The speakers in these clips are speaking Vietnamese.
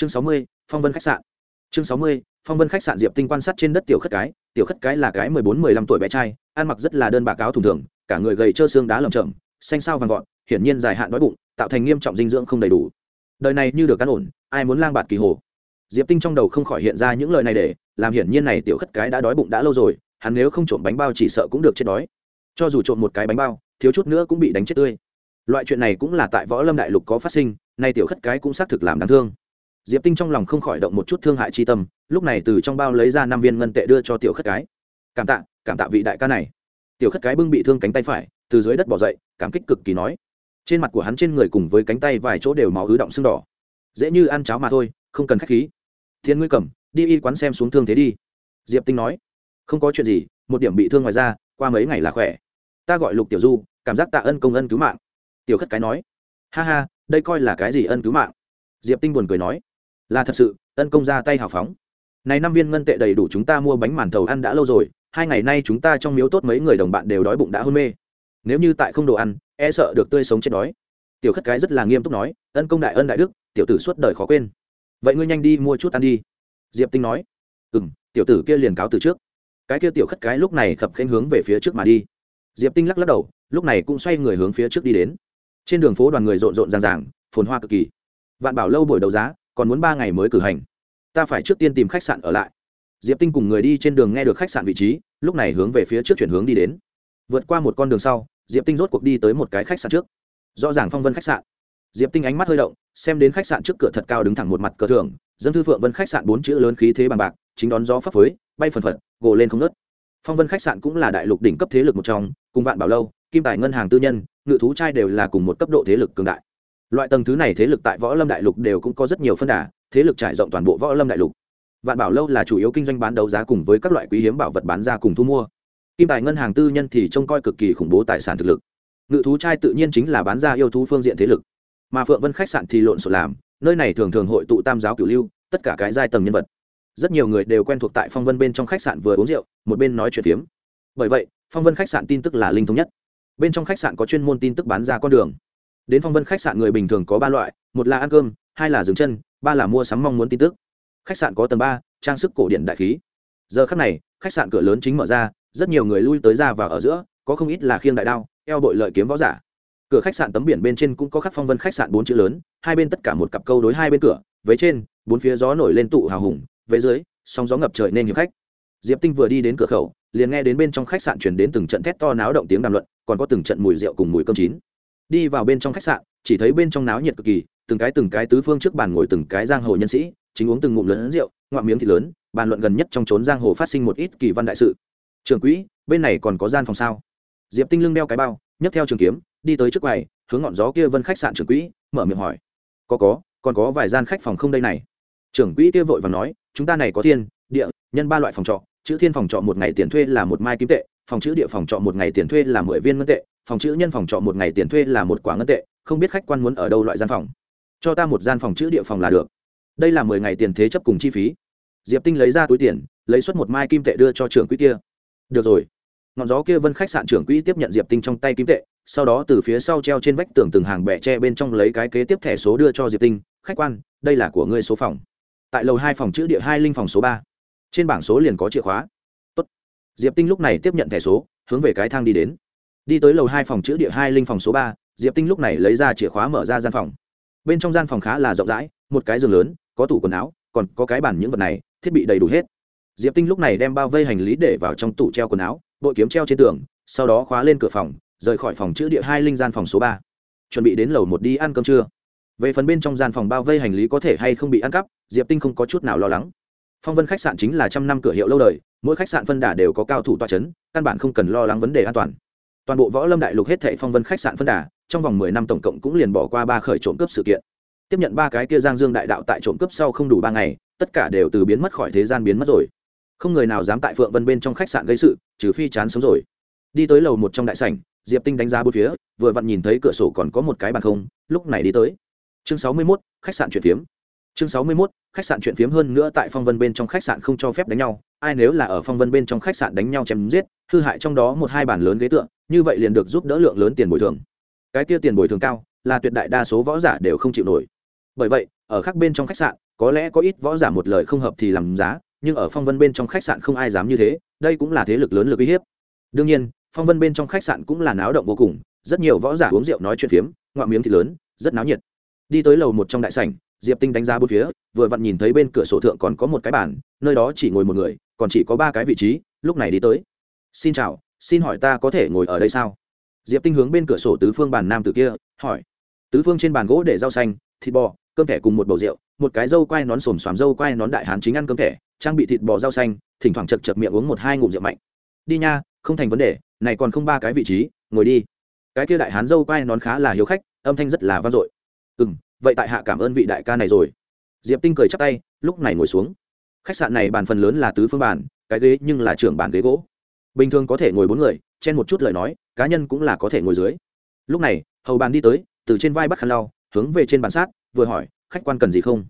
chương sáu mươi phong vân khách sạn. Chương sáu mươi phong vân khách sạn diệp tinh quan sát trên đất tiểu khất cái tiểu khất cái là cái mười bốn mười lăm tuổi bé trai ăn mặc rất là đơn bạc áo thùng thường cả người gầy trơ xương đá lởm chởm, xanh sao vàng gọn hiển nhiên dài hạn đói bụng tạo thành nghiêm trọng dinh dưỡng không đầy đủ. Đời này như được căn ổn ai muốn lang bạt kỳ hồ. Diệp tinh trong đầu không khỏi hiện ra những lời này để làm hiển nhiên này tiểu khất cái đã đói bụng đã lâu rồi hắn nếu không trộm bánh bao chỉ sợ cũng được chết đói. Cho dù trộm một cái bánh bao thiếu chút nữa cũng bị đánh chết tươi. Loại chuyện này cũng là tại võ lâm đại lục có phát sinh nay tiểu khất cái cũng xác thực làm đáng thương diệp tinh trong lòng không khỏi động một chút thương hại chi tâm, lúc này từ trong bao lấy ra năm viên ngân tệ đưa cho tiểu khất cái. Cảm tạ cảm tạ vị đại ca này. Tiểu khất cái bưng bị thương cánh tay phải, từ dưới đất bỏ dậy, cảm kích cực kỳ nói. Trên mặt của hắn trên người cùng với cánh tay vài chỗ đều máu ứ động sưng đỏ. Dễ như ăn cháo mà thôi, không cần khách khí. Thiên ngươi cầm, đi y quán xem xuống thương thế đi. Diệp tinh nói. Không có chuyện gì, một điểm bị thương ngoài ra, qua mấy ngày là khỏe. Ta gọi lục tiểu du, cảm giác tạ ân công ân cứu mạng. Tiểu khất cái nói. Ha ha, đây coi là cái gì ân cứu mạng? Diệp tinh buồn cười nói là thật sự, ân công ra tay hào phóng. Này năm viên ngân tệ đầy đủ chúng ta mua bánh màn thầu ăn đã lâu rồi, hai ngày nay chúng ta trong miếu tốt mấy người đồng bạn đều đói bụng đã hôn mê. Nếu như tại không đồ ăn e sợ được tươi sống chết đói. Tiểu khất cái rất là nghiêm túc nói, ân công đại ân đại đức, tiểu tử suốt đời khó quên. Vậy ngươi nhanh đi mua chút ăn đi. Diệp tinh nói ừ m tiểu tử kia liền cáo từ trước. Cái kia tiểu khất cái lúc này khập khanh hướng về phía trước mà đi. Diệp tinh lắc lắc đầu, lúc này cũng xoay người hướng phía trước đi đến. Trên đường phố đoàn người rộn rộn ràng ràng, phồn hoa cực kỳ. Vạn bảo lâu buổi đấu giá còn muốn ba ngày mới cử hành. Ta phải trước tiên tìm khách sạn ở lại. Diệp tinh cùng người đi trên đường nghe được khách sạn vị trí, lúc này hướng về phía trước chuyển hướng đi đến. Vượt qua một con đường sau, diệp tinh rốt cuộc đi tới một cái khách sạn trước. Rõ ràng phong vân khách sạn. Diệp tinh ánh mắt hơi động, xem đến khách sạn trước cửa thật cao đứng thẳng một mặt cờ thưởng, dân thư phượng vân khách sạn bốn chữ lớn khí thế bằng bạc, chính đón gió phấp phới, bay phần phật, gồ lên không nớt phong vân khách sạn cũng là đại lục đỉnh cấp thế lực một trong, cùng vạn bảo lâu, kim tài ngân hàng tư nhân, ngự thú trai đều là cùng một cấp độ thế lực cường đại loại tầng thứ này thế lực tại võ lâm đại lục đều cũng có rất nhiều phân đà, thế lực trải rộng toàn bộ võ lâm đại lục. Vạn bảo lâu là chủ yếu kinh doanh bán đấu giá cùng với các loại quý hiếm bảo vật bán ra cùng thu mua. Kim tài ngân hàng tư nhân thì trông coi cực kỳ khủng bố tài sản thực lực. Ngự thú trai tự nhiên chính là bán ra yêu thú phương diện thế lực. Mà phượng vân khách sạn thì lộn xộn làm, nơi này thường thường hội tụ tam giáo cửu lưu, tất cả cái giai tầng nhân vật. Rất nhiều người đều quen thuộc tại phong vân bên trong khách sạn vừa uống rượu, một bên nói chuyện phiếm. Bởi vậy, phong vân khách sạn tin tức là linh thống nhất. Bên trong khách sạn có chuyên môn tin tức bán ra con đường đến phong vân khách sạn người bình thường có ba loại, một là ăn cơm, hai là dừng chân, ba là mua sắm mong muốn tin tức. Khách sạn có tầng ba, trang sức cổ điện đại khí. Giờ khắc này, khách sạn cửa lớn chính mở ra, rất nhiều người lui tới ra và ở giữa, có không ít là khiêng đại đao, eo bội lợi kiếm võ giả. Cửa khách sạn tấm biển bên trên cũng có khắc phong vân khách sạn bốn chữ lớn, hai bên tất cả một cặp câu đối hai bên cửa với trên, bốn phía gió nổi lên tụ hào hùng với dưới, sóng gió ngập trời nên hiệp khách. Diệp tinh vừa đi đến cửa khẩu, liền nghe đến bên trong khách sạn chuyển đến từng trận thét to náo động tiếng đàm luận, còn có từng trận mùi rượu cùng mùi cơm chín đi vào bên trong khách sạn, chỉ thấy bên trong náo nhiệt cực kỳ, từng cái từng cái tứ phương trước bàn ngồi từng cái giang hồ nhân sĩ, chính uống từng ngụm lớn rượu, ngoạm miếng thịt lớn, bàn luận gần nhất trong trốn giang hồ phát sinh một ít kỳ văn đại sự. Trường quỹ, bên này còn có gian phòng sao? Diệp tinh lưng đeo cái bao, nhấc theo trường kiếm, đi tới trước quầy, hướng ngọn gió kia vân khách sạn trưởng quỹ, mở miệng hỏi. Có có, còn có vài gian khách phòng không đây này? Trưởng quỹ kia vội và nói, chúng ta này có thiên địa, nhân ba loại phòng trọ, chữ thiên phòng trọ một ngày tiền thuê là một mai kim tệ phòng chữ địa phòng trọ một ngày tiền thuê là mười viên ngân tệ, phòng chữ nhân phòng trọ một ngày tiền thuê là một quả ngân tệ, không biết khách quan muốn ở đâu loại gian phòng. Cho ta một gian phòng chữ địa phòng là được. Đây là mười ngày tiền thế chấp cùng chi phí. Diệp tinh lấy ra túi tiền, lấy suất một mai kim tệ đưa cho trưởng quỹ kia. Được rồi. Ngọn gió kia vân khách sạn trưởng quỹ tiếp nhận diệp tinh trong tay kim tệ, sau đó từ phía sau treo trên vách tường từng hàng bẹ tre bên trong lấy cái kế tiếp thẻ số đưa cho diệp tinh. Khách quan, đây là của ngươi số phòng. Tại lầu hai phòng chữ địa hai linh phòng số ba. Trên bảng số liền có chìa khóa diệp tinh lúc này tiếp nhận thẻ số, hướng về cái thang đi đến. Đi tới lầu hai phòng chữ địa hai linh phòng số ba, diệp tinh lúc này lấy ra chìa khóa mở ra gian phòng. Bên trong gian phòng khá là rộng rãi, một cái giường lớn, có tủ quần áo, còn có cái bản những vật này, thiết bị đầy đủ hết. Diệp tinh lúc này đem bao vây hành lý để vào trong tủ treo quần áo bội kiếm treo trên tường, sau đó khóa lên cửa phòng, rời khỏi phòng chữ địa hai linh gian phòng số ba. Chuẩn bị đến lầu một đi ăn cơm trưa. Về phần bên trong gian phòng bao vây hành lý có thể hay không bị ăn cắp, diệp tinh không có chút nào lo lắng. Phong vân khách sạn chính là trăm năm cửa hiệu lâu đời mỗi khách sạn phân đà đều có cao thủ toa c h ấ n căn bản không cần lo lắng vấn đề an toàn. Toàn bộ võ lâm đại lục hết thệ phong vân khách sạn phân đà, trong vòng mười năm tổng cộng cũng liền bỏ qua ba khởi trộm cướp sự kiện. Tiếp nhận ba cái kia giang dương đại đạo tại trộm cướp sau không đủ ba ngày, tất cả đều từ biến mất khỏi thế gian biến mất rồi. Không người nào dám tại phượng vân bên trong khách sạn gây sự, trừ phi chán sống rồi. Đi tới lầu một trong đại sảnh, diệp tinh đánh giá bốn phía, vừa vặn nhìn thấy cửa sổ còn có một cái bàn không, lúc này đi tới. Chương sáu mươi mốt, khách sạn chuyển phiếm chương sáu mươi 61, khách sạn chuyện phiếm hơn nữa tại phong vân bên trong khách sạn không cho phép đánh nhau. Ai nếu là ở phong vân bên trong khách sạn đánh nhau chém giết hư hại trong đó một hai bàn lớn ghế tượng như vậy liền được giúp đỡ lượng lớn tiền bồi thường. Cái kia tiền bồi thường cao là tuyệt đại đa số võ giả đều không chịu nổi. Bởi vậy ở khác bên trong khách sạn có lẽ có ít võ giả một lời không hợp thì làm giá nhưng ở phong vân bên trong khách sạn không ai dám như thế đây cũng là thế lực lớn lực uy hiếp. Đương nhiên phong vân bên trong khách sạn cũng là náo động vô cùng rất nhiều võ giả uống rượu nói chuyện phiếm ngoạm miếng thì lớn rất náo nhiệt. Đi tới lầu một trong đại sảnh diệp tinh đánh giá bốn phía, vừa vặn nhìn thấy bên cửa sổ thượng còn có một cái bàn, nơi đó chỉ ngồi một người, còn chỉ có ba cái vị trí, lúc này đi tới. Xin chào, xin hỏi ta có thể ngồi ở đây sao? Diệp tinh hướng bên cửa sổ tứ phương bàn nam tử kia, hỏi. Tứ phương trên bàn gỗ để rau xanh, thịt bò, cơm thẻ cùng một bầu rượu, một cái dâu quai nón xồm xoàm dâu quai nón đại hán chính ăn cơm thẻ, trang bị thịt bò rau xanh, thỉnh thoảng chật chật miệng uống một hai ngụm rượu mạnh. Đi nha, không thành vấn đề, này còn không ba cái vị trí, ngồi đi. Cái kia đại hán dâu quai nón khá là hiếu khách, âm thanh rất là vang dội. Ừ m vậy tại hạ cảm ơn vị đại ca này rồi. Diệp tinh cười chắp tay, lúc này ngồi xuống. Khách sạn này bàn phần lớn là tứ phương bàn, cái ghế nhưng là trưởng bàn ghế gỗ. Bình thường có thể ngồi bốn người, chen một chút lời nói, cá nhân cũng là có thể ngồi dưới. Lúc này, hầu bàn đi tới, từ trên vai bắt khăn lau, hướng về trên bàn sát, vừa hỏi, khách quan cần gì không?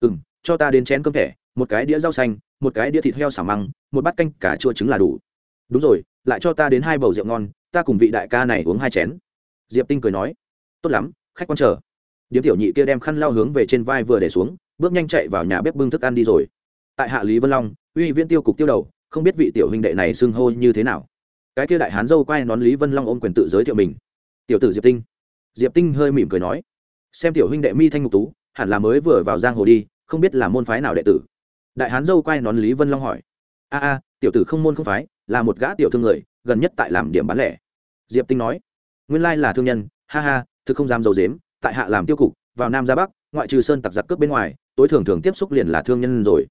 Ừ m cho ta đến chén cơm thẻ, một cái đĩa rau xanh, một cái đĩa thịt heo xả măng, một bát canh cả chua trứng là đủ. Đúng rồi, lại cho ta đến hai bầu rượu ngon, ta cùng vị đại ca này uống hai chén. Diệp tinh cười nói. Tốt lắm, khách quan chờ điếm tiểu nhị kia đem khăn lao hướng về trên vai vừa để xuống, bước nhanh chạy vào nhà bếp bưng thức ăn đi rồi. Tại hạ lý vân long, uy viên tiêu cục tiêu đầu, không biết vị tiểu huynh đệ này xưng hô như thế nào. Cái kia đại hán dâu quay nón lý vân long ôm quyền tự giới thiệu mình. Tiểu tử diệp tinh. Diệp tinh hơi mỉm cười nói. Xem tiểu huynh đệ mi thanh ngục tú, hẳn là mới vừa vào giang hồ đi, không biết là môn phái nào đệ tử. Đại hán dâu quay nón lý vân long hỏi. A a, tiểu tử không môn không phái, là một gã tiểu thương người, gần nhất tại làm điểm bán lẻ. Diệp tinh nói. Nguyên lai là thương nhân, ha ha, thực không dám dầu dếm tại hạ làm tiêu cục, vào nam ra bắc, ngoại trừ sơn tặc giặc cướp bên ngoài, tối thường thường tiếp xúc liền là thương nhân rồi.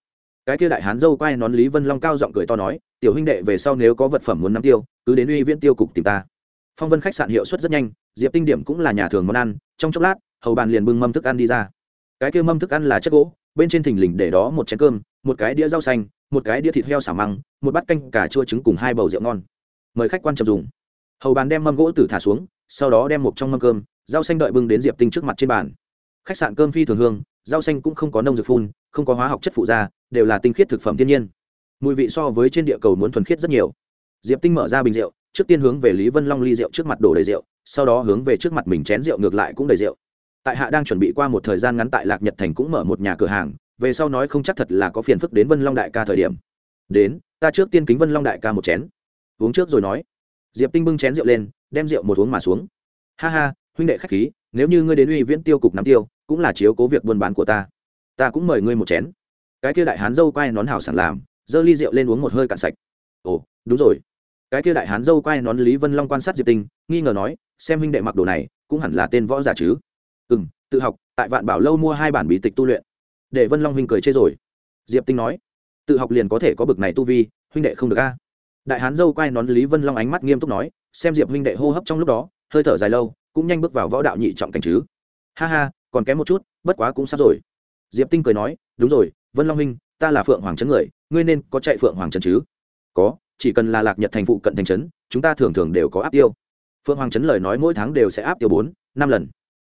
Cái kia đại hán dâu quay nón lý vân long cao giọng cười to nói, tiểu huynh đệ, về sau nếu có vật phẩm muốn nắm tiêu, cứ đến uy viễn tiêu cục tìm ta. Phong vân khách sạn hiệu suất rất nhanh, diệp tinh điểm cũng là nhà thường món ăn, trong chốc lát, hầu bàn liền bưng mâm thức ăn đi ra. Cái kia mâm thức ăn là chất gỗ, bên trên thình lình để đó một chén cơm, một cái đĩa rau xanh, một cái đĩa thịt heo xả măng, một bát canh cà chua trứng cùng hai bầu rượu ngon. Mời khách quan chậm dùng. Hầu bàn đem mâm gỗ tử thả xuống, sau đó đem một trong mâm cơm rau xanh đợi bưng đến diệp tinh trước mặt trên bàn. Khách sạn cơm phi thường hương, rau xanh cũng không có nông dược phun, không có hóa học chất phụ da đều là tinh khiết thực phẩm thiên nhiên. Mùi vị so với trên địa cầu muốn thuần khiết rất nhiều. Diệp tinh mở ra bình rượu, trước tiên hướng về lý vân long ly rượu trước mặt đổ đầy rượu, sau đó hướng về trước mặt mình chén rượu ngược lại cũng đầy rượu. Tại hạ đang chuẩn bị qua một thời gian ngắn tại lạc nhật thành cũng mở một nhà cửa hàng, về sau nói không chắc thật là có phiền phức đến vân long đại ca thời điểm. Đến, ta trước tiên kính vân long đại ca một chén. Uống trước rồi nói. Diệp tinh bưng chén rượu lên, đem rượu một uống mà xuống. Ha ha huynh đệ khách khí, nếu như ngươi đến uy viễn tiêu cục nắm tiêu, cũng là chiếu cố việc buôn bán của ta. Ta cũng mời ngươi một chén. Cái kia đại hán dâu quay nón hảo sảng làm, giơ ly rượu lên uống một hơi cạn sạch. Ồ, đúng rồi. Cái kia đại hán dâu quay nón lý vân long quan sát diệp tinh, nghi ngờ nói, xem huynh đệ mặc đồ này, cũng hẳn là tên võ giả chứ? Ừ m tự học, tại vạn bảo lâu mua hai bản bí tịch tu luyện. Để vân long huynh cười chê rồi. Diệp tinh nói, tự học liền có thể có bực này tu vi, huynh đệ không được a. Đại hán dâu quay nón lý vân long ánh mắt nghiêm túc nói, xem diệp huynh đệ hô hấp trong lúc đó, hơi thở dài lâu cũng nhanh bước vào võ đạo nhị trọng cảnh chứ. Ha ha, còn kém một chút, bất quá cũng sắp rồi. Diệp tinh cười nói, đúng rồi, vân long huynh, ta là phượng hoàng trấn người, ngươi nên có chạy phượng hoàng trấn chứ? Có, chỉ cần là lạc nhật thành phụ cận thành trấn, chúng ta thường thường đều có áp tiêu. Phượng hoàng trấn lời nói mỗi tháng đều sẽ áp tiêu bốn, năm lần.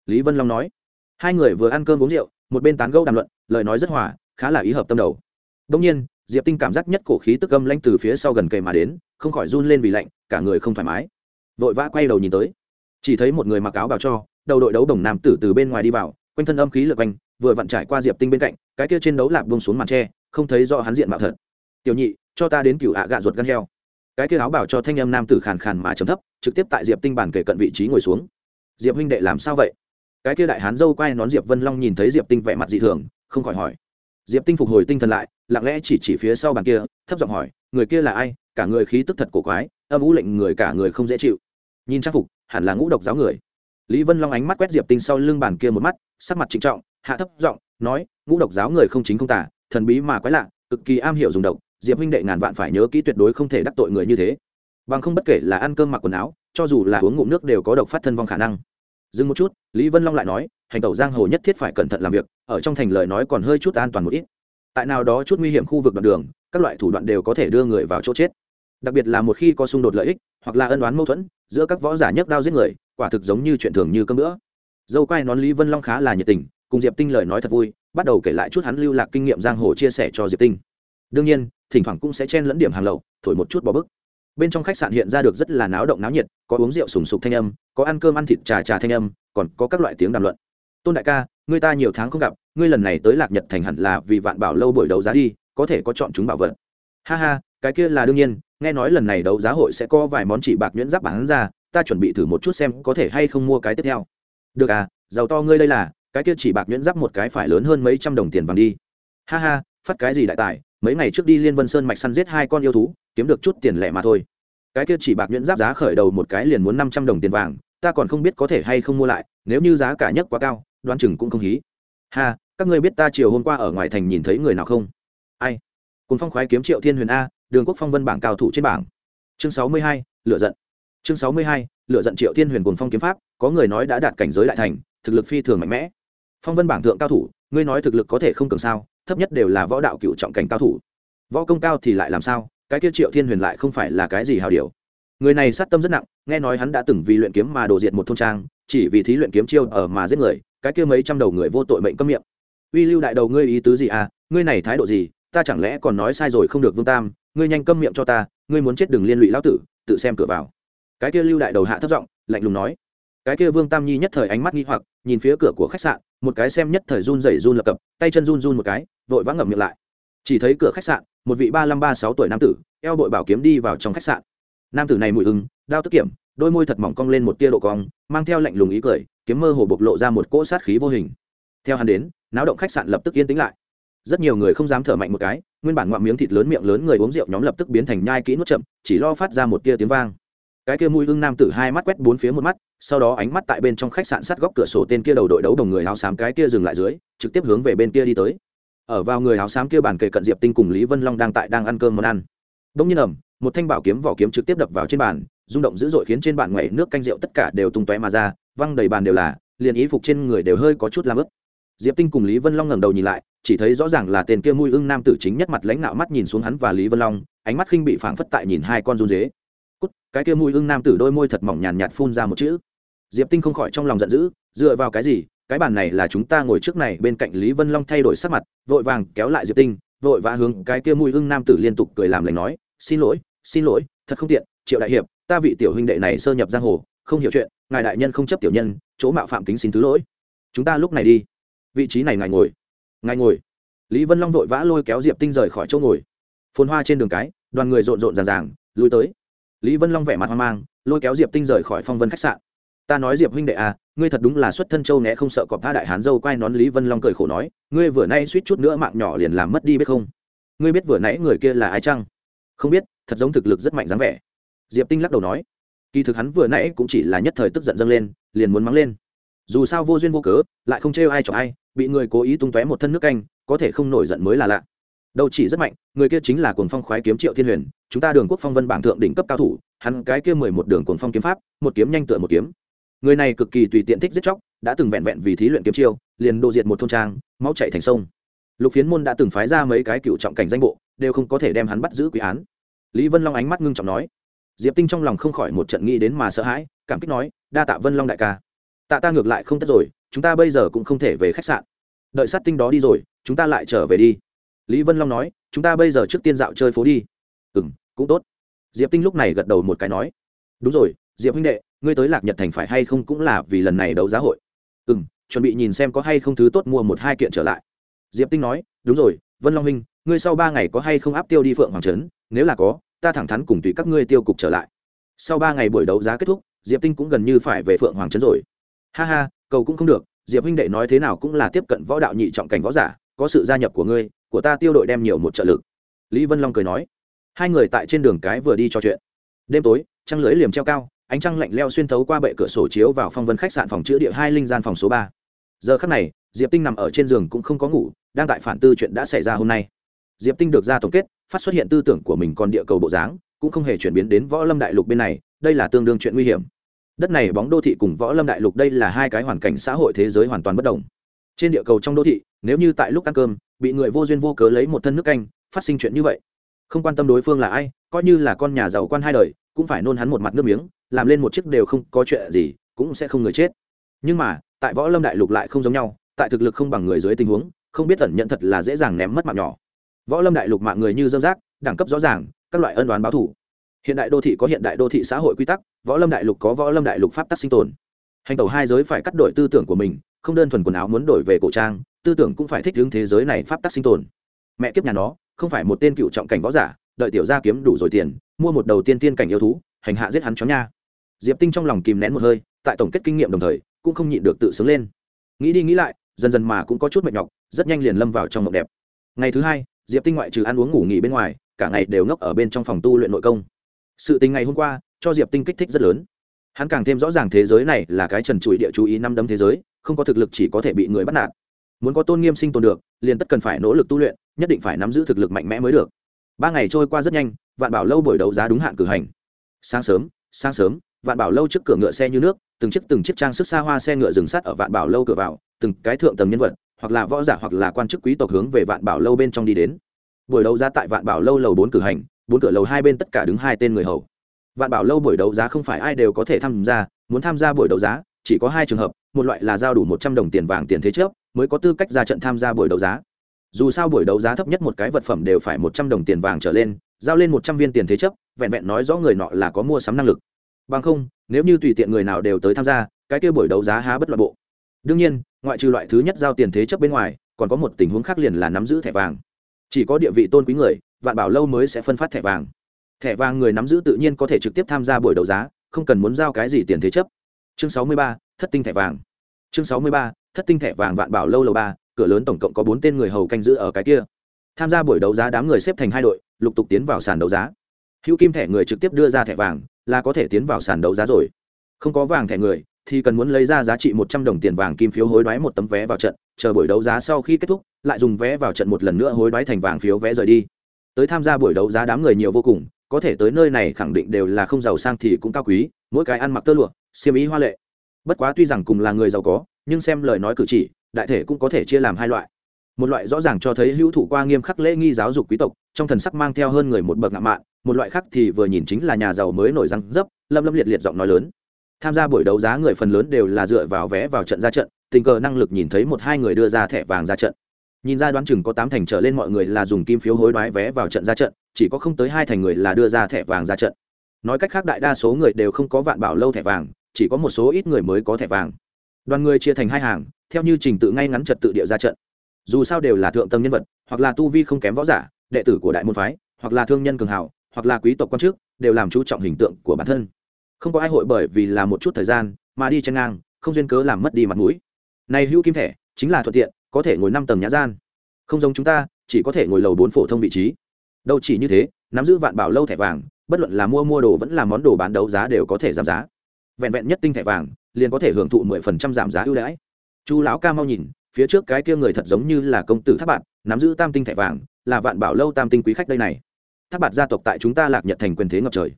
Lý vân long nói, hai người vừa ăn cơm uống rượu, một bên tán gẫu đàm luận, lời nói rất hòa, khá là ý hợp tâm đầu. Đông nhiên, diệp tinh cảm giác nhất cổ khí tức âm lanh từ phía sau gần kề mà đến, không khỏi run lên vì lạnh, cả người không thoải mái. Vội vã quay đầu nhìn tới chỉ thấy một người mặc áo bào cho, đầu đội đấu đồng nam tử từ bên ngoài đi vào, quanh thân âm khí lượt quanh, vừa vặn trải qua diệp tinh bên cạnh, cái kia trên đấu lạp bông xuống màn tre, không thấy rõ hắn diện mạo thật. Tiểu nhị, cho ta đến cựu ạ gạ ruột gan heo. Cái kia áo bảo cho thanh âm nam tử khàn khàn mà chấm thấp, trực tiếp tại diệp tinh bản kể cận vị trí ngồi xuống. Diệp huynh đệ làm sao vậy? Cái kia đại hán dâu quay nón diệp vân long nhìn thấy diệp tinh vẻ mặt dị thường, không khỏi hỏi. Diệp tinh phục hồi tinh thần lại, lặng lẽ chỉ chỉ phía sau bàn kia, thấp giọng hỏi, người kia là ai? Cả người khí tức thật cổ quái, âm ú lệnh người cả người không dễ chịu nhìn trang phục, hẳn là ngũ độc giáo người. Lý vân long ánh mắt quét diệp tinh sau lưng bàn kia một mắt, sắc mặt trịnh trọng, hạ thấp giọng nói, ngũ độc giáo người không chính không tả thần bí mà quái lạ, cực kỳ am hiểu dùng độc, diệp huynh đệ ngàn vạn phải nhớ kỹ tuyệt đối không thể đắc tội người như thế. Bằng không bất kể là ăn cơm mặc quần áo, cho dù là uống ngụm nước đều có độc phát thân vong khả năng. Dừng một chút, lý vân long lại nói, hành tẩu giang hồ nhất thiết phải cẩn thận làm việc, ở trong thành lời nói còn hơi chút an toàn một ít. Tại nào đó chút nguy hiểm khu vực đoạn đường, các loại thủ đoạn đều có thể đưa người vào chỗ chết. Đặc biệt là một khi có xung đột lợi ích, hoặc là ân đoán mâu thuẫn giữa các võ giả nhấc đao giết người, quả thực giống như chuyện thường như cơm nữa dâu quai nón lý vân long khá là nhiệt tình, cùng diệp tinh lời nói thật vui, bắt đầu kể lại chút hắn lưu lạc kinh nghiệm giang hồ chia sẻ cho diệp tinh. Đương nhiên, thỉnh thoảng cũng sẽ chen lẫn điểm hàng lậu, thổi một chút bò bức. Bên trong khách sạn hiện ra được rất là náo động náo nhiệt, có uống rượu sùng sục thanh âm, có ăn cơm ăn thịt trà trà thanh âm, còn có các loại tiếng đàm luận. Tôn đại ca, người ta nhiều tháng không gặp, ngươi lần này tới lạc nhật thành hẳn là vì vạn bảo lâu buổi đấu giá đi, có thể có chọn chúng bảo vật. Ha ha, cái kia là đương nhiên nghe nói lần này đấu giá hội sẽ có vài món chỉ bạc nhuyễn giáp bán ra, ta chuẩn bị thử một chút xem có thể hay không mua cái tiếp theo. Được à giàu to ngươi đây là, cái kia chỉ bạc nhuyễn giáp một cái phải lớn hơn mấy trăm đồng tiền vàng đi. Ha ha, phát cái gì đại tài, mấy ngày trước đi liên vân sơn mạch săn giết hai con yêu thú, kiếm được chút tiền lẻ mà thôi. Cái kia chỉ bạc nhuyễn giáp giá khởi đầu một cái liền muốn năm trăm đồng tiền vàng, ta còn không biết có thể hay không mua lại, nếu như giá cả nhất quá cao, đoán chừng cũng không hí. Ha, các ngươi biết ta chiều hôm qua ở ngoài thành nhìn thấy người nào không? Ai? Cùng phong khoái kiếm triệu thiên huyền a đường quốc phong vân bảng cao thủ trên bảng. Chương sáu mươi hai lựa giận. Chương sáu mươi hai lựa giận triệu thiên huyền cùng phong kiếm pháp, có người nói đã đạt cảnh giới đại thành, thực lực phi thường mạnh mẽ. Phong vân bảng thượng cao thủ, ngươi nói thực lực có thể không cường sao, thấp nhất đều là võ đạo cựu trọng cảnh cao thủ. Võ công cao thì lại làm sao, cái kia triệu thiên huyền lại không phải là cái gì hào điều. Người này sát tâm rất nặng, nghe nói hắn đã từng vì luyện kiếm mà đổ diệt một thôn trang, chỉ vì thí luyện kiếm chiêu ở mà giết người, cái kia mấy trăm đầu người vô tội mệnh cấm miệng. Uy lưu đại đầu ngươi ý tứ gì à? Ngươi này thái độ gì? Ta chẳng lẽ còn nói sai rồi không được vương tam, ngươi nhanh câm miệng cho ta, ngươi muốn chết đừng liên lụy lão tử, tự xem cửa vào. Cái kia lưu đại đầu hạ thấp giọng, lạnh lùng nói. Cái kia vương tam nhi nhất thời ánh mắt nghi hoặc, nhìn phía cửa của khách sạn, một cái xem nhất thời run rẩy run lập cập, tay chân run run một cái, vội vã ngậm miệng lại. Chỉ thấy cửa khách sạn, một vị ba năm ba sáu tuổi nam tử, eo bội bảo kiếm đi vào trong khách sạn. Nam tử này mùi ưng đao tức kiểm, đôi môi thật mỏng cong lên một tia độ cong, mang theo lạnh lùng ý cười, kiếm mơ hồ bộc lộ ra một cỗ sát khí vô hình. Theo hắn đến, náo động khách sạn lập tức yên tĩnh lại rất nhiều người không dám thở mạnh một cái, nguyên bản ngoạm miếng thịt lớn miệng lớn người uống rượu nhóm lập tức biến thành nhai kỹ nuốt chậm, chỉ lo phát ra một tia tiếng vang. Cái kia mùi hưng nam tử hai mắt quét bốn phía một mắt, sau đó ánh mắt tại bên trong khách sạn sát góc cửa sổ tên kia đầu đội đấu đồng người áo xám cái kia dừng lại dưới, trực tiếp hướng về bên kia đi tới. Ở vào người áo xám kia bàn kề cận diệp tinh cùng lý vân long đang tại đang ăn cơm món ăn. Đông nhiên ẩm một thanh bảo kiếm vỏ kiếm trực tiếp đập vào trên bàn, rung động dữ dội khiến trên bàn ngoảy nước canh rượu tất cả đều tung tóe mà ra, văng đầy bàn đều là, liền ý phục trên người đều hơi có chút làm ướp diệp tinh cùng lý vân long ngẩng đầu nhìn lại, chỉ thấy rõ ràng là tên kia mùi ưng nam tử chính nhất mặt lãnh nạo mắt nhìn xuống hắn và lý vân long, ánh mắt khinh bị phảng phất tại nhìn hai con run dế. Cút, cái kia mùi ưng nam tử đôi môi thật mỏng nhàn nhạt phun ra một chữ. Diệp tinh không khỏi trong lòng giận dữ, dựa vào cái gì? Cái bàn này là chúng ta ngồi trước này, bên cạnh lý vân long thay đổi sắc mặt, vội vàng kéo lại diệp tinh, vội vã hướng cái kia mùi ưng nam tử liên tục cười làm lành nói, xin lỗi xin lỗi, thật không tiện, triệu đại hiệp, ta vị tiểu huynh đệ này sơ nhập giang hồ, không hiểu chuyện, ngài đại nhân không chấp tiểu nhân, chỗ mạo phạm kính xin thứ lỗi. Chúng ta lúc này đi vị trí này ngài ngồi. Ngài ngồi. Lý vân long vội vã lôi kéo diệp tinh rời khỏi chỗ ngồi. Phồn hoa trên đường cái, đoàn người rộn rộn ràng ràng, lui tới. Lý vân long vẻ mặt hoang mang, lôi kéo diệp tinh rời khỏi phong vân khách sạn. Ta nói diệp huynh đệ à ngươi thật đúng là xuất thân châu né không sợ cọp tha đại hán dâu quay nón. Lý vân long cười khổ nói, ngươi vừa nay suýt chút nữa mạng nhỏ liền làm mất đi biết không? Ngươi biết vừa nãy người kia là ai chăng? Không biết, thật giống thực lực rất mạnh dáng vẻ. Diệp tinh lắc đầu nói, kỳ thực hắn vừa nãy cũng chỉ là nhất thời tức giận dâng lên, liền muốn mắng lên. Dù sao vô duyên vô cớ, lại không trêu ai chọc ai bị người cố ý tung tóe một thân nước canh, có thể không nổi giận mới là lạ. Đâu chỉ rất mạnh, người kia chính là cuồng phong khoái kiếm triệu thiên huyền, chúng ta đường quốc phong vân bảng thượng đỉnh cấp cao thủ, hắn cái kia mười một đường cuồng phong kiếm pháp, một kiếm nhanh tựa một kiếm. Người này cực kỳ tùy tiện thích giết chóc, đã từng vẹn vẹn vì thí luyện kiếm chiêu, liền đồ diệt một thôn trang, máu chạy thành sông. Lục phiến môn đã từng phái ra mấy cái cựu trọng cảnh danh bộ, đều không có thể đem hắn bắt giữ quý án. Lý vân long ánh mắt ngưng trọng nói. Diệp tinh trong lòng không khỏi một trận nghĩ đến mà sợ hãi, cảm kích nói, đa tạ vân long đại ca. Tạ ta ngược lại không tất rồi chúng ta bây giờ cũng không thể về khách sạn. Đợi sát tinh đó đi rồi, chúng ta lại trở về đi. Lý vân long nói, chúng ta bây giờ trước tiên dạo chơi phố đi. Ừ m cũng tốt. Diệp tinh lúc này gật đầu một cái nói, đúng rồi, diệp huynh đệ, ngươi tới lạc nhật thành phải hay không cũng là vì lần này đấu giá hội. Ừ m chuẩn bị nhìn xem có hay không thứ tốt mua một hai kiện trở lại. Diệp tinh nói, đúng rồi, vân long huynh, ngươi sau ba ngày có hay không áp tiêu đi phượng hoàng trấn? Nếu là có, ta thẳng thắn cùng tùy các ngươi tiêu cục trở lại. Sau ba ngày buổi đấu giá kết thúc, diệp tinh cũng gần như phải về phượng hoàng trấn rồi. Ha ha cầu cũng không được, diệp huynh đệ nói thế nào cũng là tiếp cận võ đạo nhị trọng cảnh võ giả, có sự gia nhập của ngươi, của ta tiêu đội đem nhiều một trợ lực. Lý vân long cười nói. Hai người tại trên đường cái vừa đi trò chuyện. Đêm tối, trăng lưới liềm treo cao, ánh trăng lạnh leo xuyên thấu qua bệ cửa sổ chiếu vào phong vân khách sạn phòng chữa địa hai linh gian phòng số ba. Giờ khắc này, diệp tinh nằm ở trên giường cũng không có ngủ, đang tại phản tư chuyện đã xảy ra hôm nay. Diệp tinh được ra tổng kết, phát xuất hiện tư tưởng của mình còn địa cầu bộ dáng, cũng không hề chuyển biến đến võ lâm đại lục bên này, đây là tương đương chuyện nguy hiểm đất này bóng đô thị cùng võ lâm đại lục đây là hai cái hoàn cảnh xã hội thế giới hoàn toàn bất đồng. Trên địa cầu trong đô thị, nếu như tại lúc ăn cơm, bị người vô duyên vô cớ lấy một thân nước canh, phát sinh chuyện như vậy, không quan tâm đối phương là ai, coi như là con nhà giàu quan hai đời, cũng phải nôn hắn một mặt nước miếng, làm lên một chiếc đều không có chuyện gì, cũng sẽ không người chết. Nhưng mà, tại võ lâm đại lục lại không giống nhau, tại thực lực không bằng người dưới tình huống, không biết tẩn nhận thật là dễ dàng ném mất mạng nhỏ. Võ lâm đại lục mạng người như dâm rác, đẳng cấp rõ ràng, các loại ân đoán báo thủ hiện đại đô thị có hiện đại đô thị xã hội quy tắc, võ lâm đại lục có võ lâm đại lục pháp tắc sinh tồn. Hành tẩu hai giới phải cắt đổi tư tưởng của mình, không đơn thuần quần áo muốn đổi về cổ trang, tư tưởng cũng phải thích hướng thế giới này pháp tắc sinh tồn. Mẹ kiếp nhà nó, không phải một tên cựu trọng cảnh võ giả, đợi tiểu gia kiếm đủ rồi tiền, mua một đầu tiên tiên cảnh yêu thú, hành hạ giết hắn chó nha. Diệp tinh trong lòng kìm nén một hơi, tại tổng kết kinh nghiệm đồng thời, cũng không nhịn được tự sướng lên. Nghĩ đi nghĩ lại, dần dần mà cũng có chút mệt nhọc, rất nhanh liền lâm vào trong mộng đẹp. Ngày thứ hai, diệp tinh ngoại trừ ăn uống ngủ nghỉ bên ngoài, cả ngày đều ngốc ở bên trong phòng tu luyện nội công sự tình ngày hôm qua, cho diệp tinh kích thích rất lớn. Hắn càng thêm rõ ràng thế giới này là cái trần trụi địa chú ý năm đấm thế giới, không có thực lực chỉ có thể bị người bắt nạt. Muốn có tôn nghiêm sinh tồn được, liền tất cần phải nỗ lực tu luyện, nhất định phải nắm giữ thực lực mạnh mẽ mới được. Ba ngày trôi qua rất nhanh, vạn bảo lâu buổi đấu giá đúng hạn cử hành. Sáng sớm sáng sớm, vạn bảo lâu trước cửa ngựa xe như nước, từng chiếc từng chiếc trang sức xa hoa xe ngựa dừng sắt ở vạn bảo lâu cửa vào, từng cái thượng tầng nhân vật, hoặc là võ giả hoặc là quan chức quý tộc hướng về vạn bảo lâu bên trong đi đến. Buổi đấu giá tại vạn bảo lâu lầu bốn cử hành bốn cửa lầu hai bên tất cả đứng hai tên người hầu. Vạn bảo lâu buổi đấu giá không phải ai đều có thể tham gia, muốn tham gia buổi đấu giá, chỉ có hai trường hợp, một loại là giao đủ một trăm đồng tiền vàng tiền thế trước, mới có tư cách ra trận tham gia buổi đấu giá. Dù sao buổi đấu giá thấp nhất một cái vật phẩm đều phải một trăm đồng tiền vàng trở lên, giao lên một trăm viên tiền thế chấp, vẹn vẹn nói rõ người nọ là có mua sắm năng lực. Bằng không, nếu như tùy tiện người nào đều tới tham gia, cái kia buổi đấu giá há bất loại bộ. Đương nhiên, ngoại trừ loại thứ nhất giao tiền thế chấp bên ngoài, còn có một tình huống khác liền là nắm giữ thẻ vàng chỉ có địa vị tôn quý người, vạn bảo lâu mới sẽ phân phát thẻ vàng. Thẻ vàng người nắm giữ tự nhiên có thể trực tiếp tham gia buổi đấu giá, không cần muốn giao cái gì tiền thế chấp. Chương sáu mươi ba, thất tinh thẻ vàng. Chương sáu mươi ba, thất tinh thẻ vàng vạn bảo lâu lầu ba, cửa lớn tổng cộng có bốn tên người hầu canh giữ ở cái kia. Tham gia buổi đấu giá đám người xếp thành hai đội, lục tục tiến vào sàn đấu giá. Hữu kim thẻ người trực tiếp đưa ra thẻ vàng, là có thể tiến vào sàn đấu giá rồi. Không có vàng thẻ người thì cần muốn lấy ra giá trị một trăm đồng tiền vàng kim phiếu hối đoái một tấm vé vào trận, chờ buổi đấu giá sau khi kết thúc, lại dùng vé vào trận một lần nữa hối đoái thành vàng phiếu vé rời đi. Tới tham gia buổi đấu giá đám người nhiều vô cùng, có thể tới nơi này khẳng định đều là không giàu sang thì cũng cao quý, mỗi cái ăn mặc tơ lụa, xiêm ý hoa lệ. Bất quá tuy rằng cùng là người giàu có, nhưng xem lời nói cử chỉ, đại thể cũng có thể chia làm hai loại. Một loại rõ ràng cho thấy hữu thủ qua nghiêm khắc lễ nghi giáo dục quý tộc, trong thần sắc mang theo hơn người một bậc ngạo mạn, một loại khác thì vừa nhìn chính là nhà giàu mới nổi răng dấp, lâm lâm liệt liệt giọng nói lớn tham gia buổi đấu giá người phần lớn đều là dựa vào vé vào trận ra trận, tình cờ năng lực nhìn thấy một hai người đưa ra thẻ vàng ra trận. Nhìn ra đoán chừng có tám thành trở lên mọi người là dùng kim phiếu hối đoái vé vào trận ra trận, chỉ có không tới hai thành người là đưa ra thẻ vàng ra trận. Nói cách khác đại đa số người đều không có vạn bảo lâu thẻ vàng, chỉ có một số ít người mới có thẻ vàng. Đoàn người chia thành hai hàng, theo như trình tự ngay ngắn trật tự địa ra trận. Dù sao đều là thượng tầng nhân vật, hoặc là tu vi không kém võ giả, đệ tử của đại môn phái, hoặc là thương nhân cường hảo hoặc là quý tộc quan chức, đều làm chú trọng hình tượng của bản thân không có ai hội bởi vì là một chút thời gian mà đi chân ngang, không duyên cớ làm mất đi mặt mũi. Này hữu kim thẻ, chính là thuận tiện, có thể ngồi năm tầng nhã gian. Không giống chúng ta, chỉ có thể ngồi lầu bốn phổ thông vị trí. Đâu chỉ như thế, nắm giữ vạn bảo lâu thẻ vàng, bất luận là mua mua đồ vẫn là món đồ bán đấu giá đều có thể giảm giá. Vẹn vẹn nhất tinh thẻ vàng, liền có thể hưởng thụ mười phần trăm giảm giá ưu đãi. Chu lão ca mau nhìn, phía trước cái kia người thật giống như là công tử tháp bạn nắm giữ tam tinh thẻ vàng, là vạn bảo lâu tam tinh quý khách đây này. Tháp bạn gia tộc tại chúng ta lạc nhật thành quyền thế ngập trời.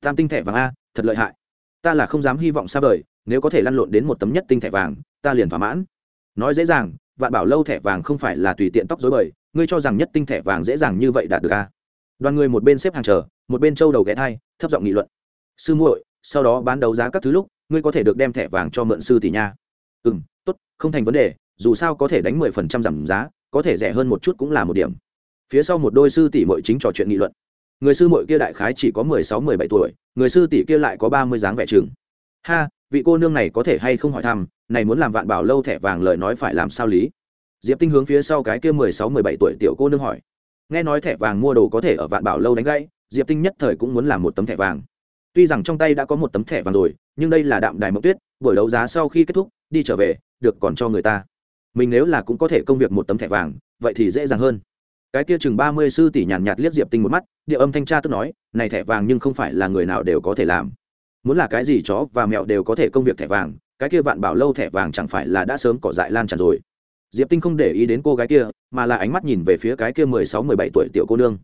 Tam tinh thẻ vàng a thật lợi hại. Ta là không dám hy vọng xa vời, nếu có thể lăn lộn đến một tấm nhất tinh thẻ vàng, ta liền thỏa mãn. Nói dễ dàng, vạn bảo lâu thẻ vàng không phải là tùy tiện tóc dối bời, ngươi cho rằng nhất tinh thẻ vàng dễ dàng như vậy đạt được a đoàn người một bên xếp hàng chờ, một bên trâu đầu ghé thai, thấp giọng nghị luận. Sư muội, sau đó bán đấu giá các thứ lúc, ngươi có thể được đem thẻ vàng cho mượn sư tỷ nha. Ừ m t ố t không thành vấn đề, dù sao có thể đánh mười phần trăm giảm giá, có thể rẻ hơn một chút cũng là một điểm. Phía sau một đôi sư tỷ mội chính trò chuyện nghị luận người sư mội kia đại khái chỉ có mười sáu, mười bảy tuổi, người sư tỷ kia lại có ba mươi dáng vẻ chừng. Ha, vị cô nương này có thể hay không hỏi thăm, này muốn làm vạn bảo lâu thẻ vàng lời nói phải làm sao lý? Diệp tinh hướng phía sau cái kia mười sáu, mười bảy tuổi tiểu cô nương hỏi. Nghe nói thẻ vàng mua đồ có thể ở vạn bảo lâu đánh gãy, diệp tinh nhất thời cũng muốn làm một tấm thẻ vàng. Tuy rằng trong tay đã có một tấm thẻ vàng rồi, nhưng đây là đạm đài mộng tuyết, buổi đấu giá sau khi kết thúc, đi trở về, được còn cho người ta. Mình nếu là cũng có thể công việc một tấm thẻ vàng, vậy thì dễ dàng hơn cái kia chừng ba mươi sư tỷ nhàn nhạt, liếc diệp tinh một mắt địa âm thanh tra tức nói này thẻ vàng nhưng không phải là người nào đều có thể làm. Muốn là cái gì chó và mẹo đều có thể công việc thẻ vàng cái kia vạn bảo lâu thẻ vàng chẳng phải là đã sớm cỏ dại lan tràn rồi. Diệp tinh không để ý đến cô gái kia mà là ánh mắt nhìn về phía cái kia mười sáu mười bảy tuổi tiểu cô nương.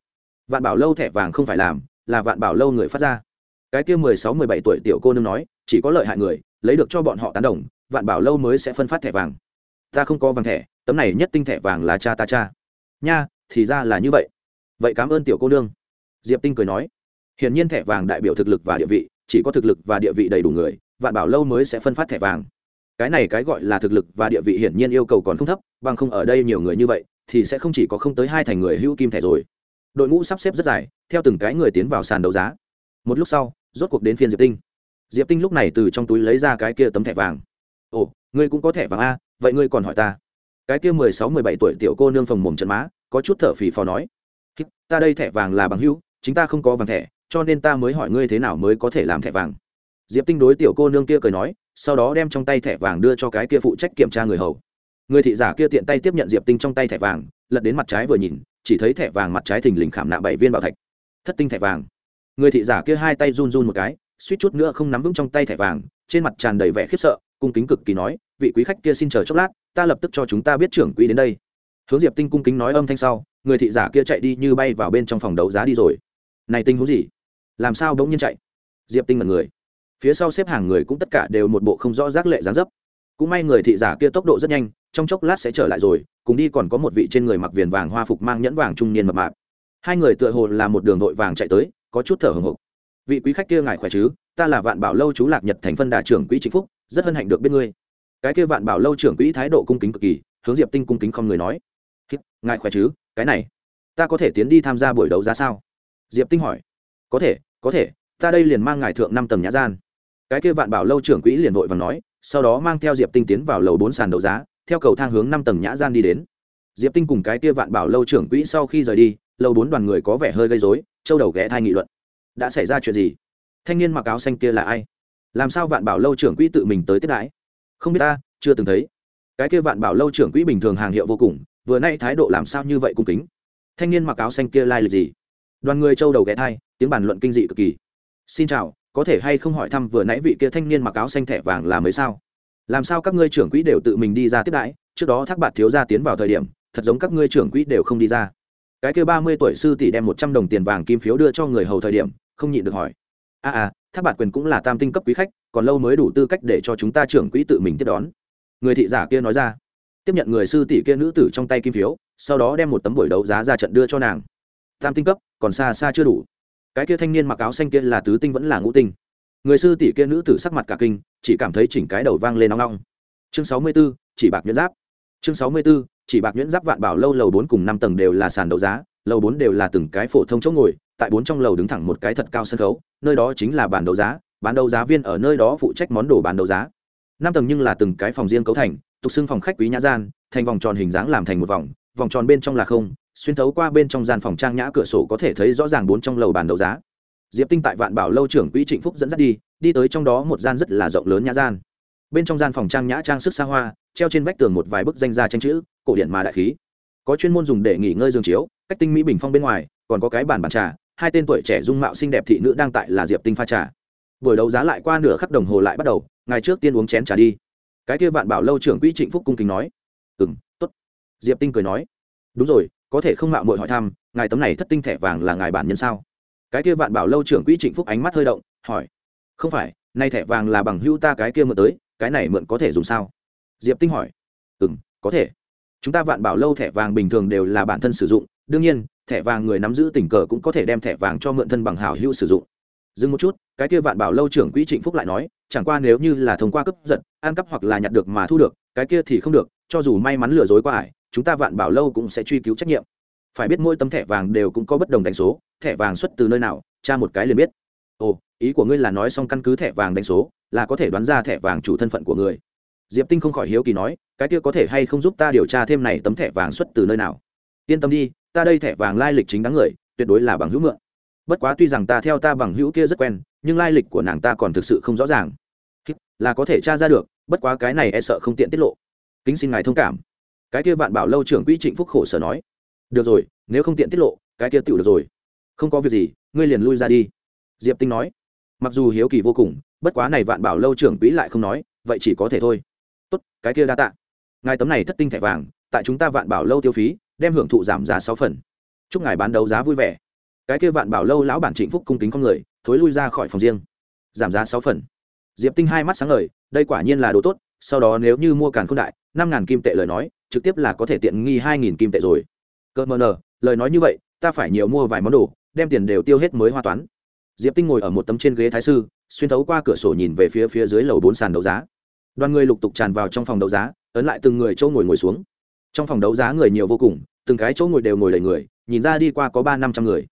Vạn bảo lâu thẻ vàng không phải làm là vạn bảo lâu người phát ra. Cái kia mười sáu mười bảy tuổi tiểu cô nương nói chỉ có lợi hại người lấy được cho bọn họ tán đồng vạn bảo lâu mới sẽ phân phát thẻ vàng. Ta không có vàng thẻ tấm này nhất tinh thẻ vàng là cha ta cha. Nha thì ra là như vậy. Vậy cảm ơn tiểu cô nương. Diệp tinh cười nói. Hiển nhiên thẻ vàng đại biểu thực lực và địa vị, chỉ có thực lực và địa vị đầy đủ người, vạn bảo lâu mới sẽ phân phát thẻ vàng. Cái này cái gọi là thực lực và địa vị hiển nhiên yêu cầu còn không thấp, bằng không ở đây nhiều người như vậy, thì sẽ không chỉ có không tới hai thành người hữu kim thẻ rồi. Đội ngũ sắp xếp rất dài, theo từng cái người tiến vào sàn đấu giá. Một lúc sau, rốt cuộc đến phiên diệp tinh. Diệp tinh lúc này từ trong túi lấy ra cái kia tấm thẻ vàng. Ồ, ngươi cũng có thẻ vàng a, vậy ngươi còn hỏi ta. Cái kia mười sáu, mười bảy tuổi tiểu cô nương phồng mồm trận má có chút thở phì phò nói ta đây thẻ vàng là bằng hữu, chính ta không có vàng thẻ, cho nên ta mới hỏi ngươi thế nào mới có thể làm thẻ vàng. Diệp tinh đối tiểu cô nương kia cười nói, sau đó đem trong tay thẻ vàng đưa cho cái kia phụ trách kiểm tra người hầu. Người thị giả kia tiện tay tiếp nhận diệp tinh trong tay thẻ vàng, lật đến mặt trái vừa nhìn, chỉ thấy thẻ vàng mặt trái thình lình khảm nạ bảy viên bảo thạch. Thất tinh thẻ vàng. Người thị giả kia hai tay run run một cái, suýt chút nữa không nắm vững trong tay thẻ vàng, trên mặt tràn đầy vẻ khiếp sợ, cung kính cực kỳ nói, vị quý khách kia xin chờ chốc lát, ta lập tức cho chúng ta biết trưởng quỹ đến đây hướng diệp tinh cung kính nói âm thanh sau, người thị giả kia chạy đi như bay vào bên trong phòng đấu giá đi rồi. Này tinh hú gì? Làm sao bỗng nhiên chạy? Diệp tinh mật người. Phía sau xếp hàng người cũng tất cả đều một bộ không rõ rác lệ dáng dấp. Cũng may người thị giả kia tốc độ rất nhanh, trong chốc lát sẽ trở lại rồi, cùng đi còn có một vị trên người mặc viền vàng hoa phục mang nhẫn vàng trung niên mập mạp. Hai người tựa hồ là một đường vội vàng chạy tới, có chút thở hồng hộc. Vị quý khách kia ngài khỏe chứ? Ta là vạn bảo lâu chú lạc nhật thành phân đà trưởng quỹ chính phúc, rất hân hạnh được biết ngươi. Cái kia vạn bảo lâu trưởng quỹ thái độ cung kính cực kỳ, hướng diệp tinh cung kính không người nói ngài khỏe chứ? Cái này, ta có thể tiến đi tham gia buổi đấu giá sao? Diệp tinh hỏi. Có thể có thể, ta đây liền mang ngài thượng năm tầng nhã gian. Cái kia vạn bảo lâu trưởng quỹ liền vội và nói, sau đó mang theo diệp tinh tiến vào lầu bốn sàn đấu giá, theo cầu thang hướng năm tầng nhã gian đi đến. Diệp tinh cùng cái kia vạn bảo lâu trưởng quỹ sau khi rời đi, lầu bốn đoàn người có vẻ hơi gây dối châu đầu ghé thai nghị luận. Đã xảy ra chuyện gì? Thanh niên mặc áo xanh kia là ai? Làm sao vạn bảo lâu trưởng quỹ tự mình tới tiếp đãi? Không biết ta, chưa từng thấy. Cái kia vạn bảo lâu trưởng quỹ bình thường hàng hiệu vô cùng vừa nay thái độ làm sao như vậy cung kính? Thanh niên mặc áo xanh kia lai、like、lịch gì? Đoàn người châu đầu ghé thai tiếng bàn luận kinh dị cực kỳ. Xin chào có thể hay không hỏi thăm vừa nãy vị kia thanh niên mặc áo xanh thẻ vàng là mới sao? Làm sao các ngươi trưởng quỹ đều tự mình đi ra tiếp đãi? Trước đó thác bạt thiếu gia tiến vào thời điểm thật giống các ngươi trưởng quỹ đều không đi ra. Cái kia ba mươi tuổi sư tỷ đem một trăm đồng tiền vàng kim phiếu đưa cho người hầu thời điểm không nhịn được hỏi. A à, à thác bạt quyền cũng là tam tinh cấp quý khách còn lâu mới đủ tư cách để cho chúng ta trưởng quỹ tự mình tiếp đón. Người thị giả kia nói ra tiếp nhận người sư tỷ kia nữ tử trong tay kim phiếu sau đó đem một tấm buổi đấu giá ra trận đưa cho nàng. Tam tinh cấp còn xa xa chưa đủ. Cái kia thanh niên mặc áo xanh kia là tứ tinh vẫn là ngũ tinh. Người sư tỷ kia nữ tử sắc mặt cả kinh chỉ cảm thấy chỉnh cái đầu vang lên nóng nóng chương sáu mươi 64, chỉ bạc nhuyễn giáp. Chương sáu mươi 64, chỉ bạc nhuyễn giáp vạn bảo lâu lầu bốn cùng năm tầng đều là sàn đấu giá lầu bốn đều là từng cái phổ thông chỗ ngồi tại bốn trong lầu đứng thẳng một cái thật cao sân khấu nơi đó chính là bàn đấu giá bán đấu giá viên ở nơi đó phụ trách món đồ bán đấu giá. Năm tầng nhưng là từng cái phòng riêng cấu thành tục xưng phòng khách quý nhã gian, thành vòng tròn hình dáng làm thành một vòng vòng tròn bên trong là không, xuyên thấu qua bên trong gian phòng trang nhã cửa sổ có thể thấy rõ ràng bốn trong lầu bàn đấu giá. Diệp tinh tại vạn bảo lâu trưởng quỹ trịnh phúc dẫn dắt đi đi tới trong đó một gian rất là rộng lớn nhã gian. Bên trong gian phòng trang nhã trang sức xa hoa, treo trên vách tường một vài bức danh gia tranh chữ, cổ điển mà đại khí. Có chuyên môn dùng để nghỉ ngơi giường chiếu, cách tinh mỹ bình phong bên ngoài, còn có cái bàn bàn trà, hai tên tuổi trẻ dung mạo xinh đẹp thị nữ đang tại là diệp tinh pha trà. Buổi đấu giá lại qua nửa khắc đồng hồ lại bắt đầu, ngày trước tiên uống chén trà đi cái kia vạn bảo lâu trưởng quỹ trịnh phúc cung kính nói. Ừ m t ố t diệp tinh cười nói. Đúng rồi, có thể không mạo mội hỏi thăm, ngài tấm này thất tinh thẻ vàng là ngài bản nhân sao? Cái kia vạn bảo lâu trưởng quỹ trịnh phúc ánh mắt hơi động, hỏi. Không phải, nay thẻ vàng là bằng hưu ta cái kia mượn tới, cái này mượn có thể dùng sao? Diệp tinh hỏi. Ừ m có thể. Chúng ta vạn bảo lâu thẻ vàng bình thường đều là bản thân sử dụng, đương nhiên, thẻ vàng người nắm giữ tình cờ cũng có thể đem thẻ vàng cho mượn thân bằng hảo hữu sử dụng dừng một chút, cái kia vạn bảo lâu trưởng quỹ trịnh phúc lại nói, chẳng qua nếu như là thông qua cấp giật, ăn cắp hoặc là nhặt được mà thu được, cái kia thì không được, cho dù may mắn lừa dối qua ải, chúng ta vạn bảo lâu cũng sẽ truy cứu trách nhiệm. Phải biết mỗi tấm thẻ vàng đều cũng có bất đồng đánh số, thẻ vàng xuất từ nơi nào, tra một cái liền biết. Ồ, ý của ngươi là nói xong căn cứ thẻ vàng đánh số, là có thể đoán ra thẻ vàng chủ thân phận của người. Diệp tinh không khỏi hiếu kỳ nói, cái kia có thể hay không giúp ta điều tra thêm này tấm thẻ vàng xuất từ nơi nào? Yên tâm đi, ta đây thẻ vàng lai lịch chính đáng người, tuyệt đối là bằng hữu mượn bất quá tuy rằng ta theo ta bằng hữu kia rất quen, nhưng lai lịch của nàng ta còn thực sự không rõ ràng. Là có thể tra ra được, bất quá cái này e sợ không tiện tiết lộ. Kính xin ngài thông cảm. Cái kia vạn bảo lâu trưởng quỹ trịnh phúc khổ sở nói. Được rồi, nếu không tiện tiết lộ, cái kia tựu được rồi. Không có việc gì, ngươi liền lui ra đi. Diệp tinh nói. Mặc dù hiếu kỳ vô cùng, bất quá này vạn bảo lâu trưởng quỹ lại không nói, vậy chỉ có thể thôi. Tốt, cái kia đa tạ. Ngài tấm này thất tinh thẻ vàng, tại chúng ta vạn bảo lâu tiêu phí, đem hưởng thụ giảm giá sáu phần. Chúc ngài bán đấu giá vui vẻ cái kia vạn bảo lâu lão bản trịnh phúc cung kính con người, thối lui ra khỏi phòng riêng. Giảm giá sáu phần. Diệp tinh hai mắt sáng ngời, đây quả nhiên là đồ tốt, sau đó nếu như mua càn k đại, năm ngàn kim tệ lời nói, trực tiếp là có thể tiện nghi hai nghìn kim tệ rồi. Cơ mờ nờ, lời nói như vậy, ta phải nhiều mua vài món đồ, đem tiền đều tiêu hết mới hoa toán. Diệp tinh ngồi ở một tấm trên ghế thái sư, xuyên thấu qua cửa sổ nhìn về phía phía dưới lầu bốn sàn đấu giá. Đoàn người lục tục tràn vào trong phòng đấu giá, ấn lại từng người chỗ ngồi ngồi xuống. Trong phòng đấu giá người nhiều vô cùng, từng cái chỗ ngồi đều ngồi đầy người, nhìn ra đi qua có ba năm trăm người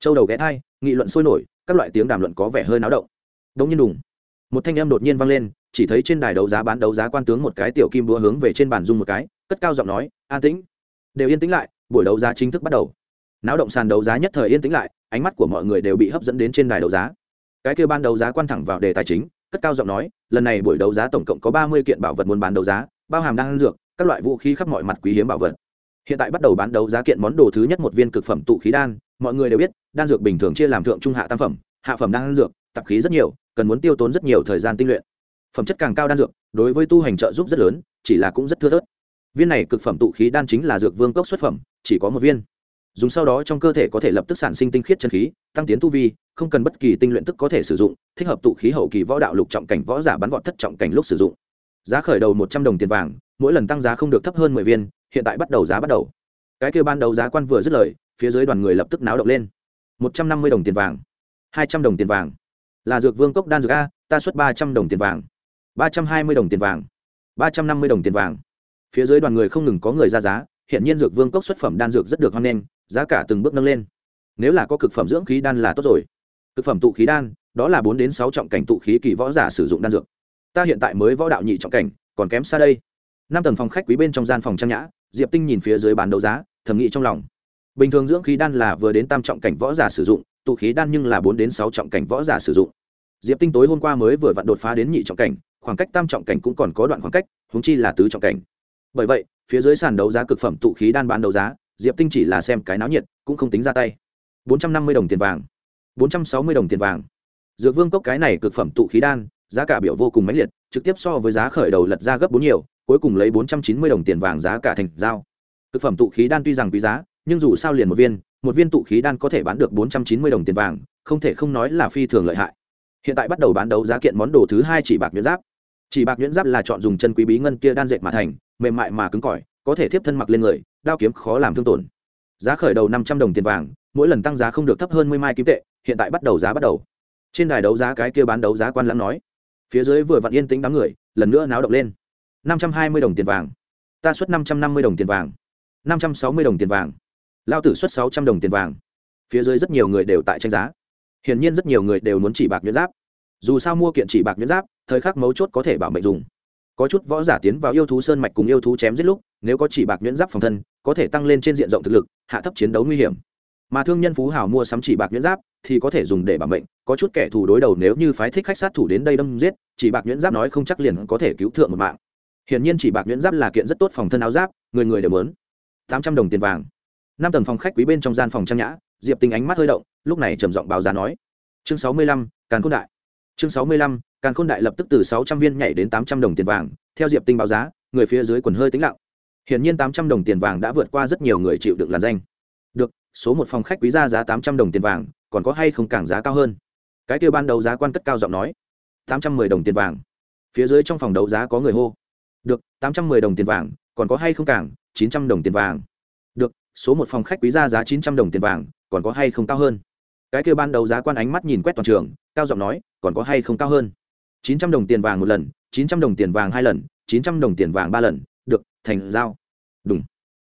châu đầu ghé thai, nghị luận sôi nổi, các loại tiếng đàm luận có vẻ hơi náo động. Đống nhiên đùng, một thanh em đột nhiên vang lên, chỉ thấy trên đài đấu giá bán đấu giá quan tướng một cái tiểu kim đũa hướng về trên bàn dung một cái, cất cao giọng nói, an tĩnh. Đều yên tĩnh lại, buổi đấu giá chính thức bắt đầu. Náo động sàn đấu giá nhất thời yên tĩnh lại, ánh mắt của mọi người đều bị hấp dẫn đến trên đài đấu giá. Cái kêu ban đấu giá quan thẳng vào đề tài chính, cất cao giọng nói, lần này buổi đấu giá tổng cộng có ba mươi kiện bảo vật muốn bán đấu giá, bao hàm đang dược, các loại vũ khí khắp mọi mặt quý hiếm bảo vật. Hiện tại bắt đầu bán đấu giá kiện món đồ thứ nhất một viên cực phẩm tụ khí đan mọi người đều biết, đan dược bình thường chia làm thượng, trung hạ tam phẩm, hạ phẩm đan dược tạp khí rất nhiều, cần muốn tiêu tốn rất nhiều thời gian tinh luyện. Phẩm chất càng cao đan dược, đối với tu hành trợ giúp rất lớn, chỉ là cũng rất thưa thớt. Viên này cực phẩm tụ khí đan chính là dược vương cốc xuất phẩm, chỉ có một viên. Dùng sau đó trong cơ thể có thể lập tức sản sinh tinh khiết chân khí, tăng tiến tu vi, không cần bất kỳ tinh luyện tức có thể sử dụng, thích hợp tụ khí hậu kỳ võ đạo lục trọng cảnh võ giả bắn vọt thất trọng cảnh lúc sử dụng. Giá khởi đầu một trăm đồng tiền vàng, mỗi lần tăng giá không được thấp hơn mười viên, hiện tại bắt đầu giá bắt đầu. Cái kêu ban đầu giá quan vừa dứt lời phía dưới đoàn người lập tức náo động lên. Một trăm năm mươi đồng tiền vàng, hai trăm đồng tiền vàng. Là dược vương cốc đan dược a, ta xuất ba trăm đồng tiền vàng. Ba trăm hai mươi đồng tiền vàng, ba trăm năm mươi đồng tiền vàng. Phía dưới đoàn người không ngừng có người ra giá, hiện nhiên dược vương cốc xuất phẩm đan dược rất được hoan nghênh, giá cả từng bước nâng lên. Nếu là có cực phẩm dưỡng khí đan là tốt rồi. Cực phẩm tụ khí đan, đó là bốn đến sáu trọng cảnh tụ khí kỳ võ giả sử dụng đan dược. Ta hiện tại mới võ đạo nhị trọng cảnh, còn kém xa đây. Năm tầng phòng khách quý bên trong gian phòng trang nhã, diệp tinh nhìn phía dưới bán đấu giá, thầm nghĩ trong lòng bình thường dưỡng khí đan là vừa đến tam trọng cảnh võ giả sử dụng, tụ khí đan nhưng là bốn đến sáu trọng cảnh võ giả sử dụng. Diệp tinh tối hôm qua mới vừa vặn đột phá đến nhị trọng cảnh, khoảng cách tam trọng cảnh cũng còn có đoạn khoảng cách húng chi là tứ trọng cảnh. Bởi vậy, phía dưới sàn đấu giá cực phẩm tụ khí đan bán đấu giá, diệp tinh chỉ là xem cái náo nhiệt, cũng không tính ra tay. bốn trăm năm mươi đồng tiền vàng. bốn trăm sáu mươi đồng tiền vàng. Dược vương cốc cái này cực phẩm tụ khí đan, giá cả biểu vô cùng mãnh liệt, trực tiếp so với giá khởi đầu lật ra gấp bốn nhiều, cuối cùng lấy bốn trăm chín mươi đồng tiền vàng giá cả thành giao. Cực phẩm tụ khí đan tuy rằng quý giá nhưng dù sao liền một viên một viên tụ khí đan có thể bán được bốn trăm chín mươi đồng tiền vàng, không thể không nói là phi thường lợi hại. Hiện tại bắt đầu bán đấu giá kiện món đồ thứ hai chỉ bạc nhuyễn giáp. Chỉ bạc nhuyễn giáp là chọn dùng chân quý bí ngân kia đan dệt mà thành, mềm mại mà cứng cỏi, có thể tiếp thân mặc lên người, đao kiếm khó làm thương tổn. Giá khởi đầu năm trăm đồng tiền vàng, mỗi lần tăng giá không được thấp hơn mươi mai kim tệ, hiện tại bắt đầu giá bắt đầu. Trên đài đấu giá cái kia bán đấu giá quan lãng nói, phía dưới vừa vặn yên tĩnh đám người, lần nữa náo động lên. năm trăm hai mươi đồng tiền vàng, ta xuất năm trăm năm mươi đồng tiền vàng, năm trăm sáu mươi đồng tiền vàng lao tử xuất sáu trăm đồng tiền vàng. Phía dưới rất nhiều người đều tại tranh giá. Hiển nhiên rất nhiều người đều muốn chỉ bạc nhuyễn giáp. Dù sao mua kiện chỉ bạc nhuyễn giáp, thời khắc mấu chốt có thể bảo mệnh dùng. Có chút võ giả tiến vào yêu thú sơn mạch cùng yêu thú chém giết lúc, nếu có chỉ bạc nhuyễn giáp phòng thân, có thể tăng lên trên diện rộng thực lực, hạ thấp chiến đấu nguy hiểm. Mà thương nhân phú hào mua sắm chỉ bạc nhuyễn giáp, thì có thể dùng để bảo mệnh, có chút kẻ thù đối đầu nếu như phái thích khách sát thủ đến đây đâm giết, chỉ bạc nhuyễn giáp nói không chắc liền có thể cứu thượng một mạng. Hiển nhiên chỉ bạc nhuyễn giáp là kiện rất tốt phòng thân áo giáp, người người đều muốn. Tám trăm đồng tiền vàng năm tầng phòng khách quý bên trong gian phòng trang nhã, diệp tình ánh mắt hơi động, lúc này trầm giọng báo giá nói, chương sáu mươi lăm, càn khôn đại. Chương sáu mươi lăm, càn khôn đại lập tức từ sáu trăm viên nhảy đến tám trăm đồng tiền vàng, theo diệp tinh báo giá, người phía dưới quần hơi tính lặng. Hiển nhiên tám trăm đồng tiền vàng đã vượt qua rất nhiều người chịu được làn danh. Được, số một phòng khách quý ra giá tám trăm đồng tiền vàng, còn có hay không càng giá cao hơn? Cái kêu ban đầu giá quan cất cao giọng nói, tám trăm mười đồng tiền vàng. Phía dưới trong phòng đấu giá có người hô, được, tám trăm mười đồng tiền vàng, còn có hay không càng, chín trăm đồng tiền vàng. Được số một phòng khách quý ra giá chín trăm đồng tiền vàng, còn có hay không cao hơn? Cái kêu ban đầu giá quan ánh mắt nhìn quét toàn trường, cao giọng nói, còn có hay không cao hơn? Chín trăm đồng tiền vàng một lần, chín trăm đồng tiền vàng hai lần, chín trăm đồng tiền vàng ba lần, được, thành giao. Đúng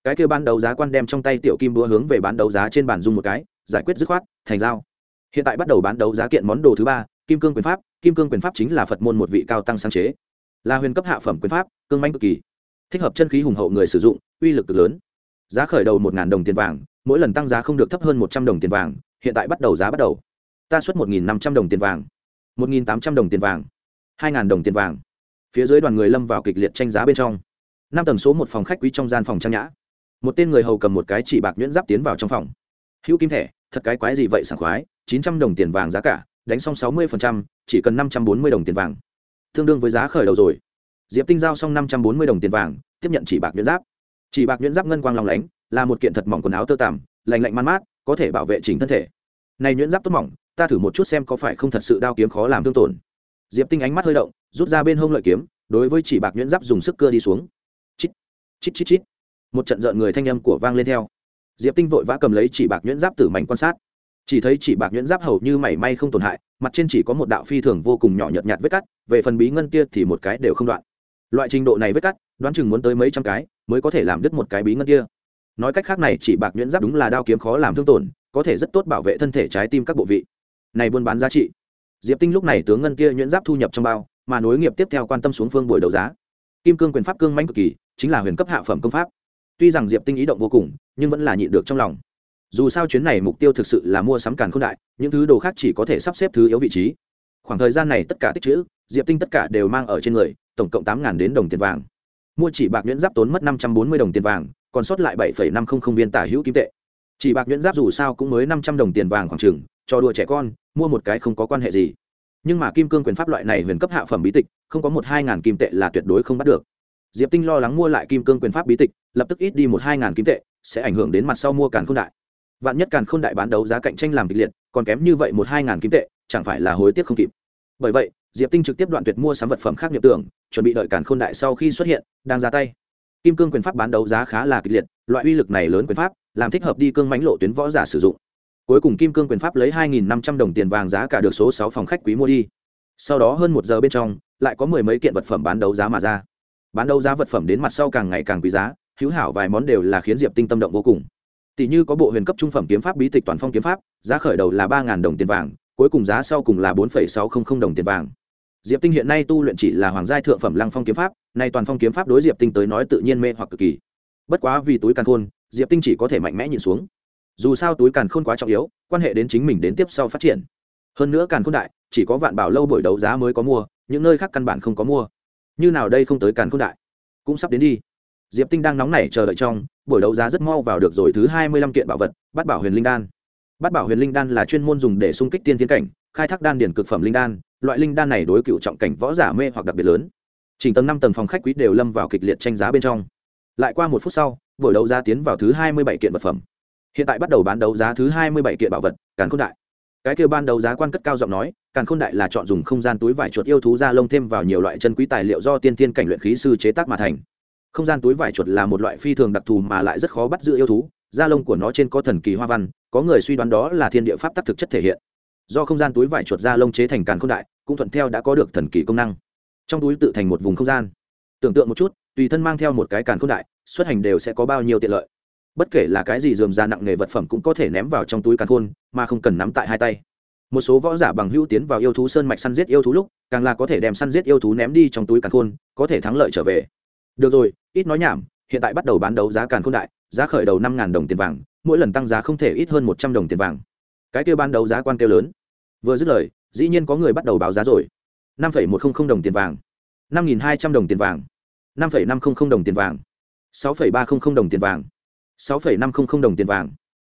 cái kêu ban đầu giá quan đem trong tay tiểu kim đũa hướng về bán đấu giá trên bàn dung một cái, giải quyết dứt khoát, thành giao. Hiện tại bắt đầu bán đấu giá kiện món đồ thứ ba, kim cương quyền pháp, kim cương quyền pháp chính là phật môn một vị cao tăng sáng chế. Là huyền cấp hạ phẩm quyền pháp, cương manh cực kỳ, thích hợp chân khí hùng hậu người sử dụng, uy lực cực lớn giá khởi đầu một đồng tiền vàng, mỗi lần tăng giá không được thấp hơn một trăm đồng tiền vàng, hiện tại bắt đầu giá bắt đầu. Ta xuất một năm trăm đồng tiền vàng, một tám trăm đồng tiền vàng, hai đồng tiền vàng. Phía dưới đoàn người lâm vào kịch liệt tranh giá bên trong. Năm tầng số một phòng khách quý trong gian phòng trang nhã. Một tên người hầu cầm một cái chỉ bạc nhuyễn giáp tiến vào trong phòng. Hữu kim thẻ, thật cái quái gì vậy sảng khoái, chín trăm đồng tiền vàng giá cả, đánh xong sáu mươi chỉ cần năm trăm bốn mươi đồng tiền vàng. Tương đương với giá khởi đầu rồi. Diệp tinh giao xong năm trăm bốn mươi đồng tiền vàng, tiếp nhận chỉ bạc nhuyễn giáp chỉ bạc nhuyễn giáp ngân quang lòng lánh, là một kiện thật mỏng quần áo tơ tằm lành lạnh man mát, có thể bảo vệ chỉnh thân thể. Này nhuyễn giáp tốt mỏng, ta thử một chút xem có phải không thật sự đao kiếm khó làm thương tổn. Diệp tinh ánh mắt hơi động, rút ra bên hông lợi kiếm, đối với chỉ bạc nhuyễn giáp dùng sức cưa đi xuống. Chít chít chít chít. Một trận rợn người thanh âm của vang lên theo. Diệp tinh vội vã cầm lấy chỉ bạc nhuyễn giáp tử mảnh quan sát. Chỉ thấy chỉ bạc nhuyễn giáp hầu như mảy may không tổn hại, mặt trên chỉ có một đạo phi thường vô cùng nhỏ nhợt nhạt vết cắt, về phần bí ngân kia thì một cái đều không đoạn. Loại trình độ này vết cắt đoán chừng muốn tới mấy trăm cái, mới có thể làm đứt một cái bí ngân kia. Nói cách khác này, chỉ bạc nhuyễn giáp đúng là đao kiếm khó làm thương tổn, có thể rất tốt bảo vệ thân thể trái tim các bộ vị. Này buôn bán giá trị. Diệp tinh lúc này tướng ngân kia nhuyễn giáp thu nhập trong bao, mà nối nghiệp tiếp theo quan tâm xuống phương buổi đấu giá. Kim cương quyền pháp cương mãnh cực kỳ, chính là huyền cấp hạ phẩm công pháp. Tuy rằng diệp tinh ý động vô cùng, nhưng vẫn là nhịn được trong lòng. Dù sao chuyến này mục tiêu thực sự là mua sắm càn k h ô n đại, những thứ đồ khác chỉ có thể sắp xếp thứ yếu vị trí. Khoảng thời gian này tất cả tích chữ diệp tinh tất cả đều mang ở trên người, tổng cộng tám đến đồng tiền vàng mua chỉ bạc nhuyễn giáp tốn mất năm trăm bốn mươi đồng tiền vàng, còn sót lại bảy năm trăm linh viên tả hữu kim tệ. Chỉ bạc nhuyễn giáp dù sao cũng mới năm trăm đồng tiền vàng khoảng chừng, cho đùa trẻ con, mua một cái không có quan hệ gì. Nhưng mà kim cương quyền pháp loại này huyền cấp hạ phẩm bí tịch, không có một hai ngàn kim tệ là tuyệt đối không bắt được. Diệp tinh lo lắng mua lại kim cương quyền pháp bí tịch, lập tức ít đi một hai ngàn kim tệ, sẽ ảnh hưởng đến mặt sau mua càn k h ô n đại. Vạn nhất càn k h ô n đại bán đấu giá cạnh tranh làm kịch liệt, còn kém như vậy một hai ngàn kim tệ, chẳng phải là hối tiếc không kịp. Bởi vậy diệp tinh trực tiếp đoạn tuyệt mua sắm vật phẩm khác nhập tưởng, chuẩn bị đợi càn khôn đại sau khi xuất hiện, đang ra tay. Kim cương quyền pháp bán đấu giá khá là kịch liệt, loại uy lực này lớn quyền pháp, làm thích hợp đi cương mánh lộ tuyến võ giả sử dụng. Cuối cùng kim cương quyền pháp lấy hai nghìn năm trăm đồng tiền vàng giá cả được số sáu phòng khách quý mua đi. Sau đó hơn một giờ bên trong, lại có mười mấy kiện vật phẩm bán đấu giá mà ra. Bán đấu giá vật phẩm đến mặt sau càng ngày càng quý giá, hữu hảo vài món đều là khiến diệp tinh tâm động vô cùng. Tỷ như có bộ huyền cấp trung phẩm kiếm pháp bí tịch toàn phong kiếm pháp, giá khởi đầu là ba đồng tiền vàng, cuối cùng giá sau cùng là bốn sáu trăm linh đồng tiền vàng diệp tinh hiện nay tu luyện chỉ là hoàng gia thượng phẩm lăng phong kiếm pháp, nay toàn phong kiếm pháp đối diệp tinh tới nói tự nhiên mê hoặc cực kỳ. Bất quá vì túi càn khôn, diệp tinh chỉ có thể mạnh mẽ nhìn xuống. Dù sao túi càn khôn quá trọng yếu, quan hệ đến chính mình đến tiếp sau phát triển. Hơn nữa càn khôn đại, chỉ có vạn bảo lâu buổi đấu giá mới có mua, những nơi khác căn bản không có mua. Như nào đây không tới càn khôn đại? Cũng sắp đến đi. Diệp tinh đang nóng nảy chờ đợi trong, buổi đấu giá rất mau vào được rồi thứ hai mươi lăm kiện bảo vật, bát bảo huyền linh đan. Bát bảo huyền linh đan là chuyên môn dùng để xung kích tiên thiên cảnh, khai thác đan điển cực phẩm linh đan loại linh đan này đối cựu trọng cảnh võ giả mê hoặc đặc biệt lớn. Chỉnh tầng năm tầng phòng khách quý đều lâm vào kịch liệt tranh giá bên trong. Lại qua một phút sau, buổi đấu giá tiến vào thứ hai mươi bảy kiện vật phẩm. Hiện tại bắt đầu bán đấu giá thứ hai mươi bảy kiện bảo vật, càn khôn đại. Cái kêu ban đấu giá quan cất cao giọng nói, càn khôn đại là chọn dùng không gian túi vải chuột yêu thú da lông thêm vào nhiều loại chân quý tài liệu do tiên tiên cảnh luyện khí sư chế tác mà thành. Không gian túi vải chuột là một loại phi thường đặc thù mà lại rất khó bắt giữ yêu thú, da lông của nó trên có thần kỳ hoa văn, có người suy đoán đó là thiên địa pháp tắc thực chất thể hiện do không gian túi vải chuột da lông chế thành càn k h ô n đại, cũng thuận theo đã có được thần kỳ công năng. Trong túi tự thành một vùng không gian. Tưởng tượng một chút, tùy thân mang theo một cái càn k h ô n đại, xuất hành đều sẽ có bao nhiêu tiện lợi. Bất kể là cái gì dườm ra nặng nghề vật phẩm cũng có thể ném vào trong túi càn khôn, mà không cần nắm tại hai tay. Một số võ giả bằng hữu tiến vào yêu thú sơn mạch săn giết yêu thú lúc, càng là có thể đem săn giết yêu thú ném đi trong túi càn khôn, có thể thắng lợi trở về. Được rồi, ít nói nhảm, hiện tại bắt đầu bán đấu giá càn k h ô n đại, giá khởi đầu năm đồng tiền vàng, mỗi lần tăng giá không thể ít hơn một trăm đồng tiền vàng cái kêu ban đầu giá quan kêu lớn. Vừa dứt lời, dĩ nhiên có người bắt đầu báo giá rồi. Năm một trăm linh đồng tiền vàng. Năm hai trăm đồng tiền vàng. Năm năm trăm linh đồng tiền vàng. Sáu ba trăm linh đồng tiền vàng. Sáu năm trăm linh đồng tiền vàng.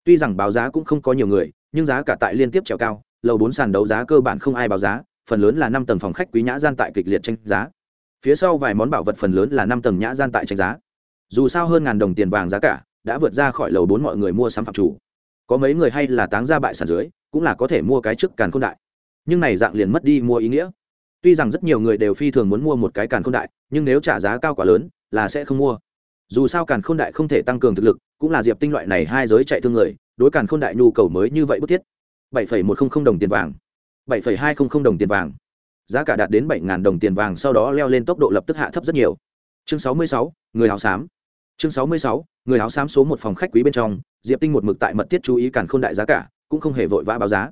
Tuy rằng báo giá cũng không có nhiều người, nhưng giá cả tại liên tiếp trèo cao, lầu bốn sàn đấu giá cơ bản không ai báo giá, phần lớn là năm tầng phòng khách quý nhã gian tại kịch liệt tranh giá. Phía sau vài món bảo vật phần lớn là năm tầng nhã gian tại tranh giá. Dù sao hơn ngàn đồng tiền vàng giá cả đã vượt ra khỏi lầu bốn mọi người mua sắm phạm chủ có mấy người hay là táng ra bại sản dưới, cũng là có thể mua cái trước càn k h ô n đại. Nhưng này dạng liền mất đi mua ý nghĩa. Tuy rằng rất nhiều người đều phi thường muốn mua một cái càn k h ô n đại, nhưng nếu trả giá cao quá lớn, là sẽ không mua. Dù sao càn k h ô n đại không thể tăng cường thực lực, cũng là diệp tinh loại này hai giới chạy thương người, đối càn k h ô n đại nhu cầu mới như vậy bức thiết. bảy một trăm linh đồng tiền vàng. bảy hai trăm linh đồng tiền vàng. Giá cả đạt đến bảy đồng tiền vàng, sau đó leo lên tốc độ lập tức hạ thấp rất nhiều. Chương sáu mươi sáu, người áo xám chương sáu mươi sáu, người áo xám số một phòng khách quý bên trong, diệp tinh một mực tại mật thiết chú ý cản k h ô n đại giá cả, cũng không hề vội vã báo giá.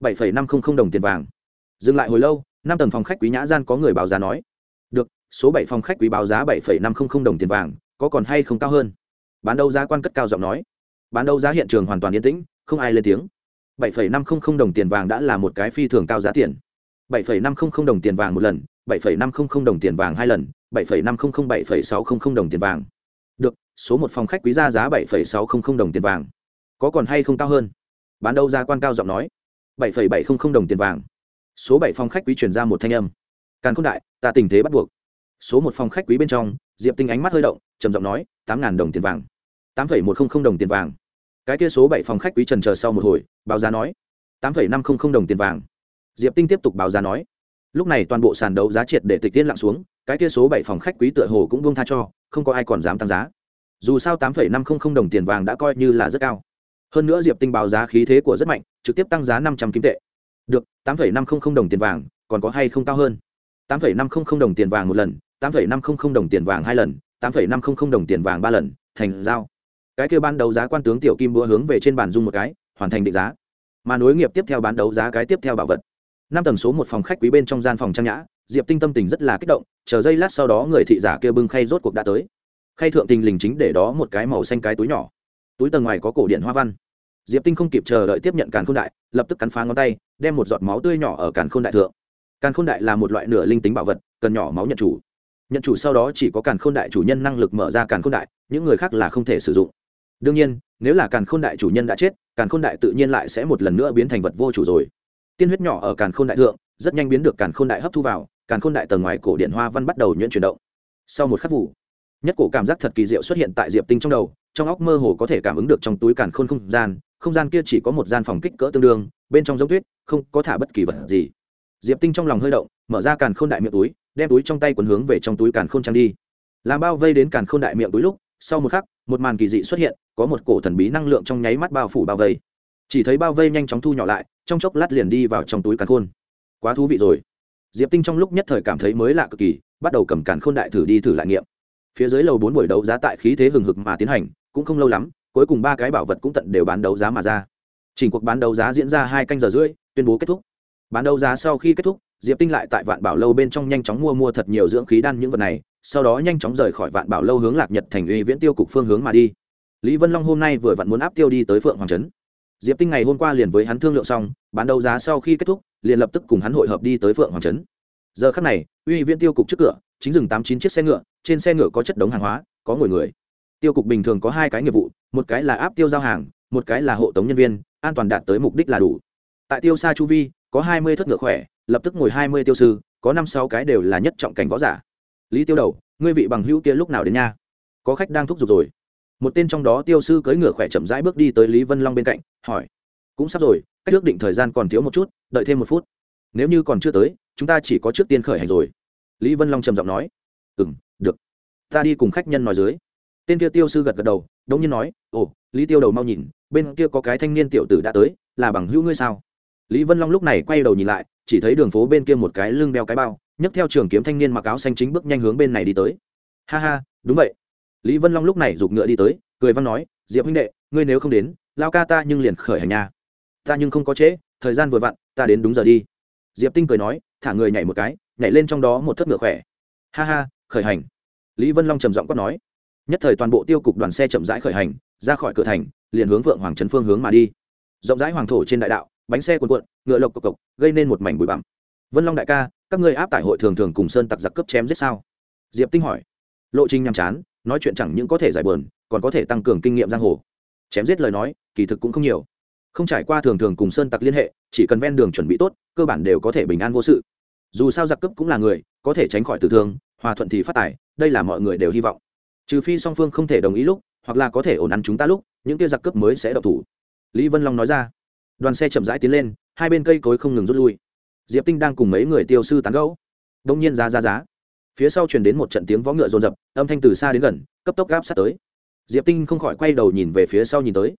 bảy năm trăm linh đồng tiền vàng. Dừng lại hồi lâu, năm tầng phòng khách quý nhã gian có người báo giá nói, được, số bảy phòng khách quý báo giá bảy năm trăm linh đồng tiền vàng, có còn hay không cao hơn? Bán đấu giá quan cất cao giọng nói, bán đấu giá hiện trường hoàn toàn yên tĩnh, không ai lên tiếng. bảy năm trăm linh đồng tiền vàng đã là một cái phi thường cao giá tiền. bảy phẩy năm không không đồng tiền vàng một lần, bảy phẩy năm không không đồng tiền vàng hai lần, bảy phẩy năm không không, bảy phẩy sáu không không đồng tiền vàng được, số một phòng khách quý ra giá bảy phẩy sáu không không đồng tiền vàng. Có còn hay không cao hơn? Bán đâu ra quan cao giọng nói. bảy phẩy bảy không không đồng tiền vàng. Số bảy phòng khách quý chuyển ra một thanh âm. Càn khôn đại, ta tình thế bắt buộc. Số một phòng khách quý bên trong, diệp tinh ánh mắt hơi động, trầm giọng nói, tám ngàn đồng tiền vàng. tám phẩy một không không đồng tiền vàng. Cái kia số bảy phòng khách quý trần chờ sau một hồi, báo giá nói, tám phẩy năm không không đồng tiền vàng. Diệp tinh tiếp tục báo giá nói, lúc này toàn bộ sàn đấu giá triệt để tịch tiên lặng xuống, cái kia số bảy phòng khách quý tựa hồ cũng buông tha cho không có ai còn dám tăng giá. Dù sao tám năm trăm linh đồng tiền vàng đã coi như là rất cao. Hơn nữa diệp tinh báo giá khí thế của rất mạnh, trực tiếp tăng giá năm trăm kim tệ. Được, tám năm trăm linh đồng tiền vàng, còn có hay không cao hơn? Tám năm trăm linh đồng tiền vàng một lần, tám năm trăm linh đồng tiền vàng hai lần, tám năm trăm linh đồng tiền vàng ba lần, thành giao. Cái kia ban đấu giá quan tướng tiểu kim búa hướng về trên bàn dung một cái, hoàn thành định giá. Mà nối nghiệp tiếp theo bán đấu giá cái tiếp theo bảo vật. Năm tầng số một phòng khách quý bên trong gian phòng trang nhã diệp tinh tâm tình rất là kích động, chờ giây lát sau đó người thị giả kia bưng khay rốt cuộc đã tới. Khay thượng tình lình chính để đó một cái màu xanh cái túi nhỏ. Túi tầng ngoài có cổ điện hoa văn. Diệp tinh không kịp chờ đợi tiếp nhận càn khôn đại, lập tức cắn phá ngón tay, đem một giọt máu tươi nhỏ ở càn khôn đại thượng. Càn khôn đại là một loại nửa linh tính bảo vật, cần nhỏ máu nhận chủ. Nhận chủ sau đó chỉ có càn khôn đại chủ nhân năng lực mở ra càn khôn đại, những người khác là không thể sử dụng. Đương nhiên, nếu là càn khôn đại chủ nhân đã chết, càn khôn đại tự nhiên lại sẽ một lần nữa biến thành vật vô chủ rồi. Tiên huyết nhỏ ở càn khôn đại thượng rất nhanh biến được càn khôn đại hấp thu vào, càn khôn đại tầng ngoài cổ điện hoa văn bắt đầu nhuyễn chuyển động. Sau một khắc vụ, nhất cổ cảm giác thật kỳ diệu xuất hiện tại diệp tinh trong đầu, trong óc mơ hồ có thể cảm ứng được trong túi càn khôn không gian không gian kia chỉ có một gian phòng kích cỡ tương đương, bên trong giống tuyết, không có thả bất kỳ vật gì. Diệp tinh trong lòng hơi động, mở ra càn khôn đại miệng túi, đem túi trong tay quấn hướng về trong túi càn khôn trang đi. Làm bao vây đến càn khôn đại miệng túi lúc, sau một khắc, một màn kỳ dị xuất hiện, có một cổ thần bí năng lượng trong nháy mắt bao phủ bao vây. Chỉ thấy bao vây nhanh chóng thu nhỏ lại, trong chốc lát liền đi vào trong túi càn khôn quá thú vị rồi. Diệp tinh trong lúc nhất thời cảm thấy mới lạ cực kỳ, bắt đầu cầm càn khôn đại thử đi thử lại nghiệm. Phía dưới lầu bốn buổi đấu giá tại khí thế hừng hực mà tiến hành, cũng không lâu lắm, cuối cùng ba cái bảo vật cũng tận đều bán đấu giá mà ra. Chỉnh cuộc bán đấu giá diễn ra hai canh giờ rưỡi, tuyên bố kết thúc. Bán đấu giá sau khi kết thúc, diệp tinh lại tại vạn bảo lâu bên trong nhanh chóng mua mua thật nhiều dưỡng khí đan những vật này, sau đó nhanh chóng rời khỏi vạn bảo lâu hướng lạc nhật thành uy viễn tiêu cục phương hướng mà đi. Lý vân long hôm nay vừa vặn muốn áp tiêu đi tới phượng hoàng trấn diệp tinh ngày hôm qua liền với hắn thương lượng xong, bán đấu giá sau khi kết thúc, liền lập tức cùng hắn hội hợp đi tới phượng hoàng trấn. Giờ khắc này, uy viên tiêu cục trước cửa, chính dừng tám chín chiếc xe ngựa, trên xe ngựa có chất đống hàng hóa, có ngồi người. Tiêu cục bình thường có hai cái nghiệp vụ, một cái là áp tiêu giao hàng, một cái là hộ tống nhân viên, an toàn đạt tới mục đích là đủ. Tại tiêu xa chu vi, có hai mươi thất ngựa khỏe, lập tức ngồi hai mươi tiêu sư, có năm sáu cái đều là nhất trọng cảnh võ giả. Lý tiêu đầu, ngươi vị bằng hữu kia lúc nào đến nha? Có khách đang thúc giục rồi một tên trong đó tiêu sư cưỡi ngựa khỏe chậm rãi bước đi tới lý vân long bên cạnh, hỏi, cũng sắp rồi, cách ước định thời gian còn thiếu một chút, đợi thêm một phút. Nếu như còn chưa tới, chúng ta chỉ có trước tiên khởi hành rồi. Lý vân long trầm giọng nói ừ m được. Ta đi cùng khách nhân nói dưới. Tên kia tiêu sư gật gật đầu, đống nhiên nói, ồ, lý tiêu đầu mau nhìn, bên kia có cái thanh niên tiểu tử đã tới, là bằng hữu ngươi sao? Lý vân long lúc này quay đầu nhìn lại, chỉ thấy đường phố bên kia một cái lưng đeo cái bao, nhấc theo trường kiếm thanh niên mặc áo xanh chính bước nhanh hướng bên này đi tới. Ha ha, đúng vậy lý vân long lúc này giục ngựa đi tới, cười văn nói, diệp huynh đệ, ngươi nếu không đến, lao ca ta nhưng liền khởi hành nha. ta nhưng không có trễ, thời gian vừa vặn, ta đến đúng giờ đi. Diệp tinh cười nói, thả người nhảy một cái, nhảy lên trong đó một thất ngựa khỏe. Ha ha, khởi hành. Lý vân long trầm giọng quát nói. Nhất thời toàn bộ tiêu cục đoàn xe chậm rãi khởi hành, ra khỏi cửa thành, liền hướng vượng hoàng trấn phương hướng mà đi. Rộng rãi hoàng thổ trên đại đạo, bánh xe cuồn cuộn, ngựa lộc cộc cộc, gây nên một mảnh bụi bặm. Vân long đại ca, các ngươi áp tải hội thường thường cùng sơn tặc giặc cướp chém giết sao? Diệp tinh hỏi. Lộ trình nhàm chán nói chuyện chẳng những có thể giải bờn còn có thể tăng cường kinh nghiệm giang hồ. Chém giết lời nói, kỳ thực cũng không nhiều. Không trải qua thường thường cùng sơn tặc liên hệ, chỉ cần ven đường chuẩn bị tốt, cơ bản đều có thể bình an vô sự. Dù sao giặc cướp cũng là người, có thể tránh khỏi tử thương, hòa thuận thì phát tài, đây là mọi người đều hy vọng. Trừ phi song phương không thể đồng ý lúc, hoặc là có thể ổn ăn chúng ta lúc, những kia giặc cướp mới sẽ đậu thủ. Lý vân long nói ra. Đoàn xe chậm rãi tiến lên, hai bên cây cối không ngừng rút lui. Diệp tinh đang cùng mấy người tiêu sư tán gẫu. Đông nhiên giá giá giá phía sau truyền đến một trận tiếng vó ngựa rồn rập, âm thanh từ xa đến gần, cấp tốc gáp sát tới. Diệp tinh không khỏi quay đầu nhìn về phía sau nhìn tới.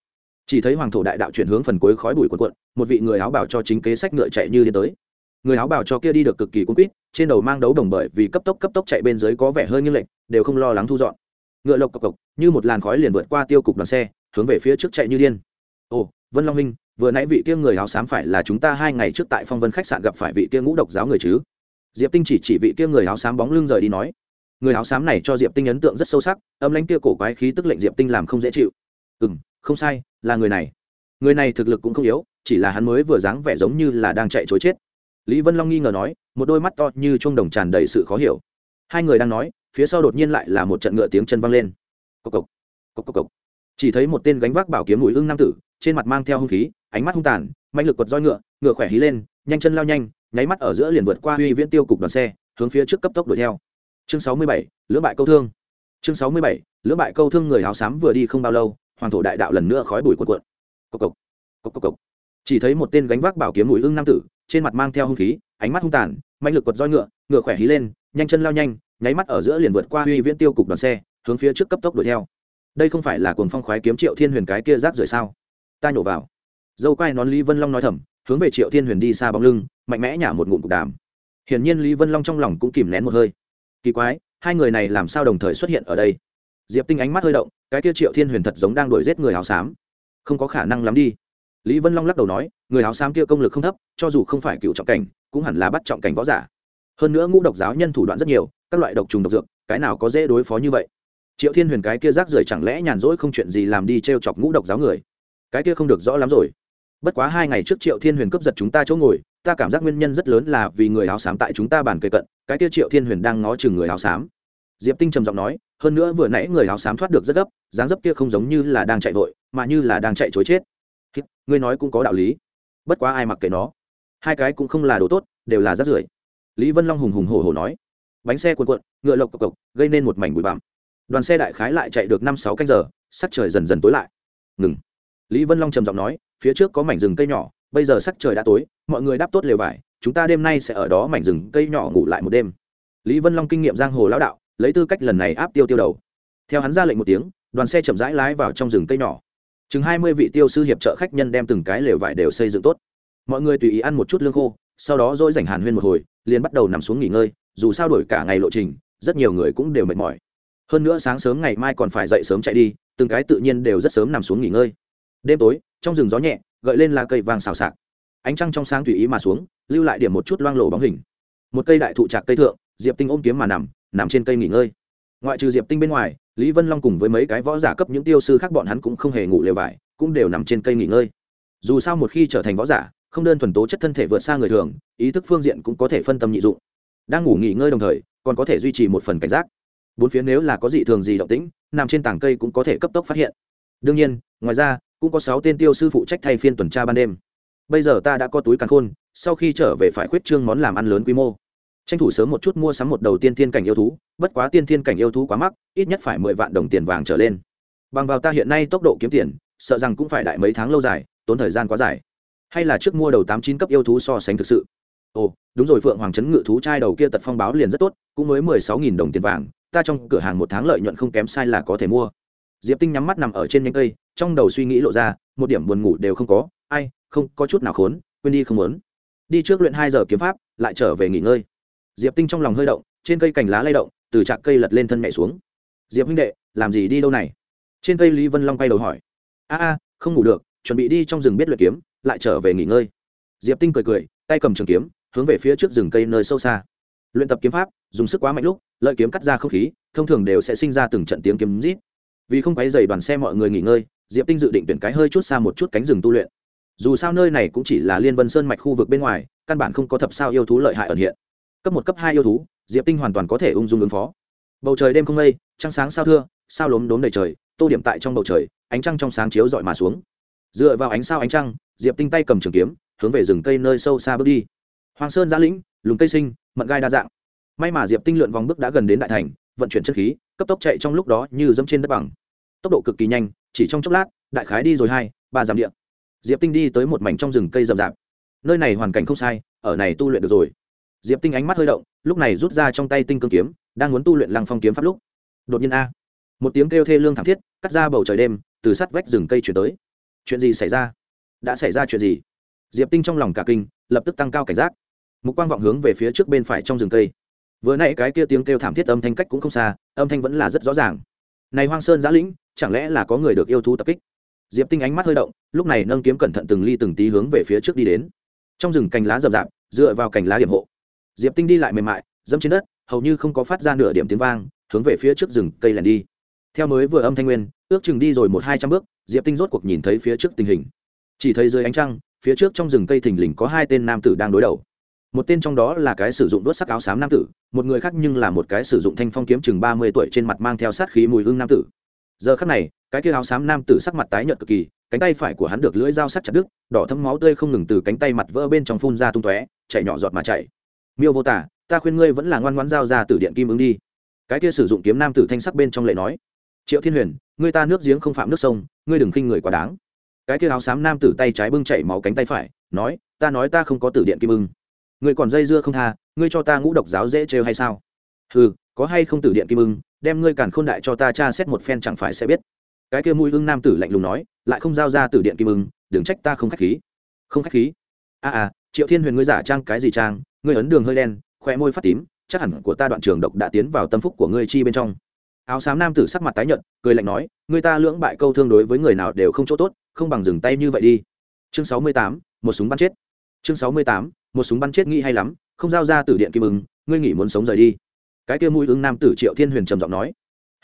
Chỉ thấy hoàng thổ đại đạo chuyển hướng phần cuối khói bụi quần quận một vị người áo bảo cho chính kế sách ngựa chạy như đi tới. Người áo bảo cho kia đi được cực kỳ cuốn quýt, trên đầu mang đấu đồng bởi vì cấp tốc cấp tốc chạy bên dưới có vẻ hơi như lệch, đều không lo lắng thu dọn. Ngựa lộc cộc cộc, như một làn khói liền vượt qua tiêu cục đoàn xe, hướng về phía trước chạy như điên. Ồ, vân long minh vừa nãy vị kia người áo xám phải là chúng ta hai ngày trước tại phong vân khách sạn gặp phải vị kia ngũ độc giáo người chứ? Diệp tinh chỉ chỉ vị kia người áo xám bóng lưng rời đi nói, người áo xám này cho diệp tinh ấn tượng rất sâu sắc, âm lãnh kia cổ quái khí tức lệnh diệp tinh làm không dễ chịu. Ừ m không sai, là người này. Người này thực lực cũng không yếu, chỉ là hắn mới vừa dáng vẻ giống như là đang chạy chối chết. Lý vân long nghi ngờ nói, một đôi mắt to như chuông đồng tràn đầy sự khó hiểu. Hai người đang nói, phía sau đột nhiên lại là một trận ngựa tiếng chân văng lên. Cộc cộc cộc cộc cộc. Chỉ thấy một tên gánh vác bảo kiếm mũi ưng nam tử, trên mặt mang theo hung khí, ánh mắt hung tàn mạnh lực quật roi ngựa ngựa khỏe hí lên, nhanh chân lao nhanh nháy mắt ở giữa liền vượt qua uy viễn tiêu cục đoàn xe, hướng phía trước cấp tốc đuổi theo. Chương sáu mươi bảy, lưỡng bại câu thương. Chương sáu mươi bảy, lưỡng bại câu thương người áo xám vừa đi không bao lâu, hoàng thổ đại đạo lần nữa khói bụi cuộn cuộn. Cộc cộc cộc cộc cộc. Chỉ thấy một tên gánh vác bảo kiếm mũi hưng nam tử, trên mặt mang theo hung khí, ánh mắt hung tàn mạnh lực quật roi ngựa ngựa khỏe hí lên, nhanh chân lao nhanh, nháy mắt ở giữa liền vượt qua uy viễn tiêu cục đoàn xe, hướng phía trước cấp tốc đuổi theo. Đây không phải là cuồng phong khoái kiếm triệu thiên huyền cái kia rác rưởi sao? Ta nhổ vào. Dâu quai nón lý vân long nói thầm hướng về triệu thiên huyền đi xa bóng lưng, mạnh mẽ nhả một ngụm cục đàm. Hiển nhiên lý vân long trong lòng cũng kìm nén một hơi. Kỳ quái, hai người này làm sao đồng thời xuất hiện ở đây? Diệp tinh ánh mắt hơi động, cái kia triệu thiên huyền thật giống đang đuổi giết người áo xám. Không có khả năng lắm đi. Lý vân long lắc đầu nói, người áo xám kia công lực không thấp, cho dù không phải cựu trọng cảnh, cũng hẳn là bắt trọng cảnh võ giả. Hơn nữa ngũ độc giáo nhân thủ đoạn rất nhiều, các loại độc trùng độc dược, cái nào có dễ đối phó như vậy? Triệu thiên huyền cái kia rác rưởi chẳng lẽ nhàn rỗi không chuyện gì làm đi t r e o chọc ngũ độc giáo người? Cái kia không được rõ lắm rồi bất quá hai ngày trước triệu thiên huyền cướp giật chúng ta chỗ ngồi, ta cảm giác nguyên nhân rất lớn là vì người áo xám tại chúng ta bàn cây cận, cái kia triệu thiên huyền đang ngó chừng người áo xám. Diệp tinh trầm giọng nói, hơn nữa vừa nãy người áo xám thoát được rất gấp, dáng dấp kia không giống như là đang chạy vội, mà như là đang chạy chối chết. Ngươi nói cũng có đạo lý. Bất quá ai mặc kệ nó. Hai cái cũng không là đồ tốt, đều là rác rưởi. Lý vân long hùng hùng hổ hổ nói, bánh xe cuộn cuộn, ngựa lộc cộc cộc, gây nên một mảnh bụi bặm. Đoàn xe đại khái lại chạy được năm sáu canh giờ, sắc trời dần dần tối lại. Ngừng. Lý vân long trầm giọng nói phía trước có mảnh rừng cây nhỏ, bây giờ sắc trời đã tối, mọi người đáp tốt lều vải, chúng ta đêm nay sẽ ở đó mảnh rừng cây nhỏ ngủ lại một đêm. Lý vân long kinh nghiệm giang hồ lão đạo, lấy tư cách lần này áp tiêu tiêu đầu. Theo hắn ra lệnh một tiếng, đoàn xe chậm rãi lái vào trong rừng cây nhỏ. Chừng hai mươi vị tiêu sư hiệp trợ khách nhân đem từng cái lều vải đều xây dựng tốt. Mọi người tùy ý ăn một chút lương khô, sau đó dỗi dành hàn huyên một hồi, liền bắt đầu nằm xuống nghỉ ngơi, dù sao đổi cả ngày lộ trình, rất nhiều người cũng đều mệt mỏi. Hơn nữa sáng sớm ngày mai còn phải dậy sớm chạy đi, từng cái tự nhiên đều rất sớm nằm xuống nghỉ ngơi. Đêm tối trong rừng gió nhẹ, gợi lên là cây vàng xào xạc. Ánh trăng trong sáng tùy ý mà xuống, lưu lại điểm một chút loang lổ bóng hình. Một cây đại thụ trạc cây thượng, diệp tinh ôm kiếm mà nằm nằm trên cây nghỉ ngơi. Ngoại trừ diệp tinh bên ngoài, lý vân long cùng với mấy cái võ giả cấp những tiêu sư khác bọn hắn cũng không hề ngủ lều vải, cũng đều nằm trên cây nghỉ ngơi. Dù sao một khi trở thành võ giả, không đơn thuần tố chất thân thể vượt xa người thường, ý thức phương diện cũng có thể phân tâm nhị dụng. Đang ngủ nghỉ ngơi đồng thời, còn có thể duy trì một phần cảnh giác. Bốn phía nếu là có dị thường gì động tĩnh, nằm trên tảng cây cũng có thể cấp tốc phát hiện. Đương nhiên, ngoài ra cũng có sáu tên tiêu sư phụ trách thay phiên tuần tra ban đêm. Bây giờ ta đã có túi càn khôn, sau khi trở về phải khuyết trương món làm ăn lớn quy mô. Tranh thủ sớm một chút mua sắm một đầu tiên thiên cảnh yêu thú, bất quá tiên thiên cảnh yêu thú quá mắc, ít nhất phải mười vạn đồng tiền vàng trở lên. Bằng vào ta hiện nay tốc độ kiếm tiền, sợ rằng cũng phải đại mấy tháng lâu dài, tốn thời gian quá dài. Hay là trước mua đầu tám chín cấp yêu thú so sánh thực sự. Ồ, đúng rồi, phượng hoàng trấn ngự thú trai đầu kia tật phong báo liền rất tốt, cũng mới mười sáu nghìn đồng tiền vàng, ta trong cửa hàng một tháng lợi nhuận không kém sai là có thể mua. Diệp tinh nhắm mắt nằm ở trên nhánh cây trong đầu suy nghĩ lộ ra, một điểm buồn ngủ đều không có, ai, không, có chút nào khốn, quên đi không muốn. Đi trước luyện hai giờ kiếm pháp, lại trở về nghỉ ngơi. Diệp tinh trong lòng hơi động, trên cây cành lá lay động, từ trạc cây lật lên thân mẹ xuống. Diệp huynh đệ, làm gì đi đâu này? Trên cây lý vân long quay đầu hỏi. A a, không ngủ được, chuẩn bị đi trong rừng biết luyện kiếm, lại trở về nghỉ ngơi. Diệp tinh cười cười, tay cầm trường kiếm, hướng về phía trước rừng cây nơi sâu xa. Luyện tập kiếm pháp, dùng sức quá mạnh lúc, lợi kiếm cắt ra không khí, thông thường đều sẽ sinh ra từng trận tiếng kiếm rít. Vì không quấy dày đoàn xe mọi người nghỉ ngơi diệp tinh dự định tuyển cái hơi chút xa một chút cánh rừng tu luyện. Dù sao nơi này cũng chỉ là liên vân sơn mạch khu vực bên ngoài, căn bản không có thập sao yêu thú lợi hại ẩn hiện. Cấp một, cấp hai yêu thú, diệp tinh hoàn toàn có thể ung dung ứng phó. Bầu trời đêm không mây, trăng sáng sao thưa, sao lốm đốm đầy trời, tô điểm tại trong bầu trời, ánh trăng trong sáng chiếu dọi mà xuống. Dựa vào ánh sao ánh trăng, diệp tinh tay cầm trường kiếm, hướng về rừng cây nơi sâu xa bước đi. Hoàng sơn giã lĩnh, lùng cây sinh, mận gai đa dạng. May mà diệp tinh lượn vòng bước đã gần đến đại thành, vận chuyển chất khí, cấp tốc chạy trong lúc đó như dẫm trên đất bằng. Tốc độ cực kỳ nhanh chỉ trong chốc lát, đại khái đi rồi hai, ba dặm điện diệp tinh đi tới một mảnh trong rừng cây rậm rạp. Nơi này hoàn cảnh không sai, ở này tu luyện được rồi. Diệp tinh ánh mắt hơi động, lúc này rút ra trong tay tinh cương kiếm, đang muốn tu luyện lăng phong kiếm pháp lúc. Đột nhiên a, một tiếng kêu thê lương thảm thiết, cắt ra bầu trời đêm, từ sắt vách rừng cây chuyển tới. Chuyện gì xảy ra? Đã xảy ra chuyện gì? Diệp tinh trong lòng cả kinh, lập tức tăng cao cảnh giác. Mục quang vọng hướng về phía trước bên phải trong rừng cây. Vừa nãy cái kia tiếng kêu thảm thiết âm thanh cách cũng không xa, âm thanh vẫn là rất rõ ràng. Này hoang sơn giã lĩnh chẳng lẽ là có người được yêu thú tập kích? Diệp tinh ánh mắt hơi động, lúc này nâng kiếm cẩn thận từng ly từng tí hướng về phía trước đi đến. Trong rừng cành lá rậm rạp, dựa vào cành lá điểm hộ. Diệp tinh đi lại mềm mại, dẫm trên đất, hầu như không có phát ra nửa điểm tiếng vang, hướng về phía trước rừng cây lẻn đi. Theo mới vừa âm thanh nguyên, ước chừng đi rồi một hai trăm bước, diệp tinh rốt cuộc nhìn thấy phía trước tình hình. Chỉ thấy dưới ánh trăng, phía trước trong rừng cây thình lình có hai tên nam tử đang đối đầu. Một tên trong đó là cái sử dụng đốt sắc áo xám nam tử, một người khác nhưng là một cái sử dụng thanh phong kiếm chừng ba mươi tuổi trên mặt mang theo sát khí mùi hương nam tử giờ khắc này, cái kia áo xám nam tử sắc mặt tái nhợt cực kỳ, cánh tay phải của hắn được lưỡi dao sắc chặt đứt, đỏ thấm máu tươi không ngừng từ cánh tay mặt vỡ bên trong phun ra tung tóe chạy nhỏ giọt mà chạy miêu vô tả, ta khuyên ngươi vẫn là ngoan ngoãn giao ra từ điện kim ứng đi. Cái kia sử dụng kiếm nam tử thanh sắc bên trong lệ nói. Triệu thiên huyền, ngươi ta nước giếng không phạm nước sông, ngươi đừng khinh người quá đáng. Cái kia áo xám nam tử tay trái bưng chảy máu cánh tay phải, nói, ta nói ta không có tử điện kim ưng ngươi còn dây dưa không tha, ngươi cho ta ngũ độc giáo dễ trêu hay sao? Ừ có hay không tử điện kim ưng đem ngươi càn khôn đại cho ta tra xét một phen chẳng phải sẽ biết. Cái kia mũi ưng nam tử lạnh lùng nói lại không giao ra tử điện kim ưng đừng trách ta không khách khí. Không khách khí? A à, à triệu thiên huyền ngươi giả trang cái gì trang? Ngươi ấn đường hơi đen khoe môi phát tím chắc hẳn của ta đoạn trường độc đã tiến vào tâm phúc của ngươi chi bên trong. Áo xám nam tử sắc mặt tái nhợt cười lạnh nói người ta lưỡng bại câu thương đối với người nào đều không chỗ tốt không bằng dừng tay như vậy đi. Chương sáu mươi tám một súng bắn chết. Chương sáu mươi tám một súng bắn chết nghĩ hay lắm không giao ra từ điện kim ưng ngươi nghĩ muốn sống rời đi cái kia mũi ứng nam tử triệu thiên huyền trầm giọng nói,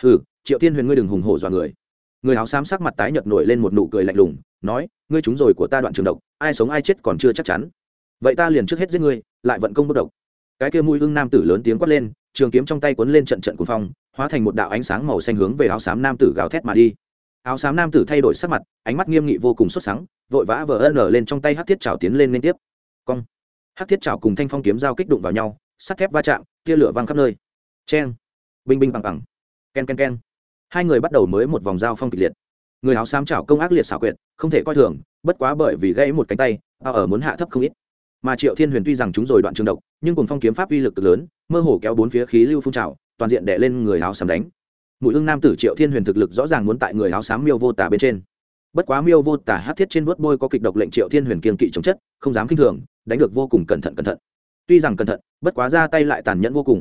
hừ, triệu thiên huyền ngươi đừng hùng hổ dọa người. Người áo xám sắc mặt tái nhợt nổi lên một nụ cười lạnh lùng, nói, ngươi chúng rồi của ta đoạn trường độc, ai sống ai chết còn chưa chắc chắn. Vậy ta liền trước hết giết ngươi, lại vận công bất độc. Cái kia mũi ưng nam tử lớn tiếng quát lên, trường kiếm trong tay quấn lên trận trận cuồng phong, hóa thành một đạo ánh sáng màu xanh hướng về áo xám nam tử gào thét mà đi. Áo xám nam tử thay đổi sắc mặt, ánh mắt nghiêm nghị vô cùng xuất sáng vội vã vờ ân lên trong tay hát thiết trào tiến lên liên tiếp. Cong. Hát thiết trào cùng thanh phong kiếm giao kích đụng vào nhau, sắt thép va chạm, tia lửa văng khắp nơi cheng. Binh binh bằng bằng. Ken ken ken. Hai người bắt đầu mới một vòng giao phong kịch liệt. Người áo xám chảo công ác liệt xảo quyệt, không thể coi thường, bất quá bởi vì gãy một cánh tay ao ở muốn hạ thấp không ít. Mà triệu thiên huyền tuy rằng chúng rồi đoạn trường độc, nhưng cùng phong kiếm pháp uy lực cực lớn, mơ hồ kéo bốn phía khí lưu phun trào, toàn diện đè lên người áo xám đánh. Mũi ương nam tử triệu thiên huyền thực lực rõ ràng muốn tại người áo xám miêu vô tả bên trên. Bất quá miêu vô tả hát thiết trên vớt bôi có kịch độc lệnh triệu thiên huyền kiên kỵ chống chất, không dám k i n h thường, đánh được vô cùng cẩn thận cẩn thận. Tuy rằng cẩn thận, bất quá ra tay lại tàn nhẫn vô cùng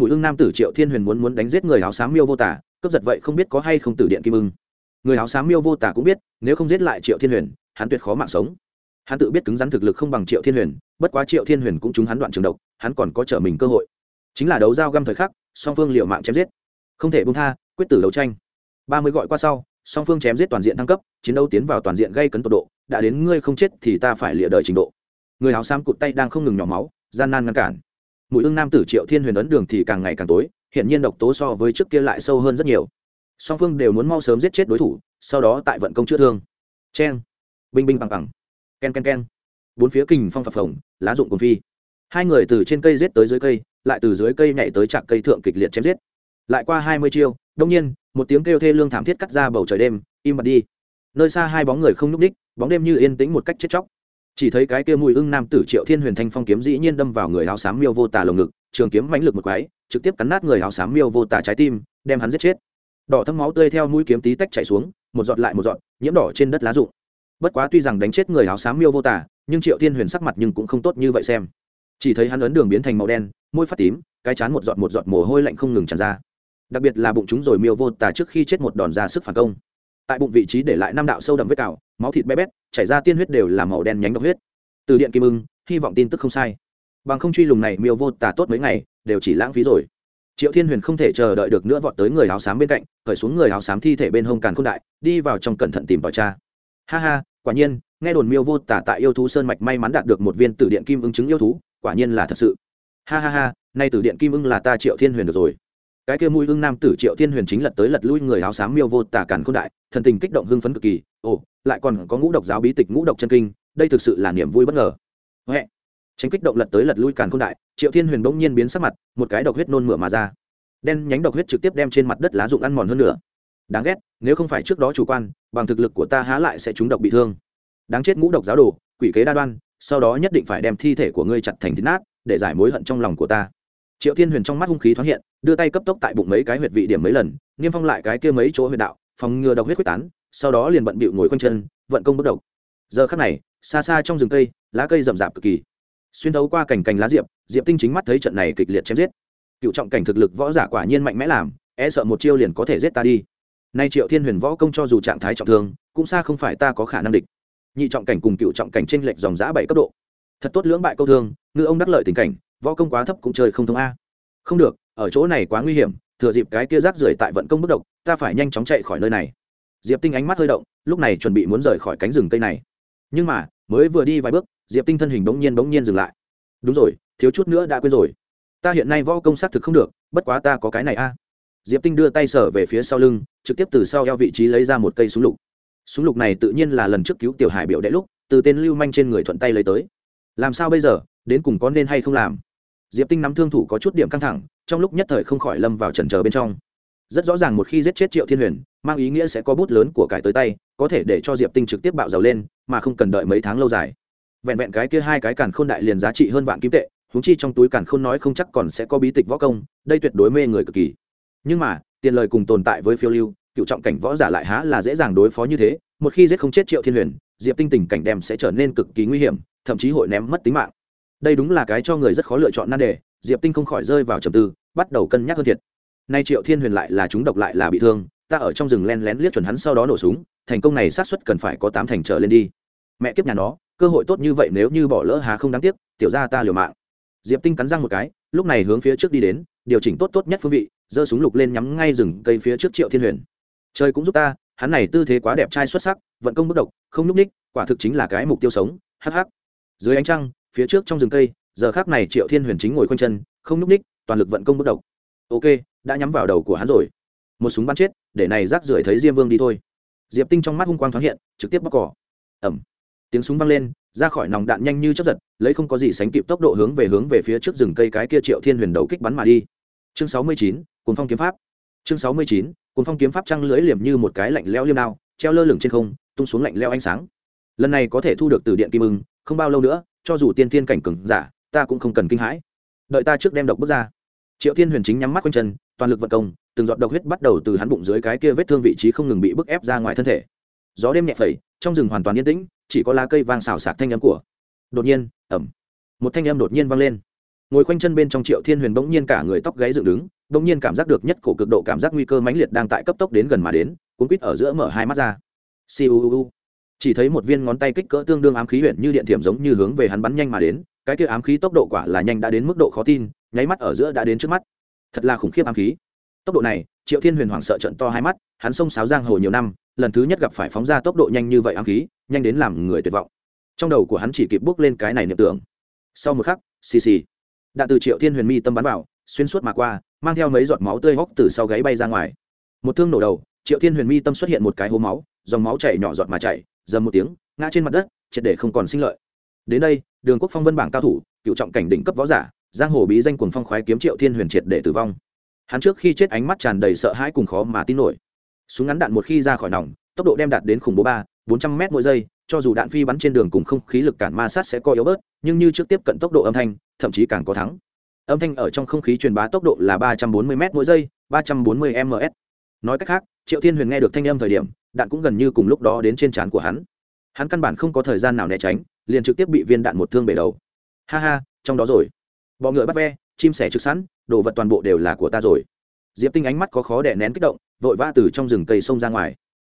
mũi ương nam tử triệu thiên huyền muốn muốn đánh giết người áo xám miêu vô tả, cướp giật vậy không biết có hay không tử điện kim ưng. Người áo xám miêu vô tả cũng biết, nếu không giết lại triệu thiên huyền, hắn tuyệt khó mạng sống. Hắn tự biết cứng rắn thực lực không bằng triệu thiên huyền, bất quá triệu thiên huyền cũng trúng hắn đoạn trường độc, hắn còn có trở mình cơ hội. Chính là đấu giao găm thời khắc, song phương liệu mạng chém giết. Không thể bung tha, quyết tử đấu tranh. Ba mươi gọi qua sau, song phương chém giết toàn diện thăng cấp, chiến đấu tiến vào toàn diện gây cấn tột độ, đã đến ngươi không chết thì ta phải lịa đời trình độ. Người áo xám cụt tay đang không ngừng nhỏ máu, gian nan ngăn cản mũi ưng nam tử triệu thiên huyền ấn đường thì càng ngày càng tối hiện nhiên độc tố so với trước kia lại sâu hơn rất nhiều. Song phương đều muốn mau sớm giết chết đối thủ, sau đó tại vận công chữa thương. Cheng. Binh binh bằng bằng. Ken ken ken. Bốn phía kình phong phập phồng, lá rụng cùng phi. Hai người từ trên cây giết tới dưới cây, lại từ dưới cây nhảy tới trạc cây thượng kịch liệt chém giết. Lại qua hai mươi chiêu, đông nhiên, một tiếng kêu thê lương thảm thiết cắt ra bầu trời đêm, im bặt đi. Nơi xa hai bóng người không nhúc ních bóng đêm như yên tĩnh một cách chết chóc chỉ thấy cái kia mùi ưng nam tử triệu thiên huyền thanh phong kiếm dĩ nhiên đâm vào người áo xám miêu vô tà lồng ngực, trường kiếm mãnh lực một quái, trực tiếp cắn nát người áo xám miêu vô tà trái tim, đem hắn giết chết. Đỏ thấm máu tươi theo mũi kiếm tí tách chảy xuống, một giọt lại một giọt, nhiễm đỏ trên đất lá rụng. Bất quá tuy rằng đánh chết người áo xám miêu vô tà, nhưng triệu thiên huyền sắc mặt nhưng cũng không tốt như vậy xem. Chỉ thấy hắn ấn đường biến thành màu đen, môi phát tím, cái chán một giọt một giọt mồ hôi lạnh không ngừng tràn ra. Đặc biệt là bụng chúng rồi miêu vô tà trước khi chết một đòn ra sức phản công tại bụng vị trí để lại năm đạo sâu đậm vết cào, máu thịt bé bét, chảy ra tiên huyết đều là màu đen nhánh độc huyết. Từ điện kim ưng, hy vọng tin tức không sai. Bằng không truy lùng này, miêu vô tả tốt mấy ngày, đều chỉ lãng phí rồi. Triệu thiên huyền không thể chờ đợi được nữa vọt tới người áo xám bên cạnh khởi xuống người áo xám thi thể bên hông càn khôn đại, đi vào trong cẩn thận tìm vào cha ha ha, quả nhiên, nghe đồn miêu vô tả tại yêu thú sơn mạch may mắn đạt được một viên tử điện kim ưng chứng yêu thú, quả nhiên là thật sự. Ha ha ha, nay tử điện kim ưng là ta triệu thiên huyền được rồi cái kia mũi hương nam tử triệu thiên huyền chính lật tới lật lui người áo xám miêu vô tả cản khôn đại, thần tình kích động hưng phấn cực kỳ. Ồ, lại còn có ngũ độc giáo bí tịch, ngũ độc chân kinh, đây thực sự là niềm vui bất ngờ. Huệ. Tránh kích động lật tới lật lui càn khôn đại, triệu thiên huyền bỗng nhiên biến sắc mặt, một cái độc huyết nôn mửa mà ra. Đen nhánh độc huyết trực tiếp đem trên mặt đất lá dụng ăn mòn hơn nữa. Đáng ghét, nếu không phải trước đó chủ quan, bằng thực lực của ta há lại sẽ trúng độc bị thương. Đáng chết ngũ độc giáo đồ, quỷ kế đa đoan, sau đó nhất định phải đem thi thể của ngươi chặt thành thịt nát, để giải mối hận trong lòng của ta triệu thiên huyền trong mắt hung khí thoáng hiện, đưa tay cấp tốc tại bụng mấy cái huyệt vị điểm mấy lần, niêm phong lại cái kia mấy chỗ huyệt đạo, phòng ngừa độc huyết quyết tán, sau đó liền bận bịu ngồi quanh chân, vận công bất độc giờ khắc này, xa xa trong rừng cây, lá cây rậm rạp cực kỳ. Xuyên thấu qua cành cành lá diệp diệp tinh chính mắt thấy trận này kịch liệt chém giết. Cựu trọng cảnh thực lực võ giả quả nhiên mạnh mẽ làm e sợ một chiêu liền có thể giết ta đi. Nay triệu thiên huyền võ công cho dù trạng thái trọng thương, cũng xa không phải ta có khả năng địch. Nhị trọng cảnh cùng cựu trọng cảnh trên lệch dòng giã bảy cấp độ. Thật tốt lưỡng bại câu thương, ngư ông đắc lợi tình cảnh võ công quá thấp cũng chơi không thông a. Không được, ở chỗ này quá nguy hiểm, thừa dịp cái kia rác rưởi tại vận công bất động ta phải nhanh chóng chạy khỏi nơi này. Diệp tinh ánh mắt hơi động, lúc này chuẩn bị muốn rời khỏi cánh rừng cây này. Nhưng mà, mới vừa đi vài bước, diệp tinh thân hình bỗng nhiên bỗng nhiên dừng lại. Đúng rồi, thiếu chút nữa đã quên rồi. Ta hiện nay võ công xác thực không được, bất quá ta có cái này a. Diệp tinh đưa tay sở về phía sau lưng, trực tiếp từ sau eo vị trí lấy ra một cây súng lục. Súng lục này tự nhiên là lần trước cứu tiểu hải biểu đệ lúc, từ tên lưu manh trên người thuận tay lấy tới. Làm sao bây giờ, đến cùng có nên hay không làm? Diệp tinh nắm thương thủ có chút điểm căng thẳng, trong lúc nhất thời không khỏi lâm vào trần trờ bên trong. Rất rõ ràng một khi giết chết triệu thiên huyền, mang ý nghĩa sẽ có bút lớn của cải tới tay, có thể để cho diệp tinh trực tiếp bạo giàu lên, mà không cần đợi mấy tháng lâu dài. Vẹn vẹn cái kia hai cái càn khôn đại liền giá trị hơn vạn kim tệ húng chi trong túi càn khôn nói không chắc còn sẽ có bí tịch võ công, đây tuyệt đối mê người cực kỳ. Nhưng mà, tiền lời cùng tồn tại với phiêu lưu, cựu trọng cảnh võ giả lại há là dễ dàng đối phó như thế, một khi giết không chết triệu thiên huyền, diệp tinh tình cảnh đem sẽ trở nên cực kỳ nguy hiểm, thậm chí hội ném mất tính mạng đây đúng là cái cho người rất khó lựa chọn nan đề, diệp tinh không khỏi rơi vào trầm tư, bắt đầu cân nhắc hơn thiệt. Nay triệu thiên huyền lại là chúng độc lại là bị thương, ta ở trong rừng len lén liếc chuẩn hắn sau đó nổ súng, thành công này sát suất cần phải có tám thành trở lên đi. Mẹ kiếp nhà nó, cơ hội tốt như vậy nếu như bỏ lỡ hà không đáng tiếc, tiểu ra ta liều mạng. Diệp tinh cắn răng một cái, lúc này hướng phía trước đi đến, điều chỉnh tốt tốt nhất phương vị, giơ súng lục lên nhắm ngay rừng cây phía trước triệu thiên huyền. Trời cũng giúp ta, hắn này tư thế quá đẹp trai xuất sắc, vận công bất độc, không núp ních quả thực chính là cái mục tiêu sống hh dưới ánh trăng phía trước trong rừng cây, giờ khác này triệu thiên huyền chính ngồi quanh chân, không núp ních, toàn lực vận công bất độc ok, đã nhắm vào đầu của hắn rồi. Một súng bắn chết, để này rác rưởi thấy diêm vương đi thôi. Diệp tinh trong mắt hung quang thoáng hiện, trực tiếp bóc cỏ. Ẩm tiếng súng vang lên, ra khỏi nòng đạn nhanh như chấp giật, lấy không có gì sánh kịp tốc độ hướng về hướng về phía trước rừng cây cái kia triệu thiên huyền đầu kích bắn mà đi. Chương sáu mươi chín cuốn phong kiếm pháp. Chương sáu mươi chín cuốn phong kiếm pháp trăng lưới liềm như một cái lạnh leo liêm đao, treo lơ lửng trên không, tung xuống lạnh leo ánh sáng. Lần này có thể thu được từ điện kim ưng, không bao lâu nữa cho dù tiên thiên cảnh cường giả, ta cũng không cần kinh hãi. Đợi ta trước đem độc bước ra. Triệu thiên huyền chính nhắm mắt quanh chân, toàn lực vận công, từng giọt độc huyết bắt đầu từ hắn bụng dưới cái kia vết thương vị trí không ngừng bị bức ép ra ngoài thân thể. Gió đêm nhẹ phẩy, trong rừng hoàn toàn yên tĩnh, chỉ có lá cây vang xào sạc thanh âm của. Đột nhiên ẩm một thanh âm đột nhiên vang lên. Ngồi quanh chân bên trong triệu thiên huyền bỗng nhiên cả người tóc gáy dựng đứng, bỗng nhiên cảm giác được nhất cổ cực độ cảm giác nguy cơ mãnh liệt đang tại cấp tốc đến gần mà đến, cuốn quýt ở giữa mở hai mắt ra. Siêu chỉ thấy một viên ngón tay kích cỡ tương đương ám khí huyện như điện thiểm giống như hướng về hắn bắn nhanh mà đến, cái kia ám khí tốc độ quả là nhanh đã đến mức độ khó tin, nháy mắt ở giữa đã đến trước mắt. Thật là khủng khiếp ám khí. Tốc độ này, triệu thiên huyền hoảng sợ trận to hai mắt, hắn xông sáo giang hồ nhiều năm, lần thứ nhất gặp phải phóng ra tốc độ nhanh như vậy ám khí, nhanh đến làm người tuyệt vọng. Trong đầu của hắn chỉ kịp bước lên cái này niệm tưởng. Sau một khắc, xì xì. Đạn từ triệu thiên huyền mi tâm bắn vào, xuyên suốt mà qua, mang theo mấy giọt máu tươi hốc từ sau gáy bay ra ngoài. Một thương nổ đầu, triệu thiên huyền mi tâm xuất hiện một cái hố máu, dòng máu chảy nhỏ giọt mà chảy dầm một tiếng, ngã trên mặt đất, triệt để không còn sinh lợi. Đến đây, đường quốc phong vân bảng cao thủ, cựu trọng cảnh đỉnh cấp võ giả, giang hồ bí danh cuồng phong khoái kiếm triệu thiên huyền triệt để tử vong. Hắn trước khi chết ánh mắt tràn đầy sợ hãi cùng khó mà tin nổi. Súng ngắn đạn một khi ra khỏi nòng, tốc độ đem đạt đến khủng bố ba, bốn trăm m mỗi giây, cho dù đạn phi bắn trên đường cùng không khí lực cản ma sát sẽ co yếu bớt, nhưng như trước tiếp cận tốc độ âm thanh, thậm chí càng có thắng. Âm thanh ở trong không khí truyền bá tốc độ là ba trăm bốn mươi m mỗi giây, ba trăm bốn mươi ms nói cách khác, triệu thiên huyền nghe được thanh âm thời điểm, đạn cũng gần như cùng lúc đó đến trên trán của hắn. Hắn căn bản không có thời gian nào né tránh, liền trực tiếp bị viên đạn một thương bể đầu. Ha ha, trong đó rồi. Bọ ngựa bắt ve, chim sẻ trực sẵn, đồ vật toàn bộ đều là của ta rồi. Diệp tinh ánh mắt có khó đẻ nén kích động, vội vã từ trong rừng cây sông ra ngoài.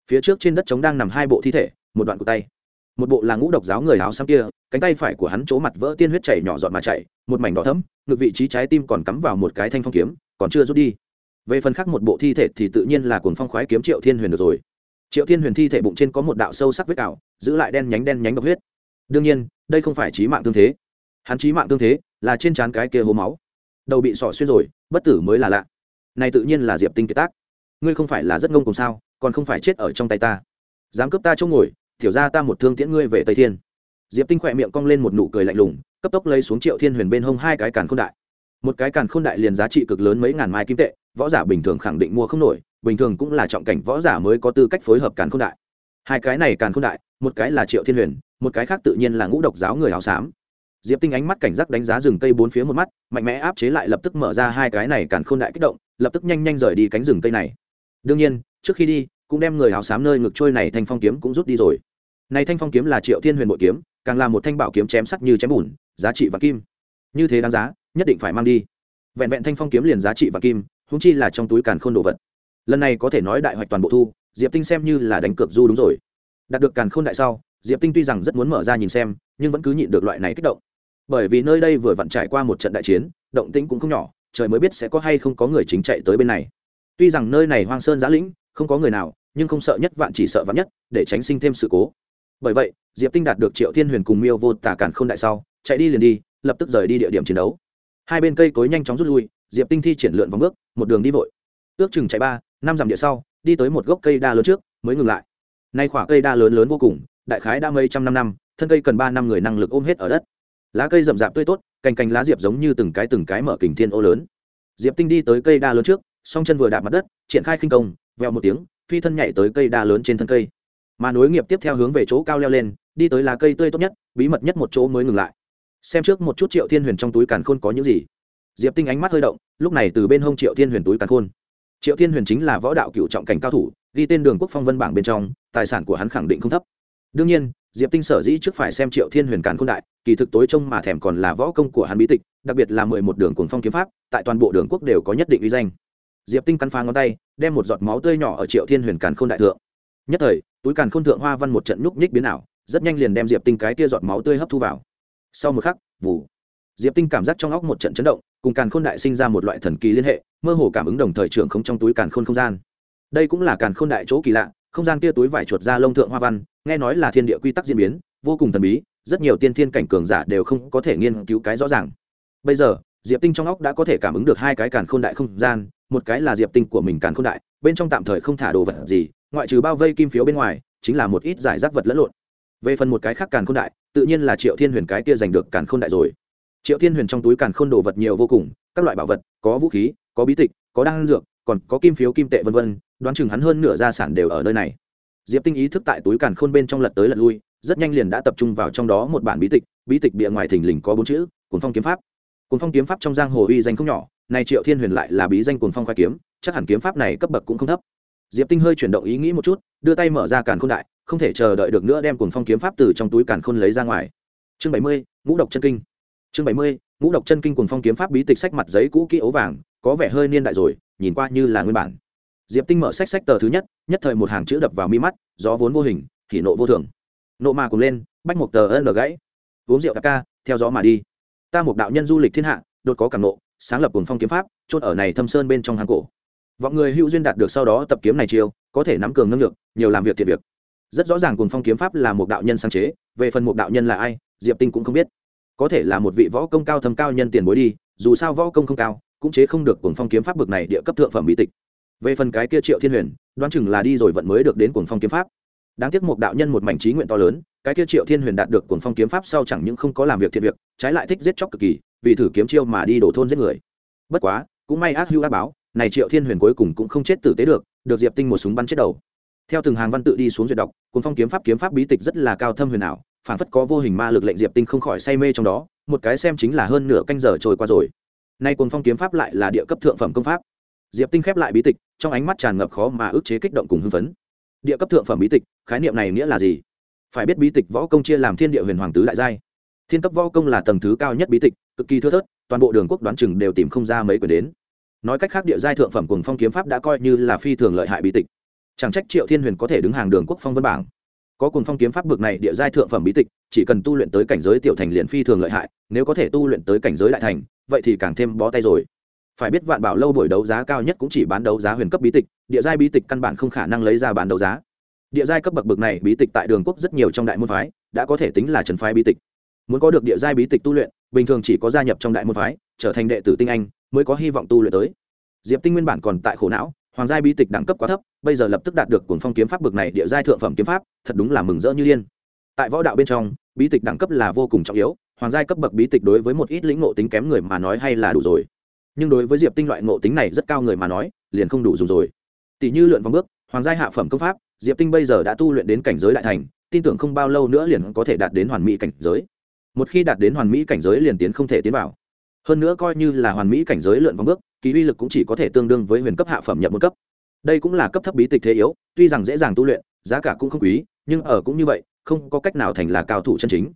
Phía trước trên đất trống đang nằm hai bộ thi thể, một đoạn của tay. Một bộ là ngũ độc giáo người áo xăm kia, cánh tay phải của hắn chỗ mặt vỡ tiên huyết chảy nhỏ giọt mà chảy một mảnh đỏ thấm ngực vị trí trái tim còn cắm vào một cái thanh phong kiếm, còn chưa rút đi về phần khác một bộ thi thể thì tự nhiên là cuồng phong khoái kiếm triệu thiên huyền được rồi. Triệu thiên huyền thi thể bụng trên có một đạo sâu sắc vết cào, giữ lại đen nhánh đen nhánh độc huyết. Đương nhiên, đây không phải trí mạng tương thế. Hắn trí mạng tương thế là trên trán cái kia hố máu. Đầu bị sỏ xuyên rồi, bất tử mới là lạ. Này tự nhiên là diệp tinh kiệt tác. Ngươi không phải là rất ngông cùng sao, còn không phải chết ở trong tay ta. Dám cướp ta chỗ ngồi thiểu ra ta một thương tiễn ngươi về tây thiên. Diệp tinh khỏe miệng cong lên một nụ cười lạnh lùng, cấp tốc lấy xuống triệu thiên huyền bên hông hai cái càn k h ô n đại một cái càn khôn đại liền giá trị cực lớn mấy ngàn mai kim tệ, võ giả bình thường khẳng định mua không nổi, bình thường cũng là trọng cảnh võ giả mới có tư cách phối hợp càn khôn đại. Hai cái này càn khôn đại, một cái là triệu thiên huyền, một cái khác tự nhiên là ngũ độc giáo người áo xám. Diệp tinh ánh mắt cảnh giác đánh giá rừng cây bốn phía một mắt, mạnh mẽ áp chế lại lập tức mở ra hai cái này càn khôn đại kích động, lập tức nhanh nhanh rời đi cánh rừng cây này. Đương nhiên, trước khi đi, cũng đem người áo xám nơi ngực trôi này thanh phong kiếm cũng rút đi rồi. Này thanh phong kiếm là triệu thiên huyền bội kiếm, càng là một thanh bảo kiếm chém sắc như chém bùn, giá trị và kim. Như thế đáng giá nhất định phải mang đi. Vẹn vẹn thanh phong kiếm liền giá trị và kim húng chi là trong túi càn khôn đồ vật. Lần này có thể nói đại hoạch toàn bộ thu, diệp tinh xem như là đánh cược du đúng rồi. Đạt được càn khôn đại sau, diệp tinh tuy rằng rất muốn mở ra nhìn xem, nhưng vẫn cứ nhịn được loại này kích động. Bởi vì nơi đây vừa vặn trải qua một trận đại chiến, động tĩnh cũng không nhỏ, trời mới biết sẽ có hay không có người chính chạy tới bên này. Tuy rằng nơi này hoang sơn giã lĩnh, không có người nào, nhưng không sợ nhất vạn chỉ sợ vạn nhất, để tránh sinh thêm sự cố. Bởi vậy, diệp tinh đạt được triệu thiên huyền cùng miêu vô tả cản k h ô n đại sau, chạy đi liền đi, lập tức rời đi địa điểm chiến đấu hai bên cây cối nhanh chóng rút lui, diệp tinh thi triển lượn vòng bước, một đường đi vội. Ước chừng chạy ba, năm dặm địa sau, đi tới một gốc cây đa lớn trước, mới ngừng lại. Nay khỏa cây đa lớn lớn vô cùng, đại khái đã mấy trăm năm năm, thân cây cần ba năm người năng lực ôm hết ở đất. Lá cây rậm rạp tươi tốt, cành cành lá diệp giống như từng cái từng cái mở kình thiên ô lớn. Diệp tinh đi tới cây đa lớn trước, song chân vừa đạp mặt đất, triển khai khinh công, vèo một tiếng, phi thân nhảy tới cây đa lớn trên thân cây. Mà nối nghiệp tiếp theo hướng về chỗ cao leo lên, đi tới lá cây tươi tốt nhất, bí mật nhất một chỗ mới ngừng lại xem trước một chút triệu thiên huyền trong túi càn khôn có những gì. Diệp tinh ánh mắt hơi động, lúc này từ bên hông triệu thiên huyền túi càn khôn. Triệu thiên huyền chính là võ đạo cựu trọng cảnh cao thủ, ghi tên đường quốc phong vân bảng bên trong, tài sản của hắn khẳng định không thấp. Đương nhiên, diệp tinh sở dĩ trước phải xem triệu thiên huyền càn khôn đại, kỳ thực tối trông mà thèm còn là võ công của hắn bí tịch, đặc biệt là mười một đường cuồng phong kiếm pháp, tại toàn bộ đường quốc đều có nhất định uy danh. Diệp tinh cắn phá ngón tay, đem một giọt máu tươi nhỏ ở triệu thiên huyền càn khôn đại thượng. Nhất thời, túi càn khôn thượng hoa văn một trận nhúc nhích biến ảo, rất nhanh liền đem diệp tinh cái tia giọt máu tươi hấp thu vào sau một khắc vụ diệp tinh cảm giác trong óc một trận chấn động, cùng càn khôn đại sinh ra một loại thần kỳ liên hệ, mơ hồ cảm ứng đồng thời trưởng không trong túi càn khôn không gian. Đây cũng là càn khôn đại chỗ kỳ lạ, không gian kia túi vải chuột ra lông thượng hoa văn, nghe nói là thiên địa quy tắc diễn biến, vô cùng thần bí, rất nhiều tiên thiên cảnh cường giả đều không có thể nghiên cứu cái rõ ràng. Bây giờ, diệp tinh trong óc đã có thể cảm ứng được hai cái càn khôn đại không gian, một cái là diệp tinh của mình càn khôn đại, bên trong tạm thời không thả đồ vật gì, ngoại trừ bao vây kim phiếu bên ngoài, chính là một ít giải rác vật lẫn lộn. Về phần một cái khác càn khôn đại tự nhiên là triệu thiên huyền cái kia giành được càn khôn đại rồi. Triệu thiên huyền trong túi càn khôn đồ vật nhiều vô cùng, các loại bảo vật, có vũ khí, có bí tịch, có đan dược, còn có kim phiếu, kim tệ vân vân, đoán chừng hắn hơn nửa gia sản đều ở nơi này. Diệp tinh ý thức tại túi càn khôn bên trong lật tới lật lui, rất nhanh liền đã tập trung vào trong đó một bản bí tịch bí tịch bìa ngoài thình lình có bốn chữ cuốn phong kiếm pháp. Cuốn phong kiếm pháp trong giang hồ uy danh không nhỏ này triệu thiên huyền lại là bí danh cuốn phong khoai kiếm, chắc hẳn kiếm pháp này cấp bậc cũng không thấp. Diệp tinh hơi chuyển động ý nghĩ một chút, đưa tay mở ra càn khôn đại không thể chờ đợi được nữa đem cuồng phong kiếm pháp từ trong túi càn khôn lấy ra ngoài. Chương bảy mươi, ngũ độc chân kinh. Chương bảy mươi, ngũ độc chân kinh cuồng phong kiếm pháp bí tịch sách mặt giấy cũ kỹ ấu vàng, có vẻ hơi niên đại rồi, nhìn qua như là nguyên bản. Diệp tinh mở sách sách tờ thứ nhất nhất thời một hàng chữ đập vào mi mắt, gió vốn vô hình thì nộ vô thường. Nộ mà cùng lên, bách một tờ ân gãy. Uống rượu ca, theo gió mà đi. Ta một đạo nhân du lịch thiên hạ, đột có cảm nộ, sáng lập cuồng phong kiếm pháp chốt ở này thâm sơn bên trong hàng cổ. Vọng người hữu duyên đạt được sau đó tập kiếm này chiêu, có thể nắm cường năng lực nhiều làm việc thiệt việc rất rõ ràng cuồng phong kiếm pháp là một đạo nhân sáng chế, về phần một đạo nhân là ai, diệp tinh cũng không biết. Có thể là một vị võ công cao thâm cao nhân tiền bối đi, dù sao võ công không cao, cũng chế không được cuồng phong kiếm pháp bực này địa cấp thượng phẩm bí tịch. Về phần cái kia triệu thiên huyền, đoán chừng là đi rồi vận mới được đến cuồng phong kiếm pháp. Đáng tiếc một đạo nhân một mảnh trí nguyện to lớn, cái kia triệu thiên huyền đạt được cuồng phong kiếm pháp sau chẳng những không có làm việc thiện việc, trái lại thích giết chóc cực kỳ, vì thử kiếm chiêu mà đi đổ thôn giết người. Bất quá, cũng may ác hữu ác báo, này triệu thiên huyền cuối cùng cũng không chết tử tế được được diệp tinh một súng bắn chết đầu theo từng hàng văn tự đi xuống duyệt đọc, cuốn phong kiếm pháp kiếm pháp bí tịch rất là cao thâm huyền ảo, phản phất có vô hình ma lực lệnh diệp tinh không khỏi say mê trong đó, một cái xem chính là hơn nửa canh giờ trôi qua rồi. Nay cuốn phong kiếm pháp lại là địa cấp thượng phẩm công pháp. Diệp tinh khép lại bí tịch, trong ánh mắt tràn ngập khó mà ức chế kích động cùng hưng phấn. Địa cấp thượng phẩm bí tịch, khái niệm này nghĩa là gì? Phải biết bí tịch võ công chia làm thiên địa huyền hoàng tứ đại giai. Thiên cấp võ công là tầng thứ cao nhất bí tịch, cực kỳ thưa thớt, toàn bộ đường quốc đoán chừng đều tìm không ra mấy quyển đến. Nói cách khác, địa giai thượng phẩm cùng phong kiếm pháp đã coi như là phi thường lợi hại bí tịch chẳng trách triệu thiên huyền có thể đứng hàng đường quốc phong vân bảng. Có cùng phong kiếm pháp bực này địa giai thượng phẩm bí tịch, chỉ cần tu luyện tới cảnh giới tiểu thành liền phi thường lợi hại, nếu có thể tu luyện tới cảnh giới đại thành, vậy thì càng thêm bó tay rồi. Phải biết vạn bảo lâu buổi đấu giá cao nhất cũng chỉ bán đấu giá huyền cấp bí tịch, địa giai bí tịch căn bản không khả năng lấy ra bán đấu giá. Địa giai cấp bậc bậc này bí tịch tại đường quốc rất nhiều trong đại môn phái, đã có thể tính là trần phái bí tịch. Muốn có được địa giai bí tịch tu luyện, bình thường chỉ có gia nhập trong đại môn phái, trở thành đệ tử tinh anh, mới có hy vọng tu luyện tới. Diệp tinh nguyên bản còn tại khổ não hoàng giai bí tịch đẳng cấp quá thấp, bây giờ lập tức đạt được cuốn phong kiếm pháp bậc này, địa giai thượng phẩm kiếm pháp, thật đúng là mừng rỡ như liên tại võ đạo bên trong, bí tịch đẳng cấp là vô cùng trọng yếu, hoàng giai cấp bậc bí tịch đối với một ít lĩnh ngộ tính kém người mà nói hay là đủ rồi. Nhưng đối với diệp tinh loại ngộ tính này rất cao người mà nói, liền không đủ dùng rồi. Tỷ như lượn vòng bước, hoàng giai hạ phẩm công pháp, diệp tinh bây giờ đã tu luyện đến cảnh giới đại thành, tin tưởng không bao lâu nữa liền có thể đạt đến hoàn mỹ cảnh giới. Một khi đạt đến hoàn mỹ cảnh giới liền tiến không thể tiến vào hơn nữa coi như là hoàn mỹ cảnh giới lượn vòng bước, kỳ uy lực cũng chỉ có thể tương đương với huyền cấp hạ phẩm nhập một cấp. Đây cũng là cấp thấp bí tịch thế yếu, tuy rằng dễ dàng tu luyện, giá cả cũng không quý, nhưng ở cũng như vậy, không có cách nào thành là cao thủ chân chính.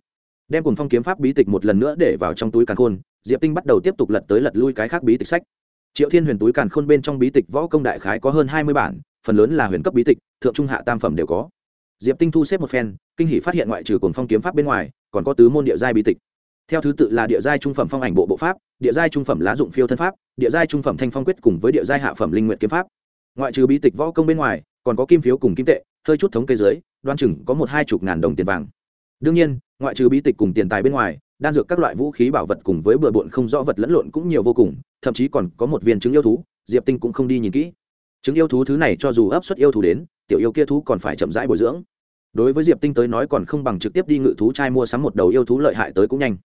Đem cùng phong kiếm pháp bí tịch một lần nữa để vào trong túi càn khôn, diệp tinh bắt đầu tiếp tục lật tới lật lui cái khác bí tịch sách. Triệu thiên huyền túi càn khôn bên trong bí tịch võ công đại khái có hơn hai mươi bản, phần lớn là huyền cấp bí tịch, thượng trung hạ tam phẩm đều có. Diệp tinh thu xếp một phen, kinh hỷ phát hiện ngoại trừ cùng phong kiếm pháp bên ngoài, còn có tứ môn địa giai bí tịch theo thứ tự là địa giai trung phẩm phong ảnh bộ bộ pháp, địa giai trung phẩm lá dụng phiêu thân pháp, địa giai trung phẩm thanh phong quyết cùng với địa giai hạ phẩm linh nguyện kiếm pháp. Ngoại trừ bí tịch võ công bên ngoài, còn có kim phiếu cùng kim tệ, hơi chút thống kê dưới, đoan chừng có một hai chục ngàn đồng tiền vàng. Đương nhiên, ngoại trừ bí tịch cùng tiền tài bên ngoài, đan dược các loại vũ khí bảo vật cùng với bừa bộn không rõ vật lẫn lộn cũng nhiều vô cùng, thậm chí còn có một viên trứng yêu thú, diệp tinh cũng không đi nhìn kỹ. Trứng yêu thú thứ này cho dù ấp suất yêu thú đến, tiểu yêu kia thú còn phải chậm rãi bồi dưỡng. Đối với diệp tinh tới nói còn không bằng trực tiếp đi ngự thú trai mua sắm một đầu yêu thú lợi hại tới cũng nhanh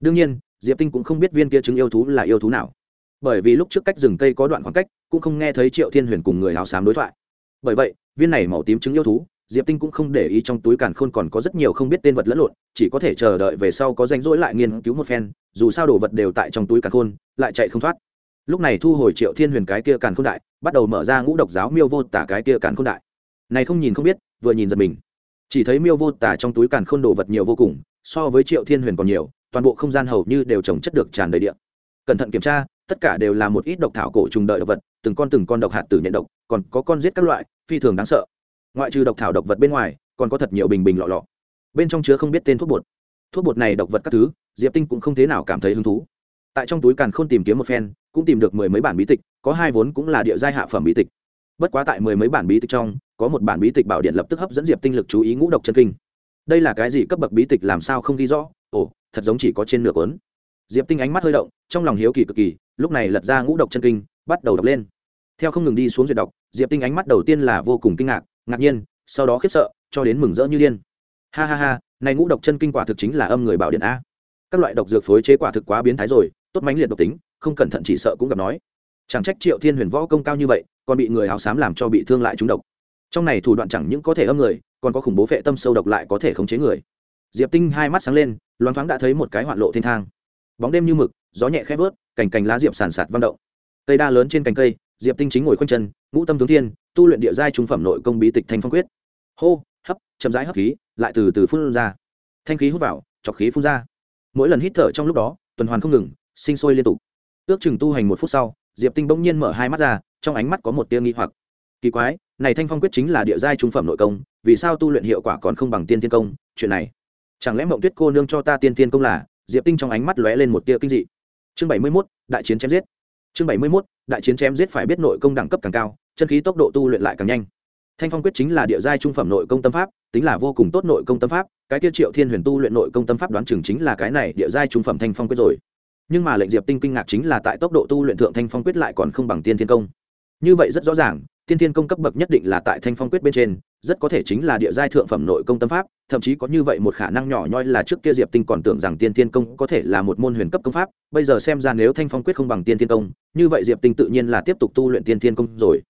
đương nhiên, diệp tinh cũng không biết viên kia trứng yêu thú là yêu thú nào. Bởi vì lúc trước cách rừng cây có đoạn khoảng cách, cũng không nghe thấy triệu thiên huyền cùng người áo xám đối thoại. Bởi vậy, viên này màu tím trứng yêu thú, diệp tinh cũng không để ý trong túi càn khôn còn có rất nhiều không biết tên vật lẫn lộn, chỉ có thể chờ đợi về sau có danh rỗi lại nghiên cứu một phen, dù sao đồ vật đều tại trong túi càn khôn, lại chạy không thoát. Lúc này thu hồi triệu thiên huyền cái kia càn khôn đại, bắt đầu mở ra ngũ độc giáo miêu vô tả cái kia càn khôn đại. Này không nhìn không biết, vừa nhìn giật mình. Chỉ thấy miêu vô tả trong túi càn khôn đồ vật nhiều vô cùng, so với triệu thiên huyền còn nhiều toàn bộ không gian hầu như đều trồng chất được tràn đầy điện cẩn thận kiểm tra, tất cả đều là một ít độc thảo cổ trùng đợi độc vật, từng con từng con độc hạt tử nhận độc, còn có con giết các loại, phi thường đáng sợ. Ngoại trừ độc thảo độc vật bên ngoài, còn có thật nhiều bình bình lọ lọ. Bên trong chứa không biết tên thuốc bột. Thuốc bột này độc vật các thứ, diệp tinh cũng không thế nào cảm thấy hứng thú. Tại trong túi càn khôn tìm kiếm một phen, cũng tìm được mười mấy bản bí tịch, có hai vốn cũng là địa giai hạ phẩm bí tịch. Bất quá tại mười mấy bản bí tịch trong, có một bản bí tịch bảo điện lập tức hấp dẫn diệp tinh lực chú ý ngũ độc chân kinh. Đây là cái gì cấp bậc bí tịch làm sao không ghi rõ? Ồ, thật giống chỉ có trên nửa cuốn. Diệp tinh ánh mắt hơi động, trong lòng hiếu kỳ cực kỳ, lúc này lật ra ngũ độc chân kinh, bắt đầu đọc lên. Theo không ngừng đi xuống duyệt đọc, diệp tinh ánh mắt đầu tiên là vô cùng kinh ngạc ngạc nhiên, sau đó khiếp sợ, cho đến mừng rỡ như điên. Ha ha ha, này ngũ độc chân kinh quả thực chính là âm người bảo điện a. Các loại độc dược phối chế quả thực quá biến thái rồi, tốt mãnh liệt độc tính, không cẩn thận chỉ sợ cũng gặp nói. Chẳng trách triệu thiên huyền võ công cao như vậy, còn bị người áo xám làm cho bị thương lại trúng độc. Trong này thủ đoạn chẳng những có thể âm người, còn có khủng bố phệ tâm sâu độc lại có thể khống chế người. Diệp tinh hai mắt sáng lên loáng thoáng đã thấy một cái hoạn lộ thiên thang. Bóng đêm như mực, gió nhẹ khép vớt, cành cành lá diệp sàn sạt văng động. Cây đa lớn trên cành cây, diệp tinh chính ngồi khoanh chân, ngũ tâm tướng thiên, tu luyện địa giai trung phẩm nội công bí tịch thanh phong quyết. Hô, hấp, chậm rãi hấp khí, lại từ từ phun ra. Thanh khí hút vào, chọc khí phun ra. Mỗi lần hít thở trong lúc đó, tuần hoàn không ngừng, sinh sôi liên tục. Ước chừng tu hành một phút sau, diệp tinh bỗng nhiên mở hai mắt ra, trong ánh mắt có một tia nghi hoặc. Kỳ quái, này thanh phong quyết chính là địa giai trung phẩm nội công, vì sao tu luyện hiệu quả còn không bằng tiên thiên công, chuyện này chẳng lẽ mộng tuyết cô nương cho ta tiên thiên công là? Diệp tinh trong ánh mắt lóe lên một tia kinh dị. Chương bảy mươi mốt, đại chiến chém giết. Chương bảy mươi mốt, đại chiến chém giết phải biết nội công đẳng cấp càng cao, chân khí tốc độ tu luyện lại càng nhanh. Thanh phong quyết chính là địa giai trung phẩm nội công tâm pháp, tính là vô cùng tốt nội công tâm pháp, cái tiêu triệu thiên huyền tu luyện nội công tâm pháp đoán chừng chính là cái này địa giai trung phẩm thanh phong quyết rồi. Nhưng mà lệnh diệp tinh kinh ngạc chính là tại tốc độ tu luyện thượng thanh phong quyết lại còn không bằng tiên thiên công. Như vậy rất rõ ràng, tiên thiên công cấp bậc nhất định là tại thanh phong quyết bên trên rất có thể chính là địa giai thượng phẩm nội công tâm pháp, thậm chí có như vậy một khả năng nhỏ nhoi là trước kia diệp tinh còn tưởng rằng tiên thiên công có thể là một môn huyền cấp công pháp, bây giờ xem ra nếu thanh phong quyết không bằng tiên thiên công, như vậy diệp tinh tự nhiên là tiếp tục tu luyện tiên thiên công rồi.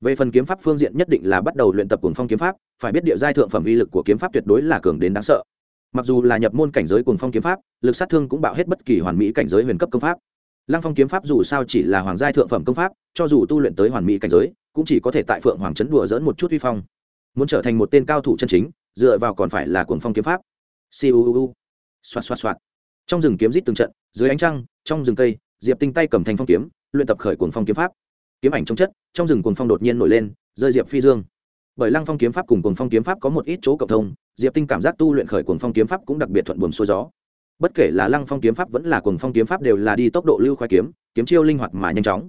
Về phần kiếm pháp phương diện nhất định là bắt đầu luyện tập cuồng phong kiếm pháp, phải biết địa giai thượng phẩm uy lực của kiếm pháp tuyệt đối là cường đến đáng sợ. Mặc dù là nhập môn cảnh giới cuồng phong kiếm pháp, lực sát thương cũng bạo hết bất kỳ hoàn mỹ cảnh giới huyền cấp công pháp. Lăng phong kiếm pháp dù sao chỉ là hoàng giai thượng phẩm công pháp, cho dù tu luyện tới hoàn mỹ cảnh giới, cũng chỉ có thể tại phượng hoàng chấn đùa dỡn một chút uy phong muốn trở thành một tên cao thủ chân chính, dựa vào còn phải là cuồng phong kiếm pháp. Siêu xoạt xoạt xoạt. Trong rừng kiếm rít từng trận, dưới ánh trăng, trong rừng cây, diệp tinh tay cầm thành phong kiếm, luyện tập khởi cuồng phong kiếm pháp. Kiếm ảnh trong chất, trong rừng cuồng phong đột nhiên nổi lên, rơi diệp phi dương. Bởi lăng phong kiếm pháp cùng cuồng phong kiếm pháp có một ít chỗ cộng thông, diệp tinh cảm giác tu luyện khởi cuồng phong kiếm pháp cũng đặc biệt thuận buồm xuôi gió. Bất kể là lăng phong kiếm pháp vẫn là cuồng phong kiếm pháp đều là đi tốc độ lưu khoai kiếm kiếm chiêu linh hoạt mà nhanh chóng.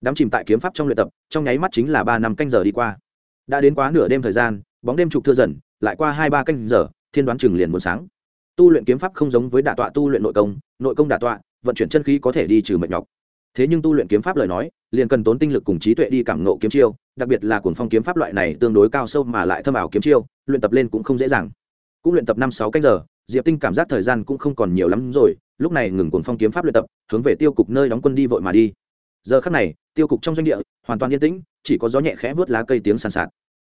Đám chìm tại kiếm pháp trong luyện tập, trong nháy mắt chính là ba năm canh giờ đi qua đã đến quá nửa đêm thời gian, bóng đêm trục thưa dần, lại qua hai ba canh giờ, thiên đoán chừng liền buồn sáng. Tu luyện kiếm pháp không giống với đả tọa tu luyện nội công nội công đả tọa, vận chuyển chân khí có thể đi trừ mệt nhọc. Thế nhưng tu luyện kiếm pháp lời nói, liền cần tốn tinh lực cùng trí tuệ đi cảm nộ kiếm chiêu, đặc biệt là cuốn phong kiếm pháp loại này tương đối cao sâu mà lại thâm ảo kiếm chiêu, luyện tập lên cũng không dễ dàng. Cũng luyện tập năm sáu cách giờ, diệp tinh cảm giác thời gian cũng không còn nhiều lắm rồi, lúc này ngừng cuốn phong kiếm pháp luyện tập, hướng về tiêu cục nơi đóng quân đi vội mà đi giờ khắc này, tiêu cục trong doanh địa hoàn toàn yên tĩnh, chỉ có gió nhẹ khẽ vớt lá cây tiếng sàn sạt.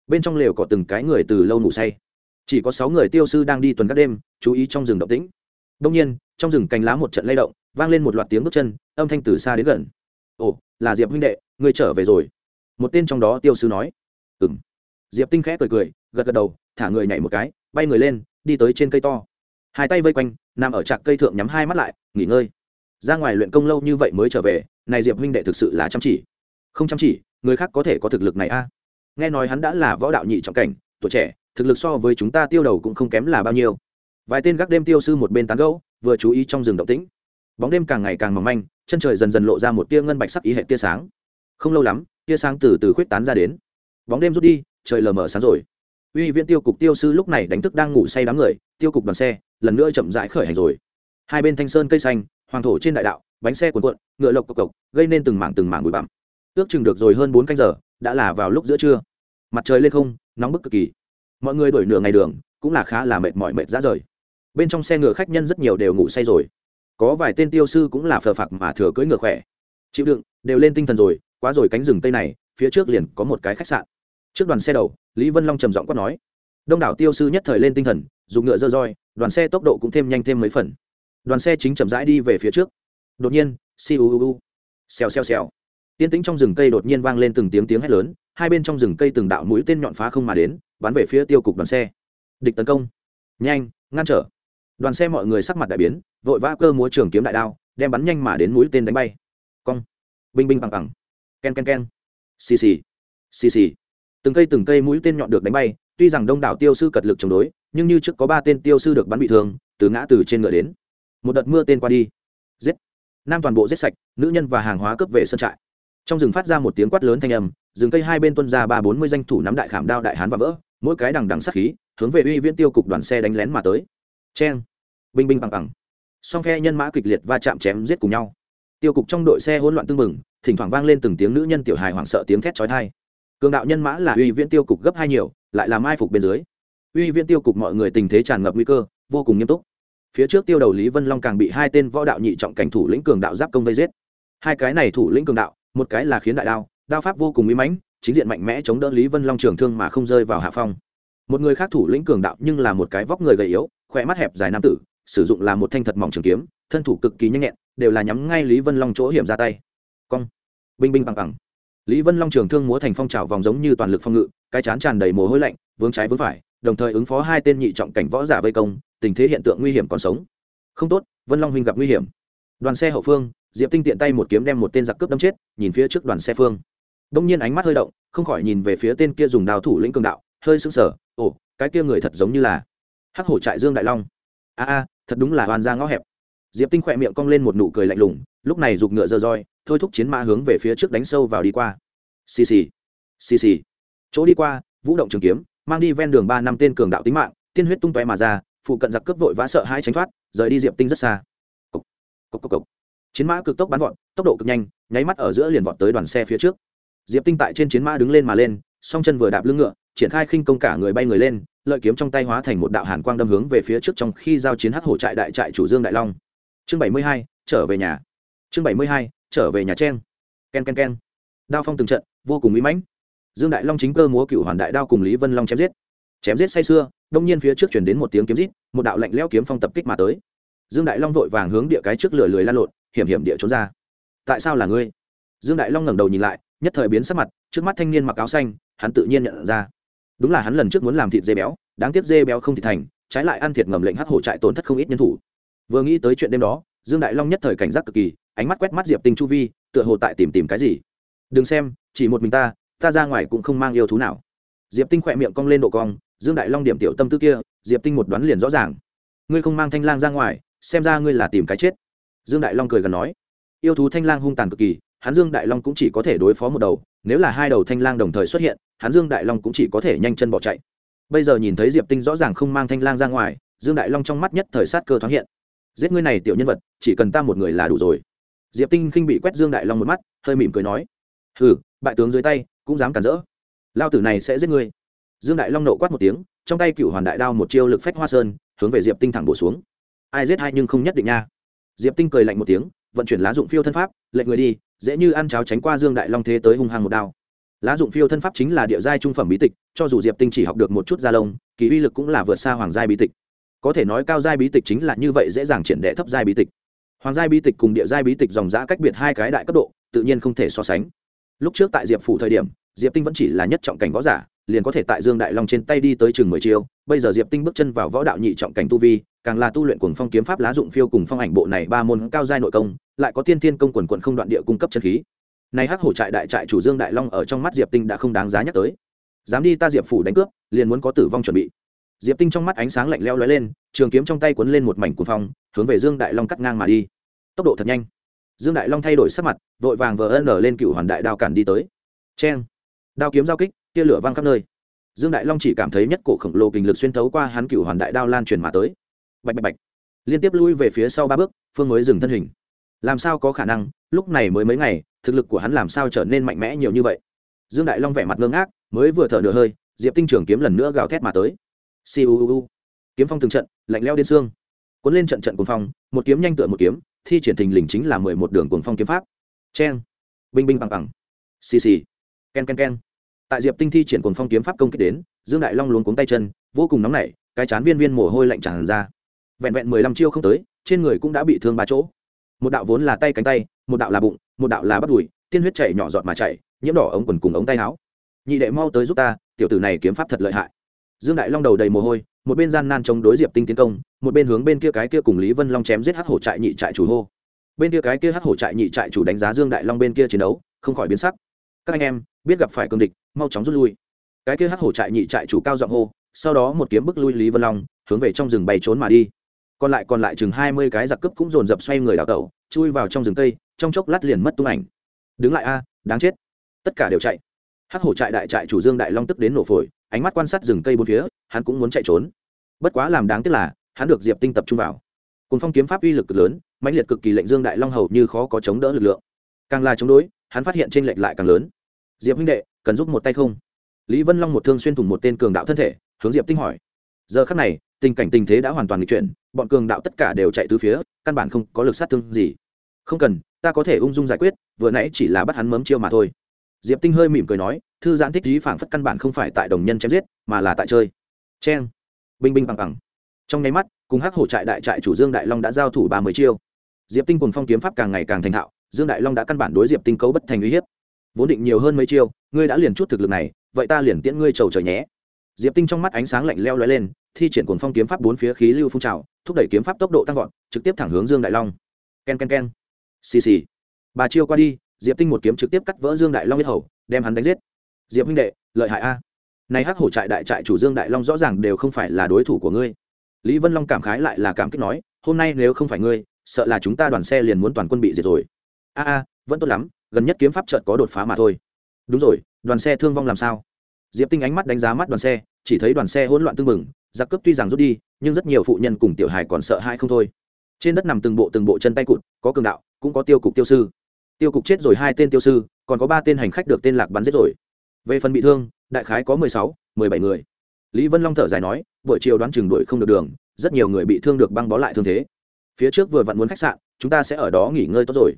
Bên trong lều có từng cái người từ lâu ngủ say. Chỉ có sáu người tiêu sư đang đi tuần các đêm, chú ý trong rừng động tĩnh. Đông nhiên, trong rừng cành lá một trận lay động, vang lên một loạt tiếng bước chân, âm thanh từ xa đến gần. Ồ, là diệp huynh đệ người trở về rồi. Một tên trong đó tiêu sư nói. Ừ m diệp tinh khẽ cười cười, gật gật đầu, thả người nhảy một cái, bay người lên, đi tới trên cây to. Hai tay vây quanh, nằm ở trạc cây thượng nhắm hai mắt lại, nghỉ ngơi. Ra ngoài luyện công lâu như vậy mới trở về này diệp huynh đệ thực sự là chăm chỉ. Không chăm chỉ, người khác có thể có thực lực này a. Nghe nói hắn đã là võ đạo nhị trọng cảnh, tuổi trẻ, thực lực so với chúng ta tiêu đầu cũng không kém là bao nhiêu. Vài tên gác đêm tiêu sư một bên tán gẫu, vừa chú ý trong rừng động tĩnh. Bóng đêm càng ngày càng mỏng manh, chân trời dần dần lộ ra một tia ngân bạch sắc ý hệ tia sáng. Không lâu lắm, tia sáng từ từ khuyết tán ra đến. Bóng đêm rút đi, trời lờ mờ sáng rồi. Uy viễn tiêu cục tiêu sư lúc này đánh thức đang ngủ say đám người, tiêu cục đoàn xe, lần nữa chậm rãi khởi hành rồi. Hai bên thanh sơn cây xanh, hoàng thổ trên đại đạo bánh xe cuộn cuộn, ngựa lộc cộc cộc, gây nên từng mảng từng mảng bụi bặm. Ước chừng được rồi hơn bốn canh giờ, đã là vào lúc giữa trưa. Mặt trời lên không, nóng bức cực kỳ. Mọi người đổi nửa ngày đường, cũng là khá là mệt mỏi mệt ra rời. Bên trong xe ngựa khách nhân rất nhiều đều ngủ say rồi. Có vài tên tiêu sư cũng là phờ phạc mà thừa cưỡi ngựa khỏe. Chịu đựng, đều lên tinh thần rồi, quá rồi cánh rừng tây này, phía trước liền có một cái khách sạn. Trước đoàn xe đầu, lý vân long trầm giọng quát nói. Đông đảo tiêu sư nhất thời lên tinh thần, dùng ngựa dơ roi, đoàn xe tốc độ cũng thêm nhanh thêm mấy phần. Đoàn xe chính chậm rãi đi về phía trước đột nhiên, si u u u. Xèo xèo xèo. Tiên tĩnh trong rừng cây đột nhiên vang lên từng tiếng tiếng hét lớn, hai bên trong rừng cây từng đạo mũi tên nhọn phá không mà đến, bắn về phía tiêu cục đoàn xe. Địch tấn công. Nhanh, ngăn trở. Đoàn xe mọi người sắc mặt đại biến, vội vã cơ múa trường kiếm đại đao, đem bắn nhanh mà đến mũi tên đánh bay. Cong. Binh binh bằng bằng. Ken ken ken. Xì xì. Xì xì. Từng cây từng cây mũi tên nhọn được đánh bay, tuy rằng đông đảo tiêu sư cật lực chống đối, nhưng như trước có ba tên tiêu sư được bắn bị thương, từ ngã từ trên ngựa đến. Một đợt mưa tên qua đi nam toàn bộ giết sạch, nữ nhân và hàng hóa cướp về sân trại. Trong rừng phát ra một tiếng quát lớn thanh âm, rừng cây hai bên tuân ra ba bốn mươi danh thủ nắm đại khảm đao đại hán và vỡ, mỗi cái đằng đằng sát khí, hướng về uy viễn tiêu cục đoàn xe đánh lén mà tới. Cheng, binh binh bằng bằng. Song phe nhân mã kịch liệt va chạm chém giết cùng nhau. Tiêu cục trong đội xe hỗn loạn tưng bừng, thỉnh thoảng vang lên từng tiếng nữ nhân tiểu hài hoảng sợ tiếng thét chói tai. Cường đạo nhân mã là uy viễn tiêu cục gấp hai nhiều, lại làm ai phục bên dưới. Uy viễn tiêu cục mọi người tình thế tràn ngập nguy cơ, vô cùng nghiêm túc phía trước tiêu đầu lý vân long càng bị hai tên võ đạo nhị trọng cảnh thủ lĩnh cường đạo giáp công vây giết. Hai cái này thủ lĩnh cường đạo, một cái là khiến đại đao đao pháp vô cùng mỹ mãnh, chính diện mạnh mẽ chống đỡ lý vân long trường thương mà không rơi vào hạ phong. Một người khác thủ lĩnh cường đạo nhưng là một cái vóc người gầy yếu, khỏe mắt hẹp dài nam tử, sử dụng là một thanh thật mỏng trường kiếm, thân thủ cực kỳ nhanh nhẹn, đều là nhắm ngay lý vân long chỗ hiểm ra tay. Cong. Binh binh bằng bằng. Lý vân long trường thương múa thành phong trào vòng giống như toàn lực phong ngự, cái chán tràn đầy mồ hôi lạnh, vướng trái vướng phải đồng thời ứng phó hai tên nhị trọng cảnh võ giả vây công, tình thế hiện tượng nguy hiểm còn sống. Không tốt, vân long huynh gặp nguy hiểm. Đoàn xe hậu phương, diệp tinh tiện tay một kiếm đem một tên giặc cướp đâm chết, nhìn phía trước đoàn xe phương. Đông nhiên ánh mắt hơi động, không khỏi nhìn về phía tên kia dùng đào thủ lĩnh cường đạo, hơi sững sờ, ồ, cái kia người thật giống như là hắc hổ trại dương đại long. A a, thật đúng là hoàn ra ngõ hẹp. Diệp tinh khỏe miệng cong lên một nụ cười lạnh lùng, lúc này giục ngựa dơ roi, thôi thúc chiến mã hướng về phía trước đánh sâu vào đi qua. Xì xì xì xì. Chỗ đi qua, vũ động trường kiếm mang đi ven đường ba năm tên cường đạo tính mạng tiên huyết tung tóe mà ra phụ cận giặc cướp vội vã sợ hai tránh thoát rời đi diệp tinh rất xa. Cốc, cốc, cốc, cốc. chiến mã cực tốc bắn vọt tốc độ cực nhanh nháy mắt ở giữa liền vọt tới đoàn xe phía trước. Diệp tinh tại trên chiến mã đứng lên mà lên song chân vừa đạp lưng ngựa triển khai khinh công cả người bay người lên lợi kiếm trong tay hóa thành một đạo hàn quang đâm hướng về phía trước trong khi giao chiến hắc hổ trại đại trại chủ dương đại long. Chương bảy mươi hai trở về nhà. Chương bảy mươi hai trở về nhà trang. Ken ken ken. Đao phong từng trận vô cùng mỹ mãnh dương đại long chính cơ múa cựu hoàn đại đao cùng lý vân long chém giết. Chém giết say sưa, đông nhiên phía trước chuyển đến một tiếng kiếm rít, một đạo lạnh leo kiếm phong tập kích mà tới. Dương đại long vội vàng hướng địa cái trước lửa lười lan lộn, hiểm hiểm địa trốn ra. Tại sao là ngươi? Dương đại long ngẩng đầu nhìn lại, nhất thời biến sắc mặt, trước mắt thanh niên mặc áo xanh, hắn tự nhiên nhận ra. Đúng là hắn lần trước muốn làm thịt dê béo, đáng tiếc dê béo không thịt thành, trái lại ăn thiệt ngầm lệnh hắc hổ trại tổn thất không ít nhân thủ. Vừa nghĩ tới chuyện đêm đó, dương đại long nhất thời cảnh giác cực kỳ, ánh mắt quét mắt diệp tinh chu vi, tựa hồ tại tìm tìm cái gì. Đừng xem, chỉ một mình ta ta ra ngoài cũng không mang yêu thú nào. Diệp tinh khỏe miệng cong lên độ cong, dương đại long điểm tiểu tâm tư kia, diệp tinh một đoán liền rõ ràng. Ngươi không mang thanh lang ra ngoài, xem ra ngươi là tìm cái chết. Dương đại long cười gần nói. Yêu thú thanh lang hung tàn cực kỳ, hắn dương đại long cũng chỉ có thể đối phó một đầu, nếu là hai đầu thanh lang đồng thời xuất hiện, hắn dương đại long cũng chỉ có thể nhanh chân bỏ chạy. Bây giờ nhìn thấy diệp tinh rõ ràng không mang thanh lang ra ngoài, dương đại long trong mắt nhất thời sát cơ thoáng hiện. Giết ngươi này tiểu nhân vật, chỉ cần ta một người là đủ rồi. Diệp tinh khinh bị quét dương đại long một mắt, hơi mỉm cười nói. Hừ, bại tướng dưới tay cũng dám cản rỡ. Lao tử này sẽ giết ngươi. Dương đại long nộ quát một tiếng, trong tay cựu hoàn đại đao một chiêu lực phách hoa sơn, hướng về diệp tinh thẳng bổ xuống. Ai giết hay nhưng không nhất định nha. Diệp tinh cười lạnh một tiếng, vận chuyển lá dụng phiêu thân pháp, lệnh người đi, dễ như ăn cháo tránh qua dương đại long thế tới hung hăng một đao. Lá dụng phiêu thân pháp chính là địa giai trung phẩm bí tịch, cho dù diệp tinh chỉ học được một chút gia lông, kỳ uy lực cũng là vượt xa hoàng giai bí tịch. Có thể nói cao giai bí tịch chính là như vậy dễ dàng triển đệ thấp giai bí tịch. Hoàng giai bí tịch cùng địa giai bí tịch dòng giã cách biệt hai cái đại cấp độ, tự nhiên không thể so sánh lúc trước tại diệp phủ thời điểm, diệp tinh vẫn chỉ là nhất trọng cảnh võ giả, liền có thể tại dương đại long trên tay đi tới chừng mười chiêu. Bây giờ diệp tinh bước chân vào võ đạo nhị trọng cảnh tu vi, càng là tu luyện cùng phong kiếm pháp lá dụng phiêu cùng phong ảnh bộ này ba môn cao giai nội công, lại có tiên thiên công quần quận không đoạn địa cung cấp chân khí. Nay hắc hổ trại đại trại chủ dương đại long ở trong mắt diệp tinh đã không đáng giá nhắc tới. Dám đi ta diệp phủ đánh cướp, liền muốn có tử vong chuẩn bị. Diệp tinh trong mắt ánh sáng lạnh leo lóe lên, trường kiếm trong tay cuốn lên một mảnh cuồng phong, hướng về dương đại long cắt ngang mà đi. Tốc độ thật nhanh dương đại long thay đổi sắc mặt, vội vàng vờ ân lên cựu hoàn đại đao cản đi tới. Cheng! Đao kiếm giao kích, tia lửa văng khắp nơi. Dương đại long chỉ cảm thấy nhất cổ khổng lồ kình lực xuyên thấu qua hắn cựu hoàn đại đao lan truyền mà tới. Bạch bạch bạch! Liên tiếp lui về phía sau ba bước, phương mới dừng thân hình. Làm sao có khả năng? Lúc này mới mấy ngày, thực lực của hắn làm sao trở nên mạnh mẽ nhiều như vậy? Dương đại long vẻ mặt ngơ ngác, mới vừa thở nửa hơi, diệp tinh trưởng kiếm lần nữa gào thét mà tới. Siêu kiếm phong từng trận, lạnh leo điên xương. Cuốn lên trận trận cuồng phong, một kiếm nhanh tựa một kiếm thi triển thình lình chính là mười một đường cuồng phong kiếm pháp. Cheng. Binh binh bằng bằng. Xì xì. Ken ken ken. Tại diệp tinh thi triển cuồng phong kiếm pháp công kích đến, dương đại long luống cuống tay chân, vô cùng nóng nảy, cái chán viên viên mồ hôi lạnh tràn ra. Vẹn vẹn mười lăm chiêu không tới, trên người cũng đã bị thương ba chỗ. Một đạo vốn là tay cánh tay, một đạo là bụng, một đạo là bắt đùi, tiên huyết chảy nhỏ giọt mà chảy, nhiễm đỏ ống quần cùng ống tay áo. Nhị đệ mau tới giúp ta, tiểu tử này kiếm pháp thật lợi hại. Dương đại long đầu đầy mồ hôi, một bên gian nan chống đối diệp tinh tiến công một bên hướng bên kia cái kia cùng lý vân long chém giết hắc hổ trại nhị trại chủ hô. Bên kia cái kia hắc hổ trại nhị trại chủ đánh giá dương đại long bên kia chiến đấu, không khỏi biến sắc. Các anh em, biết gặp phải cường địch, mau chóng rút lui. Cái kia hắc hổ trại nhị trại chủ cao giọng hô, sau đó một kiếm bức lui lý vân long, hướng về trong rừng bay trốn mà đi. Còn lại còn lại chừng hai mươi cái giặc cướp cũng dồn dập xoay người đào tẩu, chui vào trong rừng cây, trong chốc lát liền mất tung ảnh. Đứng lại a, đáng chết. Tất cả đều chạy. Hắc hổ trại đại trại chủ dương đại long tức đến nổ phổi, ánh mắt quan sát rừng cây bốn phía, hắn cũng muốn chạy trốn. Bất quá làm đáng tiếc là hắn được diệp tinh tập trung vào cùng phong kiếm pháp uy lực cực lớn mãnh liệt cực kỳ lệnh dương đại long hầu như khó có chống đỡ lực lượng càng là chống đối hắn phát hiện trên lệnh lại càng lớn diệp huynh đệ cần giúp một tay không lý vân long một thương xuyên thủng một tên cường đạo thân thể hướng diệp tinh hỏi giờ khắc này tình cảnh tình thế đã hoàn toàn nghịch chuyển bọn cường đạo tất cả đều chạy từ phía căn bản không có lực sát thương gì không cần ta có thể ung dung giải quyết vừa nãy chỉ là bắt hắn mớm chiêu mà thôi diệp tinh hơi mỉm cười nói thư giãn thích chí phảng phất căn bản không phải tại đồng nhân chém giết mà là tại chơi cheng binh binh bằng bằng trong nháy mắt, cùng hắc hổ trại đại trại chủ dương đại long đã giao thủ ba mươi chiêu. Diệp tinh cùng phong kiếm pháp càng ngày càng thành thạo, dương đại long đã căn bản đối diệp tinh cấu bất thành uy hiếp. Vốn định nhiều hơn mấy chiêu, ngươi đã liền chút thực lực này, vậy ta liền tiễn ngươi trầu trời nhé. Diệp tinh trong mắt ánh sáng lạnh leo lóe lên, thi triển cuồng phong kiếm pháp bốn phía khí lưu phun trào, thúc đẩy kiếm pháp tốc độ tăng vọt, trực tiếp thẳng hướng dương đại long. Ken ken ken. Xì xì. Bà chiêu qua đi, diệp tinh một kiếm trực tiếp cắt vỡ dương đại long biết hầu, đem hắn đánh giết. Diệp huynh đệ, lợi hại a. Này hắc hổ trại đại trại chủ dương đại long rõ ràng đều không phải là đối thủ của ngươi lý vân long cảm khái lại là cảm kích nói, hôm nay nếu không phải ngươi, sợ là chúng ta đoàn xe liền muốn toàn quân bị diệt rồi. A a, vẫn tốt lắm, gần nhất kiếm pháp chợt có đột phá mà thôi. Đúng rồi, đoàn xe thương vong làm sao? Diệp tinh ánh mắt đánh giá mắt đoàn xe, chỉ thấy đoàn xe hỗn loạn tưng bừng, giặc cướp tuy rằng rút đi, nhưng rất nhiều phụ nhân cùng tiểu hài còn sợ hãi không thôi. Trên đất nằm từng bộ từng bộ chân tay cụt, có cường đạo, cũng có tiêu cục tiêu sư. Tiêu cục chết rồi hai tên tiêu sư, còn có ba tên hành khách được tên lạc bắn giết rồi. Về phần bị thương, đại khái có mười sáu, mười bảy người. Lý vân long thở dài nói buổi chiều đoán chừng đuổi không được đường, rất nhiều người bị thương được băng bó lại thương thế. Phía trước vừa vặn muốn khách sạn, chúng ta sẽ ở đó nghỉ ngơi tốt rồi.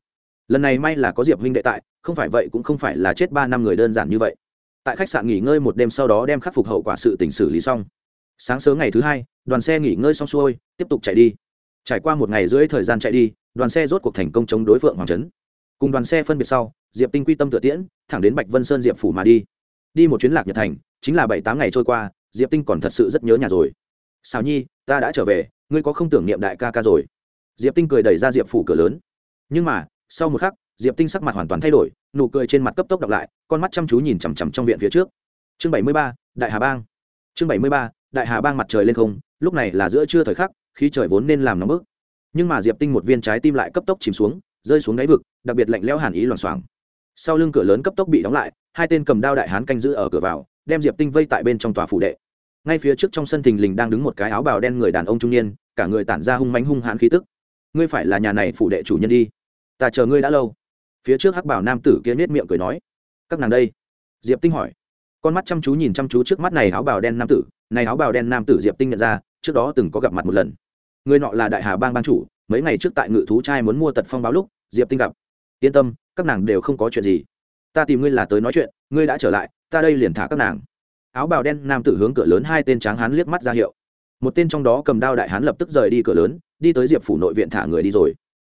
Lần này may là có diệp huynh đệ tại, không phải vậy cũng không phải là chết ba năm người đơn giản như vậy. Tại khách sạn nghỉ ngơi một đêm sau đó đem khắc phục hậu quả sự tỉnh xử lý xong. Sáng sớm ngày thứ hai, đoàn xe nghỉ ngơi xong xuôi, tiếp tục chạy đi. Trải qua một ngày rưỡi thời gian chạy đi, đoàn xe rốt cuộc thành công chống đối phượng hoàng trấn. Cùng đoàn xe phân biệt sau, diệp tinh quy tâm tự tiễn, thẳng đến bạch vân sơn diệp phủ mà đi. Đi một chuyến lạc nhật thành, chính là bảy tám ngày trôi qua diệp tinh còn thật sự rất nhớ nhà rồi. Xào nhi, ta đã trở về, ngươi có không tưởng niệm đại ca ca rồi? Diệp tinh cười đẩy ra diệp phủ cửa lớn. Nhưng mà, sau một khắc, diệp tinh sắc mặt hoàn toàn thay đổi, nụ cười trên mặt cấp tốc đọc lại, con mắt chăm chú nhìn chằm chằm trong viện phía trước. Chương bảy mươi ba, đại hà bang. Chương bảy mươi ba, đại hà bang mặt trời lên không, lúc này là giữa trưa thời khắc khi trời vốn nên làm nóng bức. Nhưng mà diệp tinh một viên trái tim lại cấp tốc chìm xuống, rơi xuống đáy vực, đặc biệt lạnh lẽo hàn ý loảng xoảng. Sau lưng cửa lớn cấp tốc bị đóng lại, hai tên cầm đao đại hán canh giữ ở cửa vào, đem diệp tinh vây tại bên trong tòa phủ đệ ngay phía trước trong sân thình lình đang đứng một cái áo bào đen người đàn ông trung niên, cả người tản ra hung mánh hung hãn khí tức. Ngươi phải là nhà này phủ đệ chủ nhân đi. Ta chờ ngươi đã lâu. Phía trước hắc bảo nam tử kia nết miệng cười nói. Các nàng đây? Diệp tinh hỏi. Con mắt chăm chú nhìn chăm chú trước mắt này áo bào đen nam tử. Này áo bào đen nam tử diệp tinh nhận ra, trước đó từng có gặp mặt một lần. Người nọ là đại hà bang ban chủ, mấy ngày trước tại ngự thú trai muốn mua tật phong báo lúc, diệp tinh gặp. Yên tâm, các nàng đều không có chuyện gì. Ta tìm ngươi là tới nói chuyện, ngươi đã trở lại, ta đây liền thả các nàng áo bào đen nam tử hướng cửa lớn hai tên tráng hán liếc mắt ra hiệu. Một tên trong đó cầm đao đại hán lập tức rời đi cửa lớn, đi tới diệp phủ nội viện thả người đi rồi.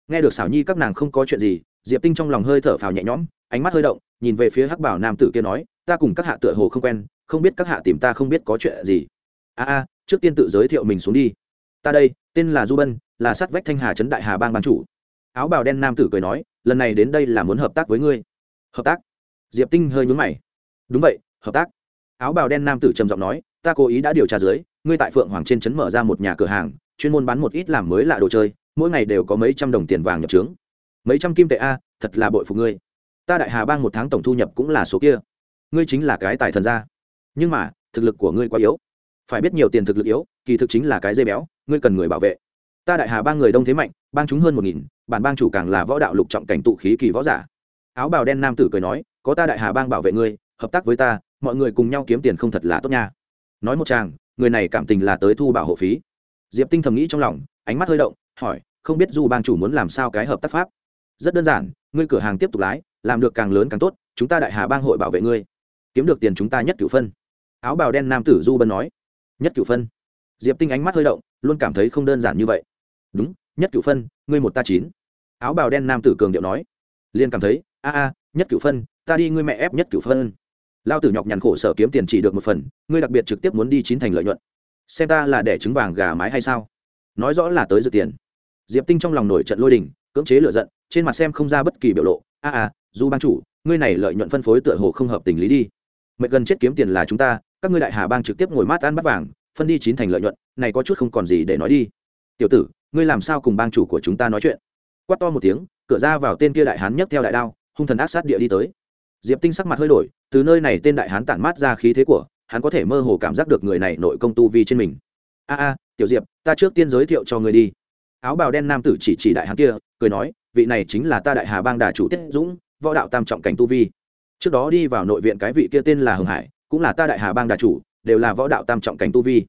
Nghe được xảo nhi các nàng không có chuyện gì, diệp tinh trong lòng hơi thở phào nhẹ nhõm, ánh mắt hơi động, nhìn về phía hắc bảo nam tử kia nói, ta cùng các hạ tựa hồ không quen, không biết các hạ tìm ta không biết có chuyện gì. A a, trước tiên tự giới thiệu mình xuống đi. Ta đây, tên là du bân, là sát vách thanh hà trấn đại hà bang ban chủ. Áo bào đen nam tử cười nói, lần này đến đây là muốn hợp tác với ngươi. Hợp tác? Diệp tinh hơi nhún mày. Đúng vậy, hợp tác áo bào đen nam tử trầm giọng nói, ta cố ý đã điều tra dưới, ngươi tại phượng hoàng trên trấn mở ra một nhà cửa hàng, chuyên môn bán một ít làm mới lạ đồ chơi, mỗi ngày đều có mấy trăm đồng tiền vàng nhập trướng. Mấy trăm kim tệ a, thật là bội phục ngươi. Ta đại hà bang một tháng tổng thu nhập cũng là số kia. Ngươi chính là cái tài thần gia. Nhưng mà, thực lực của ngươi quá yếu. Phải biết nhiều tiền thực lực yếu, kỳ thực chính là cái dây béo, ngươi cần người bảo vệ. Ta đại hà bang người đông thế mạnh, bang chúng hơn một nghìn, bản bang chủ càng là võ đạo lục trọng cảnh tụ khí kỳ võ giả. Áo bào đen nam tử cười nói, có ta đại hà bang bảo vệ ngươi, hợp tác với ta mọi người cùng nhau kiếm tiền không thật là tốt nha. Nói một chàng, người này cảm tình là tới thu bảo hộ phí. Diệp tinh thầm nghĩ trong lòng, ánh mắt hơi động, hỏi, không biết du bang chủ muốn làm sao cái hợp tác pháp? Rất đơn giản, ngươi cửa hàng tiếp tục lái, làm được càng lớn càng tốt, chúng ta đại hà bang hội bảo vệ ngươi. Kiếm được tiền chúng ta nhất cửu phân. Áo bào đen nam tử du bân nói. Nhất cửu phân. Diệp tinh ánh mắt hơi động, luôn cảm thấy không đơn giản như vậy. Đúng, nhất cửu phân, ngươi một ta chín. Áo bào đen nam tử cường điệu nói. Liền cảm thấy, a a, nhất cửu phân, ta đi ngươi mẹ ép nhất cửu phân lao tử nhọc nhằn khổ sở kiếm tiền chỉ được một phần, ngươi đặc biệt trực tiếp muốn đi chín thành lợi nhuận. Xem ta là để trứng vàng gà mái hay sao? Nói rõ là tới dự tiền. Diệp tinh trong lòng nổi trận lôi đình, cưỡng chế lựa giận, trên mặt xem không ra bất kỳ biểu lộ. A a du ban chủ, ngươi này lợi nhuận phân phối tựa hồ không hợp tình lý đi. Mệt gần chết kiếm tiền là chúng ta, các ngươi đại hà bang trực tiếp ngồi mát ăn bắt vàng, phân đi chín thành lợi nhuận, này có chút không còn gì để nói đi. Tiểu tử, ngươi làm sao cùng bang chủ của chúng ta nói chuyện? Quát to một tiếng, cửa ra vào tên kia đại hán nhấc theo đại đao, hung thần ác sát địa đi tới. Diệp tinh sắc mặt hơi đổi từ nơi này tên đại hán tản mát ra khí thế của, hắn có thể mơ hồ cảm giác được người này nội công tu vi trên mình. A a, tiểu diệp, ta trước tiên giới thiệu cho người đi. Áo bào đen nam tử chỉ chỉ đại hán kia, cười nói, vị này chính là ta đại hà bang đà chủ tiết dũng, võ đạo tam trọng cảnh tu vi. Trước đó đi vào nội viện cái vị kia tên là hồng hải, cũng là ta đại hà bang đà chủ, đều là võ đạo tam trọng cảnh tu vi.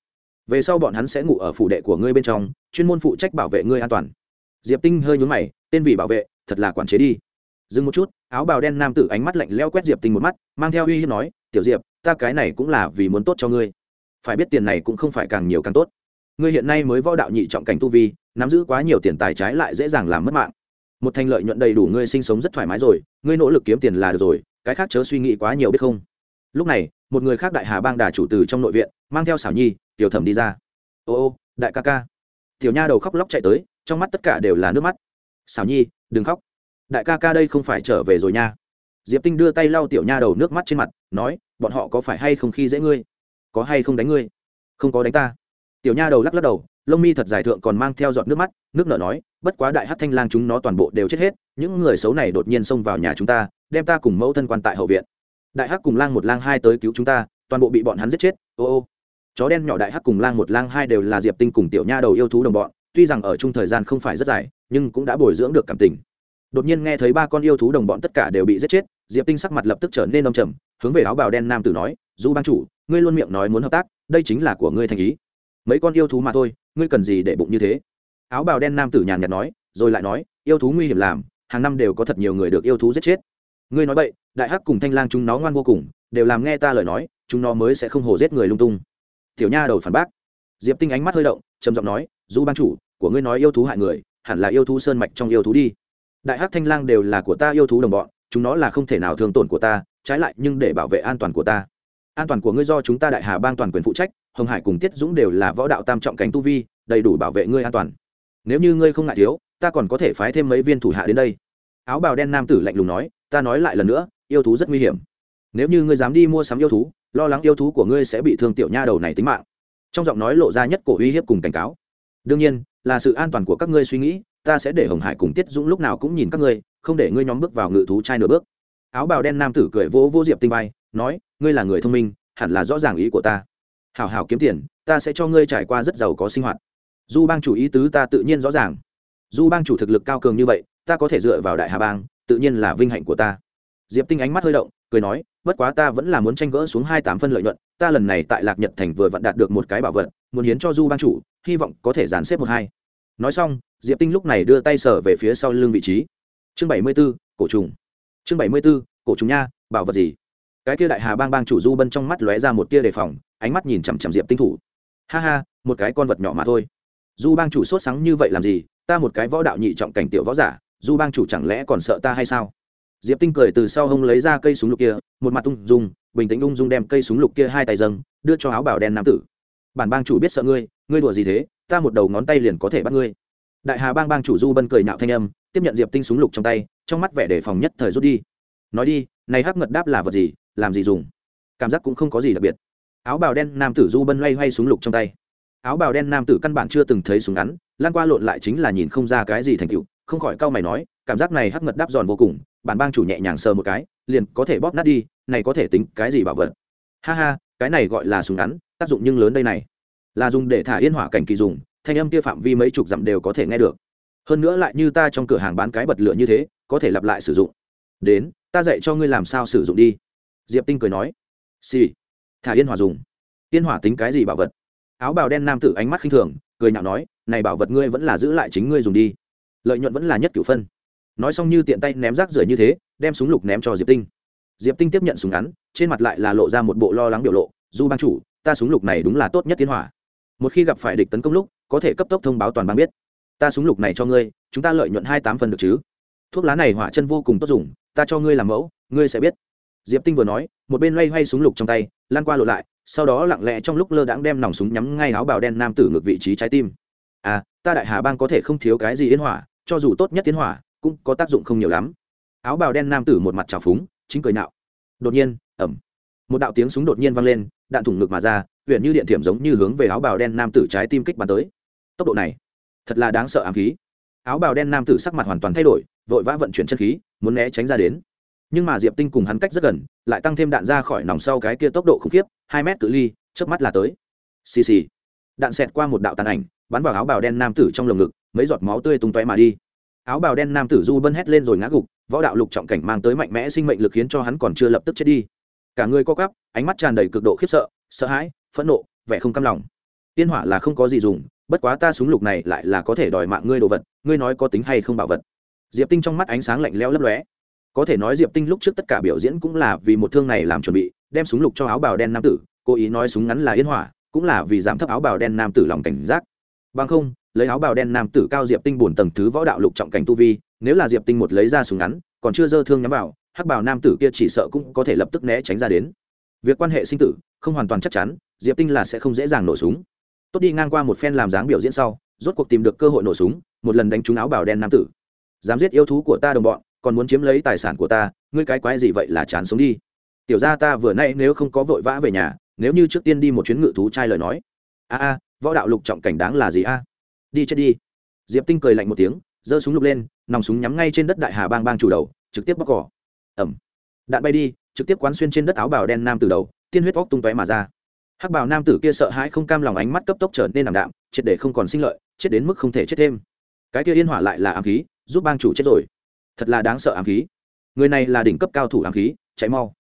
Về sau bọn hắn sẽ ngủ ở phủ đệ của ngươi bên trong, chuyên môn phụ trách bảo vệ ngươi an toàn. Diệp tinh hơi nhún mày, tên vị bảo vệ, thật là quản chế đi dừng một chút, áo bào đen nam tử ánh mắt lạnh leo quét diệp tinh một mắt, mang theo uy hiếp nói, tiểu diệp, ta cái này cũng là vì muốn tốt cho ngươi. Phải biết tiền này cũng không phải càng nhiều càng tốt. Ngươi hiện nay mới võ đạo nhị trọng cảnh tu vi, nắm giữ quá nhiều tiền tài trái lại dễ dàng làm mất mạng. Một thành lợi nhuận đầy đủ ngươi sinh sống rất thoải mái rồi, ngươi nỗ lực kiếm tiền là được rồi, cái khác chớ suy nghĩ quá nhiều biết không? Lúc này, một người khác đại hà bang đà chủ từ trong nội viện, mang theo xảo nhi, tiểu thẩm đi ra. Ô ô, đại ca ca. Tiểu nha đầu khóc lóc chạy tới, trong mắt tất cả đều là nước mắt. Xảo nhi, đừng khóc đại ca ca đây không phải trở về rồi nha. Diệp tinh đưa tay lau tiểu nha đầu nước mắt trên mặt, nói, bọn họ có phải hay không khi dễ ngươi? Có hay không đánh ngươi? Không có đánh ta. Tiểu nha đầu lắc lắc đầu, lông mi thật dài thượng còn mang theo giọt nước mắt, nước nở nói, bất quá đại hát thanh lang chúng nó toàn bộ đều chết hết, những người xấu này đột nhiên xông vào nhà chúng ta, đem ta cùng mẫu thân quan tại hậu viện. Đại hắc cùng lang một lang hai tới cứu chúng ta, toàn bộ bị bọn hắn giết chết, ô ô. Chó đen nhỏ đại hắc cùng lang một lang hai đều là diệp tinh cùng tiểu nha đầu yêu thú đồng bọn, tuy rằng ở chung thời gian không phải rất dài, nhưng cũng đã bồi dưỡng được cảm tình đột nhiên nghe thấy ba con yêu thú đồng bọn tất cả đều bị giết chết, diệp tinh sắc mặt lập tức trở nên đông trầm, hướng về áo bào đen nam tử nói du ban chủ, ngươi luôn miệng nói muốn hợp tác, đây chính là của ngươi thành ý. Mấy con yêu thú mà thôi, ngươi cần gì để bụng như thế? Áo bào đen nam tử nhàn nhạt nói, rồi lại nói, yêu thú nguy hiểm làm, hàng năm đều có thật nhiều người được yêu thú giết chết. Ngươi nói vậy đại hắc cùng thanh lang chúng nó ngoan vô cùng, đều làm nghe ta lời nói, chúng nó mới sẽ không hồ giết người lung tung. Tiểu nha đầu phản bác. Diệp tinh ánh mắt hơi động, trầm giọng nói du ban chủ, của ngươi nói yêu thú hại người, hẳn là yêu thú sơn mạch trong yêu thú đi đại hắc thanh lang đều là của ta yêu thú đồng bọn, chúng nó là không thể nào thương tổn của ta, trái lại nhưng để bảo vệ an toàn của ta. An toàn của ngươi do chúng ta đại hà bang toàn quyền phụ trách, hồng hải cùng tiết dũng đều là võ đạo tam trọng cảnh tu vi, đầy đủ bảo vệ ngươi an toàn. Nếu như ngươi không ngại thiếu, ta còn có thể phái thêm mấy viên thủ hạ đến đây. Áo bào đen nam tử lạnh lùng nói, ta nói lại lần nữa, yêu thú rất nguy hiểm. Nếu như ngươi dám đi mua sắm yêu thú, lo lắng yêu thú của ngươi sẽ bị thương tiểu nha đầu này tính mạng. Trong giọng nói lộ ra nhất cổ uy hiếp cùng cảnh cáo. Đương nhiên, là sự an toàn của các ngươi suy nghĩ ta sẽ để hồng hải cùng tiết dũng lúc nào cũng nhìn các ngươi, không để ngươi nhóm bước vào ngự thú trai nửa bước. Áo bào đen nam tử cười vỗ vô diệp tinh vai, nói, ngươi là người thông minh, hẳn là rõ ràng ý của ta. Hảo hảo kiếm tiền, ta sẽ cho ngươi trải qua rất giàu có sinh hoạt. Du bang chủ ý tứ ta tự nhiên rõ ràng. Du bang chủ thực lực cao cường như vậy, ta có thể dựa vào đại hà bang, tự nhiên là vinh hạnh của ta. Diệp tinh ánh mắt hơi động, cười nói, bất quá ta vẫn là muốn tranh gỡ xuống hai tám phân lợi nhuận, ta lần này tại lạc nhật thành vừa vặn đạt được một cái bảo vật, muốn hiến cho du bang chủ, hy vọng có thể dàn xếp một hai. Nói xong diệp tinh lúc này đưa tay sở về phía sau lưng vị trí. Chương bảy mươi b ố cổ trùng. Chương bảy mươi b ố cổ trùng nha, bảo vật gì? Cái kia đại hà bang bang chủ du bân trong mắt lóe ra một tia đề phòng, ánh mắt nhìn chằm chằm diệp tinh thủ. Ha ha, một cái con vật nhỏ mà thôi. Du bang chủ sốt sáng như vậy làm gì? Ta một cái võ đạo nhị trọng cảnh tiểu võ giả, du bang chủ chẳng lẽ còn sợ ta hay sao? Diệp tinh cười từ sau hông lấy ra cây súng lục kia, một mặt ung dung, bình tĩnh ung dung đem cây súng lục kia hai tay dâng, đưa cho áo bảo đen nam tử. Bản bang chủ biết sợ ngươi ngươi đùa gì thế? Ta một đầu ngón tay liền có thể bắt ngươi đại hà bang bang chủ du bân cười nhạo thanh âm, tiếp nhận diệp tinh súng lục trong tay, trong mắt vẻ đề phòng nhất thời rút đi. Nói đi, này hắc ngật đáp là vật gì, làm gì dùng? Cảm giác cũng không có gì đặc biệt. Áo bào đen nam tử du bân loay hoay súng lục trong tay. Áo bào đen nam tử căn bản chưa từng thấy súng ngắn, lan qua lộn lại chính là nhìn không ra cái gì thành tựu, không khỏi cau mày nói, cảm giác này hắc ngật đáp giòn vô cùng, bản bang chủ nhẹ nhàng sờ một cái, liền có thể bóp nát đi, này có thể tính cái gì bảo vật? Ha ha, cái này gọi là súng ngắn, tác dụng nhưng lớn đây này. Là dùng để thả yên hỏa cảnh kỳ dùng thanh âm kia phạm vi mấy chục dặm đều có thể nghe được. Hơn nữa lại như ta trong cửa hàng bán cái bật lửa như thế, có thể lặp lại sử dụng. Đến, ta dạy cho ngươi làm sao sử dụng đi. Diệp tinh cười nói. Xì、sì. thả yên hỏa dùng. Yên hỏa tính cái gì bảo vật? Áo bào đen nam tử ánh mắt khinh thường, cười nhạo nói, này bảo vật ngươi vẫn là giữ lại chính ngươi dùng đi. Lợi nhuận vẫn là nhất cửu phân. Nói xong như tiện tay ném rác rưởi như thế, đem súng lục ném cho diệp tinh. Diệp tinh tiếp nhận súng ngắn, trên mặt lại là lộ ra một bộ lo lắng biểu lộ, du ban chủ, ta súng lục này đúng là tốt nhất tiến hỏa một khi gặp phải địch tấn công lúc có thể cấp tốc thông báo toàn bang biết. Ta súng lục này cho ngươi, chúng ta lợi nhuận hai tám phần được chứ? Thuốc lá này hỏa chân vô cùng tốt dùng, ta cho ngươi làm mẫu, ngươi sẽ biết. Diệp tinh vừa nói, một bên loay hoay súng lục trong tay, lan qua lộ lại, sau đó lặng lẽ trong lúc lơ đãng đem nòng súng nhắm ngay áo bào đen nam tử ngược vị trí trái tim. À ta đại hà bang có thể không thiếu cái gì yên hỏa, cho dù tốt nhất tiến hỏa, cũng có tác dụng không nhiều lắm. Áo bào đen nam tử một mặt trào phúng, chính cười nạo. Đột nhiên ẩm một đạo tiếng súng đột nhiên vang lên, đạn thủng ngực mà ra huyện như điện thiểm giống như hướng về áo bào đen nam tử trái tim kích bắn tới tốc độ này, thật là đáng sợ ám khí. Áo bào đen nam tử sắc mặt hoàn toàn thay đổi, vội vã vận chuyển chân khí, muốn né tránh ra đến. Nhưng mà diệp tinh cùng hắn cách rất gần, lại tăng thêm đạn ra khỏi nòng sau cái kia tốc độ khủng khiếp, hai mét cự ly trước mắt là tới. Xì xì. Đạn xẹt qua một đạo tàn ảnh, bắn vào áo bào đen nam tử trong lồng ngực, mấy giọt máu tươi tung tóe mà đi. Áo bào đen nam tử du bân hét lên rồi ngã gục, võ đạo lục trọng cảnh mang tới mạnh mẽ sinh mệnh lực khiến cho hắn còn chưa lập tức chết đi. Cả người co cắp ánh mắt tràn đầy cực độ khiếp sợ sợ hãi, phẫn nộ, vẻ không cam lòng. Tiên hỏa là không có gì dùng bất quá ta súng lục này lại là có thể đòi mạng ngươi đồ vật, ngươi nói có tính hay không bảo vật. Diệp tinh trong mắt ánh sáng lạnh lẽo lấp lóe. Có thể nói diệp tinh lúc trước tất cả biểu diễn cũng là vì một thương này làm chuẩn bị, đem súng lục cho áo bào đen nam tử, cố ý nói súng ngắn là yên hỏa, cũng là vì giảm thấp áo bào đen nam tử lòng cảnh giác. Bằng không, lấy áo bào đen nam tử cao diệp tinh bổn tầng thứ võ đạo lục trọng cảnh tu vi, nếu là diệp tinh một lấy ra súng ngắn, còn chưa dơ thương nhắm vào, hắc bào nam tử kia chỉ sợ cũng có thể lập tức né tránh ra đến. Việc quan hệ sinh tử không hoàn toàn chắc chắn, diệp tinh là sẽ không dễ dàng nổ súng tốt đi ngang qua một phen làm dáng biểu diễn sau, rốt cuộc tìm được cơ hội nổ súng, một lần đánh trúng áo bào đen nam tử. Dám giết yêu thú của ta đồng bọn, còn muốn chiếm lấy tài sản của ta, ngươi cái quái gì vậy là chán sống đi. Tiểu ra ta vừa nay nếu không có vội vã về nhà, nếu như trước tiên đi một chuyến ngự thú trai lời nói. A a, võ đạo lục trọng cảnh đáng là gì a? Đi chết đi. Diệp tinh cười lạnh một tiếng, giơ súng lục lên, nòng súng nhắm ngay trên đất đại hà bang bang chủ đầu, trực tiếp bóc cỏ. Ẩm. Đạn bay đi, trực tiếp quán xuyên trên đất áo bào đen nam từ đầu, tiên huyết vóc tung tóe mà ra hắc bào nam tử kia sợ hãi không cam lòng ánh mắt cấp tốc trở nên ảm đạm, triệt để không còn sinh lợi, chết đến mức không thể chết thêm. Cái kia yên hỏa lại là ám khí, giúp bang chủ chết rồi. Thật là đáng sợ ám khí. Người này là đỉnh cấp cao thủ ám khí cháy mau.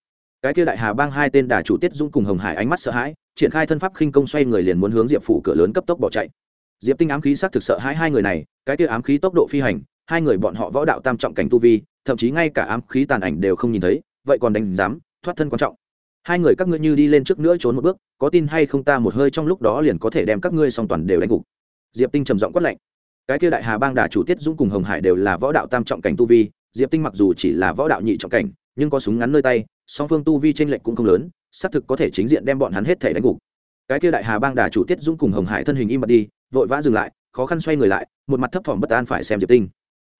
Cái kia đại hà bang hai tên đà chủ tiết dung cùng hồng hải ánh mắt sợ hãi, triển khai thân pháp khinh công xoay người liền muốn hướng diệp phủ cửa lớn cấp tốc bỏ chạy. Diệp tinh ám khí xác thực sợ hãi hai người này, cái kia ám khí tốc độ phi hành, hai người bọn họ võ đạo tam trọng cảnh tu vi, thậm chí ngay cả ám khí tàn ảnh đều không nhìn thấy, vậy còn đánh dám thoát thân quan trọng hai người các ngươi như đi lên trước nữa trốn một bước, có tin hay không ta một hơi trong lúc đó liền có thể đem các ngươi song toàn đều đánh gục. Diệp tinh trầm giọng quát lạnh. Cái kia đại hà bang đà chủ tiết dũng cùng hồng hải đều là võ đạo tam trọng cảnh tu vi, diệp tinh mặc dù chỉ là võ đạo nhị trọng cảnh, nhưng có súng ngắn nơi tay, song phương tu vi t r ê n lệch cũng không lớn, xác thực có thể chính diện đem bọn hắn hết thể đánh gục. Cái kia đại hà bang đà chủ tiết dũng cùng hồng hải thân hình im bật đi, vội vã dừng lại, khó khăn xoay người lại, một mặt thấp thỏm bất an phải xem diệp tinh.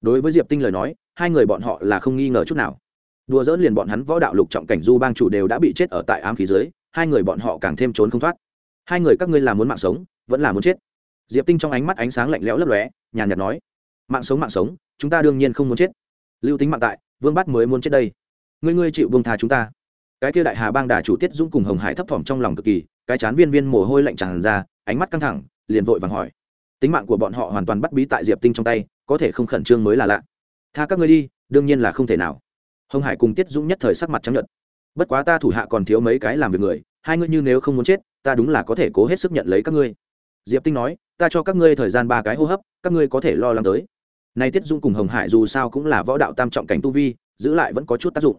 Đối với diệp tinh lời nói, hai người bọn họ là không nghi ngờ chút nào đùa dỡn liền bọn hắn võ đạo lục trọng cảnh du bang chủ đều đã bị chết ở tại ám khí dưới, hai người bọn họ càng thêm trốn không thoát. Hai người các ngươi là muốn mạng sống, vẫn là muốn chết. Diệp tinh trong ánh mắt ánh sáng lạnh lẽo lấp lóe, nhàn nhạt nói, mạng sống mạng sống, chúng ta đương nhiên không muốn chết. Lưu tính mạng tại, vương bắt mới muốn chết đây. Ngươi ngươi chịu vương tha chúng ta. Cái kia đại hà bang đà chủ tiết dũng cùng hồng hải thấp thỏm trong lòng cực kỳ, cái chán viên viên mồ hôi lạnh tràn ra, ánh mắt căng thẳng, liền vội vàng hỏi, tính mạng của bọn họ hoàn toàn bắt bí tại diệp tinh trong tay, có thể không khẩn trương mới là lạ. Tha các ngươi đi, đương nhiên là không thể nào hồng hải cùng tiết dũng nhất thời sắc mặt chấp nhận bất quá ta thủ hạ còn thiếu mấy cái làm việc người, hai ngươi như nếu không muốn chết, ta đúng là có thể cố hết sức nhận lấy các ngươi. Diệp tinh nói, ta cho các ngươi thời gian ba cái hô hấp, các ngươi có thể lo lắng tới. Nay tiết dung cùng hồng hải dù sao cũng là võ đạo tam trọng cảnh tu vi, giữ lại vẫn có chút tác dụng.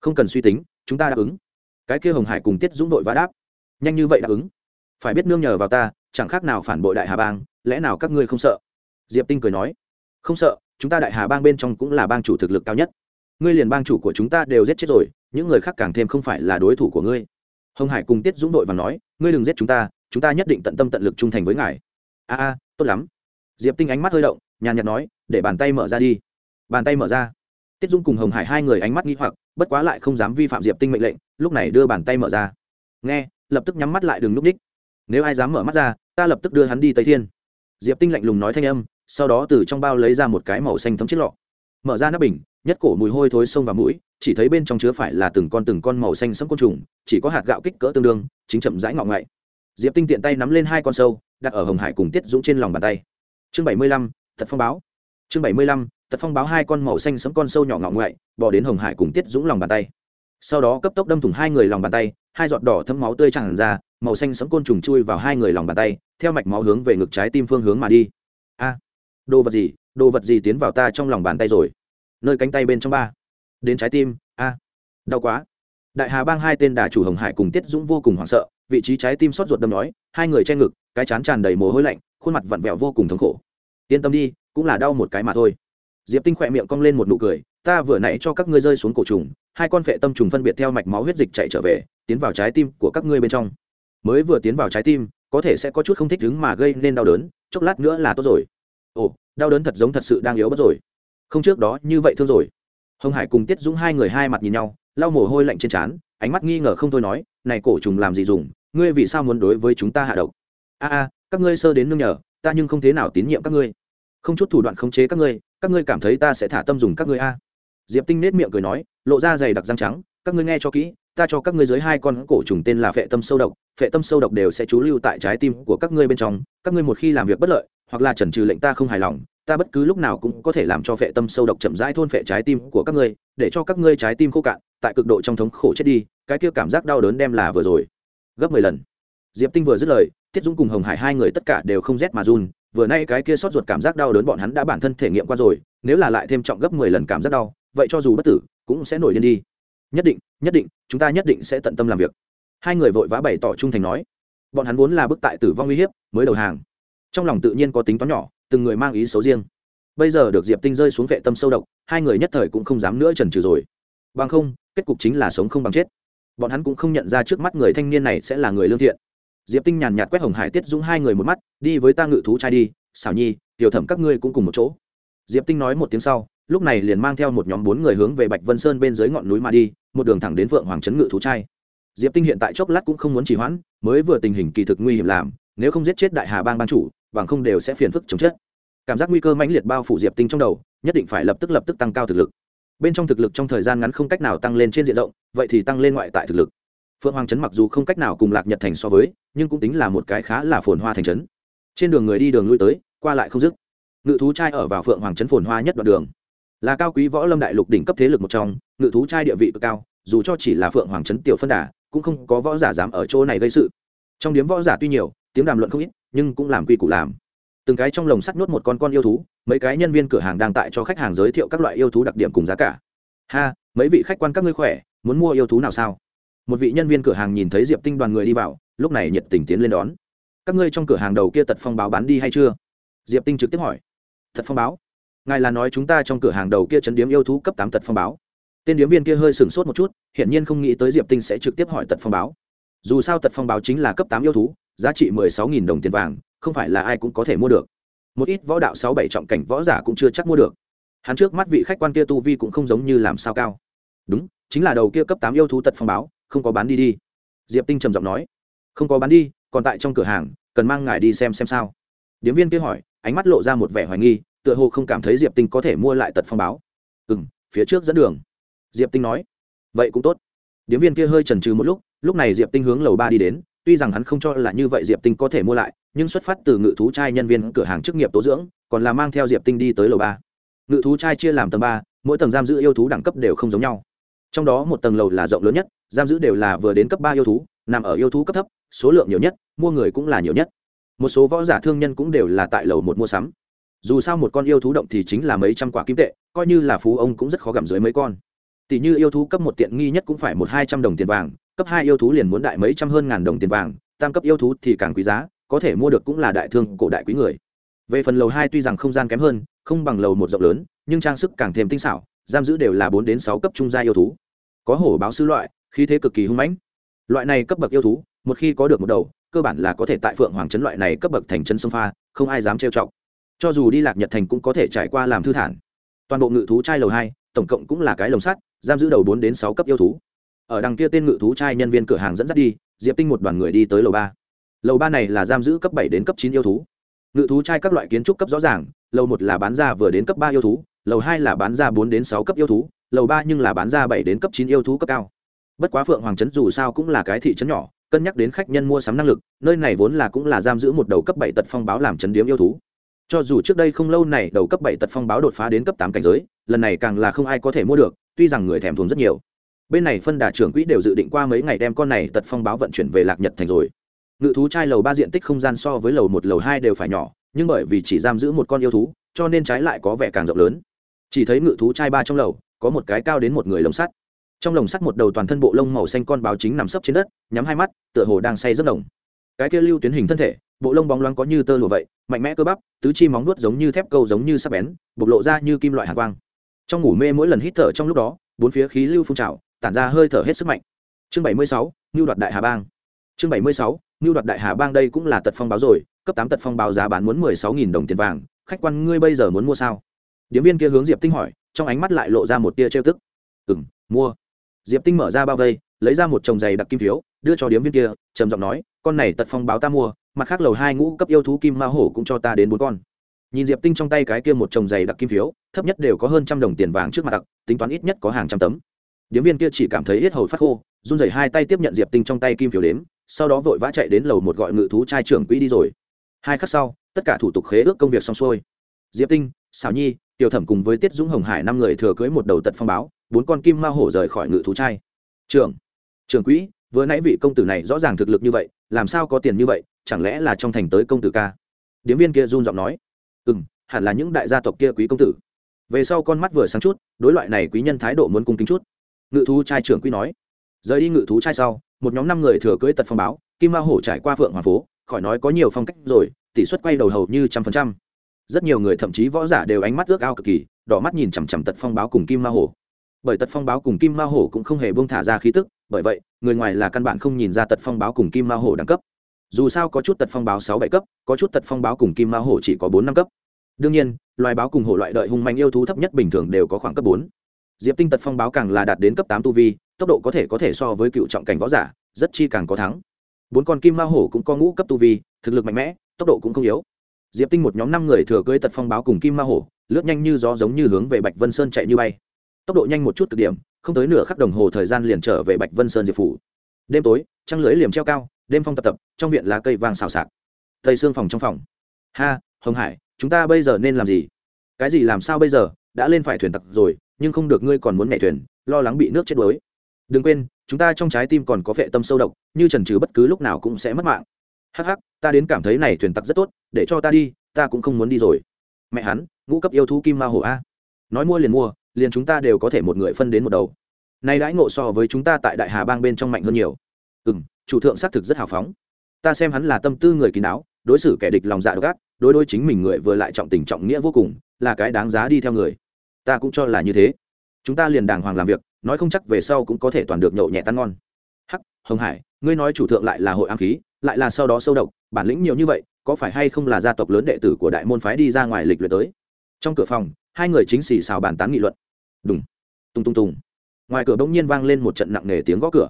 Không cần suy tính, chúng ta đáp ứng. Cái kia hồng hải cùng tiết dũng vội vã đáp. Nhanh như vậy đáp ứng? Phải biết nương nhờ vào ta, chẳng khác nào phản bội đại hà bang, lẽ nào các ngươi không sợ? Diệp tinh cười nói, không sợ, chúng ta đại hà bang bên trong cũng là bang chủ thực lực cao nhất ngươi liền bang chủ của chúng ta đều giết chết rồi, những người khác càng thêm không phải là đối thủ của ngươi. Hồng hải cùng tiết dũng đội và nói, ngươi đừng giết chúng ta chúng ta nhất định tận tâm tận lực trung thành với ngài. A a, tốt lắm. Diệp tinh ánh mắt hơi động, nhàn nhạt nói, để bàn tay mở ra đi. Bàn tay mở ra. Tiết dung cùng hồng hải hai người ánh mắt nghi hoặc, bất quá lại không dám vi phạm diệp tinh mệnh lệnh, lúc này đưa bàn tay mở ra. Nghe, lập tức nhắm mắt lại đừng núp ních. Nếu ai dám mở mắt ra, ta lập tức đưa hắn đi tây thiên. Diệp tinh lạnh lùng nói thanh âm, sau đó từ trong bao lấy ra một cái màu xanh thấm chiếc lọ. Mở ra nắp bình nhất cổ mùi hôi thối sông vào mũi, chỉ thấy bên trong chứa phải là từng con từng con màu xanh sẫm côn trùng, chỉ có hạt gạo kích cỡ tương đương, chính chậm rãi ngọ ngậy. Diệp tinh tiện tay nắm lên hai con sâu, đặt ở hồng hải cùng tiết dũng trên lòng bàn tay. Chương bảy mươi lăm, thật phong báo. Chương bảy mươi lăm tật phong báo hai con màu xanh sẫm con sâu nhỏ ngọ ngoại bỏ đến hồng hải cùng tiết dũng lòng bàn tay. Sau đó cấp tốc đâm thủng hai người lòng bàn tay, hai giọt đỏ thấm máu tươi tràn ra, màu xanh sẫm côn trùng chui vào hai người lòng bàn tay, theo mạch máu hướng về ngực trái tim phương hướng mà đi. A, đồ vật gì, đồ vật gì tiến vào ta trong lòng bàn tay rồi? Nơi cánh tay bên trong ba. Đến trái tim, a. Đau quá. Đại hà bang hai tên đà chủ hồng hải cùng tiết dũng vô cùng hoảng sợ, vị trí trái tim xót ruột đâm nói, hai người che ngực, cái chán tràn đầy mồ hôi lạnh, khuôn mặt vặn vẹo vô cùng thống khổ. Yên tâm đi, cũng là đau một cái mà thôi. Diệp tinh khỏe miệng cong lên một nụ cười, ta vừa nãy cho các ngươi rơi xuống cổ trùng, hai con phệ tâm trùng phân biệt theo mạch máu huyết dịch chạy trở về, tiến vào trái tim của các ngươi bên trong. Mới vừa tiến vào trái tim, có thể sẽ có chút không thích đứng mà gây nên đau đớn, chốc lát nữa là tốt rồi. Ồ, đau đớn thật giống thật sự đang yếu bất rồi không trước đó như vậy thương rồi. Hồng hải cùng tiết dũng hai người hai mặt nhìn nhau, lau mồ hôi lạnh trên trán, ánh mắt nghi ngờ không thôi nói, này cổ trùng làm gì dùng, ngươi vì sao muốn đối với chúng ta hạ độc? A a, các ngươi sơ đến nương nhờ, ta nhưng không thế nào tín nhiệm các ngươi. Không chút thủ đoạn khống chế các ngươi các ngươi cảm thấy ta sẽ thả tâm dùng các ngươi a. Diệp tinh nết miệng cười nói, lộ ra dày đặc răng trắng, các ngươi nghe cho kỹ, ta cho các ngươi dưới hai con cổ trùng tên là phệ tâm sâu độc, phệ tâm sâu độc đều sẽ trú lưu tại trái tim của các ngươi bên trong, các ngươi một khi làm việc bất lợi, hoặc là chần trừ lệnh ta không hài lòng ta bất cứ lúc nào cũng có thể làm cho phệ tâm sâu độc chậm rãi thôn phệ trái tim của các ngươi, để cho các ngươi trái tim khô cạn, tại cực độ trong thống khổ chết đi, cái kia cảm giác đau đớn đem là vừa rồi. Gấp mười lần. Diệp tinh vừa dứt lời, tiết dũng cùng hồng hải hai người tất cả đều không rét mà run, vừa nay cái kia sót ruột cảm giác đau đớn bọn hắn đã bản thân thể nghiệm qua rồi, nếu là lại thêm trọng gấp mười lần cảm giác đau, vậy cho dù bất tử, cũng sẽ nổi điên đi. Nhất định nhất định, chúng ta nhất định sẽ tận tâm làm việc. Hai người vội vã bày tỏ trung thành nói. Bọn hắn vốn là bức tại tử vong uy hiếp, mới đầu hàng. Trong lòng tự nhiên có tính toán nhỏ từng người mang ý xấu riêng. Bây giờ được diệp tinh rơi xuống vệ tâm sâu độc, hai người nhất thời cũng không dám nữa trần trừ rồi. Bằng không, kết cục chính là sống không bằng chết. Bọn hắn cũng không nhận ra trước mắt người thanh niên này sẽ là người lương thiện. Diệp tinh nhàn nhạt quét hồng hải tiết dũng hai người một mắt, đi với ta ngự thú trai đi, xảo nhi, tiểu thẩm các ngươi cũng cùng một chỗ. Diệp tinh nói một tiếng sau, lúc này liền mang theo một nhóm bốn người hướng về bạch vân sơn bên dưới ngọn núi mà đi, một đường thẳng đến phượng hoàng trấn ngự thú trai. Diệp tinh hiện tại chốc lát cũng không muốn trì hoãn, mới vừa tình hình kỳ thực nguy hiểm làm, nếu không giết chết đại hà bang ban chủ bằng không đều sẽ phiền phức chống chết. Cảm giác nguy cơ mãnh liệt bao phủ diệp tinh trong đầu, nhất định phải lập tức lập tức tăng cao thực lực. Bên trong thực lực trong thời gian ngắn không cách nào tăng lên trên diện rộng, vậy thì tăng lên ngoại tại thực lực. Phượng hoàng trấn mặc dù không cách nào cùng lạc nhật thành so với, nhưng cũng tính là một cái khá là phồn hoa thành trấn. Trên đường người đi đường lui tới, qua lại không dứt. Ngự thú trai ở vào phượng hoàng trấn phồn hoa nhất đoạn đường. Là cao quý võ lâm đại lục đỉnh cấp thế lực một trong, ngự thú trai địa vị cực cao, dù cho chỉ là phượng hoàng trấn tiểu phân đà, cũng không có võ giả dám ở chỗ này gây sự. Trong điếm võ giả tuy nhiều, tiếng đàm luận không ít nhưng cũng làm quy củ làm. Từng cái trong lồng sắt nhốt một con con yêu thú, mấy cái nhân viên cửa hàng đang tại cho khách hàng giới thiệu các loại yêu thú đặc điểm cùng giá cả. Ha, mấy vị khách quan các ngươi khỏe, muốn mua yêu thú nào sao? Một vị nhân viên cửa hàng nhìn thấy diệp tinh đoàn người đi vào, lúc này nhiệt tình tiến lên đón. Các ngươi trong cửa hàng đầu kia tật phong báo bán đi hay chưa? Diệp tinh trực tiếp hỏi. Thật phong báo? Ngài là nói chúng ta trong cửa hàng đầu kia chấn điếm yêu thú cấp tám tật phong báo. Tên điếm viên kia hơi sửng sốt một chút, hiển nhiên không nghĩ tới diệp tinh sẽ trực tiếp hỏi tật phong báo dù sao tật phong báo chính là cấp tám yêu thú, giá trị mười sáu nghìn đồng tiền vàng, không phải là ai cũng có thể mua được. Một ít võ đạo sáu bảy trọng cảnh võ giả cũng chưa chắc mua được. Hắn trước mắt vị khách quan kia tu vi cũng không giống như làm sao cao. Đúng, chính là đầu kia cấp tám yêu thú tật phong báo, không có bán đi đi. Diệp tinh trầm giọng nói. Không có bán đi, còn tại trong cửa hàng, cần mang ngài đi xem xem sao. Điếm viên kia hỏi, ánh mắt lộ ra một vẻ hoài nghi, tựa hồ không cảm thấy diệp tinh có thể mua lại tật phong báo. Ừ m phía trước dẫn đường. Diệp tinh nói. Vậy cũng tốt. Điếm viên kia hơi trần trừ một lúc lúc này diệp tinh hướng lầu ba đi đến, tuy rằng hắn không cho là như vậy diệp tinh có thể mua lại, nhưng xuất phát từ ngự thú trai nhân viên cửa hàng chức nghiệp tố dưỡng, còn là mang theo diệp tinh đi tới lầu ba. Ngự thú trai chia làm tầng ba, mỗi tầng giam giữ yêu thú đẳng cấp đều không giống nhau. Trong đó một tầng lầu là rộng lớn nhất, giam giữ đều là vừa đến cấp ba yêu thú, nằm ở yêu thú cấp thấp, số lượng nhiều nhất, mua người cũng là nhiều nhất. Một số võ giả thương nhân cũng đều là tại lầu một mua sắm. Dù sao một con yêu thú động thì chính là mấy trăm quả kim tệ, coi như là phú ông cũng rất khó gặm dưới mấy con tỷ như yêu thú cấp một tiện nghi nhất cũng phải một hai trăm đồng tiền vàng, cấp hai yêu thú liền muốn đại mấy trăm hơn ngàn đồng tiền vàng, tam cấp yêu thú thì càng quý giá, có thể mua được cũng là đại thương cổ đại quý người. Về phần lầu hai tuy rằng không gian kém hơn, không bằng lầu một rộng lớn, nhưng trang sức càng thêm tinh xảo, giam giữ đều là bốn đến sáu cấp trung gia yêu thú. Có hổ báo sư loại, khí thế cực kỳ hung mãnh. Loại này cấp bậc yêu thú, một khi có được một đầu, cơ bản là có thể tại phượng hoàng trấn loại này cấp bậc thành chân sông pha, không ai dám trêu chọc. Cho dù đi lạc nhật thành cũng có thể trải qua làm thư thản. Toàn bộ ngự thú trai lầu hai, tổng cộng cũng là cái lồng sắt giam giữ đầu bốn đến sáu cấp yêu thú. Ở đằng kia tên ngự thú trai nhân viên cửa hàng dẫn dắt đi, diệp tinh một đoàn người đi tới lầu ba. Lầu ba này là giam giữ cấp bảy đến cấp chín yêu thú. Ngự thú trai các loại kiến trúc cấp rõ ràng, lầu một là bán ra vừa đến cấp ba yêu thú, lầu hai là bán ra bốn đến sáu cấp yêu thú, lầu ba nhưng là bán ra bảy đến cấp chín yêu thú cấp cao. Bất quá phượng hoàng trấn dù sao cũng là cái thị trấn nhỏ, cân nhắc đến khách nhân mua sắm năng lực, nơi này vốn là cũng là giam giữ một đầu cấp bảy tật phong báo làm chấn điếm yêu thú. Cho dù trước đây không lâu này đầu cấp bảy tật phong báo đột phá đến cấp tám cảnh giới, lần này càng là không ai có thể mua được tuy rằng người thèm thuồng rất nhiều. Bên này phân đà trưởng quỹ đều dự định qua mấy ngày đem con này tật phong báo vận chuyển về lạc nhật thành rồi. Ngự thú trai lầu ba diện tích không gian so với lầu một, lầu hai đều phải nhỏ, nhưng bởi vì chỉ giam giữ một con yêu thú, cho nên trái lại có vẻ càng rộng lớn. Chỉ thấy ngự thú trai ba trong lầu, có một cái cao đến một người lồng sắt. Trong lồng sắt một đầu toàn thân bộ lông màu xanh con báo chính nằm sấp trên đất, nhắm hai mắt, tựa hồ đang say rất đồng cái kia lưu tuyến hình thân thể, bộ lông bóng loáng có như tơ lụa vậy, mạnh mẽ cơ bắp, tứ chi móng nuốt giống như thép câu giống như sắp bén, bộc lộ ra như kim loại hạ quang trong ngủ mê mỗi lần hít thở trong lúc đó, bốn phía khí lưu phun trào, tản ra hơi thở hết sức mạnh. Chương bảy mươi sáu ngưu đoạt đại hà bang. Chương bảy mươi sáu ngưu đoạt đại hà bang đây cũng là tật phong báo rồi, cấp tám tật phong báo giá bán muốn mười sáu nghìn đồng tiền vàng, khách quan ngươi bây giờ muốn mua sao? Điếm viên kia hướng diệp tinh hỏi, trong ánh mắt lại lộ ra một tia trêu tức. Ừ m mua. Diệp tinh mở ra bao vây, lấy ra một chồng giày đặc kim phiếu, đưa cho điếm viên kia, trầm giọng nói, con này tật phong báo ta mua, mặt khác lầu hai ngũ cấp yêu thú kim ma hổ cũng cho ta đến bốn con nhìn diệp tinh trong tay cái kia một chồng giày đặc kim phiếu, thấp nhất đều có hơn trăm đồng tiền vàng trước mặt đặc, tính toán ít nhất có hàng trăm tấm. Điếm viên kia chỉ cảm thấy hết hầu phát khô, run rẩy hai tay tiếp nhận diệp tinh trong tay kim phiếu đếm, sau đó vội vã chạy đến lầu một gọi ngự thú trai trưởng quỹ đi rồi. Hai khắc sau, tất cả thủ tục khế ước công việc xong xuôi. Diệp tinh xảo nhi, tiểu thẩm cùng với tiết dũng hồng hải năm người thừa cưới một đầu tật phong báo, bốn con kim ma hổ rời khỏi ngự thú trai. Trưởng trưởng quỹ, vừa nãy vị công tử này rõ ràng thực lực như vậy, làm sao có tiền như vậy, chẳng lẽ là trong thành tới công tử ca? Điếm viên kia run giọng nói ừ m hẳn là những đại gia tộc kia quý công tử. Về sau con mắt vừa sáng chút, đối loại này quý nhân thái độ muốn cung kính chút. Ngự thú trai trưởng quý nói. Rời đi ngự thú trai sau, một nhóm năm người thừa cưới tật phong báo, kim ma hổ trải qua phượng hoàng phố, khỏi nói có nhiều phong cách rồi, tỷ suất quay đầu hầu như trăm phần trăm. Rất nhiều người thậm chí võ giả đều ánh mắt ước ao cực kỳ, đỏ mắt nhìn chằm chằm tật phong báo cùng kim ma hổ. Bởi tật phong báo cùng kim ma hổ cũng không hề buông thả ra khí tức, bởi vậy, người ngoài là căn bản không nhìn ra tật phong báo cùng kim ma hổ đẳng cấp dù sao có chút tật phong báo sáu bảy cấp, có chút tật phong báo cùng kim ma hổ chỉ có bốn năm cấp. Đương nhiên, loài báo cùng hổ loại đợi hung mạnh yêu thú thấp nhất bình thường đều có khoảng cấp bốn. Diệp tinh tật phong báo càng là đạt đến cấp tám tu vi, tốc độ có thể có thể so với cựu trọng cảnh võ giả, rất chi càng có thắng. Bốn con kim ma hổ cũng có ngũ cấp tu vi, thực lực mạnh mẽ, tốc độ cũng không yếu. Diệp tinh một nhóm năm người thừa cưới tật phong báo cùng kim ma hổ, lướt nhanh như gió giống như hướng về bạch vân sơn chạy như bay. Tốc độ nhanh một chút cực điểm, không tới nửa khắc đồng hồ thời gian liền trở về bạch vân sơn diệp phủ. Đêm tối, trăng lưới liềm treo cao đêm phong tập tập, trong viện lá cây vàng xào xạc. Tây xương phòng trong phòng. Ha, hồng hải, chúng ta bây giờ nên làm gì? Cái gì làm sao bây giờ? Đã lên phải thuyền tặc rồi, nhưng không được ngươi còn muốn nhảy thuyền, lo lắng bị nước chết đuối. Đừng quên, chúng ta trong trái tim còn có vệ tâm sâu độc, như trần trừ bất cứ lúc nào cũng sẽ mất mạng. Hắc hắc, ta đến cảm thấy này thuyền tặc rất tốt, để cho ta đi, ta cũng không muốn đi rồi. Mẹ hắn, ngũ cấp yêu thú kim ma hổ a. Nói mua liền mua, liền chúng ta đều có thể một người phân đến một đầu. Nay đãi ngộ so với chúng ta tại đại hà bang bên trong mạnh hơn nhiều. Ừ m chủ thượng xác thực rất hào phóng. Ta xem hắn là tâm tư người kín đáo, đối xử kẻ địch lòng dạ độc ác, đối đối chính mình người vừa lại trọng tình trọng nghĩa vô cùng, là cái đáng giá đi theo người. Ta cũng cho là như thế. Chúng ta liền đàng hoàng làm việc, nói không chắc về sau cũng có thể toàn được nhậu nhẹ tan ngon. Hắc, hồng hải, ngươi nói chủ thượng lại là hội ám khí, lại là sau đó sâu độc, bản lĩnh nhiều như vậy, có phải hay không là gia tộc lớn đệ tử của đại môn phái đi ra ngoài lịch luyện tới? Trong cửa phòng, hai người chính xì xào bàn tán nghị luận. Đúng tung tung tung. Ngoài cửa bỗng nhiên vang lên một trận nặng nề tiếng gõ cửa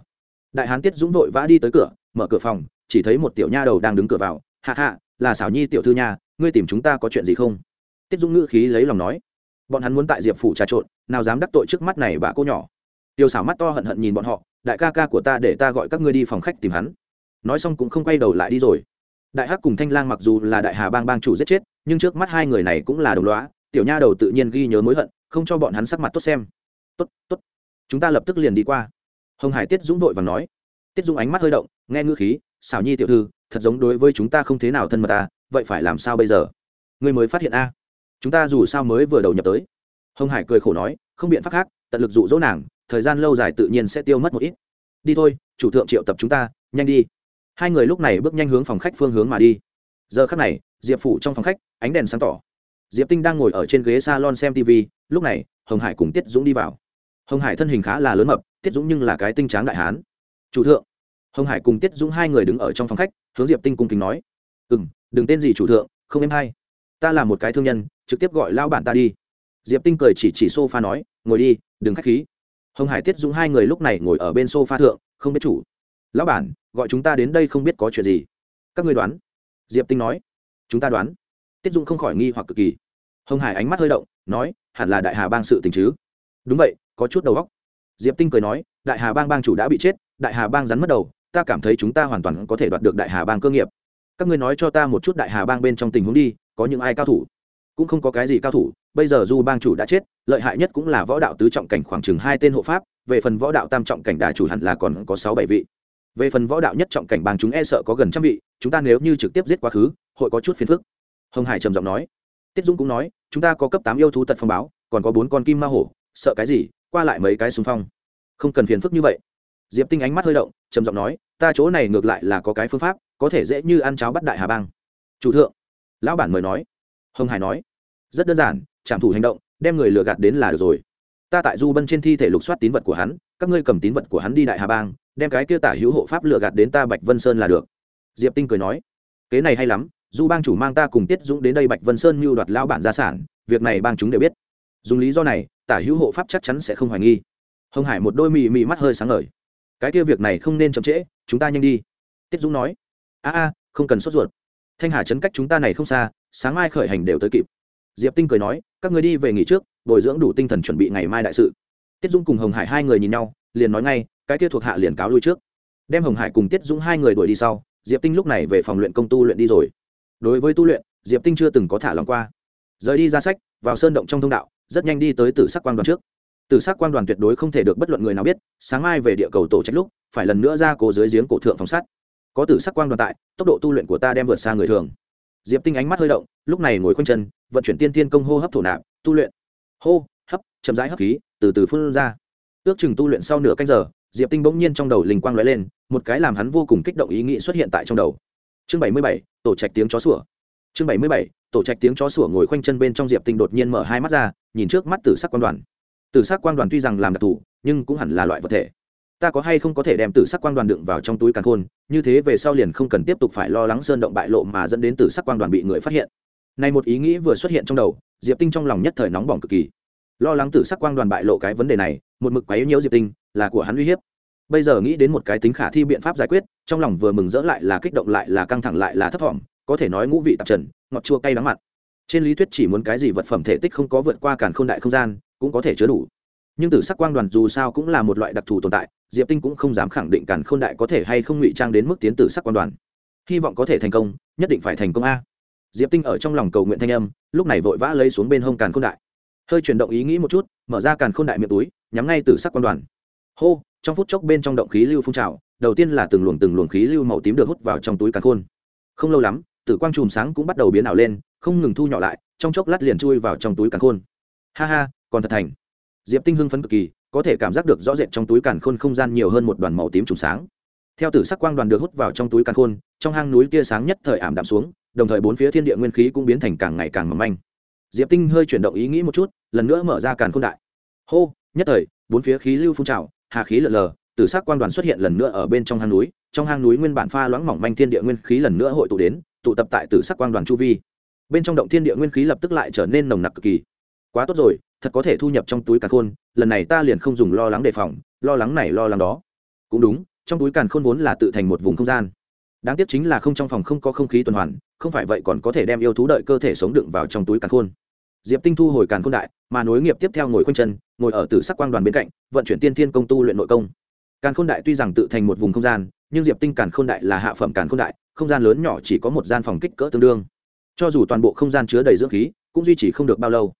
đại hán tiết dũng vội vã đi tới cửa, mở cửa phòng, chỉ thấy một tiểu nha đầu đang đứng cửa vào. Hạ hạ, là xảo nhi tiểu thư nha, ngươi tìm chúng ta có chuyện gì không? Tiết dũng ngữ khí lấy lòng nói. Bọn hắn muốn tại diệp phủ trà trộn, nào dám đắc tội trước mắt này bà cô nhỏ. Tiểu xảo mắt to hận hận nhìn bọn họ, đại ca ca của ta để ta gọi các ngươi đi phòng khách tìm hắn. Nói xong cũng không quay đầu lại đi rồi. Đại hắc cùng thanh lang mặc dù là đại hà bang bang chủ giết chết, nhưng trước mắt hai người này cũng là đồng loá tiểu nha đầu tự nhiên ghi nhớ mối hận, không cho bọn hắn sắc mặt tốt xem. Tốt tốt, chúng ta lập tức liền đi qua hồng hải tiết dũng vội và nói. Tiết dũng ánh mắt hơi động, nghe ngữ khí, xảo nhi tiểu thư, thật giống đối với chúng ta không thế nào thân mật ta vậy phải làm sao bây giờ? Ngươi mới phát hiện a chúng ta dù sao mới vừa đầu nhập tới. Hồng hải cười khổ nói, không biện pháp khác, tận lực dụ dỗ nàng, thời gian lâu dài tự nhiên sẽ tiêu mất một ít. Đi thôi, chủ thượng triệu tập chúng ta, nhanh đi. Hai người lúc này bước nhanh hướng phòng khách phương hướng mà đi. Giờ khắc này, diệp phủ trong phòng khách, ánh đèn sáng tỏ. Diệp tinh đang ngồi ở trên ghế s a lon xem tv lúc này, hồng hải cùng tiết dũng đi vào. Hồng hải thân hình khá là lớn mập tiết dũng nhưng là cái tinh tráng đại hán. Chủ thượng. Hồng hải cùng tiết dũng hai người đứng ở trong phòng khách, hướng diệp tinh cung kính nói ừ m đừng tên gì chủ thượng, không em hay. Ta là một cái thương nhân, trực tiếp gọi lao bản ta đi. Diệp tinh cười chỉ chỉ s o f a nói, ngồi đi, đừng k h á c h khí. Hồng hải, tiết dũng hai người lúc này ngồi ở bên s o f a thượng, không biết chủ. Lão bản, gọi chúng ta đến đây không biết có chuyện gì. Các ngươi đoán. Diệp tinh nói. Chúng ta đoán. Tiết dũng không khỏi nghi hoặc cực kỳ. Hồng hải ánh mắt hơi động, nói, hẳn là đại hà bang sự tình chứ. Đúng vậy, có chút đầu góc diệp tinh cười nói, đại hà bang bang chủ đã bị chết, đại hà bang rắn mất đầu, ta cảm thấy chúng ta hoàn toàn có thể đoạt được đại hà bang cơ nghiệp. Các ngươi nói cho ta một chút đại hà bang bên trong tình huống đi, có những ai cao thủ? Cũng không có cái gì cao thủ, bây giờ dù bang chủ đã chết, lợi hại nhất cũng là võ đạo tứ trọng cảnh khoảng chừng hai tên hộ pháp, về phần võ đạo tam trọng cảnh đà chủ hẳn là còn có sáu bảy vị. Về phần võ đạo nhất trọng cảnh bang chúng e sợ có gần trăm vị, chúng ta nếu như trực tiếp giết quá khứ, hội có chút phiền phức. Hồng hải trầm giọng nói. Tiết dũng cũng nói, chúng ta có cấp tám yêu thú tật phong báo, còn có bốn con kim ma hổ, sợ cái gì qua lại mấy cái xung phong. Không cần phiền phức như vậy. Diệp tinh ánh mắt hơi động, trầm giọng nói, ta chỗ này ngược lại là có cái phương pháp, có thể dễ như ăn cháo bắt đại hà bang. Chủ thượng, lão bản mời nói. Hồng hải nói, rất đơn giản, trảm thủ hành động, đem người lừa gạt đến là được rồi. Ta tại du bân trên thi thể lục soát tín vật của hắn, các ngươi cầm tín vật của hắn đi đại hà bang, đem cái kia tả hữu hộ pháp lừa gạt đến ta bạch vân sơn là được. Diệp tinh cười nói, kế này hay lắm, du bang chủ mang ta cùng tiết dũng đến đây bạch vân sơn mưu đoạt lão bản gia sản, việc này bang chúng đều biết dùng lý do này, tả hữu hộ pháp chắc chắn sẽ không hoài nghi. Hồng hải một đôi mì mì mắt hơi sáng ngời. Cái kia việc này không nên chậm trễ, chúng ta nhanh đi. Tiết dũng nói. A a, không cần sốt ruột. Thanh hà chấn cách chúng ta này không xa, sáng mai khởi hành đều tới kịp. Diệp tinh cười nói, các người đi về nghỉ trước, bồi dưỡng đủ tinh thần chuẩn bị ngày mai đại sự. Tiết dung cùng hồng hải hai người nhìn nhau, liền nói ngay, cái kia thuộc hạ liền cáo lui trước. Đem hồng hải cùng tiết dung hai người đuổi đi sau, diệp tinh lúc này về phòng luyện công tu luyện đi rồi. Đối với tu luyện, diệp tinh chưa từng có thả lòng qua. Rời đi ra sách, vào sơn động trong thông đạo rất nhanh đi tới tử sắc quang đoàn trước. Tử sắc quang đoàn tuyệt đối không thể được bất luận người nào biết, sáng mai về địa cầu tổ trách lúc, phải lần nữa ra cố dưới giếng cổ thượng phòng sắt. Có tử sắc quang đoàn tại, tốc độ tu luyện của ta đem vượt xa người thường. Diệp tinh ánh mắt hơi động, lúc này ngồi quanh chân, vận chuyển tiên tiên công hô hấp thổ nạp, tu luyện. Hô, hấp, chậm rãi hấp khí, từ từ phun ra. Ước chừng tu luyện sau nửa canh giờ, diệp tinh bỗng nhiên trong đầu linh quang lóe lên, một cái làm hắn vô cùng kích động ý nghĩ xuất hiện tại trong đầu. Chương bảy mươi bảy, tổ trạch tiếng chó sủa. Chương bảy mươi bảy, tổ trạch tiếng chó sủa ngồi khoanh chân bên trong diệp tinh đột nhiên mở hai mắt ra nhìn trước mắt tử sắc quan đoàn. Tử sắc quan đoàn tuy rằng làm đặc thù, nhưng cũng hẳn là loại vật thể. Ta có hay không có thể đem tử sắc quan đoàn đựng vào trong túi càn khôn, như thế về sau liền không cần tiếp tục phải lo lắng sơn động bại lộ mà dẫn đến tử sắc quan đoàn bị người phát hiện. Này một ý nghĩ vừa xuất hiện trong đầu, diệp tinh trong lòng nhất thời nóng bỏng cực kỳ. Lo lắng tử sắc quang đoàn bại lộ cái vấn đề này, một mực quấy nhiễu diệp tinh, là của hắn uy hiếp. Bây giờ nghĩ đến một cái tính khả thi biện pháp giải quyết, trong lòng vừa mừng rỡ lại là kích động lại là căng thẳng lại là thấp thỏm, có thể nói ngũ vị tạp trần, ngọt chua cay đắng mặn trên lý thuyết chỉ muốn cái gì vật phẩm thể tích không có vượt qua càn khôn đại không gian, cũng có thể chứa đủ. Nhưng tử sắc quang đoàn dù sao cũng là một loại đặc thù tồn tại, diệp tinh cũng không dám khẳng định càn khôn đại có thể hay không ngụy trang đến mức tiến tử sắc quang đoàn. Hy vọng có thể thành công, nhất định phải thành công a. Diệp tinh ở trong lòng cầu nguyện thanh âm, lúc này vội vã lấy xuống bên hông càn khôn đại. Hơi chuyển động ý nghĩ một chút, mở ra càn khôn đại miệng túi, nhắm ngay tử sắc quang đoàn. Hô, trong phút chốc bên trong động khí lưu phun trào, đầu tiên là từng luồng từng luồng khí lưu màu tím được hút vào trong túi càn khôn. Không lâu lắm tử quang chùm sáng cũng bắt đầu biến ảo lên, không ngừng thu nhỏ lại, trong chốc lát liền chui vào trong túi càn khôn. Ha ha, còn thật thành. Diệp tinh hưng phấn cực kỳ, có thể cảm giác được rõ rệt trong túi càn khôn không gian nhiều hơn một đoàn màu tím trùng sáng. Theo tử sắc quang đoàn được hút vào trong túi càn khôn, trong hang núi tia sáng nhất thời ảm đạm xuống, đồng thời bốn phía thiên địa nguyên khí cũng biến thành càng ngày càng mỏng manh. Diệp tinh hơi chuyển động ý nghĩ một chút, lần nữa mở ra càn khôn đại. Hô, nhất thời, bốn phía khí lưu phun trào, hà khí lở lờ, tử sắc quang đoàn xuất hiện lần nữa ở bên trong hang núi, trong hang núi nguyên bản pha loãng mỏng manh thiên địa nguyên khí lần nữa hội tụ đến tụ tập tại tử sắc quang đoàn chu vi. Bên trong động thiên địa nguyên khí lập tức lại trở nên nồng nặc cực kỳ. Quá tốt rồi, thật có thể thu nhập trong túi càn khôn, lần này ta liền không dùng lo lắng đề phòng, lo lắng này lo lắng đó. Cũng đúng, trong túi càn khôn vốn là tự thành một vùng không gian. Đáng tiếc chính là không trong phòng không có không khí tuần hoàn, không phải vậy còn có thể đem yêu thú đợi cơ thể sống đựng vào trong túi càn khôn. Diệp tinh thu hồi càn khôn đại, mà nối nghiệp tiếp theo ngồi khoanh chân, ngồi ở tử sắc quang đoàn bên cạnh, vận chuyển tiên thiên công tu luyện nội công. Càn khôn đại tuy rằng tự thành một vùng không gian nhưng diệp tinh càn khôn đại là hạ phẩm càn khôn đại, không gian lớn nhỏ chỉ có một gian phòng kích cỡ tương đương. Cho dù toàn bộ không gian chứa đầy dưỡng khí, cũng duy trì không được bao lâu.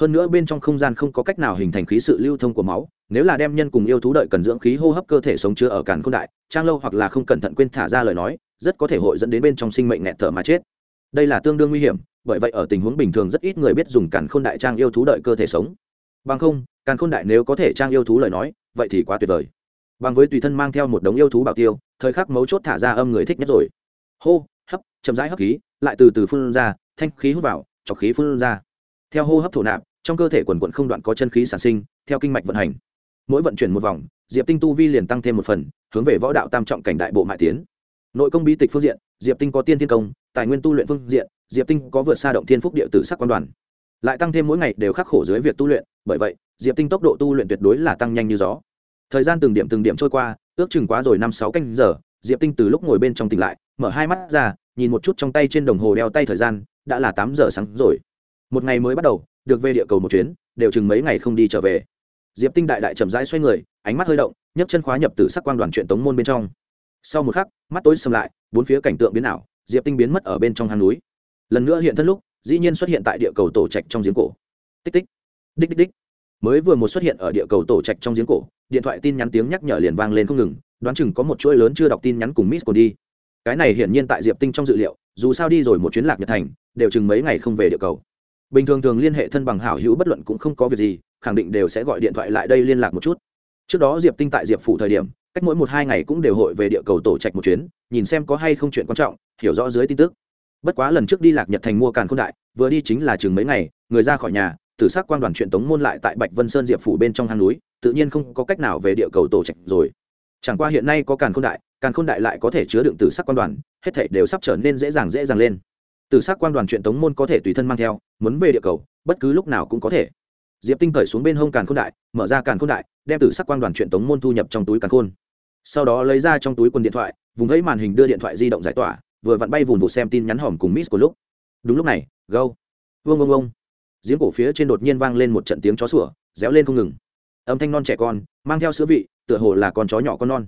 Hơn nữa bên trong không gian không có cách nào hình thành khí sự lưu thông của máu, nếu là đem nhân cùng yêu thú đợi cần dưỡng khí hô hấp cơ thể sống chứa ở càn khôn đại, trang lâu hoặc là không cẩn thận quên thả ra lời nói, rất có thể hội dẫn đến bên trong sinh mệnh nghẹt thở mà chết. Đây là tương đương nguy hiểm, bởi vậy ở tình huống bình thường rất ít người biết dùng càn khôn đại trang yêu thú đợi cơ thể sống. Bằng không, càn khôn đại nếu có thể trang yêu thú lời nói, vậy thì quá tuyệt vời bằng với tùy thân mang theo một đống yêu thú bảo tiêu, thời khắc mấu chốt thả ra âm người thích nhất rồi. Hô, hấp, chậm rãi hấp khí, lại từ từ phun ra, thanh khí hút vào, chọc khí phun ra. Theo hô hấp thổ nạp, trong cơ thể quần quận không đoạn có chân khí sản sinh, theo kinh mạch vận hành. Mỗi vận chuyển một vòng, diệp tinh tu vi liền tăng thêm một phần, hướng về võ đạo tam trọng cảnh đại bộ mại tiến. Nội công bí tịch phương diện, diệp tinh có tiên thiên công, tài nguyên tu luyện phương diện, diệp tinh có vượt xa động thiên phúc địa tử sắc quan đoàn. Lại tăng thêm mỗi ngày đều khắc khổ dưới việc tu luyện, bởi vậy, diệp tinh tốc độ tu luyện tuyệt đối là tăng nhanh như gió thời gian từng điểm từng điểm trôi qua, ước chừng quá rồi năm sáu canh giờ, diệp tinh từ lúc ngồi bên trong tỉnh lại, mở hai mắt ra, nhìn một chút trong tay trên đồng hồ đeo tay thời gian, đã là tám giờ sáng rồi. Một ngày mới bắt đầu, được về địa cầu một chuyến, đều chừng mấy ngày không đi trở về. Diệp tinh đại đại chậm rãi xoay người, ánh mắt hơi động, nhấc chân khóa nhập từ sắc quang đoàn chuyện tống môn bên trong. Sau một khắc, mắt tối sầm lại, bốn phía cảnh tượng biến ảo, diệp tinh biến mất ở bên trong hang núi. Lần nữa hiện thân lúc, dĩ nhiên xuất hiện tại địa cầu tổ trạch trong giếng cổ. Tích tích, đích đích đích. Mới vừa một xuất hiện ở địa cầu tổ trạch trong giếng cổ điện thoại tin nhắn tiếng nhắc nhở liền vang lên không ngừng, đoán chừng có một chuỗi lớn chưa đọc tin nhắn cùng miss còn đi. Cái này hiển nhiên tại diệp tinh trong dự liệu, dù sao đi rồi một chuyến lạc nhật thành, đều chừng mấy ngày không về địa cầu. Bình thường thường liên hệ thân bằng hảo hữu bất luận cũng không có việc gì, khẳng định đều sẽ gọi điện thoại lại đây liên lạc một chút. Trước đó diệp tinh tại diệp phủ thời điểm, cách mỗi một hai ngày cũng đều hội về địa cầu tổ trạch một chuyến, nhìn xem có hay không chuyện quan trọng, hiểu rõ dưới tin tức. Bất quá lần trước đi lạc nhật thành mua càn k h ô n đại, vừa đi chính là chừng mấy ngày, người ra khỏi nhà, tử s ắ c quan đoàn chuyện tống môn lại tại bạch vân sơn diệp phủ bên trong hang núi tự nhiên không có cách nào về địa cầu tổ trạch rồi. Chẳng qua hiện nay có càn khôn đại càn khôn đại lại có thể chứa đựng tử sắc quan đoàn hết thảy đều sắp trở nên dễ dàng dễ dàng lên. Tử sắc quan đoàn chuyện tống môn có thể tùy thân mang theo muốn về địa cầu bất cứ lúc nào cũng có thể. Diệp tinh cởi xuống bên hông càn khôn đại mở ra càn khôn đại đem tử sắc quan đoàn chuyện tống môn thu nhập trong túi càn khôn. Sau đó lấy ra trong túi quần điện thoại vùng vẫy màn hình đưa điện thoại di động giải tỏa vừa vặn bay vùn vụ xem tin nhắn hòm cùng miss của lúc. Đúng lúc này gâu vương vương vương, giếng cổ phía trên đột nhiên vang lên một trận tiếng chó sủa réo lên không ngừng âm thanh non trẻ con, mang theo sữa vị, tựa hồ là con chó nhỏ con non.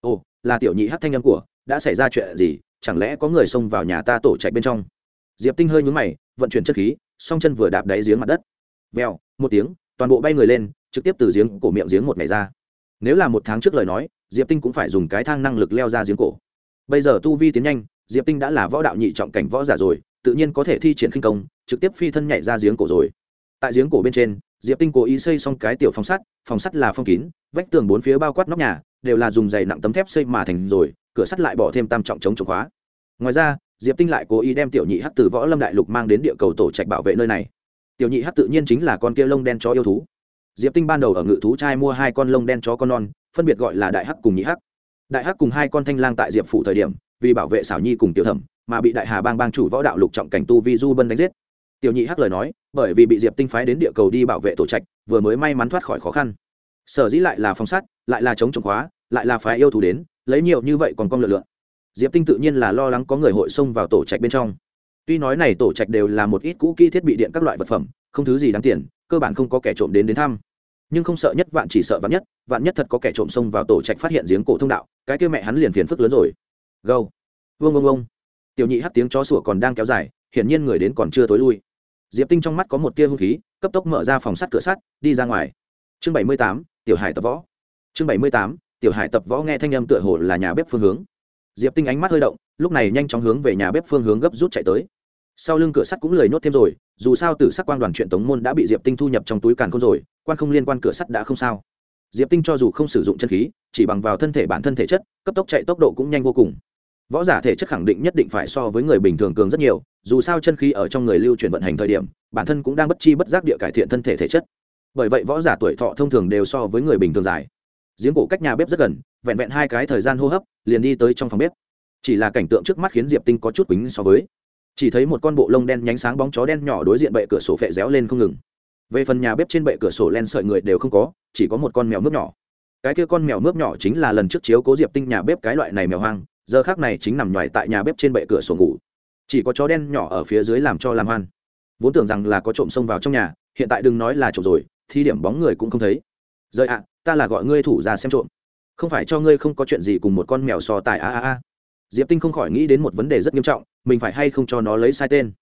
Ồ, là tiểu nhị hát thanh âm của, đã xảy ra chuyện gì? Chẳng lẽ có người xông vào nhà ta tổ chạy bên trong? Diệp tinh hơi nhúng mày, vận chuyển chất khí, song chân vừa đạp đáy giếng mặt đất. Vèo, một tiếng, toàn bộ bay người lên, trực tiếp từ giếng cổ miệng giếng một ngày ra. Nếu là một tháng trước lời nói, diệp tinh cũng phải dùng cái thang năng lực leo ra giếng cổ. Bây giờ tu vi tiến nhanh, diệp tinh đã là võ đạo nhị trọng cảnh võ giả rồi, tự nhiên có thể thi triển khinh công, trực tiếp phi thân nhảy ra giếng cổ rồi. Tại giếng cổ bên trên diệp tinh cố ý xây xong cái tiểu phòng sắt phòng sắt là phong kín, vách tường bốn phía bao quát nóc nhà, đều là dùng dày nặng tấm thép xây mà thành rồi, cửa sắt lại bỏ thêm tam trọng chống chống khóa. Ngoài ra, diệp tinh lại cố ý đem tiểu nhị hát từ võ lâm đại lục mang đến địa cầu tổ trạch bảo vệ nơi này. Tiểu nhị hát tự nhiên chính là con kia lông đen chó yêu thú. Diệp tinh ban đầu ở ngự thú trai mua hai con lông đen chó con non, phân biệt gọi là đại hắc cùng nhị hắc. Đại hắc cùng hai con thanh lang tại diệp phủ thời điểm, vì bảo vệ xảo nhi cùng tiểu thẩm, mà bị đại hà bang bang chủ võ đạo lục trọng cảnh tu vi du bân đánh giết. Tiểu nhị hắc lời nói bởi vì bị diệp tinh phái đến địa cầu đi bảo vệ tổ trạch, vừa mới may mắn thoát khỏi khó khăn. Sở dĩ lại là phong sát, lại là chống trồng khóa, lại là phái yêu thú đến, lấy nhiều như vậy còn con lựa lượng diệp tinh tự nhiên là lo lắng có người hội xông vào tổ trạch bên trong. Tuy nói này tổ trạch đều là một ít cũ kỹ thiết bị điện các loại vật phẩm, không thứ gì đáng tiền, cơ bản không có kẻ trộm đến đến thăm. Nhưng không sợ nhất vạn chỉ sợ vạn nhất vạn nhất thật có kẻ trộm xông vào tổ trạch phát hiện giếng cổ thông đạo, cái kia mẹ hắn liền phiền phức lớn rồi. Gâu. Vương ông ông tiểu nhị hát tiếng chó sủa còn đang kéo dài, hiển nhiên người đến còn chưa tối lui diệp tinh trong mắt có một tia hung khí, cấp tốc mở ra phòng sắt cửa sắt, đi ra ngoài. Chương bảy mươi tám, tiểu hải tập võ. Chương bảy mươi tám, tiểu hải tập võ nghe thanh âm tựa hồ là nhà bếp phương hướng. Diệp tinh ánh mắt hơi động, lúc này nhanh chóng hướng về nhà bếp phương hướng gấp rút chạy tới. Sau lưng cửa sắt cũng lười nhốt thêm rồi, dù sao từ sắc quan đoàn chuyện tống môn đã bị diệp tinh thu nhập trong túi càn không rồi, quan không liên quan cửa sắt đã không sao. Diệp tinh cho dù không sử dụng chân khí, chỉ bằng vào thân thể bản thân thể chất, cấp tốc chạy tốc độ cũng nhanh vô cùng võ giả thể chất khẳng định nhất định phải so với người bình thường cường rất nhiều, dù sao chân khí ở trong người lưu chuyển vận hành thời điểm, bản thân cũng đang bất chi bất giác địa cải thiện thân thể thể chất. Bởi vậy võ giả tuổi thọ thông thường đều so với người bình thường dài. Giếng cổ cách nhà bếp rất gần, vẹn vẹn hai cái thời gian hô hấp, liền đi tới trong phòng bếp. Chỉ là cảnh tượng trước mắt khiến diệp tinh có chút quýnh so với. Chỉ thấy một con bộ lông đen nhánh sáng bóng chó đen nhỏ đối diện bệ cửa sổ phệ réo lên không ngừng. Về phần nhà bếp trên bệ cửa sổ len sợi người đều không có, chỉ có một con mèo mướp nhỏ. Cái kia con mèo mướp nhỏ chính là lần trước chiếu cố diệp tinh nhà bếp cái loại này mèo hoang giờ khác này chính nằm ngoài tại nhà bếp trên bệ cửa sổ ngủ. Chỉ có chó đen nhỏ ở phía dưới làm cho làm hoan. Vốn tưởng rằng là có trộm xông vào trong nhà, hiện tại đừng nói là trộm rồi thì điểm bóng người cũng không thấy. Rời ạ, ta là gọi ngươi thủ ra xem trộm. Không phải cho ngươi không có chuyện gì cùng một con mèo so tài a a a. Diệp tinh không khỏi nghĩ đến một vấn đề rất nghiêm trọng, mình phải hay không cho nó lấy sai tên.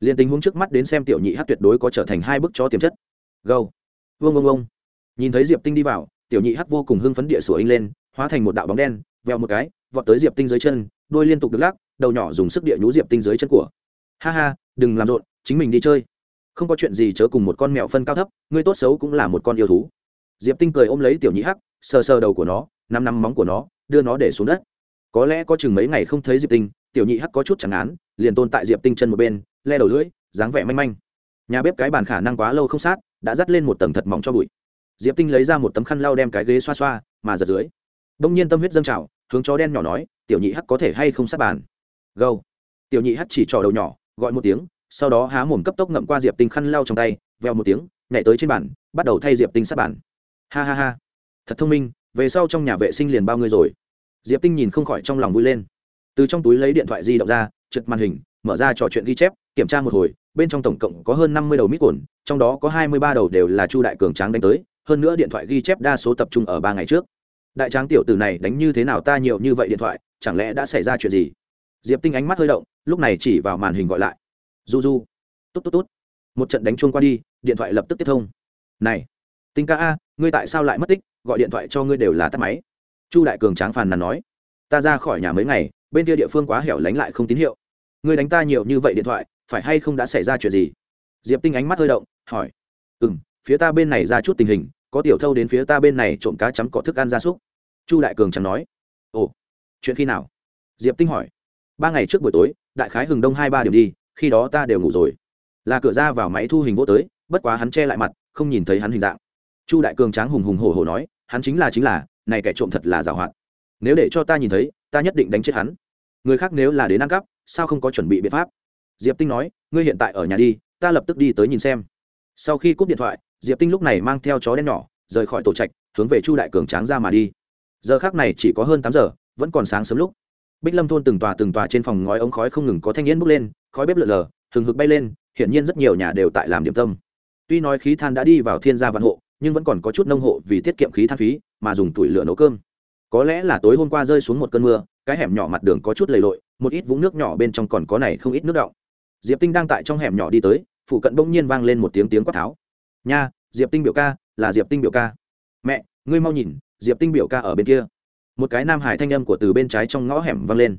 Liền tình huống trước mắt đến xem tiểu nhị hát tuyệt đối có trở thành hai bức chó tiềm chất. Gâu vương vương vương nhìn thấy diệp tinh đi vào, tiểu nhị hát vô cùng hưng phấn địa sủa in lên, hóa thành một đạo bóng đen, veo một cái vọt tới diệp tinh dưới chân, đôi liên tục được lắc, đầu nhỏ dùng sức địa nhú diệp tinh dưới chân của. Ha ha, đừng làm rộn, chính mình đi chơi. Không có chuyện gì chớ cùng một con mèo phân cao thấp ngươi tốt xấu cũng là một con yêu thú. Diệp tinh cười ôm lấy tiểu nhị hắc, sờ sờ đầu của nó năm năm móng của nó, đưa nó để xuống đất. Có lẽ có chừng mấy ngày không thấy diệp tinh, tiểu nhị hắc có chút chẳng án liền tồn tại diệp tinh chân một bên, le đầu lưỡi, dáng vẻ manh manh. Nhà bếp cái bàn khả năng quá lâu không sát, đã dắt lên một tầng thật mỏng cho bụi. Diệp tinh lấy ra một tấm khăn lau đem cái ghế xoa xoa, mà giật dưới. Đông nhiên tâm huyết dâng trào hướng chó đen nhỏ nói, tiểu nhị hắc có thể hay không sát bàn? Gâu. Tiểu nhị hắc chỉ trò đầu nhỏ, gọi một tiếng, sau đó há mồm cấp tốc ngậm qua diệp tinh khăn lau trong tay, veo một tiếng, nhảy tới trên bàn, bắt đầu thay diệp tinh sát bàn. Ha ha ha, thật thông minh, về sau trong nhà vệ sinh liền bao người rồi. Diệp tinh nhìn không khỏi trong lòng vui lên. Từ trong túi lấy điện thoại di động ra trực màn hình, mở ra trò chuyện ghi chép, kiểm tra một hồi, bên trong tổng cộng có hơn năm mươi đầu mít cồn trong đó có hai mươi ba đầu đều là chu đại cường tráng đánh tới, hơn nữa điện thoại ghi chép đa số tập trung ở ba ngày trước đại tráng tiểu tử này đánh như thế nào ta nhiều như vậy điện thoại, chẳng lẽ đã xảy ra chuyện gì? Diệp tinh ánh mắt hơi động, lúc này chỉ vào màn hình gọi lại. Du du tốt tốt tốt một trận đánh chuông qua đi, điện thoại lập tức tiếp thông. Này, tinh ca a, ngươi tại sao lại mất tích? Gọi điện thoại cho ngươi đều là tắt máy. Chu đại cường tráng phàn nàn nói. Ta ra khỏi nhà mấy ngày, bên kia địa phương quá hẻo lánh lại không tín hiệu. Ngươi đánh ta nhiều như vậy điện thoại, phải hay không đã xảy ra chuyện gì? Diệp tinh ánh mắt hơi động, hỏi. Ừ m phía ta bên này ra chút tình hình có tiểu thâu đến phía ta bên này trộm cá chấm cỏ thức ăn gia súc. Chu đại cường chẳng nói. Ồ, chuyện khi nào? Diệp tinh hỏi. Ba ngày trước buổi tối, đại khái hừng đông hai ba điểm đi, khi đó ta đều ngủ rồi. Là cửa ra vào máy thu hình vô tới, bất quá hắn che lại mặt, không nhìn thấy hắn hình dạng. Chu đại cường tráng hùng hùng hổ hổ nói, hắn chính là chính là, này kẻ trộm thật là giàu hoạt nếu để cho ta nhìn thấy, ta nhất định đánh chết hắn. Người khác nếu là đến ăn cắp, sao không có chuẩn bị biện pháp? Diệp tinh nói, ngươi hiện tại ở nhà đi, ta lập tức đi tới nhìn xem sau khi cúp điện thoại, diệp tinh lúc này mang theo chó đen nhỏ, rời khỏi tổ trạch, hướng về chu đại cường tráng ra mà đi. Giờ khác này chỉ có hơn tám giờ, vẫn còn sáng sớm lúc. Bích lâm thôn từng tòa từng tòa trên phòng ngói ống khói không ngừng có thanh niên bốc lên, khói bếp lợn lờ hừng hực bay lên, hiển nhiên rất nhiều nhà đều tại làm điểm tâm. Tuy nói khí than đã đi vào thiên gia vạn hộ, nhưng vẫn còn có chút nông hộ vì tiết kiệm khí than phí, mà dùng tủi lửa nấu cơm. Có lẽ là tối hôm qua rơi xuống một cơn mưa, cái hẻm nhỏ mặt đường có chút lầy lội, một ít vũng nước nhỏ bên trong còn có này không ít nước đọng. Diệp tinh đang tại trong hẻm nhỏ đi tới phụ cận bỗng nhiên vang lên một tiếng tiếng quát tháo. Nha, diệp tinh biểu ca, là diệp tinh biểu ca. Mẹ, ngươi mau nhìn, diệp tinh biểu ca ở bên kia. Một cái nam hải thanh âm của từ bên trái trong ngõ hẻm vang lên.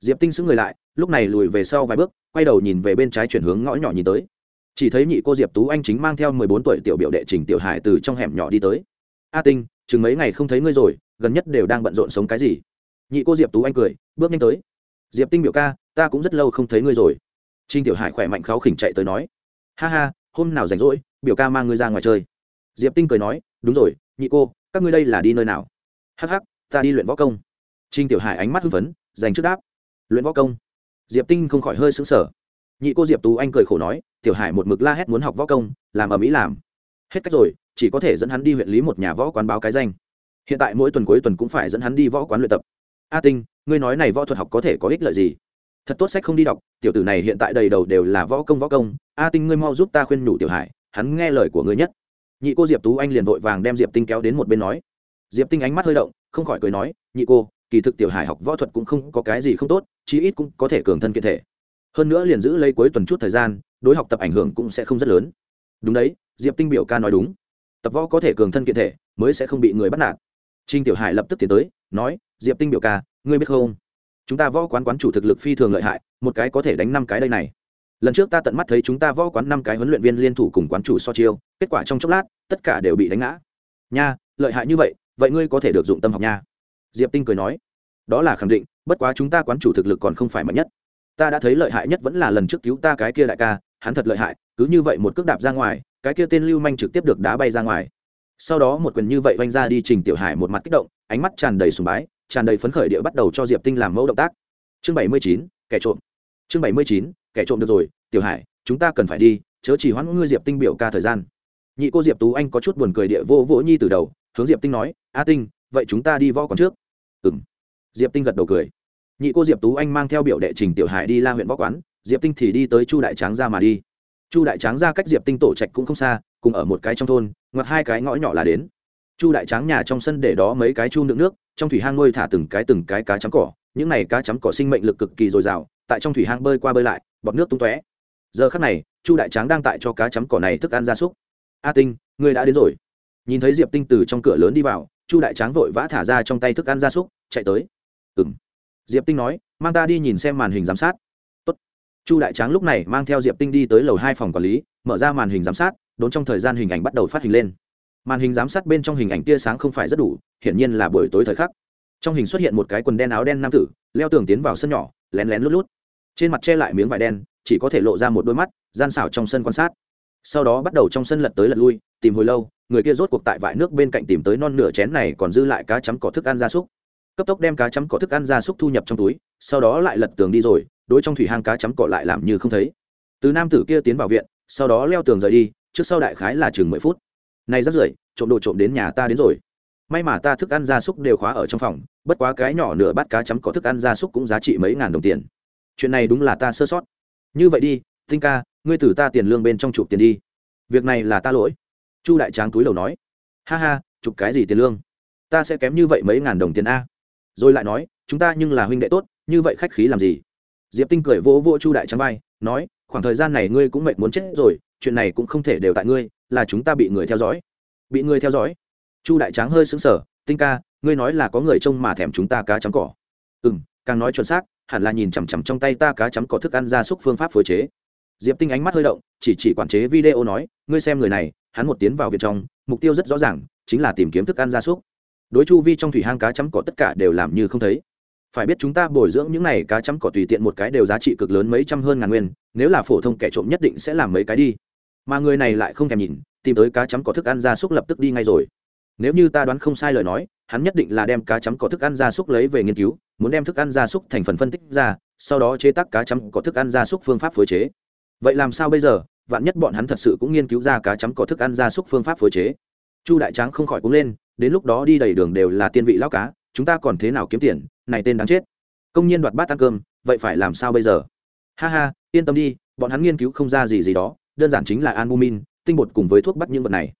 Diệp tinh xứng người lại, lúc này lùi về sau vài bước, quay đầu nhìn về bên trái chuyển hướng ngõ nhỏ nhìn tới. Chỉ thấy nhị cô diệp tú anh chính mang theo mười bốn tuổi tiểu biểu đệ trình tiểu hải từ trong hẻm nhỏ đi tới. A tinh, chừng mấy ngày không thấy ngươi rồi, gần nhất đều đang bận rộn sống cái gì? Nhị cô diệp tú anh cười, bước nhanh tới. Diệp tinh biểu ca, ta cũng rất lâu không thấy ngươi rồi. Trinh tiểu hải khỏe mạnh kháo khỉnh chạy tới nói ha ha, hôm nào rảnh rỗi, biểu ca mang ngươi ra ngoài chơi. Diệp tinh cười nói, đúng rồi, nhị cô, các ngươi đây là đi nơi nào? Hh ta đi luyện võ công. Trinh tiểu hải ánh mắt hưng phấn, dành trước đáp. Luyện võ công? Diệp tinh không khỏi hơi xứng sở nhị cô diệp tú anh cười khổ nói, tiểu hải một mực la hét muốn học võ công, làm ở mỹ làm. Hết cách rồi, chỉ có thể dẫn hắn đi huyện lý một nhà võ quán báo cái danh. Hiện tại mỗi tuần cuối tuần cũng phải dẫn hắn đi võ quán luyện tập. A tinh, ngươi nói này võ thuật học có thể có ích lợi gì? Thật tốt sách không đi đọc, tiểu tử này hiện tại đầy đầu đều là võ công võ công, a tinh ngươi mau giúp ta khuyên nhủ tiểu hải, hắn nghe lời của ngươi nhất. Nhị cô diệp tú anh liền vội vàng đem diệp tinh kéo đến một bên nói. Diệp tinh ánh mắt hơi động, không khỏi cười nói, nhị cô, kỳ thực tiểu hải học võ thuật cũng không có cái gì không tốt, chí ít cũng có thể cường thân kiện thể. Hơn nữa liền giữ lấy cuối tuần chút thời gian, đối học tập ảnh hưởng cũng sẽ không rất lớn. Đúng đấy, diệp tinh biểu ca nói đúng. Tập võ có thể cường thân kiện thể, mới sẽ không bị người bắt nạt. Trinh tiểu hải lập tức tiến tới, nói, diệp tinh biểu ca, ngươi biết không? Chúng ta võ quán quán chủ thực lực phi thường lợi hại, một cái có thể đánh năm cái đây này. Lần trước ta tận mắt thấy chúng ta võ quán năm cái huấn luyện viên liên thủ cùng quán chủ so chiêu, kết quả trong chốc lát, tất cả đều bị đánh ngã. Nha, lợi hại như vậy vậy ngươi có thể được dụng tâm học nha. Diệp tinh cười nói, đó là khẳng định, bất quá chúng ta quán chủ thực lực còn không phải mạnh nhất. Ta đã thấy lợi hại nhất vẫn là lần trước cứu ta cái kia đại ca, hắn thật lợi hại, cứ như vậy một cước đạp ra ngoài, cái kia tên lưu manh trực tiếp được đá bay ra ngoài. Sau đó một quyền như vậy vanh ra đi, trình tiểu hải một mặt kích động, ánh mắt tràn đầy sùng bái tràn đầy phấn khởi địa bắt đầu cho diệp tinh làm mẫu động tác. Chương bảy mươi chín, kẻ trộm. Chương bảy mươi chín, kẻ trộm được rồi, tiểu hải, chúng ta cần phải đi, chớ chỉ hoãn ngươi diệp tinh biểu ca thời gian. Nhị cô diệp tú anh có chút buồn cười địa vô vỗ nhi từ đầu, hướng diệp tinh nói, a tinh, vậy chúng ta đi võ còn trước. Ừ m diệp tinh gật đầu cười. Nhị cô diệp tú anh mang theo biểu đệ trình tiểu hải đi la huyện võ quán, diệp tinh thì đi tới chu đại tráng ra mà đi. Chu đại tráng ra cách diệp tinh tổ trạch cũng không xa, cùng ở một cái trong thôn, ngoặt hai cái ngõ nhỏ là đến chu đại tráng nhà trong sân để đó mấy cái chu đựng nước, trong thủy hang nuôi thả từng cái từng cái cá chấm cỏ. Những này cá chấm cỏ sinh mệnh lực cực kỳ dồi dào, tại trong thủy hang bơi qua bơi lại, bọt nước tung tóe. Giờ khắc này, chu đại tráng đang tại cho cá chấm cỏ này thức ăn gia súc. A tinh, ngươi đã đến rồi. Nhìn thấy diệp tinh từ trong cửa lớn đi vào, chu đại tráng vội vã thả ra trong tay thức ăn gia súc, chạy tới. Ừ m diệp tinh nói, mang ta đi nhìn xem màn hình giám sát. Tốt. chu đại tráng lúc này mang theo diệp tinh đi tới lầu hai phòng quản lý, mở ra màn hình giám sát, đốn trong thời gian hình ảnh bắt đầu phát hình lên màn hình giám sát bên trong hình ảnh tia sáng không phải rất đủ, hiển nhiên là buổi tối thời khắc. Trong hình xuất hiện một cái quần đen áo đen nam tử, leo tường tiến vào sân nhỏ, lén lén lút lút. Trên mặt che lại miếng vải đen, chỉ có thể lộ ra một đôi mắt, gian xảo trong sân quan sát. Sau đó bắt đầu trong sân lật tới lật lui, tìm hồi lâu, người kia rốt cuộc tại vải nước bên cạnh tìm tới non nửa chén này còn dư lại cá chấm cỏ thức ăn gia súc. Cấp tốc đem cá chấm cỏ thức ăn gia súc thu nhập trong túi, sau đó lại lật tường đi rồi, đối trong thủy hang cá chấm cỏ lại làm như không thấy. Từ nam tử kia tiến vào viện, sau đó leo tường rời đi, trước sau đại khái là chừng mười phút này rất rưởi, trộm đồ trộm đến nhà ta đến rồi. May mà ta thức ăn gia súc đều khóa ở trong phòng, bất quá cái nhỏ nửa bát cá chấm có thức ăn gia súc cũng giá trị mấy ngàn đồng tiền. Chuyện này đúng là ta sơ sót. Như vậy đi, tinh ca, ngươi từ ta tiền lương bên trong chụp tiền đi. Việc này là ta lỗi. Chu đại tráng túi đầu nói. Ha ha, chụp cái gì tiền lương? Ta sẽ kém như vậy mấy ngàn đồng tiền a. Rồi lại nói, chúng ta nhưng là huynh đệ tốt, như vậy khách khí làm gì? Diệp tinh cười vỗ vỗ chu đại tráng vai, nói, khoảng thời gian này ngươi cũng mệt muốn chết rồi, chuyện này cũng không thể đều tại ngươi là chúng ta bị người theo dõi. Bị người theo dõi? Chu đại tráng hơi sững sờ, tinh ca, ngươi nói là có người trông mà thèm chúng ta cá chấm cỏ. Ừ m càng nói chuẩn xác, hẳn là nhìn chằm chằm trong tay ta cá chấm cỏ thức ăn gia súc phương pháp phối chế. Diệp tinh ánh mắt hơi động, chỉ chỉ quản chế video nói, ngươi xem người này, hắn một tiến vào việt trong, mục tiêu rất rõ ràng, chính là tìm kiếm thức ăn gia súc. Đối chu vi trong thủy hang cá chấm cỏ tất cả đều làm như không thấy. Phải biết chúng ta bồi dưỡng những này cá chấm cỏ tùy tiện một cái đều giá trị cực lớn mấy trăm hơn ngàn nguyên, nếu là phổ thông kẻ trộm nhất định sẽ làm mấy cái đi mà người này lại không thèm nhìn, tìm tới cá chấm cỏ thức ăn gia súc lập tức đi ngay rồi. Nếu như ta đoán không sai lời nói, hắn nhất định là đem cá chấm cỏ thức ăn gia súc lấy về nghiên cứu, muốn đem thức ăn gia súc thành phần phân tích ra, sau đó chế tác cá chấm cỏ thức ăn gia súc phương pháp phối chế. Vậy làm sao bây giờ? Vạn nhất bọn hắn thật sự cũng nghiên cứu ra cá chấm cỏ thức ăn gia súc phương pháp phối chế. Chu đại tráng không khỏi cúng lên, đến lúc đó đi đầy đường đều là tiên vị lao cá, chúng ta còn thế nào kiếm tiền, này tên đáng chết. Công nhân đoạt bát ăn cơm, vậy phải làm sao bây giờ? Ha ha, yên tâm đi, bọn hắn nghiên cứu không ra gì gì đó đơn giản chính là albumin, tinh bột cùng với thuốc bắt những vật này.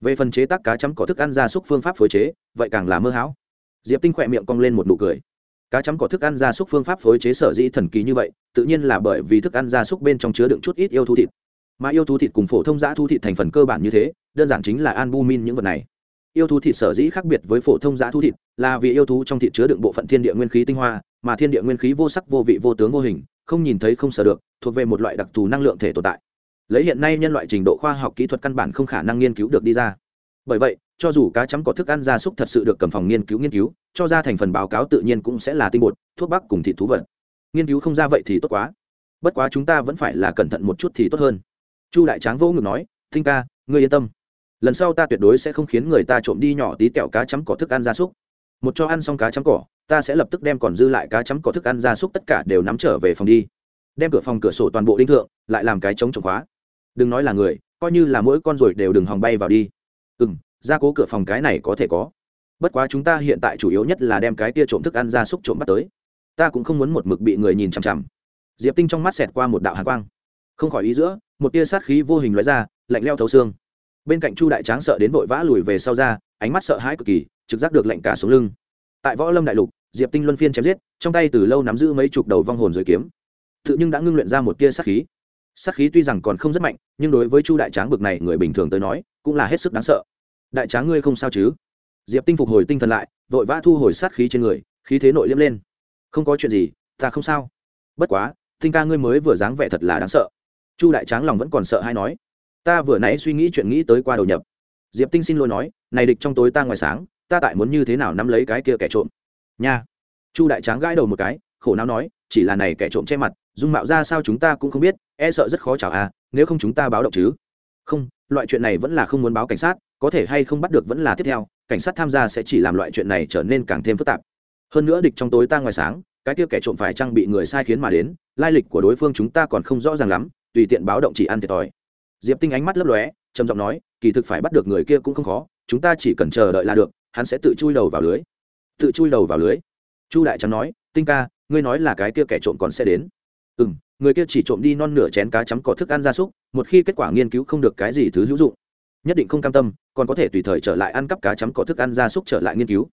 Về phần chế tác cá chấm cỏ thức ăn gia súc phương pháp phối chế, vậy càng là mơ hão. Diệp tinh khỏe miệng cong lên một nụ cười. Cá chấm cỏ thức ăn gia súc phương pháp phối chế sở dĩ thần kỳ như vậy, tự nhiên là bởi vì thức ăn gia súc bên trong chứa đựng chút ít yêu thú thịt. Mà yêu thú thịt cùng phổ thông giã thú thịt thành phần cơ bản như thế, đơn giản chính là albumin những vật này. Yêu thú thịt sở dĩ khác biệt với phổ thông giã thú thịt là vì yêu thú trong thịt chứa đựng bộ phận thiên địa nguyên khí tinh hoa, mà thiên địa nguyên khí vô sắc vô vị vô tướng vô hình, không nhìn thấy không sở được, thuộc về một loại đặc thù năng lượng thể tồn tại lấy hiện nay nhân loại trình độ khoa học kỹ thuật căn bản không khả năng nghiên cứu được đi ra. Bởi vậy, cho dù cá chấm có thức ăn gia súc thật sự được cầm phòng nghiên cứu nghiên cứu, cho ra thành phần báo cáo tự nhiên cũng sẽ là tinh bột, thuốc bắc cùng thịt thú vật. Nghiên cứu không ra vậy thì tốt quá. Bất quá chúng ta vẫn phải là cẩn thận một chút thì tốt hơn. Chu đại tráng vô ngực nói, thinh ca, ngươi yên tâm. Lần sau ta tuyệt đối sẽ không khiến người ta trộm đi nhỏ tí kẹo cá chấm cỏ thức ăn gia súc. Một cho ăn xong cá chấm cỏ, ta sẽ lập tức đem còn dư lại cá chấm cỏ thức ăn gia súc tất cả đều nắm trở về phòng đi. Đem cửa phòng cửa sổ toàn bộ đinh thượng, lại làm cái chống trồng khóa đừng nói là người, coi như là mỗi con ruồi đều đừng hòng bay vào đi. Ừ m ra cố cửa phòng cái này có thể có. Bất quá chúng ta hiện tại chủ yếu nhất là đem cái tia trộm thức ăn ra súc trộm bắt tới. Ta cũng không muốn một mực bị người nhìn chằm chằm. Diệp tinh trong mắt xẹt qua một đạo hạ quang. Không khỏi ý giữa, một tia sát khí vô hình loại ra, lạnh leo thấu xương. Bên cạnh chu đại tráng sợ đến vội vã lùi về sau ra, ánh mắt sợ hãi cực kỳ, trực giác được lạnh cả xuống lưng. Tại võ lâm đại lục, diệp tinh luân phiên chém giết, trong tay từ lâu nắm giữ mấy chục đầu vong hồn rồi kiếm. Tự nhưng đã ngưng luyện ra một tia sát khí sát khí tuy rằng còn không rất mạnh, nhưng đối với chu đại tráng bực này người bình thường tới nói, cũng là hết sức đáng sợ. Đại tráng ngươi không sao chứ? Diệp tinh phục hồi tinh thần lại, vội vã thu hồi sát khí trên người, khí thế nội liếm lên. Không có chuyện gì, ta không sao. Bất quá, tinh ca ngươi mới vừa dáng vẻ thật là đáng sợ. Chu đại tráng lòng vẫn còn sợ hay nói, ta vừa nãy suy nghĩ chuyện nghĩ tới qua đầu nhập. Diệp tinh xin lỗi nói, này địch trong tối ta ngoài sáng, ta tại muốn như thế nào nắm lấy cái kia kẻ trộm? Nha. Chu đại tráng gãi đầu một cái, khổ não nói, chỉ là này kẻ trộm che mặt dung mạo ra sao chúng ta cũng không biết e sợ rất khó chào à nếu không chúng ta báo động chứ. Không, loại chuyện này vẫn là không muốn báo cảnh sát, có thể hay không bắt được vẫn là tiếp theo, cảnh sát tham gia sẽ chỉ làm loại chuyện này trở nên càng thêm phức tạp. Hơn nữa địch trong tối ta ngoài sáng, cái kia kẻ trộm phải trang bị người sai khiến mà đến, lai lịch của đối phương chúng ta còn không rõ ràng lắm, tùy tiện báo động chỉ ăn thiệt thòi. Diệp tinh ánh mắt lấp lóe, trầm giọng nói, kỳ thực phải bắt được người kia cũng không khó, chúng ta chỉ cần chờ đợi là được, hắn sẽ tự chui đầu vào lưới. Tự chui đầu vào lưới. Chu đại trắng nói, tinh ca, ngươi nói là cái kia kẻ trộm còn sẽ đến ừ m người kia chỉ trộm đi non nửa chén cá chấm cỏ thức ăn gia súc, một khi kết quả nghiên cứu không được cái gì thứ hữu dụng. Nhất định không cam tâm, còn có thể tùy thời trở lại ăn cắp cá chấm cỏ thức ăn gia súc trở lại nghiên cứu.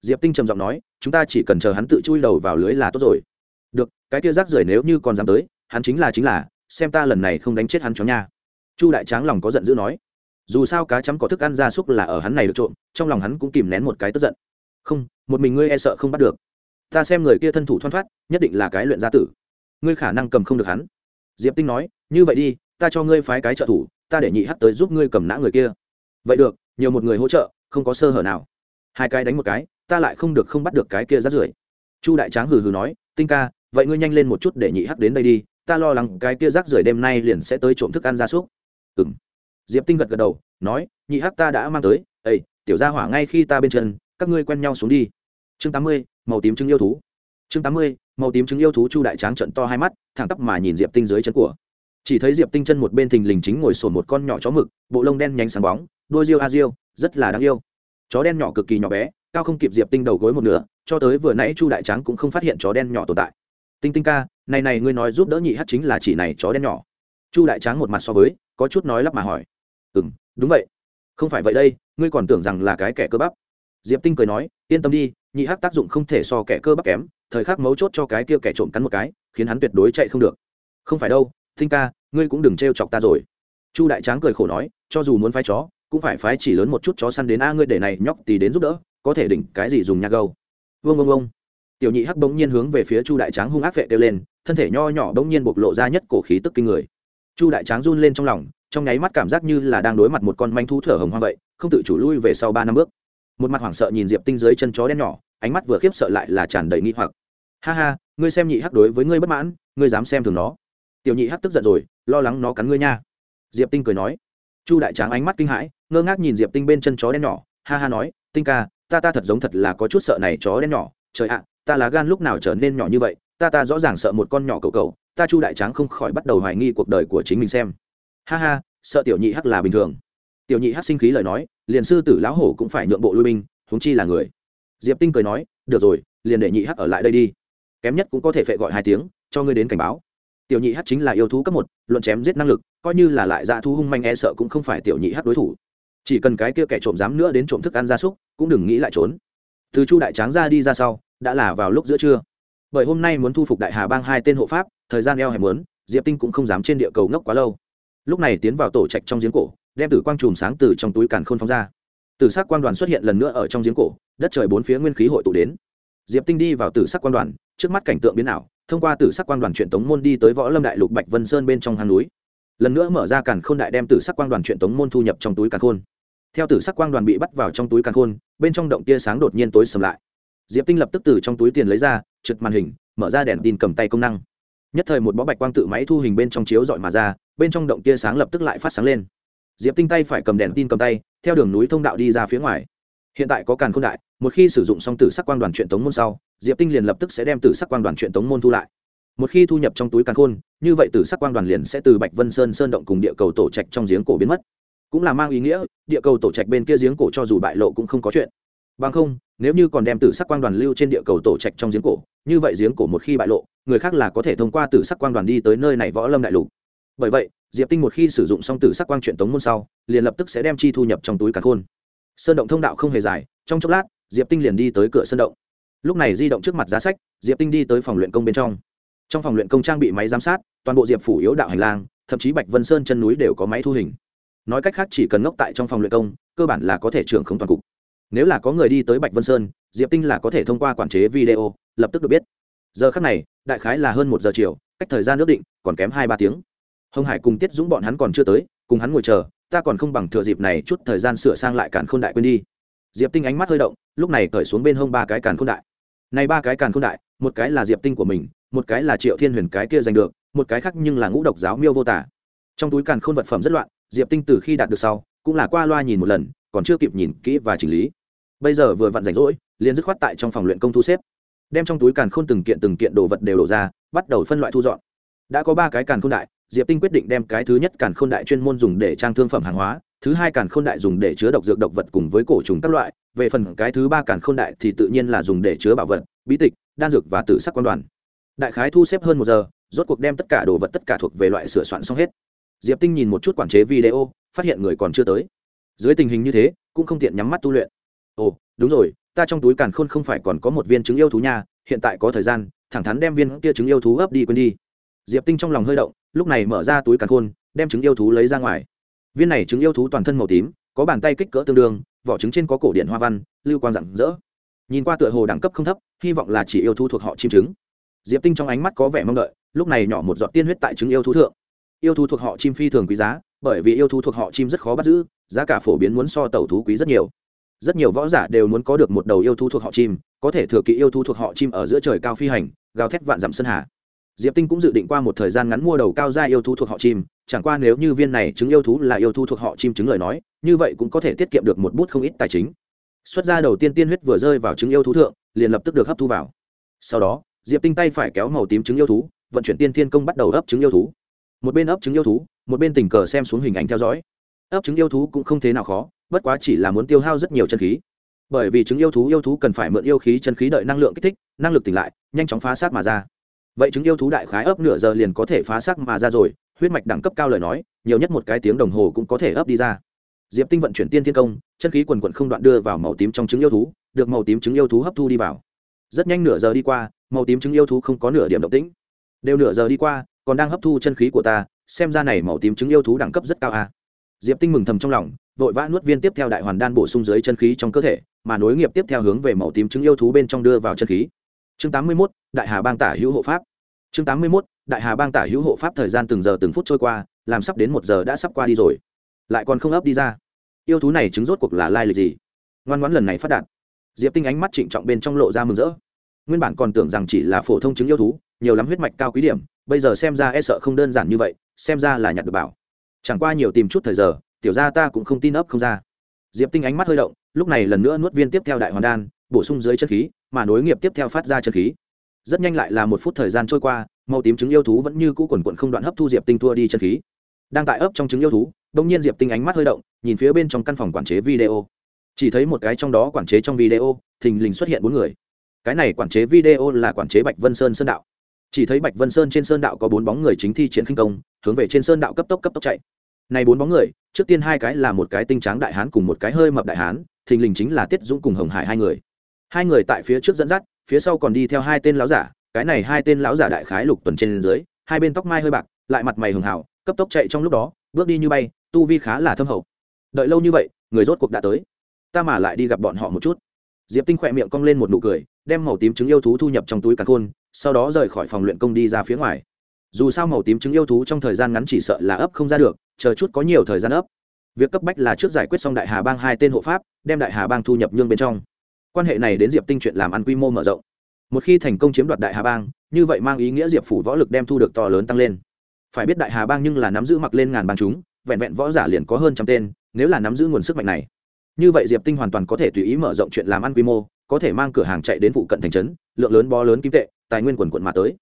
Diệp tinh trầm giọng nói, chúng ta chỉ cần chờ hắn tự chui đầu vào lưới là tốt rồi. Được, cái kia rác rưởi nếu như còn dám tới, hắn chính là chính là, xem ta lần này không đánh chết hắn chó nha. Chu đại tráng lòng có giận dữ nói, dù sao cá chấm có thức ăn gia súc là ở hắn này được trộm, trong lòng hắn cũng kìm nén một cái tức giận. Không, một mình ngươi e sợ không bắt được. Ta xem người kia thân thủ thoăn thoát, nhất định là cái luyện gia tử ngươi khả năng cầm không được hắn. Diệp tinh nói, như vậy đi, ta cho ngươi phái cái trợ thủ, ta để nhị hắt tới giúp ngươi cầm nã người kia. Vậy được, nhiều một người hỗ trợ, không có sơ hở nào. Hai cái đánh một cái, ta lại không được không bắt được cái kia rát rưởi. Chu đại tráng hừ hừ nói, tinh ca, vậy ngươi nhanh lên một chút để nhị hắc đến đây đi, ta lo lắng cái kia rác rưởi đêm nay liền sẽ tới trộm thức ăn gia súc. Ừ m diệp tinh gật gật đầu, nói, nhị hắc ta đã mang tới ây tiểu gia hỏa ngay khi ta bên chân, các ngươi quen nhau xuống đi. Chương tám mươi, màu tím trứng yêu thú chương tám mươi, màu tím chứng yêu thú chu đại tráng trận to hai mắt, thẳng tắp mà nhìn diệp tinh dưới chân của. Chỉ thấy diệp tinh chân một bên thình lình chính ngồi sồn một con nhỏ chó mực, bộ lông đen nhánh sáng bóng đôi riêu a riêu, rất là đáng yêu. Chó đen nhỏ cực kỳ nhỏ bé, cao không kịp diệp tinh đầu gối một nửa, cho tới vừa nãy chu đại tráng cũng không phát hiện chó đen nhỏ tồn tại. Tinh tinh ca, này này ngươi nói giúp đỡ nhị hát chính là chỉ này chó đen nhỏ. Chu đại tráng một mặt so với, có chút nói lắp mà hỏi. Ừ m đúng vậy. Không phải vậy đây, ngươi còn tưởng rằng là cái kẻ cơ bắp. Diệp tinh cười nói, yên tâm đi, nhị hát tác dụng không thể so kẻ cơ bắp kém thời khắc mấu chốt cho cái kia kẻ trộm cắn một cái khiến hắn tuyệt đối chạy không được. Không phải đâu thinh ca ngươi cũng đừng t chọc ta rồi. Chu đại tráng cười khổ nói cho dù muốn phái chó cũng phải phái chỉ lớn một chút chó săn đến a ngươi để này nhóc tì đến giúp đỡ có thể đỉnh cái gì dùng nha gâu. Vương Vương Vương, tiểu nhị hắc bỗng nhiên hướng về phía chu đại tráng hung ác vệ kêu lên thân thể nho nhỏ bỗng nhiên bộc lộ ra nhất cổ khí tức kinh người. Chu đại tráng run lên trong lòng trong nháy mắt cảm giác như là đang đối mặt một con manh thú thở hồng hoa vậy không tự chủ lui về sau ba năm bước. Một mặt hoảng sợ nhìn diệp tinh dưới chân chó đen nhỏ ánh mắt vừa khiếp sợ lại là tràn đầy nghi hoặc ha ha, ngươi xem nhị hắc đối với ngươi bất mãn, ngươi dám xem thường nó. Tiểu nhị hắc tức giận rồi, lo lắng nó cắn ngươi nha. Diệp tinh cười nói. Chu đại tráng ánh mắt kinh hãi, ngơ ngác nhìn diệp tinh bên chân chó đen nhỏ. Ha ha nói, tinh ca, ta ta thật giống thật là có chút sợ này chó đen nhỏ. Trời ạ, ta là gan lúc nào trở nên nhỏ như vậy? Ta ta rõ ràng sợ một con nhỏ cầu cầu ta chu đại tráng không khỏi bắt đầu hoài nghi cuộc đời của chính mình xem. Ha ha, sợ tiểu nhị hắc là bình thường. Tiểu nhị hắc sinh khí lời nói, liền sư tử lão hổ cũng phải nhượng bộ lui binh, huống chi là người. Diệp tinh cười nói, được rồi, liền để nhị hắc ở lại đây đi kém nhất cũng có thể phệ gọi hai tiếng, cho ngươi đến cảnh báo. Tiểu nhị hát chính là yêu thú cấp một, luận chém giết năng lực, coi như là lại dạ thu hung manh e sợ cũng không phải tiểu nhị hát đối thủ. Chỉ cần cái kia kẻ trộm dám nữa đến trộm thức ăn gia súc, cũng đừng nghĩ lại trốn. Từ chu đại tráng ra đi ra sau, đã là vào lúc giữa trưa. Bởi hôm nay muốn thu phục đại hà bang hai tên hộ pháp, thời gian eo hẹp muốn, diệp tinh cũng không dám trên địa cầu ngốc quá lâu. Lúc này tiến vào tổ trạch trong giếng cổ, đem tử quang chùm sáng từ trong túi càn khôn phóng ra. Tử sắc quan đoàn xuất hiện lần nữa ở trong giếng cổ, đất trời bốn phía nguyên khí hội tụ đến diệp tinh đi vào tử sắc quan đoàn, trước mắt cảnh tượng biến ảo, thông qua tử sắc quan đoàn truyện tống môn đi tới võ lâm đại lục bạch vân sơn bên trong hang núi. Lần nữa mở ra càn khôn đại đem tử sắc quan đoàn truyện tống môn thu nhập trong túi càn khôn. Theo tử sắc quang đoàn bị bắt vào trong túi càn khôn, bên trong động tia sáng đột nhiên tối sầm lại. Diệp tinh lập tức từ trong túi tiền lấy ra, trượt màn hình, mở ra đèn tin cầm tay công năng. Nhất thời một bó bạch quang tự máy thu hình bên trong chiếu dọi mà ra, bên trong động tia sáng lập tức lại phát sáng lên. Diệp tinh tay phải cầm đèn tin cầm tay, theo đường núi thông đạo đi ra phía ngoài hiện tại có càn khôn đại, một khi sử dụng xong tử sắc quang đoàn truyện tống môn sau, diệp tinh liền lập tức sẽ đem tử sắc quang đoàn truyện tống môn thu lại. Một khi thu nhập trong túi càn khôn, như vậy tử sắc quang đoàn liền sẽ từ bạch vân sơn sơn động cùng địa cầu tổ trạch trong giếng cổ biến mất. Cũng là mang ý nghĩa, địa cầu tổ trạch bên kia giếng cổ cho dù bại lộ cũng không có chuyện. Bằng không, nếu như còn đem tử sắc quang đoàn lưu trên địa cầu tổ trạch trong giếng cổ, như vậy giếng cổ một khi bại lộ, người khác là có thể thông qua tử sắc quang đoàn đi tới nơi này võ lâm đại lục. Bởi vậy, diệp tinh một khi sử dụng xong tử sắc quang truyện tống môn sau, liền lập tức sẽ đem chi thu nhập trong túi càn khôn sơn động thông đạo không hề dài, trong chốc lát, diệp tinh liền đi tới cửa sơn động. Lúc này di động trước mặt giá sách, diệp tinh đi tới phòng luyện công bên trong. Trong phòng luyện công trang bị máy giám sát, toàn bộ diệp phủ yếu đạo hành lang, thậm chí bạch vân sơn chân núi đều có máy thu hình. Nói cách khác chỉ cần ngốc tại trong phòng luyện công, cơ bản là có thể trưởng không toàn cục. Nếu là có người đi tới bạch vân sơn, diệp tinh là có thể thông qua quản chế video, lập tức được biết. Giờ khắc này, đại khái là hơn một giờ chiều, cách thời gian ước định còn kém hai ba tiếng. Hồng hải cùng tiết dũng bọn hắn còn chưa tới, cùng hắn ngồi chờ ta còn không bằng thừa dịp này chút thời gian sửa sang lại càn khôn đại quên đi. Diệp tinh ánh mắt hơi động, lúc này cởi xuống bên hông ba cái càn khôn đại. Này ba cái càn khôn đại, một cái là diệp tinh của mình, một cái là triệu thiên huyền cái kia giành được, một cái khác nhưng là ngũ độc giáo miêu vô tả. Trong túi càn khôn vật phẩm rất loạn, diệp tinh từ khi đạt được sau, cũng là qua loa nhìn một lần, còn chưa kịp nhìn kỹ và chỉnh lý. Bây giờ vừa vặn rảnh rỗi, liền dứt khoát tại trong phòng luyện công thu xếp. Đem trong túi càn khôn từng kiện từng kiện đồ vật đều đổ ra, bắt đầu phân loại thu dọn. Đã có ba cái càn khôn đại diệp tinh quyết định đem cái thứ nhất càn khôn đại chuyên môn dùng để trang thương phẩm hàng hóa, thứ hai càn khôn đại dùng để chứa độc dược độc vật cùng với cổ trùng các loại, về phần cái thứ ba càn khôn đại thì tự nhiên là dùng để chứa bảo vật, bí tịch, đan dược và tử sắc quan đoàn. Đại khái thu xếp hơn một giờ, rốt cuộc đem tất cả đồ vật tất cả thuộc về loại sửa soạn xong hết. Diệp tinh nhìn một chút quản chế video, phát hiện người còn chưa tới. Dưới tình hình như thế, cũng không tiện nhắm mắt tu luyện. Ồ, đúng rồi, ta trong túi càn khôn không phải còn có một viên trứng yêu thú nha, hiện tại có thời gian, thẳng thắn đem viên kia trứng yêu thú ấp đi quên đi. Diệp tinh trong lòng hơi động lúc này mở ra túi càn khôn, đem trứng yêu thú lấy ra ngoài. Viên này trứng yêu thú toàn thân màu tím, có bàn tay kích cỡ tương đương, vỏ trứng trên có cổ điện hoa văn, lưu quang rạng rỡ. Nhìn qua tựa hồ đẳng cấp không thấp, hy vọng là chỉ yêu thú thuộc họ chim trứng. Diệp tinh trong ánh mắt có vẻ mong đợi, lúc này nhỏ một giọt tiên huyết tại trứng yêu thú thượng. Yêu thú thuộc họ chim phi thường quý giá, bởi vì yêu thú thuộc họ chim rất khó bắt giữ, giá cả phổ biến muốn so tẩu thú quý rất nhiều. Rất nhiều võ giả đều muốn có được một đầu yêu thú thuộc họ chim, có thể thừa kỵ yêu thú thuộc họ chim ở giữa trời cao phi hành, gào thét vạn dặm sơn hà diệp tinh cũng dự định qua một thời gian ngắn mua đầu cao gia yêu thú thuộc họ chim, chẳng qua nếu như viên này trứng yêu thú là yêu thú thuộc họ chim trứng lời nói, như vậy cũng có thể tiết kiệm được một bút không ít tài chính. Xuất ra đầu tiên tiên huyết vừa rơi vào trứng yêu thú thượng, liền lập tức được hấp thu vào. Sau đó, diệp tinh tay phải kéo màu tím trứng yêu thú, vận chuyển tiên thiên công bắt đầu ấp trứng yêu thú. Một bên ấp trứng yêu thú, một bên tình cờ xem xuống hình ảnh theo dõi. Ấp trứng yêu thú cũng không thế nào khó, bất quá chỉ là muốn tiêu hao rất nhiều chân khí. Bởi vì trứng yêu thú yêu thú cần phải mượn yêu khí chân khí đợi năng lượng kích thích, năng lực tỉnh lại, nhanh chóng phá xác mà ra vậy trứng yêu thú đại khái ấp nửa giờ liền có thể phá xác mà ra rồi, huyết mạch đẳng cấp cao lời nói, nhiều nhất một cái tiếng đồng hồ cũng có thể ấp đi ra. Diệp tinh vận chuyển tiên thiên công, chân khí quần quận không đoạn đưa vào màu tím trong trứng yêu thú, được màu tím trứng yêu thú hấp thu đi vào. Rất nhanh nửa giờ đi qua, màu tím trứng yêu thú không có nửa điểm động tĩnh. Đều nửa giờ đi qua, còn đang hấp thu chân khí của ta, xem ra này màu tím trứng yêu thú đẳng cấp rất cao à. diệp tinh mừng thầm trong lòng, vội vã nuốt viên tiếp theo đại hoàn đan bổ sung dưới chân khí trong cơ thể, mà nối nghiệp tiếp theo hướng về màu tím trứng yêu thú bên trong đưa vào chân khí chương tám mươi 81, đại hà bang tả hữu hộ pháp. Chương tám mươi 81, đại hà bang tả hữu hộ pháp thời gian từng giờ từng phút trôi qua làm sắp đến một giờ đã sắp qua đi rồi. Lại còn không ấp đi ra. Yêu thú này chứng rốt cuộc là lai lịch gì? Ngoan ngoãn lần này phát đạt. Diệp tinh ánh mắt trịnh trọng bên trong lộ ra mừng rỡ. Nguyên bản còn tưởng rằng chỉ là phổ thông chứng yêu thú nhiều lắm huyết mạch cao quý điểm bây giờ xem ra e sợ không đơn giản như vậy xem ra là nhặt được bảo. Chẳng qua nhiều tìm chút thời giờ tiểu ra ta cũng không tin ấp không ra. Diệp tinh ánh mắt hơi động lúc này lần nữa nuốt viên tiếp theo đại hoàn đan bổ sung dưới chân khí mà nối nghiệp tiếp theo phát ra chân khí. Rất nhanh lại là một phút thời gian trôi qua, màu tím trứng yêu thú vẫn như cũ quần quận không đoạn hấp thu diệp tinh thua đi chân khí. Đang tại ấp trong trứng yêu thú đông nhiên diệp tinh ánh mắt hơi động, nhìn phía bên trong căn phòng quản chế video. Chỉ thấy một cái trong đó quản chế trong video, thình lình xuất hiện bốn người. Cái này quản chế video là quản chế bạch vân sơn sơn đạo. Chỉ thấy bạch vân sơn trên sơn đạo có bốn bóng người chính thi triển khinh công, hướng về trên sơn đạo cấp tốc cấp tốc chạy. Này bốn bóng người, trước tiên hai cái là một cái tinh tráng đại hán cùng một cái hơi mập đại hán, thình lình chính là tiết dũng cùng hồng hải hai người hai người tại phía trước dẫn dắt, phía sau còn đi theo hai tên lão giả, cái này hai tên lão giả đại khái lục tuần trên dưới, hai bên tóc mai hơi bạc, lại mặt mày hường hào, cấp tốc chạy trong lúc đó, bước đi như bay, tu vi khá là thâm hậu. Đợi lâu như vậy, người rốt cuộc đã tới. Ta mà lại đi gặp bọn họ một chút. Diệp tinh khỏe miệng cong lên một nụ cười, đem màu tím trứng yêu thú thu nhập trong túi cà khôn, sau đó rời khỏi phòng luyện công đi ra phía ngoài. Dù sao màu tím trứng yêu thú trong thời gian ngắn chỉ sợ là ấp không ra được, chờ chút có nhiều thời gian ấp. Việc cấp bách là trước giải quyết xong đại hà bang hai tên hộ pháp, đem đại hà bang thu nhập nhương bên trong quan hệ này đến diệp tinh chuyện làm ăn quy mô mở rộng. Một khi thành công chiếm đoạt đại hà bang, như vậy mang ý nghĩa diệp phủ võ lực đem thu được to lớn tăng lên. Phải biết đại hà bang nhưng là nắm giữ mặc lên ngàn bang chúng, vẹn vẹn võ giả liền có hơn trăm tên, nếu là nắm giữ nguồn sức mạnh này. Như vậy diệp tinh hoàn toàn có thể tùy ý mở rộng chuyện làm ăn quy mô, có thể mang cửa hàng chạy đến phụ cận thành trấn, lượng lớn bó lớn kim tệ, tài nguyên quần quận mà tới.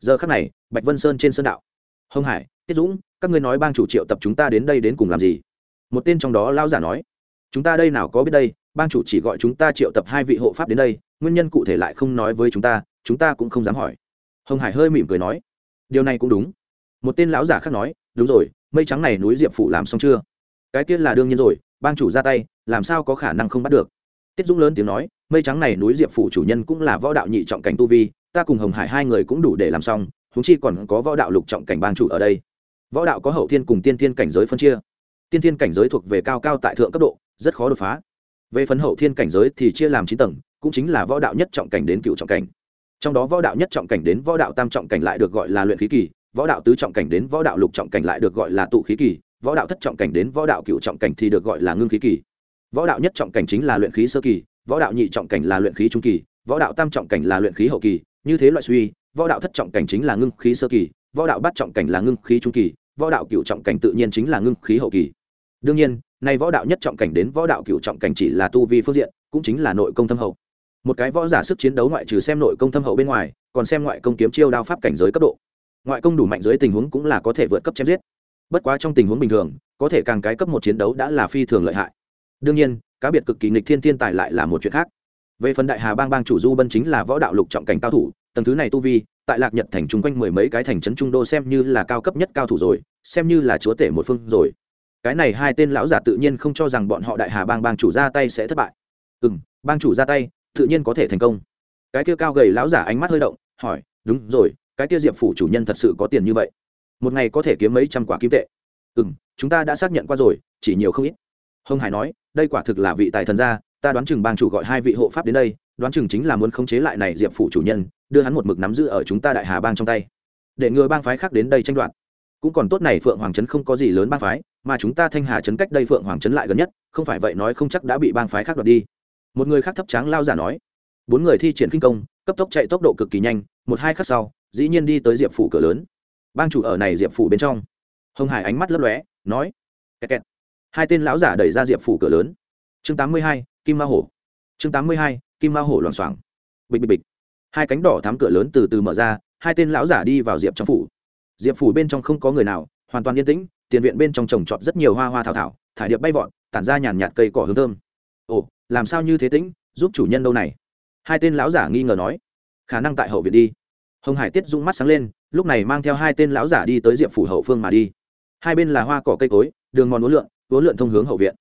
Giờ khắc này, bạch vân sơn trên sơn đạo. Hồng hải, tiết dũng, các ngươi nói bang chủ triệu tập chúng ta đến đây đến cùng làm gì? Một tên trong đó lao giả nói chúng ta đây nào có biết đây, bang chủ chỉ gọi chúng ta triệu tập hai vị hộ pháp đến đây, nguyên nhân cụ thể lại không nói với chúng ta chúng ta cũng không dám hỏi. Hồng hải hơi mỉm cười nói, điều này cũng đúng. Một tên lão giả khác nói, đúng rồi, mây trắng này núi diệp phủ làm xong chưa? Cái tiên là đương nhiên rồi, bang chủ ra tay, làm sao có khả năng không bắt được? Tiết dũng lớn tiếng nói, mây trắng này núi diệp phủ chủ nhân cũng là võ đạo nhị trọng cảnh tu vi, ta cùng hồng hải hai người cũng đủ để làm xong húng chi còn có võ đạo lục trọng cảnh bang chủ ở đây. Võ đạo có hậu thiên cùng tiên thiên cảnh giới phân chia. Tiên thiên cảnh giới thuộc về cao cao tại thượng cấp độ rất khó đột phá về phần hậu thiên cảnh giới thì chia làm chín tầng cũng chính là võ đạo nhất trọng cảnh đến cựu trọng cảnh trong đó võ đạo nhất trọng cảnh đến võ đạo tam trọng cảnh lại được gọi là luyện khí kỳ võ đạo tứ trọng cảnh đến võ đạo lục trọng cảnh lại được gọi là tụ khí kỳ võ đạo thất trọng cảnh đến võ đạo cựu trọng cảnh thì được gọi là ngưng khí kỳ võ đạo nhất trọng cảnh chính là luyện khí sơ kỳ võ đạo nhị trọng cảnh là luyện khí trung kỳ võ đạo tam trọng cảnh là luyện khí hậu kỳ như thế loại suy võ đạo thất trọng cảnh chính là ngưng khí sơ kỳ võ đạo bát trọng cảnh là ngưng khí trung kỳ võ đạo cựu trọng cảnh tự nhiên chính là ngưng khí hậu kỳ đương nhiên nay võ đạo nhất trọng cảnh đến võ đạo cựu trọng cảnh chỉ là tu vi phương diện, cũng chính là nội công thâm hậu. Một cái võ giả sức chiến đấu ngoại trừ xem nội công thâm hậu bên ngoài, còn xem ngoại công kiếm chiêu đao pháp cảnh giới cấp độ. Ngoại công đủ mạnh dưới tình huống cũng là có thể vượt cấp chém giết. Bất quá trong tình huống bình thường, có thể càng cái cấp một chiến đấu đã là phi thường lợi hại. Đương nhiên, cá biệt cực kỳ nghịch thiên thiên tài lại là một chuyện khác. Về phần đại hà bang bang chủ du bân chính là võ đạo lục trọng cảnh cao thủ, tầng thứ này tu vi, tại lạc nhật thành chung quanh mười mấy cái thành trấn trung đô xem như là cao cấp nhất cao thủ rồi, xem như là chúa tể một phương rồi cái này hai tên lão giả tự nhiên không cho rằng bọn họ đại hà bang bang chủ ra tay sẽ thất bại. Ừ m bang chủ ra tay, tự nhiên có thể thành công. Cái kia cao gầy lão giả ánh mắt hơi động, hỏi, đúng rồi, cái kia diệp phủ chủ nhân thật sự có tiền như vậy? Một ngày có thể kiếm mấy trăm quả kim tệ? Ừ m chúng ta đã xác nhận qua rồi, chỉ nhiều không ít. Hồng hải nói, đây quả thực là vị tài thần gia, ta đoán chừng bang chủ gọi hai vị hộ pháp đến đây, đoán chừng chính là muốn khống chế lại này diệp phủ chủ nhân, đưa hắn một mực nắm giữ ở chúng ta đại hà bang trong tay. Để ngừa bang phái khác đến đây tranh đoạt. Cũng còn tốt này phượng hoàng trấn không có gì lớn bang phái mà chúng ta thanh hà trấn cách đây phượng hoàng trấn lại gần nhất, không phải vậy nói không chắc đã bị bang phái khác đoạt đi. Một người khác thấp tráng lao giả nói. Bốn người thi triển kinh công, cấp tốc chạy tốc độ cực kỳ nhanh, một hai khắc sau, dĩ nhiên đi tới diệp phủ cửa lớn. Bang chủ ở này diệp phủ bên trong. Hồng hải ánh mắt lấp lóe, nói. Kẹt kẹt. hai tên lão giả đẩy ra diệp phủ cửa lớn. Chương tám mươi hai, kim ma hổ. Chương tám mươi hai, kim ma hổ loảng xoảng. Bịch bịch bịch. Hai cánh đỏ thám cửa lớn từ từ mở ra, hai tên lão giả đi vào diệp trong phủ. Diệp phủ bên trong không có người nào, hoàn toàn yên tĩnh tiền viện bên trong trồng trọt rất nhiều hoa hoa thảo thảo, thải điệp bay vọt, tản ra nhàn nhạt cây cỏ hương thơm. Ồ, làm sao như thế tĩnh, giúp chủ nhân đâu này? Hai tên lão giả nghi ngờ nói. Khả năng tại hậu viện đi. Hồng hải tiết rung mắt sáng lên, lúc này mang theo hai tên lão giả đi tới diệp phủ hậu phương mà đi. Hai bên là hoa cỏ cây cối, đường mòn uốn lượn uốn lượn thông hướng hậu viện.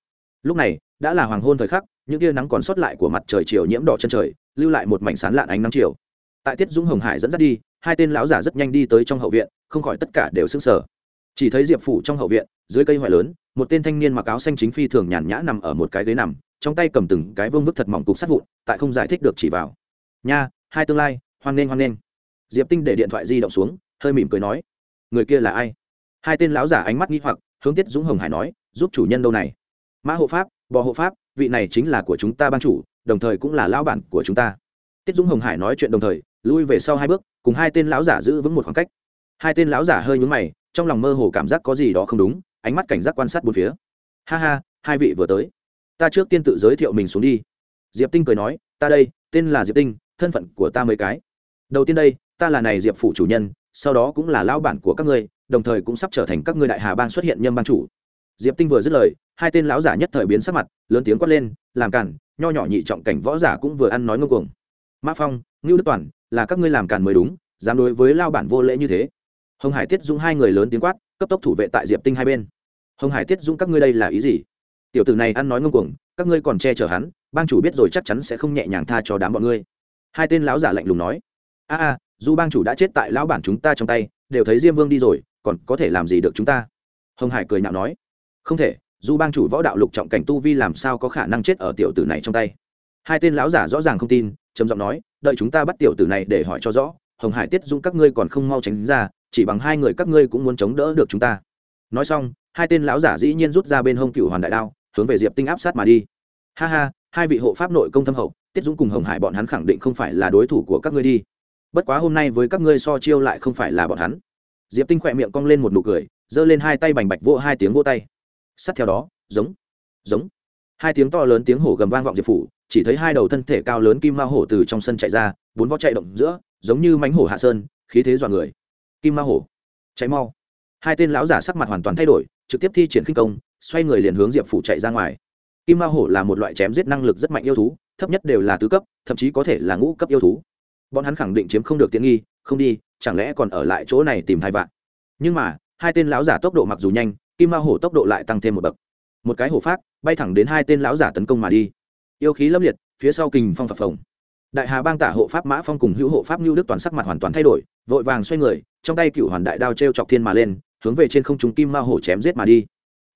Lúc này, đã là hoàng hôn thời khắc, những tia nắng còn sót lại của mặt trời chiều nhiễm đỏ chân trời, lưu lại một mảnh sán lạn ánh nắng chiều. Tại tiết dũng hồng hải dẫn dắt đi, hai tên lão giả rất nhanh đi tới trong hậu viện, không khỏi tất cả đều sững sờ chỉ thấy diệp phủ trong hậu viện, dưới cây hoại lớn, một tên thanh niên mặc áo xanh chính phi thường nhàn nhã nằm ở một cái ghế nằm, trong tay cầm từng cái vương vức thật mỏng cục sắt vụn, tại không giải thích được chỉ vào. Nha, hai tương lai, hoan nghênh hoan nghênh. Diệp tinh để điện thoại di động xuống, hơi mỉm cười nói, người kia là ai? Hai tên lão giả ánh mắt nghi hoặc, hướng tiết dũng hồng hải nói, giúp chủ nhân đâu này? Mã hộ pháp, bò hộ pháp, vị này chính là của chúng ta ban chủ, đồng thời cũng là lão bản của chúng ta. Tiết dũng hồng hải nói chuyện đồng thời, lui về sau hai bước, cùng hai tên lão giả giữ vững một khoảng cách. Hai tên lão giả hơi nhún mày trong lòng mơ hồ cảm giác có gì đó không đúng, ánh mắt cảnh giác quan sát bốn phía. Ha ha, hai vị vừa tới. Ta trước tiên tự giới thiệu mình xuống đi. Diệp tinh cười nói, ta đây, tên là diệp tinh, thân phận của ta mấy cái. Đầu tiên đây, ta là này diệp phủ chủ nhân, sau đó cũng là lão bản của các ngươi, đồng thời cũng sắp trở thành các ngươi đại hà ban xuất hiện nhâm ban chủ. Diệp tinh vừa dứt lời, hai tên lão giả nhất thời biến sắc mặt, lớn tiếng quát lên, làm cản, nho nhỏ nhị trọng cảnh võ giả cũng vừa ăn nói ngông cuồng. Mã phong, ngưu đức toàn, là các ngươi làm cản mới đúng, dám đối với lao bản vô lễ như thế hồng hải tiết dũng hai người lớn tiếng quát, cấp tốc thủ vệ tại diệp tinh hai bên. Hồng hải tiết dũng các ngươi đây là ý gì? Tiểu tử này ăn nói ngông cuồng, các ngươi còn che chở hắn, bang chủ biết rồi chắc chắn sẽ không nhẹ nhàng tha cho đám bọn ngươi. Hai tên lão giả lạnh lùng nói. A a, dù bang chủ đã chết tại lão bản chúng ta trong tay, đều thấy diêm vương đi rồi, còn có thể làm gì được chúng ta? Hồng hải cười nhạo nói. Không thể, dù bang chủ võ đạo lục trọng cảnh tu vi làm sao có khả năng chết ở tiểu tử này trong tay? Hai tên lão giả rõ ràng không tin, trầm giọng nói, đợi chúng ta bắt tiểu tử này để hỏi cho rõ, hồng hải tiết dung các ngươi còn không mau tránh ra chỉ bằng hai người các ngươi cũng muốn chống đỡ được chúng ta. Nói xong, hai tên lão giả dĩ nhiên rút ra bên hông cựu hoàn đại đao, hướng về diệp tinh áp sát mà đi. Ha ha, hai vị hộ pháp nội công thâm hậu, tiết dũng cùng hồng hải bọn hắn khẳng định không phải là đối thủ của các ngươi đi. Bất quá hôm nay với các ngươi so chiêu lại không phải là bọn hắn. Diệp tinh khỏe miệng cong lên một nụ cười, giơ lên hai tay bành bạch vỗ hai tiếng vỗ tay. Sắt theo đó, giống giống. Hai tiếng to lớn tiếng hổ gầm vang vọng diệp phủ, chỉ thấy hai đầu thân thể cao lớn kim ma hổ từ trong sân chạy ra, bốn vó chạy động giữa, giống như mánh hổ hạ sơn, khí thế dọa người kim ma hổ. Cháy mau. Hai tên lão giả sắc mặt hoàn toàn thay đổi, trực tiếp thi triển khinh công, xoay người liền hướng diệp phủ chạy ra ngoài. Kim ma hổ là một loại chém giết năng lực rất mạnh yêu thú, thấp nhất đều là tứ cấp, thậm chí có thể là ngũ cấp yêu thú. Bọn hắn khẳng định chiếm không được tiện nghi, không đi, chẳng lẽ còn ở lại chỗ này tìm hai vạn? Nhưng mà, hai tên lão giả tốc độ mặc dù nhanh, kim ma hổ tốc độ lại tăng thêm một bậc. Một cái hổ phát bay thẳng đến hai tên lão giả tấn công mà đi. Yêu khí lâm liệt, phía sau kình phong phập phồng đại hà bang tả hộ pháp mã phong cùng hữu hộ pháp lưu đức toàn sắc mặt hoàn toàn thay đổi, vội vàng xoay người, trong tay cựu hoàn đại đao t r e o chọc thiên mà lên, hướng về trên không t kim ma hổ chém giết mà đi.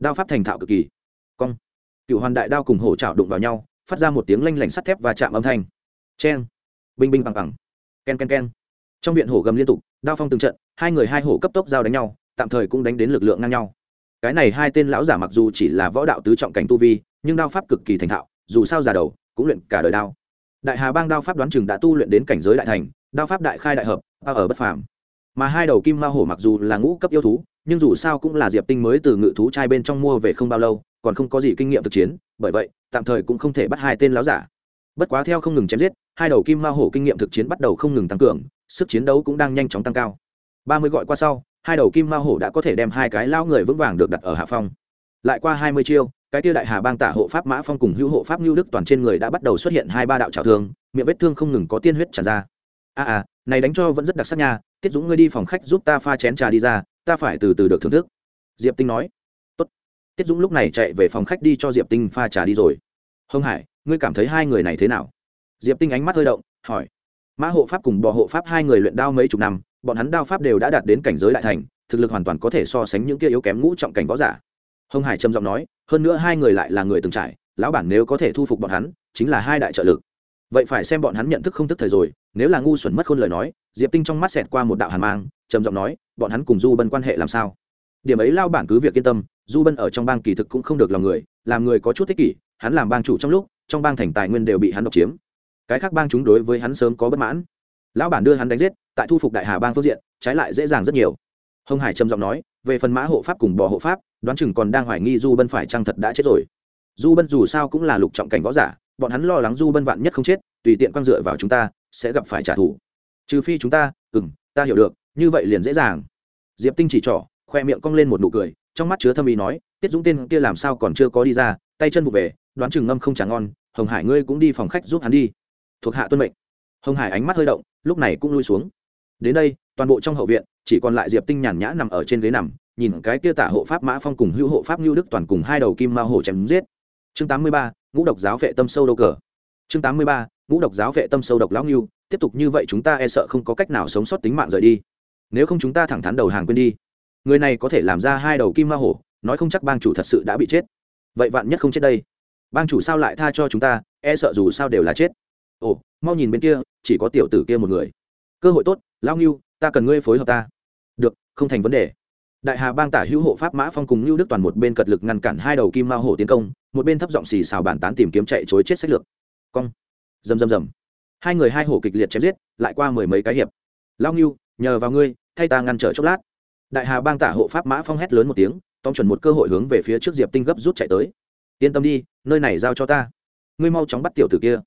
Đao pháp thành thạo cực kỳ. Cong. Cựu hoàn đại đao cùng hổ trào đụng vào nhau, phát ra một tiếng lanh lảnh sắt thép và chạm âm thanh. C h e n binh binh bằng bằng. K e n k e n k e n trong viện hổ gầm liên tục, đao phong từng trận, hai người hai hổ cấp tốc giao đánh nhau, tạm thời cũng đánh đến lực lượng ngang nhau. Cái này hai tên lão giả mặc dù chỉ là võ đạo tứ trọng cảnh tu vi, nhưng đao pháp cực kỳ thành thạo, dù sao già đầu, cũng luyện cả đời đao đại hà bang đao pháp đoán chừng đã tu luyện đến cảnh giới đại thành, đao pháp đại khai đại hợp ba ở bất phàm. Mà hai đầu kim ma hổ mặc dù là ngũ cấp yêu thú, nhưng dù sao cũng là diệp tinh mới từ ngự thú trai bên trong mua về không bao lâu, còn không có gì kinh nghiệm thực chiến, bởi vậy, tạm thời cũng không thể bắt hai tên láo giả. Bất quá theo không ngừng chém giết, hai đầu kim ma hổ kinh nghiệm thực chiến bắt đầu không ngừng tăng cường, sức chiến đấu cũng đang nhanh chóng tăng cao. Ba mươi gọi qua sau, hai đầu kim ma hổ đã có thể đem hai cái lao người vững vàng được đặt ở hạ phong. Lại qua hai mươi chiêu cái tia đại hà bang tả hộ pháp mã phong cùng hữu hộ pháp lưu đức toàn trên người đã bắt đầu xuất hiện hai ba đạo trào thương miệng vết thương không ngừng có tiên huyết tràn ra. A à, à này đánh cho vẫn rất đặc sắc nha tiết dũng ngươi đi phòng khách giúp ta pha chén trà đi ra ta phải từ từ được thưởng thức. Diệp tinh nói. Tốt. tiết dũng lúc này chạy về phòng khách đi cho diệp tinh pha trà đi rồi. Hồng hải ngươi cảm thấy hai người này thế nào? Diệp tinh ánh mắt hơi động hỏi. Mã hộ pháp cùng bò hộ pháp hai người luyện đao mấy chục năm bọn hắn đao pháp đều đã đạt đến cảnh giới đại thành thực lực hoàn toàn có thể so sánh những kia yếu kém ngũ trọng cảnh võ giả. Hồng hải trầm giọng nói hơn nữa hai người lại là người từng trải, lão bản nếu có thể thu phục bọn hắn, chính là hai đại trợ lực. Vậy phải xem bọn hắn nhận thức không thức thời rồi, nếu là ngu xuẩn mất khôn lời nói, diệp tinh trong mắt xẹt qua một đạo hàn mang, trầm giọng nói, bọn hắn cùng du bân quan hệ làm sao? Điểm ấy lao bản cứ việc yên tâm, du bân ở trong bang kỳ thực cũng không được lòng người, làm người có chút thích kỷ, hắn làm bang chủ trong lúc, trong bang thành tài nguyên đều bị hắn độc chiếm. Cái khác bang chúng đối với hắn sớm có bất mãn. Lão bản đưa hắn đánh giết, tại thu phục đại hà bang phương diện, trái lại dễ dàng rất nhiều. Hồng hải trầm giọng nói, về phần mã hộ pháp cùng bò hộ pháp đoán chừng còn đang hoài nghi du bân phải chăng thật đã chết rồi. Du bân dù sao cũng là lục trọng cảnh võ giả, bọn hắn lo lắng du bân vạn nhất không chết, tùy tiện quang dựa vào chúng ta, sẽ gặp phải trả thù. Trừ phi chúng ta ừ m ta hiểu được, như vậy liền dễ dàng. Diệp tinh chỉ trỏ, khoe miệng cong lên một nụ cười, trong mắt chứa thâm ý nói, tiết dũng tên kia làm sao còn chưa có đi ra, tay chân vụ về, đoán chừng ngâm không trả ngon, hồng hải ngươi cũng đi phòng khách giúp hắn đi. Thuộc hạ tuân mệnh. Hồng hải ánh mắt hơi động, lúc này cũng lui xuống. Đến đây, toàn bộ trong hậu viện, chỉ còn lại diệp tinh nhàn nhã nằm ở trên ghế nằm nhìn cái kia tả hộ pháp mã phong cùng hữu hộ pháp ngưu đức toàn cùng hai đầu kim ma hổ chém giết. Chương tám mươi ba, ngũ độc giáo vệ tâm sâu đâu cờ. Chương tám mươi ba, ngũ độc giáo vệ tâm sâu độc lão ngưu, tiếp tục như vậy chúng ta e sợ không có cách nào sống sót tính mạng rời đi. Nếu không chúng ta thẳng thắn đầu hàng quên đi. Người này có thể làm ra hai đầu kim ma hổ, nói không chắc bang chủ thật sự đã bị chết. Vậy vạn nhất không chết đây? Bang chủ sao lại tha cho chúng ta e sợ dù sao đều là chết. Ồ, mau nhìn bên kia, chỉ có tiểu tử kia một người. Cơ hội tốt, lão ngưu, ta cần ngươi phối hợp ta. Được, không thành vấn đề đại hà bang tả hữu hộ pháp mã phong cùng lưu đức toàn một bên cật lực ngăn cản hai đầu kim ma hổ tiến công, một bên thấp giọng xì xào bàn tán tìm kiếm chạy chối chết sách lược. Cong. Rầm rầm rầm. Hai người hai hổ kịch liệt chém giết, lại qua mười mấy cái hiệp. Lao ngưu, nhờ vào ngươi, thay ta ngăn trở chốc lát. Đại hà bang tả hộ pháp mã phong hét lớn một tiếng, tóm chuẩn một cơ hội hướng về phía trước diệp tinh gấp rút chạy tới. Yên tâm đi, nơi này giao cho ta. Ngươi mau chóng bắt tiểu tử kia.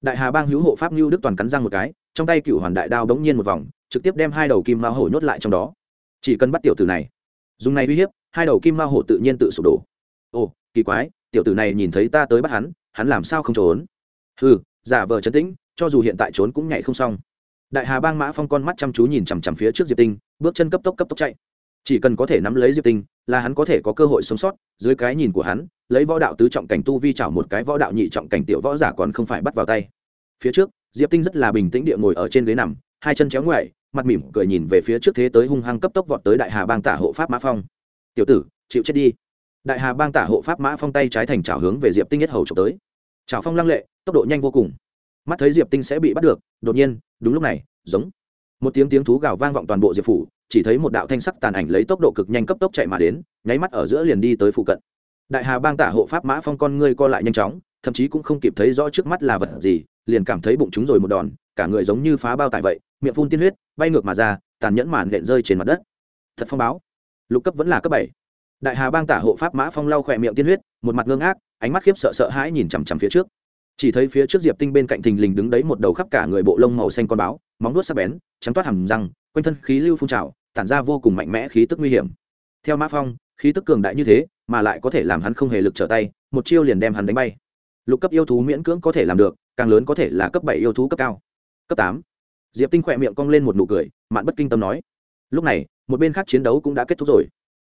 Đại hà bang hữu hộ pháp lưu đức toàn cắn răng một cái, trong tay cựu hoàn đại đao bỗng nhiên một vòng, trực tiếp đem hai đầu kim ma hổ nhốt lại trong đó. Chỉ cần bắt tiểu tử này dùng này uy hiếp, hai đầu kim ma hổ tự nhiên tự sụp đổ. Ồ, kỳ quái, tiểu tử này nhìn thấy ta tới bắt hắn hắn làm sao không trốn? Ừ giả vờ chấn tĩnh, cho dù hiện tại trốn cũng nhảy không xong. Đại hà bang mã phong con mắt chăm chú nhìn chằm chằm phía trước diệp tinh, bước chân cấp tốc cấp tốc chạy. Chỉ cần có thể nắm lấy diệp tinh, là hắn có thể có cơ hội sống sót, dưới cái nhìn của hắn, lấy võ đạo tứ trọng cảnh tu vi chảo một cái võ đạo nhị trọng cảnh tiểu võ giả còn không phải bắt vào tay. Phía trước, diệp tinh rất là bình tĩnh địa ngồi ở trên ghế nằm, hai chân chéo ngoại mặt mỉm cười nhìn về phía trước thế tới hung hăng cấp tốc vọt tới đại hà bang tả hộ pháp mã phong. Tiểu tử, chịu chết đi. Đại hà bang tả hộ pháp mã phong tay trái thành trào hướng về diệp tinh nhất hầu trộm tới. Trào phong lăng lệ, tốc độ nhanh vô cùng. Mắt thấy diệp tinh sẽ bị bắt được, đột nhiên, đúng lúc này, giống. Một tiếng tiếng thú gào vang vọng toàn bộ diệp phủ, chỉ thấy một đạo thanh sắc tàn ảnh lấy tốc độ cực nhanh cấp tốc chạy mà đến, nháy mắt ở giữa liền đi tới phụ cận. Đại hà bang tả hộ pháp mã phong con ngươi co lại nhanh chóng, thậm chí cũng không kịp thấy rõ trước mắt là vật gì, liền cảm thấy bụng chúng rồi một đòn, cả người giống như phá bao tải vậy, miệng phun tiên huyết bay ngược mà ra, tàn nhẫn màn nện rơi trên mặt đất. Thật phong báo. Lục cấp vẫn là cấp bảy. Đại hà bang tả hộ pháp mã phong lau khỏe miệng tiên huyết, một mặt ngưng ác ánh mắt khiếp sợ sợ hãi nhìn chằm chằm phía trước. Chỉ thấy phía trước diệp tinh bên cạnh thình lình đứng đấy một đầu khắp cả người bộ lông màu xanh con báo, móng vuốt sắc bén, trắng toát hầm răng, quanh thân khí lưu phun trào, tản ra vô cùng mạnh mẽ khí tức nguy hiểm. Theo mã phong, khí tức cường đại như thế, mà lại có thể làm hắn không hề lực trở tay, một chiêu liền đem hắn đánh bay. Lục cấp yêu thú miễn cưỡng có thể làm được, càng lớn có thể là cấp bảy yêu thú cấp cao. Cấp tám diệp tinh khỏe miệng cong lên một nụ cười, mạn bất kinh tâm nói, lúc này, một bên khác chiến đấu cũng đã kết thúc rồi.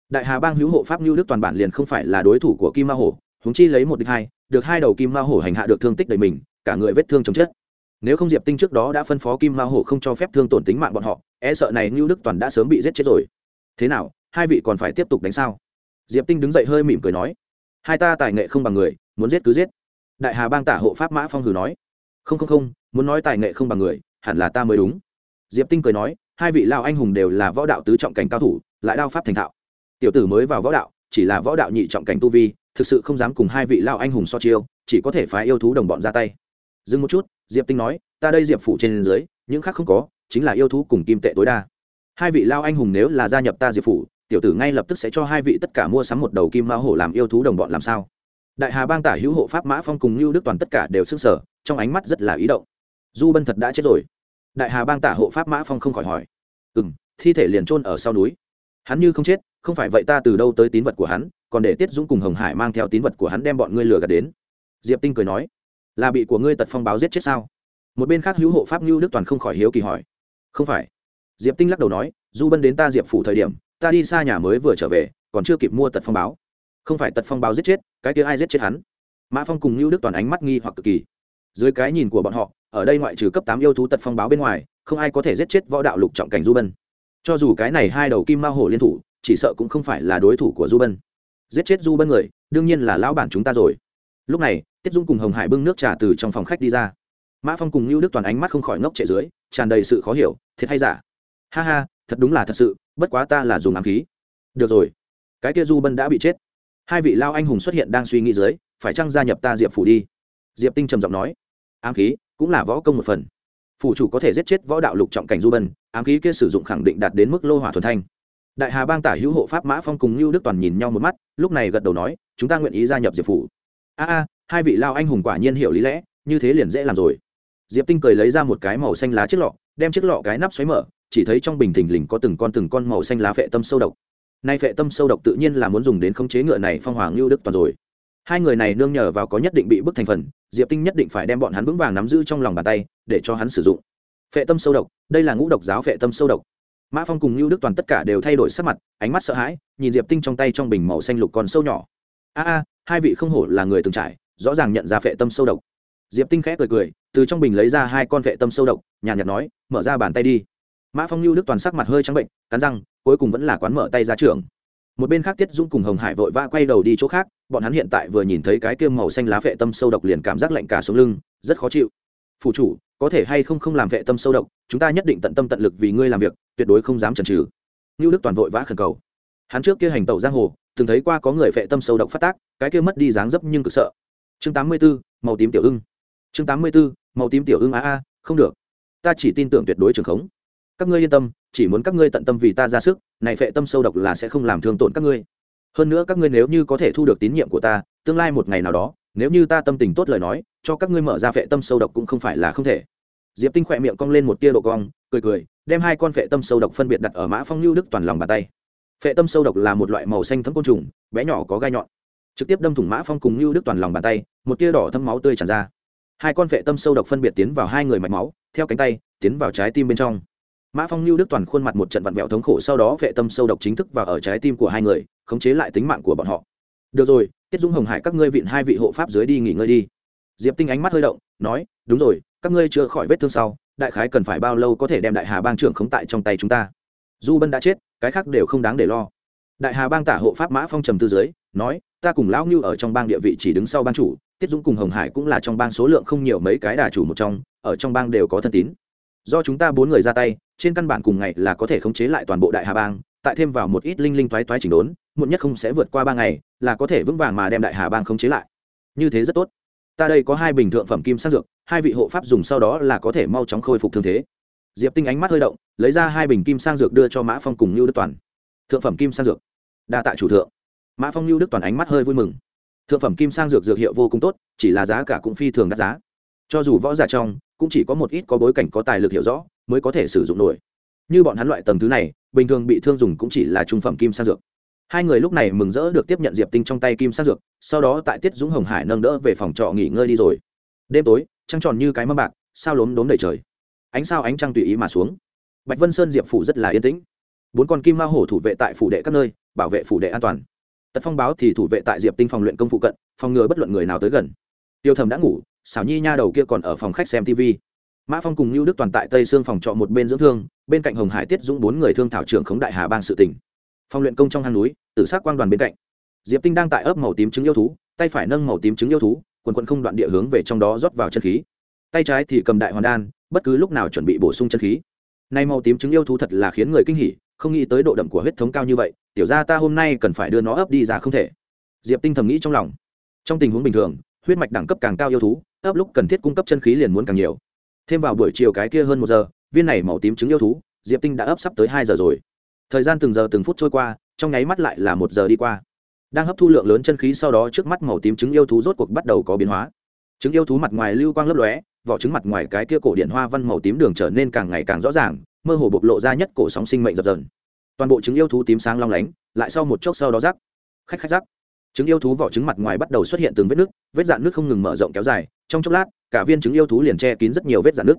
Đại hà bang hữu hộ pháp như đức toàn bản liền không phải là đối thủ của kim ma hổ húng chi lấy một địch hai, được hai đầu kim ma hổ hành hạ được thương tích đầy mình, cả người vết thương chồng chết. Nếu không diệp tinh trước đó đã phân phó kim ma hổ không cho phép thương tổn tính mạng bọn họ e sợ này như đức toàn đã sớm bị giết chết rồi. Thế nào, hai vị còn phải tiếp tục đánh sao? Diệp tinh đứng dậy hơi mỉm cười nói, hai ta tài nghệ không bằng người, muốn giết cứ giết. Đại hà bang tả hộ pháp mã phong hử nói, không không không, muốn nói tài nghệ không bằng người hẳn là ta mới đúng. Diệp tinh cười nói, hai vị lao anh hùng đều là võ đạo tứ trọng cảnh cao thủ, lại đao pháp thành thạo. Tiểu tử mới vào võ đạo, chỉ là võ đạo nhị trọng cảnh tu vi, thực sự không dám cùng hai vị lao anh hùng so chiêu, chỉ có thể phái yêu thú đồng bọn ra tay. Dừng một chút, diệp tinh nói, ta đây diệp phủ trên dưới, những khác không có, chính là yêu thú cùng kim tệ tối đa. Hai vị lao anh hùng nếu là gia nhập ta diệp phủ, tiểu tử ngay lập tức sẽ cho hai vị tất cả mua sắm một đầu kim mao hổ làm yêu thú đồng bọn làm sao? Đại hà bang tả hữu hộ pháp mã phong cùng lưu đức toàn tất cả đều s ư n g sở trong ánh mắt rất là ý động du bân thật đã chết rồi. Đại hà bang tả hộ pháp mã phong không khỏi hỏi. Ừ m thi thể liền trôn ở sau núi. Hắn như không chết, không phải vậy ta từ đâu tới tín vật của hắn, còn để tiết dũng cùng hồng hải mang theo tín vật của hắn đem bọn ngươi lừa gạt đến. Diệp tinh cười nói, là bị của ngươi tật phong báo giết chết sao? Một bên khác hữu hộ pháp lưu đức toàn không khỏi hiếu kỳ hỏi, không phải. Diệp tinh lắc đầu nói, du bân đến ta diệp phủ thời điểm, ta đi xa nhà mới vừa trở về, còn chưa kịp mua tật phong báo. Không phải tật phong báo giết chết, cái kia ai giết chết hắn? Mã phong cùng lưu đức toàn ánh mắt nghi hoặc cực kỳ. Dưới cái nhìn của bọn họ ở đây ngoại trừ cấp tám yêu thú tật phong báo bên ngoài, không ai có thể giết chết võ đạo lục trọng cảnh du bân. Cho dù cái này hai đầu kim ma hổ liên thủ, chỉ sợ cũng không phải là đối thủ của du bân. Giết chết du bân người, đương nhiên là lão bản chúng ta rồi. Lúc này, tiết dung cùng hồng hải bưng nước trà từ trong phòng khách đi ra. Mã phong cùng lưu đức toàn ánh mắt không khỏi ngốc trệ dưới, tràn đầy sự khó hiểu, thiệt hay giả? Ha ha, thật đúng là thật sự, bất quá ta là dùng ám khí. Được rồi. Cái kia du bân đã bị chết. Hai vị lao anh hùng xuất hiện đang suy nghĩ dưới, phải chăng gia nhập ta diệp phủ đi? Diệp tinh trầm giọng nói. Ám khí? Cũng là võ công một phần. Phủ chủ có thể giết chết võ đạo lục trọng cảnh du bân, ám khí kia sử dụng khẳng định đạt đến mức lô hỏa thuần thanh. Đại hà bang tả hữu hộ pháp mã phong cùng lưu đức toàn nhìn nhau một mắt, lúc này gật đầu nói, chúng ta nguyện ý gia nhập diệp phủ. A a, hai vị lao anh hùng quả nhiên hiểu lý lẽ, như thế liền dễ làm rồi. Diệp tinh cười lấy ra một cái màu xanh lá chiếc lọ, đem chiếc lọ cái nắp xoáy mở, chỉ thấy trong bình thình lình có từng con từng con màu xanh lá phệ tâm sâu độc. Nay phệ tâm sâu độc tự nhiên là muốn dùng đến khống chế ngựa này phong hoàng lưu đức toàn rồi hai người này nương nhờ vào có nhất định bị bức thành phần, diệp tinh nhất định phải đem bọn hắn vững vàng nắm giữ trong lòng bàn tay, để cho hắn sử dụng. Phệ tâm sâu độc, đây là ngũ độc giáo phệ tâm sâu độc. Mã phong cùng lưu đức toàn tất cả đều thay đổi sắc mặt, ánh mắt sợ hãi, nhìn diệp tinh trong tay trong bình màu xanh lục còn sâu nhỏ. A a, hai vị không hổ là người từng trải, rõ ràng nhận ra phệ tâm sâu độc. Diệp tinh khẽ cười cười, từ trong bình lấy ra hai con phệ tâm sâu độc, nhàn nhạt nói, mở ra bàn tay đi. Mã phong lưu đức toàn sắc mặt hơi trắng bệnh, cắn răng, cuối cùng vẫn là quán mở tay ra trường một bên khác tiết dung cùng hồng hải vội vã quay đầu đi chỗ khác bọn hắn hiện tại vừa nhìn thấy cái kiêm màu xanh lá vệ tâm sâu độc liền cảm giác lạnh cả xuống lưng rất khó chịu. Phủ chủ có thể hay không không làm vệ tâm sâu độc chúng ta nhất định tận tâm tận lực vì ngươi làm việc tuyệt đối không dám chần trừ ngưu đức toàn vội vã khẩn cầu. Hắn trước kia hành tẩu giang hồ từng thấy qua có người vệ tâm sâu độc phát tác cái kia mất đi dáng dấp nhưng cực sợ. Chương tám mươi 84, màu tím tiểu ưng. Chương tám mươi 84, màu tím tiểu ưng a a không được. Ta chỉ tin tưởng tuyệt đối trường khống các ngươi yên tâm, chỉ muốn các ngươi tận tâm vì ta ra sức, này phệ tâm sâu độc là sẽ không làm thương tổn các ngươi. Hơn nữa các ngươi nếu như có thể thu được tín nhiệm của ta, tương lai một ngày nào đó, nếu như ta tâm tình tốt lời nói, cho các ngươi mở ra phệ tâm sâu độc cũng không phải là không thể. Diệp tinh khỏe miệng cong lên một tia độ cong, cười cười, đem hai con phệ tâm sâu độc phân biệt đặt ở mã phong lưu đức toàn lòng bàn tay. Phệ tâm sâu độc là một loại màu xanh thấm côn trùng, bé nhỏ có gai nhọn. Trực tiếp đâm thủng mã phong cùng lưu đức toàn lòng bàn tay, một tia đỏ thấm máu tươi tràn ra. Hai con phệ tâm sâu độc phân biệt tiến vào hai người mạch máu, theo cánh tay, tiến vào trái tim bên trong mã phong lưu đức toàn khuôn mặt một trận vặn vẹo thống khổ, sau đó vệ tâm sâu độc chính thức vào ở trái tim của hai người, khống chế lại tính mạng của bọn họ. Được rồi, tiết Dung hồng hải, các ngươi vịn hai vị hộ pháp dưới đi nghỉ ngơi đi. Diệp tinh ánh mắt hơi động, nói, đúng rồi, các ngươi chưa khỏi vết thương sau, đại khái cần phải bao lâu có thể đem đại hà bang trưởng khống tại trong tay chúng ta? Du bân đã chết, cái khác đều không đáng để lo. Đại hà bang tả hộ pháp mã phong trầm tư dưới, nói, ta cùng lão ngưu ở trong bang địa vị chỉ đứng sau bang chủ, tiết dũng cùng hồng hải cũng là trong bang số lượng không nhiều mấy cái đà chủ một trong, ở trong bang đều có thân tín. Do chúng ta bốn người ra tay trên căn bản cùng ngày là có thể khống chế lại toàn bộ đại hà bang, tại thêm vào một ít linh linh toái toái chỉnh đốn, muộn nhất không sẽ vượt qua ba ngày, là có thể vững vàng mà đem đại hà bang khống chế lại. Như thế rất tốt. Ta đây có hai bình thượng phẩm kim sắc dược, hai vị hộ pháp dùng sau đó là có thể mau chóng khôi phục thương thế. Diệp tinh ánh mắt hơi động, lấy ra hai bình kim sang dược đưa cho mã phong cùng lưu đức toàn. Thượng phẩm kim sang dược. Đa tạ chủ thượng. Mã phong lưu đức toàn ánh mắt hơi vui mừng. Thượng phẩm kim sang dược dược hiệu vô cùng tốt, chỉ là giá cả cũng phi thường đắt giá. Cho dù võ giả trong, cũng chỉ có một ít có bối cảnh có tài lực hiểu rõ mới có thể sử dụng nổi. Như bọn hắn loại tầng thứ này, bình thường bị thương dùng cũng chỉ là trung phẩm kim sang dược. Hai người lúc này mừng rỡ được tiếp nhận diệp tinh trong tay kim sang dược, sau đó tại tiết dũng hồng hải nâng đỡ về phòng trọ nghỉ ngơi đi rồi. Đêm tối, trăng tròn như cái mâm bạc, sao lốm đốm đầy trời. Ánh sao ánh trăng tùy ý mà xuống. Bạch vân sơn diệp phủ rất là yên tĩnh. Bốn con kim ma hổ thủ vệ tại phủ đệ các nơi, bảo vệ phủ đệ an toàn. Tật phong báo thì thủ vệ tại diệp tinh phòng luyện công phụ cận, phòng ngừa bất luận người nào tới gần. Tiêu thầm đã ngủ, xảo nhi nha đầu kia còn ở phòng khách xem tv mã phong cùng lưu đức toàn tại tây sương phòng trọ một bên dưỡng thương, bên cạnh hồng hải tiết dũng bốn người thương thảo trưởng khống đại hà bang sự tỉnh Phong luyện công trong hang núi, tử sát quang đoàn bên cạnh. Diệp tinh đang tại ấp màu tím trứng yêu thú, tay phải nâng màu tím trứng yêu thú, quần quận không đoạn địa hướng về trong đó rót vào chân khí. Tay trái thì cầm đại hoàn đan, bất cứ lúc nào chuẩn bị bổ sung chân khí. Nay màu tím trứng yêu thú thật là khiến người kinh hỉ, không nghĩ tới độ đậm của huyết thống cao như vậy, tiểu ra ta hôm nay cần phải đưa nó ấp đi ra không thể. Diệp tinh thầm nghĩ trong lòng. Trong tình huống bình thường, huyết mạch đẳng cấp càng cao yêu thú, ấp lúc cần thiết cung cấp chân khí liền muốn càng nhiều thêm vào buổi chiều cái kia hơn một giờ, viên này màu tím trứng yêu thú, diệp tinh đã ấp sắp tới hai giờ rồi. Thời gian từng giờ từng phút trôi qua, trong nháy mắt lại là một giờ đi qua. Đang hấp thu lượng lớn chân khí sau đó trước mắt màu tím trứng yêu thú rốt cuộc bắt đầu có biến hóa. Trứng yêu thú mặt ngoài lưu quang lấp lóe, vỏ trứng mặt ngoài cái kia cổ điện hoa văn màu tím đường trở nên càng ngày càng rõ ràng, mơ hồ bộc lộ ra nhất cổ sóng sinh mệnh dập dần toàn bộ trứng yêu thú tím sáng long lánh, lại sau một chốc sau đó rắc. Khách khách rắc. Trứng yêu thú vỏ trứng mặt ngoài bắt đầu xuất hiện từng vết nước vết dạn nước không ngừng mở rộng kéo dài, trong chốc lát cả viên trứng yêu thú liền che kín rất nhiều vết dạn nước.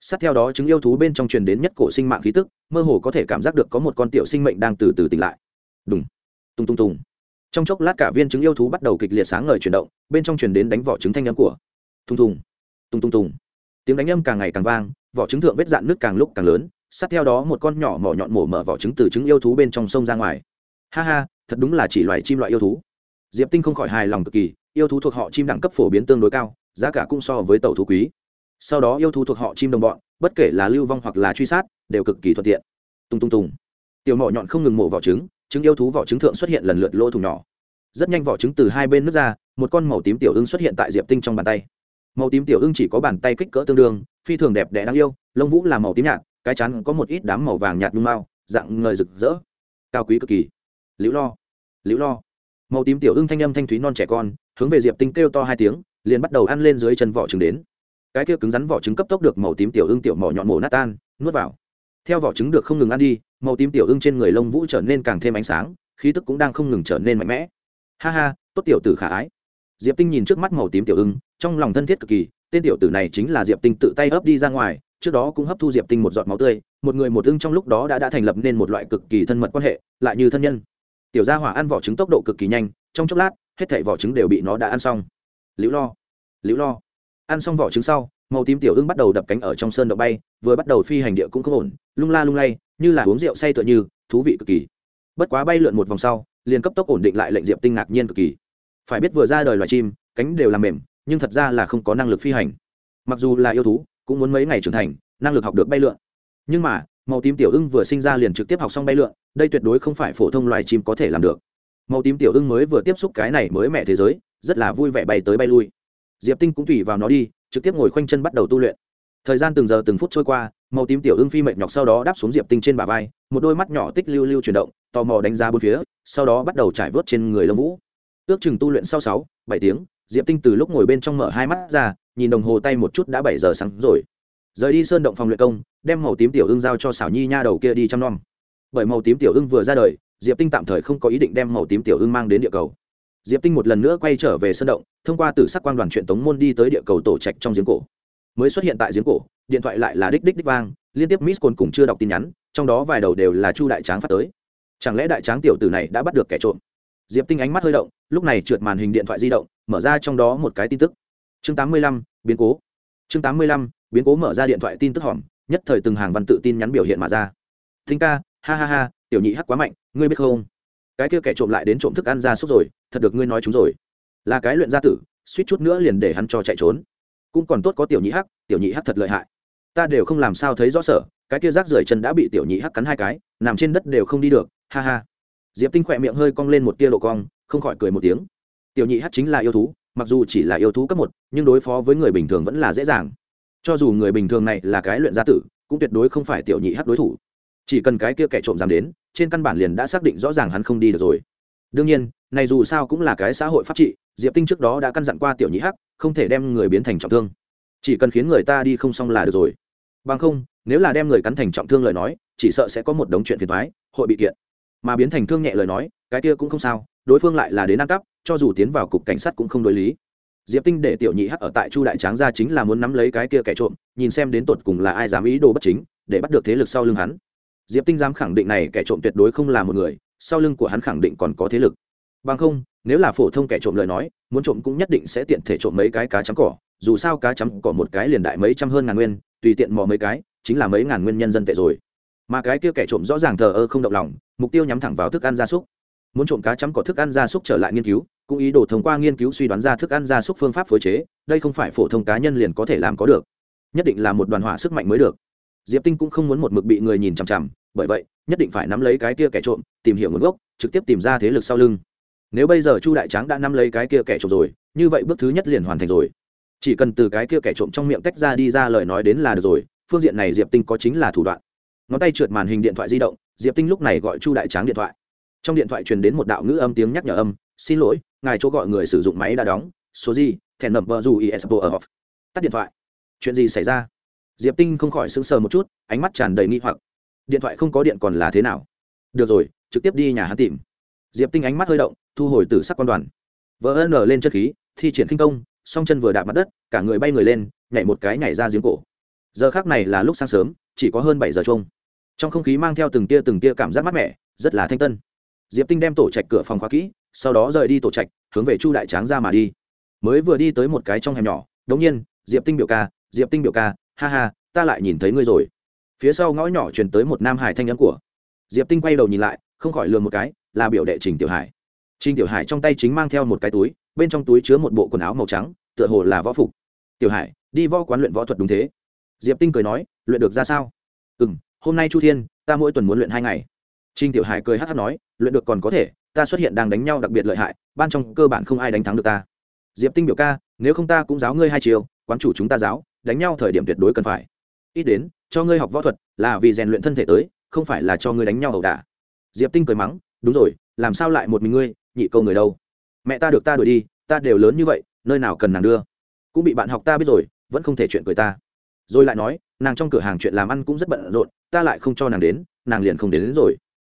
Sát theo đó trứng yêu thú bên trong truyền đến nhất cổ sinh mạng khí tức, mơ hồ có thể cảm giác được có một con tiểu sinh mệnh đang từ từ tỉnh lại. Đúng tung tung tung. Trong chốc lát cả viên trứng yêu thú bắt đầu kịch liệt sáng ngời chuyển động, bên trong truyền đến đánh vỏ trứng thanh âm của. Thùng thùng, tung tung tung. Tiếng đánh âm càng ngày càng vang, vỏ trứng thượng vết dạn nước càng lúc càng lớn, sát theo đó một con nhỏ mỏ nhọn mổ mở vỏ trứng từ trứng yêu thú bên trong sông ra ngoài. Ha ha, thật đúng là chỉ loài chim loại yêu thú. Diệp tinh không khỏi hài lòng cực kỳ, yêu thú thuộc họ chim đẳng cấp phổ biến tương đối cao giá cả cũng so với tàu thú quý. Sau đó yêu thú thuộc họ chim đồng bọn, bất kể là lưu vong hoặc là truy sát, đều cực kỳ thuận tiện. Tung tung tung. Tiểu mỏ nhọn không ngừng mổ vỏ trứng trứng yêu thú vỏ trứng thượng xuất hiện lần lượt lỗ thủng nhỏ. Rất nhanh vỏ trứng từ hai bên nước ra, một con màu tím tiểu ưng xuất hiện tại diệp tinh trong bàn tay. Màu tím tiểu ưng chỉ có bàn tay kích cỡ tương đương, phi thường đẹp đẽ đáng yêu, lông vũ là màu tím nhạt, cái chắn có một ít đám màu vàng nhạt nhung mao, dạng ngời rực rỡ. Cao quý cực kỳ. Liễu lo. Liễu lo. Màu tím tiểu ưng thanh âm thanh thúy non trẻ con, hướng về diệp tinh kêu to hai tiếng liền bắt đầu ăn lên dưới chân vỏ trứng đến. Cái kia cứng rắn vỏ trứng cấp tốc được màu tím tiểu ưng tiểu mỏ nhọn mổ nát tan, nuốt vào. Theo vỏ trứng được không ngừng ăn đi, màu tím tiểu ưng trên người lông vũ trở nên càng thêm ánh sáng, khí tức cũng đang không ngừng trở nên mạnh mẽ. Ha ha, tốt tiểu tử khả ái. Diệp tinh nhìn trước mắt màu tím tiểu ưng, trong lòng thân thiết cực kỳ, tên tiểu tử này chính là diệp tinh tự tay ấp đi ra ngoài, trước đó cũng hấp thu diệp tinh một giọt máu tươi, một người một ưng trong lúc đó đã đã thành lập nên một loại cực kỳ thân mật quan hệ, lại như thân nhân. Tiểu gia hỏa ăn vỏ trứng tốc độ cực kỳ nhanh, trong chốc lát, hết thảy vỏ trứng đều bị nó đã ăn xong. Liễu lo liễu lo. Ăn xong vỏ trứng sau, màu tím tiểu ưng bắt đầu đập cánh ở trong sơn động bay, vừa bắt đầu phi hành địa cũng không ổn, lung la lung lay, như là uống rượu say tựa như, thú vị cực kỳ. Bất quá bay lượn một vòng sau, liền cấp tốc ổn định lại lệnh diệp tinh ngạc nhiên cực kỳ. Phải biết vừa ra đời loài chim, cánh đều làm mềm, nhưng thật ra là không có năng lực phi hành. Mặc dù là yêu thú, cũng muốn mấy ngày trưởng thành, năng lực học được bay lượn. Nhưng mà, màu tím tiểu ưng vừa sinh ra liền trực tiếp học xong bay lượn, đây tuyệt đối không phải phổ thông loài chim có thể làm được. Màu tím tiểu ưng mới vừa tiếp xúc cái này mới mẹ thế giới, rất là vui vẻ bay tới bay lui diệp tinh cũng tùy vào nó đi, trực tiếp ngồi khoanh chân bắt đầu tu luyện. Thời gian từng giờ từng phút trôi qua, màu tím tiểu ưng phi mệt nhọc sau đó đáp xuống diệp tinh trên bả vai, một đôi mắt nhỏ tích lưu lưu chuyển động, tò mò đánh giá bốn phía, sau đó bắt đầu trải vớt trên người lông vũ. Ước chừng tu luyện sau sáu, bảy tiếng, diệp tinh từ lúc ngồi bên trong mở hai mắt ra, nhìn đồng hồ tay một chút đã bảy giờ sáng rồi. Rời đi sơn động phòng luyện công, đem màu tím tiểu ưng giao cho xảo nhi nha đầu kia đi chăm nom. Bởi màu tím tiểu ưng vừa ra đời, diệp tinh tạm thời không có ý định đem màu tím tiểu ưng mang đến địa cầu diệp tinh một lần nữa quay trở về sân động thông qua t sắc quang đoàn chuyện tống môn đi tới địa cầu tổ trạch trong giếng cổ. Mới xuất hiện tại giếng cổ điện thoại lại là đích đích đích vang liên tiếp miss cồn cùng chưa đọc tin nhắn trong đó vài đầu đều là chu đại tráng phát tới. Chẳng lẽ đại tráng tiểu tử này đã bắt được kẻ trộm? Diệp tinh ánh mắt hơi động lúc này trượt màn hình điện thoại di động mở ra trong đó một cái tin tức. Chương 85, biến cố. Chương 85, biến cố mở ra điện thoại tin tức hỏng nhất thời từng hàng văn tự tin nhắn biểu hiện mà ra. Thính ca ha ha ha tiểu nhị hắc quá mạnh ngươi biết không? Cái kia kẻ trộm lại đến trộm thức ăn ra súc rồi thật được ngươi nói chúng rồi. Là cái luyện gia tử, suýt chút nữa liền để hắn cho chạy trốn. Cũng còn tốt có tiểu nhị hắc, tiểu nhị hắc thật lợi hại. Ta đều không làm sao thấy rõ sở, cái kia rác rưởi chân đã bị tiểu nhị hắc cắn hai cái, nằm trên đất đều không đi được, ha ha. Diệp tinh khỏe miệng hơi cong lên một tia độ cong, không khỏi cười một tiếng. Tiểu nhị hắc chính là yêu thú, mặc dù chỉ là yêu thú cấp một, nhưng đối phó với người bình thường vẫn là dễ dàng. Cho dù người bình thường này là cái luyện gia tử, cũng tuyệt đối không phải tiểu nhị hắc đối thủ. Chỉ cần cái kia kẻ trộm dám đến, trên căn bản liền đã xác định rõ ràng hắn không đi được rồi đương nhiên, này dù sao cũng là cái xã hội pháp trị, diệp tinh trước đó đã căn dặn qua tiểu Nhĩ hắc, không thể đem người biến thành trọng thương. Chỉ cần khiến người ta đi không xong là được rồi. Bằng không, nếu là đem người cắn thành trọng thương lời nói, chỉ sợ sẽ có một đống chuyện phiền thoái hội bị kiện. Mà biến thành thương nhẹ lời nói, cái kia cũng không sao, đối phương lại là đến ăn cắp, cho dù tiến vào cục cảnh sát cũng không đối lý. Diệp tinh để tiểu nhị hắc ở tại chu đại tráng ra chính là muốn nắm lấy cái kia kẻ trộm, nhìn xem đến tột cùng là ai dám ý đồ bất chính, để bắt được thế lực sau lưng hắn. Diệp tinh dám khẳng định này kẻ trộm tuyệt đối không là một người sau lưng của hắn khẳng định còn có thế lực. Bằng không, nếu là phổ thông kẻ trộm lời nói, muốn trộm cũng nhất định sẽ tiện thể trộm mấy cái cá chấm cỏ, dù sao cá chấm cỏ một cái liền đại mấy trăm hơn ngàn nguyên, tùy tiện mò mấy cái, chính là mấy ngàn nguyên nhân dân tệ rồi. Mà cái kia kẻ trộm rõ ràng thờ ơ không động lòng, mục tiêu nhắm thẳng vào thức ăn gia súc. Muốn trộm cá chấm cỏ thức ăn gia súc trở lại nghiên cứu, cũng ý đồ thông qua nghiên cứu suy đoán ra thức ăn gia súc phương pháp phối chế, đây không phải phổ thông cá nhân liền có thể làm có được. Nhất định là một đoàn hỏa sức mạnh mới được diệp tinh cũng không muốn một mực bị người nhìn chằm chằm, bởi vậy, nhất định phải nắm lấy cái kia kẻ trộm, tìm hiểu nguồn gốc, trực tiếp tìm ra thế lực sau lưng. Nếu bây giờ chu đại tráng đã nắm lấy cái kia kẻ trộm rồi, như vậy bước thứ nhất liền hoàn thành rồi. Chỉ cần từ cái kia kẻ trộm trong miệng tách ra đi ra lời nói đến là được rồi, phương diện này diệp tinh có chính là thủ đoạn. Ngón tay trượt màn hình điện thoại di động, diệp tinh lúc này gọi chu đại tráng điện thoại. Trong điện thoại truyền đến một đạo ngữ âm tiếng nhắc nhở âm, xin lỗi, ngài chỗ gọi người sử dụng máy đã đóng, số gì, thẻ nẩm bờ dù ispo ở off tắt điện thoại. Chuyện gì xảy ra? Diệp tinh không khỏi sững sờ một chút, ánh mắt tràn đầy nghi hoặc. Điện thoại không có điện còn là thế nào? Được rồi, trực tiếp đi nhà hắn tìm. Diệp tinh ánh mắt hơi động, thu hồi từ sắc quan đoàn. Vỡ nở lên chất khí, thi triển kinh công, song chân vừa đạp mặt đất, cả người bay người lên, nhảy một cái nhảy ra giếng cổ. Giờ khác này là lúc sáng sớm, chỉ có hơn bảy giờ chung trong không khí mang theo từng tia từng tia cảm giác mát mẻ, rất là thanh tân. Diệp tinh đem tổ trạch cửa phòng khóa kỹ, sau đó rời đi tổ trạch, hướng về chu đại tráng ra mà đi. Mới vừa đi tới một cái trong hẻm nhỏ đống nhiên, diệp tinh biểu ca, diệp tinh biểu ca ha ha, ta lại nhìn thấy ngươi rồi. Phía sau ngõ nhỏ truyền tới một nam hải thanh nhắn của. Diệp tinh quay đầu nhìn lại, không khỏi lường một cái, là biểu đệ trình tiểu hải. Trình tiểu hải trong tay chính mang theo một cái túi, bên trong túi chứa một bộ quần áo màu trắng, tựa hồ là võ phục. Tiểu hải, đi võ quán luyện võ thuật đúng thế. Diệp tinh cười nói, luyện được ra sao? Ừ m hôm nay chu thiên, ta mỗi tuần muốn luyện hai ngày. Trình tiểu hải cười hát hát nói, luyện được còn có thể, ta xuất hiện đang đánh nhau đặc biệt lợi hại, ban trong cơ bản không ai đánh thắng được ta. Diệp tinh biểu ca, nếu không ta cũng giáo ngươi hai chiều, quán chủ chúng ta giáo đánh nhau thời điểm tuyệt đối cần phải. Ít đến cho ngươi học võ thuật là vì rèn luyện thân thể tới không phải là cho ngươi đánh nhau ẩu đả. Diệp tinh cười mắng đúng rồi làm sao lại một mình ngươi nhị câu người đâu? Mẹ ta được ta đuổi đi ta đều lớn như vậy nơi nào cần nàng đưa? Cũng bị bạn học ta biết rồi vẫn không thể chuyện cười ta. Rồi lại nói nàng trong cửa hàng chuyện làm ăn cũng rất bận rộn ta lại không cho nàng đến nàng liền không đến, đến rồi.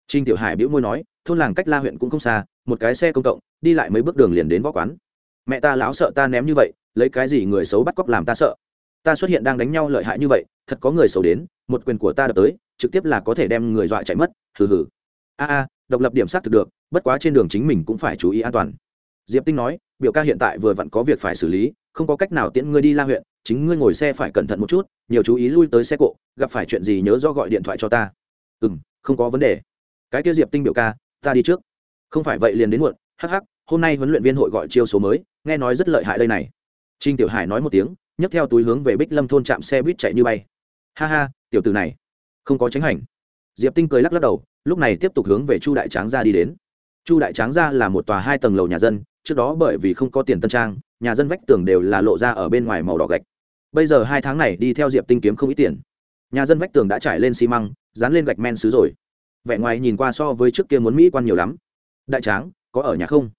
Trinh tiểu hải bĩu môi nói thôn làng cách la huyện cũng không xa một cái xe công cộng đi lại mấy bước đường liền đến võ quán. Mẹ ta lão sợ ta ném như vậy lấy cái gì người xấu bắt cóc làm ta sợ? Ta xuất hiện đang đánh nhau lợi hại như vậy, thật có người xấu đến, một quyền của ta đập tới, trực tiếp là có thể đem người dọa chạy mất, hừ hừ. A a, độc lập điểm xác thực được, bất quá trên đường chính mình cũng phải chú ý an toàn. Diệp tinh nói, biểu ca hiện tại vừa vặn có việc phải xử lý, không có cách nào tiễn ngươi đi la huyện, chính ngươi ngồi xe phải cẩn thận một chút, nhiều chú ý lui tới xe cộ, gặp phải chuyện gì nhớ do gọi điện thoại cho ta. Ừ m không có vấn đề. Cái kia diệp tinh biểu ca, ta đi trước. Không phải vậy liền đến muộn hh hôm nay huấn luyện viên hội gọi chiêu số mới, nghe nói rất lợi hại đây này. Trinh tiểu hải nói một tiếng nhấc theo túi hướng về bích lâm thôn trạm xe buýt chạy như bay. Ha ha, tiểu từ này, không có tránh hành. Diệp tinh cười lắc lắc đầu, lúc này tiếp tục hướng về chu đại tráng gia đi đến. Chu đại tráng gia là một tòa hai tầng lầu nhà dân, trước đó bởi vì không có tiền tân trang, nhà dân vách tường đều là lộ ra ở bên ngoài màu đỏ gạch. Bây giờ hai tháng này đi theo diệp tinh kiếm không ít tiền. Nhà dân vách tường đã trải lên xi măng, dán lên gạch men xứ rồi. Vẻ ngoài nhìn qua so với trước kia muốn mỹ quan nhiều lắm. Đại tráng, có ở nhà không?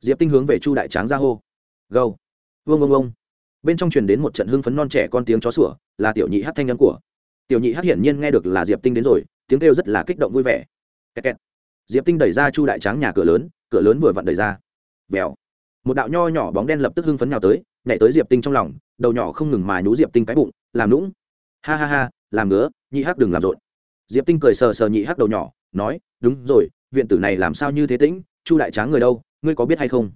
Diệp tinh hướng về chu đại tráng ra hô. Gâu. Vương vương vương bên trong truyền đến một trận hưng phấn non trẻ con tiếng chó sủa, là tiểu nhị hát thanh nhân của. Tiểu nhị hát hiển nhiên nghe được là diệp tinh đến rồi, tiếng kêu rất là kích động vui vẻ. Kẹt kẹt. diệp tinh đẩy ra chu đại tráng nhà cửa lớn cửa lớn vừa vặn đẩy ra. Vèo. Một đạo nho nhỏ bóng đen lập tức hưng phấn nhào tới, nhảy tới diệp tinh trong lòng, đầu nhỏ không ngừng mà nhú diệp tinh cái bụng, làm lũng ha ha ha, làm ngứa, nhị hắc đừng làm rộn. Diệp tinh cười sờ sờ nhị hắc đầu nhỏ, nói, đúng rồi, viện tử này làm sao như thế tĩnh? Chu đại tráng người đâu? Ngươi có biết hay không?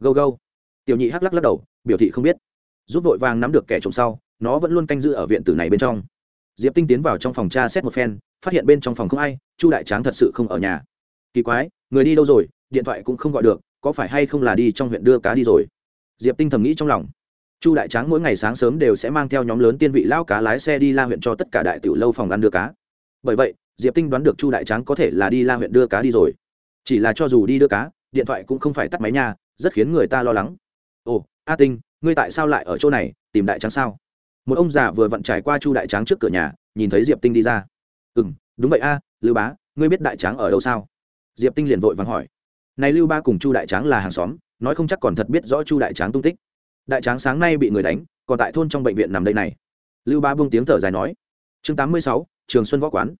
Gâu gâu. Tiểu nhị hắc lắc lắc đầu, biểu thị không biết giúp vội vàng nắm được kẻ trộm sau nó vẫn luôn canh giữ ở viện tử này bên trong. Diệp tinh tiến vào trong phòng tra xét một phen phát hiện bên trong phòng không ai chu đại tráng thật sự không ở nhà. Kỳ quái người đi đâu rồi điện thoại cũng không gọi được có phải hay không là đi trong huyện đưa cá đi rồi? Diệp tinh thầm nghĩ trong lòng. Chu đại tráng mỗi ngày sáng sớm đều sẽ mang theo nhóm lớn tiên vị lao cá lái xe đi la huyện cho tất cả đại tiểu lâu phòng ăn đưa cá. Bởi vậy diệp tinh đoán được chu đại tráng có thể là đi la huyện đưa cá đi rồi. Chỉ là cho dù đi đưa cá điện thoại cũng không phải tắt máy nhà, rất khiến người ta lo lắng. Ồ a tinh ngươi tại sao lại ở chỗ này tìm đại tráng sao? Một ông già vừa vặn trải qua chu đại tráng trước cửa nhà nhìn thấy diệp tinh đi ra. Ừ m đúng vậy a à, lưu bá ngươi biết đại tráng ở đâu sao? Diệp tinh liền vội vàng hỏi. Này lưu ba cùng chu đại tráng là hàng xóm nói không chắc còn thật biết rõ chu đại tráng tung tích. Đại tráng sáng nay bị người đánh còn tại thôn trong bệnh viện nằm đây này. Lưu ba buông tiếng thở dài nói. Chương tám mươi sáu trường xuân võ quán.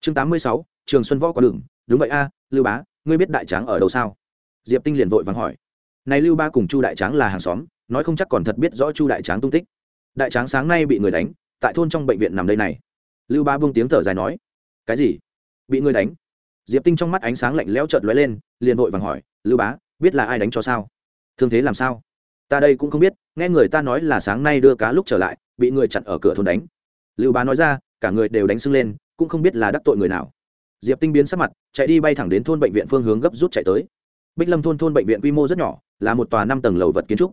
Chương tám mươi sáu trường xuân võ quán đường. Đúng vậy a lưu bá ngươi biết đại tráng ở đâu sao? Diệp tinh liền vội vàng hỏi. Này lưu ba cùng chu đại tráng là hàng xóm nói không chắc còn thật biết rõ chu đại tráng tung tích. Đại tráng sáng nay bị người đánh, tại thôn trong bệnh viện nằm đây này. Lưu ba buông tiếng thở dài nói, cái gì? Bị người đánh? Diệp tinh trong mắt ánh sáng lạnh lẽo chợt lóe lên, liền vội vàng hỏi, lưu bá, biết là ai đánh cho sao? Thương thế làm sao? Ta đây cũng không biết, nghe người ta nói là sáng nay đưa cá lúc trở lại, bị người chặn ở cửa thôn đánh. Lưu bá nói ra, cả người đều đánh sưng lên, cũng không biết là đắc tội người nào. Diệp tinh biến sắc mặt, chạy đi bay thẳng đến thôn bệnh viện phương hướng gấp rút chạy tới. Bích lâm thôn thôn bệnh viện quy mô rất nhỏ, là một tòa năm tầng lầu vật kiến trúc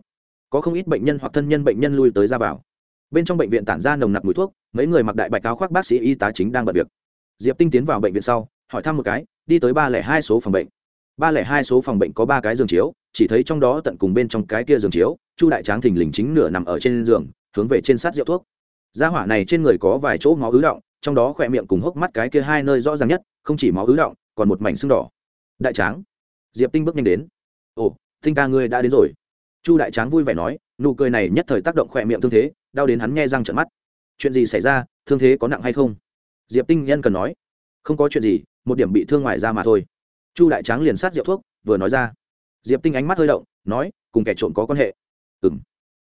có không ít bệnh nhân hoặc thân nhân bệnh nhân lui tới ra vào. Bên trong bệnh viện tản ra nồng nặc mùi thuốc, mấy người mặc đại bạch áo khoác bác sĩ y tá chính đang bận việc. Diệp tinh tiến vào bệnh viện sau, hỏi thăm một cái, đi tới ba lẻ hai số phòng bệnh. ba lẻ hai số phòng bệnh có ba cái giường chiếu, chỉ thấy trong đó tận cùng bên trong cái kia giường chiếu, chu đại tráng thình lình chính nửa nằm ở trên giường, hướng về trên sát rượu thuốc. Gia hỏa này trên người có vài chỗ máu ứ động, trong đó khỏe miệng cùng hốc mắt cái kia hai nơi rõ ràng nhất, không chỉ máu ứ động, còn một mảnh sưng đỏ. Đại tráng. Diệp tinh bước nhanh đến. Ồ, tinh ca ngươi đã đến rồi chu đại tráng vui vẻ nói, nụ cười này nhất thời tác động khỏe miệng thương thế, đau đến hắn nghe răng trận mắt. Chuyện gì xảy ra, thương thế có nặng hay không? Diệp tinh nhân cần nói. Không có chuyện gì, một điểm bị thương ngoài ra mà thôi. Chu đại tráng liền sát rượu thuốc, vừa nói ra. Diệp tinh ánh mắt hơi động, nói, cùng kẻ trộm có quan hệ. Ừ m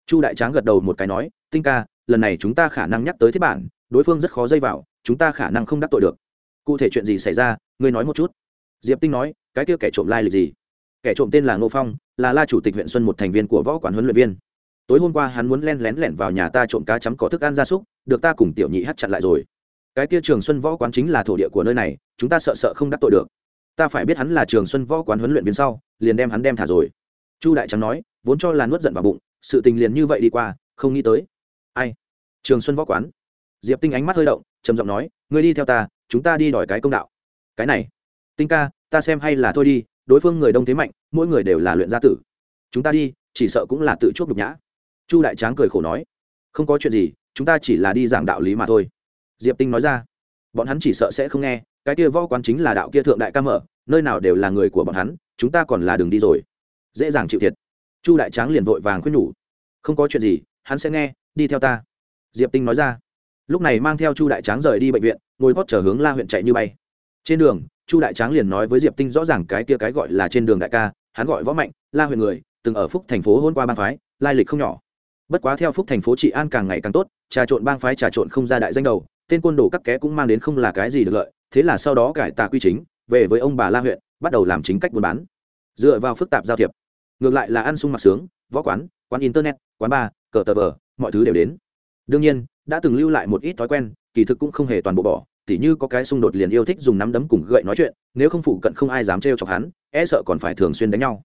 chu đại tráng gật đầu một cái nói, tinh ca, lần này chúng ta khả năng nhắc tới thế bản, đối phương rất khó dây vào, chúng ta khả năng không đắc tội được. Cụ thể chuyện gì xảy ra, ngươi nói một chút. Diệp tinh nói, cái kia kẻ trộm lai lịch gì? Kẻ trộm tên là ngô phong, là la chủ tịch huyện xuân một thành viên của võ quản huấn luyện viên. Tối hôm qua hắn muốn len lén lẻn vào nhà ta trộm cá chấm có thức ăn gia súc, được ta cùng tiểu nhị hát chặn lại rồi. Cái kia trường xuân võ quán chính là thổ địa của nơi này, chúng ta sợ sợ không đắc tội được. Ta phải biết hắn là trường xuân võ quán huấn luyện viên sau, liền đem hắn đem thả rồi. Chu đại trắng nói, vốn cho là nuốt giận vào bụng, sự tình liền như vậy đi qua, không nghĩ tới. Ai? Trường xuân võ quán. Diệp tinh ánh mắt hơi động, trầm giọng nói, ngươi đi theo ta, chúng ta đi đòi cái công đạo. Cái này? Tinh ca, ta xem hay là thôi đi đối phương người đông thế mạnh, mỗi người đều là luyện gia tử. Chúng ta đi, chỉ sợ cũng là tự chuốc nhục nhã. Chu đại tráng cười khổ nói, không có chuyện gì, chúng ta chỉ là đi giảng đạo lý mà thôi. Diệp tinh nói ra, bọn hắn chỉ sợ sẽ không nghe, cái kia võ quán chính là đạo kia thượng đại ca mở, nơi nào đều là người của bọn hắn, chúng ta còn là đường đi rồi. Dễ dàng chịu thiệt. Chu đại tráng liền vội vàng khuyên nhủ, không có chuyện gì, hắn sẽ nghe, đi theo ta. Diệp tinh nói ra, lúc này mang theo chu đại tráng rời đi bệnh viện, ngồi hót chở hướng la huyện chạy như bay. Trên đường chu đại tráng liền nói với diệp tinh rõ ràng cái kia cái gọi là trên đường đại ca, hắn gọi võ mạnh, la huyện người, từng ở phúc thành phố hôn qua bang phái, lai lịch không nhỏ. Bất quá theo phúc thành phố trị an càng ngày càng tốt, trà trộn bang phái trà trộn không ra đại danh đầu, tên quân đồ các ké cũng mang đến không là cái gì được lợi, thế là sau đó cải tà quy chính, về với ông bà la huyện, bắt đầu làm chính cách buôn bán. Dựa vào phức tạp giao thiệp, ngược lại là ăn sung mặc sướng, võ quán quán internet, quán bar, cờ tờ vờ, mọi thứ đều đến. Đương nhiên, đã từng lưu lại một ít thói quen, kỳ thực cũng không hề toàn bộ bỏ tỉ như có cái xung đột liền yêu thích dùng nắm đấm cùng gậy nói chuyện, nếu không phụ cận không ai dám trêu chọc hắn e sợ còn phải thường xuyên đánh nhau.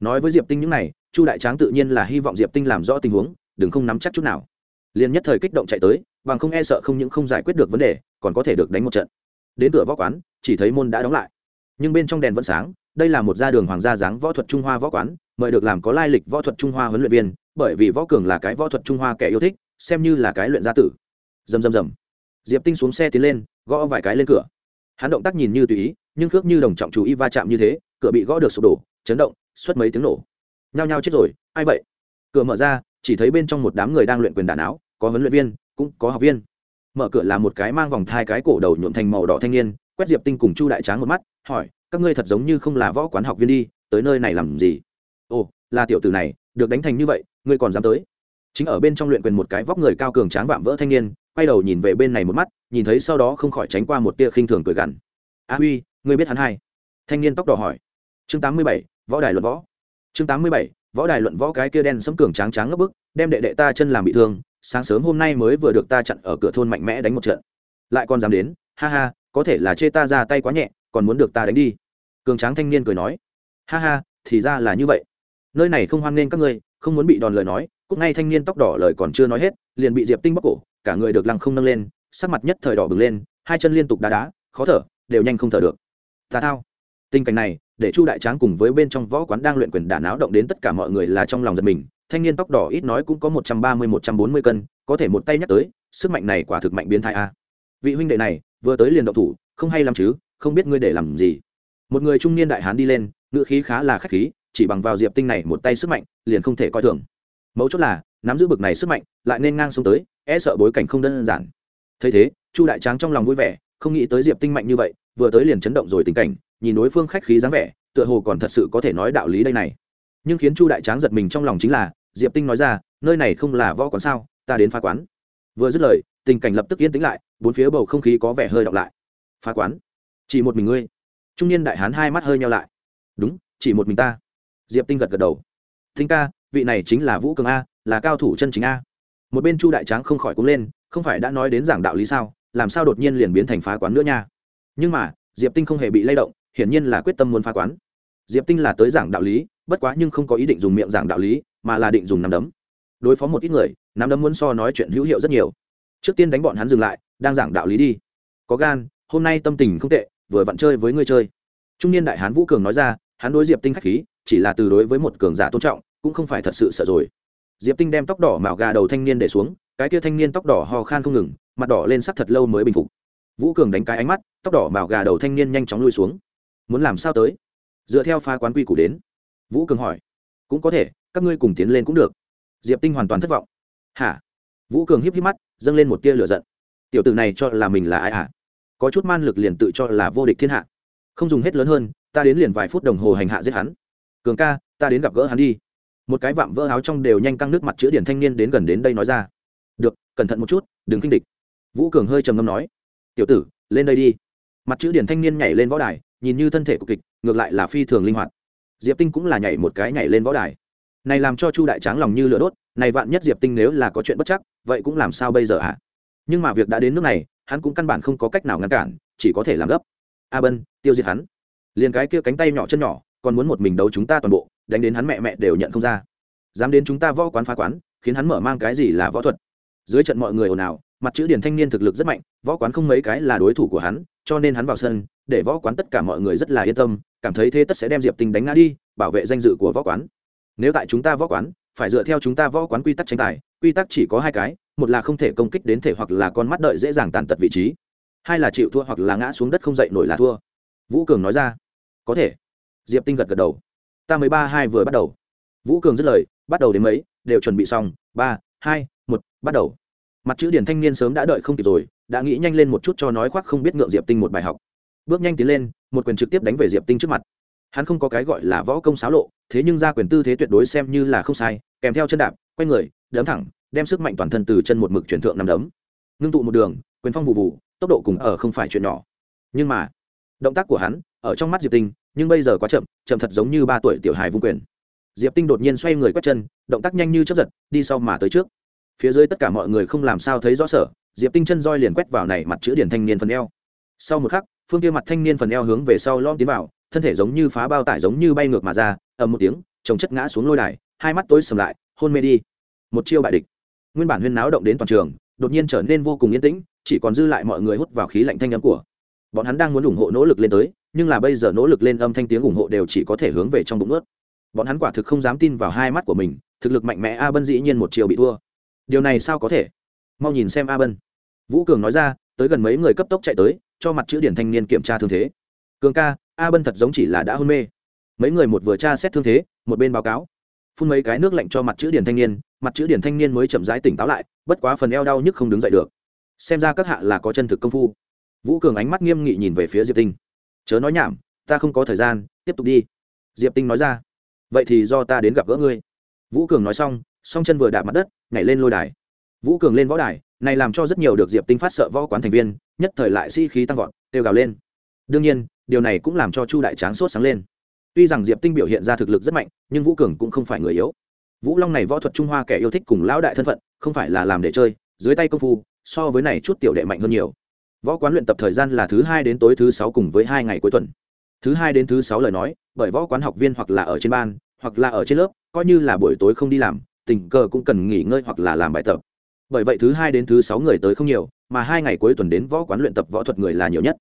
Nói với diệp tinh những này, chu đại tráng tự nhiên là hy vọng diệp tinh làm rõ tình huống, đừng không nắm chắc chút nào. Liền nhất thời kích động chạy tới, bằng không e sợ không những không giải quyết được vấn đề, còn có thể được đánh một trận. Đến cửa võ quán, chỉ thấy môn đã đóng lại. Nhưng bên trong đèn vẫn sáng, đây là một gia đường hoàng gia dáng võ thuật trung hoa võ quán, mời được làm có lai lịch võ thuật trung hoa huấn luyện viên, bởi vì võ cường là cái võ thuật trung hoa kẻ yêu thích, xem như là cái luyện gia tử. Dầm dầm dầm diệp tinh xuống xe tiến lên, gõ vài cái lên cửa. Hắn động tác nhìn như tùy ý, nhưng khước như đồng trọng chú ý va chạm như thế, cửa bị gõ được sụp đổ, chấn động, xuất mấy tiếng nổ. Nhao nhao chết rồi, ai vậy? Cửa mở ra, chỉ thấy bên trong một đám người đang luyện quyền đàn áo, có huấn luyện viên, cũng có học viên. Mở cửa là một cái mang vòng thai cái cổ đầu nhuộm thành màu đỏ thanh niên, quét diệp tinh cùng chu đại tráng một mắt, hỏi, các ngươi thật giống như không là võ quán học viên đi, tới nơi này làm gì? Ồ, là tiểu tử này, được đánh thành như vậy, ngươi còn dám tới? Chính ở bên trong luyện quyền một cái vóc người cao cường tráng vạm vỡ thanh niên quay đầu nhìn về bên này một mắt, nhìn thấy sau đó không khỏi tránh qua một tia khinh thường cười gằn. A huy, ngươi biết hắn hay? Thanh niên tóc đỏ hỏi. Chương tám mươi bảy, võ đài luận võ. Chương tám mươi bảy, võ đài luận võ cái kia đen sấm cường tráng tráng ngấp bức, đem đệ đệ ta chân làm bị thương, sáng sớm hôm nay mới vừa được ta chặn ở cửa thôn mạnh mẽ đánh một trận. Lại còn dám đến, ha ha, có thể là chê ta ra tay quá nhẹ, còn muốn được ta đánh đi. Cường tráng thanh niên cười nói. Ha ha, thì ra là như vậy. Nơi này không hoan nghênh các ngươi, không muốn bị đòn lời nói cúc ngay thanh niên tóc đỏ lời còn chưa nói hết, liền bị diệp tinh bóc cổ, cả người được lăng không nâng lên, sắc mặt nhất thời đỏ bừng lên, hai chân liên tục đá đá, khó thở, đều nhanh không thở được. Tà thao. Tình cảnh này, để chu đại tráng cùng với bên trong võ quán đang luyện quyền đả náo động đến tất cả mọi người là trong lòng giật mình, thanh niên tóc đỏ ít nói cũng có một trăm ba mươi, một trăm bốn mươi cân, có thể một tay nhắc tới, sức mạnh này quả thực mạnh biến thái a. Vị huynh đệ này, vừa tới liền động thủ, không hay làm chứ, không biết ngươi để làm gì. Một người trung niên đại hán đi lên ngựa khí khá là khách khí, chỉ bằng vào diệp tinh này một tay sức mạnh, liền không thể coi thường mấu chốt là, nắm giữ bực này sức mạnh, lại nên ngang xuống tới e sợ bối cảnh không đơn giản. Thấy thế, chu đại tráng trong lòng vui vẻ, không nghĩ tới diệp tinh mạnh như vậy, vừa tới liền chấn động rồi tình cảnh, nhìn đối phương khách khí dáng vẻ, tựa hồ còn thật sự có thể nói đạo lý đây này. Nhưng khiến chu đại tráng giật mình trong lòng chính là, diệp tinh nói ra, nơi này không là võ quán sao, ta đến phá quán. Vừa dứt lời, tình cảnh lập tức yên tĩnh lại, bốn phía bầu không khí có vẻ hơi đọng lại. Phá quán? Chỉ một mình ngươi? Trung niên đại hán hai mắt hơi nhau lại. Đúng, chỉ một mình ta. Diệp tinh gật gật đầu. Thinh ca vị này chính là vũ cường a là cao thủ chân chính a một bên chu đại tráng không khỏi cúng lên không phải đã nói đến giảng đạo lý sao làm sao đột nhiên liền biến thành phá quán nữa nha nhưng mà diệp tinh không hề bị lay động hiển nhiên là quyết tâm muốn phá quán diệp tinh là tới giảng đạo lý bất quá nhưng không có ý định dùng miệng giảng đạo lý mà là định dùng nắm đấm đối phó một ít người nắm đấm muốn so nói chuyện hữu hiệu rất nhiều trước tiên đánh bọn hắn dừng lại đang giảng đạo lý đi có gan hôm nay tâm tình không tệ vừa vặn chơi với ngươi chơi trung niên đại hán vũ cường nói ra hắn đối diệp tinh khách khí chỉ là từ đối với một cường giả tôn trọng cũng không phải thật sự sợ rồi. Diệp tinh đem tóc đỏ mạo gà đầu thanh niên để xuống, cái kia thanh niên tóc đỏ ho khan không ngừng, mặt đỏ lên sắc thật lâu mới bình phục. Vũ cường đánh cái ánh mắt, tóc đỏ mạo gà đầu thanh niên nhanh chóng lui xuống. Muốn làm sao tới? Dựa theo pha quán quy củ đến. Vũ cường hỏi. Cũng có thể, các ngươi cùng tiến lên cũng được. Diệp tinh hoàn toàn thất vọng. Hả? Vũ cường híp híp mắt, dâng lên một tia lửa giận. Tiểu tử này cho là mình là ai hả? Có chút man lực liền tự cho là vô địch thiên hạ. Không dùng hết lớn hơn, ta đến liền vài phút đồng hồ hành hạ giết hắn. Cường ca, ta đến gặp gỡ hắn đi một cái vạm vỡ áo trong đều nhanh căng nước mặt chữa điển thanh niên đến gần đến đây nói ra. Được, cẩn thận một chút, đừng kinh địch. Vũ cường hơi trầm ngâm nói, tiểu tử, lên đây đi. Mặt chữ điển thanh niên nhảy lên võ đài, nhìn như thân thể của kịch, ngược lại là phi thường linh hoạt. Diệp tinh cũng là nhảy một cái nhảy lên võ đài. Này làm cho chu đại tráng lòng như lửa đốt, này vạn nhất diệp tinh nếu là có chuyện bất chắc, vậy cũng làm sao bây giờ ạ à? nhưng mà việc đã đến nước này, hắn cũng căn bản không có cách nào ngăn cản, chỉ có thể làm gấp. A bân, tiêu diệt hắn. Liền cái kia cánh tay nhỏ chân nhỏ, còn muốn một mình đấu chúng ta toàn bộ đánh đến hắn mẹ mẹ đều nhận không ra. Dám đến chúng ta võ quán phá quán, khiến hắn mở mang cái gì là võ thuật? Dưới trận mọi người ồn ào, mặt chữ điển thanh niên thực lực rất mạnh, võ quán không mấy cái là đối thủ của hắn, cho nên hắn vào sân, để võ quán tất cả mọi người rất là yên tâm, cảm thấy thế tất sẽ đem diệp tinh đánh ngã đi, bảo vệ danh dự của võ quán. Nếu tại chúng ta võ quán, phải dựa theo chúng ta võ quán quy tắc tranh tài, quy tắc chỉ có hai cái, một là không thể công kích đến thể hoặc là con mắt đợi dễ dàng tàn tật vị trí, hai là chịu thua hoặc là ngã xuống đất không dậy nổi là thua. Vũ cường nói ra. Có thể. Diệp tinh gật gật đầu ta mới ba hai vừa bắt đầu. Vũ cường dứt lời, bắt đầu đến mấy, đều chuẩn bị xong, ba, hai, một, bắt đầu. Mặt chữ điển thanh niên sớm đã đợi không kịp rồi, đã nghĩ nhanh lên một chút cho nói khoác không biết ngượng diệp tinh một bài học. Bước nhanh tiến lên, một quyền trực tiếp đánh về diệp tinh trước mặt. Hắn không có cái gọi là võ công xáo lộ, thế nhưng ra quyền tư thế tuyệt đối xem như là không sai, kèm theo chân đạp, quay người, đấm thẳng, đem sức mạnh toàn thân từ chân một mực chuyển thượng nằm đấm. Ngưng tụ một đường, quyền phong vụ vụ, tốc độ cùng ở không phải chuyện nhỏ. Nhưng mà, động tác của hắn, ở trong mắt diệp tinh nhưng bây giờ quá chậm chậm thật giống như ba tuổi tiểu hài vung quyền. Diệp tinh đột nhiên xoay người quét chân, động tác nhanh như chấp giật, đi sau mà tới trước. Phía dưới tất cả mọi người không làm sao thấy rõ sở, diệp tinh chân roi liền quét vào này mặt chữ điển thanh niên phần eo. Sau một khắc, phương kia mặt thanh niên phần eo hướng về sau lom tiến vào, thân thể giống như phá bao tải giống như bay ngược mà ra, ầm một tiếng, chồng chất ngã xuống lôi đài, hai mắt tối sầm lại, hôn mê đi. Một chiêu bại địch. Nguyên bản huyên náo động đến toàn trường, đột nhiên trở nên vô cùng yên tĩnh, chỉ còn dư lại mọi người hút vào khí lạnh thanh âm của. Bọn hắn đang muốn ủng hộ nỗ lực lên tới nhưng là bây giờ nỗ lực lên âm thanh tiếng ủng hộ đều chỉ có thể hướng về trong bụng ướt. Bọn hắn quả thực không dám tin vào hai mắt của mình, thực lực mạnh mẽ a bân dĩ nhiên một chiều bị thua. Điều này sao có thể? Mau nhìn xem a bân. Vũ cường nói ra, tới gần mấy người cấp tốc chạy tới, cho mặt chữ điển thanh niên kiểm tra thương thế. Cường ca, a bân thật giống chỉ là đã hôn mê. Mấy người một vừa tra xét thương thế, một bên báo cáo. Phun mấy cái nước lạnh cho mặt chữ điển thanh niên, mặt chữ điển thanh niên mới chậm rãi tỉnh táo lại, bất quá phần eo đau nhức không đứng dậy được. Xem ra các hạ là có chân thực công phu. Vũ cường ánh mắt nghiêm nghị nhìn về phía diệp tinh chớ nói nhảm, ta không có thời gian, tiếp tục đi. Diệp tinh nói ra. Vậy thì do ta đến gặp gỡ ngươi. Vũ cường nói xong, song chân vừa đạp mặt đất, nhảy lên lôi đài. Vũ cường lên võ đài, này làm cho rất nhiều được diệp tinh phát sợ võ quán thành viên, nhất thời lại sĩ、si、khí tăng vọt, kêu gào lên. Đương nhiên, điều này cũng làm cho chu đại tráng sốt sáng lên. Tuy rằng diệp tinh biểu hiện ra thực lực rất mạnh, nhưng vũ cường cũng không phải người yếu. Vũ long này võ thuật trung hoa kẻ yêu thích cùng lão đại thân phận, không phải là làm để chơi, dưới tay công phu, so với này chút tiểu đệ mạnh hơn nhiều võ quán luyện tập thời gian là thứ hai đến tối thứ sáu cùng với hai ngày cuối tuần. Thứ hai đến thứ sáu lời nói, bởi võ quán học viên hoặc là ở trên ban, hoặc là ở trên lớp, coi như là buổi tối không đi làm, tình cờ cũng cần nghỉ ngơi hoặc là làm bài tập. Bởi vậy thứ hai đến thứ sáu người tới không nhiều, mà hai ngày cuối tuần đến võ quán luyện tập võ thuật người là nhiều nhất.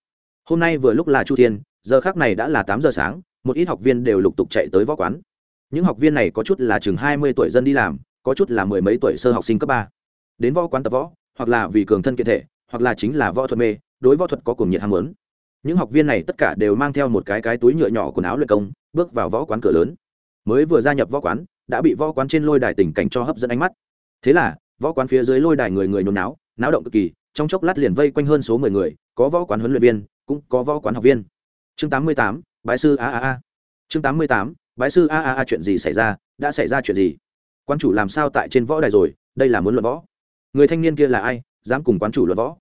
Hôm nay vừa lúc là chu thiên, giờ khác này đã là tám giờ sáng, một ít học viên đều lục tục chạy tới võ quán. Những học viên này có chút là chừng hai mươi tuổi dân đi làm, có chút là mười mấy tuổi sơ học sinh cấp ba. Đến võ quán tập võ, hoặc là vì cường thân kiện thể hoặc là chính là võ thuật mê, đối võ thuật có cùng nhiệt ham muốn. Những học viên này tất cả đều mang theo một cái cái túi nhựa nhỏ quần áo luyện công, bước vào võ quán cửa lớn. Mới vừa gia nhập võ quán, đã bị võ quán trên lôi đài tình cảnh cho hấp dẫn ánh mắt. Thế là, võ quán phía dưới lôi đài người người nôn náo náo động cực kỳ, trong chốc lát liền vây quanh hơn số mười người, có võ quán huấn luyện viên, cũng có võ quán học viên. Chương tám mươi tám, bái sư a a a. Chương tám mươi tám, bái sư a a a chuyện gì xảy ra, đã xảy ra chuyện gì? Quan chủ làm sao tại trên võ đài rồi, đây là muốn luận võ. Người thanh niên kia là ai? Dám cùng quán chủ luận võ.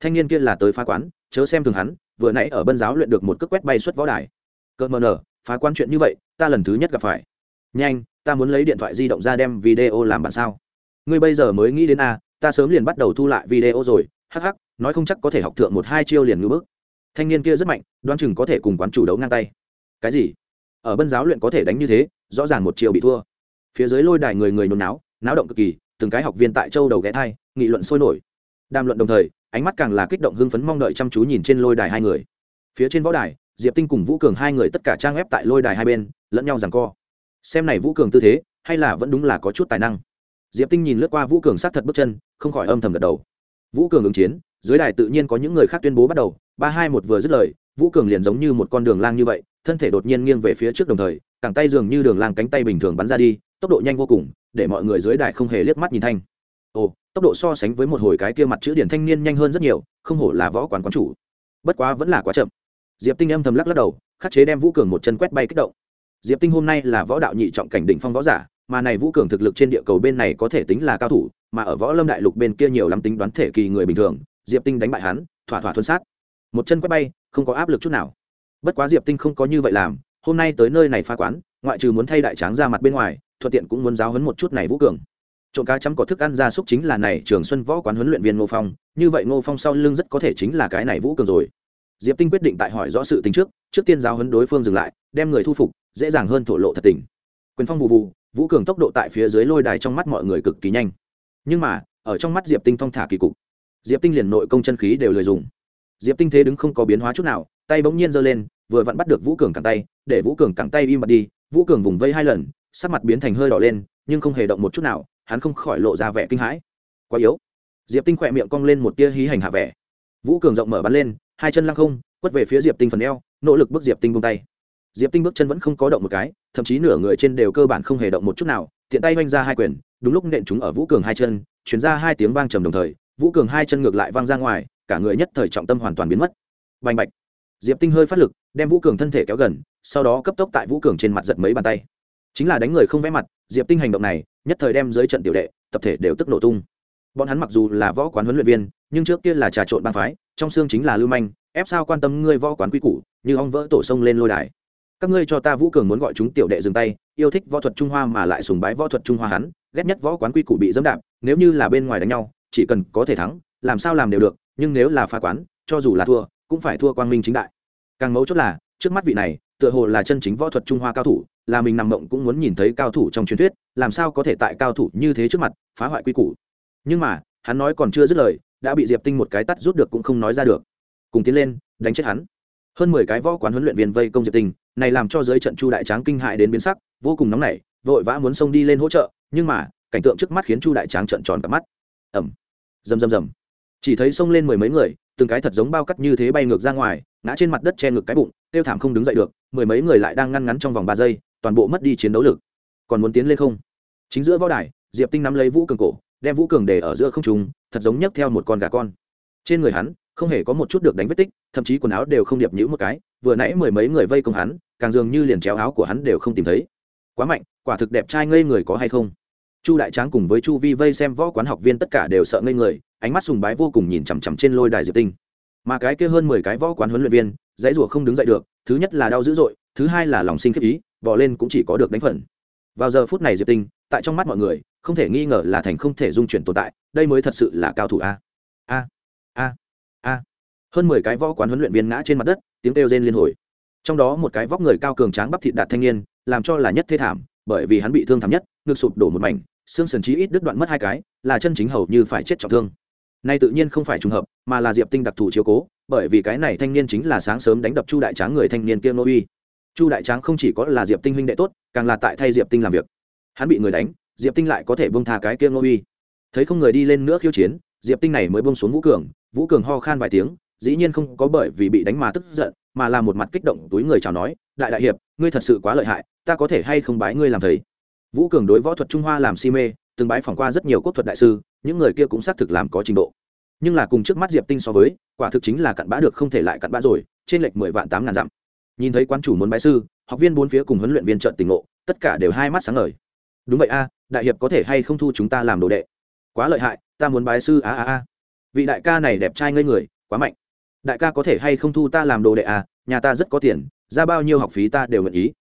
Thanh niên kia là tới phá quán, chớ xem thường hắn, vừa nãy ở bân giáo luyện được một cước quét bay xuất võ đài. Cợt mờ nở, phá quán chuyện như vậy, ta lần thứ nhất gặp phải. Nhanh, ta muốn lấy điện thoại di động ra đem video làm bản sao? Ngươi bây giờ mới nghĩ đến a ta sớm liền bắt đầu thu lại video rồi, hắc hắc, nói không chắc có thể học thượng một hai chiêu liền ngưỡng bước thanh niên kia rất mạnh đoan chừng có thể cùng quán chủ đấu ngang tay. Cái gì? Ở bân giáo luyện có thể đánh như thế, rõ ràng một chiều bị thua. Phía dưới lôi đài người người nôn náo náo động cực kỳ, từng cái học viên tại châu đầu ghé thai, nghị luận sôi nổi đàm luận đồng thời, ánh mắt càng là kích động hưng phấn mong đợi chăm chú nhìn trên lôi đài hai người. Phía trên võ đài, diệp tinh cùng vũ cường hai người tất cả trang ép tại lôi đài hai bên, lẫn nhau rằng co. Xem này vũ cường tư thế, hay là vẫn đúng là có chút tài năng. Diệp tinh nhìn lướt qua vũ cường sát thật bước chân, không khỏi âm thầm gật đầu. Vũ cường ứng chiến, dưới đài tự nhiên có những người khác tuyên bố bắt đầu, ba hai một vừa dứt lời, vũ cường liền giống như một con đường lang như vậy, thân thể đột nhiên nghiêng về phía trước đồng thời, cẳng tay dường như đường lang cánh tay bình thường bắn ra đi, tốc độ nhanh vô cùng, để mọi người dưới đài không hề liếc mắt nhìn thanh tốc độ so sánh với một hồi cái kia mặt chữ điển thanh niên nhanh hơn rất nhiều, không hổ là võ quán quán chủ. Bất quá vẫn là quá chậm. Diệp tinh âm thầm lắc lắc đầu, khắc chế đem vũ cường một chân quét bay kích động. Diệp tinh hôm nay là võ đạo nhị trọng cảnh đỉnh phong võ giả, mà này vũ cường thực lực trên địa cầu bên này có thể tính là cao thủ, mà ở võ lâm đại lục bên kia nhiều lắm tính đoán thể kỳ người bình thường, diệp tinh đánh bại hắn, thỏa thỏa thuần sát. Một chân quét bay, không có áp lực chút nào. Bất quá diệp tinh không có như vậy làm, hôm nay tới nơi này pha quán, ngoại trừ muốn thay đại tráng ra mặt bên ngoài, thuận tiện cũng muốn giáo hấn một chút này vũ cường trộm cá chấm có thức ăn ra súc chính là này trường xuân võ quán huấn luyện viên ngô phong. Như vậy ngô phong sau lưng rất có thể chính là cái này vũ cường rồi. Diệp tinh quyết định tại hỏi rõ sự tính trước trước tiên giáo huấn đối phương dừng lại, đem người thu phục, dễ dàng hơn thổ lộ thật tình. Quyền phong vụ vụ, vũ cường tốc độ tại phía dưới lôi đài trong mắt mọi người cực kỳ nhanh. Nhưng mà, ở trong mắt diệp tinh thong thả kỳ cục. Diệp tinh liền nội công chân khí đều lười dùng. Diệp tinh thế đứng không có biến hóa chút nào, tay bỗng nhiên giơ lên, vừa vặn bắt được vũ cường cẳng tay, để vũ cường cẳng tay im mặt đi. Vũ cường vùng vây hai lần, sắc mặt biến thành hơi đỏ lên, nhưng không hề động một chút nào hắn không khỏi lộ ra vẻ kinh hãi. Quá yếu. Diệp tinh khỏe miệng cong lên một tia hí hành hạ vẻ. Vũ cường rộng mở bắn lên, hai chân lăng không, quất về phía diệp tinh phần eo, nỗ lực bước diệp tinh bông tay. Diệp tinh bước chân vẫn không có động một cái, thậm chí nửa người trên đều cơ bản không hề động một chút nào, tiện tay oanh ra hai quyền, đúng lúc nện chúng ở vũ cường hai chân, chuyển ra hai tiếng vang trầm đồng thời, vũ cường hai chân ngược lại vang ra ngoài, cả người nhất thời trọng tâm hoàn toàn biến mất. Bành bạch. Diệp tinh hơi phát lực, đem vũ cường thân thể kéo gần, sau đó cấp tốc tại vũ cường trên mặt giật mấy bàn tay chính là đánh người không vẽ mặt, diệp tinh hành động này, nhất thời đem dưới trận tiểu đệ, tập thể đều tức nổ tung. Bọn hắn mặc dù là võ quán huấn luyện viên, nhưng trước kia là trà trộn bang phái, trong xương chính là lưu manh, ép sao quan tâm ngươi võ quán quy củ, như ong vỡ tổ sông lên lôi đài. Các ngươi cho ta vũ cường muốn gọi chúng tiểu đệ dừng tay, yêu thích võ thuật trung hoa mà lại sùng bái võ thuật trung hoa hắn, ghét nhất võ quán quy củ bị dẫm đạp, nếu như là bên ngoài đánh nhau, chỉ cần có thể thắng, làm sao làm đều được, nhưng nếu là phá quán, cho dù là thua, cũng phải thua quang minh chính đại. Càng mấu chốt là, trước mắt vị này, tựa hồ là chân chính võ thuật trung hoa cao thủ là mình nằm mộng cũng muốn nhìn thấy cao thủ trong truyền thuyết, làm sao có thể tại cao thủ như thế trước mặt phá hoại quy củ. Nhưng mà, hắn nói còn chưa dứt lời, đã bị diệp tinh một cái tắt rút được cũng không nói ra được. Cùng tiến lên, đánh chết hắn. Hơn mười cái võ quán huấn luyện viên vây công diệp tinh, này làm cho giới trận chu đại tráng kinh hại đến biến sắc, vô cùng nóng nảy, vội vã muốn xông đi lên hỗ trợ, nhưng mà, cảnh tượng trước mắt khiến chu đại tráng trợn tròn cả mắt. Ẩm rầm rầm rầm. Chỉ thấy xông lên mười mấy người, từng cái thật giống bao cắt như thế bay ngược ra ngoài, ngã trên mặt đất che ngực cái bụng, tiêu thảm không đứng dậy được, mười mấy người lại đang ngăn ngắn trong vòng ba giây toàn bộ mất đi chiến đấu lực. Còn muốn tiến lên không? Chính giữa võ đài, diệp tinh nắm lấy vũ cường cổ, đem vũ cường để ở giữa không trung, thật giống nhấc theo một con gà con. Trên người hắn, không hề có một chút được đánh vết tích, thậm chí quần áo đều không điệp nhữ một cái, vừa nãy mười mấy người vây công hắn, càng dường như liền chéo áo của hắn đều không tìm thấy. Quá mạnh, quả thực đẹp trai ngây người có hay không? Chu đại tráng cùng với chu vi vây xem võ quán học viên tất cả đều sợ ngây người, ánh mắt sùng bái vô cùng nhìn chằm chằm trên lôi đài diệp tinh. Mà cái kia hơn mười cái võ quán huấn luyện viên, dãy rủa không đứng dậy được, thứ nhất là đau dữ dội, thứ hai là lòng sinh khiếp ý bỏ lên cũng chỉ có được đánh phần. Vào giờ phút này diệp tinh, tại trong mắt mọi người, không thể nghi ngờ là thành không thể dung chuyển tồn tại, đây mới thật sự là cao thủ a. A a a. Hơn mười cái võ quán huấn luyện viên ngã trên mặt đất, tiếng kêu rên liên hồi. Trong đó một cái vóc người cao cường tráng bắp thịt đạt thanh niên, làm cho là nhất thê thảm, bởi vì hắn bị thương thảm nhất, ngực sụp đổ một mảnh, xương sườn trí ít đứt đoạn mất hai cái, là chân chính hầu như phải chết trọng thương. Nay tự nhiên không phải trùng hợp, mà là diệp tinh đặc thù chiếu cố, bởi vì cái này thanh niên chính là sáng sớm đánh đập chu đại tráng người thanh niên kia nô uy chu đại tráng không chỉ có là diệp tinh huynh đệ tốt, càng là tại thay diệp tinh làm việc. Hắn bị người đánh, diệp tinh lại có thể bông tha cái kia ngô uy. Thấy không người đi lên nữa khiêu chiến, diệp tinh này mới bông xuống vũ cường vũ cường ho khan vài tiếng, dĩ nhiên không có bởi vì bị đánh mà tức giận, mà là một mặt kích động, túi người chào nói, đại đại hiệp, ngươi thật sự quá lợi hại, ta có thể hay không bái ngươi làm thầy? Vũ cường đối võ thuật trung hoa làm si mê, từng bái phỏng qua rất nhiều quốc thuật đại sư, những người kia cũng xác thực làm có trình độ. Nhưng là cùng trước mắt diệp tinh so với, quả thực chính là cặn bã được không thể lại cặn bã rồi, trên lệch mười vạn tám ngàn dặm nhìn thấy quán chủ muốn bái sư, học viên bốn phía cùng huấn luyện viên trận tình ngộ, tất cả đều hai mắt sáng ngời. Đúng vậy a, đại hiệp có thể hay không thu chúng ta làm đồ đệ? Quá lợi hại, ta muốn bái sư a a a. Vị đại ca này đẹp trai ngây người, quá mạnh. Đại ca có thể hay không thu ta làm đồ đệ à nhà ta rất có tiền, ra bao nhiêu học phí ta đều nguyện ý.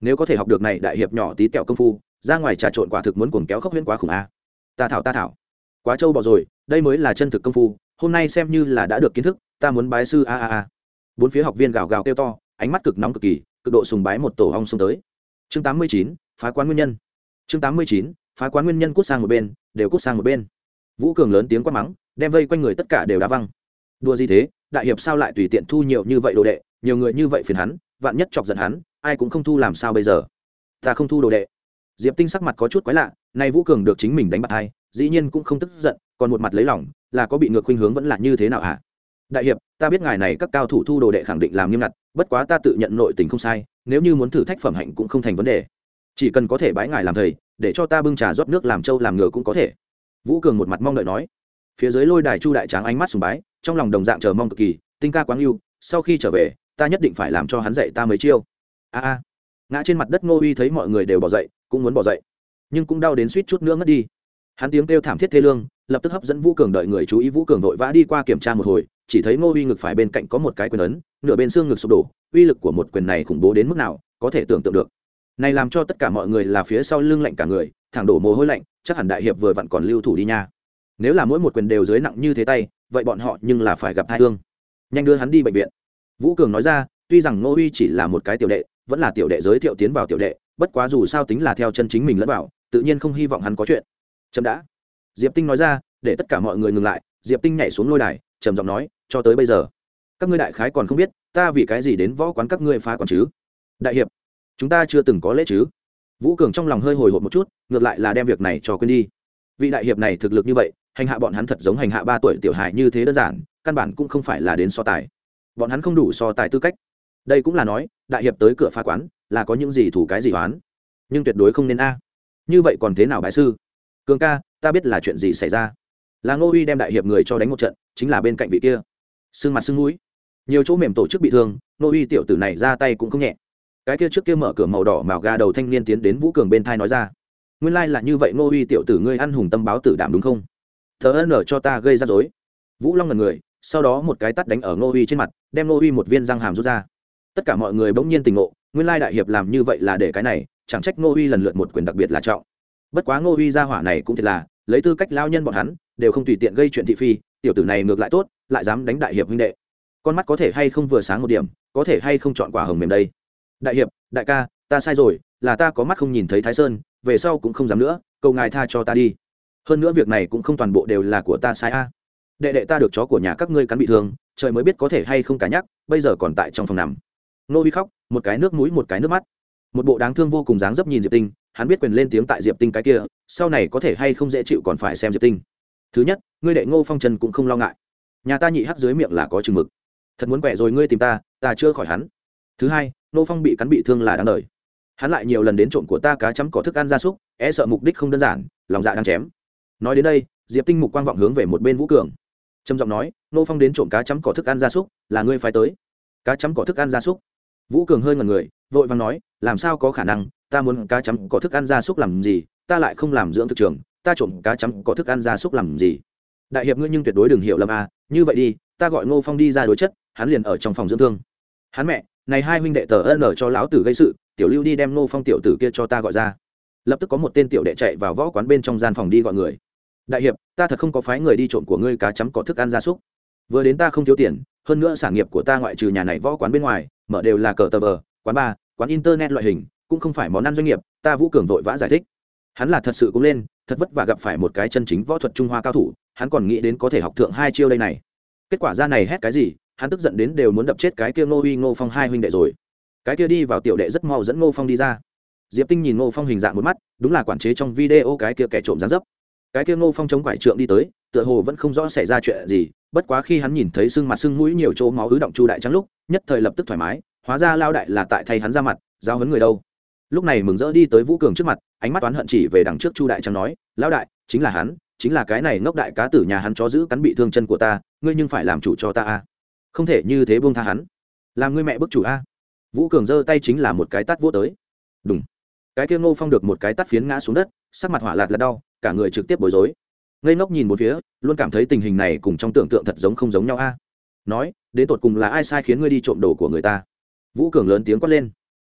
Nếu có thể học được này đại hiệp nhỏ tí tẹo công phu, ra ngoài trà trộn quả thực muốn cuồng kéo khốc huyễn quá khủng a. Ta thảo ta thảo. Quá trâu bỏ rồi, đây mới là chân thực công phu, hôm nay xem như là đã được kiến thức, ta muốn bái sư a a a. Bốn phía học viên gào gào kêu to ánh mắt cực nóng cực kỳ, cực độ sùng bái một tổ hong xông tới. Chương tám mươi chín, phá quán nguyên nhân. Chương tám mươi chín, phá quán nguyên nhân cút sang một bên, đều cút sang một bên. Vũ cường lớn tiếng quát mắng, đem vây quanh người tất cả đều đá văng. Đua gì thế, đại hiệp sao lại tùy tiện thu nhiều như vậy đồ đệ, nhiều người như vậy phiền hắn, vạn nhất chọc giận hắn, ai cũng không thu làm sao bây giờ. Ta không thu đồ đệ. Diệp tinh sắc mặt có chút quái lạ, nay vũ cường được chính mình đánh bạc hai, dĩ nhiên cũng không tức giận, còn một mặt lấy lòng, là có bị ngược khuynh hướng vẫn là như thế nào hả? Đại hiệp, ta biết ngài này các cao thủ thu đồ đệ khẳng định làm nghiêm ngặt, bất quá ta tự nhận nội tình không sai, nếu như muốn thử thách phẩm hạnh cũng không thành vấn đề. Chỉ cần có thể bái ngài làm thầy, để cho ta bưng trà rót nước làm trâu làm ngựa cũng có thể. Vũ cường một mặt mong đợi nói. Phía dưới lôi đài chu đại tráng ánh mắt sùng bái, trong lòng đồng dạng chờ mong cực kỳ, tinh ca quáng yêu sau khi trở về, ta nhất định phải làm cho hắn dạy ta mấy chiêu. A a. Ngã trên mặt đất ngô uy thấy mọi người đều bỏ dậy, cũng muốn bỏ dậy, nhưng cũng đau đến suýt chút nữa ngất đi. Hắn tiếng kêu thảm thiết thê lương, lập tức hấp dẫn vũ cường đợi người chú ý vũ cường vội vã đi qua kiểm tra một hồi chỉ thấy ngô uy ngực phải bên cạnh có một cái quyền ấn, nửa bên xương ngực sụp đổ, uy lực của một quyền này khủng bố đến mức nào, có thể tưởng tượng được. Này làm cho tất cả mọi người là phía sau lưng lạnh cả người, thẳng đổ mồ hôi lạnh, chắc hẳn đại hiệp vừa vặn còn lưu thủ đi nha. Nếu là mỗi một quyền đều dưới nặng như thế tay, vậy bọn họ nhưng là phải gặp hai thương nhanh đưa hắn đi bệnh viện. Vũ cường nói ra, tuy rằng ngô uy chỉ là một cái tiểu đệ, vẫn là tiểu đệ giới thiệu tiến vào tiểu đệ, bất quá dù sao tính là theo chân chính mình lẫn bảo tự nhiên không hy vọng hắn có chuyện. Chậm đã. Diệp tinh nói ra, để tất cả mọi người ngừng lại, diệp tinh nhảy xuống lôi đài, trầm giọng nói cho tới bây giờ. Các ngươi đại khái còn không biết, ta vì cái gì đến võ quán các ngươi phá còn chứ? Đại hiệp, chúng ta chưa từng có lễ chứ? Vũ cường trong lòng hơi hồi hộp một chút, ngược lại là đem việc này cho quên đi. Vị đại hiệp này thực lực như vậy, hành hạ bọn hắn thật giống hành hạ ba tuổi tiểu hài như thế đơn giản, căn bản cũng không phải là đến so tài. Bọn hắn không đủ so tài tư cách. Đây cũng là nói, đại hiệp tới cửa phá quán, là có những gì thủ cái gì oán. Nhưng tuyệt đối không nên a. Như vậy còn thế nào bại sư? Cường ca, ta biết là chuyện gì xảy ra. Là ngô uy đem đại hiệp người cho đánh một trận, chính là bên cạnh vị kia sưng mặt sưng mũi. Nhiều chỗ mềm tổ chức bị thương ngô uy tiểu tử này ra tay cũng không nhẹ. Cái kia trước kia mở cửa màu đỏ màu ga đầu thanh niên tiến đến vũ cường bên thai nói ra, nguyên lai là như vậy ngô uy tiểu tử ngươi ăn hùng tâm báo tử đảm đúng không? Thờ ân ở cho ta gây ra dối vũ long là người, sau đó một cái tắt đánh ở ngô uy trên mặt, đem ngô uy một viên răng hàm rút ra. Tất cả mọi người bỗng nhiên tình ngộ, nguyên lai đại hiệp làm như vậy là để cái này, chẳng trách ngô uy lần lượt một quyền đặc biệt là trọng. Bất quá ngô uy ra hỏa này cũng thật là, lấy tư cách lao nhân bọn hắn, đều không tùy tiện gây chuyện thị phi, tiểu tử này ngược lại tốt lại dám đánh đại hiệp huynh đệ. Con mắt có thể hay không vừa sáng một điểm, có thể hay không chọn quả hồng mềm đây? Đại hiệp, đại ca, ta sai rồi, là ta có mắt không nhìn thấy thái sơn, về sau cũng không dám nữa, cầu ngài tha cho ta đi. Hơn nữa việc này cũng không toàn bộ đều là của ta sai a. Đệ đệ ta được chó của nhà các ngươi cắn bị thương, trời mới biết có thể hay không cả nhắc, bây giờ còn tại trong phòng nằm. Nô uy khóc, một cái nước mũi, một cái nước mắt. Một bộ đáng thương vô cùng dáng dấp nhìn diệp tinh, hắn biết quyền lên tiếng tại diệp tinh cái kia, sau này có thể hay không dễ chịu còn phải xem diệp tinh. Thứ nhất, ngươi đệ ngô phong trần cũng không lo ngại nhà ta nhị hắc dưới miệng là có chừng mực. Thật muốn quẹ rồi ngươi tìm ta ta chưa khỏi hắn. Thứ hai, Nô phong bị cắn bị thương là đáng đời. Hắn lại nhiều lần đến trộm của ta cá chấm cỏ thức ăn gia súc e sợ mục đích không đơn giản, lòng dạ đang chém. Nói đến đây, diệp tinh mục quang vọng hướng về một bên vũ cường. Trầm giọng nói, nô phong đến trộm cá chấm cỏ thức ăn gia súc, là ngươi phải tới. Cá chấm cỏ thức ăn gia súc? Vũ cường hơi ngần người, vội vàng nói, làm sao có khả năng, ta muốn cá chấm cỏ thức ăn gia súc làm gì, ta lại không làm dưỡng thực trường, ta trộm cá chấm có thức ăn gia súc làm gì? Đại hiệp ngươi nhưng tuyệt đối đừng hiểu lầm à. như vậy đi, ta gọi ngô phong đi ra đối chất, hắn liền ở trong phòng dưỡng thương. Hắn mẹ, này hai huynh đệ tờ ân cho lão tử gây sự, tiểu lưu đi đem ngô phong tiểu tử kia cho ta gọi ra. Lập tức có một tên tiểu đệ chạy vào võ quán bên trong gian phòng đi gọi người. Đại hiệp, ta thật không có phái người đi trộm của ngươi cá chấm có thức ăn gia súc. Vừa đến ta không thiếu tiền, hơn nữa sản nghiệp của ta ngoại trừ nhà này võ quán bên ngoài, mở đều là cờ tờ vờ, quán bar, quán internet loại hình, cũng không phải món ăn doanh nghiệp, ta vũ cường vội vã giải thích. Hắn là thật sự cũng lên, thật vất vả gặp phải một cái chân chính võ thuật trung hoa cao thủ hắn còn nghĩ đến có thể học thượng hai chiêu đây này. Kết quả ra này hét cái gì, hắn tức giận đến đều muốn đập chết cái kia ngô uy ngô phong hai huynh đệ rồi. Cái kia đi vào tiểu đệ rất mau dẫn ngô phong đi ra. Diệp tinh nhìn ngô phong hình dạng một mắt, đúng là quản chế trong video cái kia kẻ trộm gián dấp. Cái kia ngô phong chống quải trượng đi tới, tựa hồ vẫn không rõ xảy ra chuyện gì, bất quá khi hắn nhìn thấy sưng mặt sưng mũi nhiều chỗ máu ứ động chu đại trắng lúc, nhất thời lập tức thoải mái, hóa ra lao đại là tại thay hắn ra mặt, giao hấn người đâu. Lúc này mừng rỡ đi tới vũ cường trước mặt, ánh mắt oán hận chỉ về đằng trước chu đại trắng nói, lão đại, chính là hắn chính là cái này ngốc đại cá tử nhà hắn chó giữ cắn bị thương chân của ta, ngươi nhưng phải làm chủ cho ta a. Không thể như thế buông tha hắn. Làm ngươi mẹ bức chủ a. Vũ cường giơ tay chính là một cái tắt vô tới. Đúng cái kia ngô phong được một cái tắt phiến ngã xuống đất, sắc mặt hỏa lạt là đau, cả người trực tiếp bối rối. Ngây ngốc nhìn một phía, luôn cảm thấy tình hình này cùng trong tưởng tượng thật giống không giống nhau a. Nói, đến tột cùng là ai sai khiến ngươi đi trộm đồ của người ta? Vũ cường lớn tiếng quát lên.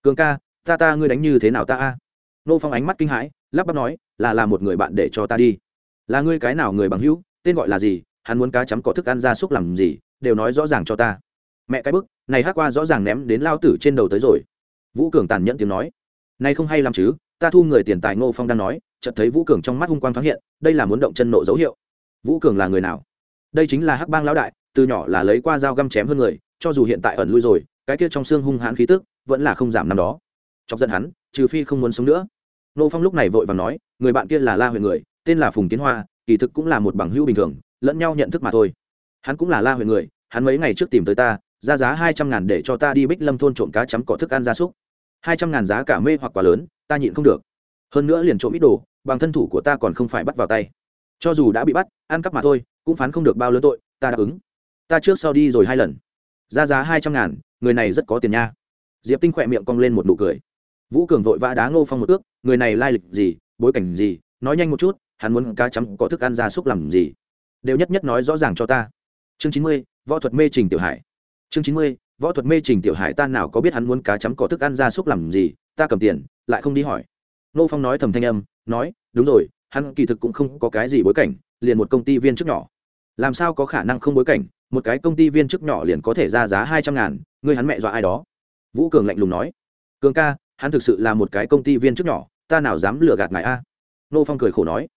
Cường ca, ta ta ngươi đánh như thế nào ta a? Nô phong ánh mắt kinh hãi, lắp bắp nói, là là một người bạn để cho ta đi là ngươi cái nào người bằng hữu, tên gọi là gì, hắn muốn cá chấm có thức ăn ra súc làm gì, đều nói rõ ràng cho ta. Mẹ cái bức, này hát qua rõ ràng ném đến lao tử trên đầu tới rồi. Vũ cường tàn nhẫn tiếng nói. Nay không hay lắm chứ, ta thu người tiền tài ngô phong đang nói, chợt thấy vũ cường trong mắt hung quang thoáng hiện, đây là muốn động chân nộ dấu hiệu. Vũ cường là người nào? Đây chính là hắc bang lão đại, từ nhỏ là lấy qua dao găm chém hơn người, cho dù hiện tại ẩn lui rồi, cái kia trong xương hung hãn khí tức, vẫn là không giảm năm đó. Chọc giận hắn, trừ phi không muốn sống nữa. Nô phong lúc này vội vàng nói, người bạn kia là la huyện người tên là phùng tiến hoa, kỳ thực cũng là một bằng hữu bình thường, lẫn nhau nhận thức mà thôi. Hắn cũng là la huyện người, hắn mấy ngày trước tìm tới ta, ra giá hai trăm ngàn để cho ta đi bích lâm thôn trộm cá chấm cỏ thức ăn gia súc. hai trăm ngàn giá cả mê hoặc quá lớn, ta nhịn không được. Hơn nữa liền trộm ít đồ, bằng thân thủ của ta còn không phải bắt vào tay. Cho dù đã bị bắt, ăn cắp mà thôi, cũng phán không được bao lớn tội, ta đáp ứng. Ta trước sau đi rồi hai lần. Ra giá hai trăm ngàn, người này rất có tiền nha. Diệp tinh khỏe miệng cong lên một nụ cười. Vũ cường vội vã đá ngô phong một ước, người này lai lịch gì, bối cảnh gì, nói nhanh một chút hắn muốn cá chấm có thức ăn gia súc làm gì? Đều nhất nhất nói rõ ràng cho ta. Chương chín mươi, võ thuật mê trình tiểu hải. Chương chín mươi, võ thuật mê trình tiểu hải ta nào có biết hắn muốn cá chấm có thức ăn gia súc làm gì? Ta cầm tiền, lại không đi hỏi. Nô phong nói thầm thanh âm, nói, đúng rồi, hắn kỳ thực cũng không có cái gì bối cảnh, liền một công ty viên chức nhỏ. Làm sao có khả năng không bối cảnh? Một cái công ty viên chức nhỏ liền có thể ra giá hai trăm ngàn, ngươi hắn mẹ dọa ai đó? Vũ cường lạnh lùng nói. Cường ca, hắn thực sự là một cái công ty viên chức nhỏ, ta nào dám lừa gạt ngài a? Nô phong cười khổ nói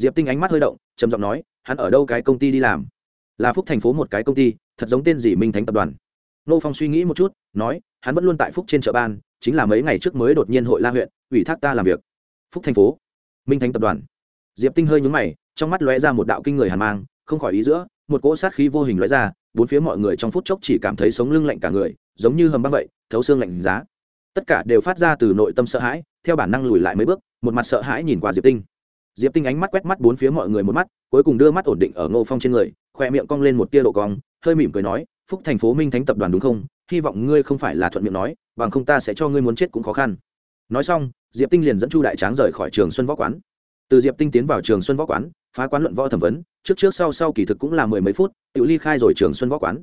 diệp tinh ánh mắt hơi động, trầm giọng nói, hắn ở đâu cái công ty đi làm? Là phúc thành phố một cái công ty, thật giống tên gì minh thánh tập đoàn. Nô phong suy nghĩ một chút, nói, hắn vẫn luôn tại phúc trên chợ ban, chính là mấy ngày trước mới đột nhiên hội la huyện, ủy thác ta làm việc. Phúc thành phố? Minh thánh tập đoàn? Diệp tinh hơi nhúng mày, trong mắt lóe ra một đạo kinh người hàn mang, không khỏi ý giữa, một cỗ sát khí vô hình lóe ra, bốn phía mọi người trong phút chốc chỉ cảm thấy sống lưng lạnh cả người, giống như hầm băng vậy, thấu xương lạnh giá. Tất cả đều phát ra từ nội tâm sợ hãi, theo bản năng lùi lại mấy bước, một mặt sợ hãi nhìn qua diệp tinh diệp tinh ánh mắt quét mắt bốn phía mọi người một mắt, cuối cùng đưa mắt ổn định ở ngô phong trên người khoe miệng cong lên một tia độ cong, hơi mỉm cười nói, phúc thành phố minh thánh tập đoàn đúng không? Hy vọng ngươi không phải là thuận miệng nói, bằng không ta sẽ cho ngươi muốn chết cũng khó khăn. Nói xong, diệp tinh liền dẫn chu đại tráng rời khỏi trường xuân võ quán. Từ diệp tinh tiến vào trường xuân võ quán, phá quán luận võ thẩm vấn, trước trước sau sau kỳ thực cũng là mười mấy phút, tự ly khai rồi trường xuân võ quán.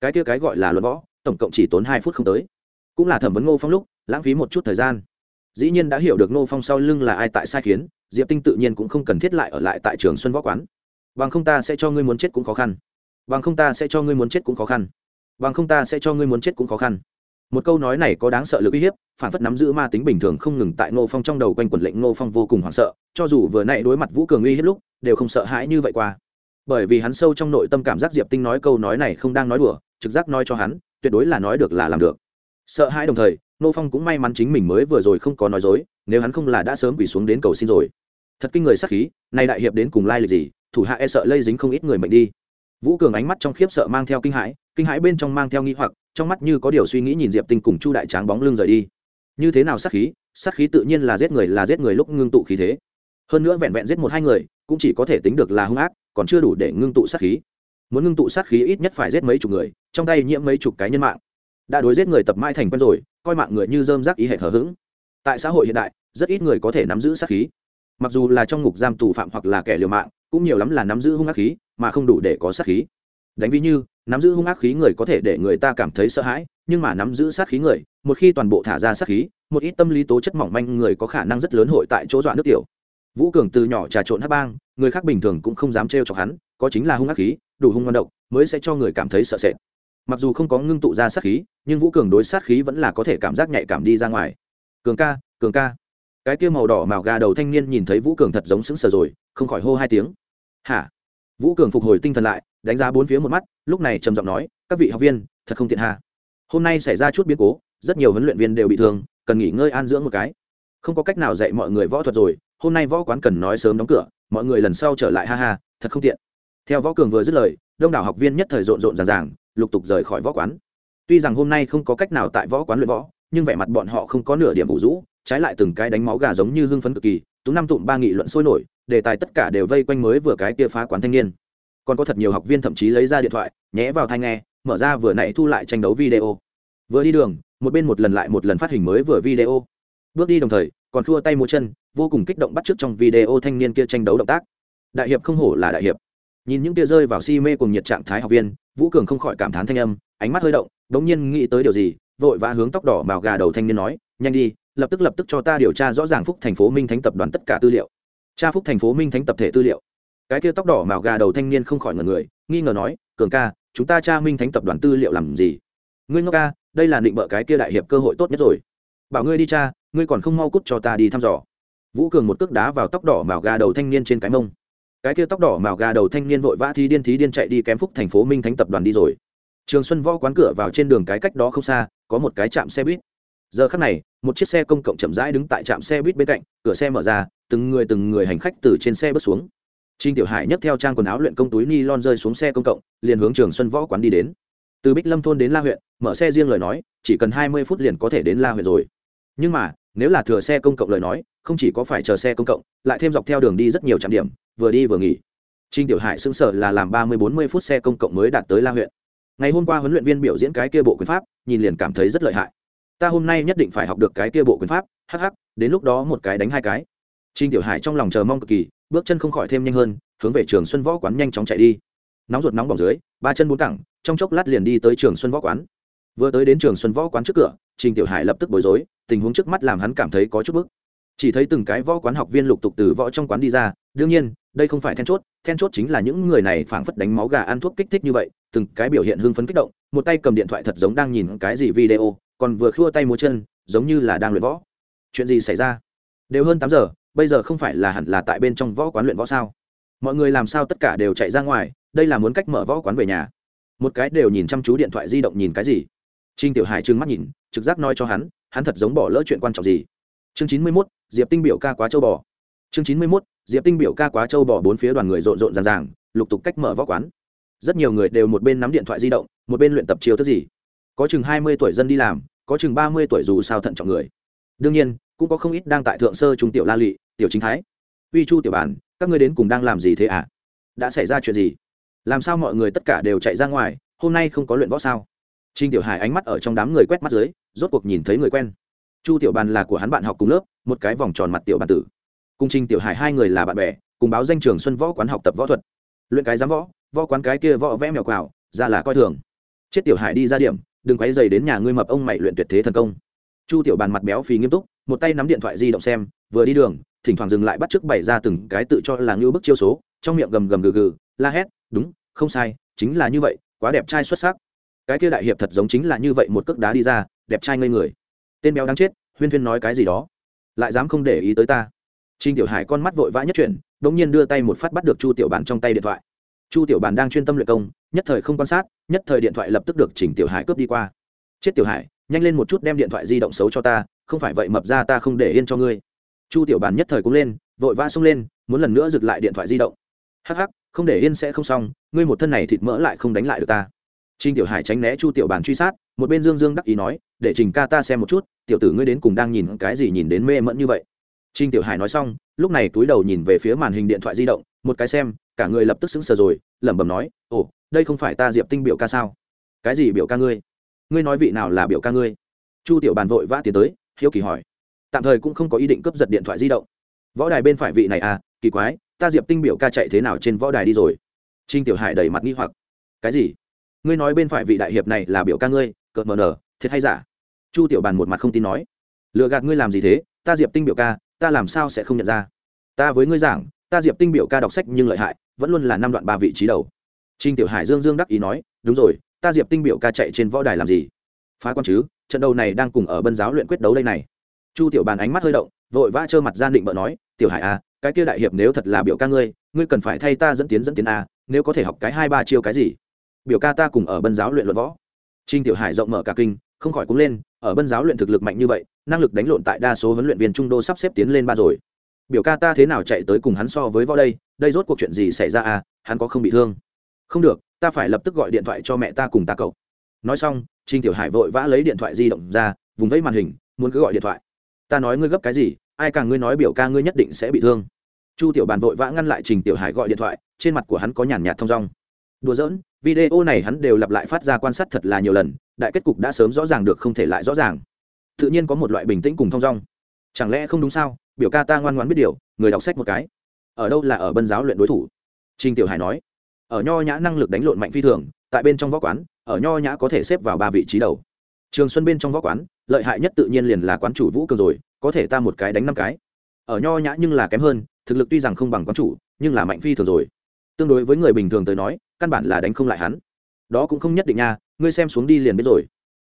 Cái kia cái gọi là luận võ, tổng cộng chỉ tốn hai phút không tới. Cũng là thẩm vấn ngô phong lúc, lãng phí một chút thời gian. Dĩ nhiên đã hiểu được ngô phong sau lưng là ai tại sai khiến diệp tinh tự nhiên cũng không cần thiết lại ở lại tại trường xuân võ quán. Bằng không ta sẽ cho ngươi muốn chết cũng khó khăn. Bằng không ta sẽ cho ngươi muốn chết cũng khó khăn. Bằng không ta sẽ cho ngươi muốn chết cũng khó khăn. Một câu nói này có đáng sợ lực uy hiếp, phản phất nắm giữ ma tính bình thường không ngừng tại ngô phong trong đầu quanh quẩn lệnh ngô phong vô cùng hoảng sợ, cho dù vừa nãy đối mặt vũ cường uy hiếp lúc, đều không sợ hãi như vậy qua. Bởi vì hắn sâu trong nội tâm cảm giác diệp tinh nói câu nói này không đang nói đùa, trực giác nói cho hắn, tuyệt đối là nói được là làm được sợ hãi đồng thời Nô phong cũng may mắn chính mình mới vừa rồi không có nói dối, nếu hắn không là đã sớm quỳ xuống đến cầu xin rồi. Thật kinh người sắc khí, nay đại hiệp đến cùng lai lịch gì, thủ hạ e sợ lây dính không ít người mệnh đi. Vũ cường ánh mắt trong khiếp sợ mang theo kinh hãi kinh hãi bên trong mang theo nghi hoặc, trong mắt như có điều suy nghĩ nhìn diệp tinh cùng chu đại tráng bóng lưng rời đi. Như thế nào sát khí? Sát khí tự nhiên là giết người, là giết người lúc ngưng tụ khí thế. Hơn nữa vẹn vẹn giết một hai người, cũng chỉ có thể tính được là hung ác, còn chưa đủ để ngưng tụ sát khí. Muốn ngưng tụ sát khí ít nhất phải giết mấy chục người, trong tay nhiễm mấy chục cái nhân mạng đã đối giết người tập mãi thành quen rồi, coi mạng người như dơm rác ý hệ thờ hững. Tại xã hội hiện đại, rất ít người có thể nắm giữ sát khí. Mặc dù là trong ngục giam tù phạm hoặc là kẻ liều mạng, cũng nhiều lắm là nắm giữ hung ác khí, mà không đủ để có sát khí. Đánh ví như, nắm giữ hung ác khí người có thể để người ta cảm thấy sợ hãi, nhưng mà nắm giữ sát khí người, một khi toàn bộ thả ra sát khí, một ít tâm lý tố chất mỏng manh người có khả năng rất lớn hội tại chỗ dọa nước tiểu. Vũ cường từ nhỏ trà trộn hát bang, người khác bình thường cũng không dám trêu chọc hắn, có chính là hung ác khí, đủ hung ngon động mới sẽ cho người cảm thấy sợ sệt mặc dù không có ngưng tụ ra sát khí, nhưng vũ cường đối sát khí vẫn là có thể cảm giác nhạy cảm đi ra ngoài. Cường ca cường ca. Cái kia màu đỏ màu gà đầu thanh niên nhìn thấy vũ cường thật giống sững sờ rồi, không khỏi hô hai tiếng. Hả? Vũ cường phục hồi tinh thần lại, đánh giá bốn phía một mắt, lúc này trầm giọng nói, các vị học viên, thật không tiện hà. Hôm nay xảy ra chút biến cố, rất nhiều huấn luyện viên đều bị thương, cần nghỉ ngơi an dưỡng một cái. Không có cách nào dạy mọi người võ thuật rồi, hôm nay võ quán cần nói sớm đóng cửa, mọi người lần sau trở lại ha ha, thật không tiện. Theo võ cường vừa dứt lời, đông đảo học viên nhất thời rộn rộn ràng ràng lục tục rời khỏi võ quán. Tuy rằng hôm nay không có cách nào tại võ quán luyện võ, nhưng vẻ mặt bọn họ không có nửa điểm ủ rũ, trái lại từng cái đánh máu gà giống như hưng phấn cực kỳ tú năm tụm ba nghị luận sôi nổi, đề tài tất cả đều vây quanh mới vừa cái kia phá quán thanh niên. Còn có thật nhiều học viên thậm chí lấy ra điện thoại, nhé vào thai nghe, mở ra vừa nãy thu lại tranh đấu video. Vừa đi đường, một bên một lần lại một lần phát hình mới vừa video. Bước đi đồng thời, còn thua tay múa chân, vô cùng kích động bắt chước trong video thanh niên kia tranh đấu động tác. Đại hiệp không hổ là đại hiệp nhìn những tia rơi vào si mê cùng nhiệt trạng thái học viên, vũ cường không khỏi cảm thán thanh âm, ánh mắt hơi động, đống nhiên nghĩ tới điều gì, vội vã hướng tóc đỏ màu gà đầu thanh niên nói, nhanh đi, lập tức lập tức cho ta điều tra rõ ràng phúc thành phố minh thánh tập đoàn tất cả tư liệu. Tra phúc thành phố minh thánh tập thể tư liệu? Cái kia tóc đỏ màu gà đầu thanh niên không khỏi ngần người, nghi ngờ nói, cường ca, chúng ta tra minh thánh tập đoàn tư liệu làm gì? Ngươi ngốc ca, đây là định bợ cái kia đại hiệp cơ hội tốt nhất rồi. Bảo ngươi đi cha, ngươi còn không mau cút cho ta đi thăm dò. Vũ cường một cước đá vào tóc đỏ màu gà đầu thanh niên trên cái mông cái kia tóc đỏ màu gà đầu thanh niên vội vã thi điên thí điên chạy đi kém phúc thành phố minh thánh tập đoàn đi rồi. Trường xuân võ quán cửa vào trên đường cái cách đó không xa, có một cái trạm xe buýt. Giờ khắc này, một chiếc xe công cộng chậm rãi đứng tại trạm xe buýt bên cạnh, cửa xe mở ra, từng người từng người hành khách từ trên xe bước xuống. Trinh tiểu hải nhấc theo trang quần áo luyện công túi ni lon rơi xuống xe công cộng, liền hướng trường xuân võ quán đi đến. Từ bích lâm thôn đến la huyện, mở xe riêng lời nói, chỉ cần hai mươi phút liền có thể đến la huyện rồi. Nhưng mà, nếu là thừa xe công cộng lời nói, không chỉ có phải chờ xe công cộng, lại thêm dọc theo đường đi rất nhiều trạm điểm vừa đi vừa nghỉ. Trinh tiểu hải xưng sở là làm ba mươi bốn mươi phút xe công cộng mới đạt tới la huyện. Ngày hôm qua huấn luyện viên biểu diễn cái kia bộ quyền pháp, nhìn liền cảm thấy rất lợi hại. Ta hôm nay nhất định phải học được cái kia bộ quyền pháp hh đến lúc đó một cái đánh hai cái. Trinh tiểu hải trong lòng chờ mong cực kỳ, bước chân không khỏi thêm nhanh hơn, hướng về trường xuân võ quán nhanh chóng chạy đi. Nóng ruột nóng bỏng dưới, ba chân bốn cẳng, trong chốc lát liền đi tới trường xuân võ quán. Vừa tới đến trường xuân võ quán trước cửa, trình tiểu hải lập tức bối rối, tình huống trước mắt làm hắn cảm thấy có chút bức. Chỉ thấy từng cái võ quán học viên lục tục từ võ trong quán đi ra, đương nhiên đây không phải then chốt then chốt chính là những người này phảng phất đánh máu gà ăn thuốc kích thích như vậy, từng cái biểu hiện hưng phấn kích động, một tay cầm điện thoại thật giống đang nhìn cái gì video, còn vừa khua tay múa chân, giống như là đang luyện võ. Chuyện gì xảy ra? Đều hơn tám giờ, bây giờ không phải là hẳn là tại bên trong võ quán luyện võ sao? Mọi người làm sao tất cả đều chạy ra ngoài, đây là muốn cách mở võ quán về nhà. Một cái đều nhìn chăm chú điện thoại di động nhìn cái gì? Trinh tiểu hải trừng mắt nhìn, trực giác nói cho hắn hắn thật giống bỏ lỡ chuyện quan trọng gì? Chương chín mươi mốt, diệp tinh biểu ca quá châu bò. Chương chín mươi mốt diệp tinh biểu ca quá châu bò bốn phía đoàn người rộn rộn ràng ràng, lục tục cách mở võ quán. Rất nhiều người đều một bên nắm điện thoại di động, một bên luyện tập chiêu thức gì. Có chừng hai mươi tuổi dân đi làm, có chừng ba mươi tuổi dù sao thận trọng người. Đương nhiên, cũng có không ít đang tại thượng sơ trung tiểu la lị, tiểu chính thái. Uy chu tiểu bản, các ngươi đến cùng đang làm gì thế ạ? À? đã xảy ra chuyện gì? Làm sao mọi người tất cả đều chạy ra ngoài, hôm nay không có luyện võ sao? Trinh tiểu hải ánh mắt ở trong đám người quét mắt dưới, rốt cuộc nhìn thấy người quen. Chu tiểu bàn là của hắn bạn học cùng lớp, một cái vòng tròn mặt tiểu bàn tử cùng trinh tiểu hải hai người là bạn bè, cùng báo danh trường xuân võ quán học tập võ thuật. Luyện cái giám võ võ quán cái kia võ vẽ mèo quào, ra là coi thường. Chết tiểu hải đi ra điểm, đừng quấy dày đến nhà ngươi mập ông mày luyện tuyệt thế thần công. Chu tiểu bàn mặt béo phì nghiêm túc, một tay nắm điện thoại di động xem, vừa đi đường, thỉnh thoảng dừng lại bắt chước bày ra từng cái tự cho là như bức chiêu số, trong miệng gầm gầm gừ gừ, la hét, đúng, không sai, chính là như vậy, quá đẹp trai xuất sắc. Cái kia đại hiệp thật giống chính là như vậy một cước đá đi ra, đẹp trai ngây người. Tên béo đáng chết, huyên thuyên nói cái gì đó. Lại dám không để ý tới ta. Trình tiểu hải con mắt vội vã nhất chuyển đột nhiên đưa tay một phát bắt được chu tiểu bàn trong tay điện thoại. Chu tiểu bàn đang chuyên tâm luyện công nhất thời không quan sát nhất thời điện thoại lập tức được Trình tiểu hải cướp đi qua. Chết tiểu hải nhanh lên một chút đem điện thoại di động xấu cho ta không phải vậy mập ra ta không để yên cho ngươi. Chu tiểu bàn nhất thời cũng lên vội vã xông lên muốn lần nữa giựt lại điện thoại di động. Hắc hắc không để yên sẽ không xong ngươi một thân này thịt mỡ lại không đánh lại được ta. Trình Tiểu Hải tránh né Chu Tiểu Bàn truy sát, một bên Dương Dương đắc ý nói, "Để Trình ca ta xem một chút, tiểu tử ngươi đến cùng đang nhìn cái gì nhìn đến mê mẩn như vậy?" Trình Tiểu Hải nói xong, lúc này túi đầu nhìn về phía màn hình điện thoại di động, một cái xem, cả người lập tức sững sờ rồi, lẩm bẩm nói, "Ồ, đây không phải ta Diệp Tinh biểu ca sao? Cái gì biểu ca ngươi? Ngươi nói vị nào là biểu ca ngươi?" Chu Tiểu Bàn vội vã tiến tới, hiếu kỳ hỏi. Tạm thời cũng không có ý định cướp giật điện thoại di động. võ đài bên phải vị này à kỳ quái ta diệp tinh biểu ca chạy thế nào trên võ đài đi rồi trinh tiểu hải đầy mặt nghi hoặc cái gì ngươi nói bên phải vị đại hiệp này là biểu ca ngươi cợt mờ nở thiệt hay giả chu tiểu bàn một mặt không tin nói lựa gạt ngươi làm gì thế ta diệp tinh biểu ca ta làm sao sẽ không nhận ra? Ta với ngươi giảng, ta diệp tinh biểu ca đọc sách nhưng lợi hại, vẫn luôn là năm đoạn ba vị trí đầu. Trinh tiểu hải dương dương đắc ý nói, đúng rồi, ta diệp tinh biểu ca chạy trên võ đài làm gì? Phá con chứ, trận đấu này đang cùng ở bân giáo luyện quyết đấu đây này. Chu tiểu bàn ánh mắt hơi động, vội vã trơ mặt gian định bợ nói, tiểu hải à cái kia đại hiệp nếu thật là biểu ca ngươi ngươi cần phải thay ta dẫn tiến dẫn tiến a nếu có thể học cái hai ba chiêu cái gì? Biểu ca ta cùng ở bân giáo luyện luận võ. Trinh tiểu hải rộng mở cả kinh không khỏi cũng lên, ở bân giáo luyện thực lực mạnh như vậy, năng lực đánh lộn tại đa số huấn luyện viên trung đô sắp xếp tiến lên ba rồi. Biểu ca ta thế nào chạy tới cùng hắn so với võ đây đây rốt cuộc chuyện gì xảy ra à hắn có không bị thương? Không được, ta phải lập tức gọi điện thoại cho mẹ ta cùng ta cậu. Nói xong trinh tiểu hải vội vã lấy điện thoại di động ra, vùng vẫy màn hình, muốn cứ gọi điện thoại. Ta nói ngươi gấp cái gì, ai càng ngươi nói biểu ca ngươi nhất định sẽ bị thương. Chu tiểu bàn vội vã ngăn lại trình tiểu hải gọi điện thoại, trên mặt của hắn có nhàn nhạt thong dong. Đùa giỡn, video này hắn đều lặp lại phát ra quan sát thật là nhiều lần đại kết cục đã sớm rõ ràng được không thể lại rõ ràng. Tự nhiên có một loại bình tĩnh cùng thong dong. Chẳng lẽ không đúng sao? Biểu ca ta ngoan ngoãn biết điều, người đọc sách một cái. Ở đâu là ở bân giáo luyện đối thủ? Trình tiểu hải nói. Ở nho nhã năng lực đánh lộn mạnh phi thường, tại bên trong võ quán, ở nho nhã có thể xếp vào ba vị trí đầu. Trường xuân bên trong võ quán, lợi hại nhất tự nhiên liền là quán chủ vũ cường rồi, có thể ta một cái đánh năm cái. Ở nho nhã nhưng là kém hơn, thực lực tuy rằng không bằng quán chủ, nhưng là mạnh phi thường rồi. Tương đối với người bình thường tới nói, căn bản là đánh không lại hắn. Đó cũng không nhất định nha ngươi xem xuống đi liền biết rồi.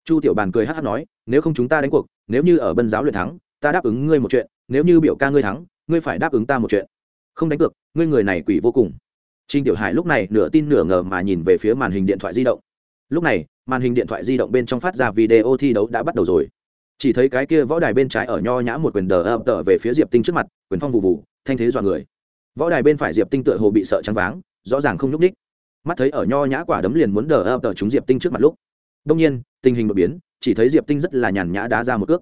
Chu tiểu bàn cười hát hát nói, nếu không chúng ta đánh cuộc, nếu như ở bân giáo luyện thắng, ta đáp ứng ngươi một chuyện, nếu như biểu ca ngươi thắng, ngươi phải đáp ứng ta một chuyện. Không đánh cược, ngươi người này quỷ vô cùng. Trinh tiểu hải lúc này nửa tin nửa ngờ mà nhìn về phía màn hình điện thoại di động. Lúc này, màn hình điện thoại di động bên trong phát ra video thi đấu đã bắt đầu rồi. Chỉ thấy cái kia võ đài bên trái ở nho nhã một quyền đờ ập tờ về phía diệp tinh trước mặt, quyền phong vụ vụ thanh thế dọa người. Võ đài bên phải diệp tinh tựa hồ bị sợ trắng váng, rõ ràng không nhúc ních mắt thấy ở nho nhã quả đấm liền muốn đờ ập tờ chúng diệp tinh trước mặt lúc. Đông nhiên, tình hình đột biến, chỉ thấy diệp tinh rất là nhàn nhã đá ra một cước.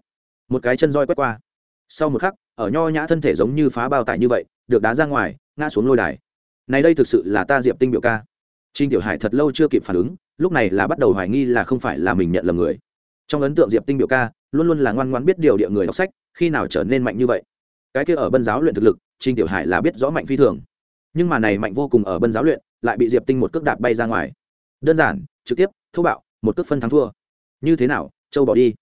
Một cái chân roi quét qua. Sau một khắc, ở nho nhã thân thể giống như phá bao tải như vậy, được đá ra ngoài, ngã xuống lôi đài. Này đây thực sự là ta diệp tinh biểu ca. Trinh tiểu hải thật lâu chưa kịp phản ứng, lúc này là bắt đầu hoài nghi là không phải là mình nhận lầm người. Trong ấn tượng diệp tinh biểu ca, luôn luôn là ngoan ngoan biết điều địa người đọc sách, khi nào trở nên mạnh như vậy. Cái kia ở bân giáo luyện thực lực trinh tiểu hải là biết rõ mạnh phi thường nhưng mà này mạnh vô cùng ở bân giáo luyện, lại bị diệp tinh một cước đạp bay ra ngoài. Đơn giản, trực tiếp, thô bạo, một cước phân thắng thua. Như thế nào, châu bỏ đi.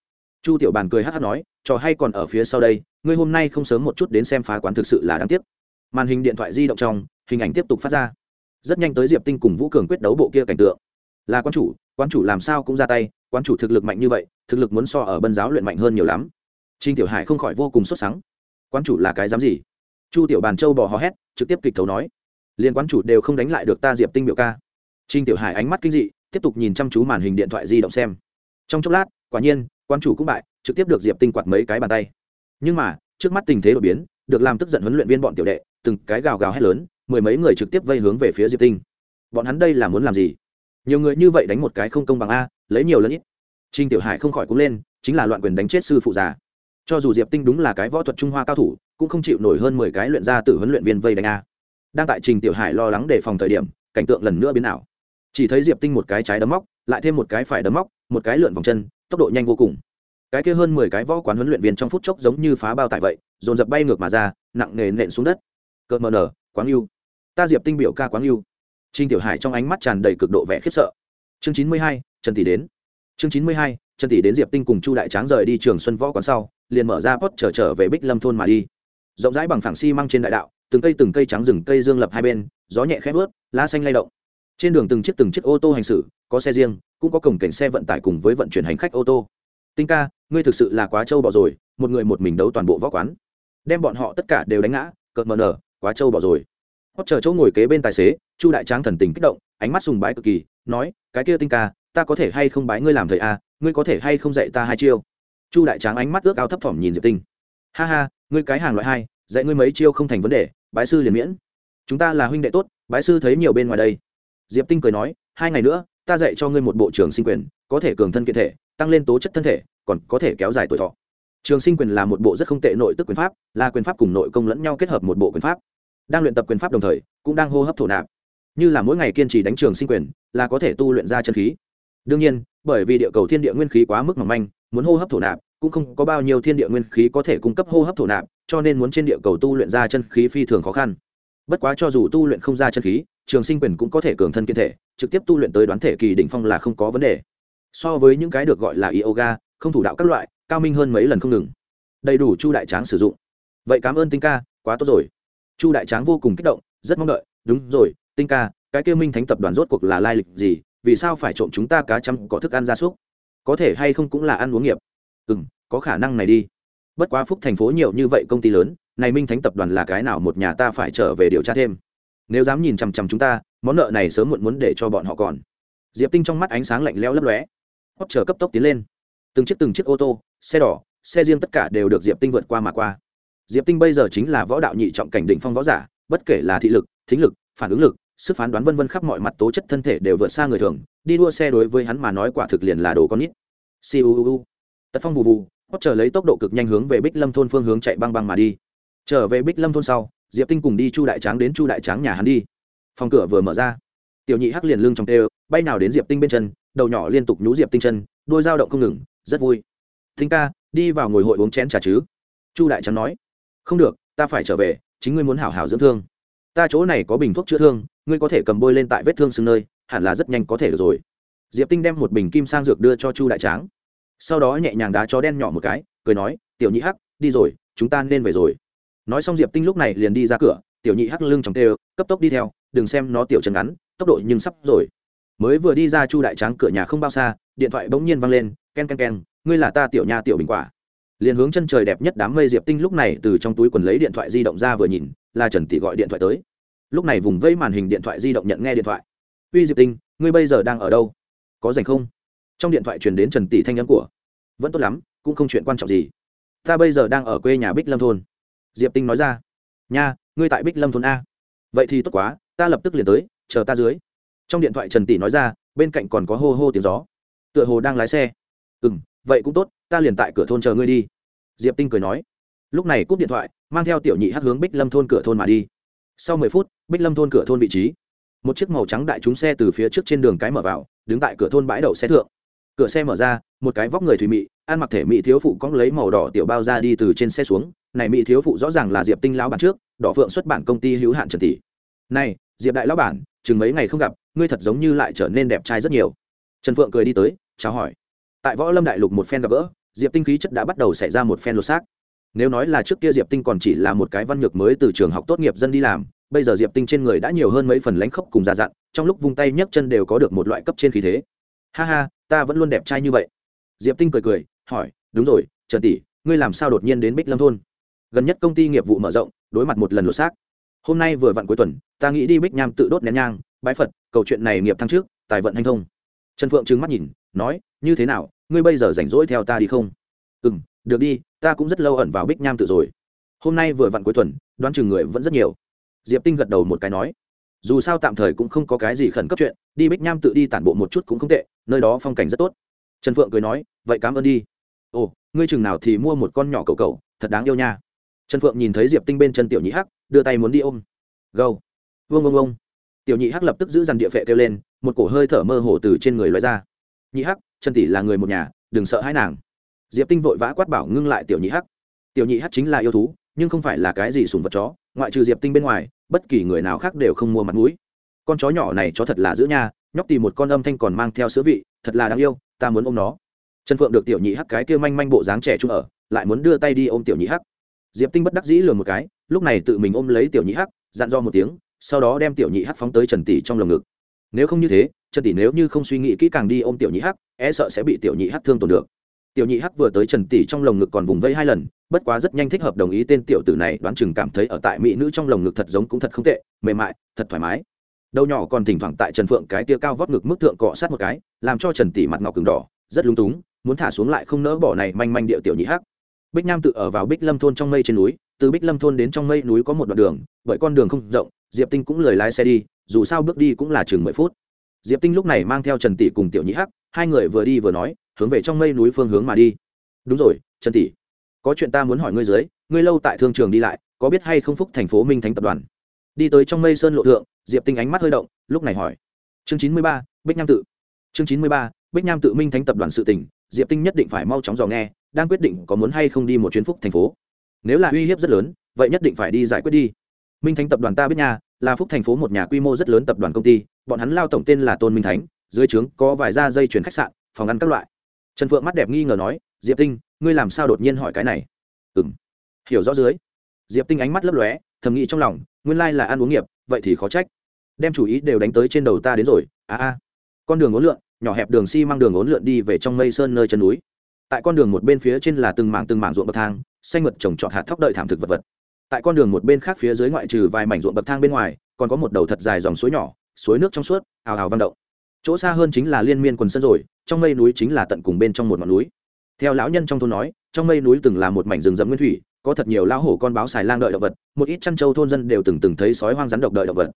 Chu tiểu bàn cười hát hát nói, trò hay còn ở phía sau đây, ngươi hôm nay không sớm một chút đến xem phá quán thực sự là đáng tiếc. Màn hình điện thoại di động trong, hình ảnh tiếp tục phát ra. Rất nhanh tới diệp tinh cùng vũ cường quyết đấu bộ kia cảnh tượng. Là quan chủ quan chủ làm sao cũng ra tay quan chủ thực lực mạnh như vậy, thực lực muốn so ở bân giáo luyện mạnh hơn nhiều lắm. Trinh tiểu hải không khỏi vô cùng sốt sắng. Quan chủ là cái dám gì? Chu tiểu bàn châu bò hò hét, trực tiếp kịch thấu nói liên quan chủ đều không đánh lại được ta diệp tinh biểu ca. Trinh tiểu hải ánh mắt kinh dị, tiếp tục nhìn chăm chú màn hình điện thoại di động xem. Trong chốc lát, quả nhiên quan chủ cũng bại, trực tiếp được diệp tinh quạt mấy cái bàn tay. Nhưng mà, trước mắt tình thế đột biến, được làm tức giận huấn luyện viên bọn tiểu đệ, từng cái gào gào hét lớn, mười mấy người trực tiếp vây hướng về phía diệp tinh. Bọn hắn đây là muốn làm gì? Nhiều người như vậy đánh một cái không công bằng a, lấy nhiều lẫn ít. Trinh tiểu hải không khỏi cũng lên, chính là loạn quyền đánh chết sư phụ già. Cho dù diệp tinh đúng là cái võ thuật trung hoa cao thủ, cũng không chịu nổi hơn mười cái luyện ra từ huấn luyện viên vây đánh a đang tại trình tiểu hải lo lắng đề phòng thời điểm, cảnh tượng lần nữa biến ảo. Chỉ thấy diệp tinh một cái trái đấm móc, lại thêm một cái phải đấm móc, một cái lượn vòng chân, tốc độ nhanh vô cùng. Cái kia hơn mười cái võ quán huấn luyện viên trong phút chốc giống như phá bao tải vậy, dồn dập bay ngược mà ra, nặng nề nện xuống đất. Cợt mờ nở, quáng yêu ta diệp tinh biểu ca quáng yêu trinh tiểu hải trong ánh mắt tràn đầy cực độ vẻ khiếp sợ. Chương chín mươi hai, trần tỷ đến. Chương chín mươi hai, trần tỷ đến diệp tinh cùng chu đại tráng rời đi trường xuân võ quán sau, liền mở ra post trở trở về bích lâm thôn mà đi. Rộng rãi bằng phẳng xi măng trên đại đạo từng cây từng cây trắng rừng cây dương lập hai bên gió nhẹ khép ướt lá xanh lay động. Trên đường từng chiếc từng chiếc ô tô hành xử có xe riêng cũng có cổng cảnh xe vận tải cùng với vận chuyển hành khách ô tô. Tinh ca ngươi thực sự là quá trâu bỏ rồi một người một mình đấu toàn bộ võ quán. Đem bọn họ tất cả đều đánh ngã cợt mờ nở quá trâu bỏ rồi. Hót chờ chỗ ngồi kế bên tài xế chu đại tráng thần tình kích động ánh mắt sùng bái cực kỳ nói cái kia tinh ca ta có thể hay không bái ngươi làm thầy a à, ngươi có thể hay không dạy ta hai chiêu? Chu đại tráng ánh mắt ước ao thấp thỏm nhìn diệp tinh. Ha ha ngươi cái hàng loại hai dạy ngươi mấy chiêu không thành vấn đề bái sư liền miễn. Chúng ta là huynh đệ tốt, bái sư thấy nhiều bên ngoài đây. Diệp tinh cười nói, hai ngày nữa, ta dạy cho ngươi một bộ trường sinh quyền, có thể cường thân kiện thể, tăng lên tố chất thân thể, còn có thể kéo dài tuổi thọ. Trường sinh quyền là một bộ rất không tệ nội tức quyền pháp, là quyền pháp cùng nội công lẫn nhau kết hợp một bộ quyền pháp. Đang luyện tập quyền pháp đồng thời, cũng đang hô hấp thổ nạp. Như là mỗi ngày kiên trì đánh trường sinh quyền, là có thể tu luyện ra chân khí. Đương nhiên, bởi vì địa cầu thiên địa nguyên khí quá mức mỏng manh, muốn hô hấp thổ nạp cũng không có bao nhiêu thiên địa nguyên khí có thể cung cấp hô hấp thổ nạp, cho nên muốn trên địa cầu tu luyện ra chân khí phi thường khó khăn. Bất quá cho dù tu luyện không ra chân khí, trường sinh quyền cũng có thể cường thân kiên thể, trực tiếp tu luyện tới đoán thể kỳ đỉnh phong là không có vấn đề. So với những cái được gọi là yoga, không thủ đạo các loại, cao minh hơn mấy lần không ngừng. Đầy đủ chu đại tráng sử dụng. Vậy cảm ơn tinh ca, quá tốt rồi. Chu đại tráng vô cùng kích động, rất mong đợi. Đúng rồi, tinh ca, cái kêu minh thánh tập đoàn rốt cuộc là lai lịch gì? Vì sao phải trộm chúng ta cá chăm có thức ăn gia súc? Có thể hay không cũng là ăn uống nghiệp ừ m có khả năng này đi. Bất quá phúc thành phố nhiều như vậy công ty lớn, này minh thánh tập đoàn là cái nào một nhà ta phải trở về điều tra thêm. Nếu dám nhìn chằm chằm chúng ta, món nợ này sớm muộn muốn để cho bọn họ còn. Diệp tinh trong mắt ánh sáng lạnh lẽo lấp lóe. Hót chờ cấp tốc tiến lên. Từng chiếc từng chiếc ô tô, xe đỏ, xe riêng tất cả đều được diệp tinh vượt qua mà qua. Diệp tinh bây giờ chính là võ đạo nhị trọng cảnh định phong võ giả, bất kể là thị lực, thính lực, phản ứng lực, sức phán đoán vân vân khắp mọi mặt tố chất thân thể đều vượt xa người thường, đi đua xe đối với hắn mà nói quả thực liền là đồ con nít. Siêu tật phong vù vù hót chờ lấy tốc độ cực nhanh hướng về bích lâm thôn phương hướng chạy băng băng mà đi. Trở về bích lâm thôn sau, diệp tinh cùng đi chu đại tráng đến chu đại tráng nhà hắn đi. Phòng cửa vừa mở ra. Tiểu nhị hắc liền lưng trong tê bay nào đến diệp tinh bên chân, đầu nhỏ liên tục nhú diệp tinh chân, đôi dao động không ngừng, rất vui. Thính ca, đi vào ngồi hội uống chén trà chứ? Chu đại tráng nói. Không được, ta phải trở về, chính ngươi muốn hảo hảo dưỡng thương. Ta chỗ này có bình thuốc chữa thương, ngươi có thể cầm bôi lên tại vết thương sưng nơi, hẳn là rất nhanh có thể được rồi. Diệp tinh đem một bình kim sang dược đưa cho chu đại tráng sau đó nhẹ nhàng đá chó đen nhỏ một cái, cười nói, tiểu nhị hắc, đi rồi, chúng ta nên về rồi. Nói xong diệp tinh lúc này liền đi ra cửa, tiểu nhị hắc lưng trong tê, cấp tốc đi theo, đừng xem nó tiểu chân ngắn, tốc độ nhưng sắp rồi. Mới vừa đi ra chu đại tráng cửa nhà không bao xa, điện thoại bỗng nhiên văng lên, ken ken ken, ngươi là ta tiểu nha tiểu bình quả. Liền hướng chân trời đẹp nhất đám mây diệp tinh lúc này từ trong túi quần lấy điện thoại di động ra vừa nhìn, là trần tỷ gọi điện thoại tới. Lúc này vùng vây màn hình điện thoại di động nhận nghe điện thoại. Uy diệp tinh, ngươi bây giờ đang ở đâu? Có rảnh không? Trong điện thoại truyền đến trần tỷ thanh âm của, vẫn tốt lắm, cũng không chuyện quan trọng gì. Ta bây giờ đang ở quê nhà bích lâm thôn. Diệp tinh nói ra, nha, ngươi tại bích lâm thôn a. Vậy thì tốt quá, ta lập tức liền tới, chờ ta dưới. Trong điện thoại trần tỷ nói ra, bên cạnh còn có hô hô tiếng gió. Tựa hồ đang lái xe. Ừ m vậy cũng tốt, ta liền tại cửa thôn chờ ngươi đi. Diệp tinh cười nói. Lúc này cúp điện thoại, mang theo tiểu nhị hát hướng bích lâm thôn cửa thôn mà đi. Sau mười phút, bích lâm thôn cửa thôn vị trí. Một chiếc màu trắng đại trúng xe từ phía trước trên đường cái mở vào, đứng tại cửa thôn bãi đậu xe thượng cửa xe mở ra, một cái vóc người thủy mị, ăn mặc thể mỹ thiếu phụ cóng lấy màu đỏ tiểu bao ra đi từ trên xe xuống. Này mỹ thiếu phụ rõ ràng là diệp tinh lão bản trước, đỏ phượng xuất bản công ty hữu hạn trần tỷ. Này, diệp đại lão bản, chừng mấy ngày không gặp, ngươi thật giống như lại trở nên đẹp trai rất nhiều. Trần phượng cười đi tới, chào hỏi. Tại võ lâm đại lục một phen gặp gỡ, diệp tinh khí chất đã bắt đầu xảy ra một phen lột xác. Nếu nói là trước kia diệp tinh còn chỉ là một cái văn nhược mới từ trường học tốt nghiệp dân đi làm, bây giờ diệp tinh trên người đã nhiều hơn mấy phần lãnh khốc cùng già dặn, trong lúc vung tay nhấc chân đều có được một loại cấp trên khí thế. Ha ha ta vẫn luôn đẹp trai như vậy. Diệp tinh cười cười, hỏi, đúng rồi, trần tỷ, ngươi làm sao đột nhiên đến bích lâm thôn? Gần nhất công ty nghiệp vụ mở rộng, đối mặt một lần lột xác. Hôm nay vừa vặn cuối tuần, ta nghĩ đi bích nham tự đốt nén nhang, bái phật, cầu chuyện này nghiệp thăng trước, tài vận hành thông. Trần phượng trừng mắt nhìn, nói, như thế nào, ngươi bây giờ rảnh rỗi theo ta đi không? Ừ m được đi, ta cũng rất lâu ẩn vào bích nham tự rồi. Hôm nay vừa vặn cuối tuần, đoán chừng người vẫn rất nhiều. Diệp tinh gật đầu một cái nói, dù sao tạm thời cũng không có cái gì khẩn cấp chuyện, đi bích nham tự đi tản bộ một chút cũng không tệ nơi đó phong cảnh rất tốt. Trần phượng cười nói, vậy cảm ơn đi. Ồ, ngươi chừng nào thì mua một con nhỏ cầu cầu thật đáng yêu nha. Trần phượng nhìn thấy diệp tinh bên chân tiểu nhị hắc, đưa tay muốn đi ôm. Gâu. Vương ông ông tiểu nhị hắc lập tức giữ dằn địa phệ kêu lên, một cổ hơi thở mơ hồ từ trên người loại ra. Nhị hắc, trần tỷ là người một nhà, đừng sợ hãi nàng. Diệp tinh vội vã quát bảo ngưng lại tiểu nhị hắc. Tiểu nhị hắc chính là yêu thú, nhưng không phải là cái gì sùng vật chó, ngoại trừ diệp tinh bên ngoài, bất kỳ người nào khác đều không mua mặt mũi. Con chó nhỏ này chó thật là giữ nha nhóc tìm một con âm thanh còn mang theo sữa vị, thật là đáng yêu, ta muốn ôm nó. Trần phượng được tiểu nhị hắc cái kia manh manh bộ dáng trẻ trung ở, lại muốn đưa tay đi ôm tiểu nhị hắc. Diệp tinh bất đắc dĩ lừa một cái, lúc này tự mình ôm lấy tiểu nhị hắc, dặn do một tiếng, sau đó đem tiểu nhị hắc phóng tới trần tỷ trong lồng ngực. Nếu không như thế, trần tỷ nếu như không suy nghĩ kỹ càng đi ôm tiểu nhị hắc e sợ sẽ bị tiểu nhị hắc thương tổn được. Tiểu nhị hắc vừa tới trần tỷ trong lồng ngực còn vùng vây hai lần, bất quá rất nhanh thích hợp đồng ý tên tiểu tử này, đoán chừng cảm thấy ở tại mỹ nữ trong lồng ngực thật giống cũng thật không tệ, mềm mại, thật thoải mái đầu nhỏ còn thỉnh thoảng tại trần phượng cái tia cao vót ngực mức thượng cọ sát một cái, làm cho trần tỷ mặt ngọc cứng đỏ, rất lúng túng, muốn thả xuống lại không nỡ bỏ này manh manh điệu tiểu nhị hắc. Bích Nam tự ở vào bích lâm thôn trong mây trên núi, từ bích lâm thôn đến trong mây núi có một đoạn đường, bởi con đường không rộng, diệp tinh cũng lười lái xe đi, dù sao bước đi cũng là chừng mười phút. Diệp tinh lúc này mang theo trần tỷ cùng tiểu nhị hắc, hai người vừa đi vừa nói, hướng về trong mây núi phương hướng mà đi. Đúng rồi, trần tỷ, có chuyện ta muốn hỏi ngươi dưới, ngươi lâu tại thương trường đi lại, có biết hay không phúc thành phố minh thánh tập đoàn? Đi tới trong mây sơn lộ thượng diệp tinh ánh mắt hơi động, lúc này hỏi. Chương chín mươi ba, bích nham tự. Chương chín mươi ba, bích nham tự minh thánh tập đoàn sự tỉnh diệp tinh nhất định phải mau chóng dò nghe, đang quyết định có muốn hay không đi một chuyến phúc thành phố. Nếu là uy hiếp rất lớn, vậy nhất định phải đi giải quyết đi. Minh thánh tập đoàn ta biết nha, là phúc thành phố một nhà quy mô rất lớn tập đoàn công ty, bọn hắn lao tổng tên là tôn minh thánh, dưới trướng có vài gia dây chuyển khách sạn, phòng ăn các loại. Trần phượng mắt đẹp nghi ngờ nói, diệp tinh, ngươi làm sao đột nhiên hỏi cái này? Ừ m hiểu rõ dưới. Diệp tinh ánh mắt lấp lóe, thầm nghĩ trong lòng, nguyên lai là ăn uống nghiệp vậy thì khó trách. Đem chủ ý đều đánh tới trên đầu ta đến rồi, a a. Con đường ốn lượn, nhỏ hẹp đường xi、si、mang đường ốn lượn đi về trong mây sơn nơi chân núi. Tại con đường một bên phía trên là từng mảng từng mảng ruộng bậc thang, xanh mật trồng trọt hạt thóc đợi thảm thực vật vật. Tại con đường một bên khác phía dưới ngoại trừ vài mảnh ruộng bậc thang bên ngoài, còn có một đầu thật dài dòng suối nhỏ, suối nước trong suốt, ào ào vang động. Chỗ xa hơn chính là liên miên quần sân rồi, trong mây núi chính là tận cùng bên trong một ngọn núi. Theo lão nhân trong thôn nói, trong mây núi từng là một mảnh rừng rậm nguyên thủy có thật nhiều lão hổ con báo xài lang đợi động vật, một ít chăn trâu thôn dân đều từng từng thấy sói hoang rắn độc đợi động vật.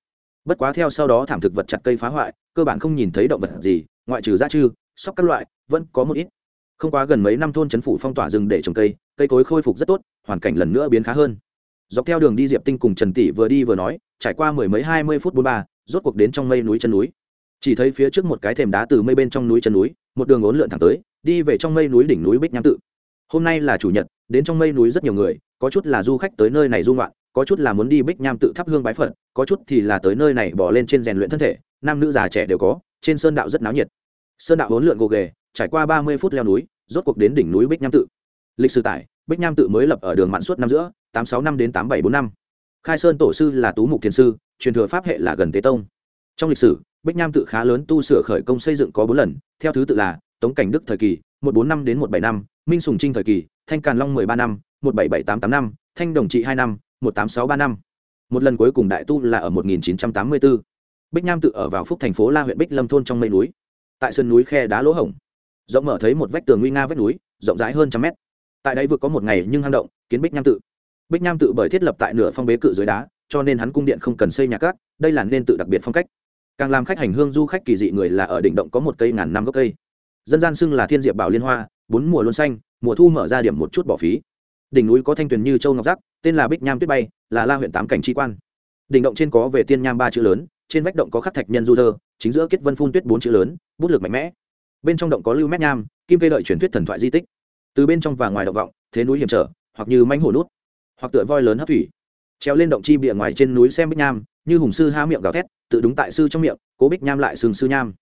Bất quá theo sau đó thảm thực vật chặt cây phá hoại, cơ bản không nhìn thấy động vật gì, ngoại trừ da chư, sóc các loại, vẫn có một ít. Không quá gần mấy năm thôn chấn phủ phong tỏa rừng để trồng cây cây cối khôi phục rất tốt, hoàn cảnh lần nữa biến khá hơn. Dọc theo đường đi diệp tinh cùng trần tỷ vừa đi vừa nói, trải qua mười mấy hai mươi phút bốn ba, rốt cuộc đến trong mây núi chân núi. Chỉ thấy phía trước một cái thềm đá từ mây bên trong núi chân núi, một đường ốn lượn thẳng tới, đi về trong mây núi đỉnh núi bích nham tự hôm nay là chủ nhật, đến trong mây núi rất nhiều người, có chút là du khách tới nơi này du ngoạn, có chút là muốn đi bích nham tự thắp hương bái phật, có chút thì là tới nơi này bỏ lên trên rèn luyện thân thể, nam nữ già trẻ đều có, trên sơn đạo rất náo nhiệt. Sơn đạo hỗn lượn gồ ghề, trải qua ba mươi phút leo núi, rốt cuộc đến đỉnh núi bích nham tự. Lịch sử tải, bích nham tự mới lập ở đường mạn suốt năm giữa, tám sáu năm đến tám bảy bốn năm. Khai sơn tổ sư là tú mục thiền sư, truyền thừa pháp hệ là gần tế tông. Trong lịch sử, bích nham tự khá lớn tu sửa khởi công xây dựng có bốn lần, theo thứ tự là tống cảnh đức thời kỳ, một bốn năm đến một bảy năm minh sùng trinh thời kỳ, thanh càn long mười ba năm, một bảy bảy tám tám năm, thanh đồng trị hai năm, một tám sáu ba năm. Một lần cuối cùng đại tu là ở một nghìn chín trăm tám mươi bốn bích nham tự ở vào phúc thành phố la huyện bích lâm thôn trong mây núi. Tại sườn núi khe đá lỗ hổng. Rộng mở thấy một vách tường nguy nga vách núi, rộng rãi hơn trăm mét. Tại đây vừa có một ngày nhưng hang động, kiến bích nham tự. Bích nham tự bởi thiết lập tại nửa phong bế cự dưới đá, cho nên hắn cung điện không cần xây nhà cát, đây là nên tự đặc biệt phong cách. Càng làm khách hành hương du khách kỳ dị người là ở đỉnh động có một cây ngàn năm gốc cây. Dân gian xưng là thiên diệp bảo liên hoa bốn mùa luôn xanh, mùa thu mở ra điểm một chút bỏ phí. Đỉnh núi có thanh tuyền như châu ngọc giác, tên là bích nham tuyết bay, là la huyện tám cảnh tri quan. Đỉnh động trên có về tiên nham ba chữ lớn, trên vách động có khắc thạch nhân du thơ, chính giữa kết vân phun tuyết bốn chữ lớn, bút lực mạnh mẽ. Bên trong động có lưu mét nham, kim cây đợi truyền thuyết thần thoại di tích. Từ bên trong và ngoài động vọng, thế núi hiểm trở, hoặc như mánh hổ nút, hoặc tựa voi lớn hấp thủy. Treo lên động chi bịa ngoài trên núi xem bích nham, như hùng sư há miệng gào thét, tự đúng tại sư trong miệng, cố bích nham lại sừng sư nham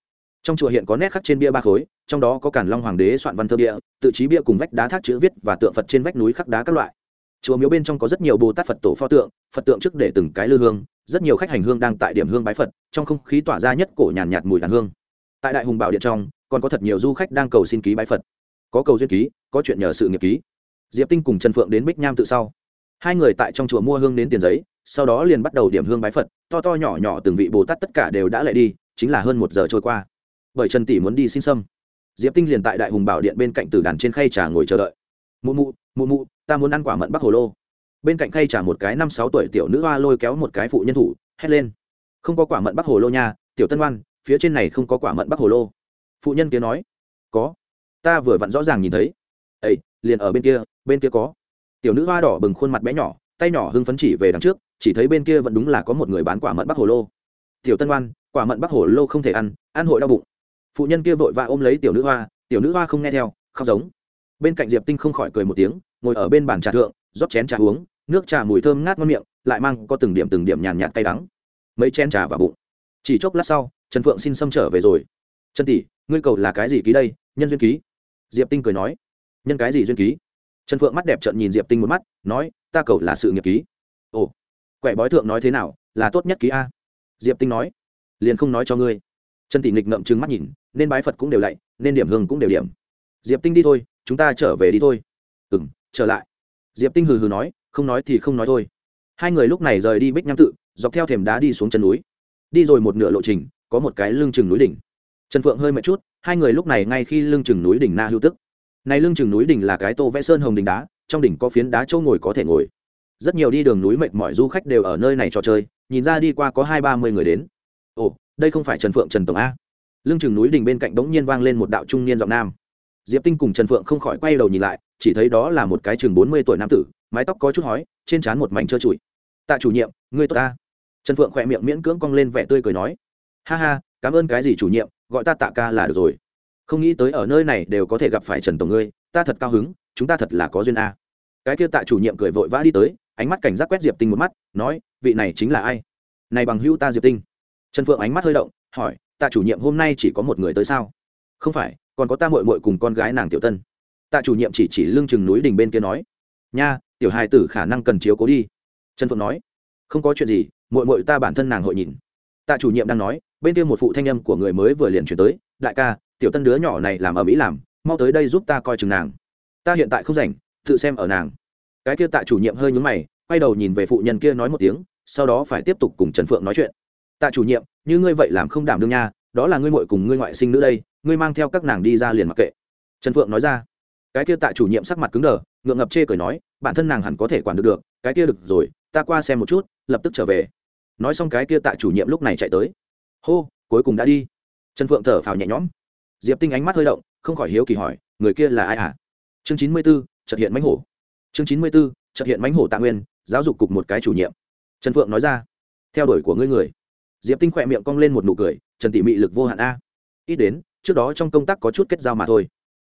trong chùa hiện có nét khắc trên bia ba khối trong đó có cản long hoàng đế soạn văn thơ bia tự trí bia cùng vách đá thác chữ viết và tượng phật trên vách núi khắc đá các loại. Chùa miếu bên trong có rất nhiều bồ tát phật tổ pho tượng phật tượng trước để từng cái lư hương rất nhiều khách hành hương đang tại điểm hương bái phật trong không khí tỏa ra nhất cổ nhàn nhạt, nhạt mùi đàn hương. Tại đại hùng bảo điện trong còn có thật nhiều du khách đang cầu xin ký bái phật. Có cầu duyên ký có chuyện nhờ sự nghiệp ký. Diệp tinh cùng trần phượng đến bích nham tự sau. Hai người tại trong chùa mua hương đến tiền giấy sau đó liền bắt đầu điểm hương bái phật to to nhỏ nhỏ từng vị bồ tát tất cả đều đã lại đi chính là hơn một giờ trôi qua bởi trần tỷ muốn đi xin sâm diệp tinh liền tại đại hùng bảo điện bên cạnh tử đàn trên khay trà ngồi chờ đợi. Mụ mụ mụ mụ, ta muốn ăn quả mận bắc hồ lô. Bên cạnh khay trà một cái năm sáu tuổi tiểu nữ hoa lôi kéo một cái phụ nhân thủ, hét lên. Không có quả mận bắc hồ lô nha, tiểu tân oan, phía trên này không có quả mận bắc hồ lô. Phụ nhân kia nói. Có. Ta vừa vặn rõ ràng nhìn thấy. Ấy liền ở bên kia bên kia có. Tiểu nữ hoa đỏ bừng khuôn mặt bé nhỏ, tay nhỏ hưng phấn chỉ về đằng trước, chỉ thấy bên kia vẫn đúng là có một người bán quả mận bắc hồ lô. Tiểu tân oan, quả mận bắc hồ lô không thể ăn ăn hội đau bụng phụ nhân kia vội vã ôm lấy tiểu nữ hoa, tiểu nữ hoa không nghe theo, khóc giống. Bên cạnh diệp tinh không khỏi cười một tiếng, ngồi ở bên bàn trà thượng, rót chén trà uống, nước trà mùi thơm ngát ngon miệng, lại mang có từng điểm từng điểm nhàn nhạt cay đắng. Mấy chén trà vào bụng. Chỉ chốc lát sau, trần phượng xin xâm trở về rồi. Trần tỷ, ngươi cầu là cái gì ký đây? Nhân duyên ký. Diệp tinh cười nói. Nhân cái gì duyên ký? Trần phượng mắt đẹp trợn nhìn diệp tinh một mắt, nói, ta cầu là sự nghiệp ký. Ồ, quẻ bói thượng nói thế nào, là tốt nhất ký a. Diệp tinh nói, liền không nói cho ngươi. Trần tỷ nghịch ngậm trừng mắt nhìn nên bái phật cũng đều lạy nên điểm hương cũng đều điểm. Diệp tinh đi thôi, chúng ta trở về đi thôi. Ừ m trở lại. Diệp tinh hừ hừ nói, không nói thì không nói thôi. Hai người lúc này rời đi bích nham tự, dọc theo thềm đá đi xuống chân núi. Đi rồi một nửa lộ trình, có một cái lưng chừng núi đỉnh. Trần phượng hơi mệt chút, hai người lúc này ngay khi lưng chừng núi đỉnh na hữu tức. Này lưng chừng núi đỉnh là cái tô vẽ sơn hồng đỉnh đá, trong đỉnh có phiến đá châu ngồi có thể ngồi. Rất nhiều đi đường núi mệt mỏi du khách đều ở nơi này trò chơi, nhìn ra đi qua có hai ba mươi người đến. Ồ, đây không phải trần phượng trần tổng a lưng chừng núi đỉnh bên cạnh bỗng nhiên vang lên một đạo trung niên giọng nam. Diệp tinh cùng trần phượng không khỏi quay đầu nhìn lại, chỉ thấy đó là một cái chừng bốn mươi tuổi nam tử, mái tóc có chút hói, trên trán một mảnh trơ trụi. Tạ chủ nhiệm, ngươi tốt ta. Trần phượng khỏe miệng miễn cưỡng cong lên vẻ tươi cười nói. Ha ha, cảm ơn cái gì chủ nhiệm, gọi ta tạ ca là được rồi. Không nghĩ tới ở nơi này đều có thể gặp phải trần tổng ngươi, ta thật cao hứng, chúng ta thật là có duyên a. Cái kia tạ chủ nhiệm cười vội vã đi tới, ánh mắt cảnh giác quét diệp tinh một mắt, nói, vị này chính là ai? Này bằng hữu ta diệp tinh. Trần phượng ánh mắt hơi động, hỏi tạ chủ nhiệm hôm nay chỉ có một người tới sao? Không phải, còn có ta mội mội cùng con gái nàng tiểu tân. Tạ chủ nhiệm chỉ chỉ lưng chừng núi đình bên kia nói, nha, tiểu hai tử khả năng cần chiếu cố đi. Trần phượng nói, không có chuyện gì mội mội ta bản thân nàng hội nhìn. Tạ chủ nhiệm đang nói, bên kia một phụ thanh âm của người mới vừa liền chuyển tới, đại ca, tiểu tân đứa nhỏ này làm ở mỹ làm, mau tới đây giúp ta coi chừng nàng. Ta hiện tại không rảnh, tự xem ở nàng. Cái kia tạ chủ nhiệm hơi nhúng mày, quay đầu nhìn về phụ nhân kia nói một tiếng, sau đó phải tiếp tục cùng trần phượng nói chuyện tạ chủ nhiệm, như ngươi vậy làm không đảm đương nha, đó là ngươi muội cùng ngươi ngoại sinh nữ đây, ngươi mang theo các nàng đi ra liền mặc kệ. Trần phượng nói ra. Cái kia tạ chủ nhiệm sắc mặt cứng đờ, ngượng ngập chê cười nói, bản thân nàng hẳn có thể quản được được, cái kia được rồi, ta qua xem một chút, lập tức trở về. Nói xong cái kia tạ chủ nhiệm lúc này chạy tới. Hô, cuối cùng đã đi. Trần phượng thở phào nhẹ nhõm. Diệp tinh ánh mắt hơi động, không khỏi hiếu kỳ hỏi, người kia là ai à chương chín mươi b ố trật hiện mánh hổ. Chương chín mươi b ố trật hiện mánh hổ tạ nguyên, giáo dục cục một cái chủ nhiệm. Trần phượng nói ra, theo đuổi của ngươi người diệp tinh khỏe miệng cong lên một nụ cười, trần tỷ mị lực vô hạn a. Ít đến, trước đó trong công tác có chút kết giao mà thôi.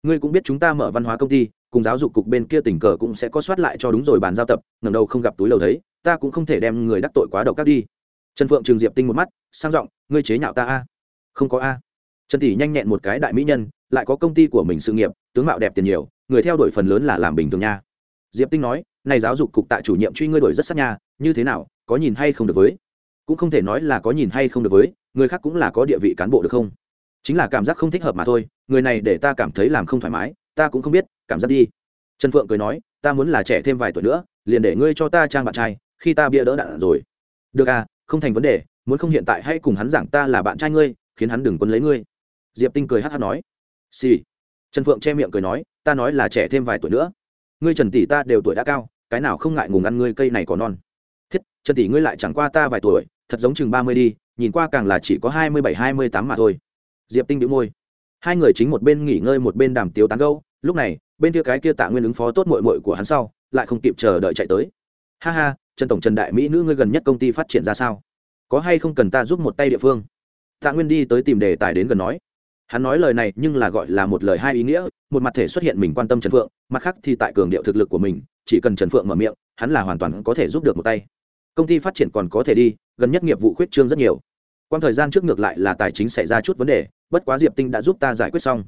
Ngươi cũng biết chúng ta mở văn hóa công ty, cùng giáo dục cục bên kia tình cờ cũng sẽ có soát lại cho đúng rồi bàn giao tập ngầm đầu không gặp túi lầu thấy, ta cũng không thể đem người đắc tội quá độc các đi. Trần phượng trường diệp tinh một mắt, sang giọng, ngươi chế nhạo ta a? Không có a. Trần tỷ nhanh nhẹn một cái đại mỹ nhân, lại có công ty của mình sự nghiệp, tướng mạo đẹp tiền nhiều, người theo đuổi phần lớn là làm bình thường nha. Diệp tinh nói, này giáo dục cục tại chủ nhiệm truy ngươi đổi rất sát nha, như thế nào, có nhìn hay không được với? Cũng không thể nói là có nhìn hay không được với, người khác cũng là có địa vị cán bộ được không? Chính là cảm giác không thích hợp mà thôi, người này để ta cảm thấy làm không thoải mái, ta cũng không biết, cảm giác đi. Trần phượng cười nói, ta muốn là trẻ thêm vài tuổi nữa, liền để ngươi cho ta trang bạn trai, khi ta bia đỡ đạn rồi. Được à không thành vấn đề, muốn không hiện tại hãy cùng hắn giảng ta là bạn trai ngươi, khiến hắn đừng quân lấy ngươi. Diệp tinh cười hát hát nói. Xì、sì. trần phượng che miệng cười nói, ta nói là trẻ thêm vài tuổi nữa. Ngươi trần tỷ ta đều tuổi đã cao, cái nào không ngại ngùng ăn ngươi cây này có non. Thiết, trần tỷ ngươi lại chẳng qua ta vài tuổi thật giống chừng ba mươi đi, nhìn qua càng là chỉ có hai mươi bảy, hai mươi tám mà thôi. Diệp tinh đĩu môi. Hai người chính một bên nghỉ ngơi một bên đàm tiếu tán gâu lúc này, bên kia cái kia tạ nguyên ứng phó tốt mội mội của hắn sau, lại không kịp chờ đợi chạy tới. Ha ha, trần tổng trần đại mỹ nữ ngươi gần nhất công ty phát triển ra sao? Có hay không cần ta giúp một tay địa phương? Tạ nguyên đi tới tìm đề tài đến gần nói. Hắn nói lời này nhưng là gọi là một lời hai ý nghĩa, một mặt thể xuất hiện mình quan tâm trần phượng, mặt khác thì tại cường điệu thực lực của mình, chỉ cần trần phượng mở miệng, hắn là hoàn toàn có thể giúp được một tay công ty phát triển còn có thể đi, gần nhất nghiệp vụ khuyết trương rất nhiều. Quan thời gian trước ngược lại là tài chính xảy ra chút vấn đề, bất quá diệp tinh đã giúp ta giải quyết xong.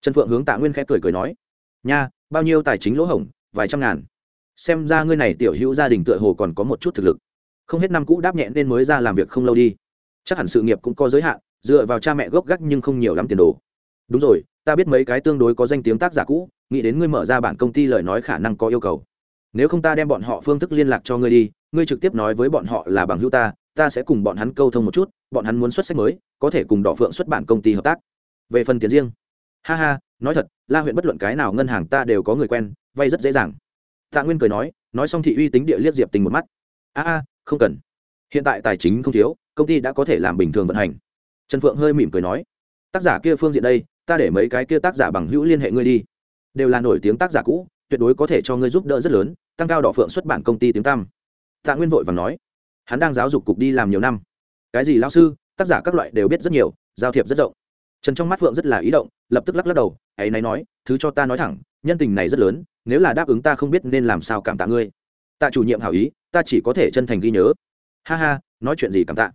Trần phượng hướng tạ nguyên khẽ cười cười nói, nha, bao nhiêu tài chính lỗ hổng? Vài trăm ngàn. Xem ra ngươi này tiểu hữu gia đình tựa hồ còn có một chút thực lực. Không hết năm cũ đáp nhẹ nên mới ra làm việc không lâu đi. Chắc hẳn sự nghiệp cũng có giới hạn, dựa vào cha mẹ gốc gác nhưng không nhiều lắm tiền đồ. Đúng rồi, ta biết mấy cái tương đối có danh tiếng tác giả cũ, nghĩ đến ngươi mở ra bản công ty lời nói khả năng có yêu cầu nếu không ta đem bọn họ phương thức liên lạc cho ngươi đi, ngươi trực tiếp nói với bọn họ là bằng hữu ta ta sẽ cùng bọn hắn câu thông một chút, bọn hắn muốn xuất sách mới, có thể cùng đỏ phượng xuất bản công ty hợp tác. Về phần tiền riêng. Ha ha, nói thật, la huyện bất luận cái nào ngân hàng ta đều có người quen, vay rất dễ dàng. Tạ nguyên cười nói nói xong thị uy tính địa liếc diệp tình một mắt. A a, không cần. Hiện tại tài chính không thiếu, công ty đã có thể làm bình thường vận hành. Trần phượng hơi mỉm cười nói, tác giả kia phương diện đây, ta để mấy cái kia tác giả bằng hữu liên hệ ngươi đi. Đều là nổi tiếng tác giả cũ tuyệt đối có thể cho ngươi giúp đỡ rất lớn, tăng cao đỏ phượng xuất bản công ty tiếng tăm. Tạ nguyên vội và nói. Hắn đang giáo dục cục đi làm nhiều năm. Cái gì lao sư, tác giả các loại đều biết rất nhiều, giao thiệp rất rộng. Trần trong mắt phượng rất là ý động, lập tức lắc lắc đầu, ấy náy nói, thứ cho ta nói thẳng, nhân tình này rất lớn, nếu là đáp ứng ta không biết nên làm sao cảm tạ ngươi. Tạ chủ nhiệm hảo ý, ta chỉ có thể chân thành ghi nhớ. Ha ha, nói chuyện gì cảm tạ?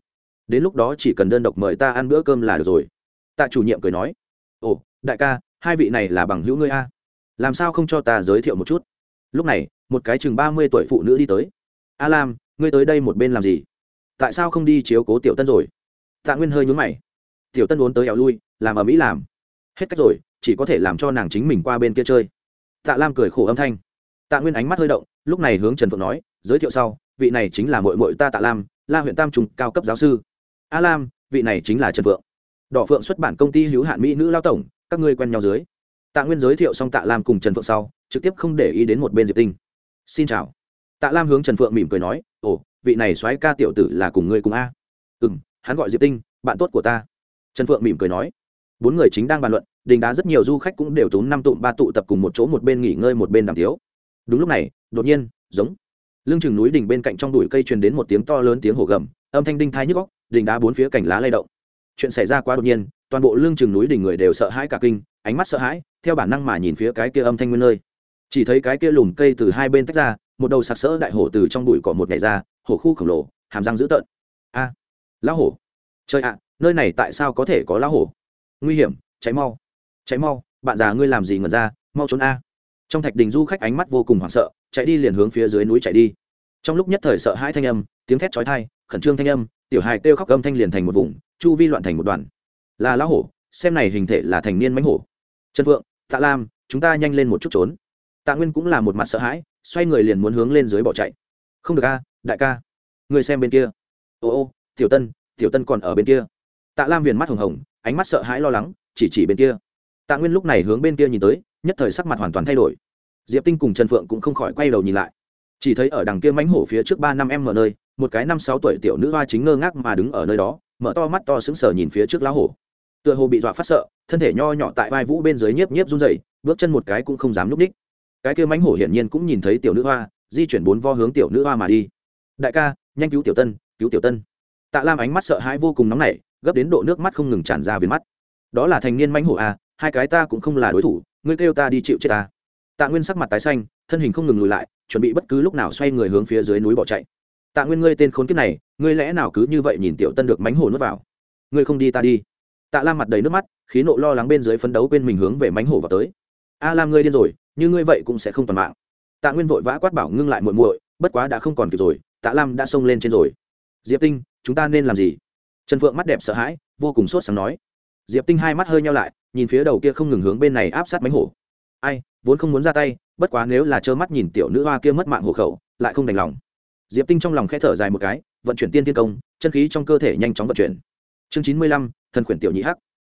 Đến lúc đó chỉ cần đơn độc mời ta ăn bữa cơm là được rồi. Tạ chủ nhiệm cười nói. Ồ, đại ca, hai vị này là bằng hữu ngươi a làm sao không cho ta giới thiệu một chút? Lúc này, một cái chừng ba mươi tuổi phụ nữ đi tới. A lam, ngươi tới đây một bên làm gì? Tại sao không đi chiếu cố tiểu tân rồi? Tạ nguyên hơi nhún mày. Tiểu tân vốn tới éo lui, làm ở mỹ làm. Hết cách rồi, chỉ có thể làm cho nàng chính mình qua bên kia chơi. Tạ lam cười khổ âm thanh. Tạ nguyên ánh mắt hơi động, lúc này hướng trần phượng nói, giới thiệu sau, vị này chính là mội mội ta tạ lam, la huyện tam trùng cao cấp giáo sư. A lam, vị này chính là trần phượng. Đỏ phượng xuất bản công ty hữu hạn mỹ nữ lao tổng, các ngươi quen nhau dưới tạ nguyên giới thiệu xong tạ lam cùng trần phượng sau, trực tiếp không để ý đến một bên diệp tinh. Xin chào. Tạ lam hướng trần phượng mỉm cười nói, ồ, vị này soái ca tiểu tử là cùng ngươi cùng a. Ừ m hắn gọi diệp tinh, bạn tốt của ta. Trần phượng mỉm cười nói. Bốn người chính đang bàn luận, đình đá rất nhiều du khách cũng đều tốn năm tụm ba tụ tập cùng một chỗ một bên nghỉ ngơi một bên đàm thiếu. đúng lúc này, đột nhiên, giống lưng chừng núi đỉnh bên cạnh trong đùi cây truyền đến một tiếng to lớn tiếng hổ gầm, âm thanh đinh thai nhức góc đỉnh đá bốn phía cành lá lay động. Chuyện xảy ra quá đột nhiên, toàn bộ lưng chừng núi đỉnh người đều sợ hãi cả kinh, ánh mắt sợ hãi theo bản năng mà nhìn phía cái kia âm thanh nguyên nơi. Chỉ thấy cái kia lùm cây từ hai bên tách ra, một đầu sặc sỡ đại hổ từ trong bụi cỏ một ngày ra, hổ khu khổng lồ, hàm răng dữ tợn. A, lão hổ. Trời ạ, nơi này tại sao có thể có lão hổ? Nguy hiểm, cháy mau. Cháy mau, bạn già ngươi làm gì ngẩn ra, mau trốn a. Trong thạch đình du khách ánh mắt vô cùng hoảng sợ, chạy đi liền hướng phía dưới núi chạy đi. Trong lúc nhất thời sợ hai thanh âm, tiếng thét chói tai, khẩn trương thanh âm, tiểu hài kêu khóc âm thanh liền thành một vùng, chu vi loạn thành một đoàn. Là lão hổ, xem này hình thể là thành niên mãnh hổ. Trần phượng tạ lam, chúng ta nhanh lên một chút trốn. Tạ nguyên cũng là một mặt sợ hãi, xoay người liền muốn hướng lên dưới bỏ chạy. Không được a, đại ca. Người xem bên kia. Ô ô, tiểu tân tiểu tân còn ở bên kia. Tạ lam viền mắt hồng hồng, ánh mắt sợ hãi lo lắng, chỉ chỉ bên kia. Tạ nguyên lúc này hướng bên kia nhìn tới, nhất thời sắc mặt hoàn toàn thay đổi. Diệp tinh cùng trần phượng cũng không khỏi quay đầu nhìn lại. Chỉ thấy ở đằng kia mánh hổ phía trước ba năm em ở nơi, một cái năm sáu tuổi tiểu nữ hoa chính ngơ ngác mà đứng ở nơi đó, mở to mắt to sững sờ nhìn phía trước lá hổ. Tựa hồ bị dọa phát sợ thân thể nho nhỏ tại vai vũ bên dưới nhiếp nhiếp run rẩy, bước chân một cái cũng không dám núp ních. Cái kia mánh hổ hiển nhiên cũng nhìn thấy tiểu nữ hoa, di chuyển bốn vo hướng tiểu nữ hoa mà đi. Đại ca, nhanh cứu tiểu tân, cứu tiểu tân. Tạ lam ánh mắt sợ hãi vô cùng nóng nảy, gấp đến độ nước mắt không ngừng tràn ra viền mắt. Đó là thành niên mánh hổ à hai cái ta cũng không là đối thủ, ngươi kêu ta đi chịu chết ta. Tạ nguyên sắc mặt tái xanh, thân hình không ngừng lùi lại, chuẩn bị bất cứ lúc nào xoay người hướng phía dưới núi bỏ chạy. Tạ nguyên ngươi tên khốn kiếp này, ngươi lẽ nào cứ như vậy nhìn tiểu tân được mánh hổ nuốt vào? Ngươi không đi ta đi tạ lam mặt đầy nước mắt, khí nộ lo lắng bên dưới phấn đấu bên mình hướng về mánh hổ vào tới. A lam ngươi điên rồi, như ngươi vậy cũng sẽ không toàn mạng. Tạ nguyên vội vã quát bảo ngưng lại muội muội, bất quá đã không còn kịp rồi, tạ lam đã xông lên trên rồi. Diệp tinh, chúng ta nên làm gì? Trần phượng mắt đẹp sợ hãi, vô cùng sốt sáng nói. Diệp tinh hai mắt hơi nhau lại, nhìn phía đầu kia không ngừng hướng bên này áp sát mánh hổ. Ai, vốn không muốn ra tay, bất quá nếu là trơ mắt nhìn tiểu nữ hoa kia mất mạng hộ khẩu, lại không đành lòng. Diệp tinh trong lòng k h ẽ thở dài một cái, vận chuyển tiên tiên công, chân khí trong cơ thể nhanh chóng vận chuyển chương chín mươi lăm, thần khuyển tiểu nhị hắc.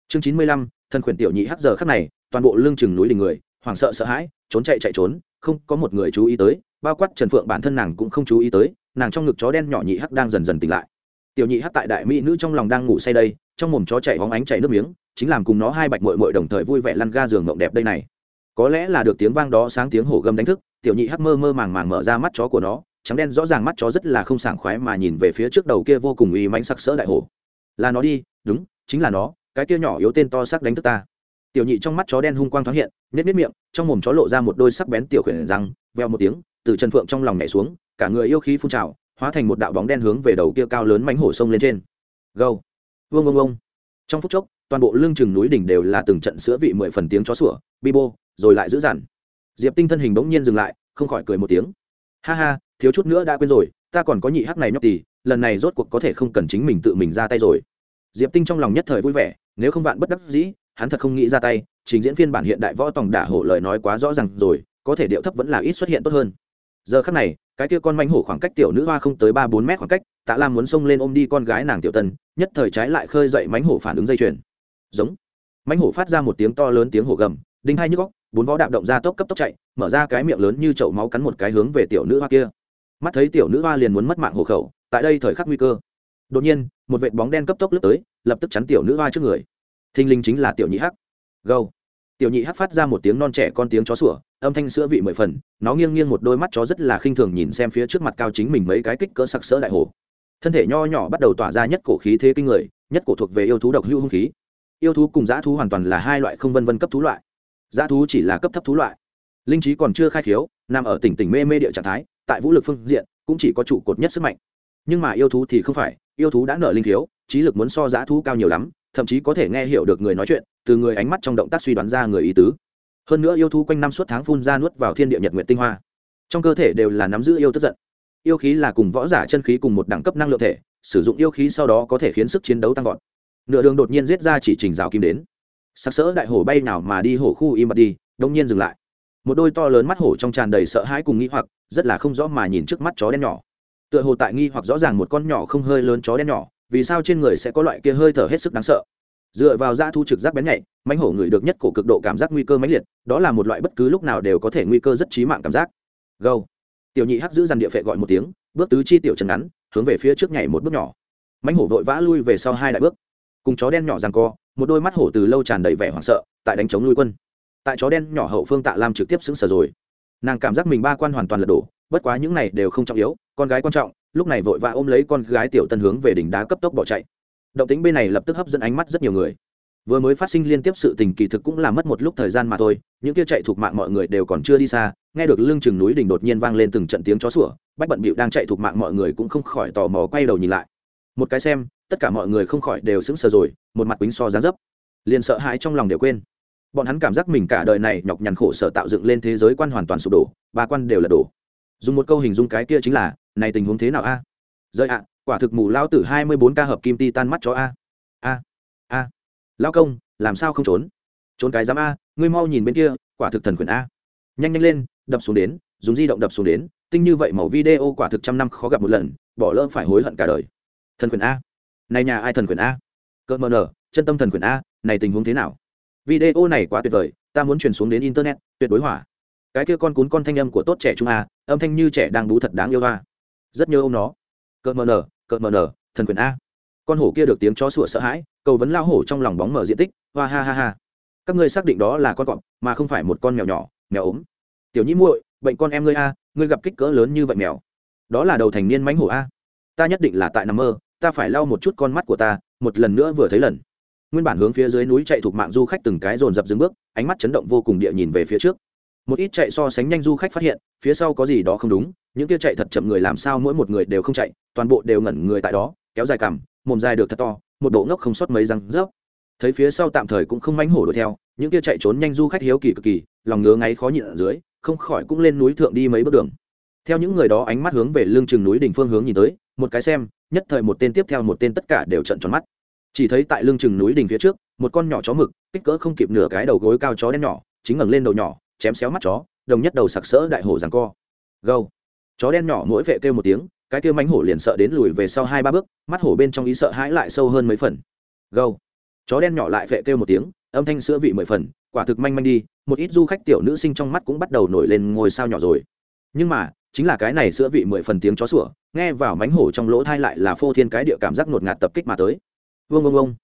Chương chín mươi lăm, thần khuyển tiểu nhị hắc giờ khắc này, toàn bộ lương chừng núi đình người, hoảng sợ sợ hãi, trốn chạy chạy trốn, không có một người chú ý tới, bao quát trần phượng bản thân nàng cũng không chú ý tới, nàng trong ngực chó đen nhỏ nhị hắc đang dần dần tỉnh lại. Tiểu nhị hắc tại đại mỹ nữ trong lòng đang ngủ say đây, trong mồm chó chạy hóng ánh chạy nước miếng, chính làm cùng nó hai bạch mội mội đồng thời vui vẻ lăn ga giường mộng đẹp đây này. Có lẽ là được tiếng vang đó sáng tiếng hổ gầm đánh thức, tiểu nhị hắc mơ mơ màng màng mở ra mắt chó của nó, trắng đen rõ ràng mắt chó rất là không sảng khoái mà nhìn về phía trước đầu kia vô cùng uy mãnh sắc sỡ đại hổ là nó đi, đúng, chính là nó, cái kia nhỏ yếu tên to sắc đánh thức ta. Tiểu nhị trong mắt chó đen hung quang thoáng hiện nếp nếp miệng, trong mồm chó lộ ra một đôi sắc bén tiểu khuyển răng, veo một tiếng, từ chân phượng trong lòng nhảy xuống, cả người yêu khí phun trào, hóa thành một đạo bóng đen hướng về đầu kia cao lớn mánh hổ sông lên trên. Gâu. Vương vương vương trong phút chốc, toàn bộ lưng chừng núi đỉnh đều là từng trận sữa vị mười phần tiếng chó sủa, bi bô, rồi lại giữ dằn. Diệp tinh thân hình bỗng nhiên dừng lại, không khỏi cười một tiếng. Ha ha, thiếu chút nữa đã quên rồi, ta còn có nhị hắc này nhóc tì lần này rốt cuộc có thể không cần chính mình tự mình ra tay rồi. Diệp tinh trong lòng nhất thời vui vẻ, nếu không vạn bất đắc dĩ, hắn thật không nghĩ ra tay, trình diễn phiên bản hiện đại võ tòng đả hổ lời nói quá rõ ràng rồi, có thể điệu thấp vẫn là ít xuất hiện tốt hơn. Giờ khắc này, cái kia con manh hổ khoảng cách tiểu nữ hoa không tới ba bốn mét khoảng cách, tạ lam muốn xông lên ôm đi con gái nàng tiểu tân, nhất thời trái lại khơi dậy mánh hổ phản ứng dây chuyền. Giống. Mánh hổ phát ra một tiếng to lớn tiếng hổ gầm, đinh hai nhức góc bốn vó đạp động ra tốc cấp tốc chạy, mở ra cái miệng lớn như chậu máu cắn một cái hướng về tiểu nữ hoa kia. Mắt thấy tiểu nữ hoa liền muốn mất mạng hộ khẩu tại đây thời khắc nguy cơ. Đột nhiên, một vệt bóng đen cấp tốc lướt tới, lập tức chắn tiểu nữ hoa trước người. Thinh linh chính là tiểu nhị hắc. Gâu tiểu nhị hắc phát ra một tiếng non trẻ con tiếng chó sủa, âm thanh sữa vị mười phần, nó nghiêng nghiêng một đôi mắt chó rất là khinh thường nhìn xem phía trước mặt cao chính mình mấy cái kích cỡ sặc sỡ đại hồ. Thân thể nho nhỏ bắt đầu tỏa ra nhất cổ khí thế kinh người, nhất cổ thuộc về yêu thú độc hưu hung khí. Yêu thú cùng dã thú hoàn toàn là hai loại không vân vân cấp thú loại. Dã thú chỉ là cấp thấp thú loại. Linh trí còn chưa khai khiếu, nằm ở tỉnh tỉnh mê mê địa trạng thái, tại vũ lực phương diện, cũng chỉ có trụ cột nhất sức mạnh nhưng mà yêu thú thì không phải, yêu thú đã nợ linh thiếu, trí lực muốn so dã thú cao nhiều lắm, thậm chí có thể nghe hiểu được người nói chuyện, từ người ánh mắt trong động tác suy đoán ra người ý tứ. Hơn nữa yêu thú quanh năm suốt tháng phun ra nuốt vào thiên địa nhật nguyện tinh hoa. Trong cơ thể đều là nắm giữ yêu tức giận. Yêu khí là cùng võ giả chân khí cùng một đẳng cấp năng lượng thể, sử dụng yêu khí sau đó có thể khiến sức chiến đấu tăng vọt. Nửa đường đột nhiên giết ra chỉ trình rào kim đến. Sắc sỡ đại hổ bay nào mà đi hổ khu im bặt đi, đông nhiên dừng lại. Một đôi to lớn mắt hổ trong tràn đầy sợ hãi cùng nghi hoặc, rất là không rõ mà nhìn trước mắt chó đen nhỏ tựa hồ tại nghi hoặc rõ ràng một con nhỏ không hơi lớn chó đen nhỏ, vì sao trên người sẽ có loại kia hơi thở hết sức đáng sợ. Dựa vào da thu trực giác bén nhạy mánh hổ người được nhất cổ cực độ cảm giác nguy cơ mãnh liệt, đó là một loại bất cứ lúc nào đều có thể nguy cơ rất trí mạng cảm giác. Gâu. Tiểu nhị hắc giữ dằn địa phệ gọi một tiếng, bước tứ chi tiểu chân ngắn, hướng về phía trước nhảy một bước nhỏ. Mánh hổ vội vã lui về sau hai đại bước. Cùng chó đen nhỏ rằng co, một đôi mắt hổ từ lâu tràn đầy vẻ hoảng sợ, tại đánh chống nuôi quân. Tại chó đen nhỏ hậu phương tạ lam trực tiếp xứng sở rồi. Nàng cảm giác mình ba quan hoàn toàn lật đổ, bất quá những này đều không trọng yếu con gái quan trọng, lúc này vội vã ôm lấy con gái tiểu tân hướng về đỉnh đá cấp tốc bỏ chạy. Động tính bên này lập tức hấp dẫn ánh mắt rất nhiều người. Vừa mới phát sinh liên tiếp sự tình kỳ thực cũng là mất một lúc thời gian mà thôi, những kia chạy thuộc mạng mọi người đều còn chưa đi xa, nghe được lưng chừng núi đỉnh đột nhiên vang lên từng trận tiếng chó sủa, bách bận bịu đang chạy thuộc mạng mọi người cũng không khỏi tò mò quay đầu nhìn lại. Một cái xem, tất cả mọi người không khỏi đều sững sờ rồi, một mặt quýnh so giá dấp. Liền sợ hãi trong lòng đều quên. Bọn hắn cảm giác mình cả đời này nhọc nhằn khổ sở tạo dựng lên thế giới quan hoàn toàn sụp đổ, ba quan đều là đổ. Dùng một câu hình dung cái kia chính là này tình huống thế nào a? À? rơi ạ, quả thực mù lao tử hai mươi bốn ca hợp kim ti tan mắt cho a. A a. Lao công, làm sao không trốn? Trốn cái dám a, ngươi mau nhìn bên kia, quả thực thần quyền a. Nhanh nhanh lên, đập xuống đến, dùng di động đập xuống đến, tinh như vậy màu video quả thực trăm năm khó gặp một lần, bỏ lỡ phải hối hận cả đời. Thần quyền a. Này nhà ai thần quyền a? Cỡ mờ nở, chân tâm thần quyền a, này tình huống thế nào? Video này quá tuyệt vời, ta muốn truyền xuống đến internet, tuyệt đối hỏa. Cái kia con cún con thanh âm của tốt trẻ trung a, âm thanh như trẻ đang bú thật đáng yêu a rất nhớ ông nó. Cợt mờ nở, cợt mờ nở, thần quyền a. Con hổ kia được tiếng chó sủa sợ hãi, cầu vấn lao hổ trong lòng bóng mở diện tích, hoa ha ha ha. Các ngươi xác định đó là con cọp, mà không phải một con mèo nhỏ, mèo ốm. Tiểu nhĩ muội, bệnh con em ngươi a, ngươi gặp kích cỡ lớn như vậy mèo. Đó là đầu thành niên mánh hổ a. Ta nhất định là tại nằm mơ, ta phải lau một chút con mắt của ta, một lần nữa vừa thấy lần. Nguyên bản hướng phía dưới núi chạy thuộc mạng du khách từng cái dồn dập dừng bước, ánh mắt chấn động vô cùng địa nhìn về phía trước một ít chạy so sánh nhanh du khách phát hiện, phía sau có gì đó không đúng, những kia chạy thật chậm người làm sao mỗi một người đều không chạy, toàn bộ đều ngẩn người tại đó, kéo dài cằm, mồm dài được thật to, một bộ ngốc không sót mấy răng rớp. Thấy phía sau tạm thời cũng không mánh hổ đuổi theo, những kia chạy trốn nhanh du khách hiếu kỳ cực kỳ, lòng ngứa ngáy khó nhịn ở dưới, không khỏi cũng lên núi thượng đi mấy bước đường. Theo những người đó ánh mắt hướng về lưng chừng núi đỉnh phương hướng nhìn tới, một cái xem, nhất thời một tên tiếp theo một tên tất cả đều trận tròn mắt. Chỉ thấy tại lưng chừng núi đỉnh phía trước, một con nhỏ chó mực, kích cỡ không kịp nửa cái đầu gối cao chó đen nhỏ, chính ngẩng lên đầu nhỏ chém xéo mắt chó, đồng nhất đầu sặc sỡ đại hổ giằng co. Gâu. Chó đen nhỏ mỗi vệ kêu một tiếng, cái kêu mánh hổ liền sợ đến lùi về sau hai ba bước, mắt hổ bên trong ý sợ hãi lại sâu hơn mấy phần. Gâu. Chó đen nhỏ lại vệ kêu một tiếng, âm thanh sữa vị mười phần, quả thực manh manh đi, một ít du khách tiểu nữ sinh trong mắt cũng bắt đầu nổi lên ngôi sao nhỏ rồi. Nhưng mà, chính là cái này sữa vị mười phần tiếng chó sủa, nghe vào mánh hổ trong lỗ thai lại là phô thiên cái địa cảm giác ngột ngạt tập kích mà tới. Vương ông ông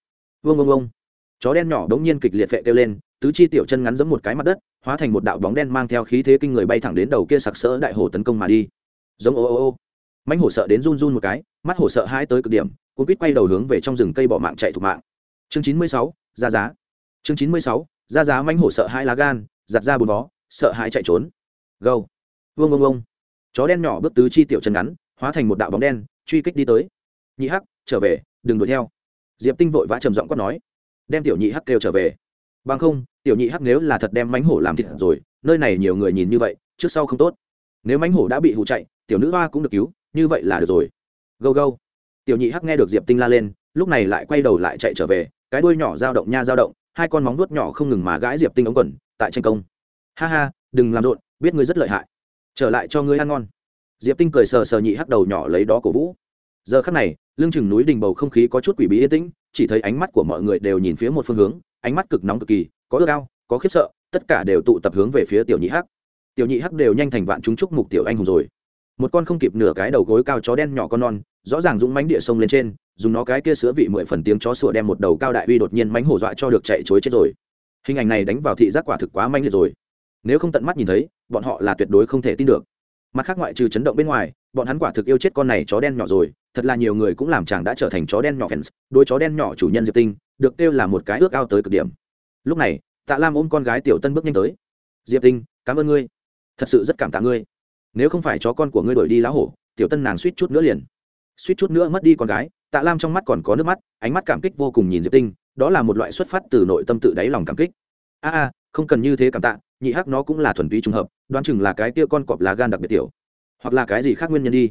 vương ông ông chó đen nhỏ đống nhiên kịch liệt vệ kêu lên, tứ chi tiểu chân ngắn giống một cái mặt đất hóa thành một đạo bóng đen mang theo khí thế kinh người bay thẳng đến đầu kia sặc sỡ đại hổ tấn công mà đi. Giống ô ô ô. Mãnh hổ sợ đến run run một cái, mắt hổ sợ hai tới cực điểm, cuốn quýt quay đầu hướng về trong rừng cây bỏ mạng chạy thủ mạng. Chương chín mươi sáu, ra giá. Chương chín mươi sáu, ra giá mãnh hổ sợ hai lá gan, giặt ra bùn vó, sợ hãi chạy trốn. Gâu. Vương ông ông chó đen nhỏ bước tứ chi tiểu chân ngắn, hóa thành một đạo bóng đen, truy kích đi tới. Nhị hắc, trở về, đừng đuổi theo. Diệp tinh vội vã trầm giọng quát nói. Đem tiểu nhị hắc kêu trở về. Bằng không tiểu nhị hắc nếu là thật đem mánh hổ làm thịt rồi, nơi này nhiều người nhìn như vậy, trước sau không tốt. Nếu mánh hổ đã bị hụ chạy, tiểu nữ hoa cũng được cứu, như vậy là được rồi. Gâu gâu. Tiểu nhị hắc nghe được diệp tinh la lên, lúc này lại quay đầu lại chạy trở về, cái đuôi nhỏ dao động nha dao động, hai con móng vuốt nhỏ không ngừng mà gãi diệp tinh ống quần, tại tranh công. Ha ha, đừng làm rộn, biết ngươi rất lợi hại. Trở lại cho ngươi ăn ngon. Diệp tinh cười sờ sờ nhị hắc đầu nhỏ lấy đó cổ vũ. Giờ khắc này, lưng chừng núi đình bầu không khí có chút quỷ bí yên tĩnh, chỉ thấy ánh mắt của mọi người đều nhìn phía một phương hướng, ánh mắt cực nóng cực kỳ có ước ao, có khiếp sợ, tất cả đều tụ tập hướng về phía tiểu nhị hắc. Tiểu nhị hắc đều nhanh thành vạn chúng chúc mục tiểu anh hùng rồi. Một con không kịp nửa cái đầu gối cao chó đen nhỏ con non, rõ ràng dũng mánh địa sông lên trên, dùng nó cái kia sữa vị mười phần tiếng chó sủa đem một đầu cao đại uy đột nhiên mánh hổ dọa cho được chạy chối chết rồi. Hình ảnh này đánh vào thị giác quả thực quá manh liệt rồi. Nếu không tận mắt nhìn thấy, bọn họ là tuyệt đối không thể tin được. Mặt khác ngoại trừ chấn động bên ngoài, bọn hắn quả thực yêu chết con này chó đen nhỏ rồi, thật là nhiều người cũng làm chàng đã trở thành chó đen nhỏ fans đôi chó đen nhỏ chủ nhân diệp tinh, được kêu là một cái ước ao tới cực điểm lúc này, tạ lam ôm con gái tiểu tân bước nhanh tới. Diệp tinh, cảm ơn ngươi. Thật sự rất cảm tạ ngươi. Nếu không phải chó con của ngươi đổi đi lá hổ, tiểu tân nàng suýt chút nữa liền, suýt chút nữa mất đi con gái. Tạ lam trong mắt còn có nước mắt, ánh mắt cảm kích vô cùng nhìn diệp tinh, đó là một loại xuất phát từ nội tâm tự đáy lòng cảm kích. A a, không cần như thế cảm tạ, nhị hắc nó cũng là thuần túy trùng hợp, đoán chừng là cái kia con cọp lá gan đặc biệt tiểu, hoặc là cái gì khác nguyên nhân đi.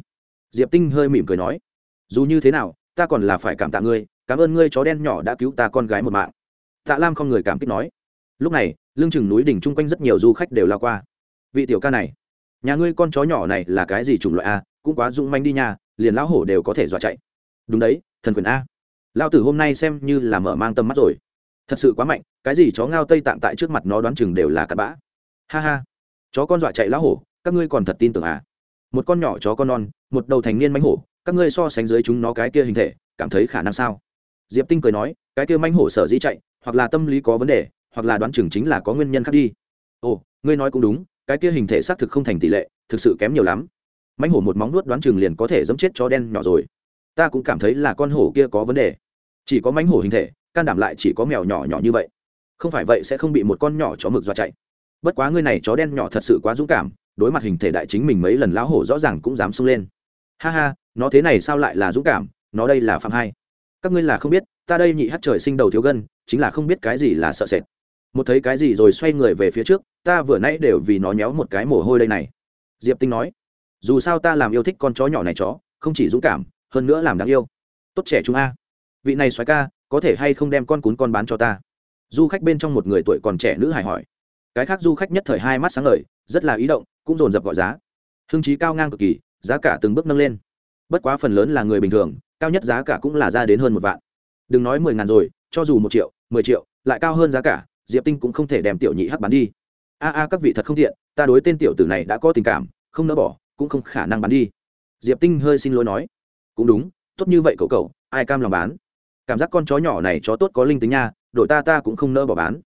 Diệp tinh hơi mỉm cười nói, dù như thế nào, ta còn là phải cảm tạ ngươi, cảm ơn ngươi chó đen nhỏ đã cứu ta con gái một mạng tạ lam không người cảm kích nói. Lúc này, lưng chừng núi đỉnh chung quanh rất nhiều du khách đều lao qua. Vị tiểu ca này, nhà ngươi con chó nhỏ này là cái gì chủng loại a? Cũng quá dũng manh đi nha, liền lão hổ đều có thể dọa chạy. Đúng đấy, thần quyền a. Lao tử hôm nay xem như là mở mang tâm mắt rồi. Thật sự quá mạnh, cái gì chó ngao tây tạng tại trước mặt nó đoán chừng đều là cặn bã. Ha ha, chó con dọa chạy lão hổ, các ngươi còn thật tin tưởng à? Một con nhỏ chó con non, một đầu thành niên mánh hổ, các ngươi so sánh dưới chúng nó cái kia hình thể, cảm thấy khả năng sao? Diệp tinh cười nói, cái kia mánh hổ sở dĩ chạy hoặc là tâm lý có vấn đề, hoặc là đoán chừng chính là có nguyên nhân khác đi. Ồ, ngươi nói cũng đúng, cái kia hình thể xác thực không thành tỷ lệ, thực sự kém nhiều lắm. Mánh hổ một móng nuốt đoán chừng liền có thể dẫm chết chó đen nhỏ rồi. Ta cũng cảm thấy là con hổ kia có vấn đề. Chỉ có mánh hổ hình thể, can đảm lại chỉ có mèo nhỏ nhỏ như vậy. Không phải vậy sẽ không bị một con nhỏ chó mực dọa chạy. Bất quá ngươi này chó đen nhỏ thật sự quá dũng cảm, đối mặt hình thể đại chính mình mấy lần lão hổ rõ ràng cũng dám xông lên. Ha ha, nó thế này sao lại là dũng cảm, nó đây là phạm hai. Các ngươi là không biết, ta đây nhị hát trời sinh đầu thiếu gân chính là không biết cái gì là sợ sệt. Một thấy cái gì rồi xoay người về phía trước, ta vừa nãy đều vì nó nhéo một cái mồ hôi đây này. Diệp tinh nói, dù sao ta làm yêu thích con chó nhỏ này chó, không chỉ dũng cảm, hơn nữa làm đáng yêu. Tốt trẻ chúng a. Vị này xoáy ca, có thể hay không đem con cún con bán cho ta? Du khách bên trong một người tuổi còn trẻ nữ hài hỏi. Cái khác du khách nhất thời hai mắt sáng ngời, rất là ý động, cũng dồn dập gọi giá. Hưng trí cao ngang cực kỳ, giá cả từng bước nâng lên. Bất quá phần lớn là người bình thường, cao nhất giá cả cũng là ra đến hơn một vạn. Đừng nói mười ngàn rồi, cho dù một triệu mười triệu, lại cao hơn giá cả, diệp tinh cũng không thể đem tiểu nhị hắc bán đi. A a, các vị thật không thiện ta đối tên tiểu tử này đã có tình cảm, không nỡ bỏ, cũng không khả năng bán đi. Diệp tinh hơi xin lỗi nói. Cũng đúng, tốt như vậy cậu cậu, ai cam lòng bán? Cảm giác con chó nhỏ này chó tốt có linh tính nha đội ta ta cũng không nỡ bỏ bán.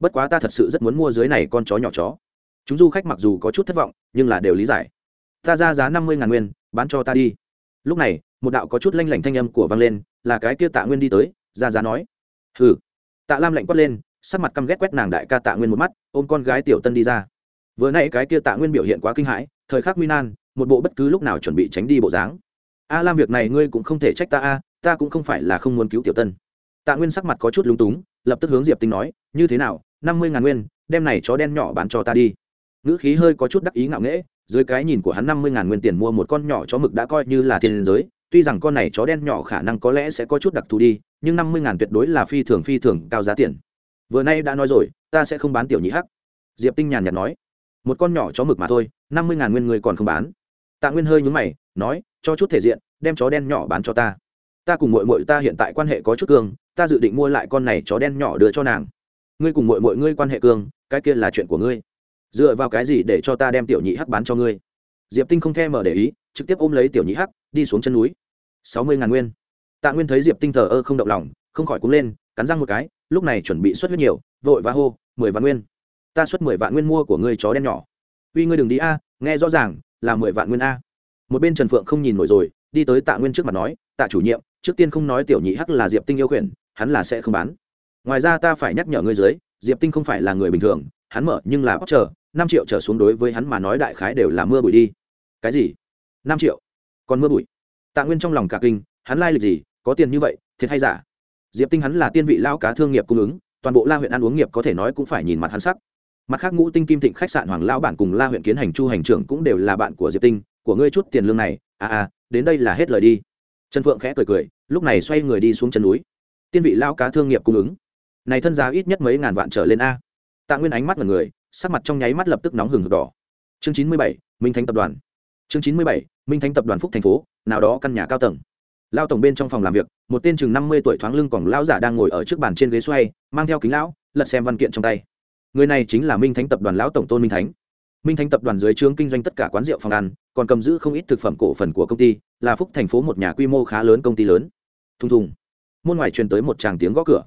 Bất quá ta thật sự rất muốn mua dưới này con chó nhỏ chó. Chúng du khách mặc dù có chút thất vọng, nhưng là đều lý giải. Ta ra giá năm mươi ngàn nguyên, bán cho ta đi. Lúc này, một đạo có chút lanh lảnh thanh âm của vang lên, là cái kia tạ nguyên đi tới, ra giá nói. Hừ tạ lam lạnh quát lên, sắc mặt căm ghét quét nàng đại ca tạ nguyên một mắt, ôm con gái tiểu tân đi ra. Vừa nãy cái kia tạ nguyên biểu hiện quá kinh hãi, thời khắc nguy nan, một bộ bất cứ lúc nào chuẩn bị tránh đi bộ dáng. A lam, việc này ngươi cũng không thể trách ta a, ta cũng không phải là không muốn cứu tiểu tân. Tạ nguyên sắc mặt có chút lúng túng, lập tức hướng diệp tinh nói, như thế nào, năm mươi ngàn nguyên, đem này chó đen nhỏ bán cho ta đi. Ngữ khí hơi có chút đắc ý ngạo nghễ, dưới cái nhìn của hắn năm mươi ngàn nguyên tiền mua một con nhỏ chó mực đã coi như là thiên giới tuy rằng con này chó đen nhỏ khả năng có lẽ sẽ có chút đặc thù đi, nhưng năm mươi ngàn tuyệt đối là phi thường phi thường cao giá tiền. Vừa nay đã nói rồi, ta sẽ không bán tiểu nhị hắc. Diệp tinh nhàn nhạt nói. Một con nhỏ chó mực mà thôi, năm mươi ngàn nguyên người còn không bán. Tạ nguyên hơi nhúng mày, nói, cho chút thể diện, đem chó đen nhỏ bán cho ta. Ta cùng mội mội ta hiện tại quan hệ có chút cương ta dự định mua lại con này chó đen nhỏ đưa cho nàng. Ngươi cùng mội mội ngươi quan hệ cương cái kia là chuyện của ngươi. Dựa vào cái gì để cho ta đem tiểu nhị hắc bán cho ngươi? Diệp tinh không thèm mở để ý trực tiếp ôm lấy tiểu nhị hắc, đi xuống chân núi. Sáu mươi ngàn nguyên. Tạ nguyên thấy diệp tinh thờ ơ không động lòng, không khỏi cúng lên, cắn răng một cái, lúc này chuẩn bị xuất huyết nhiều, vội và hô, mười vạn nguyên. Ta xuất mười vạn nguyên mua của ngươi chó đen nhỏ. Uy ngươi đừng đi a, nghe rõ ràng, là mười vạn nguyên a. Một bên trần phượng không nhìn nổi rồi, đi tới tạ nguyên trước mặt nói, tạ chủ nhiệm, trước tiên không nói tiểu nhị hắc là diệp tinh yêu khuyển, hắn là sẽ không bán. Ngoài ra ta phải nhắc nhở ngươi dưới, diệp tinh không phải là người bình thường, hắn mở nhưng là bóc chờ, năm triệu trở xuống đối với hắn mà nói đại khái đều là mưa bụi đi. Cái gì? Năm triệu. Còn mưa bụi. Tạ nguyên trong lòng cả kinh, hắn lai lịch gì, có tiền như vậy, thiệt hay giả? Diệp tinh hắn là tiên vị lao cá thương nghiệp cung ứng, toàn bộ la huyện ăn uống nghiệp có thể nói cũng phải nhìn mặt hắn sắc. Mặt khác ngũ tinh kim thịnh khách sạn hoàng lao bản cùng la huyện kiến hành chu hành trưởng cũng đều là bạn của diệp tinh, của ngươi chút tiền lương này à à đến đây là hết lời đi. Trần phượng khẽ cười cười, lúc này xoay người đi xuống chân núi. Tiên vị lao cá thương nghiệp cung ứng. Này thân giá ít nhất mấy ngàn vạn trở lên a. Tạ nguyên ánh mắt mọi người, sắc mặt trong nháy mắt lập tức nóng hừng hực đỏ. Chương chín mươi bảy, minh thánh tập đoàn chương chín mươi bảy, minh thánh tập đoàn phúc thành phố, nào đó căn nhà cao tầng. Lao tổng bên trong phòng làm việc, một tên chừng năm mươi tuổi thoáng lưng còn lão giả đang ngồi ở trước bàn trên ghế xoay, mang theo kính lão, lật xem văn kiện trong tay. Người này chính là minh thánh tập đoàn lão tổng tôn minh thánh. Minh thánh tập đoàn dưới trướng kinh doanh tất cả quán rượu phòng ăn, còn cầm giữ không ít thực phẩm cổ phần của công ty, là phúc thành phố một nhà quy mô khá lớn công ty lớn. Thùng thùng. Môn ngoài truyền tới một tràng tiếng gõ cửa.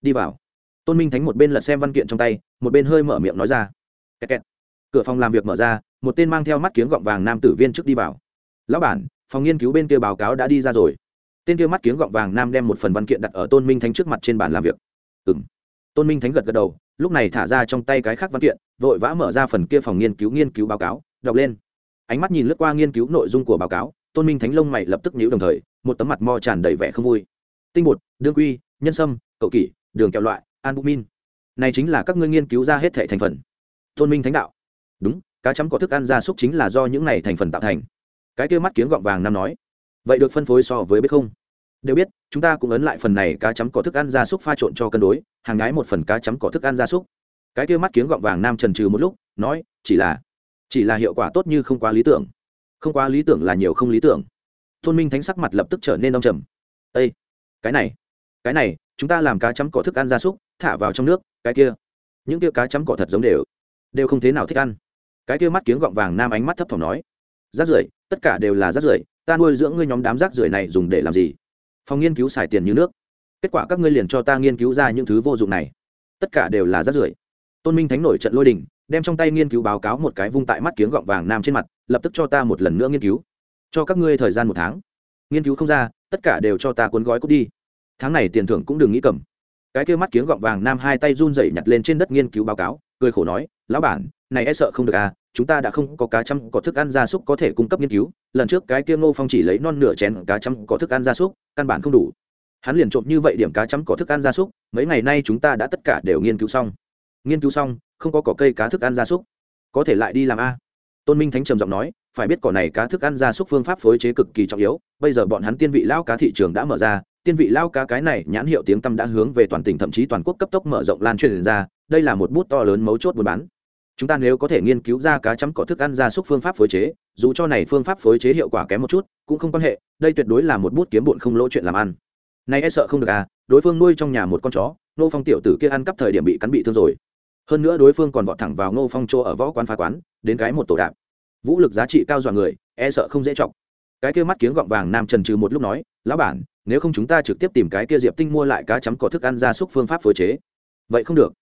Đi vào. Tôn minh thánh một bên lật xem văn kiện trong tay, một bên hơi mở miệng nói ra. Kẹt kẹt cửa phòng làm việc mở ra, một tên mang theo mắt kiếng gọng vàng nam tử viên trước đi vào. Lão bản, phòng nghiên cứu bên kia báo cáo đã đi ra rồi. Tên kia mắt kiếng gọng vàng nam đem một phần văn kiện đặt ở tôn minh thánh trước mặt trên bàn làm việc. Ừ m tôn minh thánh gật gật đầu, lúc này thả ra trong tay cái khác văn kiện, vội vã mở ra phần kia phòng nghiên cứu nghiên cứu báo cáo, đọc lên. Ánh mắt nhìn lướt qua nghiên cứu nội dung của báo cáo, tôn minh thánh lông mày lập tức nhíu đồng thời, một tấm mặt mo tràn đầy vẻ không vui. Tinh bột, đương quy, nhân sâm, cậu kỷ, đường kẹo loại albumin này chính là các ngươi nghiên cứu ra hết thể thành phần. Tôn minh thánh đạo đúng, cá chấm có thức ăn gia súc chính là do những này thành phần tạo thành. Cái kia mắt kiếng gọng vàng năm nói. Vậy được phân phối so với biết không? Đều biết, chúng ta cũng ấn lại phần này cá chấm có thức ăn gia súc pha trộn cho cân đối, hàng ngái một phần cá chấm có thức ăn gia súc. Cái kia mắt kiếng gọng vàng nam trần trừ một lúc, nói, chỉ là chỉ là hiệu quả tốt như không quá lý tưởng. Không quá lý tưởng là nhiều không lý tưởng. Tôn minh thánh sắc mặt lập tức trở nên đông trầm. Â cái này cái này, chúng ta làm cá chấm cỏ thức ăn gia súc, thả vào trong nước, cái kia. Những kia cá chấm cỏ thật giống đều đều không thế nào thích ăn cái kia mắt kiếng gọng vàng nam ánh mắt thấp thỏm nói, rác rưởi, tất cả đều là rác rưởi, ta nuôi dưỡng ngươi nhóm đám rác rưởi này dùng để làm gì? Phòng nghiên cứu xài tiền như nước. Kết quả các ngươi liền cho ta nghiên cứu ra những thứ vô dụng này. Tất cả đều là rác rưởi. Tôn minh thánh nổi trận lôi đình, đem trong tay nghiên cứu báo cáo một cái vung tại mắt kiếng gọng vàng nam trên mặt, lập tức cho ta một lần nữa nghiên cứu. Cho các ngươi thời gian một tháng. Nghiên cứu không ra, tất cả đều cho ta cuốn gói cút đi. Tháng này tiền thưởng cũng đừng nghĩ cầm. Cái kia mắt kiếng gọng vàng nam hai tay run rẩy nhặt lên trên đất nghiên cứu báo cáo, cười khổ nói lão bản, này e sợ không được à chúng ta đã không có cá chăm, có thức ăn gia súc có thể cung cấp nghiên cứu. Lần trước cái kia ngô phong chỉ lấy non nửa chén cá chăm, có thức ăn gia súc, căn bản không đủ. Hắn liền trộm như vậy điểm cá chăm, có thức ăn gia súc, mấy ngày nay chúng ta đã tất cả đều nghiên cứu xong. Nghiên cứu xong, không có cỏ cây cá thức ăn gia súc. Có thể lại đi làm a? Tôn minh thánh trầm giọng nói, phải biết cỏ này cá thức ăn gia súc phương pháp phối chế cực kỳ trọng yếu, bây giờ bọn hắn tiên vị lao cá thị trường đã mở ra, tiên vị lao cá cái này nhãn hiệu tiếng tăm đã hướng về toàn tỉnh thậm chí toàn quốc cấp tốc mở rộng lan truyền ra, đây là một bút to lớn mấu chốt buôn bán chúng ta nếu có thể nghiên cứu ra cá chấm cỏ thức ăn gia súc phương pháp phối chế, dù cho này phương pháp phối chế hiệu quả kém một chút, cũng không quan hệ, đây tuyệt đối là một bút kiếm bụn không lỗ chuyện làm ăn. Này e sợ không được à đối phương nuôi trong nhà một con chó nô phong tiểu tử kia ăn cắp thời điểm bị cắn bị thương rồi. Hơn nữa đối phương còn vọt thẳng vào nô phong chỗ ở võ quán phá quán, đến cái một tổ đạp. Vũ lực giá trị cao dọa người e sợ không dễ chọc. Cái kia mắt kiếng gọng vàng nam trần trừ một lúc nói, lão bản, nếu không chúng ta trực tiếp tìm cái kia diệp tinh mua lại cá chấm cỏ thức ăn gia súc phương pháp phối chế. Vậy không được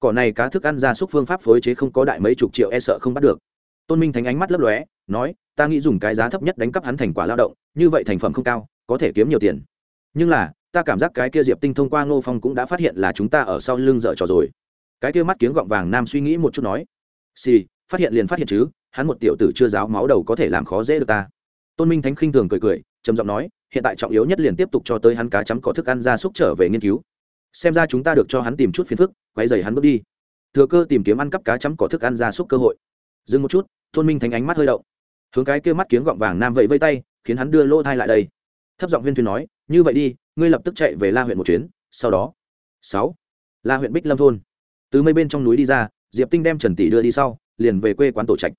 cỏ này cá thức ăn gia súc phương pháp phối chế không có đại mấy chục triệu e sợ không bắt được. Tôn minh thánh ánh mắt lấp lóe nói ta nghĩ dùng cái giá thấp nhất đánh cắp hắn thành quả lao động như vậy thành phẩm không cao có thể kiếm nhiều tiền. Nhưng là ta cảm giác cái kia diệp tinh thông qua ngô phong cũng đã phát hiện là chúng ta ở sau lưng dở trò rồi. Cái kia mắt kiếng gọng vàng nam suy nghĩ một chút nói xì、sì, phát hiện liền phát hiện chứ hắn một tiểu tử chưa giáo máu đầu có thể làm khó dễ được ta. Tôn minh thánh khinh thường cười cười trầm giọng nói hiện tại trọng yếu nhất liền tiếp tục cho tới hắn cá chấm có thức ăn ra súc trở về nghiên cứu xem ra chúng ta được cho hắn tìm chút phiền phức quay dày hắn bước đi. Thừa cơ tìm kiếm ăn cắp cá chấm cỏ thức ăn ra súc cơ hội. Dừng một chút thôn minh Thành ánh mắt hơi động. Hướng cái kia mắt kiếng gọng vàng nam vậy vây tay khiến hắn đưa lô thai lại đây. Thấp giọng viên thuyền nói như vậy đi ngươi lập tức chạy về la huyện một chuyến sau đó sáu la huyện bích lâm thôn. Từ mây bên trong núi đi ra diệp tinh đem trần tỷ đưa đi sau liền về quê quán tổ trạch.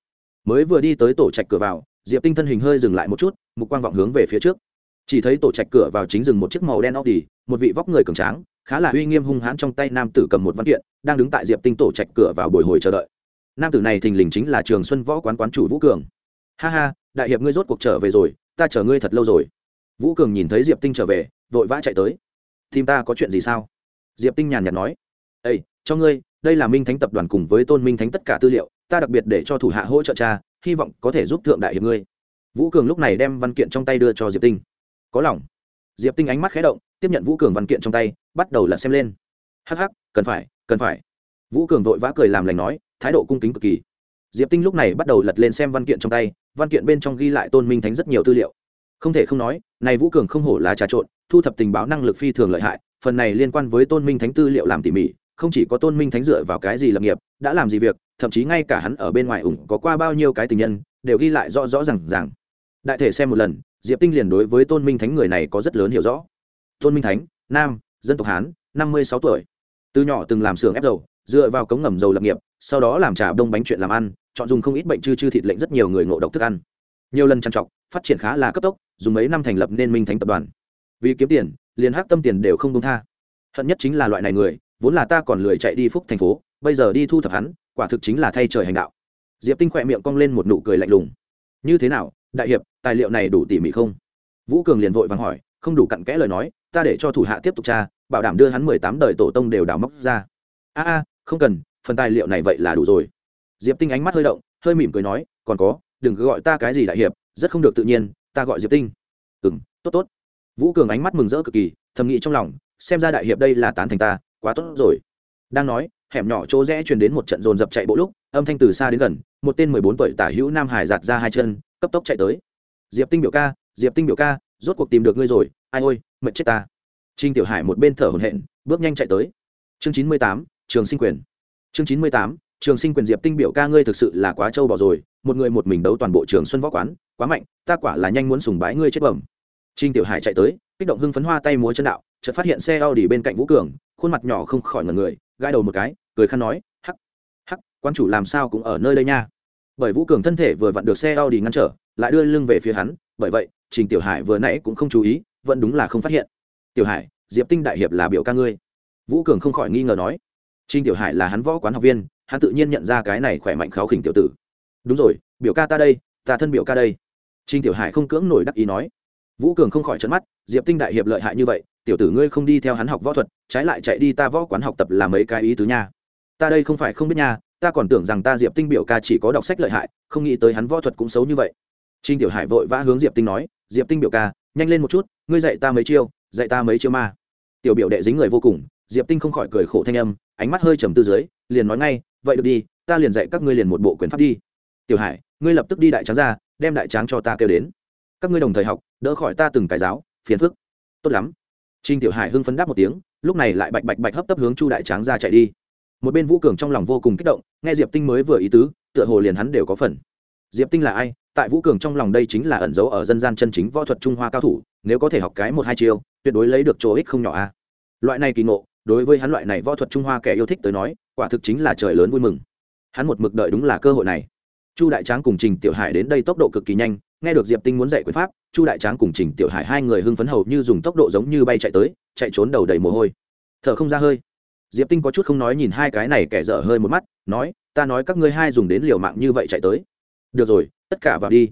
Mới vừa đi tới tổ trạch cửa vào diệp tinh thân hình hơi dừng lại một chút mục quang vọng hướng về phía trước. Chỉ thấy tổ trạch cửa vào chính rừng một chiếc màu đen Audi, một vị vóc người cường tráng khá là uy nghiêm hung hãn trong tay nam tử cầm một văn kiện, đang đứng tại diệp tinh tổ trạch cửa vào bồi hồi chờ đợi. Nam tử này thình lình chính là trường xuân võ quán quán chủ vũ cường. Ha ha, đại hiệp ngươi rốt cuộc trở về rồi, ta chờ ngươi thật lâu rồi. Vũ cường nhìn thấy diệp tinh trở về, vội vã chạy tới. Tìm ta có chuyện gì sao? Diệp tinh nhàn nhạt nói. Ây cho ngươi, đây là minh thánh tập đoàn cùng với tôn minh thánh tất cả tư liệu, ta đặc biệt để cho thủ hạ hỗ trợ cha, hy vọng có thể giúp thượng đại hiệp ngươi. Vũ cường lúc này đem văn kiện trong tay đưa cho diệp tinh. Có lòng diệp tinh ánh mắt khé động, tiếp nhận vũ cường văn kiện trong tay, bắt đầu lật xem lên. Hắc hắc, cần phải cần phải. Vũ cường vội vã cười làm lành nói, thái độ cung kính cực kỳ. Diệp tinh lúc này bắt đầu lật lên xem văn kiện trong tay, văn kiện bên trong ghi lại tôn minh thánh rất nhiều tư liệu. Không thể không nói, này vũ cường không hổ là trà trộn, thu thập tình báo năng lực phi thường lợi hại, phần này liên quan với tôn minh thánh tư liệu làm tỉ mỉ, không chỉ có tôn minh thánh dựa vào cái gì lập nghiệp, đã làm gì việc, thậm chí ngay cả hắn ở bên ngoài ủng có qua bao nhiêu cái tình nhân, đều ghi lại rõ rõ r à n g rằng đại thể xem một lần diệp tinh liền đối với tôn minh thánh người này có rất lớn hiểu rõ. Tôn minh thánh, nam, dân tộc hán, năm mươi sáu tuổi. Từ nhỏ từng làm xưởng ép dầu, dựa vào cống ngầm dầu lập nghiệp, sau đó làm trà đông bánh chuyện làm ăn, chọn dùng không ít bệnh chư chư thịt lệnh rất nhiều người ngộ độc thức ăn. Nhiều lần trằn trọc, phát triển khá là cấp tốc, dùng mấy năm thành lập nên minh thánh tập đoàn. Vì kiếm tiền, liền hắc tâm tiền đều không công tha. Hận nhất chính là loại này người, vốn là ta còn lười chạy đi phúc thành phố, bây giờ đi thu thập hắn, quả thực chính là thay trời hành đạo. Diệp tinh khỏe miệng cong lên một nụ cười lạnh lùng. Như thế nào đại hiệp, tài liệu này đủ tỉ mỉ không? Vũ cường liền vội vàng hỏi, không đủ cặn kẽ lời nói, ta để cho thủ hạ tiếp tục tra, bảo đảm đưa hắn mười tám đời tổ tông đều đào móc ra. A a, không cần, phần tài liệu này vậy là đủ rồi. Diệp tinh ánh mắt hơi động, hơi mỉm cười nói, còn có, đừng cứ gọi ta cái gì đại hiệp, rất không được tự nhiên, ta gọi diệp tinh. Ừ m tốt tốt. Vũ cường ánh mắt mừng rỡ cực kỳ, thầm nghĩ trong lòng, xem ra đại hiệp đây là tán thành ta, quá tốt rồi. Đang nói, hẻm nhỏ chỗ rẽ truyền đến một trận dồn dập chạy bộ lúc, âm thanh từ xa đến gần, một tên mười bốn tuổi tả hữu nam hải giạt ra hai chân cấp tốc chạy tới. Diệp tinh biểu ca, diệp tinh biểu ca, rốt cuộc tìm được ngươi rồi, ai ôi, mệt chết ta. Trinh tiểu hải một bên thở hổn hển, bước nhanh chạy tới. Chương chín mươi tám, trường sinh quyền. Chương chín mươi tám, trường sinh quyền diệp tinh biểu ca ngươi thực sự là quá trâu bỏ rồi, một người một mình đấu toàn bộ trường xuân võ quán, quá mạnh, ta quả là nhanh muốn sùng bái ngươi chết bẩm. Trinh tiểu hải chạy tới, kích động hưng phấn hoa tay múa chân đạo, chợt phát hiện xe a u bên cạnh vũ cường, khuôn mặt nhỏ không khỏi ngần người, gãi đầu một cái, cười khăn nói, hắc hắc quan chủ làm sao cũng ở nơi đây nha bởi vũ cường thân thể vừa vặn được xe a u ngăn trở, lại đưa lưng về phía hắn, bởi vậy, trình tiểu hải vừa nãy cũng không chú ý, vẫn đúng là không phát hiện. Tiểu hải, diệp tinh đại hiệp là biểu ca ngươi. Vũ cường không khỏi nghi ngờ nói. Trình tiểu hải là hắn võ quán học viên, hắn tự nhiên nhận ra cái này khỏe mạnh kháo khỉnh tiểu tử. Đúng rồi, biểu ca ta đây, ta thân biểu ca đây. Trình tiểu hải không cưỡng nổi đắc ý nói. Vũ cường không khỏi trấn mắt, diệp tinh đại hiệp lợi hại như vậy, tiểu tử ngươi không đi theo hắn học võ thuật, trái lại chạy đi ta võ quán học tập là mấy cái ý tứ nha. Ta đây không phải không biết nha ta còn tưởng rằng ta diệp tinh biểu ca chỉ có đọc sách lợi hại, không nghĩ tới hắn võ thuật cũng xấu như vậy. Trinh tiểu hải vội vã hướng diệp tinh nói, diệp tinh biểu ca, nhanh lên một chút, ngươi dạy ta mấy chiêu, dạy ta mấy chiêu ma. Tiểu biểu đệ dính người vô cùng, diệp tinh không khỏi cười khổ thanh âm, ánh mắt hơi trầm tư dưới, liền nói ngay, vậy được đi, ta liền dạy các ngươi liền một bộ quyền pháp đi. Tiểu hải, ngươi lập tức đi đại tráng ra, đem đại tráng cho ta kêu đến. Các ngươi đồng thời học, đỡ khỏi ta từng cái giáo, phiền phức. Tốt lắm. Trinh tiểu hải hưng phấn đáp một tiếng, lúc này lại bạch bạch bạch hấp tấp hướng chu đại tráng ra chạy đi một bên vũ cường trong lòng vô cùng kích động, nghe diệp tinh mới vừa ý tứ, tựa hồ liền hắn đều có phần. Diệp tinh là ai? Tại vũ cường trong lòng đây chính là ẩn dấu ở dân gian chân chính võ thuật trung hoa cao thủ, nếu có thể học cái một hai chiêu, tuyệt đối lấy được chỗ ích không nhỏ a. Loại này kỳ ngộ, đối với hắn loại này võ thuật trung hoa kẻ yêu thích tới nói, quả thực chính là trời lớn vui mừng. Hắn một mực đợi đúng là cơ hội này. Chu đại tráng cùng trình tiểu hải đến đây tốc độ cực kỳ nhanh, nghe được diệp tinh muốn dạy quyền pháp, chu đại tráng cùng trình tiểu hải hai người hưng phấn hầu như dùng tốc độ giống như bay chạy tới, chạy trốn đầu đầy mồ hôi. Thở không ra hơi diệp tinh có chút không nói nhìn hai cái này kẻ dở hơi một mắt, nói, ta nói các ngươi hai dùng đến liều mạng như vậy chạy tới. Được rồi, tất cả vào đi.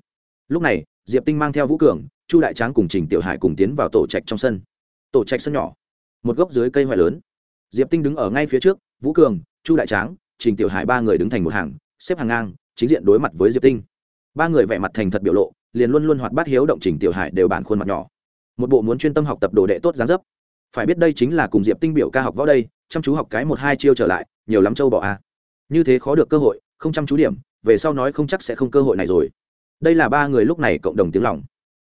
Lúc này, diệp tinh mang theo vũ cường, chu đại tráng cùng trình tiểu hải cùng tiến vào tổ trạch trong sân. Tổ trạch sân nhỏ, một gốc dưới cây hoại lớn. Diệp tinh đứng ở ngay phía trước, vũ cường, chu đại tráng, trình tiểu hải ba người đứng thành một hàng, xếp hàng ngang, chính diện đối mặt với diệp tinh. Ba người vẻ mặt thành thật biểu lộ, liền luôn luôn hoạt bát hiếu động trình tiểu hải đều bản khuôn mặt nhỏ. Một bộ muốn chuyên tâm học tập đồ đệ tốt dáng dấp phải biết đây chính là cùng diệp tinh biểu ca học võ đây, chăm chú học cái một hai chiêu trở lại, nhiều lắm châu bỏ a à. như thế khó được cơ hội, không chăm chú điểm, về sau nói không chắc sẽ không cơ hội này rồi. Đây là ba người lúc này cộng đồng tiếng lòng.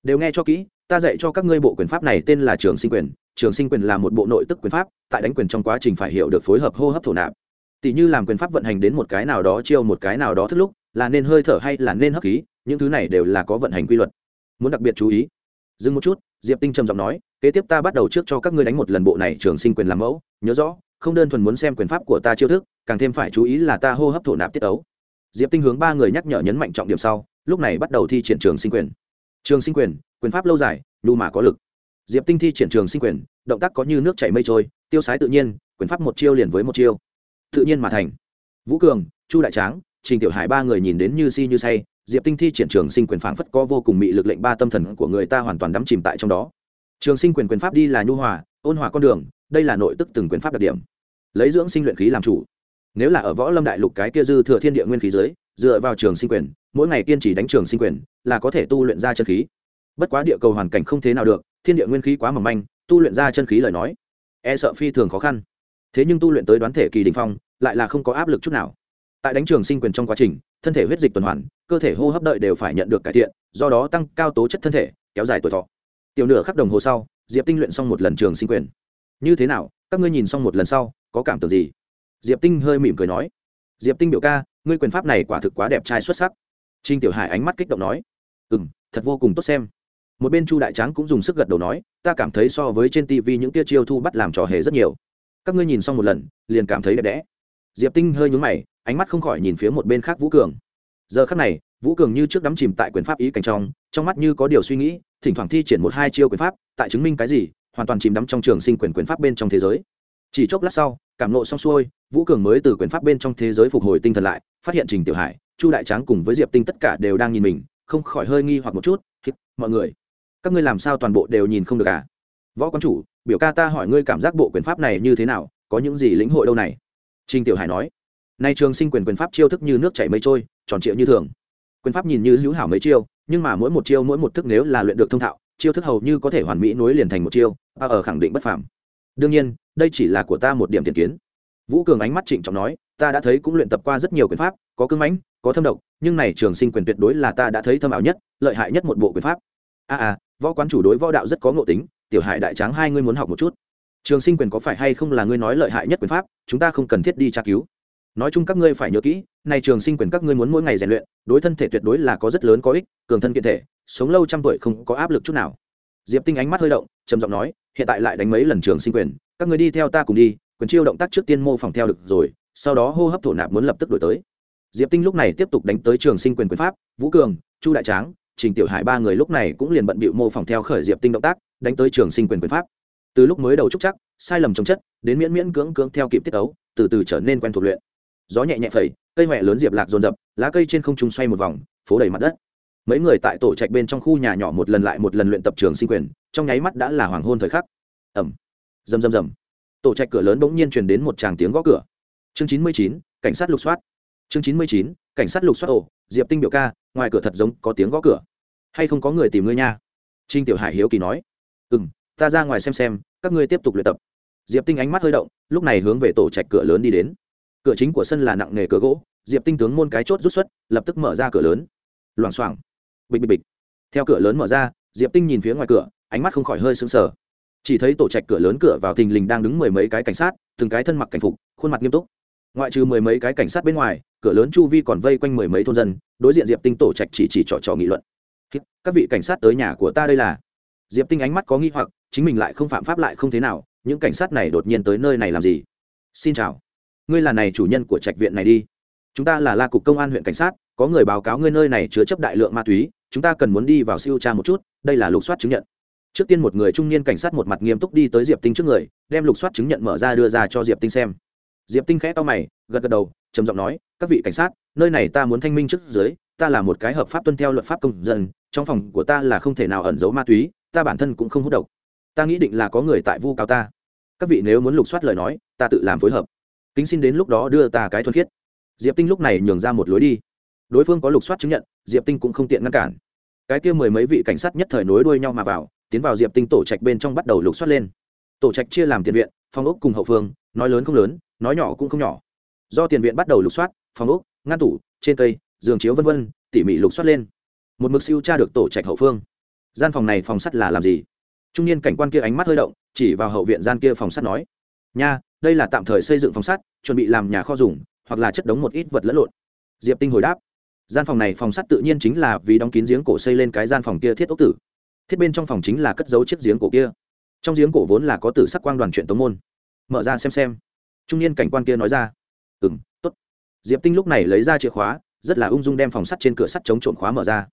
Đều nghe cho kỹ, ta dạy cho các ngươi bộ quyền pháp này tên là trường sinh quyền. Trường sinh quyền là một bộ nội tức quyền pháp, tại đánh quyền trong quá trình phải hiểu được phối hợp hô hấp thổ nạp. Tỷ như làm quyền pháp vận hành đến một cái nào đó chiêu, một cái nào đó thức lúc, là nên hơi thở hay là nên hấp khí, những thứ này đều là có vận hành quy luật. Muốn đặc biệt chú ý dừng một chút, diệp tinh trầm giọng nói, kế tiếp ta bắt đầu trước cho các ngươi đánh một lần bộ này trường sinh quyền làm mẫu, nhớ rõ, không đơn thuần muốn xem quyền pháp của ta chiêu thức, càng thêm phải chú ý là ta hô hấp thổ nạp tiết ấu. Diệp tinh hướng ba người nhắc nhở nhấn mạnh trọng điểm sau, lúc này bắt đầu thi triển trường sinh quyền. Trường sinh quyền quyền pháp lâu dài, nhu mà có lực. Diệp tinh thi triển trường sinh quyền, động tác có như nước chảy mây trôi, tiêu sái tự nhiên, quyền pháp một chiêu liền với một chiêu. Tự nhiên mà thành. Vũ cường, chu đại tráng, trình tiểu hải ba người nhìn đến như si như say diệp tinh thi triển trường sinh quyền phảng phất có vô cùng mị lực lệnh ba tâm thần của người ta hoàn toàn đắm chìm tại trong đó. Trường sinh quyền quyền pháp đi là nhu hòa, ôn hòa con đường, đây là nội tức từng quyền pháp đặc điểm. Lấy dưỡng sinh luyện khí làm chủ. Nếu là ở võ lâm đại lục cái kia dư thừa thiên địa nguyên khí dưới, dựa vào trường sinh quyền, mỗi ngày kiên trì đánh trường sinh quyền, là có thể tu luyện ra chân khí. Bất quá địa cầu hoàn cảnh không thế nào được, thiên địa nguyên khí quá mỏng manh, tu luyện ra chân khí lời nói e sợ phi thường khó khăn. Thế nhưng tu luyện tới đoán thể kỳ đình phong, lại là không có áp lực chút nào. Tại đánh trường sinh quyền trong quá trình thân thể huyết dịch tuần hoàn, cơ thể hô hấp đợi đều phải nhận được cải thiện, do đó tăng cao tố chất thân thể, kéo dài tuổi thọ. Tiểu nửa khắc đồng hồ sau, diệp tinh luyện xong một lần trường sinh quyền. Như thế nào, các ngươi nhìn xong một lần sau, có cảm tưởng gì? Diệp tinh hơi mỉm cười nói. Diệp tinh biểu ca, ngươi quyền pháp này quả thực quá đẹp trai xuất sắc. Trinh tiểu hải ánh mắt kích động nói. Ừ m thật vô cùng tốt xem. Một bên chu đại tráng cũng dùng sức gật đầu nói, ta cảm thấy so với trên tv những tia chiêu thu bắt làm trò hề rất nhiều. Các ngươi nhìn xong một lần, liền cảm thấy đẹp đẽ. Diệp tinh hơi nhúng mày ánh mắt không khỏi nhìn phía một bên khác vũ cường. Giờ khắc này, vũ cường như trước đắm chìm tại quyền pháp ý cảnh trong trong mắt như có điều suy nghĩ, thỉnh thoảng thi triển một hai chiêu quyền pháp, tại chứng minh cái gì, hoàn toàn chìm đắm trong trường sinh quyền quyền pháp bên trong thế giới. Chỉ chốc lát sau, cảm nộ xong xuôi, vũ cường mới từ quyền pháp bên trong thế giới phục hồi tinh thần lại, phát hiện trình tiểu hải, chu đại tráng cùng với diệp tinh tất cả đều đang nhìn mình, không khỏi hơi nghi hoặc một chút mọi người, các ngươi làm sao toàn bộ đều nhìn không được à? Võ quan chủ, biểu ca ta hỏi ngươi cảm giác bộ quyền pháp này như thế nào, có những gì lĩnh hội đâu này? Trình tiểu hải nói nay trường sinh quyền quyền pháp chiêu thức như nước chảy mây trôi tròn trịa như thường. Quyền pháp nhìn như hữu hảo mấy chiêu nhưng mà mỗi một chiêu mỗi một thức nếu là luyện được thông thạo chiêu thức hầu như có thể hoàn mỹ nối liền thành một chiêu và ở khẳng định bất phàm. Đương nhiên đây chỉ là của ta một điểm tiền kiến. Vũ cường ánh mắt trịnh trọng nói ta đã thấy cũng luyện tập qua rất nhiều quyền pháp có cưng mãnh có thâm độc nhưng này trường sinh quyền tuyệt đối là ta đã thấy thâm ảo nhất lợi hại nhất một bộ quyền pháp. A à, à võ quán chủ đối võ đạo rất có ngộ tính tiểu hại đại tráng hai ngươi muốn học một chút. Trường sinh quyền có phải hay không là ngươi nói lợi hại nhất quyền pháp chúng ta không cần thiết đi tra cứu nói chung các ngươi phải nhớ kỹ, này trường sinh quyền các ngươi muốn mỗi ngày rèn luyện, đối thân thể tuyệt đối là có rất lớn có ích, cường thân kiện thể, sống lâu trăm tuổi không có áp lực chút nào. Diệp tinh ánh mắt hơi động, trầm giọng nói, hiện tại lại đánh mấy lần trường sinh quyền, các ngươi đi theo ta cùng đi, quyền chiêu động tác trước tiên mô phỏng theo được rồi, sau đó hô hấp thổ nạp muốn lập tức đổi tới. Diệp tinh lúc này tiếp tục đánh tới trường sinh quyền quyền pháp, vũ cường, chu đại tráng, trình tiểu hải ba người lúc này cũng liền bận bịu mô phỏng theo khởi diệp tinh động tác, đánh tới trường sinh quyền quyền pháp. Từ lúc mới đầu trúc chắc, sai lầm trồng chất, đến miễn miễn cưỡng cưỡng theo kịp tiết ấu, từ từ trở nên quen thuộc luyện gió nhẹ nhẹ phẩy, cây mẹ lớn diệp lạc dồn dập, lá cây trên không trung xoay một vòng, phố đầy mặt đất. Mấy người tại tổ trạch bên trong khu nhà nhỏ một lần lại một lần luyện tập trường sinh quyền, trong nháy mắt đã là hoàng hôn thời khắc. Ẩm. Rầm rầm rầm. Tổ trạch cửa lớn bỗng nhiên truyền đến một tràng tiếng gõ cửa. Chương chín mươi chín, cảnh sát lục soát. Chương chín mươi chín, cảnh sát lục soát ổ, diệp tinh biểu ca, ngoài cửa thật giống có tiếng gõ cửa. Hay không có người tìm ngươi nha? Trinh tiểu hải hiếu kỳ nói. Ừ m ta ra ngoài xem xem, các ngươi tiếp tục luyện tập. Diệp tinh ánh mắt hơi động, lúc này hướng về tổ trạch cửa lớn đi đến cửa chính của sân là nặng nghề cửa gỗ, diệp tinh tướng môn cái chốt rút xuất, lập tức mở ra cửa lớn. Loảng xoảng. Bịch bịch bịch. Theo cửa lớn mở ra, diệp tinh nhìn phía ngoài cửa, ánh mắt không khỏi hơi sững sờ. Chỉ thấy tổ trạch cửa lớn cửa vào thình lình đang đứng mười mấy cái cảnh sát, từng cái thân mặc cảnh phục, khuôn mặt nghiêm túc. Ngoại trừ mười mấy cái cảnh sát bên ngoài, cửa lớn chu vi còn vây quanh mười mấy thôn dân, đối diện diệp tinh tổ trạch chỉ chỉ trò trò nghị luận. Các vị cảnh sát tới nhà của ta đây là. Diệp tinh ánh mắt có nghi hoặc, chính mình lại không phạm pháp lại không thế nào, những cảnh sát này đột nhiên tới nơi này làm gì? Xin chào ngươi là này chủ nhân của trạch viện này đi. Chúng ta là la cục công an huyện cảnh sát, có người báo cáo ngươi nơi này chứa chấp đại lượng ma túy, chúng ta cần muốn đi vào siêu tra một chút, đây là lục soát chứng nhận. Trước tiên một người trung niên cảnh sát một mặt nghiêm túc đi tới diệp tinh trước người, đem lục soát chứng nhận mở ra đưa ra cho diệp tinh xem. Diệp tinh khẽ to mày, gật gật đầu, trầm giọng nói, các vị cảnh sát, nơi này ta muốn thanh minh trước dưới, ta là một cái hợp pháp tuân theo luật pháp công dân, trong phòng của ta là không thể nào ẩn giấu ma túy, ta bản thân cũng không hút độc. Ta nghĩ định là có người tại vu cáo ta. Các vị nếu muốn lục soát lời nói, ta tự làm phối hợp kính xin đến lúc đó đưa ta cái thuần khiết. Diệp tinh lúc này nhường ra một lối đi. Đối phương có lục soát chứng nhận, diệp tinh cũng không tiện ngăn cản. Cái kia mười mấy vị cảnh sát nhất thời nối đuôi nhau mà vào, tiến vào diệp tinh tổ trạch bên trong bắt đầu lục soát lên. Tổ trạch chia làm tiền viện, phòng ốc cùng hậu phương, nói lớn không lớn, nói nhỏ cũng không nhỏ. Do tiền viện bắt đầu lục soát, phòng ốc, ngăn tủ, trên cây, giường chiếu v v tỉ mỉ lục soát lên. Một mực siêu tra được tổ trạch hậu phương. Gian phòng này phòng sắt là làm gì? Trung niên cảnh quan kia ánh mắt hơi động, chỉ vào hậu viện gian kia phòng sắt nói, nha đây là tạm thời xây dựng phòng sắt, chuẩn bị làm nhà kho dùng, hoặc là chất đống một ít vật lẫn lộn. Diệp tinh hồi đáp, gian phòng này phòng sắt tự nhiên chính là vì đóng kín giếng cổ xây lên cái gian phòng kia thiết ốc tử. Thiết bên trong phòng chính là cất giấu chiếc giếng cổ kia. Trong giếng cổ vốn là có tử sắc quang đoàn chuyện tống môn. Mở ra xem xem. Trung niên cảnh quan kia nói ra ừ m t ố t diệp tinh lúc này lấy ra chìa khóa, rất là ung dung đem phòng sắt trên cửa sắt chống trộm khóa mở ra.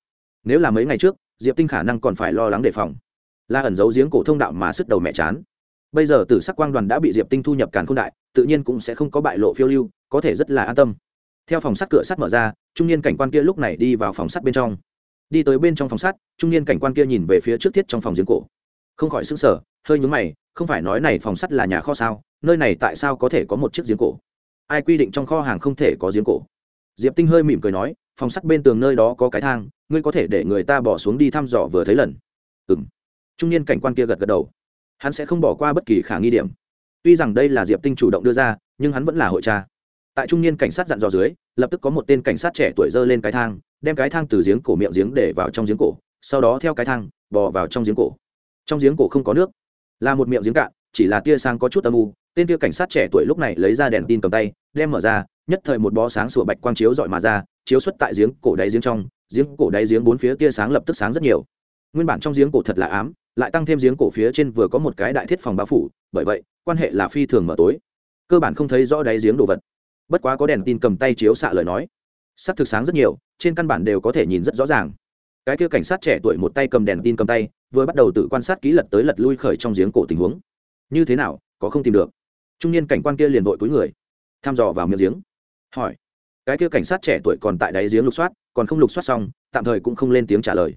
Nếu là mấy ngày trước, diệp tinh khả năng còn phải lo lắng đề phòng. La ẩn giấu giếng cổ thông đạo mà sức đầu mẹ chán bây giờ tử sắc quang đoàn đã bị diệp tinh thu nhập càn k h ô n đại, tự nhiên cũng sẽ không có bại lộ phiêu lưu, có thể rất là an tâm. Theo phòng sắt cửa sắt mở ra, trung niên cảnh quan kia lúc này đi vào phòng sắt bên trong. Đi tới bên trong phòng sắt, trung niên cảnh quan kia nhìn về phía trước thiết trong phòng giếng cổ. Không khỏi sững sờ, hơi nhúng mày, không phải nói này phòng sắt là nhà kho sao, nơi này tại sao có thể có một chiếc giếng cổ? Ai quy định trong kho hàng không thể có giếng cổ? Diệp tinh hơi mỉm cười nói, phòng sắt bên tường nơi đó có cái thang, ngươi có thể để người ta bỏ xuống đi thăm dò vừa thấy lần. Ừ m trung niên cảnh quan kia gật gật đầu hắn sẽ không bỏ qua bất kỳ khả nghi điểm. Tuy rằng đây là diệp tinh chủ động đưa ra, nhưng hắn vẫn là hội cha. tại trung niên cảnh sát dặn dò dưới, lập tức có một tên cảnh sát trẻ tuổi dơ lên cái thang, đem cái thang từ giếng cổ miệng giếng để vào trong giếng cổ, sau đó theo cái thang, bò vào trong giếng cổ. Trong giếng cổ không có nước, là một miệng giếng cạn, chỉ là tia sáng có chút âm u, tên tia cảnh sát trẻ tuổi lúc này lấy ra đèn tin cầm tay, đem mở ra, nhất thời một bó sáng sủa bạch quang chiếu dọi mà ra, chiếu xuất tại giếng cổ đáy giếng trong, giếng cổ đáy giếng bốn phía tia sáng lập tức sáng rất nhiều. Nguyên bản trong giếng cổ thật là ám lại tăng thêm giếng cổ phía trên vừa có một cái đại thiết phòng bao phủ, bởi vậy, quan hệ là phi thường mở tối. Cơ bản không thấy rõ đáy giếng đồ vật. Bất quá có đèn tin cầm tay chiếu xạ lời nói. Sắc thực sáng rất nhiều, trên căn bản đều có thể nhìn rất rõ ràng. Cái kia cảnh sát trẻ tuổi một tay cầm đèn tin cầm tay, vừa bắt đầu tự quan sát kỹ lật tới lật lui khởi trong giếng cổ tình huống. Như thế nào, có không tìm được. Trung niên cảnh quan kia liền vội túi người, thăm dò vào miệng giếng. Hỏi. Cái kia cảnh sát trẻ tuổi còn tại đáy giếng lục soát, còn không lục soát xong, tạm thời cũng không lên tiếng trả lời.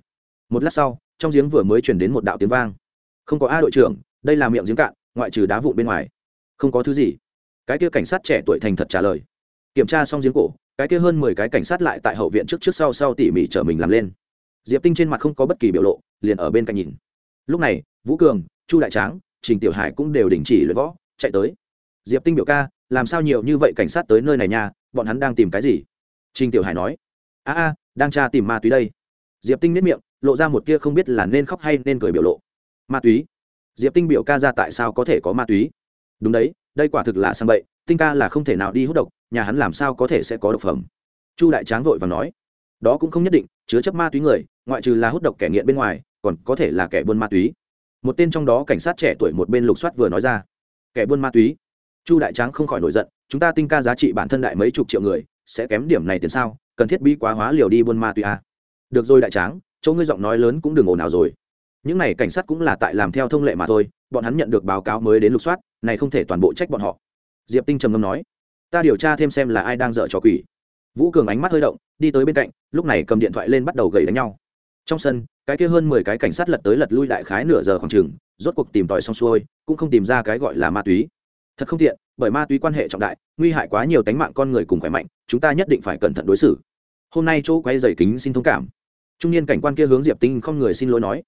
Một lát sau trong giếng vừa mới chuyển đến một đạo tiếng vang. Không có a đội trưởng, đây là miệng giếng cạn, ngoại trừ đá vụn bên ngoài. Không có thứ gì. Cái kia cảnh sát trẻ tuổi thành thật trả lời. Kiểm tra xong giếng cổ, cái kia hơn mười cái cảnh sát lại tại hậu viện trước trước sau sau tỉ mỉ chở mình làm lên. Diệp tinh trên mặt không có bất kỳ biểu lộ, liền ở bên cạnh nhìn. Lúc này, vũ cường, chu đại tráng, trình tiểu hải cũng đều đình chỉ luyện võ, chạy tới. Diệp tinh biểu ca, làm sao nhiều như vậy cảnh sát tới nơi này nha, bọn hắn đang tìm cái gì? Trình tiểu hải nói. A a, đang tra tìm ma túy đây. Diệp tinh nếp miệng lộ ra một tia không biết là nên khóc hay nên cười biểu lộ. Ma túy. Diệp tinh biểu ca ra tại sao có thể có ma túy? Đúng đấy, đây quả thực là sang bậy, tinh ca là không thể nào đi hút độc, nhà hắn làm sao có thể sẽ có độc phẩm? Chu đại tráng vội và nói. Đó cũng không nhất định, chứa chấp ma túy người, ngoại trừ là hút độc kẻ nghiện bên ngoài, còn có thể là kẻ buôn ma túy. Một tên trong đó cảnh sát trẻ tuổi một bên lục soát vừa nói ra. Kẻ buôn ma túy. Chu đại tráng không khỏi nổi giận, chúng ta tinh ca giá trị bản thân đại mấy chục triệu người, sẽ kém điểm này tiền sao? Cần thiết bi quá hóa liều đi buôn ma túy à. được rồi đại tráng chỗ ngươi giọng nói lớn cũng đừng ồn ào rồi. Những này cảnh sát cũng là tại làm theo thông lệ mà thôi, bọn hắn nhận được báo cáo mới đến lục soát, này không thể toàn bộ trách bọn họ. Diệp tinh trầm ngâm nói, ta điều tra thêm xem là ai đang dở trò quỷ. Vũ cường ánh mắt hơi động, đi tới bên cạnh, lúc này cầm điện thoại lên bắt đầu gậy đánh nhau. Trong sân, cái kia hơn mười cái cảnh sát lật tới lật lui đại khái nửa giờ khoảng chừng, rốt cuộc tìm tòi xong xuôi, cũng không tìm ra cái gọi là ma túy. Thật không tiện, bởi ma túy quan hệ trọng đại, nguy hại quá nhiều tánh mạng con người cùng khỏe mạnh, chúng ta nhất định phải cẩn thận đối xử. Hôm nay chỗ quay dày kính xin thông cảm trung niên cảnh quan kia hướng diệp tinh không người xin lỗi nói,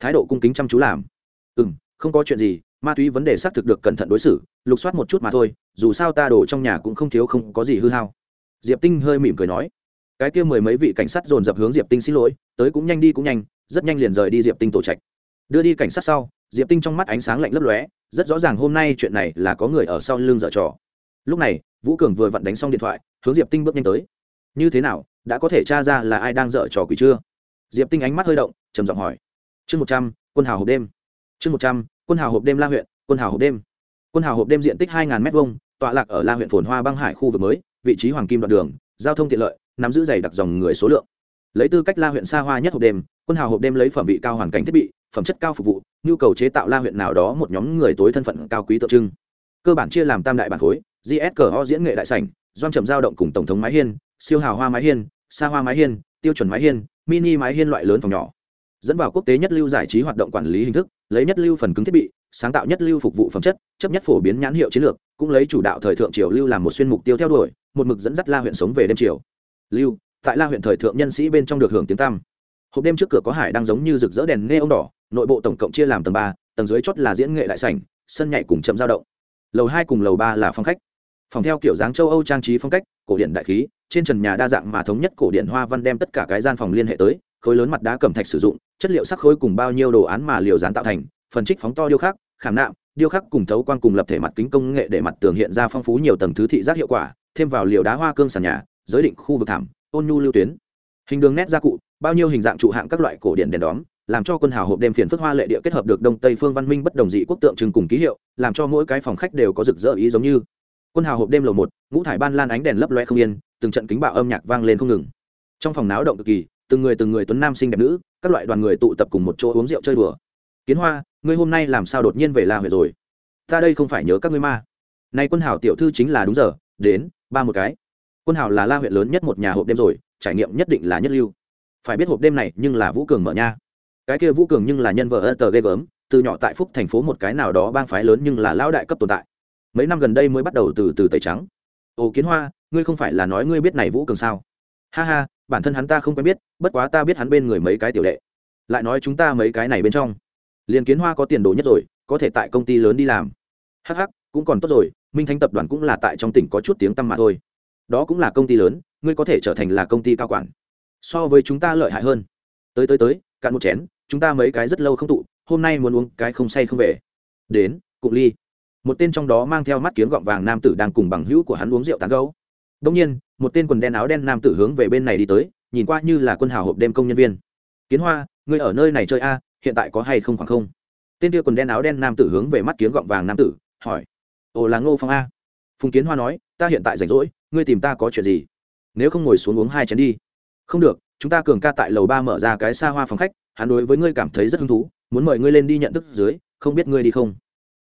thái độ cung kính chăm chú làm. Ừ m không có chuyện gì, ma túy vấn đề xác thực được cẩn thận đối xử, lục soát một chút mà thôi, dù sao ta đổ trong nhà cũng không thiếu không có gì hư hao. Diệp tinh hơi mỉm cười nói, cái kia mười mấy vị cảnh sát dồn dập hướng diệp tinh xin lỗi, tới cũng nhanh đi cũng nhanh, rất nhanh liền rời đi diệp tinh tổ trạch. Đưa đi cảnh sát sau, diệp tinh trong mắt ánh sáng lạnh lấp lóe, rất rõ ràng hôm nay chuyện này là có người ở sau lưng dở trò. Lúc này, vũ cường vừa vặn đánh xong điện thoại, hướng diệp tinh bước nhanh tới. Như thế nào, đã có thể tra ra là ai đang dở trò quỷ chưa? Diệp tinh ánh mắt hơi động, trầm giọng hỏi. Chương một trăm, quân hào hộp đêm. Chương một trăm, quân hào hộp đêm la huyện, quân hào hộp đêm. Quân hào hộp đêm diện tích hai m hai tọa lạc ở la huyện phồn hoa băng hải khu vực mới, vị trí hoàng kim đoạn đường, giao thông tiện lợi, nắm giữ dày đặc dòng người số lượng. Lấy tư cách la huyện xa hoa nhất hộp đêm, quân hào hộp đêm lấy phẩm vị cao hoàn cảnh thiết bị, phẩm chất cao phục vụ, nhu cầu chế tạo la huyện nào đó một nhóm người tối thân phận cao quý tượng trưng. Cơ bản chia làm tam đại bản khối gsco diễn nghệ đại sảnh doanh trầm giao động cùng tổng thống mái hiên, siêu hào hoa mái hiên xa hoa mái hiên, tiêu chuẩn mái hiên mini mái hiên loại lớn phòng nhỏ, dẫn vào quốc tế nhất lưu giải trí hoạt động quản lý hình thức, lấy nhất lưu phần cứng thiết bị, sáng tạo nhất lưu phục vụ phẩm chất, chấp nhất phổ biến nhãn hiệu chiến lược, cũng lấy chủ đạo thời thượng triều lưu làm một xuyên mục tiêu theo đuổi, một mực dẫn dắt la huyện sống về đêm triều. Lưu, tại la huyện thời thượng nhân sĩ bên trong được hưởng tiếng tăm. Hộp đêm trước cửa có hải đang giống như rực rỡ đèn nghe ông đỏ, nội bộ tổng cộng chia làm tầng ba, tầng dưới chót là diễn nghệ đại sảnh, sân nhảy cùng chậm giao động. Lầu hai cùng lầu ba là phòng khách phòng theo kiểu dáng châu âu trang trí phong cách, cổ điện đại khí, trên trần nhà đa dạng mà thống nhất cổ điện hoa văn đem tất cả cái gian phòng liên hệ tới, khối lớn mặt đá cẩm thạch sử dụng, chất liệu sắc khối cùng bao nhiêu đồ án mà liều dán tạo thành, phần trích phóng to điêu khắc, khảm nạm, điêu khắc cùng thấu quang cùng lập thể mặt kính công nghệ để mặt tường hiện ra phong phú nhiều tầng thứ thị giác hiệu quả, thêm vào liều đá hoa cương sàn nhà, giới định khu vực thảm, ôn nhu lưu tuyến. Hình đường nét gia cụ, bao nhiêu hình dạng trụ hạng các loại cổ điện đèn đóm, làm cho quân hào hộp đêm phiền phức hoa lệ địa kết hợp được đông tây phương văn minh bất đồng dị quốc tượng trưng cùng ký hiệu, làm cho mỗi cái phòng khách đều có rực rỡ ý giống như quân hào hộp đêm lầu một, ngũ thải ban lan ánh đèn lấp loe không yên, từng trận kính bạo âm nhạc vang lên không ngừng. Trong phòng náo động cực kỳ, từng người từng người tuấn nam sinh đẹp nữ, các loại đoàn người tụ tập cùng một chỗ uống rượu chơi đùa. Kiến hoa, ngươi hôm nay làm sao đột nhiên về la huệ rồi? Ta đây không phải nhớ các ngươi ma nay quân hào tiểu thư chính là đúng giờ, đến, ba một cái. Quân hào là la huyện lớn nhất một nhà hộp đêm rồi, trải nghiệm nhất định là nhất lưu. Phải biết hộp đêm này nhưng là vũ cường mở nha. Cái kia vũ cường nhưng là nhân vợ ơ tờ ghê gớm từ nhỏ tại phúc thành phố một cái nào đó bang phái lớn nhưng là lão đại cấp tồn tại mấy năm gần đây mới bắt đầu từ từ tẩy trắng. Ồ, kiến hoa, ngươi không phải là nói ngươi biết này vũ cường sao? Ha ha, bản thân hắn ta không quen biết, bất quá ta biết hắn bên người mấy cái tiểu đệ. Lại nói chúng ta mấy cái này bên trong. Liền kiến hoa có tiền đồ nhất rồi, có thể tại công ty lớn đi làm. Hh cũng còn tốt rồi, minh thanh tập đoàn cũng là tại trong tỉnh có chút tiếng tăm mà thôi. Đó cũng là công ty lớn, ngươi có thể trở thành là công ty cao quản. So với chúng ta lợi hại hơn. Tới tới tới, cạn một chén, chúng ta mấy cái rất lâu không tụ, hôm nay muốn uống cái không say không về. Đến cụ ly một tên trong đó mang theo mắt kiếm gọng vàng nam tử đang cùng bằng hữu của hắn uống rượu tán gấu. Đông nhiên, một tên quần đen áo đen nam tử hướng về bên này đi tới, nhìn qua như là quân hào hộp đêm công nhân viên. Kiến hoa, ngươi ở nơi này chơi a, hiện tại có hay không khoảng không? Tên kia quần đen áo đen nam tử hướng về mắt kiếm gọng vàng nam tử, hỏi. Ồ, là ngô phong a. Phùng kiến hoa nói, ta hiện tại rảnh rỗi, ngươi tìm ta có chuyện gì? Nếu không ngồi xuống uống hai chén đi. Không được, chúng ta cường ca tại lầu ba mở ra cái xa hoa phòng khách, hắn đối với ngươi cảm thấy rất hứng thú, muốn mời ngươi lên đi nhận thức dưới, không biết ngươi đi không?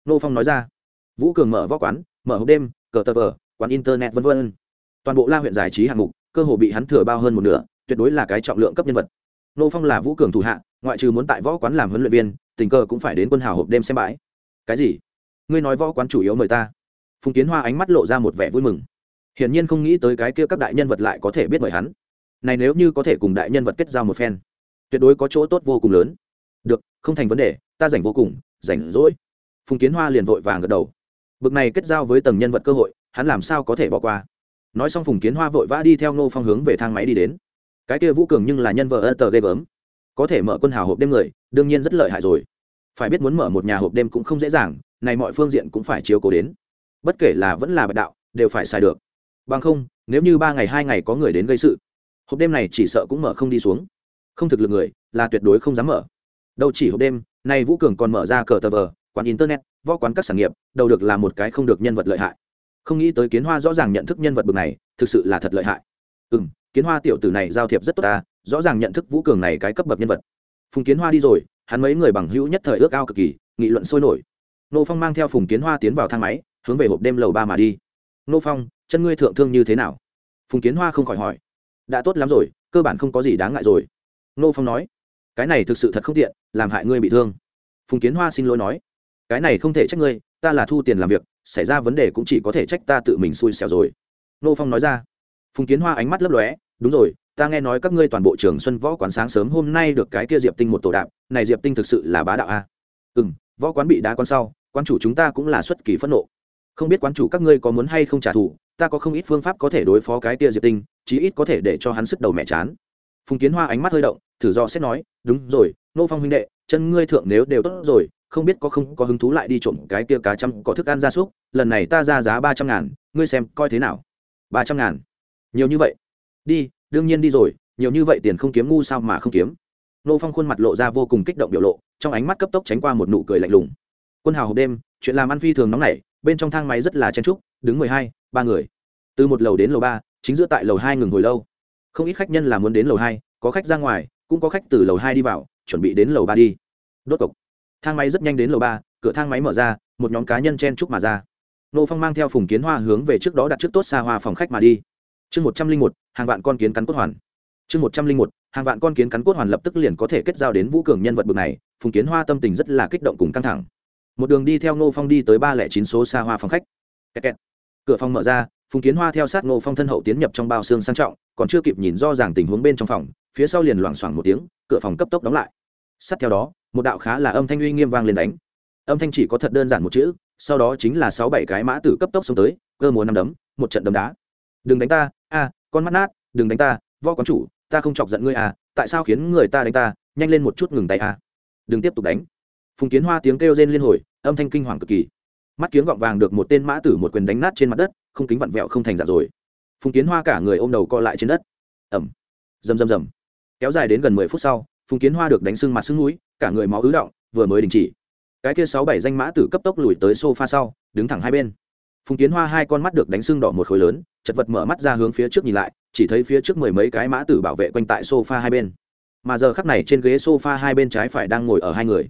Nô phong nói ra vũ cường mở võ quán, mở hộp đêm, cờ tờ vờ, quán internet v v toàn bộ la huyện giải trí hạng mục, cơ hồ bị hắn thừa bao hơn một nửa, tuyệt đối là cái trọng lượng cấp nhân vật. Nô phong là vũ cường thủ hạ, ngoại trừ muốn tại võ quán làm huấn luyện viên, tình cờ cũng phải đến quân hào hộp đêm xem bãi. Cái gì? Ngươi nói võ quán chủ yếu mời ta. Phùng kiến hoa ánh mắt lộ ra một vẻ vui mừng. Hiển nhiên không nghĩ tới cái kia các đại nhân vật lại có thể biết mời hắn. Này nếu như có thể cùng đại nhân vật kết giao một phen, tuyệt đối có chỗ tốt vô cùng lớn. Được, không thành vấn đề, ta rảnh vô cùng, rảnh rỗi. Phùng kiến hoa liền vội vàng gật đầu bực này kết giao với tầng nhân vật cơ hội, hắn làm sao có thể bỏ qua? Nói xong phùng kiến hoa vội vã đi theo ngô phong hướng về thang máy đi đến. Cái kia vũ cường nhưng là nhân vợ ơ tờ ghê gớm. Có thể mở quân hào hộp đêm người, đương nhiên rất lợi hại rồi. Phải biết muốn mở một nhà hộp đêm cũng không dễ dàng, này mọi phương diện cũng phải chiếu cố đến. Bất kể là vẫn là bạch đạo, đều phải xài được. Bằng không, nếu như ba ngày, hai ngày có người đến gây sự, hộp đêm này chỉ sợ cũng mở không đi xuống. Không thực lực người, là tuyệt đối không dám mở. Đâu chỉ hộp đêm, nay vũ cường còn mở ra cờ tờ vờ, quán internet võ quán các sản nghiệp, đầu được là một cái không được nhân vật lợi hại. Không nghĩ tới kiến hoa rõ ràng nhận thức nhân vật bực này, thực sự là thật lợi hại. Ừ m kiến hoa tiểu tử này giao thiệp rất tốt ta, rõ ràng nhận thức vũ cường này cái cấp bậc nhân vật. Phùng kiến hoa đi rồi, hắn mấy người bằng hữu nhất thời ước ao cực kỳ, nghị luận sôi nổi. Nô phong mang theo phùng kiến hoa tiến vào thang máy, hướng về hộp đêm lầu ba mà đi. Nô phong, chân ngươi thượng thương như thế nào? Phùng kiến hoa không khỏi hỏi. Đã tốt lắm rồi, cơ bản không có gì đáng ngại rồi. Nô phong nói. Cái này thực sự thật không tiện, làm hại ngươi bị thương. Phùng kiến hoa xin lỗi nói cái này không thể trách ngươi, ta là thu tiền làm việc, xảy ra vấn đề cũng chỉ có thể trách ta tự mình xui xẻo rồi. Nô phong nói ra. Phùng kiến hoa ánh mắt lấp lóe, đúng rồi, ta nghe nói các ngươi toàn bộ trường xuân võ quán sáng sớm hôm nay được cái kia diệp tinh một tổ đạp, này diệp tinh thực sự là bá đạo a. Ừ m võ quán bị đá con sau quan chủ chúng ta cũng là xuất kỳ phẫn nộ. Không biết quán chủ các ngươi có muốn hay không trả thù, ta có không ít phương pháp có thể đối phó cái kia diệp tinh, chí ít có thể để cho hắn sức đầu mẹ chán. Phùng kiến hoa ánh mắt hơi động, thử do xét nói, đúng rồi, nô phong huynh đệ, chân ngươi thượng nếu đều tốt rồi không biết có không có hứng thú lại đi trộm cái kia cá chăm có thức ăn gia súc, lần này ta ra giá ba trăm ngàn, ngươi xem coi thế nào? Ba trăm ngàn. Nhiều như vậy? Đi, đương nhiên đi rồi, nhiều như vậy tiền không kiếm ngu sao mà không kiếm? Nô phong khuôn mặt lộ ra vô cùng kích động biểu lộ, trong ánh mắt cấp tốc tránh qua một nụ cười lạnh lùng. Quân hào hộp đêm, chuyện làm ăn phi thường nóng nảy, bên trong thang máy rất là chen trúc đứng mười hai, ba người. Từ một lầu đến lầu ba, chính giữa tại lầu hai ngừng hồi lâu. Không ít khách nhân là muốn đến lầu hai, có khách ra ngoài, cũng có khách từ lầu hai đi vào, chuẩn bị đến lầu ba đi. Đốt cộc thang máy rất nhanh đến lầu ba, cửa thang máy mở ra, một nhóm cá nhân chen chúc mà ra. Nô phong mang theo phùng kiến hoa hướng về trước đó đặt trước tốt xa hoa phòng khách mà đi. Chương một trăm linh một, hàng vạn con kiến cắn cốt hoàn. Chương một trăm linh một, hàng vạn con kiến cắn cốt hoàn lập tức liền có thể kết giao đến vũ cường nhân vật bực này, phùng kiến hoa tâm tình rất là kích động cùng căng thẳng. Một đường đi theo nô phong đi tới ba lẻ chín số xa hoa phòng khách. Kẹt kẹt. cửa phòng mở ra, phùng kiến hoa theo sát nô phong thân hậu tiến nhập trong bao xương sang trọng, còn chưa kịp nhìn do ràng tình huống bên trong phòng, phía sau liền loảng xoảng một tiếng, cửa phòng cấp tốc đóng lại. Sát theo đó một đạo khá là âm thanh uy nghiêm vang lên đánh. Âm thanh chỉ có thật đơn giản một chữ, sau đó chính là sáu bảy cái mã tử cấp tốc xông tới, cơ múa năm đấm, một trận đấm đá. Đừng đánh ta, a, con mắt nát, đừng đánh ta, võ quán chủ, ta không chọc giận ngươi à tại sao khiến người ta đánh ta, nhanh lên một chút ngừng tay à. Đừng tiếp tục đánh. Phùng kiến hoa tiếng kêu rên liên hồi, âm thanh kinh hoàng cực kỳ. Mắt kiếng gọng vàng được một tên mã tử một quyền đánh nát trên mặt đất, không kính vặn vẹo không thành giả rồi. Phùng kiến hoa cả người ôm đầu co lại trên đất. Ẩm rầm rầm rầm. Kéo dài đến gần mười phút sau, phùng kiến hoa được đánh sưng mặt sưng núi cả người máu ứ động, vừa mới đình chỉ. Cái kia sáu bảy danh mã tử cấp tốc lùi tới sofa sau, đứng thẳng hai bên. Phùng kiến hoa hai con mắt được đánh sưng đỏ một khối lớn, chật vật mở mắt ra hướng phía trước nhìn lại, chỉ thấy phía trước mười mấy cái mã tử bảo vệ quanh tại sofa hai bên. Mà giờ khắc này trên ghế sofa hai bên trái phải đang ngồi ở hai người.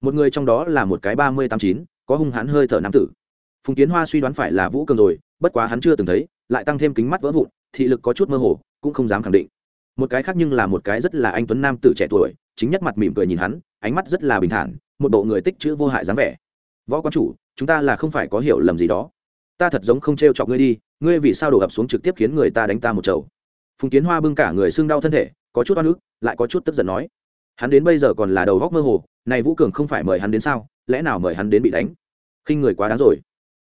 Một người trong đó là một cái ba mươi tám chín, có hung hãn hơi thở nam tử. Phùng kiến hoa suy đoán phải là vũ cường rồi, bất quá hắn chưa từng thấy, lại tăng thêm kính mắt vỡ vụn, thị lực có chút mơ hồ, cũng không dám khẳng định. Một cái khác nhưng là một cái rất là anh tuấn nam tử trẻ tuổi chính nhất mặt mỉm cười nhìn hắn, ánh mắt rất là bình thản, một bộ người tích chữ vô hại dáng vẻ. Võ quan chủ, chúng ta là không phải có hiểu lầm gì đó. Ta thật giống không t r e o chọc ngươi đi, ngươi vì sao đổ ập xuống trực tiếp khiến người ta đánh ta một chầu? Phùng kiến hoa bưng cả người xương đau thân thể, có chút oan ức, lại có chút tức giận nói. Hắn đến bây giờ còn là đầu góc mơ hồ, này vũ cường không phải mời hắn đến sao, lẽ nào mời hắn đến bị đánh? Khi người quá đáng rồi.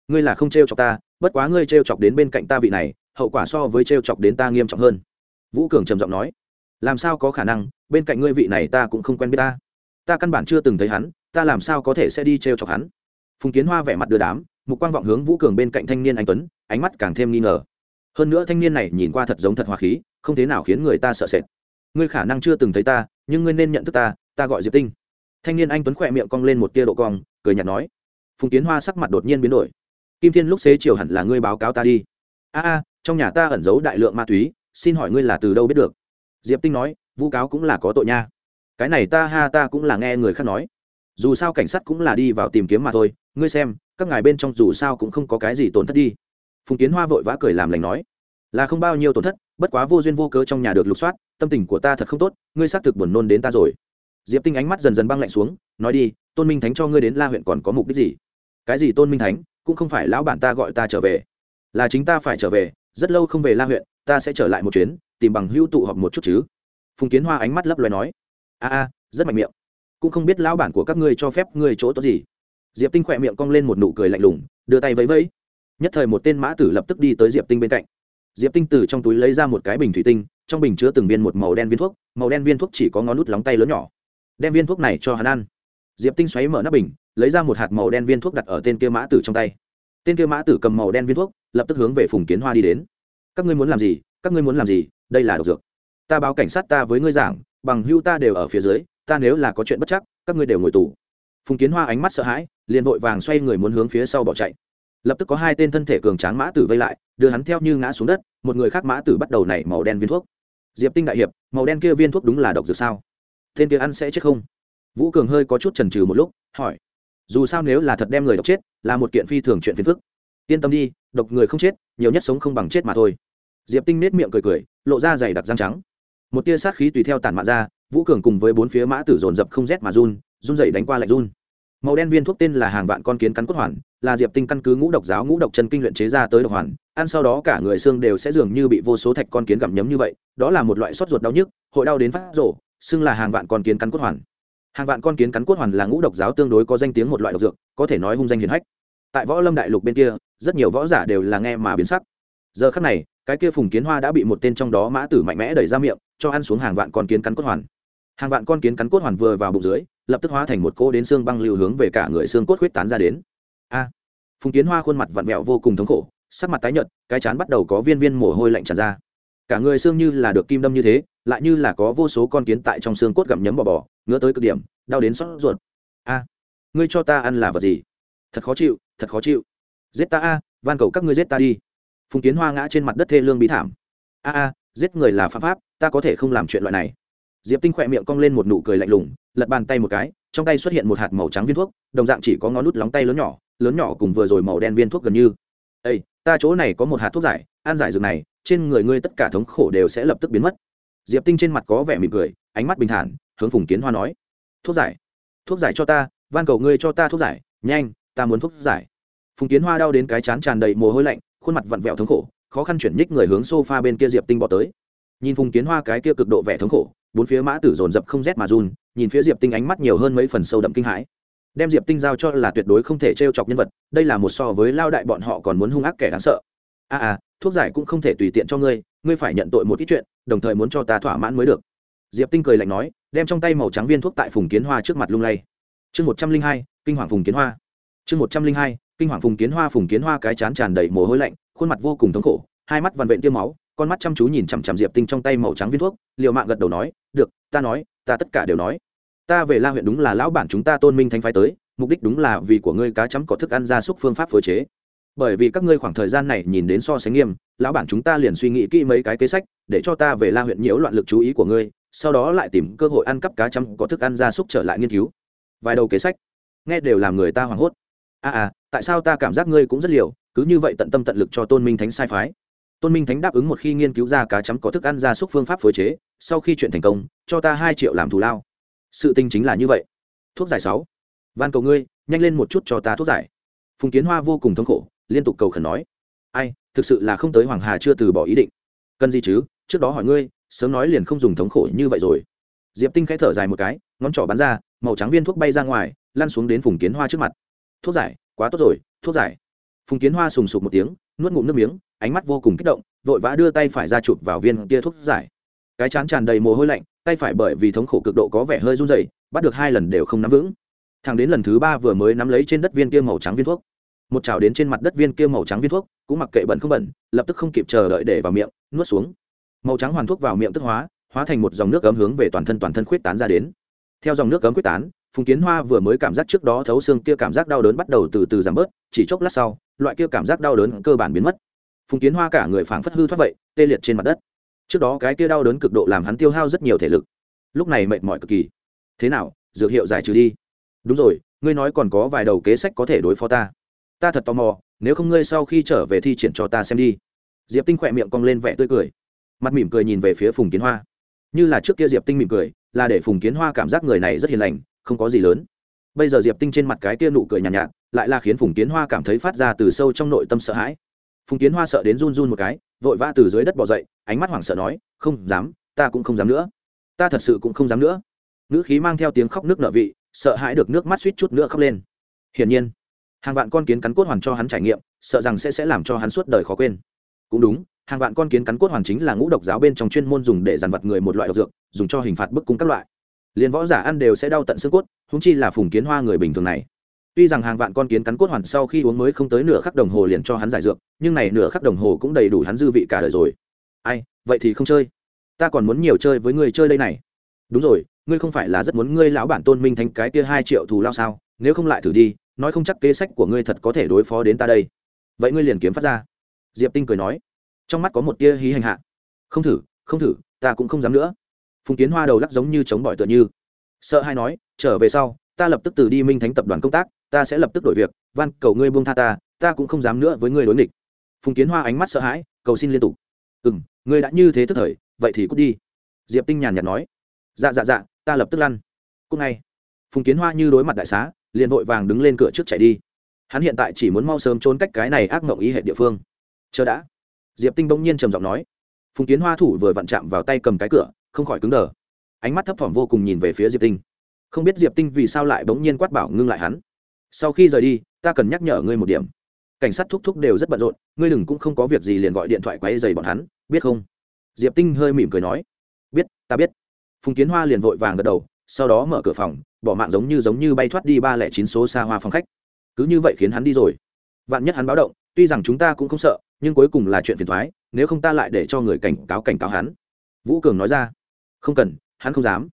Ngươi là không t r e o chọc ta, bất quá ngươi t r e o chọc đến bên cạnh ta vị này, hậu quả so với t r e o chọc đến ta nghiêm trọng hơn. Vũ cường trầm giọng nói. Làm sao có khả năng bên cạnh ngươi vị này ta cũng không quen biết ta. Ta căn bản chưa từng thấy hắn, ta làm sao có thể sẽ đi t r e o chọc hắn? Phùng kiến hoa vẻ mặt đưa đám, mục quang vọng hướng vũ cường bên cạnh thanh niên anh tuấn, ánh mắt càng thêm nghi ngờ. Hơn nữa thanh niên này nhìn qua thật giống thật hòa khí, không thế nào khiến người ta sợ sệt. Ngươi khả năng chưa từng thấy ta, nhưng ngươi nên nhận thức ta ta gọi diệp tinh. Thanh niên anh tuấn khỏe miệng cong lên một tia độ cong, cười nhạt nói. Phùng kiến hoa sắc mặt đột nhiên biến đổi. Kim thiên lúc xế chiều hẳn là ngươi báo cáo ta đi. A a, trong nhà ta ẩn giấu đại lượng ma túy, xin hỏi ngươi là từ đâu biết được? Diệp tinh nói vu cáo cũng là có tội nha. Cái này ta ha ta cũng là nghe người khác nói. Dù sao cảnh sát cũng là đi vào tìm kiếm mà thôi, ngươi xem, các ngài bên trong dù sao cũng không có cái gì tổn thất đi. Phùng kiến hoa vội vã cười làm lành nói, là không bao nhiêu tổn thất, bất quá vô duyên vô cớ trong nhà được lục soát, tâm tình của ta thật không tốt, ngươi xác thực buồn nôn đến ta rồi. Diệp tinh ánh mắt dần dần băng lạnh xuống, nói đi, tôn minh thánh cho ngươi đến la huyện còn có mục đích gì? Cái gì tôn minh thánh, cũng không phải lão bản ta gọi ta trở về. Là chính ta phải trở về, rất lâu không về la huyện, ta sẽ trở lại một chuyến, tìm bằng hưu tụ họp một chút chứ phùng kiến hoa ánh mắt lấp loài nói, a a, rất mạnh miệng. Cũng không biết lão bản của các ngươi cho phép ngươi chỗ tốt gì. Diệp tinh khỏe miệng cong lên một nụ cười lạnh lùng, đưa tay vẫy vẫy. Nhất thời một tên mã tử lập tức đi tới diệp tinh bên cạnh. Diệp tinh từ trong túi lấy ra một cái bình thủy tinh, trong bình chứa từng viên một màu đen viên thuốc, màu đen viên thuốc chỉ có ngón nút lóng tay lớn nhỏ. Đem viên thuốc này cho hắn ăn. Diệp tinh xoáy mở nắp bình, lấy ra một hạt màu đen viên thuốc đặt ở tên kia mã tử trong tay. Tên kia mã tử cầm màu đen viên thuốc, lập tức hướng về phùng kiến hoa đi đến. Các ngươi muốn làm gì? Các ngươi muốn làm gì? Đây là độc dược ta báo cảnh sát ta với ngươi giảng, bằng hưu ta đều ở phía dưới, ta nếu là có chuyện bất chắc, các ngươi đều ngồi tù. Phùng kiến hoa ánh mắt sợ hãi, liền vội vàng xoay người muốn hướng phía sau bỏ chạy. Lập tức có hai tên thân thể cường tráng mã tử vây lại, đưa hắn theo như ngã xuống đất, một người khác mã tử bắt đầu nảy màu đen viên thuốc. Diệp tinh đại hiệp, màu đen kia viên thuốc đúng là độc dược sao? Tên kia ăn sẽ chết không? Vũ cường hơi có chút trần trừ một lúc, hỏi. Dù sao nếu là thật đem người độc chết, là một kiện phi thường chuyện phiền phức. Yên tâm đi, độc người không chết, nhiều nhất sống không bằng chết mà thôi. Diệp tinh nết miệng cười cười, lộ ra dày đặc răng trắng một tia sát khí tùy theo tản mạ ra, vũ cường cùng với bốn phía mã tử dồn dập không rét mà run run dậy đánh qua lạnh run. Màu đen viên thuốc tên là hàng vạn con kiến cắn cốt hoàn, là diệp tinh căn cứ ngũ độc giáo, ngũ độc chân kinh luyện chế ra tới độc hoàn, ăn sau đó cả người xương đều sẽ dường như bị vô số thạch con kiến gặm nhấm như vậy, đó là một loại sốt ruột đau nhức, hội đau đến phát rổ, xưng là hàng vạn con kiến cắn cốt hoàn. Hàng vạn con kiến cắn cốt hoàn là ngũ độc giáo tương đối có danh tiếng một loại độc dược, có thể nói hung danh hiền hách. Tại võ lâm đại lục bên kia, rất nhiều võ giả đều là nghe mà biến sắc giờ khắc này, cái kia phùng kiến hoa đã bị một tên trong đó mã tử mạnh mẽ đẩy ra miệng, cho ăn xuống hàng vạn con kiến cắn cốt hoàn. Hàng vạn con kiến cắn cốt hoàn vừa vào bụng dưới, lập tức hóa thành một cô đến xương băng lưu hướng về cả người xương cốt huyết tán ra đến. A! Phùng kiến hoa khuôn mặt vặn vẹo vô cùng thống khổ, sắc mặt tái nhợt, cái chán bắt đầu có viên viên mồ hôi lạnh tràn ra. Cả người xương như là được kim đâm như thế, lại như là có vô số con kiến tại trong xương cốt gặm nhấm bò bò, ngứa tới cực điểm, đau đến xót ruột. A! Ngươi cho ta ăn là vật gì? Thật khó chịu, thật khó chịu. Giết ta a, van cầu các ngươi giết ta đi phùng kiến hoa ngã trên mặt đất thê lương bí thảm. A a, giết người là pháp pháp, ta có thể không làm chuyện loại này. Diệp tinh khỏe miệng cong lên một nụ cười lạnh lùng, lật bàn tay một cái, trong tay xuất hiện một hạt màu trắng viên thuốc, đồng dạng chỉ có ngón nút lóng tay lớn nhỏ lớn nhỏ cùng vừa rồi màu đen viên thuốc gần như. Ây ta chỗ này có một hạt thuốc giải, ăn giải dược này, trên người ngươi tất cả thống khổ đều sẽ lập tức biến mất. Diệp tinh trên mặt có vẻ mỉm cười, ánh mắt bình thản, hướng phùng kiến hoa nói, thuốc giải thuốc giải cho ta, van cầu ngươi cho ta thuốc giải, nhanh, ta muốn thuốc giải. Phùng kiến hoa đau đến cái chán tràn đầy mồ hôi lạnh khuôn mặt vặn vẹo thống khổ khó khăn chuyển nhích người hướng sofa bên kia diệp tinh bỏ tới. Nhìn phùng kiến hoa cái kia cực độ vẻ thống khổ bốn phía mã tử dồn dập không rét mà run nhìn phía diệp tinh ánh mắt nhiều hơn mấy phần sâu đậm kinh hãi. Đem diệp tinh giao cho là tuyệt đối không thể t r e o chọc nhân vật đây là một so với lao đại bọn họ còn muốn hung ác kẻ đáng sợ. A à, à thuốc giải cũng không thể tùy tiện cho ngươi ngươi phải nhận tội một ít chuyện đồng thời muốn cho ta thỏa mãn mới được. Diệp tinh cười lạnh nói đem trong tay màu trắng viên thuốc tại phùng kiến hoa trước mặt lung lay. Chương một trăm linh hai kinh hoàng phùng kiến hoa. Chương một trăm linh hai kinh hoàng phùng kiến hoa phùng kiến hoa cái chán tràn đầy mồ hôi lạnh, khuôn mặt vô cùng thống khổ, hai mắt vằn vện tiêm máu, con mắt chăm chú nhìn chằm chằm diệp tinh trong tay màu trắng viên thuốc, liều mạng gật đầu nói, được, ta nói, ta tất cả đều nói. Ta về la huyện đúng là lão bản chúng ta tôn minh thánh phái tới, mục đích đúng là vì của ngươi cá chấm có thức ăn gia súc phương pháp phối chế. Bởi vì các ngươi khoảng thời gian này nhìn đến so sánh nghiêm, lão bản chúng ta liền suy nghĩ kỹ mấy cái kế sách, để cho ta về la huyện nhiễu loạn lực chú ý của ngươi, sau đó lại tìm cơ hội ăn cắp cá chấm có thức ăn gia súc trở lại nghiên cứu. Vài đầu kế sách, nghe đều làm người ta hoảng hốt a à, à tại sao ta cảm giác ngươi cũng rất liều cứ như vậy tận tâm tận lực cho tôn minh thánh sai phái? Tôn minh thánh đáp ứng một khi nghiên cứu ra cá chấm có thức ăn ra súc phương pháp phối chế sau khi chuyện thành công cho ta hai triệu làm thù lao. Sự tình chính là như vậy. Thuốc giải sáu. Van cầu ngươi nhanh lên một chút cho ta thuốc giải. Phùng kiến hoa vô cùng thống khổ liên tục cầu khẩn nói. Ai thực sự là không tới hoàng hà chưa từ bỏ ý định. Cần gì chứ? Trước đó hỏi ngươi sớm nói liền không dùng thống khổ như vậy rồi. Diệp tinh khẽ thở dài một cái ngón trỏ bắn ra màu trắng viên thuốc bay ra ngoài lăn xuống đến phùng kiến hoa trước mặt thuốc giải, quá tốt rồi, thuốc giải. Phùng kiến hoa sùng sục một tiếng, nuốt ngụm nước miếng, ánh mắt vô cùng kích động, vội vã đưa tay phải ra chụp vào viên kia thuốc giải. Cái chán tràn đầy mồ hôi lạnh, tay phải bởi vì thống khổ cực độ có vẻ hơi run rẩy, bắt được hai lần đều không nắm vững. Thằng đến lần thứ ba vừa mới nắm lấy trên đất viên kia màu trắng viên thuốc. Một chảo đến trên mặt đất viên kia màu trắng viên thuốc, cũng mặc kệ bẩn không bẩn, lập tức không kịp chờ đợi để vào miệng, nuốt xuống. Màu trắng hoàn thuốc vào miệng tức hóa hóa thành một dòng nước cấm hướng về toàn thân toàn thân khuyết tán ra đến. Theo dòng nước cấm quyết tán phùng kiến hoa vừa mới cảm giác trước đó thấu xương kia cảm giác đau đớn bắt đầu từ từ giảm bớt, chỉ chốc lát sau, loại kia cảm giác đau đớn cơ bản biến mất. Phùng kiến hoa cả người phảng phất hư thoát vậy, tê liệt trên mặt đất. Trước đó cái kia đau đớn cực độ làm hắn tiêu hao rất nhiều thể lực. Lúc này mệt mỏi cực kỳ. Thế nào, dược hiệu giải trừ đi. Đúng rồi, ngươi nói còn có vài đầu kế sách có thể đối phó ta. Ta thật tò mò, nếu không ngươi sau khi trở về thi triển cho ta xem đi. Diệp tinh khỏe miệng cong lên vẻ tươi cười. Mặt mỉm cười nhìn về phía phùng kiến hoa. Như là trước kia diệp tinh mỉm cười, là để phùng kiến hoa cảm giác người này rất hiền lành không có gì lớn. Bây giờ diệp tinh trên mặt cái kia nụ cười nhàn nhạt, nhạt lại là khiến phùng kiến hoa cảm thấy phát ra từ sâu trong nội tâm sợ hãi. Phùng kiến hoa sợ đến run run một cái vội vã từ dưới đất bỏ dậy ánh mắt hoảng sợ nói không dám ta cũng không dám nữa. Ta thật sự cũng không dám nữa. Nữ khí mang theo tiếng khóc nước nợ vị sợ hãi được nước mắt suýt chút nữa khóc lên. Hiển nhiên hàng vạn con kiến cắn cốt hoàn cho hắn trải nghiệm sợ rằng sẽ sẽ làm cho hắn suốt đời khó quên. Cũng đúng hàng vạn con kiến cắn cốt hoàn chính là ngũ độc giáo bên trong chuyên môn dùng để dàn vật người một loại độc dược dùng cho hình phạt bức cung các loại liền võ giả ăn đều sẽ đau tận xương cốt húng chi là phùng kiến hoa người bình thường này. Tuy rằng hàng vạn con kiến cắn cốt hoàn sau khi uống mới không tới nửa khắc đồng hồ liền cho hắn giải dược, nhưng này nửa khắc đồng hồ cũng đầy đủ hắn dư vị cả đời rồi. Ai, vậy thì không chơi. Ta còn muốn nhiều chơi với người chơi đây này. Đúng rồi, ngươi không phải là rất muốn ngươi lão bản tôn minh thành cái kia hai triệu thù lao sao? Nếu không lại thử đi, nói không chắc kế sách của ngươi thật có thể đối phó đến ta đây. Vậy ngươi liền kiếm phát ra. Diệp tinh cười nói. Trong mắt có một tia hí hành hạ. Không thử không thử, ta cũng không dám nữa phùng kiến hoa đầu lắc giống như chống bỏi tựa như. Sợ hay nói, trở về sau, ta lập tức từ đi minh thánh tập đoàn công tác, ta sẽ lập tức đổi việc, van, cầu ngươi buông tha ta ta cũng không dám nữa với ngươi đối nghịch. Phùng kiến hoa ánh mắt sợ hãi, cầu xin liên tục. Ừ m ngươi đã như thế tức thời, vậy thì cút đi. Diệp tinh nhàn nhạt nói. Dạ dạ dạ ta lập tức lăn. Cúc ngay. Phùng kiến hoa như đối mặt đại xá, liền vội vàng đứng lên cửa trước chạy đi. Hắn hiện tại chỉ muốn mau sớm trốn cách cái này ác mộng ý hệ địa phương. Chờ đã. Diệp tinh bỗng nhiên trầm giọng nói. Phùng kiến hoa thủ vừa vặn chạm vào tay cầm cái cửa không khỏi cứng đờ. Ánh mắt thấp thỏm vô cùng nhìn về phía diệp tinh. Không biết diệp tinh vì sao lại bỗng nhiên quát bảo ngưng lại hắn. Sau khi rời đi, ta cần nhắc nhở ngươi một điểm. Cảnh sát thúc thúc đều rất bận rộn, ngươi đừng cũng không có việc gì liền gọi điện thoại quay dày bọn hắn, biết không? Diệp tinh hơi mỉm cười nói. Biết, ta biết. Phùng kiến hoa liền vội vàng gật đầu, sau đó mở cửa phòng, bỏ mạng giống như giống như bay thoát đi ba lẻ chín số xa hoa phòng khách. Cứ như vậy khiến hắn đi rồi. Vạn nhất hắn báo động, tuy rằng chúng ta cũng không sợ, nhưng cuối cùng là chuyện phiền thoái, nếu không ta lại để cho người cảnh cáo cảnh cáo hắn. Vũ cường nói ra không cần, hắn không dám.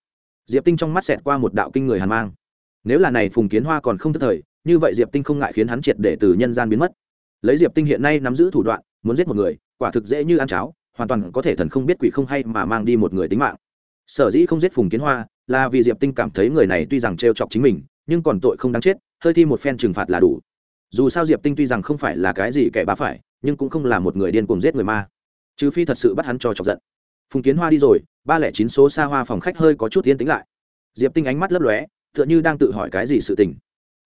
Diệp tinh trong mắt xẹt qua một đạo kinh người hàn mang. Nếu là này phùng kiến hoa còn không tức thời, như vậy diệp tinh không ngại khiến hắn triệt để từ nhân gian biến mất. Lấy diệp tinh hiện nay nắm giữ thủ đoạn, muốn giết một người, quả thực dễ như ăn cháo, hoàn toàn có thể thần không biết quỷ không hay mà mang đi một người tính mạng. Sở dĩ không giết phùng kiến hoa, là vì diệp tinh cảm thấy người này tuy rằng trêu chọc chính mình, nhưng còn tội không đáng chết, hơi thi một phen trừng phạt là đủ. Dù sao diệp tinh tuy rằng không phải là cái gì kẻ bá phải, nhưng cũng không là một người điên cuồng giết người ma. Trừ phi thật sự bắt hắn cho chọc giận phùng kiến hoa đi rồi, ba lẻ chín số xa hoa phòng khách hơi có chút yên tĩnh lại. Diệp tinh ánh mắt lấp lóe, tựa như đang tự hỏi cái gì sự tình.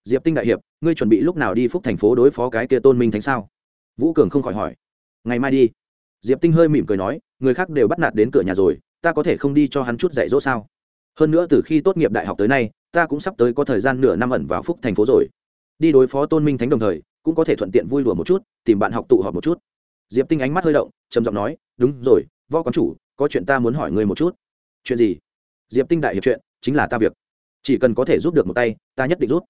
Diệp tinh đại hiệp, ngươi chuẩn bị lúc nào đi phúc thành phố đối phó cái kia tôn minh thánh sao? Vũ cường không khỏi hỏi. Ngày mai đi. Diệp tinh hơi mỉm cười nói, người khác đều bắt nạt đến cửa nhà rồi, ta có thể không đi cho hắn chút dạy dỗ sao? Hơn nữa từ khi tốt nghiệp đại học tới nay, ta cũng sắp tới có thời gian nửa năm ẩn vào phúc thành phố rồi. Đi đối phó tôn minh thánh đồng thời, cũng có thể thuận tiện vui đùa một chút, tìm bạn học tụ họp một chút. Diệp tinh ánh mắt hơi động, trầm giọng nói, đúng rồi, võ quán chủ có chuyện ta muốn hỏi ngươi một chút. Chuyện gì? Diệp tinh đại hiệp chuyện, chính là ta việc. Chỉ cần có thể giúp được một tay, ta nhất định rút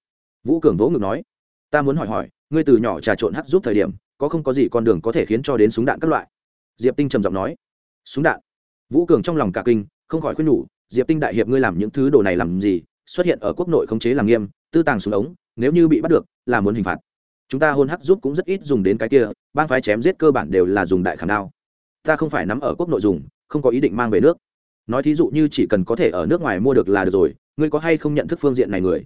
vũ cường vỗ ngực nói, ta muốn hỏi hỏi, ngươi từ nhỏ trà trộn hắt giúp thời điểm, có không có gì con đường có thể khiến cho đến súng đạn các loại? Diệp tinh trầm giọng nói, súng đạn. Vũ cường trong lòng cả kinh, không khỏi khuyên nhủ, diệp tinh đại hiệp ngươi làm những thứ đồ này làm gì? Xuất hiện ở quốc nội khống chế làm nghiêm, tư tàng súng ống, nếu như bị bắt được, là muốn hình phạt. Chúng ta hôn hắc giúp cũng rất ít dùng đến cái kia, bang phái chém giết cơ bản đều là dùng đại khảm đao. Ta không phải nắm ở quốc nội dùng không có ý định mang về nước. Nói thí dụ như chỉ cần có thể ở nước ngoài mua được là được rồi, ngươi có hay không nhận thức phương diện này người?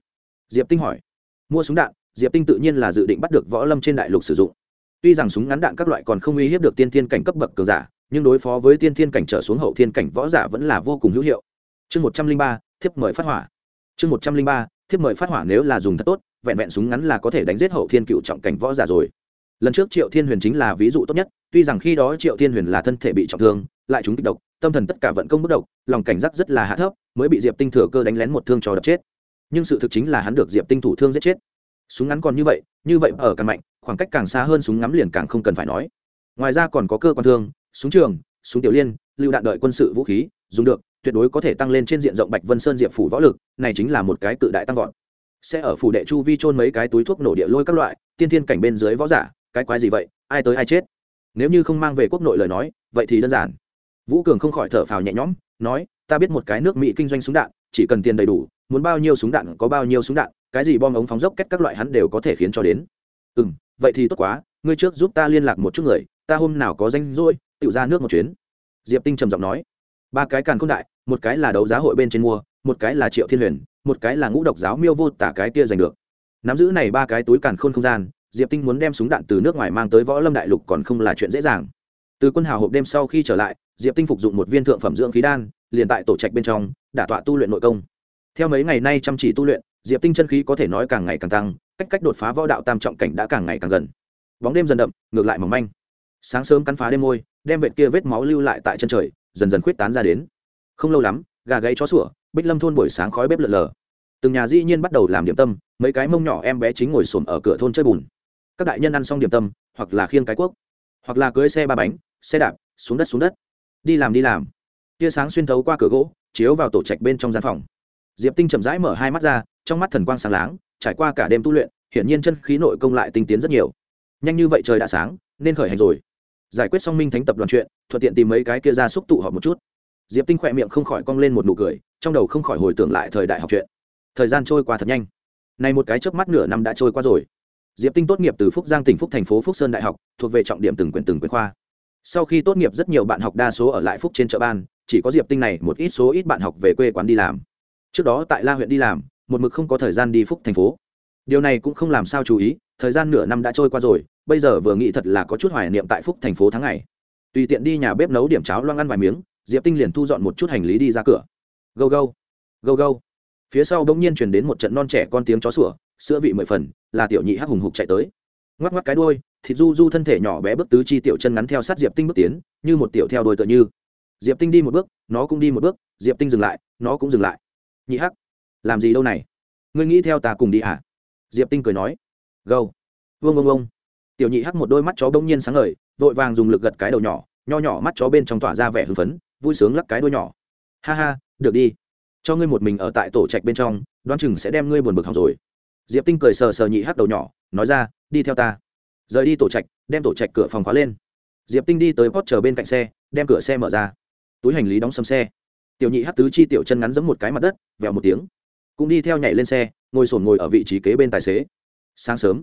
Diệp tinh hỏi. Mua súng đạn, diệp tinh tự nhiên là dự định bắt được võ lâm trên đại lục sử dụng. Tuy rằng súng ngắn đạn các loại còn không uy hiếp được tiên thiên cảnh cấp bậc cường giả, nhưng đối phó với tiên thiên cảnh trở xuống hậu thiên cảnh võ giả vẫn là vô cùng hữu hiệu. Chương một trăm linh ba, thiếp mời phát hỏa. Chương một trăm linh ba, thiếp mời phát hỏa nếu là dùng thật tốt, vẹn vẹn súng ngắn là có thể đánh giết hậu thiên cựu trọng cảnh võ giả rồi. Lần trước triệu thiên huyền chính là ví dụ tốt nhất, tuy rằng khi đó triệu thiên huyền là thân thể bị trọng thương lại chúng kịch độc, tâm thần tất cả vận công bất độc, lòng cảnh giác rất là hạ thấp, mới bị diệp tinh thừa cơ đánh lén một thương cho đập chết. Nhưng sự thực chính là hắn được diệp tinh thủ thương giết chết. Súng ngắn còn như vậy như vậy ở càng mạnh, khoảng cách càng xa hơn súng ngắm liền càng không cần phải nói. Ngoài ra còn có cơ quan thương, súng trường, súng tiểu liên, lưu đạn đợi quân sự vũ khí, dùng được, tuyệt đối có thể tăng lên trên diện rộng bạch vân sơn diệp phủ võ lực, này chính là một cái cự đại tăng vọt. Sẽ ở phủ đệ chu vi trôn mấy cái túi thuốc nổ địa lôi các loại, tiên thiên cảnh bên dưới võ giả, cái quái gì vậy, ai tới ai chết? Nếu như không mang về quốc nội lời nói, vậy thì đơn giản vũ cường không khỏi thở phào nhẹ nhõm, nói, ta biết một cái nước mỹ kinh doanh súng đạn, chỉ cần tiền đầy đủ, muốn bao nhiêu súng đạn có bao nhiêu súng đạn, cái gì bom ống phóng dốc kết các loại hắn đều có thể khiến cho đến. Ừ m vậy thì tốt quá, ngươi trước giúp ta liên lạc một chút người, ta hôm nào có danh rỗi tự ra nước một chuyến. Diệp tinh trầm giọng nói, ba cái càn k h ô n đại, một cái là đấu giá hội bên trên mua, một cái là triệu thiên huyền, một cái là ngũ độc giáo miêu vô tả cái kia giành được. Nắm giữ này ba cái túi càn khôn không gian, diệp tinh muốn đem súng đạn từ nước ngoài mang tới võ lâm đại lục còn không là chuyện dễ dàng. Từ quân hào hộp đêm sau khi trở lại diệp tinh phục dụng một viên thượng phẩm dưỡng khí đan, liền tại tổ trạch bên trong, đả tọa tu luyện nội công. Theo mấy ngày nay chăm chỉ tu luyện, diệp tinh chân khí có thể nói càng ngày càng tăng, cách cách đột phá võ đạo tam trọng cảnh đã càng ngày càng gần. Bóng đêm dần đậm, ngược lại mỏng manh. Sáng sớm cắn phá đêm môi, đem vệt kia vết máu lưu lại tại chân trời, dần dần khuyết tán ra đến. Không lâu lắm, gà gáy chó sủa, bích lâm thôn buổi sáng khói bếp lợn lờ. Từng nhà dĩ nhiên bắt đầu làm điểm tâm, mấy cái mông nhỏ em bé chính ngồi xổm ở cửa thôn chơi bùn. Các đại nhân ăn xong điểm tâm, hoặc là khiêng cái cuốc, hoặc là cưới xe ba bánh, xe đạp, xuống đất xuống đất đi làm đi làm. Tia sáng xuyên thấu qua cửa gỗ, chiếu vào tổ trạch bên trong gian phòng. Diệp tinh chậm rãi mở hai mắt ra, trong mắt thần quang sáng láng, trải qua cả đêm tu luyện, hiển nhiên chân khí nội công lại tinh tiến rất nhiều. Nhanh như vậy trời đã sáng, nên khởi hành rồi. Giải quyết xong minh thánh tập đoàn chuyện, thuận tiện tìm mấy cái kia ra xúc tụ họp một chút. Diệp tinh khỏe miệng không khỏi cong lên một nụ cười, trong đầu không khỏi hồi tưởng lại thời đại học chuyện thời gian trôi qua thật nhanh. Này một cái chớp mắt nửa năm đã trôi qua rồi. Diệp tinh tốt nghiệp từ phúc giang tỉnh phúc thành phố phúc sơn đại học, thuộc về trọng điểm từng quyển từng quyển khoa sau khi tốt nghiệp rất nhiều bạn học đa số ở lại phúc trên chợ ban, chỉ có diệp tinh này một ít số ít bạn học về quê quán đi làm. Trước đó tại la huyện đi làm, một mực không có thời gian đi phúc thành phố. Điều này cũng không làm sao chú ý, thời gian nửa năm đã trôi qua rồi, bây giờ vừa nghĩ thật là có chút hoài niệm tại phúc thành phố tháng ngày. Tùy tiện đi nhà bếp nấu điểm cháo loang ăn vài miếng, diệp tinh liền thu dọn một chút hành lý đi ra cửa. Gâu gâu gâu gâu. Phía sau bỗng nhiên chuyển đến một trận non trẻ con tiếng chó sủa, sữa vị mười phần, là tiểu nhị hắc hùng hục chạy tới. Ngoắc ngoắc cái đuôi thịt du du thân thể nhỏ bé bước tứ chi tiểu chân ngắn theo sát diệp tinh bước tiến, như một tiểu theo đôi tựa như. Diệp tinh đi một bước, nó cũng đi một bước, diệp tinh dừng lại, nó cũng dừng lại. Nhị hắc, làm gì đâu này? Ngươi nghĩ theo ta cùng đi à? Diệp tinh cười nói. Gâu vông vông vông tiểu nhị hắc một đôi mắt chó bỗng nhiên sáng ngời, vội vàng dùng lực gật cái đầu nhỏ, nho nhỏ mắt chó bên trong tỏa ra vẻ hưng phấn, vui sướng lắc cái đuôi nhỏ. Ha ha, được đi. Cho ngươi một mình ở tại tổ trạch bên trong, đoán chừng sẽ đem ngươi buồn bực học rồi. Diệp tinh cười sờ sờ nhị hắc đầu nhỏ, nói ra, đi theo ta rời đi tổ trạch, đem tổ trạch cửa phòng khóa lên. Diệp tinh đi tới pot chờ bên cạnh xe, đem cửa xe mở ra. Túi hành lý đóng sầm xe. Tiểu nhị hát tứ chi tiểu chân ngắn giẫm một cái mặt đất, vèo một tiếng. Cũng đi theo nhảy lên xe, ngồi sổn ngồi ở vị trí kế bên tài xế. Sáng sớm,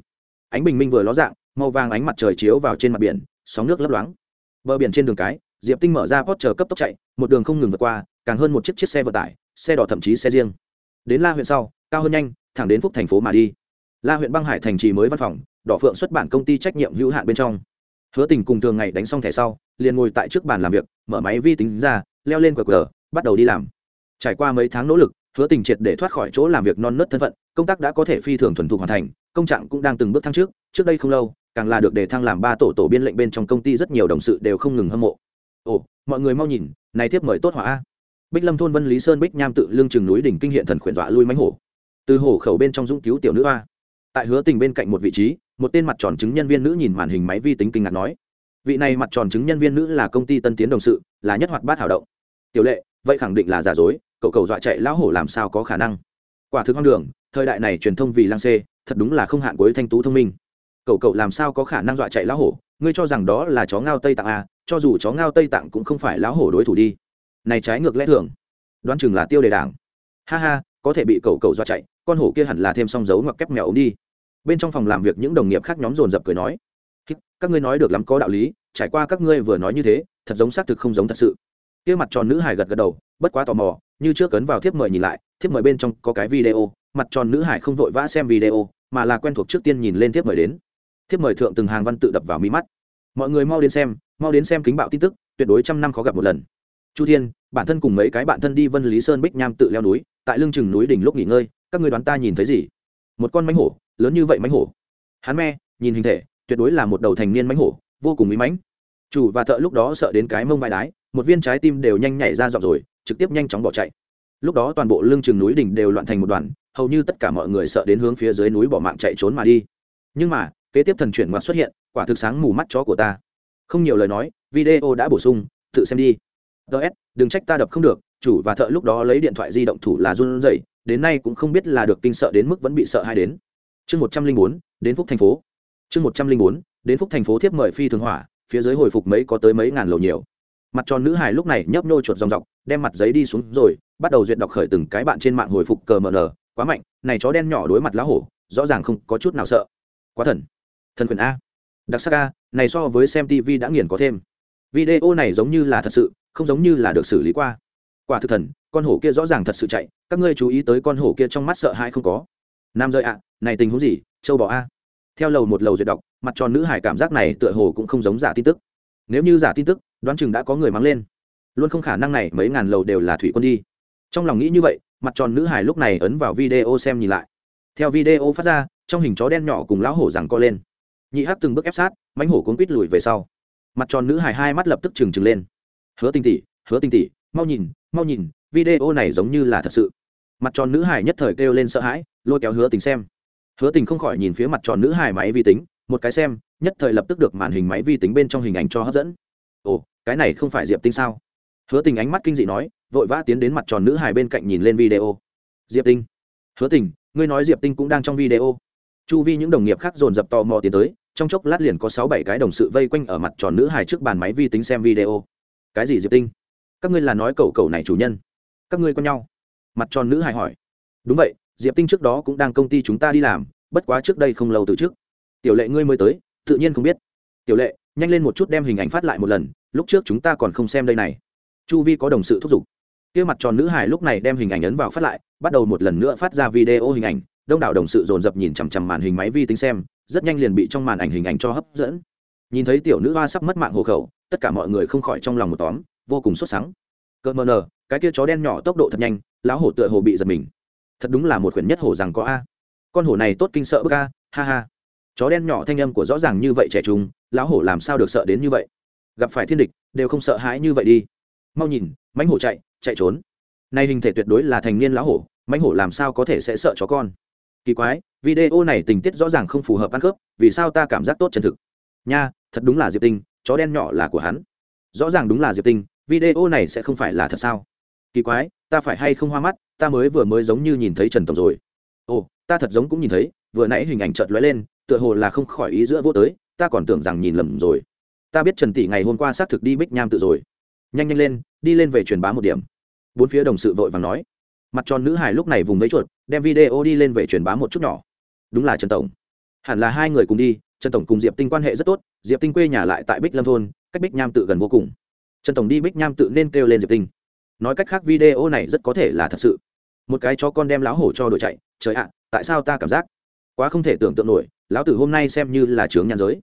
ánh bình minh vừa ló dạng, màu vàng ánh mặt trời chiếu vào trên mặt biển, sóng nước lấp loáng. Bờ biển trên đường cái, diệp tinh mở ra pot chờ cấp tốc chạy, một đường không ngừng vượt qua, càng hơn một chiếc chiếc xe vận tải, xe đỏ thậm chí xe riêng. Đến la huyện sau, cao hơn nhanh, thẳng đến phúc thành phố mà đi. La huyện băng hải thành trì mới văn phòng đỏ phượng xuất bản công ty trách nhiệm hữu hạn bên trong. Hứa tình cùng thường ngày đánh xong thẻ sau, liền ngồi tại trước bàn làm việc, mở máy vi tính ra, leo lên qr bắt đầu đi làm. Trải qua mấy tháng nỗ lực, hứa tình triệt để thoát khỏi chỗ làm việc non nớt thân phận, công tác đã có thể phi thường thuần thục hoàn thành, công trạng cũng đang từng bước thăng trước trước đây không lâu, càng là được đề thăng làm ba tổ tổ biên lệnh bên trong công ty rất nhiều đồng sự đều không ngừng hâm mộ. Ồ, mọi người mau nhìn, này tiếp mời tốt hỏa a. Bích lâm thôn vân lý sơn bích nham tự lương Trường núi đỉnh kinh hiện thần khuyển dọa lui mánh hổ. Từ hổ khẩu bên trong dũng cứu tiểu nữ a tại hứa tình bên cạnh một vị trí một tên mặt tròn chứng nhân viên nữ nhìn màn hình máy vi tính kinh ngạc nói, vị này mặt tròn chứng nhân viên nữ là công ty tân tiến đồng sự, là nhất hoạt bát hảo động. Tiểu lệ, vậy khẳng định là giả dối, cậu cầu dọa chạy lão hổ làm sao có khả năng? Quả thực hoang đường, thời đại này truyền thông vì lang xê, thật đúng là không hạn cuối thanh tú thông minh. Cậu cậu làm sao có khả năng dọa chạy lão hổ? Ngươi cho rằng đó là chó ngao tây tạng à cho dù chó ngao tây tạng cũng không phải lão hổ đối thủ đi. Này trái ngược lẽ thường. Đoán chừng là tiêu đề đảng. Ha ha, có thể bị cậu cậu dọa chạy, con hổ kia hẳn là thêm song dấu ngoặc kép mèo ống đi bên trong phòng làm việc những đồng nghiệp khác nhóm dồn dập cười nói các ngươi nói được lắm có đạo lý, trải qua các ngươi vừa nói như thế, thật giống xác thực không giống thật sự. Kia mặt tròn nữ hải gật gật đầu, bất quá tò mò, như trước cấn vào thiếp mời nhìn lại, thiếp mời bên trong có cái video, mặt tròn nữ hải không vội vã xem video, mà là quen thuộc trước tiên nhìn lên thiếp mời đến. Thiếp mời thượng từng hàng văn tự đập vào mi mắt. Mọi người mau đến xem, mau đến xem kính bạo tin tức, tuyệt đối trăm năm khó gặp một lần. Chu thiên, bản thân cùng mấy cái bạn thân đi vân lý sơn bích nham tự leo núi, tại lưng chừng núi đỉnh lúc nghỉ ngơi, các người đoán ta nhìn thấy gì? Một con mánh hổ lớn như vậy mánh hổ. Hắn me, nhìn hình thể, tuyệt đối là một đầu thành niên mánh hổ, vô cùng mỹ mãnh. Chủ và thợ lúc đó sợ đến cái mông vai đái, một viên trái tim đều nhanh nhảy ra dọc rồi, trực tiếp nhanh chóng bỏ chạy. Lúc đó toàn bộ lưng chừng núi đỉnh đều loạn thành một đoàn, hầu như tất cả mọi người sợ đến hướng phía dưới núi bỏ mạng chạy trốn mà đi. Nhưng mà, kế tiếp thần chuyển ngoặt xuất hiện, quả thực sáng mù mắt chó của ta. Không nhiều lời nói, video đã bổ sung, tự xem đi. Ts đừng trách ta đập không được, chủ và thợ lúc đó lấy điện thoại di động thủ là run rẩy, đến nay cũng không biết là được kinh sợ đến mức vẫn bị sợ hay đến chương một trăm linh bốn, đến phúc thành phố. Chương một trăm linh bốn, đến phúc thành phố thiếp mời phi thường hỏa, phía dưới hồi phục mấy có tới mấy ngàn lầu nhiều. Mặt tròn nữ hài lúc này nhấp nô chuột dòng dọc, đem mặt giấy đi xuống rồi, bắt đầu duyệt đọc khởi từng cái bạn trên mạng hồi phục cờ mờ nờ, quá mạnh, này chó đen nhỏ đối mặt lá hổ, rõ ràng không có chút nào sợ. Quá thần. Thần quyền a. Đặc sắc a, này so với xem tv đã nghiền có thêm. Video này giống như là thật sự, không giống như là được xử lý qua. Quả thực thần, con hổ kia rõ ràng thật sự chạy, các ngươi chú ý tới con hổ kia trong mắt sợ hãi không có nam rơi ạ, này tình huống gì, châu bò a. Theo lầu một lầu duyệt đọc, mặt tròn nữ hải cảm giác này tựa hồ cũng không giống giả tin tức. Nếu như giả tin tức, đoán chừng đã có người mắng lên. Luôn không khả năng này mấy ngàn lầu đều là thủy quân đi. Trong lòng nghĩ như vậy, mặt tròn nữ hải lúc này ấn vào video xem nhìn lại. Theo video phát ra, trong hình chó đen nhỏ cùng lão hổ rằng co lên. Nhị hát từng bước ép sát mánh hổ cuốn quýt lùi về sau. Mặt tròn nữ hải hai mắt lập tức trừng trừng lên. Hứa tinh tỉ hứa tinh tỉ mau nhìn mau nhìn, video này giống như là thật sự. Mặt tròn nữ hải nhất thời kêu lên sợ hãi lôi kéo hứa tình xem. Hứa tình không khỏi nhìn phía mặt tròn nữ hài máy vi tính, một cái xem, nhất thời lập tức được màn hình máy vi tính bên trong hình ảnh cho hấp dẫn. Ồ, cái này không phải diệp tinh sao? Hứa tình ánh mắt kinh dị nói, vội vã tiến đến mặt tròn nữ hài bên cạnh nhìn lên video. Diệp tinh. Hứa tình, ngươi nói diệp tinh cũng đang trong video. Chu vi những đồng nghiệp khác dồn dập tò mò tiến tới, trong chốc lát liền có sáu bảy cái đồng sự vây quanh ở mặt tròn nữ hài trước bàn máy vi tính xem video. Cái gì diệp tinh? Các ngươi là nói cậu cậu này chủ nhân. Các ngươi có nhau? Mặt tròn nữ hài hỏi. Đúng vậy diệp tinh trước đó cũng đang công ty chúng ta đi làm, bất quá trước đây không lâu từ trước. Tiểu lệ ngươi mới tới, tự nhiên không biết. Tiểu lệ, nhanh lên một chút đem hình ảnh phát lại một lần, lúc trước chúng ta còn không xem đây này. Chu vi có đồng sự thúc giục. Kia mặt tròn nữ hải lúc này đem hình ảnh ấn vào phát lại, bắt đầu một lần nữa phát ra video hình ảnh, đông đảo đồng sự dồn dập nhìn chằm chằm màn hình máy vi tính xem, rất nhanh liền bị trong màn ảnh hình ảnh cho hấp dẫn. Nhìn thấy tiểu nữ hoa sắp mất mạng hộ khẩu, tất cả mọi người không khỏi trong lòng một tóm, vô cùng sốt sắng. Cơn mờ nờ cái kia chó đen nhỏ tốc độ thật nhanh, lão hổ tựa hồ bị giật mình thật đúng là một quyển nhất hổ rằng có a. Con hổ này tốt kinh sợ bức a, ha ha. Chó đen nhỏ thanh âm của rõ ràng như vậy trẻ trung, lão hổ làm sao được sợ đến như vậy? Gặp phải thiên địch, đều không sợ hãi như vậy đi. Mau nhìn, mãnh hổ chạy chạy trốn. Nay hình thể tuyệt đối là thành niên lão hổ, mãnh hổ làm sao có thể sẽ sợ chó con? Kỳ quái, video này tình tiết rõ ràng không phù hợp ăn khớp, vì sao ta cảm giác tốt chân thực? Nha, thật đúng là diệp tinh, chó đen nhỏ là của hắn. Rõ ràng đúng là diệp tinh, video này sẽ không phải là thật sao? Kỳ quái, ta phải hay không hoa mắt, ta mới vừa mới giống như nhìn thấy trần tổng rồi. Ồ, ta thật giống cũng nhìn thấy, vừa nãy hình ảnh chợt lóe lên, tựa hồ là không khỏi ý giữa vô tới, ta còn tưởng rằng nhìn lầm rồi. Ta biết trần tỷ ngày hôm qua xác thực đi bích nham tự rồi. Nhanh nhanh lên, đi lên về truyền bá một điểm. Bốn phía đồng sự vội vàng nói. Mặt tròn nữ hải lúc này vùng vẫy chuột, đem video đi lên về truyền bá một chút nhỏ. Đúng là trần tổng. Hẳn là hai người cùng đi, trần tổng cùng diệp tinh quan hệ rất tốt, diệp tinh quê nhà lại tại bích lâm thôn, cách bích nham tự gần vô cùng. Trần tổng đi bích nham tự nên kêu lên diệp tinh nói cách khác video này rất có thể là thật sự. Một cái chó con đem lão hổ cho đội chạy, trời ạ, tại sao ta cảm giác quá không thể tưởng tượng nổi, lão tử hôm nay xem như là trướng nhan giới.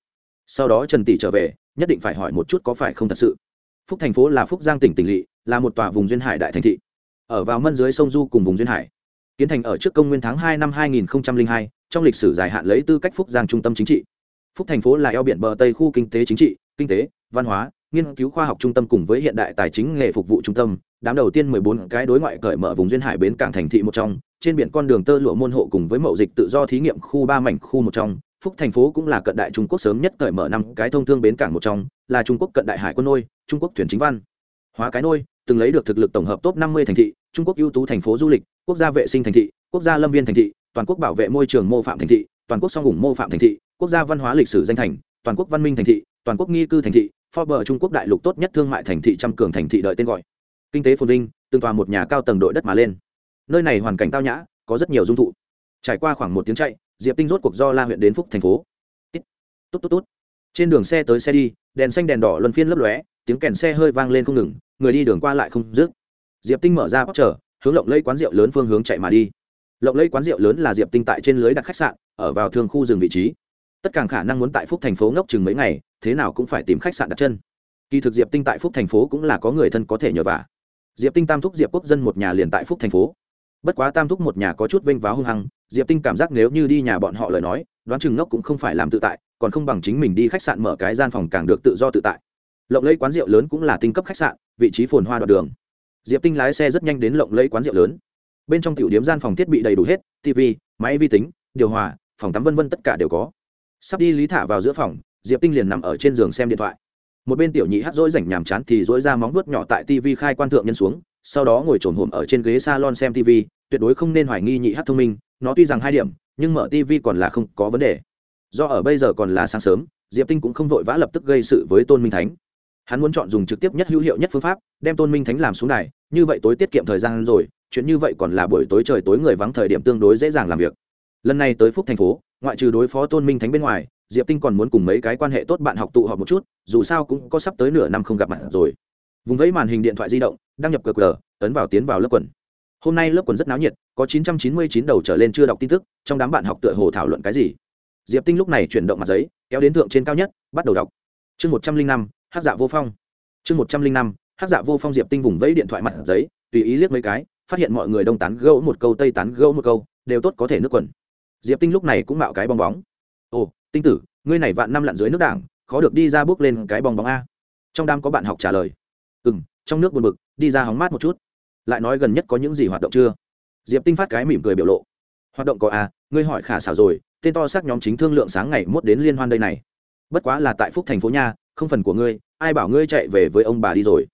Sau đó trần tỷ trở về, nhất định phải hỏi một chút có phải không thật sự. Phúc thành phố là phúc giang tỉnh tỉnh lỵ, là một tòa vùng duyên hải đại thành thị. Ở vào mân dưới sông du cùng vùng duyên hải. Kiến thành ở trước công nguyên tháng hai năm hai nghìn hai, trong lịch sử dài hạn lấy tư cách phúc giang trung tâm chính trị. Phúc thành phố là eo biển bờ tây khu kinh tế chính trị, kinh tế, văn hóa nghiên cứu khoa học trung tâm cùng với hiện đại tài chính nghề phục vụ trung tâm, đám đầu tiên 14 cái đối ngoại cởi mở vùng duyên hải bến cảng thành thị một trong, trên biển con đường tơ lụa môn hộ cùng với mậu dịch tự do thí nghiệm khu ba mảnh khu một trong, phúc thành phố cũng là cận đại trung quốc sớm nhất cởi mở năm cái thông thương bến cảng một trong, là trung quốc cận đại hải quân nôi, trung quốc thuyền chính văn. Hóa cái nôi, từng lấy được thực lực tổng hợp top 50 thành thị, trung quốc ưu tú thành phố du lịch, quốc gia vệ sinh thành thị, quốc gia lâm viên thành thị, toàn quốc bảo vệ môi trường mô phạm thành thị, toàn quốc song ủng mô phạm thành thị, quốc gia văn hóa lịch sử danh thành, toàn quốc văn minh thành thị, toàn quốc nghi cư thành thị Forbes Trung Quốc đại lục tốt nhất thương mại thành thị trăm cường thành thị đợi tên gọi. Kinh tế phồn vinh, tương tòa một nhà cao tầng đội đất mà lên. Nơi này hoàn cảnh tao nhã, có rất nhiều dung thụ. Trải qua khoảng một tiếng chạy, Diệp Tinh rốt cuộc do La huyện đến Phúc thành phố. Tít, tốt tốt tốt. Trên đường xe tới xe đi, đèn xanh đèn đỏ luân phiên lấp lóe, tiếng kèn xe hơi vang lên không ngừng, người đi đường qua lại không dứt. Diệp Tinh mở ra bóc chờ, hướng lộng lẫy quán rượu lớn phương hướng chạy mà đi. Lộng lẫy quán rượu lớn là Diệp Tinh tại trên lưới đặt khách sạn, ở vào thương khu rừng vị trí. Tất cả khả năng muốn tại Phúc thành phố ngốc chừng mấy ngày, thế nào cũng phải tìm khách sạn đặt chân. Kỳ thực diệp tinh tại phúc thành phố cũng là có người thân có thể nhờ vả. Diệp tinh tam thúc diệp quốc dân một nhà liền tại phúc thành phố. Bất quá tam thúc một nhà có chút vênh váo hung hăng, diệp tinh cảm giác nếu như đi nhà bọn họ lời nói, đoán chừng ngốc cũng không phải làm tự tại, còn không bằng chính mình đi khách sạn mở cái gian phòng càng được tự do tự tại. Lộng lẫy quán rượu lớn cũng là tinh cấp khách sạn, vị trí phồn hoa đoạn đường. Diệp tinh lái xe rất nhanh đến lộng lẫy quán rượu lớn. Bên trong tiểu điếm gian phòng thiết bị đầy đủ hết tv máy vi tính, điều hòa, phòng tắm vân vân tất cả đều có. Sắp đi lý thả vào giữa phòng diệp tinh liền nằm ở trên giường xem điện thoại. Một bên tiểu nhị hát dỗi rảnh nhàm chán thì dỗi ra móng vuốt nhỏ tại tv khai quan thượng nhân xuống, sau đó ngồi trồn hổm ở trên ghế salon xem tv tuyệt đối không nên hoài nghi nhị hát thông minh, nó tuy rằng hai điểm, nhưng mở tv còn là không có vấn đề. Do ở bây giờ còn là sáng sớm, diệp tinh cũng không vội vã lập tức gây sự với tôn minh thánh. Hắn muốn chọn dùng trực tiếp nhất hữu hiệu nhất phương pháp, đem tôn minh thánh làm xuống đài, như vậy tối tiết kiệm thời gian rồi, chuyện như vậy còn là buổi tối trời tối người vắng thời điểm tương đối dễ dàng làm việc. Lần này tới phúc thành phố, ngoại trừ đối phó tôn minh thánh bên ngoài diệp tinh còn muốn cùng mấy cái quan hệ tốt bạn học tụ họp một chút, dù sao cũng có sắp tới nửa năm không gặp mặt rồi. Vùng vẫy màn hình điện thoại di động, đăng nhập cờ ấn vào tiến vào lớp quần. Hôm nay lớp quần rất náo nhiệt, có 999 đầu trở lên chưa đọc tin tức, trong đám bạn học tựa hồ thảo luận cái gì. Diệp tinh lúc này chuyển động mặt giấy, kéo đến thượng trên cao nhất, bắt đầu đọc. Chương một trăm linh năm, hát dạ vô phong. Chương một trăm linh năm, hát dạ vô phong diệp tinh vùng vẫy điện thoại mặt giấy, tùy ý liếc mấy cái, phát hiện mọi người đông tán gẫu một câu, tây tán gẫu một câu, đều tốt có thể nước quần. Diệp tinh lúc này cũng mạo cái bong bóng. Ồ tinh tử, ngươi này vạn năm lặn dưới nước đảng, khó được đi ra bước lên cái bong bóng a. Trong đám có bạn học trả lời. Ừ m trong nước buồn bực, đi ra hóng mát một chút. Lại nói gần nhất có những gì hoạt động chưa? Diệp tinh phát cái mỉm cười biểu lộ. Hoạt động có a ngươi hỏi khả xảo rồi, tên to xác nhóm chính thương lượng sáng ngày mốt đến liên hoan đây này. Bất quá là tại phúc thành phố nha, không phần của ngươi, ai bảo ngươi chạy về với ông bà đi rồi.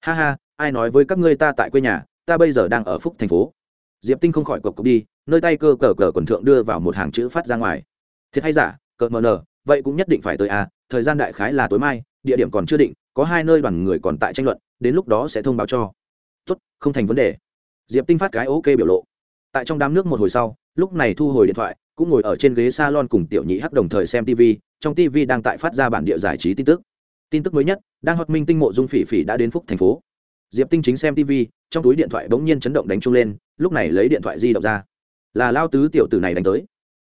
Ha ha, ai nói với các ngươi ta tại quê nhà, ta bây giờ đang ở phúc thành phố. Diệp tinh không khỏi cộc cộc đi, nơi tay cơ cờ cờ quần thượng đưa vào một hàng chữ phát ra ngoài. Thiệt hay giả cờ mờ nờ, vậy cũng nhất định phải tới à thời gian đại khái là tối mai, địa điểm còn chưa định, có hai nơi đoàn người còn tại tranh luận, đến lúc đó sẽ thông báo cho. Tốt, không thành vấn đề. Diệp tinh phát cái ok biểu lộ. Tại trong đám nước một hồi sau, lúc này thu hồi điện thoại, cũng ngồi ở trên ghế salon cùng tiểu nhị hắc đồng thời xem tv trong tv đang tại phát ra bản địa giải trí tin tức. Tin tức mới nhất, đang hoạt minh tinh mộ dung phỉ phỉ đã đến phúc thành phố. Diệp tinh chính xem tv trong túi điện thoại bỗng nhiên chấn động đánh chung lên, lúc này lấy điện thoại di động ra. Là lao tứ tiểu tử này đánh tới.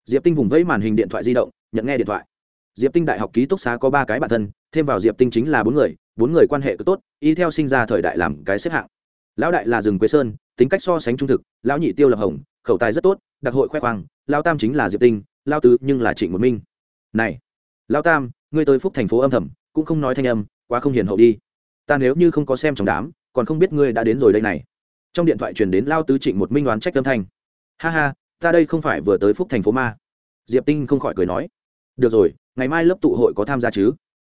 Diệp tinh vùng vẫy màn hình điện thoại di động nhận nghe điện thoại. Diệp tinh đại học ký túc xá có ba cái bản thân, thêm vào diệp tinh chính là bốn người bốn người quan hệ cứ tốt, y theo sinh ra thời đại làm cái xếp hạng. Lão đại là rừng quế sơn, tính cách so sánh trung thực, lão nhị tiêu lập hồng, khẩu tài rất tốt, đặc hội khoe khoang lao tam chính là diệp tinh lao tứ nhưng là trịnh một minh. Này lao tam, ngươi tới phúc thành phố âm thầm, cũng không nói thanh âm, quá không hiền hậu đi. Ta nếu như không có xem trong đám, còn không biết ngươi đã đến rồi đây này. Trong điện thoại truyền đến lao tứ trịnh một minh đoán trách âm thanh. Ha ha, ta đây không phải vừa tới phúc thành phố ma. Diệp tinh không khỏi cười nói được rồi, ngày mai lớp tụ hội có tham gia chứ?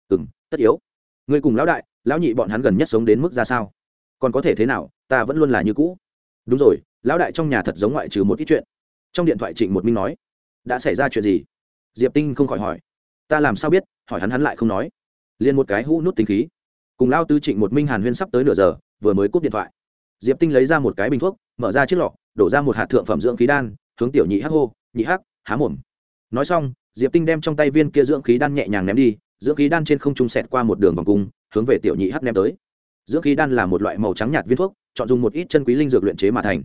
Ừ m tất yếu. Người cùng lão đại, lão nhị bọn hắn gần nhất sống đến mức ra sao? Còn có thể thế nào, ta vẫn luôn là như cũ. Đúng rồi, lão đại trong nhà thật giống ngoại trừ một ít chuyện. Trong điện thoại trịnh một minh nói, đã xảy ra chuyện gì? Diệp tinh không khỏi hỏi, ta làm sao biết? Hỏi hắn hắn lại không nói. Liền một cái hũ nút tính khí. Cùng lao tư trịnh một minh hàn huyên sắp tới nửa giờ, vừa mới cúp điện thoại. Diệp tinh lấy ra một cái bình thuốc, mở ra chiếc lọ, đổ ra một hạt thượng phẩm dưỡng khí đan, hướng tiểu nhị hắc hô, nhị hắc, há mồm. Nói xong diệp tinh đem trong tay viên kia dưỡng khí đan nhẹ nhàng ném đi, dưỡng khí đan trên không trung sẹt qua một đường vòng cung, hướng về tiểu nhị hắc ném tới. Dưỡng khí đan là một loại màu trắng nhạt viên thuốc, chọn dùng một ít chân quý linh dược luyện chế mà thành.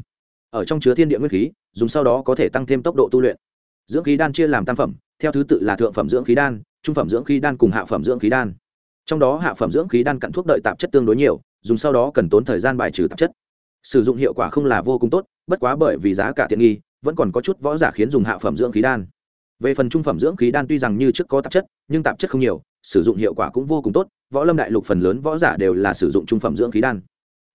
Ở trong chứa thiên địa nguyên khí, dùng sau đó có thể tăng thêm tốc độ tu luyện. Dưỡng khí đan chia làm tam phẩm, theo thứ tự là thượng phẩm dưỡng khí đan, trung phẩm dưỡng khí đan cùng hạ phẩm dưỡng khí đan. Trong đó hạ phẩm dưỡng khí đan cặn thuốc đợi tạp chất tương đối nhiều, dùng sau đó cần tốn thời gian bài trừ tạp chất. Sử dụng hiệu quả không là vô cùng tốt, bất quá bởi vì giá cả tiện nghi, vẫn còn có chút võ giả khiến dùng hạ phẩm dưỡng khí đan về phần trung phẩm dưỡng khí đan tuy rằng như trước có tạp chất, nhưng tạp chất không nhiều, sử dụng hiệu quả cũng vô cùng tốt, võ lâm đại lục phần lớn võ giả đều là sử dụng trung phẩm dưỡng khí đan.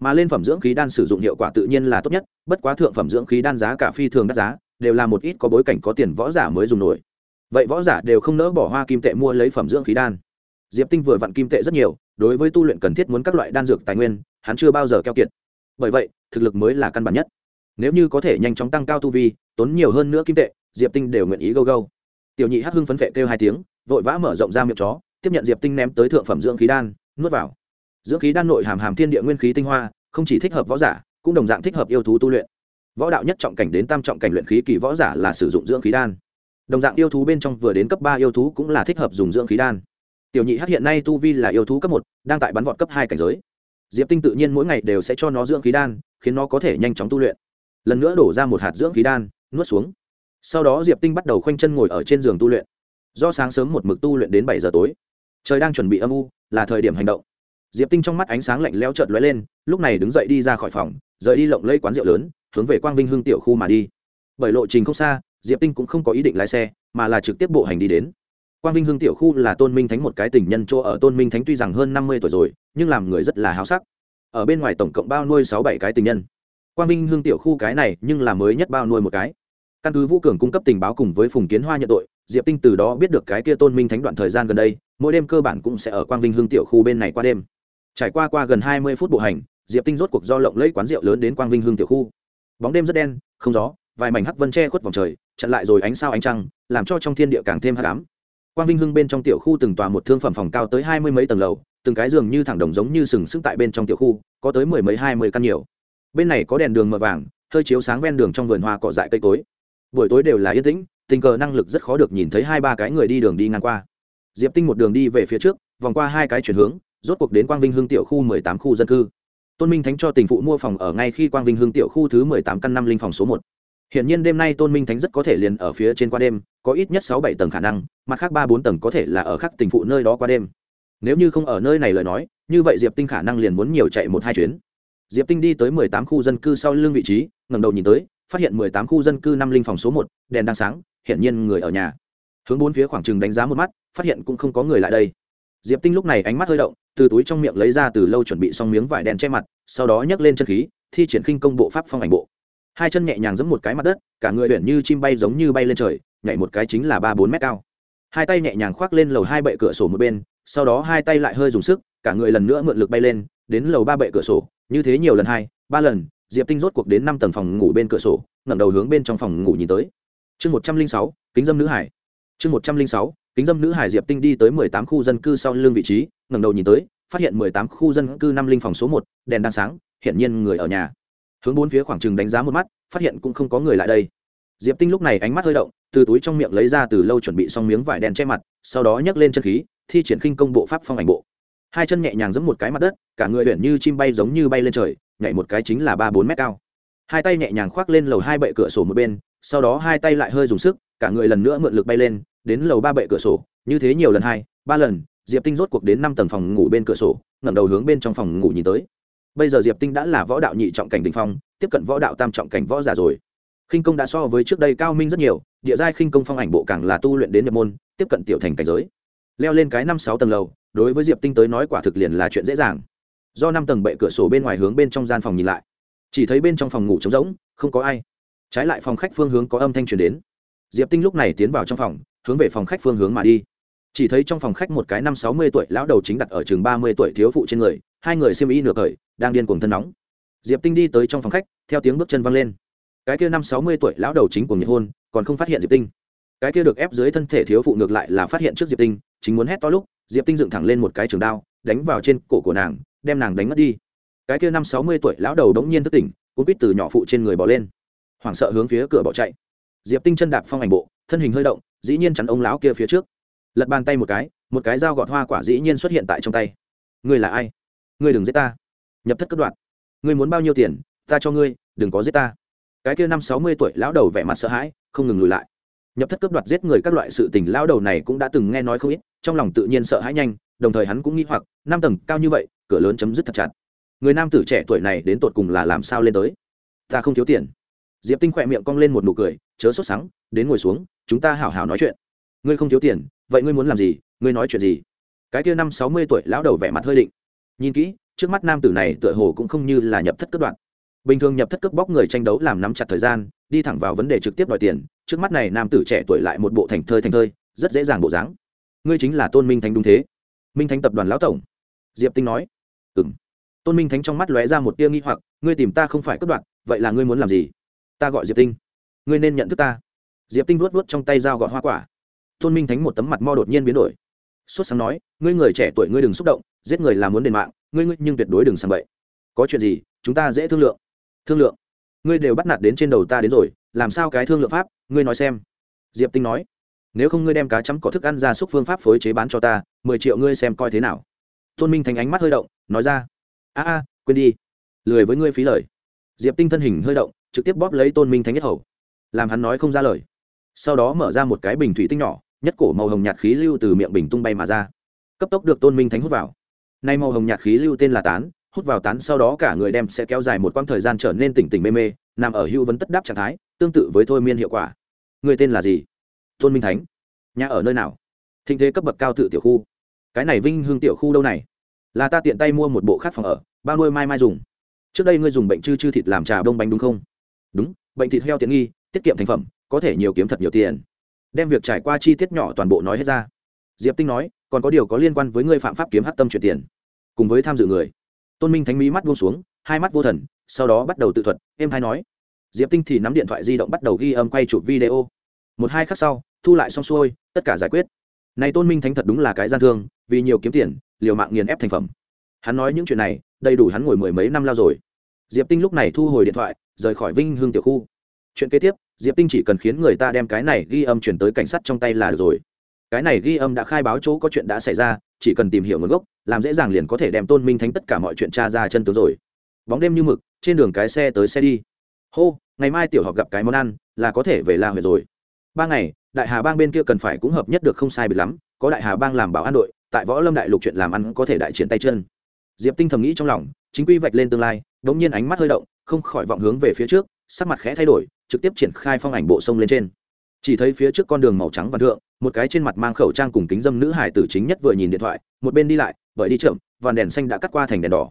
Mà lên phẩm dưỡng khí đan sử dụng hiệu quả tự nhiên là tốt nhất, bất quá thượng phẩm dưỡng khí đan giá cả phi thường đắt giá, đều là một ít có bối cảnh có tiền võ giả mới dùng nổi. Vậy võ giả đều không nỡ bỏ hoa kim tệ mua lấy phẩm dưỡng khí đan. Diệp tinh vừa vặn kim tệ rất nhiều, đối với tu luyện cần thiết muốn các loại đan dược tài nguyên, hắn chưa bao giờ keo kiệt. Bởi vậy, thực lực mới là căn bản nhất. Nếu như có thể nhanh chóng tăng cao tu vi, tốn nhiều hơn nữa kim tệ diệp tinh đều nguyện ý gâu gâu. Tiểu nhị hắc hưng phấn vệ kêu hai tiếng, vội vã mở rộng ra miệng chó, tiếp nhận diệp tinh ném tới thượng phẩm dưỡng khí đan, nuốt vào. Dưỡng khí đan nội hàm hàm thiên địa nguyên khí tinh hoa, không chỉ thích hợp võ giả, cũng đồng dạng thích hợp yêu thú tu luyện. Võ đạo nhất trọng cảnh đến tam trọng cảnh luyện khí kỳ võ giả là sử dụng dưỡng khí đan. Đồng dạng yêu thú bên trong vừa đến cấp ba yêu thú cũng là thích hợp dùng dưỡng khí đan. Tiểu nhị hắc hiện nay tu vi là yêu thú cấp một, đang tại bắn vọt cấp hai cảnh giới. Diệp tinh tự nhiên mỗi ngày đều sẽ cho nó dưỡng khí đan, khiến nó có thể nhanh chóng tu luyện. Lần nữa đổ ra một hạt dưỡng khí đan, nuốt xuống sau đó diệp tinh bắt đầu khoanh chân ngồi ở trên giường tu luyện. Do sáng sớm một mực tu luyện đến bảy giờ tối. Trời đang chuẩn bị âm u, là thời điểm hành động. Diệp tinh trong mắt ánh sáng lạnh lẽo chợt lóe lên, lúc này đứng dậy đi ra khỏi phòng, rời đi lộng lây quán rượu lớn, hướng về quang vinh hương tiểu khu mà đi. Bởi lộ trình không xa, diệp tinh cũng không có ý định lái xe, mà là trực tiếp bộ hành đi đến. Quang vinh hương tiểu khu là tôn minh thánh một cái tình nhân chỗ ở. Tôn minh thánh tuy rằng hơn năm mươi tuổi rồi, nhưng làm người rất là háo sắc. Ở bên ngoài tổng cộng bao nuôi sáu bảy cái tình nhân. Quang vinh hương tiểu khu cái này, nhưng là mới nhất bao nuôi một cái căn cứ vũ cường cung cấp tình báo cùng với phùng kiến hoa nhận tội, diệp tinh từ đó biết được cái kia tôn minh thánh đoạn thời gian gần đây, mỗi đêm cơ bản cũng sẽ ở quang vinh hương tiểu khu bên này qua đêm. Trải qua qua gần hai mươi phút bộ hành, diệp tinh rốt cuộc do lộng lấy quán rượu lớn đến quang vinh hương tiểu khu. Bóng đêm rất đen, không gió, vài mảnh hắc vân che khuất vòng trời, chặn lại rồi ánh sao ánh trăng, làm cho trong thiên địa càng thêm hắc ám. Quang vinh hưng bên trong tiểu khu từng tòa một thương phẩm phòng cao tới hai mươi mấy tầng lầu, từng cái giường như thẳng đồng giống như sừng sững tại bên trong tiểu khu, có tới mười mấy hai mươi căn nhiều. Bên này có đèn đường mờ vàng, hơi chiếu sáng ven đường trong vườn hoa cỏ dại cây cối buổi tối đều là yên tĩnh, tình cờ năng lực rất khó được nhìn thấy hai ba cái người đi đường đi ngang qua. Diệp tinh một đường đi về phía trước, vòng qua hai cái chuyển hướng, rốt cuộc đến quang vinh hương tiểu khu mười tám khu dân cư. Tôn minh thánh cho tình phụ mua phòng ở ngay khi quang vinh hương tiểu khu thứ mười tám căn năm linh phòng số một. Hiện nhiên đêm nay tôn minh thánh rất có thể liền ở phía trên qua đêm, có ít nhất sáu bảy tầng khả năng, mặt khác ba bốn tầng có thể là ở khác tình phụ nơi đó qua đêm. Nếu như không ở nơi này lời nói, như vậy diệp tinh khả năng liền muốn nhiều chạy một hai chuyến. Diệp tinh đi tới mười tám khu dân cư sau lưng vị trí, ngẩng đầu nhìn tới phát hiện mười tám khu dân cư năm linh phòng số một, đèn đang sáng, hiển nhiên người ở nhà. Hướng bốn phía khoảng trừng đánh giá một mắt, phát hiện cũng không có người lại đây. Diệp tinh lúc này ánh mắt hơi động, từ túi trong miệng lấy ra từ lâu chuẩn bị xong miếng vải đèn che mặt, sau đó nhấc lên chân khí, thi triển khinh công bộ pháp phong ảnh bộ. Hai chân nhẹ nhàng giẫm một cái mặt đất, cả người huyện như chim bay giống như bay lên trời, nhảy một cái chính là ba bốn mét cao. Hai tay nhẹ nhàng khoác lên lầu hai bệ cửa sổ một bên, sau đó hai tay lại hơi dùng sức, cả người lần nữa mượn lực bay lên, đến lầu ba bệ cửa sổ, như thế nhiều lần hai, ba lần diệp tinh rốt cuộc đến năm tầng phòng ngủ bên cửa sổ, ngẩng đầu hướng bên trong phòng ngủ nhìn tới. Chương một trăm linh sáu, kính dâm nữ hải. Chương một trăm linh sáu, kính dâm nữ hải diệp tinh đi tới mười tám khu dân cư sau lưng vị trí, ngẩng đầu nhìn tới, phát hiện mười tám khu dân cư năm linh phòng số một, đèn đang sáng hiện nhiên người ở nhà. Hướng bốn phía khoảng trừng đánh giá một mắt, phát hiện cũng không có người lại đây. Diệp tinh lúc này ánh mắt hơi động, từ túi trong miệng lấy ra từ lâu chuẩn bị xong miếng vải đen che mặt, sau đó nhấc lên chân khí, thi triển khinh công bộ pháp phong ảnh bộ. Hai chân nhẹ nhàng giẫm một cái mặt đất, cả người luyện như chim bay giống như bay lên trời nhảy một cái chính là ba bốn mét cao. Hai tay nhẹ nhàng khoác lên lầu hai bệ cửa sổ một bên, sau đó hai tay lại hơi dùng sức, cả người lần nữa mượn lực bay lên, đến lầu ba bệ cửa sổ, như thế nhiều lần hai, ba lần, diệp tinh rốt cuộc đến năm tầng phòng ngủ bên cửa sổ, ngẩng đầu hướng bên trong phòng ngủ nhìn tới. Bây giờ diệp tinh đã là võ đạo nhị trọng cảnh đình phong, tiếp cận võ đạo tam trọng cảnh võ giả rồi. Khinh công đã so với trước đây cao minh rất nhiều, địa giai khinh công phong ảnh bộ càng là tu luyện đến nhập môn, tiếp cận tiểu thành cảnh giới. Leo lên cái năm sáu tầng lầu, đối với diệp tinh tới nói quả thực liền là chuyện dễ dàng do năm tầng bệ cửa sổ bên ngoài hướng bên trong gian phòng nhìn lại. Chỉ thấy bên trong phòng ngủ trống rỗng, không có ai. Trái lại phòng khách phương hướng có âm thanh truyền đến. Diệp tinh lúc này tiến vào trong phòng, hướng về phòng khách phương hướng mà đi. Chỉ thấy trong phòng khách một cái năm sáu mươi tuổi lão đầu chính đặt ở chừng ba mươi tuổi thiếu phụ trên người, hai người xiêm y nửa cởi, đang điên cuồng thân nóng. Diệp tinh đi tới trong phòng khách, theo tiếng bước chân văng lên. Cái kia năm sáu mươi tuổi lão đầu chính của nhiệt hôn, còn không phát hiện diệp tinh. Cái kia được ép dưới thân thể thiếu phụ ngược lại là phát hiện trước diệp tinh, chính muốn hét to lúc, diệp tinh dựng thẳng lên một cái trường đao, đánh vào trên cổ của nàng đem nàng đánh mất đi. Cái kia năm sáu mươi tuổi lão đầu đống nhiên thức tỉnh cũng biết từ nhỏ phụ trên người bỏ lên. Hoảng sợ hướng phía cửa bỏ chạy. Diệp tinh chân đạp phong ảnh bộ, thân hình hơi động, dĩ nhiên chắn ông lão kia phía trước. Lật bàn tay một cái một cái dao gọt hoa quả dĩ nhiên xuất hiện tại trong tay. Ngươi là ai? Ngươi đừng giết ta. Nhập thất cất đoạn. Ngươi muốn bao nhiêu tiền, ta cho ngươi, đừng có giết ta. Cái kia năm sáu mươi tuổi lão đầu vẻ mặt sợ hãi, không ngừng lùi lại. Nhập thất cướp đoạt giết người các loại sự tình lão đầu này cũng đã từng nghe nói không ít, trong lòng tự nhiên sợ hãi nhanh, đồng thời hắn cũng nghĩ hoặc, năm tầng cao như vậy cửa lớn chấm dứt thật chặt. Người nam tử trẻ tuổi này đến tột cùng là làm sao lên tới? Ta không thiếu tiền. Diệp tinh khỏe miệng cong lên một nụ cười, chớ sốt sắng, đến ngồi xuống, chúng ta hảo hảo nói chuyện. Ngươi không thiếu tiền, vậy ngươi muốn làm gì? Ngươi nói chuyện gì? Cái kia năm sáu mươi tuổi lão đầu vẻ mặt hơi định. Nhìn kỹ, trước mắt nam tử này tựa hồ cũng không như là nhập thất cướp đoạn. Bình thường nhập thất cướp bóc người tranh đấu làm nắm chặt thời gian, đi thẳng vào vấn đề trực tiếp đòi tiền, trước mắt này nam tử trẻ tuổi lại một bộ thành thơi thành thơi, rất dễ dàng bộ dáng. Ngươi chính là tôn minh thánh đúng thế. Minh thánh tập đoàn lão tổng diệp tinh nói. Ừ m tôn minh thánh trong mắt lóe ra một tia nghi hoặc, ngươi tìm ta không phải cướp đoạn vậy là ngươi muốn làm gì? Ta gọi diệp tinh. Ngươi nên nhận thức ta. Diệp tinh vuốt vuốt trong tay dao gọt hoa quả. Tôn minh thánh một tấm mặt mo đột nhiên biến đổi. Suốt sáng nói, ngươi người trẻ tuổi ngươi đừng xúc động, giết người là muốn đền mạng, ngươi ngươi nhưng tuyệt đối đừng sàng bậy. Có chuyện gì, chúng ta dễ thương lượng. Thương lượng? Ngươi đều bắt nạt đến trên đầu ta đến rồi, làm sao cái thương lượng pháp, ngươi nói xem. Diệp tinh nói, nếu không ngươi đem cá chấm có thức ăn ra xúc phương pháp phối chế bán cho ta, mười triệu ngươi xem coi thế nào tôn minh thành ánh mắt hơi động, nói ra, a a, quên đi. Lười với ngươi phí lời. Diệp tinh thân hình hơi động, trực tiếp bóp lấy tôn minh thánh nhất hầu. Làm hắn nói không ra lời. Sau đó mở ra một cái bình thủy tinh nhỏ, nhất cổ màu hồng nhạt khí lưu từ miệng bình tung bay mà ra. Cấp tốc được tôn minh thánh hút vào. Nay màu hồng nhạt khí lưu tên là tán, hút vào tán sau đó cả người đem sẽ kéo dài một quãng thời gian trở nên tỉnh tỉnh mê mê, nằm ở hưu vấn tất đáp trạng thái, tương tự với thôi miên hiệu quả. Người tên là gì? Tôn minh thánh, nhà ở nơi nào? Thinh thế cấp bậc cao tự tiểu khu cái này vinh hương tiểu khu đâu này? Là ta tiện tay mua một bộ khác phòng ở, bao nuôi mai mai dùng. Trước đây ngươi dùng bệnh chư chư thịt làm trà bông bánh đúng không? Đúng, bệnh thịt heo tiện nghi, tiết kiệm thành phẩm, có thể nhiều kiếm thật nhiều tiền. Đem việc trải qua chi tiết nhỏ toàn bộ nói hết ra. Diệp tinh nói, còn có điều có liên quan với ngươi phạm pháp kiếm hát tâm chuyển tiền. Cùng với tham dự người. Tôn minh thánh mỹ mắt buông xuống, hai mắt vô thần, sau đó bắt đầu tự thuật em hay nói. Diệp tinh thì nắm điện thoại di động bắt đầu ghi âm quay chụp video. Một hai khắc sau, thu lại xong xuôi, tất cả giải quyết. Này tôn minh thánh thật đúng là cái gian thương vì nhiều kiếm tiền, liều mạng nghiền ép thành phẩm. Hắn nói những chuyện này, đầy đủ hắn ngồi mười mấy năm lao rồi. Diệp tinh lúc này thu hồi điện thoại, rời khỏi vinh hương tiểu khu. Chuyện kế tiếp, diệp tinh chỉ cần khiến người ta đem cái này ghi âm chuyển tới cảnh sát trong tay là được rồi. Cái này ghi âm đã khai báo chỗ có chuyện đã xảy ra, chỉ cần tìm hiểu nguồn gốc, làm dễ dàng liền có thể đem tôn minh thánh tất cả mọi chuyện tra ra chân tướng rồi. Bóng đêm như mực, trên đường cái xe tới xe đi. Hô, ngày mai tiểu học gặp cái món ăn, là có thể về la huyện rồi. Ba ngày, đại hà bang bên kia cần phải cũng hợp nhất được không sai biệt lắm, có đại hà bang làm bảo an đội tại võ lâm đại lục chuyện làm ăn có thể đại triển tay chân. Diệp tinh thầm nghĩ trong lòng, chính quy vạch lên tương lai đ ỗ n g nhiên ánh mắt hơi động, không khỏi vọng hướng về phía trước, sắc mặt khẽ thay đổi, trực tiếp triển khai phong ảnh bộ sông lên trên. Chỉ thấy phía trước con đường màu trắng và thượng, một cái trên mặt mang khẩu trang cùng kính dâm nữ hải tử chính nhất vừa nhìn điện thoại, một bên đi lại, bởi đi chậm và đèn xanh đã cắt qua thành đèn đỏ.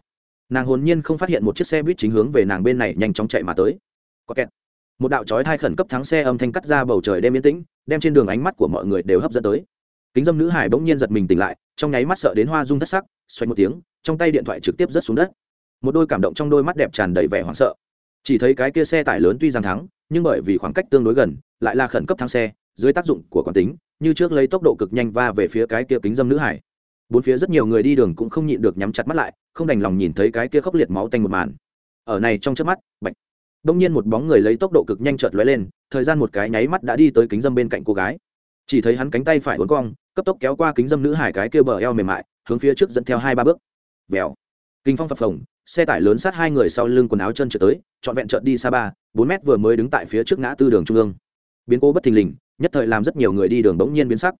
Nàng hồn nhiên không phát hiện một chiếc xe buýt chính hướng về nàng bên này nhanh chóng chạy mà tới. Có kẹt. Một đạo chói thai khẩn cấp thắng xe âm thanh cắt ra bầu trời đêm yên tĩnh, đem trên đường ánh mắt của mọi người đều hấp dẫn tới. Kính dâm nữ hải bỗng nhiên giật mình tỉnh lại trong nháy mắt sợ đến hoa rung thất sắc, xoay một tiếng, trong tay điện thoại trực tiếp rớt xuống đất. Một đôi cảm động trong đôi mắt đẹp tràn đầy vẻ hoảng sợ. Chỉ thấy cái kia xe tải lớn tuy rằng thắng, nhưng bởi vì khoảng cách tương đối gần, lại là khẩn cấp thắng xe, dưới tác dụng của quán tính, như trước lấy tốc độ cực nhanh va về phía cái kia kính dâm nữ hải. Bốn phía rất nhiều người đi đường cũng không nhịn được nhắm chặt mắt lại, không đành lòng nhìn thấy cái kia khốc liệt máu tanh một màn. Ở này trong chớp mắt, bạch. Đông nhiên một bóng người lấy tốc độ cực nhanh chợt lóe lên, thời gian một cái nháy mắt đã đi tới kính dâm bên cạnh cô gái. Chỉ thấy hắn cánh tay phải uốn cong cấp tốc kéo qua kính dâm nữ hải cái kia bờ eo mềm mại, hướng phía trước dẫn theo hai ba bước. Vèo. Kinh phong phập phồng, xe tải lớn sát hai người sau lưng quần áo chân trượt tới, trọn vẹn trợt đi xa ba, bốn mét vừa mới đứng tại phía trước ngã tư đường trung ương. Biến cố bất thình lình, nhất thời làm rất nhiều người đi đường bỗng nhiên biến sắc.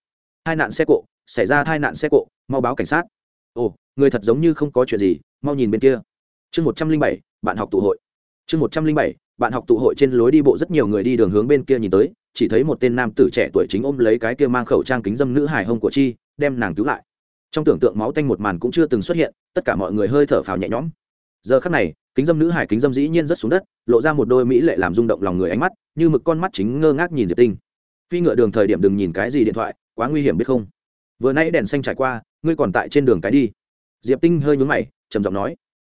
Hai nạn xe cộ, xảy ra tai nạn xe cộ, mau báo cảnh sát. Ồ, người thật giống như không có chuyện gì, mau nhìn bên kia. Chương một trăm linh bảy, bạn học tụ hội. Chương một trăm linh bảy bạn học tụ hội trên lối đi bộ rất nhiều người đi đường hướng bên kia nhìn tới, chỉ thấy một tên nam tử trẻ tuổi chính ôm lấy cái kia mang khẩu trang kính dâm nữ hài hông của chi, đem nàng cứu lại. Trong tưởng tượng máu tanh một màn cũng chưa từng xuất hiện, tất cả mọi người hơi thở phào nhẹ nhõm. Giờ khắc này, kính dâm nữ hải kính dâm dĩ nhiên rất xuống đất, lộ ra một đôi mỹ lệ làm rung động lòng người ánh mắt, như mực con mắt chính ngơ ngác nhìn diệp tinh. Phi ngựa đường thời điểm đừng nhìn cái gì điện thoại, quá nguy hiểm biết không? Vừa nãy đèn xanh trải qua, ngươi còn tại trên đường cái đi. Diệp tinh hơi nhún mày, trầm giọng nói.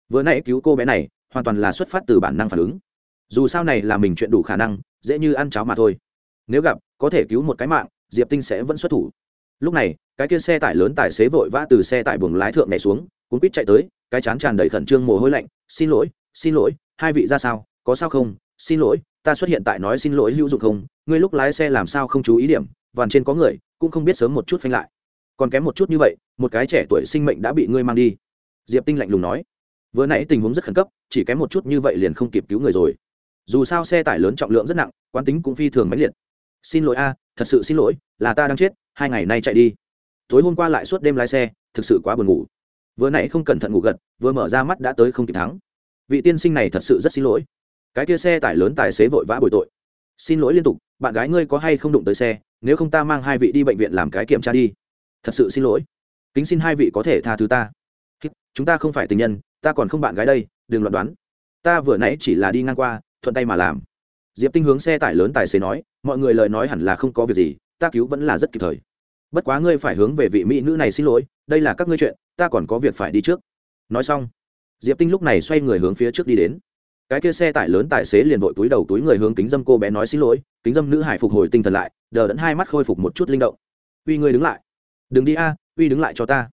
Vừa nãy cứu cô bé này, hoàn toàn là xuất phát từ bản năng phản ứng dù sao này là mình chuyện đủ khả năng, dễ như ăn cháo mà thôi. Nếu gặp, có thể cứu một cái mạng, diệp tinh sẽ vẫn xuất thủ. Lúc này, cái kia xe tải lớn tài xế vội vã từ xe tải buồng lái thượng nhảy xuống, cuốn quýt chạy tới, cái chán tràn đầy khẩn trương mồ hôi lạnh, xin lỗi xin lỗi, hai vị ra sao, có sao không? Xin lỗi, ta xuất hiện tại nói xin lỗi hữu dụng không? Ngươi lúc lái xe làm sao không chú ý điểm vàn trên có người, cũng không biết sớm một chút phanh lại. Còn kém một chút như vậy, một cái trẻ tuổi sinh mệnh đã bị ngươi mang đi. Diệp tinh lạnh lùng nói. Vừa nãy tình huống rất khẩn cấp, chỉ kém một chút như vậy liền không kịp cứu người rồi dù sao xe tải lớn trọng lượng rất nặng, quán tính cũng phi thường mãnh liệt. Xin lỗi a, thật sự xin lỗi, là ta đang chết, hai ngày nay chạy đi. Tối hôm qua lại suốt đêm lái xe, thực sự quá buồn ngủ. Vừa nãy không cẩn thận ngủ gật, vừa mở ra mắt đã tới không kịp thắng. Vị tiên sinh này thật sự rất xin lỗi. Cái kia xe tải lớn tài xế vội vã bồi tội. Xin lỗi liên tục, bạn gái ngươi có hay không đụng tới xe, nếu không ta mang hai vị đi bệnh viện làm cái kiểm tra đi. Thật sự xin lỗi. Kính xin hai vị có thể tha thứ ta. Chúng ta không phải tình nhân, ta còn không bạn gái đây, đừng loạn đoán. Ta vừa nãy chỉ là đi ngang qua thuận tay mà làm. Diệp tinh hướng xe tải lớn tài xế nói, mọi người lời nói hẳn là không có việc gì, ta cứu vẫn là rất kịp thời. Bất quá ngươi phải hướng về vị mỹ nữ này xin lỗi, đây là các ngươi chuyện, ta còn có việc phải đi trước. Nói xong, diệp tinh lúc này xoay người hướng phía trước đi đến. Cái kia xe tải lớn tài xế liền vội túi đầu túi người hướng kính dâm cô bé nói xin lỗi, kính dâm nữ hải phục hồi tinh thần lại, đờ đẫn hai mắt khôi phục một chút linh động. Uy ngươi đứng lại. Đừng đi a, uy đứng lại cho ta.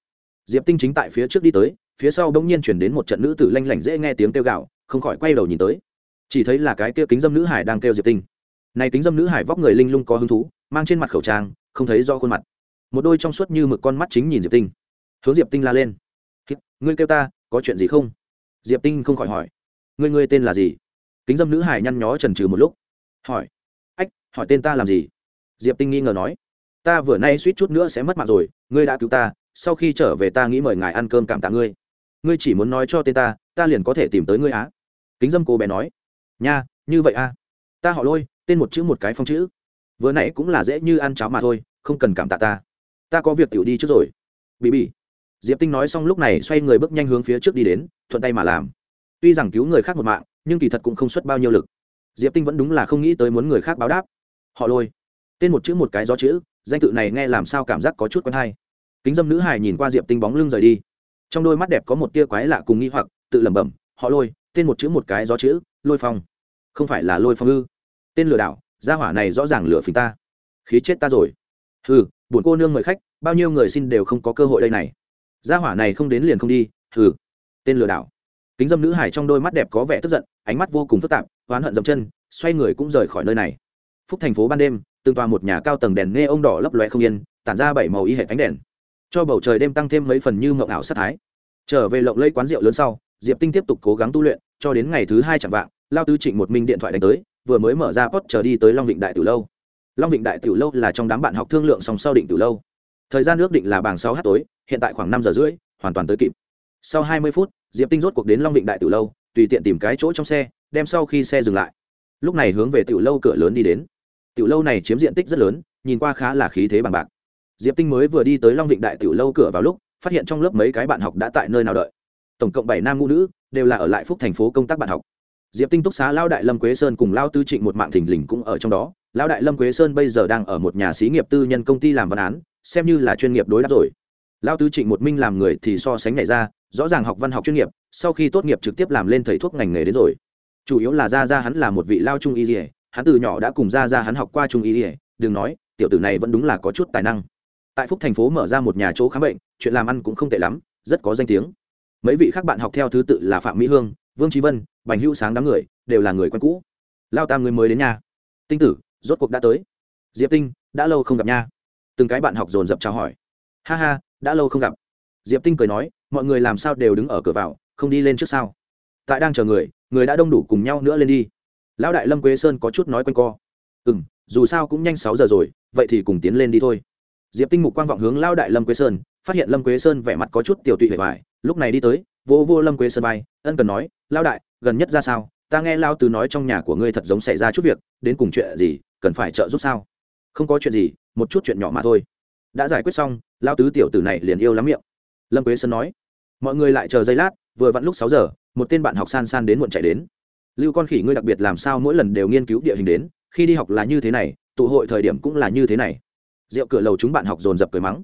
Diệp tinh chính tại phía trước đi tới, phía sau bỗng nhiên chuyển đến một trận nữ tử lanh lảnh dễ nghe tiếng kêu gạo không khỏi quay đầu nhìn tới chỉ thấy là cái kia kính dâm nữ hải đang kêu diệp tinh. Này kính dâm nữ hải vóc người linh lung có hứng thú, mang trên mặt khẩu trang, không thấy do khuôn mặt. Một đôi trong suốt như mực con mắt chính nhìn diệp tinh. Hướng diệp tinh la lên. Ngươi kêu ta, có chuyện gì không? Diệp tinh không khỏi hỏi. Ngươi ngươi tên là gì? Kính dâm nữ hải nhăn nhó trần trừ một lúc. Hỏi. Ách, hỏi tên ta làm gì? Diệp tinh nghi ngờ nói. Ta vừa nay suýt chút nữa sẽ mất mạng rồi, ngươi đã cứu ta, sau khi trở về ta nghĩ mời ngài ăn cơm cảm tạ ngươi. Ngươi chỉ muốn nói cho tên ta ta liền có thể tìm tới ngươi á. Kính dâm cô bé nói nha, như vậy a à? ta họ lôi, tên một chữ một cái phong chữ. Vừa nãy cũng là dễ như ăn cháo mà thôi, không cần cảm tạ ta. Ta có việc tiểu đi trước rồi. Bị bị. Diệp tinh nói xong lúc này xoay người bước nhanh hướng phía trước đi đến, thuận tay mà làm. Tuy rằng cứu người khác một mạng, nhưng kỳ thật cũng không xuất bao nhiêu lực. Diệp tinh vẫn đúng là không nghĩ tới muốn người khác báo đáp. Họ lôi. Tên một chữ một cái gió chữ, danh tự này nghe làm sao cảm giác có chút quen hay. Kính dâm nữ hài nhìn qua diệp tinh bóng lưng rời đi. Trong đôi mắt đẹp có một tia quái lạ cùng nghi hoặc, tự lẩm bẩm, họ lôi, tên một chữ một cái gió chữ, lôi phong không phải là lôi phong ư? Tên lừa đảo, gia hỏa này rõ ràng lừa phình ta. Khí chết ta rồi. Hừ, buồn cô nương mời khách, bao nhiêu người xin đều không có cơ hội đây này. Gia hỏa này không đến liền không đi, hừ. Tên lừa đảo. Kính dâm nữ hải trong đôi mắt đẹp có vẻ tức giận, ánh mắt vô cùng phức tạp, oán hận dậm chân, xoay người cũng rời khỏi nơi này. Phúc thành phố ban đêm, từng tòa một nhà cao tầng đèn nghe ông đỏ lấp loe không yên, tản ra bảy màu y hệ ánh đèn. Cho bầu trời đêm tăng thêm mấy phần như mộng ảo sát thái. Trở về lộng lây quán rượu lớn sau, diệp tinh tiếp tục cố gắng tu luyện, cho đến ngày thứ hai chẳng vạng lao tứ trịnh một minh điện thoại đánh tới, vừa mới mở ra post chờ đi tới long vịnh đại tử lâu. Long vịnh đại tử lâu là trong đám bạn học thương lượng song sau định tử lâu. Thời gian ước định là bảng sáu h tối, hiện tại khoảng năm giờ rưỡi, hoàn toàn tới kịp. Sau hai mươi phút, diệp tinh rốt cuộc đến long vịnh đại tử lâu, tùy tiện tìm cái chỗ trong xe, đem sau khi xe dừng lại. Lúc này hướng về tiểu lâu cửa lớn đi đến. Tiểu lâu này chiếm diện tích rất lớn, nhìn qua khá là khí thế bằng bạc. Diệp tinh mới vừa đi tới long vịnh đại tiểu lâu cửa vào lúc, phát hiện trong lớp mấy cái bạn học đã tại nơi nào đợi. Tổng cộng bảy nam ngũ nữ, đều là ở lại phúc thành phố công tác bạn học diệp tinh túc xá lao đại lâm quế sơn cùng lao tư trịnh một mạng thình lình cũng ở trong đó. Lao đại lâm quế sơn bây giờ đang ở một nhà xí nghiệp tư nhân công ty làm văn án, xem như là chuyên nghiệp đối đáp rồi. Lao tư trịnh một minh làm người thì so sánh nhảy ra, rõ ràng học văn học chuyên nghiệp, sau khi tốt nghiệp trực tiếp làm lên thầy thuốc ngành nghề đến rồi. Chủ yếu là ra ra hắn là một vị lao trung y dỉa hắn từ nhỏ đã cùng ra ra hắn học qua trung y dỉa đừng nói, tiểu tử này vẫn đúng là có chút tài năng. Tại phúc thành phố mở ra một nhà chỗ khám bệnh, chuyện làm ăn cũng không tệ lắm, rất có danh tiếng. Mấy vị khác bạn học theo thứ tự là phạm mỹ hương, vương trí vân bành hữu sáng đám người đều là người quen cũ. Lao tam người mới đến nhà tinh tử, rốt cuộc đã tới. Diệp tinh, đã lâu không gặp nha. Từng cái bạn học dồn dập chào hỏi. Ha ha, đã lâu không gặp. Diệp tinh cười nói, mọi người làm sao đều đứng ở cửa vào, không đi lên trước sao? Tại đang chờ người người đã đông đủ cùng nhau nữa lên đi. Lão đại lâm quế sơn có chút nói quanh co. Ừ m dù sao cũng nhanh sáu giờ rồi, vậy thì cùng tiến lên đi thôi. Diệp tinh mục quang vọng hướng Lão đại lâm quế sơn, phát hiện lâm quế sơn vẻ mặt có chút tiểu tụy vẻ vải, lúc này đi tới vô vô lâm quế sơn bay ân cần nói, Lão đại gần nhất ra sao? Ta nghe lao tứ nói trong nhà của ngươi thật giống xảy ra chút việc, đến cùng chuyện gì, cần phải trợ giúp sao? Không có chuyện gì, một chút chuyện nhỏ mà thôi. Đã giải quyết xong, lao tứ tiểu tử này liền yêu lắm miệng. Lâm quế sơn nói, mọi người lại chờ giây lát, vừa vặn lúc sáu giờ, một tên bạn học san san đến muộn chạy đến. Lưu con khỉ ngươi đặc biệt làm sao mỗi lần đều nghiên cứu địa hình đến, khi đi học là như thế này, tụ hội thời điểm cũng là như thế này. Rượu cửa lầu chúng bạn học dồn dập cười mắng,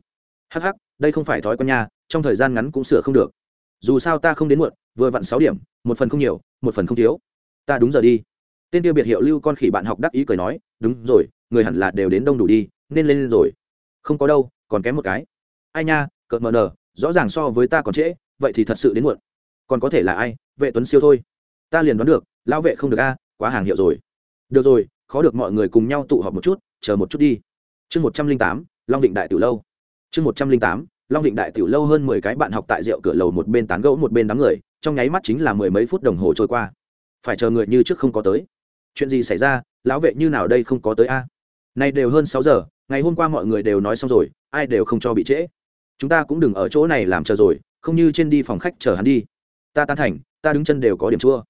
hắc hắc, đây không phải thói quen nha, trong thời gian ngắn cũng sửa không được. Dù sao ta không đến muộn vừa vặn sáu điểm một phần không nhiều một phần không thiếu. Ta đúng giờ đi. Tên tiêu biệt hiệu lưu con khỉ bạn học đắc ý cười nói đúng rồi người hẳn là đều đến đông đủ đi nên lên, lên rồi. Không có đâu còn kém một cái. Ai nha cợt mờ nờ rõ ràng so với ta còn trễ vậy thì thật sự đến muộn. Còn có thể là ai? Vệ tuấn siêu thôi. Ta liền đoán được lão vệ không được a quá hàng hiệu rồi. Được rồi khó được mọi người cùng nhau tụ họp một chút chờ một chút đi. Chương một trăm linh tám long định đại tiểu lâu. Chương một trăm linh tám long định đại tiểu lâu hơn mười cái bạn học tại rượu cửa lầu một bên tán gẫu một bên đám người trong nháy mắt chính là mười mấy phút đồng hồ trôi qua. Phải chờ người như trước không có tới. Chuyện gì xảy ra? Lão vệ như nào đây không có tới a? Nay đều hơn sáu giờ, ngày hôm qua mọi người đều nói xong rồi, ai đều không cho bị trễ. Chúng ta cũng đừng ở chỗ này làm chờ rồi, không như trên đi phòng khách chờ hắn đi. Ta tan thành, ta đứng chân đều có điểm chua.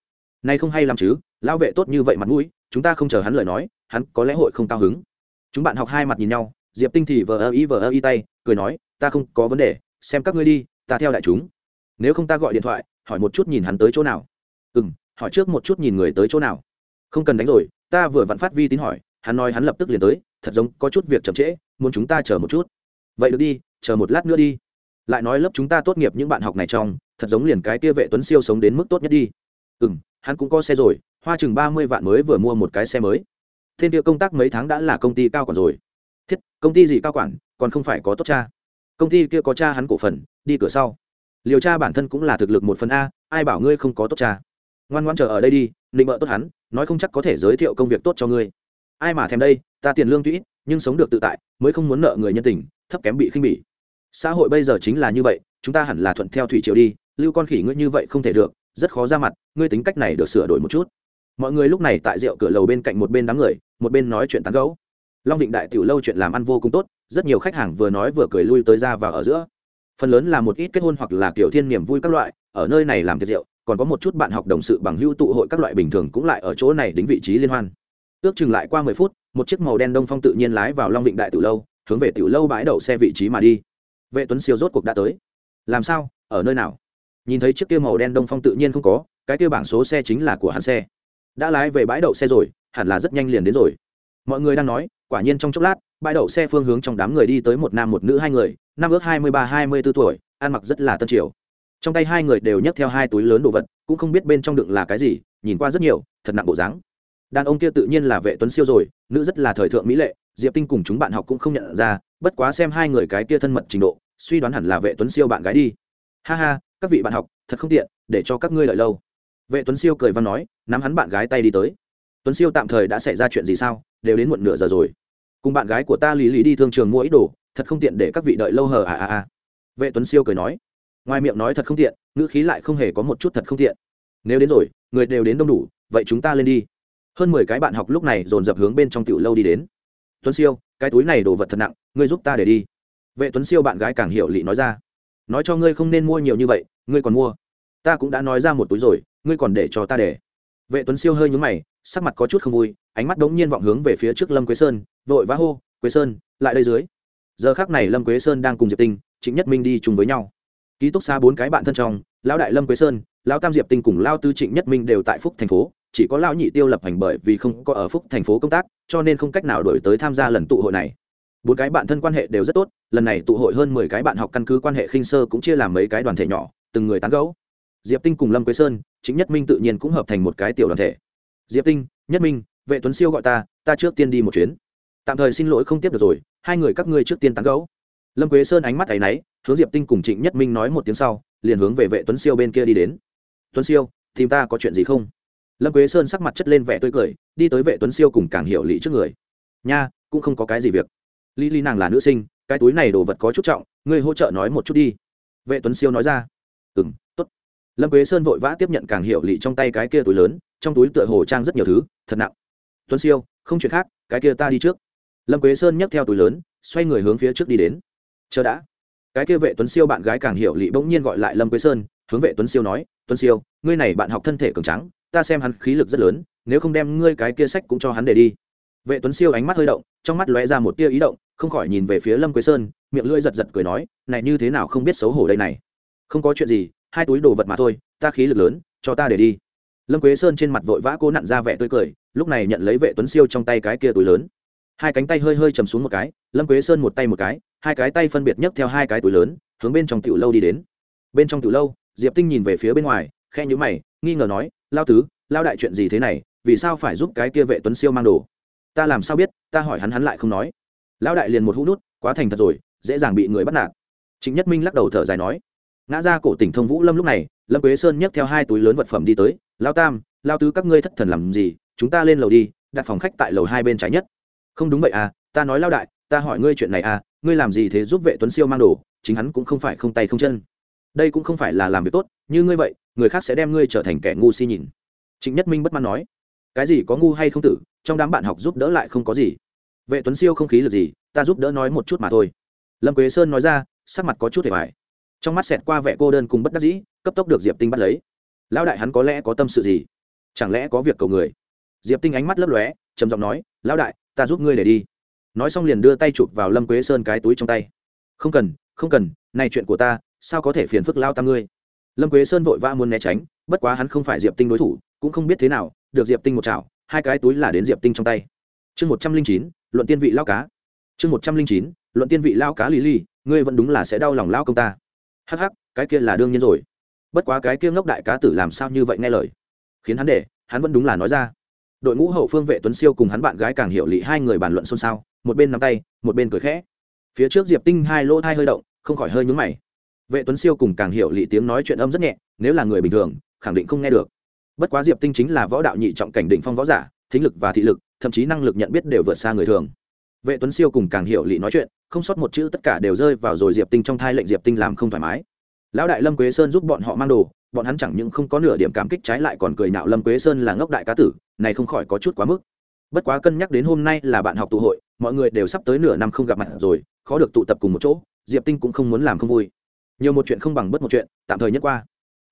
Nay không hay làm chứ, lão vệ tốt như vậy mặt mũi, chúng ta không chờ hắn lời nói, hắn có lẽ hội không cao hứng. Chúng bạn học hai mặt nhìn nhau, diệp tinh thì vờ ơ ý vờ ơ y tay, cười nói, ta không có vấn đề, xem các ngươi đi, ta theo đại chúng nếu không ta gọi điện thoại, hỏi một chút nhìn hắn tới chỗ nào. Ừ m hỏi trước một chút nhìn người tới chỗ nào. Không cần đánh rồi, ta vừa vặn phát vi tín hỏi, hắn nói hắn lập tức liền tới, thật giống có chút việc chậm trễ, muốn chúng ta chờ một chút. Vậy được đi, chờ một lát nữa đi. Lại nói lớp chúng ta tốt nghiệp những bạn học này trong, thật giống liền cái kia vệ tuấn siêu sống đến mức tốt nhất đi. Ừ m hắn cũng có xe rồi, hoa chừng ba mươi vạn mới vừa mua một cái xe mới. Thiên địa công tác mấy tháng đã là công ty cao quản rồi. Thiết, công ty gì cao quản, còn không phải có tốt cha. Công ty kia có cha hắn cổ phần, đi cửa sau liều cha bản thân cũng là thực lực một phần a, ai bảo ngươi không có tốt cha? Ngoan ngoan chờ ở đây đi định bợ tốt hắn, nói không chắc có thể giới thiệu công việc tốt cho ngươi. Ai mà thèm đây, ta tiền lương tuy ít, nhưng sống được tự tại, mới không muốn nợ người nhân tình, thấp kém bị khinh bỉ. Xã hội bây giờ chính là như vậy, chúng ta hẳn là thuận theo thủy triều đi, lưu con khỉ ngươi như vậy không thể được, rất khó ra mặt, ngươi tính cách này được sửa đổi một chút. Mọi người lúc này tại rượu cửa lầu bên cạnh một bên đám người, một bên nói chuyện tán gấu long vịnh đại tiểu lâu chuyện làm ăn vô cùng tốt, rất nhiều khách hàng vừa nói vừa cười lui tới ra và ở giữa phần lớn là một ít kết hôn hoặc là kiểu thiên niềm vui các loại, ở nơi này làm tiệc rượu, còn có một chút bạn học đồng sự bằng hưu tụ hội các loại bình thường cũng lại ở chỗ này đính vị trí liên hoan. Ước chừng lại qua mười phút, một chiếc màu đen đông phong tự nhiên lái vào long vịnh đại tiểu lâu, hướng về tiểu lâu bãi đậu xe vị trí mà đi. Vệ tuấn siêu rốt cuộc đã tới. Làm sao? Ở nơi nào? Nhìn thấy chiếc kia màu đen đông phong tự nhiên không có, cái kia bảng số xe chính là của hắn xe. Đã lái về bãi đậu xe rồi, hẳn là rất nhanh liền đến rồi. Mọi người đang nói, quả nhiên trong chốc lát, bãi đậu xe phương hướng trong đám người đi tới một nam một nữ hai người năm ước hai mươi ba, hai mươi b ố tuổi, ăn mặc rất là tân triều. Trong tay hai người đều nhấc theo hai túi lớn đồ vật, cũng không biết bên trong đựng là cái gì, nhìn qua rất nhiều, thật nặng bộ dáng. Đàn ông kia tự nhiên là vệ tuấn siêu rồi, nữ rất là thời thượng mỹ lệ, diệp tinh cùng chúng bạn học cũng không nhận ra, bất quá xem hai người cái kia thân mật trình độ, suy đoán hẳn là vệ tuấn siêu bạn gái đi. Ha ha, các vị bạn học, thật không tiện, để cho các ngươi đợi lâu. Vệ tuấn siêu cười văn nói, nắm hắn bạn gái tay đi tới. Tuấn siêu tạm thời đã xảy ra chuyện gì sao? Đều đến muộn nửa giờ rồi. Cùng bạn gái của ta lý lý đi thương trường mua ít đồ thật không tiện để các vị đợi lâu hờ à à à. Vệ tuấn siêu cười nói, ngoài miệng nói thật không tiện, ngữ khí lại không hề có một chút thật không tiện. Nếu đến rồi, người đều đến đông đủ, vậy chúng ta lên đi. Hơn mười cái bạn học lúc này dồn dập hướng bên trong tiểu lâu đi đến. Tuấn siêu, cái túi này đồ vật thật nặng, ngươi giúp ta để đi. Vệ tuấn siêu bạn gái càng hiểu lị nói ra, nói cho ngươi không nên mua nhiều như vậy, ngươi còn mua. Ta cũng đã nói ra một túi rồi, ngươi còn để cho ta để. Vệ tuấn siêu hơi nhúng mày, sắc mặt có chút không vui, ánh mắt đống nhiên vọng hướng về phía trước lâm quế sơn, vội vã hô, quế sơn, lại đây dưới giờ khác này lâm quế sơn đang cùng diệp tinh, trịnh nhất minh đi chung với nhau. Ký túc xa bốn cái bạn thân trong, lão đại lâm quế sơn, lão tam diệp tinh cùng lao tư trịnh nhất minh đều tại phúc thành phố, chỉ có lão nhị tiêu lập hành bởi vì không có ở phúc thành phố công tác, cho nên không cách nào đổi tới tham gia lần tụ hội này. Bốn cái bạn thân quan hệ đều rất tốt, lần này tụ hội hơn mười cái bạn học căn cứ quan hệ khinh sơ cũng chia làm mấy cái đoàn thể nhỏ, từng người tán gẫu. Diệp tinh cùng lâm quế sơn chính nhất minh tự nhiên cũng hợp thành một cái tiểu đoàn thể. Diệp tinh, nhất minh, vệ tuấn siêu gọi ta ta trước tiên đi một chuyến tạm thời xin lỗi không tiếp được rồi, hai người các ngươi trước tiên tán gấu lâm quế sơn ánh mắt áy náy, hướng diệp tinh cùng trịnh nhất minh nói một tiếng sau, liền hướng về vệ tuấn siêu bên kia đi đến. Tuấn siêu, tìm ta có chuyện gì không? Lâm quế sơn sắc mặt chất lên vẻ tươi cười, đi tới vệ tuấn siêu cùng càng hiểu lý trước người. Nha, cũng không có cái gì việc. Lý lý nàng là nữ sinh, cái túi này đồ vật có chút trọng, ngươi hỗ trợ nói một chút đi. Vệ tuấn siêu nói ra. Ừ m t ố t lâm quế sơn vội vã tiếp nhận càng hiệu lị trong tay cái kia túi lớn, trong túi tựa hồ trang rất nhiều thứ, thật nặng. Tuấn siêu, không chuyện khác, cái kia ta đi trước lâm quế sơn nhấc theo túi lớn, xoay người hướng phía trước đi đến. Chờ đã. Cái kia vệ tuấn siêu bạn gái càng hiểu lị bỗng nhiên gọi lại lâm quế sơn, hướng vệ tuấn siêu nói, tuấn siêu, ngươi này bạn học thân thể cường trắng ta xem hắn khí lực rất lớn, nếu không đem ngươi cái kia sách cũng cho hắn để đi. Vệ tuấn siêu ánh mắt hơi động, trong mắt lóe ra một tia ý động, không khỏi nhìn về phía lâm quế sơn, miệng lưỡi giật giật cười nói, này như thế nào không biết xấu hổ đây này? Không có chuyện gì, hai túi đồ vật mà thôi, ta khí lực lớn, cho ta để đi. Lâm quế sơn trên mặt vội vã cố nặn ra vẻ tươi cười, lúc này nhận lấy vệ tuấn siêu trong tay cái kia túi lớn hai cánh tay hơi hơi chầm xuống một cái, lâm quế sơn một tay một cái, hai cái tay phân biệt nhấc theo hai cái túi lớn, hướng bên trong tiểu lâu đi đến. Bên trong tiểu lâu, diệp tinh nhìn về phía bên ngoài khe nhữ mày, nghi ngờ nói, lao tứ, lao đại chuyện gì thế này, vì sao phải giúp cái kia vệ tuấn siêu mang đồ? Ta làm sao biết, ta hỏi hắn hắn lại không nói. Lão đại liền một hũ nút, quá thành thật rồi, dễ dàng bị người bắt nạt. Trịnh nhất minh lắc đầu thở dài nói, ngã ra cổ tỉnh thông vũ lâm lúc này, lâm quế sơn nhấc theo hai túi lớn vật phẩm đi tới, lao tam, lao tứ các ngươi thất thần làm gì, chúng ta lên lầu đi, đặt phòng khách tại lầu hai bên trái nhất không đúng vậy à ta nói lao đại, ta hỏi ngươi chuyện này à ngươi làm gì thế giúp vệ tuấn siêu mang đồ, chính hắn cũng không phải không tay không chân. Đây cũng không phải là làm việc tốt, như ngươi vậy, người khác sẽ đem ngươi trở thành kẻ ngu si nhìn. Trịnh nhất minh bất mãn nói. Cái gì, có ngu hay không tử, trong đám bạn học giúp đỡ lại không có gì. Vệ tuấn siêu không khí lực gì, ta giúp đỡ nói một chút mà thôi. Lâm quế sơn nói ra, sắc mặt có chút hề hoài. Trong mắt xẹt qua vẻ cô đơn cùng bất đắc dĩ, cấp tốc được diệp tinh bắt lấy. Lão đại hắn có lẽ có tâm sự gì? Chẳng lẽ có việc cầu người? Diệp tinh ánh mắt lấp lóe, trầm giọng nói, lão đại ta giúp ngươi để đi. Nói xong liền đưa tay chụp vào lâm quế sơn cái túi trong tay. Không cần không cần, này chuyện của ta, sao có thể phiền phức lao tam ngươi? Lâm quế sơn vội vã muốn né tránh, bất quá hắn không phải diệp tinh đối thủ, cũng không biết thế nào, được diệp tinh một chảo, hai cái túi là đến diệp tinh trong tay. Chương một trăm linh chín, luận tiên vị lao cá. Chương một trăm linh chín, luận tiên vị lao cá lì lì ngươi vẫn đúng là sẽ đau lòng lao công ta. Hắc hắc, cái kia là đương nhiên rồi. Bất quá cái kia ngốc đại cá tử làm sao như vậy nghe lời? Khiến hắn để, hắn vẫn đúng là nói ra đội ngũ hậu phương vệ tuấn siêu cùng hắn bạn gái càng hiểu lị hai người bàn luận xôn xao, một bên nắm tay, một bên cười khẽ. Phía trước diệp tinh hai lỗ thai hơi động, không khỏi hơi nhúng mày. Vệ tuấn siêu cùng càng hiểu lị tiếng nói chuyện âm rất nhẹ, nếu là người bình thường, khẳng định không nghe được. Bất quá diệp tinh chính là võ đạo nhị trọng cảnh định phong võ giả, thính lực và thị lực, thậm chí năng lực nhận biết đều vượt xa người thường. Vệ tuấn siêu cùng càng hiểu lị nói chuyện, không sót một chữ tất cả đều rơi vào rồi diệp tinh trong thai lệnh diệp tinh làm không thoải mái. Lão đại lâm quế sơn giúp bọn họ mang đồ bọn hắn chẳng những không có nửa điểm cảm kích trái lại còn cười nạo lâm quế sơn là ngốc đại cá tử, này không khỏi có chút quá mức. Bất quá cân nhắc đến hôm nay là bạn học tụ hội, mọi người đều sắp tới nửa năm không gặp mặt rồi, khó được tụ tập cùng một chỗ, diệp tinh cũng không muốn làm không vui. Nhiều một chuyện không bằng bất một chuyện, tạm thời nhất qua.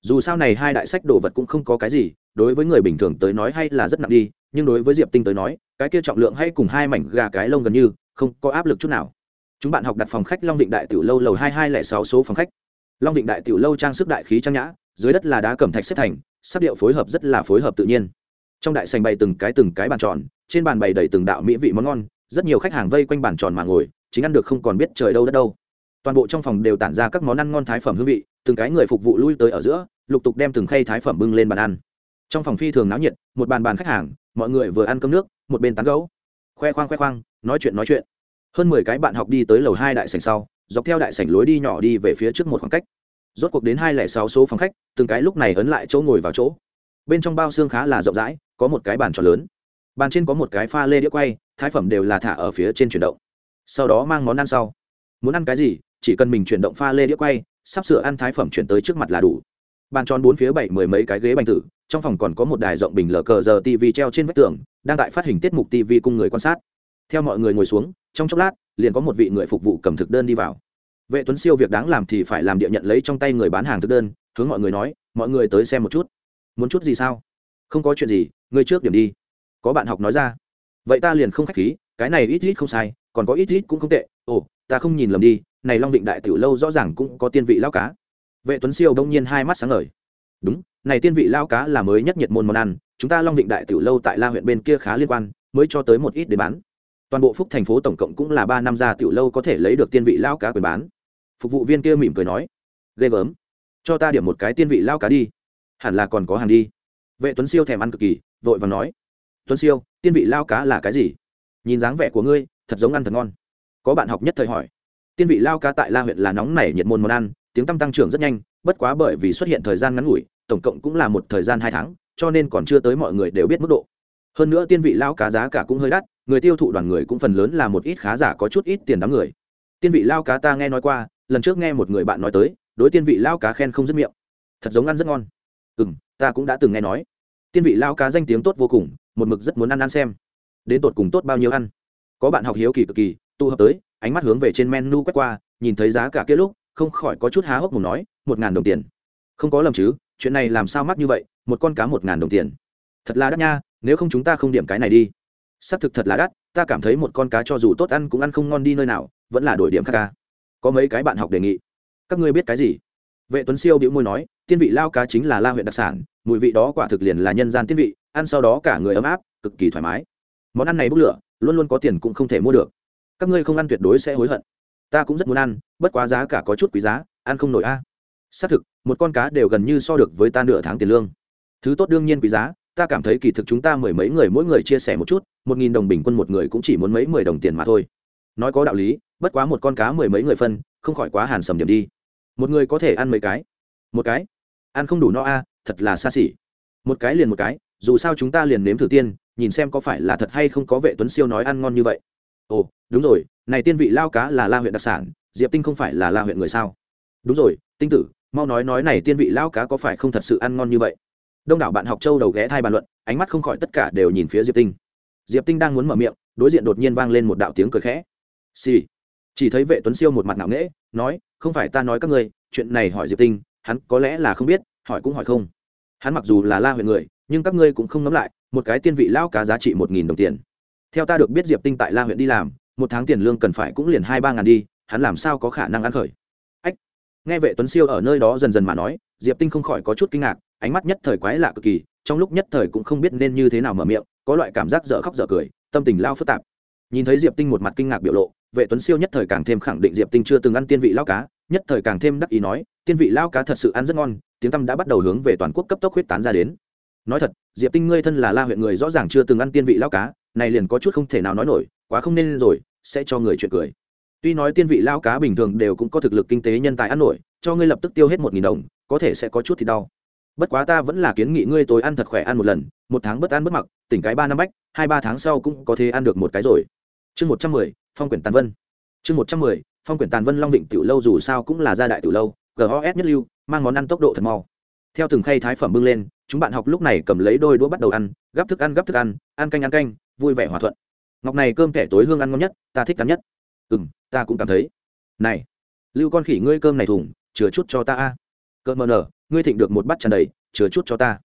Dù sao này hai đại sách đồ vật cũng không có cái gì, đối với người bình thường tới nói hay là rất nặng đi, nhưng đối với diệp tinh tới nói, cái kia trọng lượng hay cùng hai mảnh gà cái lông gần như, không có áp lực chút nào. Chúng bạn học đặt phòng khách long định đại tiểu lâu lầu hai hai lẻ sáu số phòng khách. Long định đại tiểu lâu trang sức đại khí trang nhã dưới đất là đá cẩm thạch xếp thành sắc điệu phối hợp rất là phối hợp tự nhiên. Trong đại sành bày từng cái từng cái bàn tròn, trên bàn bày đầy từng đạo mỹ vị món ngon, rất nhiều khách hàng vây quanh bàn tròn mà ngồi, chính ăn được không còn biết trời đâu đất đâu. Toàn bộ trong phòng đều tản ra các món ăn ngon thái phẩm hương vị, từng cái người phục vụ lui tới ở giữa, lục tục đem từng khay thái phẩm bưng lên bàn ăn. Trong phòng phi thường náo nhiệt, một bàn bàn khách hàng, mọi người vừa ăn cơm nước, một bên tán gấu khoe khoang khoe khoang, nói chuyện nói chuyện. Hơn mười cái bạn học đi tới lầu hai đại sảnh sau, dọc theo đại sảnh lối đi nhỏ đi về phía trước một khoảng cách rốt cuộc đến hai lẻ sáu số phòng khách, từng cái lúc này ấn lại chỗ ngồi vào chỗ. Bên trong bao xương khá là rộng rãi, có một cái bàn tròn lớn. Bàn trên có một cái pha lê đĩa quay, thái phẩm đều là thả ở phía trên chuyển động. Sau đó mang món ăn sau. Muốn ăn cái gì, chỉ cần mình chuyển động pha lê đĩa quay, sắp sửa ăn thái phẩm chuyển tới trước mặt là đủ. Bàn tròn bốn phía bảy mười mấy cái ghế bành tử, trong phòng còn có một đài rộng bình lờ cờ giờ tv treo trên vách tường, đang tại phát hình tiết mục tv cùng người quan sát. Theo mọi người ngồi xuống, trong chốc lát, liền có một vị người phục vụ cầm thực đơn đi vào vệ tuấn siêu việc đáng làm thì phải làm địa nhận lấy trong tay người bán hàng thực đơn, hướng mọi người nói, mọi người tới xem một chút. Muốn chút gì sao? Không có chuyện gì, ngươi trước điểm đi. Có bạn học nói ra. Vậy ta liền không k h á c h khí, cái này ít ít không sai, còn có ít ít cũng không tệ. Ồ, ta không nhìn lầm đi, này long vịnh đại tiểu lâu rõ ràng cũng có tiên vị lao cá. Vệ tuấn siêu đông nhiên hai mắt sáng ngời. Đúng, này tiên vị lao cá là mới nhất nhiệt môn món ăn, chúng ta long vịnh đại tiểu lâu tại la huyện bên kia khá liên quan, mới cho tới một ít để bán. Toàn bộ phúc thành phố tổng cộng cũng là ba năm ra tiểu lâu có thể lấy được tiên vị lao cá quyền bán phục vụ viên kia mỉm cười nói, ghê gớm, cho ta điểm một cái tiên vị lao cá đi, hẳn là còn có hàng đi. Vệ tuấn siêu thèm ăn cực kỳ, vội và nói, tuấn siêu, tiên vị lao cá là cái gì? Nhìn dáng vẻ của ngươi, thật giống ăn thật ngon. Có bạn học nhất thời hỏi, tiên vị lao cá tại la huyện là nóng nảy nhiệt môn món ăn, tiếng tăng tăng trưởng rất nhanh, bất quá bởi vì xuất hiện thời gian ngắn ngủi, tổng cộng cũng là một thời gian hai tháng, cho nên còn chưa tới mọi người đều biết mức độ. Hơn nữa tiên vị lao cá giá cả cũng hơi đắt, người tiêu thụ đoàn người cũng phần lớn là một ít khá giả có chút ít tiền đám người. Tiên vị lao cá ta nghe nói qua lần trước nghe một người bạn nói tới, đối tiên vị lao cá khen không dứt miệng. Thật giống ăn rất ngon. Ừ m ta cũng đã từng nghe nói. Tiên vị lao cá danh tiếng tốt vô cùng, một mực rất muốn ăn ăn xem. Đến tột cùng tốt bao nhiêu ăn? Có bạn học hiếu kỳ cực kỳ, tụ hợp tới, ánh mắt hướng về trên menu quét qua, nhìn thấy giá cả kia lúc, không khỏi có chút há hốc mồm nói, một ngàn đồng tiền. Không có lầm chứ, chuyện này làm sao mắc như vậy, một con cá một ngàn đồng tiền. Thật là đắt nha, nếu không chúng ta không điểm cái này đi. Xác thực thật là đắt, ta cảm thấy một con cá cho dù tốt ăn cũng ăn không ngon đi nơi nào, vẫn là đổi điểm khác ca có mấy cái bạn học đề nghị. Các ngươi biết cái gì? Vệ tuấn siêu bĩu môi nói, tiên vị lao cá chính là la huyện đặc sản, mùi vị đó quả thực liền là nhân gian tiên vị, ăn sau đó cả người ấm áp, cực kỳ thoải mái. Món ăn này bốc lửa, luôn luôn có tiền cũng không thể mua được. Các ngươi không ăn tuyệt đối sẽ hối hận. Ta cũng rất muốn ăn, bất quá giá cả có chút quý giá, ăn không nổi a. Xác thực, một con cá đều gần như so được với ta nửa tháng tiền lương. Thứ tốt đương nhiên quý giá, ta cảm thấy kỳ thực chúng ta mười mấy người mỗi người chia sẻ một chút, một nghìn đồng bình quân một người cũng chỉ muốn mấy mười đồng tiền mà thôi. Nói có đạo lý bất quá một con cá mười mấy người phân, không khỏi quá hàn sầm điểm đi. Một người có thể ăn mấy cái? Một cái? Ăn không đủ no a à, thật là xa xỉ. Một cái liền một cái, dù sao chúng ta liền nếm thử tiên, nhìn xem có phải là thật hay không có vệ tuấn siêu nói ăn ngon như vậy. Ồ, đúng rồi, này tiên vị lao cá là la huyện đặc sản, diệp tinh không phải là la huyện người sao? Đúng rồi, tinh tử, mau nói nói này tiên vị lao cá có phải không thật sự ăn ngon như vậy? Đông đảo bạn học châu đầu ghé thai bàn luận, ánh mắt không khỏi tất cả đều nhìn phía diệp tinh. Diệp tinh đang muốn mở miệng, đối diện đột nhiên vang lên một đạo tiếng cười khẽ. Xì、sì chỉ thấy vệ tuấn siêu một mặt ngạo nghễ, nói, không phải ta nói các ngươi, chuyện này hỏi diệp tinh, hắn có lẽ là không biết, hỏi cũng hỏi không. Hắn mặc dù là la huyện người, nhưng các ngươi cũng không nắm lại, một cái tiên vị lao cá giá trị một nghìn đồng tiền. Theo ta được biết diệp tinh tại la huyện đi làm, một tháng tiền lương cần phải cũng liền hai ba ngàn đi, hắn làm sao có khả năng ăn khởi? Ách. Nghe vệ tuấn siêu ở nơi đó dần dần mà nói, diệp tinh không khỏi có chút kinh ngạc, ánh mắt nhất thời quái lạ cực kỳ, trong lúc nhất thời cũng không biết nên như thế nào mở miệng, có loại cảm giác dở khóc dở cười, tâm tình lao phức tạp. Nhìn thấy diệp tinh một mặt kinh ngạc biểu lộ vệ tuấn siêu nhất thời càng thêm khẳng định diệp tinh chưa từng ăn tiên vị lao cá, nhất thời càng thêm đắc ý nói, tiên vị lao cá thật sự ăn rất ngon, tiếng tâm đã bắt đầu hướng về toàn quốc cấp tốc huyết tán ra đến. Nói thật, diệp tinh ngươi thân là la huyện người rõ ràng chưa từng ăn tiên vị lao cá, này liền có chút không thể nào nói nổi, quá không nên rồi, sẽ cho người chuyện cười. Tuy nói tiên vị lao cá bình thường đều cũng có thực lực kinh tế nhân tài ăn nổi, cho ngươi lập tức tiêu hết một nghìn đồng, có thể sẽ có chút thì đau. Bất quá ta vẫn là kiến nghị ngươi tối ăn thật khỏe ăn một lần, một tháng bất ăn bất mặc, tỉnh cái ba năm bách, hai ba tháng sau cũng có thể ăn được một cái rồi. Chương một trăm mười phong quyển tàn vân. Chương một trăm mười, phong quyển tàn vân long vịnh tiểu lâu dù sao cũng là gia đại tiểu lâu gos nhất lưu, mang món ăn tốc độ thật mau. Theo từng khay thái phẩm bưng lên, chúng bạn học lúc này cầm lấy đôi đũa bắt đầu ăn, gắp thức ăn, gắp thức ăn ăn canh ăn canh, vui vẻ hòa thuận. Ngọc này cơm kẻ tối hương ăn ngon nhất, ta thích cắn nhất. Ừ m ta cũng cảm thấy. Này, lưu con khỉ ngươi cơm này thủng chứa chút cho ta a. Cơm mờ nở, ngươi thịnh được một bát tràn đầy chứa chút cho ta.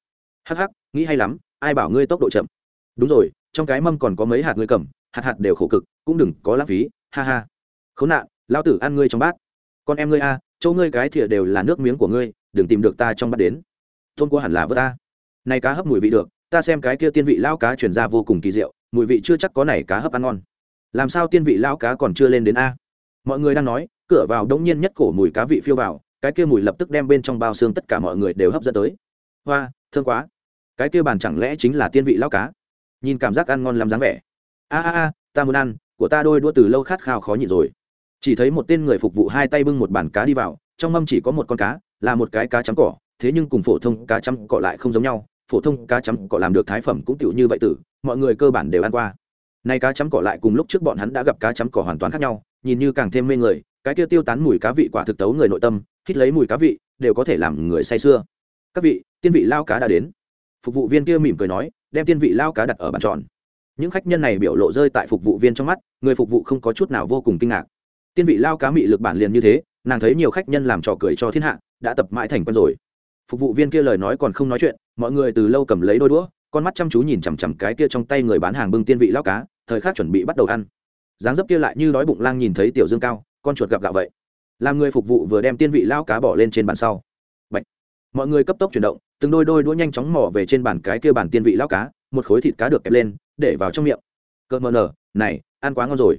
Hắc hắc, nghĩ hay lắm, ai bảo ngươi tốc độ chậm. Đúng rồi, trong cái mâm còn có mấy hạt ngươi cầm hạt hạt đều khổ cực, cũng đừng có lãng phí, ha ha. Khốn nạn, lão tử ăn ngươi trong bát. Con em ngươi a, chỗ ngươi cái thìa đều là nước miếng của ngươi, đừng tìm được ta trong bát đến. Tôn của hẳn là vớt ta. Này cá hấp mùi vị được, ta xem cái kia tiên vị lão cá chuyển ra vô cùng kỳ diệu, mùi vị chưa chắc có này cá hấp ăn ngon. Làm sao tiên vị lão cá còn chưa lên đến a? Mọi người đang nói, cửa vào đông nhiên nhất cổ mùi cá vị phiêu vào, cái kia mùi lập tức đem bên trong bao xương tất cả mọi người đều hấp dẫn tới. Hoa, thương quá. Cái kia bàn chẳng lẽ chính là tiên vị lão cá? Nhìn cảm giác ăn ngon làm dáng vẻ a a a, ta muốn ăn, của ta đôi đua từ lâu khát khao khó nhịn rồi. Chỉ thấy một tên người phục vụ hai tay bưng một bàn cá đi vào, trong mâm chỉ có một con cá, là một cái cá chấm cỏ, thế nhưng cùng phổ thông cá chấm cỏ lại không giống nhau, phổ thông cá chấm cỏ làm được thái phẩm cũng tiểu như vậy tử, mọi người cơ bản đều ăn qua. Nay cá chấm cỏ lại cùng lúc trước bọn hắn đã gặp cá chấm cỏ hoàn toàn khác nhau, nhìn như càng thêm mê người, cái kia tiêu tán mùi cá vị quả thực tấu người nội tâm, hít lấy mùi cá vị, đều có thể làm người say sưa. Các vị, tiên vị lao cá đã đến. Phục vụ viên kia mỉm cười nói, đem tiên vị lao cá đặt ở bàn tròn những khách nhân này biểu lộ rơi tại phục vụ viên trong mắt, người phục vụ không có chút nào vô cùng kinh ngạc. Tiên vị lao cá mị lực bản liền như thế, nàng thấy nhiều khách nhân làm trò cười cho thiên hạ, đã tập mãi thành quen rồi. Phục vụ viên kia lời nói còn không nói chuyện, mọi người từ lâu cầm lấy đôi đũa, con mắt chăm chú nhìn chằm chằm cái kia trong tay người bán hàng bưng tiên vị lao cá, thời khắc chuẩn bị bắt đầu ăn. Dáng dấp kia lại như đói bụng lang nhìn thấy tiểu dương cao, con chuột gặp gạo vậy. Làm người phục vụ vừa đem tiên vị lao cá bỏ lên trên bàn sau. Bạch. mọi người cấp tốc chuyển động, từng đôi đôi đũa nhanh chóng mò về trên bàn cái kia bàn tiên vị lao cá một khối thịt cá được kẹp lên, để vào trong miệng. Cợt mờ nở, này, ăn quá ngon rồi.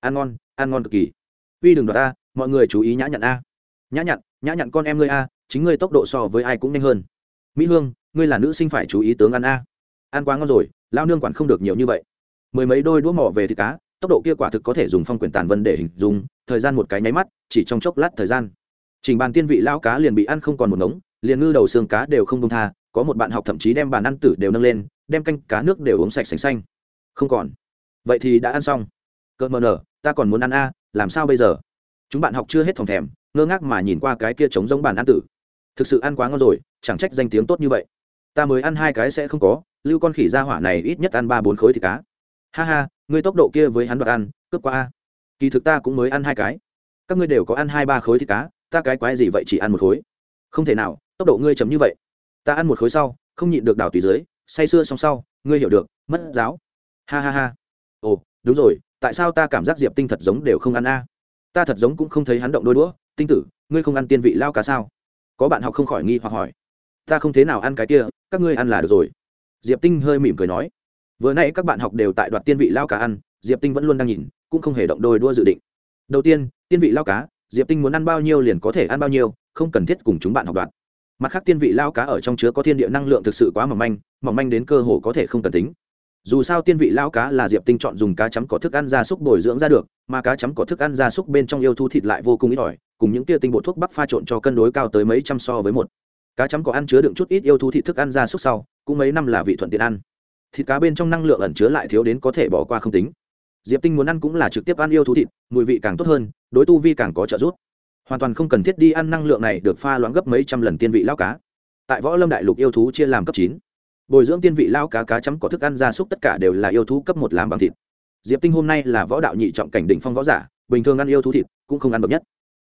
Ăn ngon ăn ngon cực kỳ. Uy, đừng đoạt ta, mọi người chú ý nhã nhặn a. Nhã nhặn nhã nhặn con em ngươi a, chính ngươi tốc độ so với ai cũng nhanh hơn. Mỹ hương, ngươi là nữ sinh phải chú ý tướng ăn a. Ăn quá ngon rồi lao nương quản không được nhiều như vậy. Mười mấy đôi đũa mỏ về thịt cá, tốc độ kia quả thực có thể dùng phong quyển tàn vân để hình dung, thời gian một cái nháy mắt, chỉ trong chốc lát thời gian. Trình bàn tiên vị lao cá liền bị ăn không còn một ngống, liền ngư đầu xương cá đều không đông tha, có một bạn học thậm chí đem bàn ăn tử đều nâng lên đem canh cá nước đều uống sạch sành xanh. Không còn. Vậy thì đã ăn xong. Cợt mờ nở, ta còn muốn ăn a, làm sao bây giờ? Chúng bạn học chưa hết phòng thèm, ngơ ngác mà nhìn qua cái kia trống giống bàn ăn tử. Thực sự ăn quá ngon rồi, chẳng trách danh tiếng tốt như vậy. Ta mới ăn hai cái sẽ không có, lưu con khỉ ra hỏa này ít nhất ăn ba bốn khối thịt cá. Ha ha, ngươi tốc độ kia với hắn đoạt ăn, cướp qua a. Kỳ thực ta cũng mới ăn hai cái. Các ngươi đều có ăn hai ba khối thịt cá, ta cái quái gì vậy chỉ ăn một khối? Không thể nào, tốc độ ngươi chấm như vậy. Ta ăn một khối sau, không nhịn được đảo tùy dưới say sưa xong sau, ngươi hiểu được, mất giáo. Ha ha ha. Ồ, đúng rồi, tại sao ta cảm giác diệp tinh thật giống đều không ăn a? Ta thật giống cũng không thấy hắn động đôi đũa. Tinh tử, ngươi không ăn tiên vị lao cá sao? Có bạn học không khỏi nghi hoặc hỏi. Ta không thế nào ăn cái kia, các ngươi ăn là được rồi. Diệp tinh hơi mỉm cười nói. Vừa nãy các bạn học đều tại đoạt tiên vị lao cá ăn, diệp tinh vẫn luôn đang nhìn, cũng không hề động đôi đua dự định. Đầu tiên tiên vị lao cá, diệp tinh muốn ăn bao nhiêu liền có thể ăn bao nhiêu, không cần thiết cùng chúng bạn học đoạt mặt khác tiên vị lao cá ở trong chứa có thiên địa năng lượng thực sự quá mỏng manh mỏng manh đến cơ hồ có thể không cần tính. Dù sao tiên vị lao cá là diệp tinh chọn dùng cá chấm có thức ăn gia súc bồi dưỡng ra được, mà cá chấm có thức ăn gia súc bên trong yêu thú thịt lại vô cùng ít ỏi, cùng những tia tinh bột thuốc bắc pha trộn cho cân đối cao tới mấy trăm so với một. Cá chấm có ăn chứa đựng chút ít yêu thú thịt thức ăn gia súc sau, cũng mấy năm là vị thuận tiện ăn. Thịt cá bên trong năng lượng ẩn chứa lại thiếu đến có thể bỏ qua không tính. Diệp tinh muốn ăn cũng là trực tiếp ăn yêu thú thịt, mùi vị càng tốt hơn, đối tu vi càng có trợ giúp hoàn toàn không cần thiết đi ăn năng lượng này được pha loãng gấp mấy trăm lần tiên vị lao cá. Tại võ lâm đại lục yêu thú chia làm cấp chín. Bồi dưỡng tiên vị lao cá cá chấm có thức ăn gia súc tất cả đều là yêu thú cấp một làm bằng thịt. Diệp tinh hôm nay là võ đạo nhị trọng cảnh đỉnh phong võ giả, bình thường ăn yêu thú thịt cũng không ăn bậc nhất,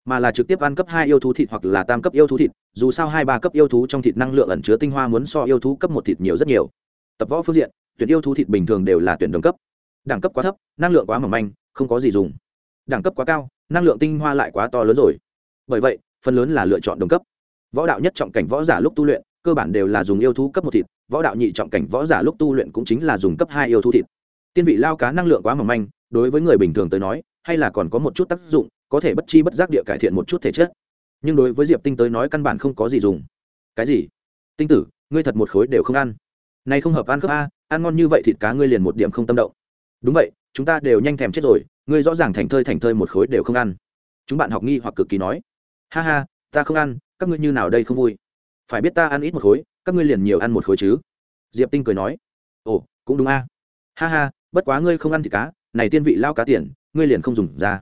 mà là trực tiếp ăn cấp hai yêu thú thịt hoặc là tam cấp yêu thú thịt, dù sao hai ba cấp yêu thú trong thịt năng lượng ẩn chứa tinh hoa muốn so yêu thú cấp một thịt nhiều rất nhiều. Tập võ phương diện, tuyển yêu thú thịt bình thường đều là tuyển đồng cấp. Đẳng cấp quá thấp, năng lượng quá mỏng manh, không có gì dùng. Đẳng cấp quá cao, năng lượng tinh hoa lại quá to lớn rồi bởi vậy, phần lớn là lựa chọn đồng cấp. Võ đạo nhất trọng cảnh võ giả lúc tu luyện, cơ bản đều là dùng yêu thú cấp một thịt. Võ đạo nhị trọng cảnh võ giả lúc tu luyện cũng chính là dùng cấp hai yêu thú thịt. Tiên vị lao cá năng lượng quá mỏng manh, đối với người bình thường tới nói, hay là còn có một chút tác dụng, có thể bất chi bất giác địa cải thiện một chút thể chất. Nhưng đối với diệp tinh tới nói căn bản không có gì dùng. Cái gì? Tinh tử, ngươi thật một khối đều không ăn. Này không hợp ăn cấp a, ăn ngon như vậy thịt cá ngươi liền một điểm không tâm động. Đúng vậy, chúng ta đều nhanh thèm chết rồi, ngươi rõ ràng thành thơi thành thơi một khối đều không ăn. Chúng bạn học nghi hoặc cực kỳ nói ha ha, ta không ăn, các ngươi như nào đây không vui? Phải biết ta ăn ít một khối, các ngươi liền nhiều ăn một khối chứ. Diệp tinh cười nói. Ồ, cũng đúng a. Ha ha, bất quá ngươi không ăn thịt cá, này tiên vị lao cá tiền, ngươi liền không dùng ra.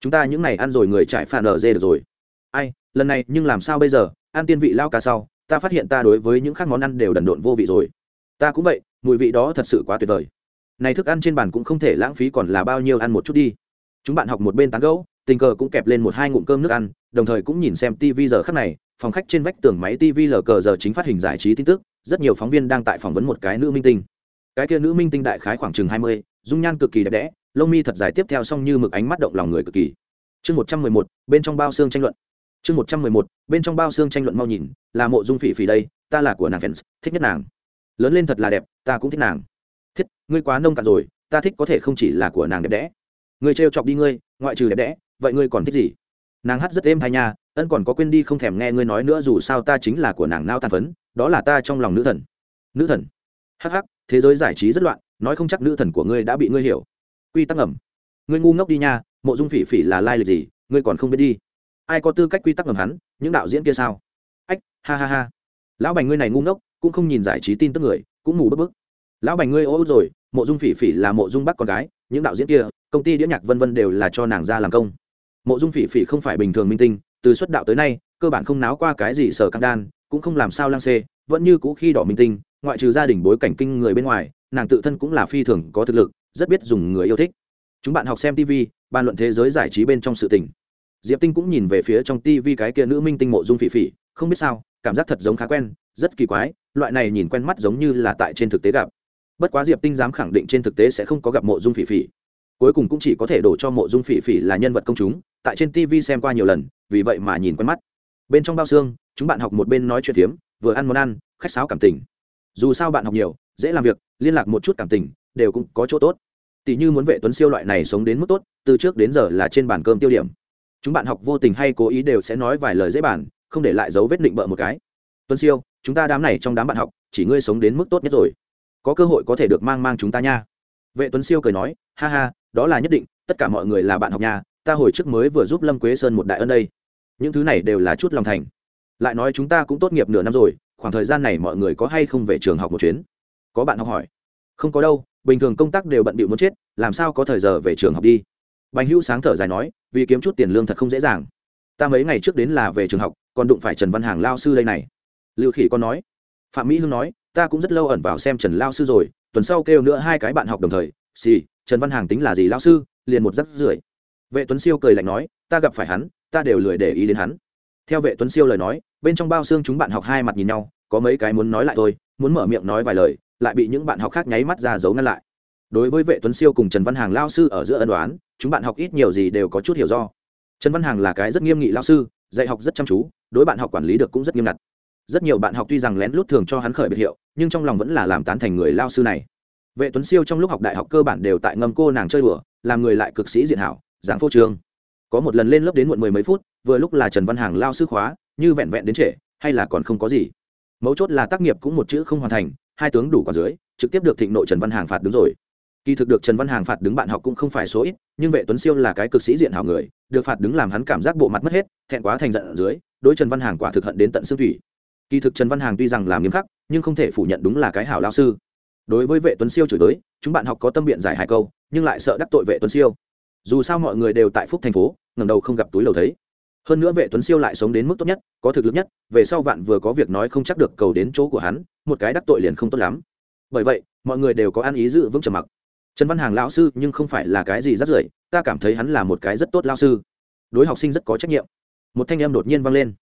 Chúng ta những này ăn rồi người trải phản ở dê được rồi. Ai, lần này nhưng làm sao bây giờ? Ăn tiên vị lao cá sau, ta phát hiện ta đối với những khác món ăn đều đần độn vô vị rồi. Ta cũng vậy, mùi vị đó thật sự quá tuyệt vời. Này thức ăn trên bàn cũng không thể lãng phí còn là bao nhiêu ăn một chút đi. Chúng bạn học một bên tán gẫu tình cờ cũng kẹp lên một hai ngụm cơm nước ăn, đồng thời cũng nhìn xem tv giờ khắc này, phòng khách trên vách tường máy tv lờ cờ giờ chính phát hình giải trí tin tức, rất nhiều phóng viên đang tại phỏng vấn một cái nữ minh tinh. Cái kia nữ minh tinh đại khái khoảng chừng hai mươi, dung nhan cực kỳ đẹp đẽ, lông mi thật dài tiếp theo xong như mực ánh mắt động lòng người cực kỳ. Chương một trăm mười một, bên trong bao xương tranh luận. Chương một trăm mười một, bên trong bao xương tranh luận mau nhìn, là mộ dung phỉ phỉ đây, ta là của nàng fans, thích nhất nàng. Lớn lên thật là đẹp, ta cũng thích nàng. Thiết, ngươi quá nông cạn rồi, ta thích có thể không chỉ là của nàng đẹp đẽ. Ngươi trêu chọc đi ngươi, ngoại trừ đẹp đẽ vậy ngươi còn thích gì? Nàng hát rất êm hay nha, ân còn có quên đi không thèm nghe ngươi nói nữa, dù sao ta chính là của nàng nao tàn phấn, đó là ta trong lòng nữ thần. Nữ thần? Hắc hắc, thế giới giải trí rất loạn, nói không chắc nữ thần của ngươi đã bị ngươi hiểu. Quy tắc ngầm. Ngươi ngu ngốc đi nha, mộ dung phỉ phỉ là lai lịch gì, ngươi còn không biết đi. Ai có tư cách quy tắc ngầm hắn, những đạo diễn kia sao? Ách, ha ha ha. Lão bành ngươi này ngu ngốc, cũng không nhìn giải trí tin tức người, cũng mù bức bức. Lão bành ngươi ô rồi, mộ dung phỉ phỉ là mộ dung bắc con gái, những đạo diễn kia, công ty đĩa nhạc vân vân đều là cho nàng ra làm công mộ dung phỉ phỉ không phải bình thường minh tinh, từ xuất đạo tới nay, cơ bản không náo qua cái gì sở căng đan, cũng không làm sao lang xê, vẫn như cũ khi đỏ minh tinh, ngoại trừ gia đình bối cảnh kinh người bên ngoài, nàng tự thân cũng là phi thường có thực lực, rất biết dùng người yêu thích. Chúng bạn học xem tv bàn luận thế giới giải trí bên trong sự tình. Diệp tinh cũng nhìn về phía trong tv cái kia nữ minh tinh mộ dung phỉ phỉ, không biết sao, cảm giác thật giống khá quen, rất kỳ quái, loại này nhìn quen mắt giống như là tại trên thực tế gặp. Bất quá diệp tinh dám khẳng định trên thực tế sẽ không có gặp mộ dung phỉ phỉ cuối cùng cũng chỉ có thể đổ cho mộ dung phỉ phỉ là nhân vật công chúng tại trên tv xem qua nhiều lần vì vậy mà nhìn quen mắt. Bên trong bao xương chúng bạn học một bên nói chuyện tiếm, vừa ăn món ăn khách sáo cảm tình. Dù sao bạn học nhiều dễ làm việc liên lạc một chút cảm tình đều cũng có chỗ tốt. Tỷ như muốn vệ tuấn siêu loại này sống đến mức tốt từ trước đến giờ là trên bàn cơm tiêu điểm. Chúng bạn học vô tình hay cố ý đều sẽ nói vài lời dễ bản không để lại dấu vết định bợ một cái. Tuấn siêu chúng ta đám này trong đám bạn học chỉ ngươi sống đến mức tốt nhất rồi. Có cơ hội có thể được mang mang chúng ta nha vệ tuấn siêu cười nói, ha ha, đó là nhất định, tất cả mọi người là bạn học nhà, ta hồi trước mới vừa giúp lâm quế sơn một đại ân đây. Những thứ này đều là chút lòng thành. Lại nói chúng ta cũng tốt nghiệp nửa năm rồi, khoảng thời gian này mọi người có hay không về trường học một chuyến? Có bạn học hỏi. Không có đâu, bình thường công tác đều bận bịu muốn chết, làm sao có thời giờ về trường học đi? Bành hữu sáng thở dài nói, vì kiếm chút tiền lương thật không dễ dàng. Ta mấy ngày trước đến là về trường học, còn đụng phải trần văn hàng lao sư đây này. Lưu khỉ con nói, phạm mỹ hưng nói, ta cũng rất lâu ẩn vào xem trần lao sư rồi tuần sau kêu nữa hai cái bạn học đồng thời xì trần văn hàng tính là gì lao sư? liền một giấc rưỡi vệ tuấn siêu cười lạnh nói, ta gặp phải hắn, ta đều lười để ý đến hắn. Theo vệ tuấn siêu lời nói, bên trong bao xương chúng bạn học hai mặt nhìn nhau, có mấy cái muốn nói lại thôi, muốn mở miệng nói vài lời, lại bị những bạn học khác nháy mắt ra giấu ngăn lại. Đối với vệ tuấn siêu cùng trần văn hàng lao sư ở giữa ân đoán chúng bạn học ít nhiều gì đều có chút hiểu do. Trần văn hàng là cái rất nghiêm nghị lao sư, dạy học rất chăm chú, đối bạn học quản lý được cũng rất nghiêm ngặt. Rất nhiều bạn học tuy rằng lén lút thường cho hắn khởi biệt hiệu nhưng trong lòng vẫn là làm tán thành người lao sư này. Vệ tuấn siêu trong lúc học đại học cơ bản đều tại ngâm cô nàng chơi đùa, làm người lại cực sĩ diện hảo, giảng phô trương. Có một lần lên lớp đến muộn mười mấy phút, vừa lúc là trần văn hàng lao sư khóa, như vẹn vẹn đến trễ, hay là còn không có gì. Mấu chốt là tác nghiệp cũng một chữ không hoàn thành, hai tướng đủ quả dưới, trực tiếp được thịnh nội trần văn hàng phạt đứng rồi. Kỳ thực được trần văn hàng phạt đứng bạn học cũng không phải số ít, nhưng vệ tuấn siêu là cái cực sĩ diện hảo người, được phạt đứng làm hắn cảm giác bộ mặt mất hết, thẹn quá thành giận ở dưới, đối trần văn hàng quả thực hận đến tận xương thủy kỳ thực trần văn hàng tuy rằng làm nghiêm khắc, nhưng không thể phủ nhận đúng là cái hảo lao sư. Đối với vệ tuấn siêu chửi tới chúng bạn học có tâm biện giải hai câu, nhưng lại sợ đắc tội vệ tuấn siêu. Dù sao mọi người đều tại phúc thành phố ngầm đầu không gặp túi lầu thấy. Hơn nữa vệ tuấn siêu lại sống đến mức tốt nhất, có thực lực nhất, về sau vạn vừa có việc nói không chắc được cầu đến chỗ của hắn, một cái đắc tội liền không tốt lắm. Bởi vậy, mọi người đều có ăn ý dự vững trầm mặc. Trần văn hàng lão sư nhưng không phải là cái gì rất rưởi, ta cảm thấy hắn là một cái rất tốt lao sư. Đối học sinh rất có trách nhiệm. Một thanh em đột nhiên vang lên.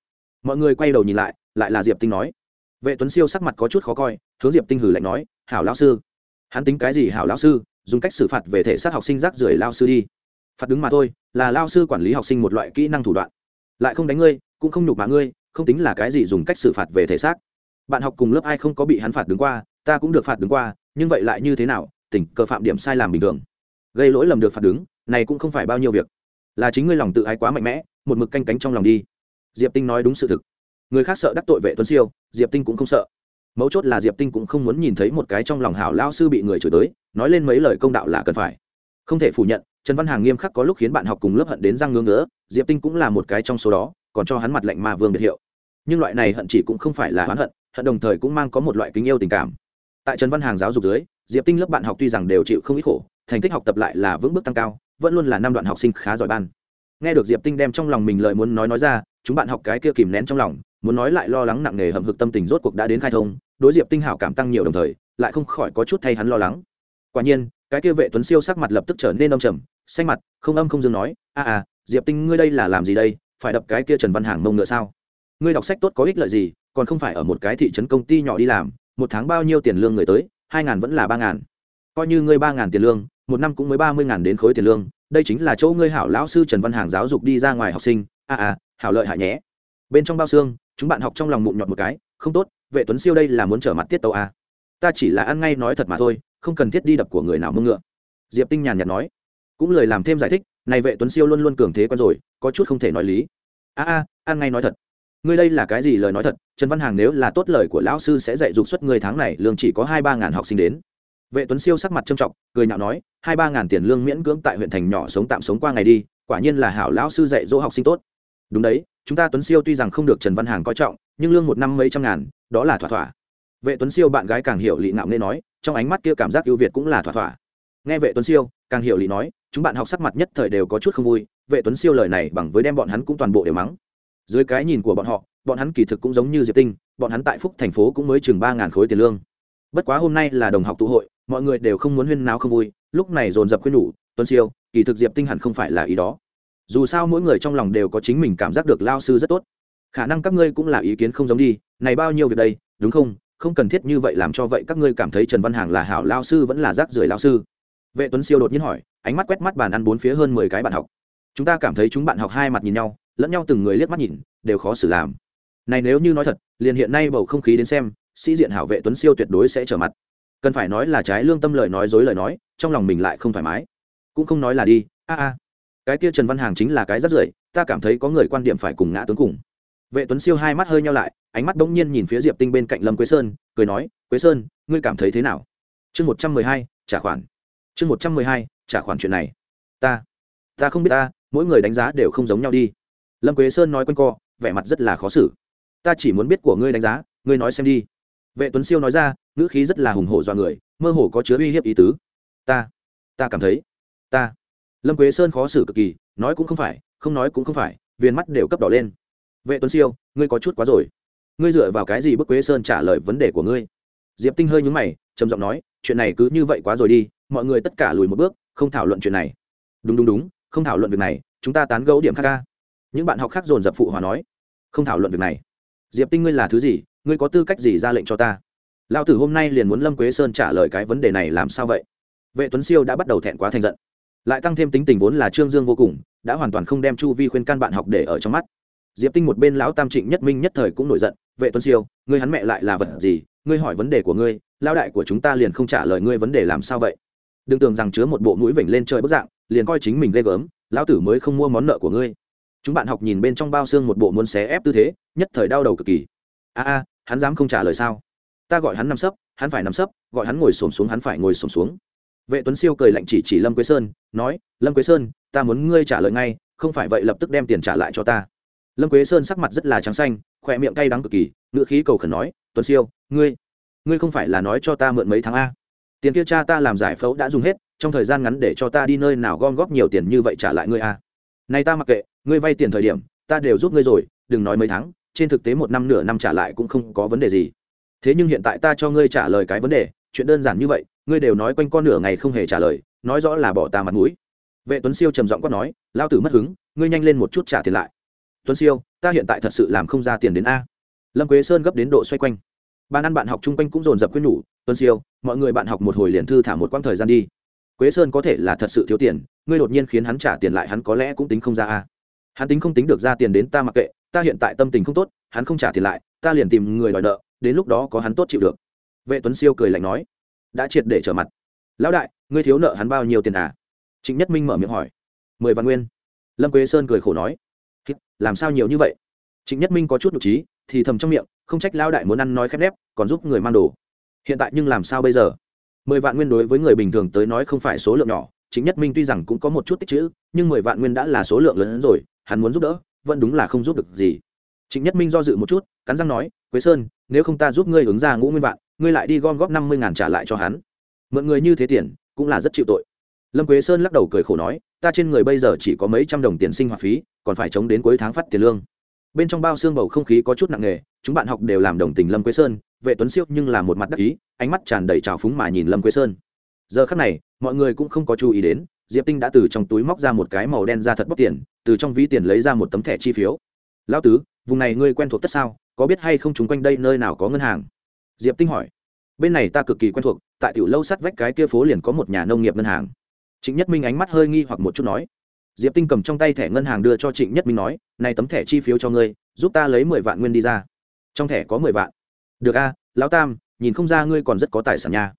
Mọi người quay đầu nhìn lại lại là diệp tinh nói. Vệ tuấn siêu sắc mặt có chút khó coi, hướng diệp tinh hử lạnh nói, hảo lão sư. Hắn tính cái gì, hảo lão sư, dùng cách xử phạt về thể xác học sinh rác rưởi lao sư đi. Phạt đứng mà thôi, là lao sư quản lý học sinh một loại kỹ năng thủ đoạn. Lại không đánh ngươi, cũng không nhục mà ngươi, không tính là cái gì dùng cách xử phạt về thể xác. Bạn học cùng lớp ai không có bị hắn phạt đứng qua, ta cũng được phạt đứng qua, nhưng vậy lại như thế nào tỉnh cờ phạm điểm sai làm bình thường. Gây lỗi lầm được phạt đứng, này cũng không phải bao nhiêu việc. Là chính ngươi lòng tự ái quá mạnh mẽ, một mực canh cánh trong lòng đi. Diệp tinh nói đúng sự thực người khác sợ đắc tội vệ tuấn siêu diệp tinh cũng không sợ. mấu chốt là diệp tinh cũng không muốn nhìn thấy một cái trong lòng hảo lao sư bị người chửi tới nói lên mấy lời công đạo là cần phải. không thể phủ nhận trần văn hàng nghiêm khắc có lúc khiến bạn học cùng lớp hận đến răng ngưỡng nữa, diệp tinh cũng là một cái trong số đó còn cho hắn mặt lạnh ma vương biệt hiệu. nhưng loại này hận chỉ cũng không phải là oán hận hận đồng thời cũng mang có một loại kính yêu tình cảm. tại trần văn hàng giáo dục dưới diệp tinh lớp bạn học tuy rằng đều chịu không ít khổ thành tích học tập lại là vững bước tăng cao vẫn luôn là năm đoạn học sinh khá giỏi ban. nghe được diệp tinh đem trong lòng mình lời muốn nói nói ra chúng bạn học cái kia kìm nén trong lòng muốn nói lại lo lắng nặng nề hầm hực tâm tình rốt cuộc đã đến khai thông đối diệp tinh hảo cảm tăng nhiều đồng thời lại không khỏi có chút thay hắn lo lắng. Quả nhiên cái kia vệ tuấn siêu sắc mặt lập tức trở nên âm trầm xanh mặt không âm không dương nói a à diệp tinh ngươi đây là làm gì đây? Phải đập cái kia trần văn hàng mông ngựa sao? Ngươi đọc sách tốt có ích lợi gì còn không phải ở một cái thị trấn công ty nhỏ đi làm một tháng bao nhiêu tiền lương người tới hai ngàn vẫn là ba ngàn. Coi như ngươi ba ngàn tiền lương một năm cũng mới ba mươi ngàn đến khối tiền lương đây chính là chỗ ngươi hảo lão sư trần văn hàng giáo dục đi ra ngoài học sinh. A à, à hảo lợi hại nhé. Bên trong bao xương chúng bạn học trong lòng mụn nhọt một cái, không tốt, vệ tuấn siêu đây là muốn trở mặt tiết tàu a à. ta chỉ là ăn ngay nói thật mà thôi, không cần thiết đi đập của người nào mưng ngựa. Diệp tinh nhàn nhạt nói. Cũng lời làm thêm giải thích, này vệ tuấn siêu luôn luôn cường thế quen rồi, có chút không thể nói lý. A a, ăn ngay nói thật. Ngươi đây là cái gì lời nói thật? Trần văn hàng nếu là tốt lời của lão sư sẽ dạy dục suất người tháng này, lương chỉ có hai ba ngàn học sinh đến. Vệ tuấn siêu sắc mặt trâm trọng, cười nhạo nói, hai ba ngàn tiền lương miễn cưỡng tại huyện thành nhỏ sống tạm sống qua ngày đi, quả nhiên là hảo lão sư dạy dỗ học sinh tốt. Đúng đấy chúng ta tuấn siêu tuy rằng không được trần văn hàng coi trọng, nhưng lương một năm mấy trăm ngàn, đó là thỏa thỏa. Vệ tuấn siêu bạn gái càng hiểu lị nạo nên nói, trong ánh mắt kia cảm giác ưu việt cũng là thỏa thỏa. Nghe vệ tuấn siêu, càng hiểu lị nói, chúng bạn học sắc mặt nhất thời đều có chút không vui, vệ tuấn siêu lời này bằng với đem bọn hắn cũng toàn bộ đều mắng. Dưới cái nhìn của bọn họ, bọn hắn kỳ thực cũng giống như diệp tinh, bọn hắn tại phúc thành phố cũng mới chừng ba ngàn khối tiền lương. Bất quá hôm nay là đồng học tụ hội, mọi người đều không muốn huyên náo không vui, lúc này dồn dập khuyên nhủ, tuấn siêu, kỳ thực diệp tinh hẳn không phải là ý đó dù sao mỗi người trong lòng đều có chính mình cảm giác được lao sư rất tốt. Khả năng các ngươi cũng là ý kiến không giống đi, này bao nhiêu việc đây, đúng không? Không cần thiết như vậy làm cho vậy các ngươi cảm thấy trần văn hàng là hảo lao sư vẫn là rác rưởi lao sư. Vệ tuấn siêu đột nhiên hỏi, ánh mắt quét mắt bàn ăn bốn phía hơn mười cái bạn học. Chúng ta cảm thấy chúng bạn học hai mặt nhìn nhau, lẫn nhau từng người liếc mắt nhìn, đều khó xử làm. Này nếu như nói thật, liền hiện nay bầu không khí đến xem, sĩ diện hảo vệ tuấn siêu tuyệt đối sẽ trở mặt. Cần phải nói là trái lương tâm lời nói dối lời nói, trong lòng mình lại không thoải mái. Cũng không nói là đi, a a cái kia trần văn hàng chính là cái rất rưởi, ta cảm thấy có người quan điểm phải cùng ngã tướng cùng. Vệ tuấn siêu hai mắt hơi nhau lại, ánh mắt bỗng nhiên nhìn phía diệp tinh bên cạnh lâm quế sơn, cười nói, quế sơn, ngươi cảm thấy thế nào? Chương một trăm mười hai, trả khoản. Chương một trăm mười hai, trả khoản chuyện này. Ta ta không biết ta, mỗi người đánh giá đều không giống nhau đi. Lâm quế sơn nói q u a n co, vẻ mặt rất là khó xử. Ta chỉ muốn biết của ngươi đánh giá, ngươi nói xem đi. Vệ tuấn siêu nói ra, ngữ khí rất là hùng hổ do người, mơ hồ có chứa uy hiếp ý tứ. Ta ta cảm thấy, ta lâm quế sơn khó xử cực kỳ, nói cũng không phải, không nói cũng không phải viên mắt đều cấp đỏ lên. Vệ tuấn siêu, ngươi có chút quá rồi. Ngươi dựa vào cái gì bức quế sơn trả lời vấn đề của ngươi? Diệp tinh hơi nhúng mày, trầm giọng nói, chuyện này cứ như vậy quá rồi đi, mọi người tất cả lùi một bước, không thảo luận chuyện này. Đúng đúng đúng, không thảo luận việc này, chúng ta tán gẫu điểm khác ca những bạn học khác dồn dập phụ hòa nói, không thảo luận việc này. Diệp tinh ngươi là thứ gì, ngươi có tư cách gì ra lệnh cho ta? Lao tử hôm nay liền muốn lâm quế sơn trả lời cái vấn đề này làm sao vậy? Vệ tuấn siêu đã bắt đầu thẹn quá thành giận lại tăng thêm tính tình vốn là trương dương vô cùng, đã hoàn toàn không đem chu vi khuyên can bạn học để ở trong mắt. Diệp tinh một bên lão tam trịnh nhất minh nhất thời cũng nổi giận, vệ tuấn siêu, ngươi hắn mẹ lại là vật gì? Ngươi hỏi vấn đề của ngươi lao đại của chúng ta liền không trả lời ngươi vấn đề làm sao vậy? Đừng tưởng rằng chứa một bộ mũi vểnh lên trời bức dạng, liền coi chính mình ghê gớm, lão tử mới không mua món nợ của ngươi. Chúng bạn học nhìn bên trong bao xương một bộ muốn xé ép tư thế, nhất thời đau đầu cực kỳ. A a, hắn dám không trả lời sao? Ta gọi hắn nằm sấp, hắn phải nằm sấp, gọi hắn ngồi xổm xuống, hắn phải ngồi xổm xuống vệ tuấn siêu cười lạnh chỉ chỉ lâm quế sơn, nói, lâm quế sơn, ta muốn ngươi trả lời ngay, không phải vậy lập tức đem tiền trả lại cho ta. Lâm quế sơn sắc mặt rất là trắng xanh, khỏe miệng cay đắng cực kỳ ngựa khí cầu khẩn nói, tuấn siêu, ngươi ngươi không phải là nói cho ta mượn mấy tháng a? Tiền kia cha ta làm giải phẫu đã dùng hết, trong thời gian ngắn để cho ta đi nơi nào gom góp nhiều tiền như vậy trả lại ngươi a? Này ta mặc kệ, ngươi vay tiền thời điểm, ta đều giúp ngươi rồi, đừng nói mấy tháng, trên thực tế một năm nửa năm trả lại cũng không có vấn đề gì. Thế nhưng hiện tại ta cho ngươi trả lời cái vấn đề, chuyện đơn giản như vậy ngươi đều nói quanh con nửa ngày không hề trả lời, nói rõ là bỏ ta mặt mũi. Vệ tuấn siêu trầm giọng quát nói lao tử mất hứng, ngươi nhanh lên một chút trả tiền lại. Tuấn siêu, ta hiện tại thật sự làm không ra tiền đến a. Lâm quế sơn gấp đến độ xoay quanh. Ban ăn bạn học chung quanh cũng dồn dập quyết nhủ, tuấn siêu, mọi người bạn học một hồi liền thư thả một quãng thời gian đi. Quế sơn có thể là thật sự thiếu tiền, ngươi đột nhiên khiến hắn trả tiền lại hắn có lẽ cũng tính không ra a. Hắn tính không tính được ra tiền đến ta mặc kệ, ta hiện tại tâm tình không tốt, hắn không trả tiền lại, ta liền tìm người đòi nợ, đến lúc đó có hắn tốt chịu được. Vệ tuấn siêu cười lạnh nói đã triệt để trở mặt. Lão đại, ngươi thiếu nợ hắn bao nhiêu tiền à? Trịnh nhất minh mở miệng hỏi. Mười vạn nguyên. Lâm quế sơn cười khổ nói. Làm sao nhiều như vậy? Trịnh nhất minh có chút nhục trí thì thầm trong miệng, không trách lão đại muốn ăn nói khép nép, còn giúp người mang đồ. Hiện tại nhưng làm sao bây giờ? Mười vạn nguyên đối với người bình thường tới nói không phải số lượng nhỏ, trịnh nhất minh tuy rằng cũng có một chút tích chữ, nhưng mười vạn nguyên đã là số lượng lớn hơn rồi, hắn muốn giúp đỡ, vẫn đúng là không giúp được gì. Trịnh nhất minh do dự một chút, cắn răng nói, quế sơn, nếu không ta giúp ngươi ứng ra ngũ nguyên vạn ngươi lại đi gom góp năm mươi ngàn trả lại cho hắn. Mượn người như thế tiền, cũng là rất chịu tội. Lâm quế sơn lắc đầu cười khổ nói, ta trên người bây giờ chỉ có mấy trăm đồng tiền sinh hoạt phí, còn phải chống đến cuối tháng phát tiền lương. Bên trong bao xương bầu không khí có chút nặng nề, chúng bạn học đều làm đồng tình lâm quế sơn, vệ tuấn siêu nhưng là một mặt đắc ý, ánh mắt tràn đầy trào phúng mà nhìn lâm quế sơn. Giờ khắc này, mọi người cũng không có chú ý đến, diệp tinh đã từ trong túi móc ra một cái màu đen ra thật bóc tiền, từ trong ví tiền lấy ra một tấm thẻ chi phiếu. Lão tứ, vùng này ngươi quen thuộc tất sao, có biết hay không chúng quanh đây nơi nào có ngân hàng? Diệp tinh hỏi. Bên này ta cực kỳ quen thuộc, tại tiểu lâu sắt vách cái kia phố liền có một nhà nông nghiệp ngân hàng. Trịnh nhất minh ánh mắt hơi nghi hoặc một chút nói. Diệp tinh cầm trong tay thẻ ngân hàng đưa cho trịnh nhất minh nói, này tấm thẻ chi phiếu cho ngươi, giúp ta lấy mười vạn nguyên đi ra. Trong thẻ có mười vạn. Được a, lão tam, nhìn không ra ngươi còn rất có tài sản nha.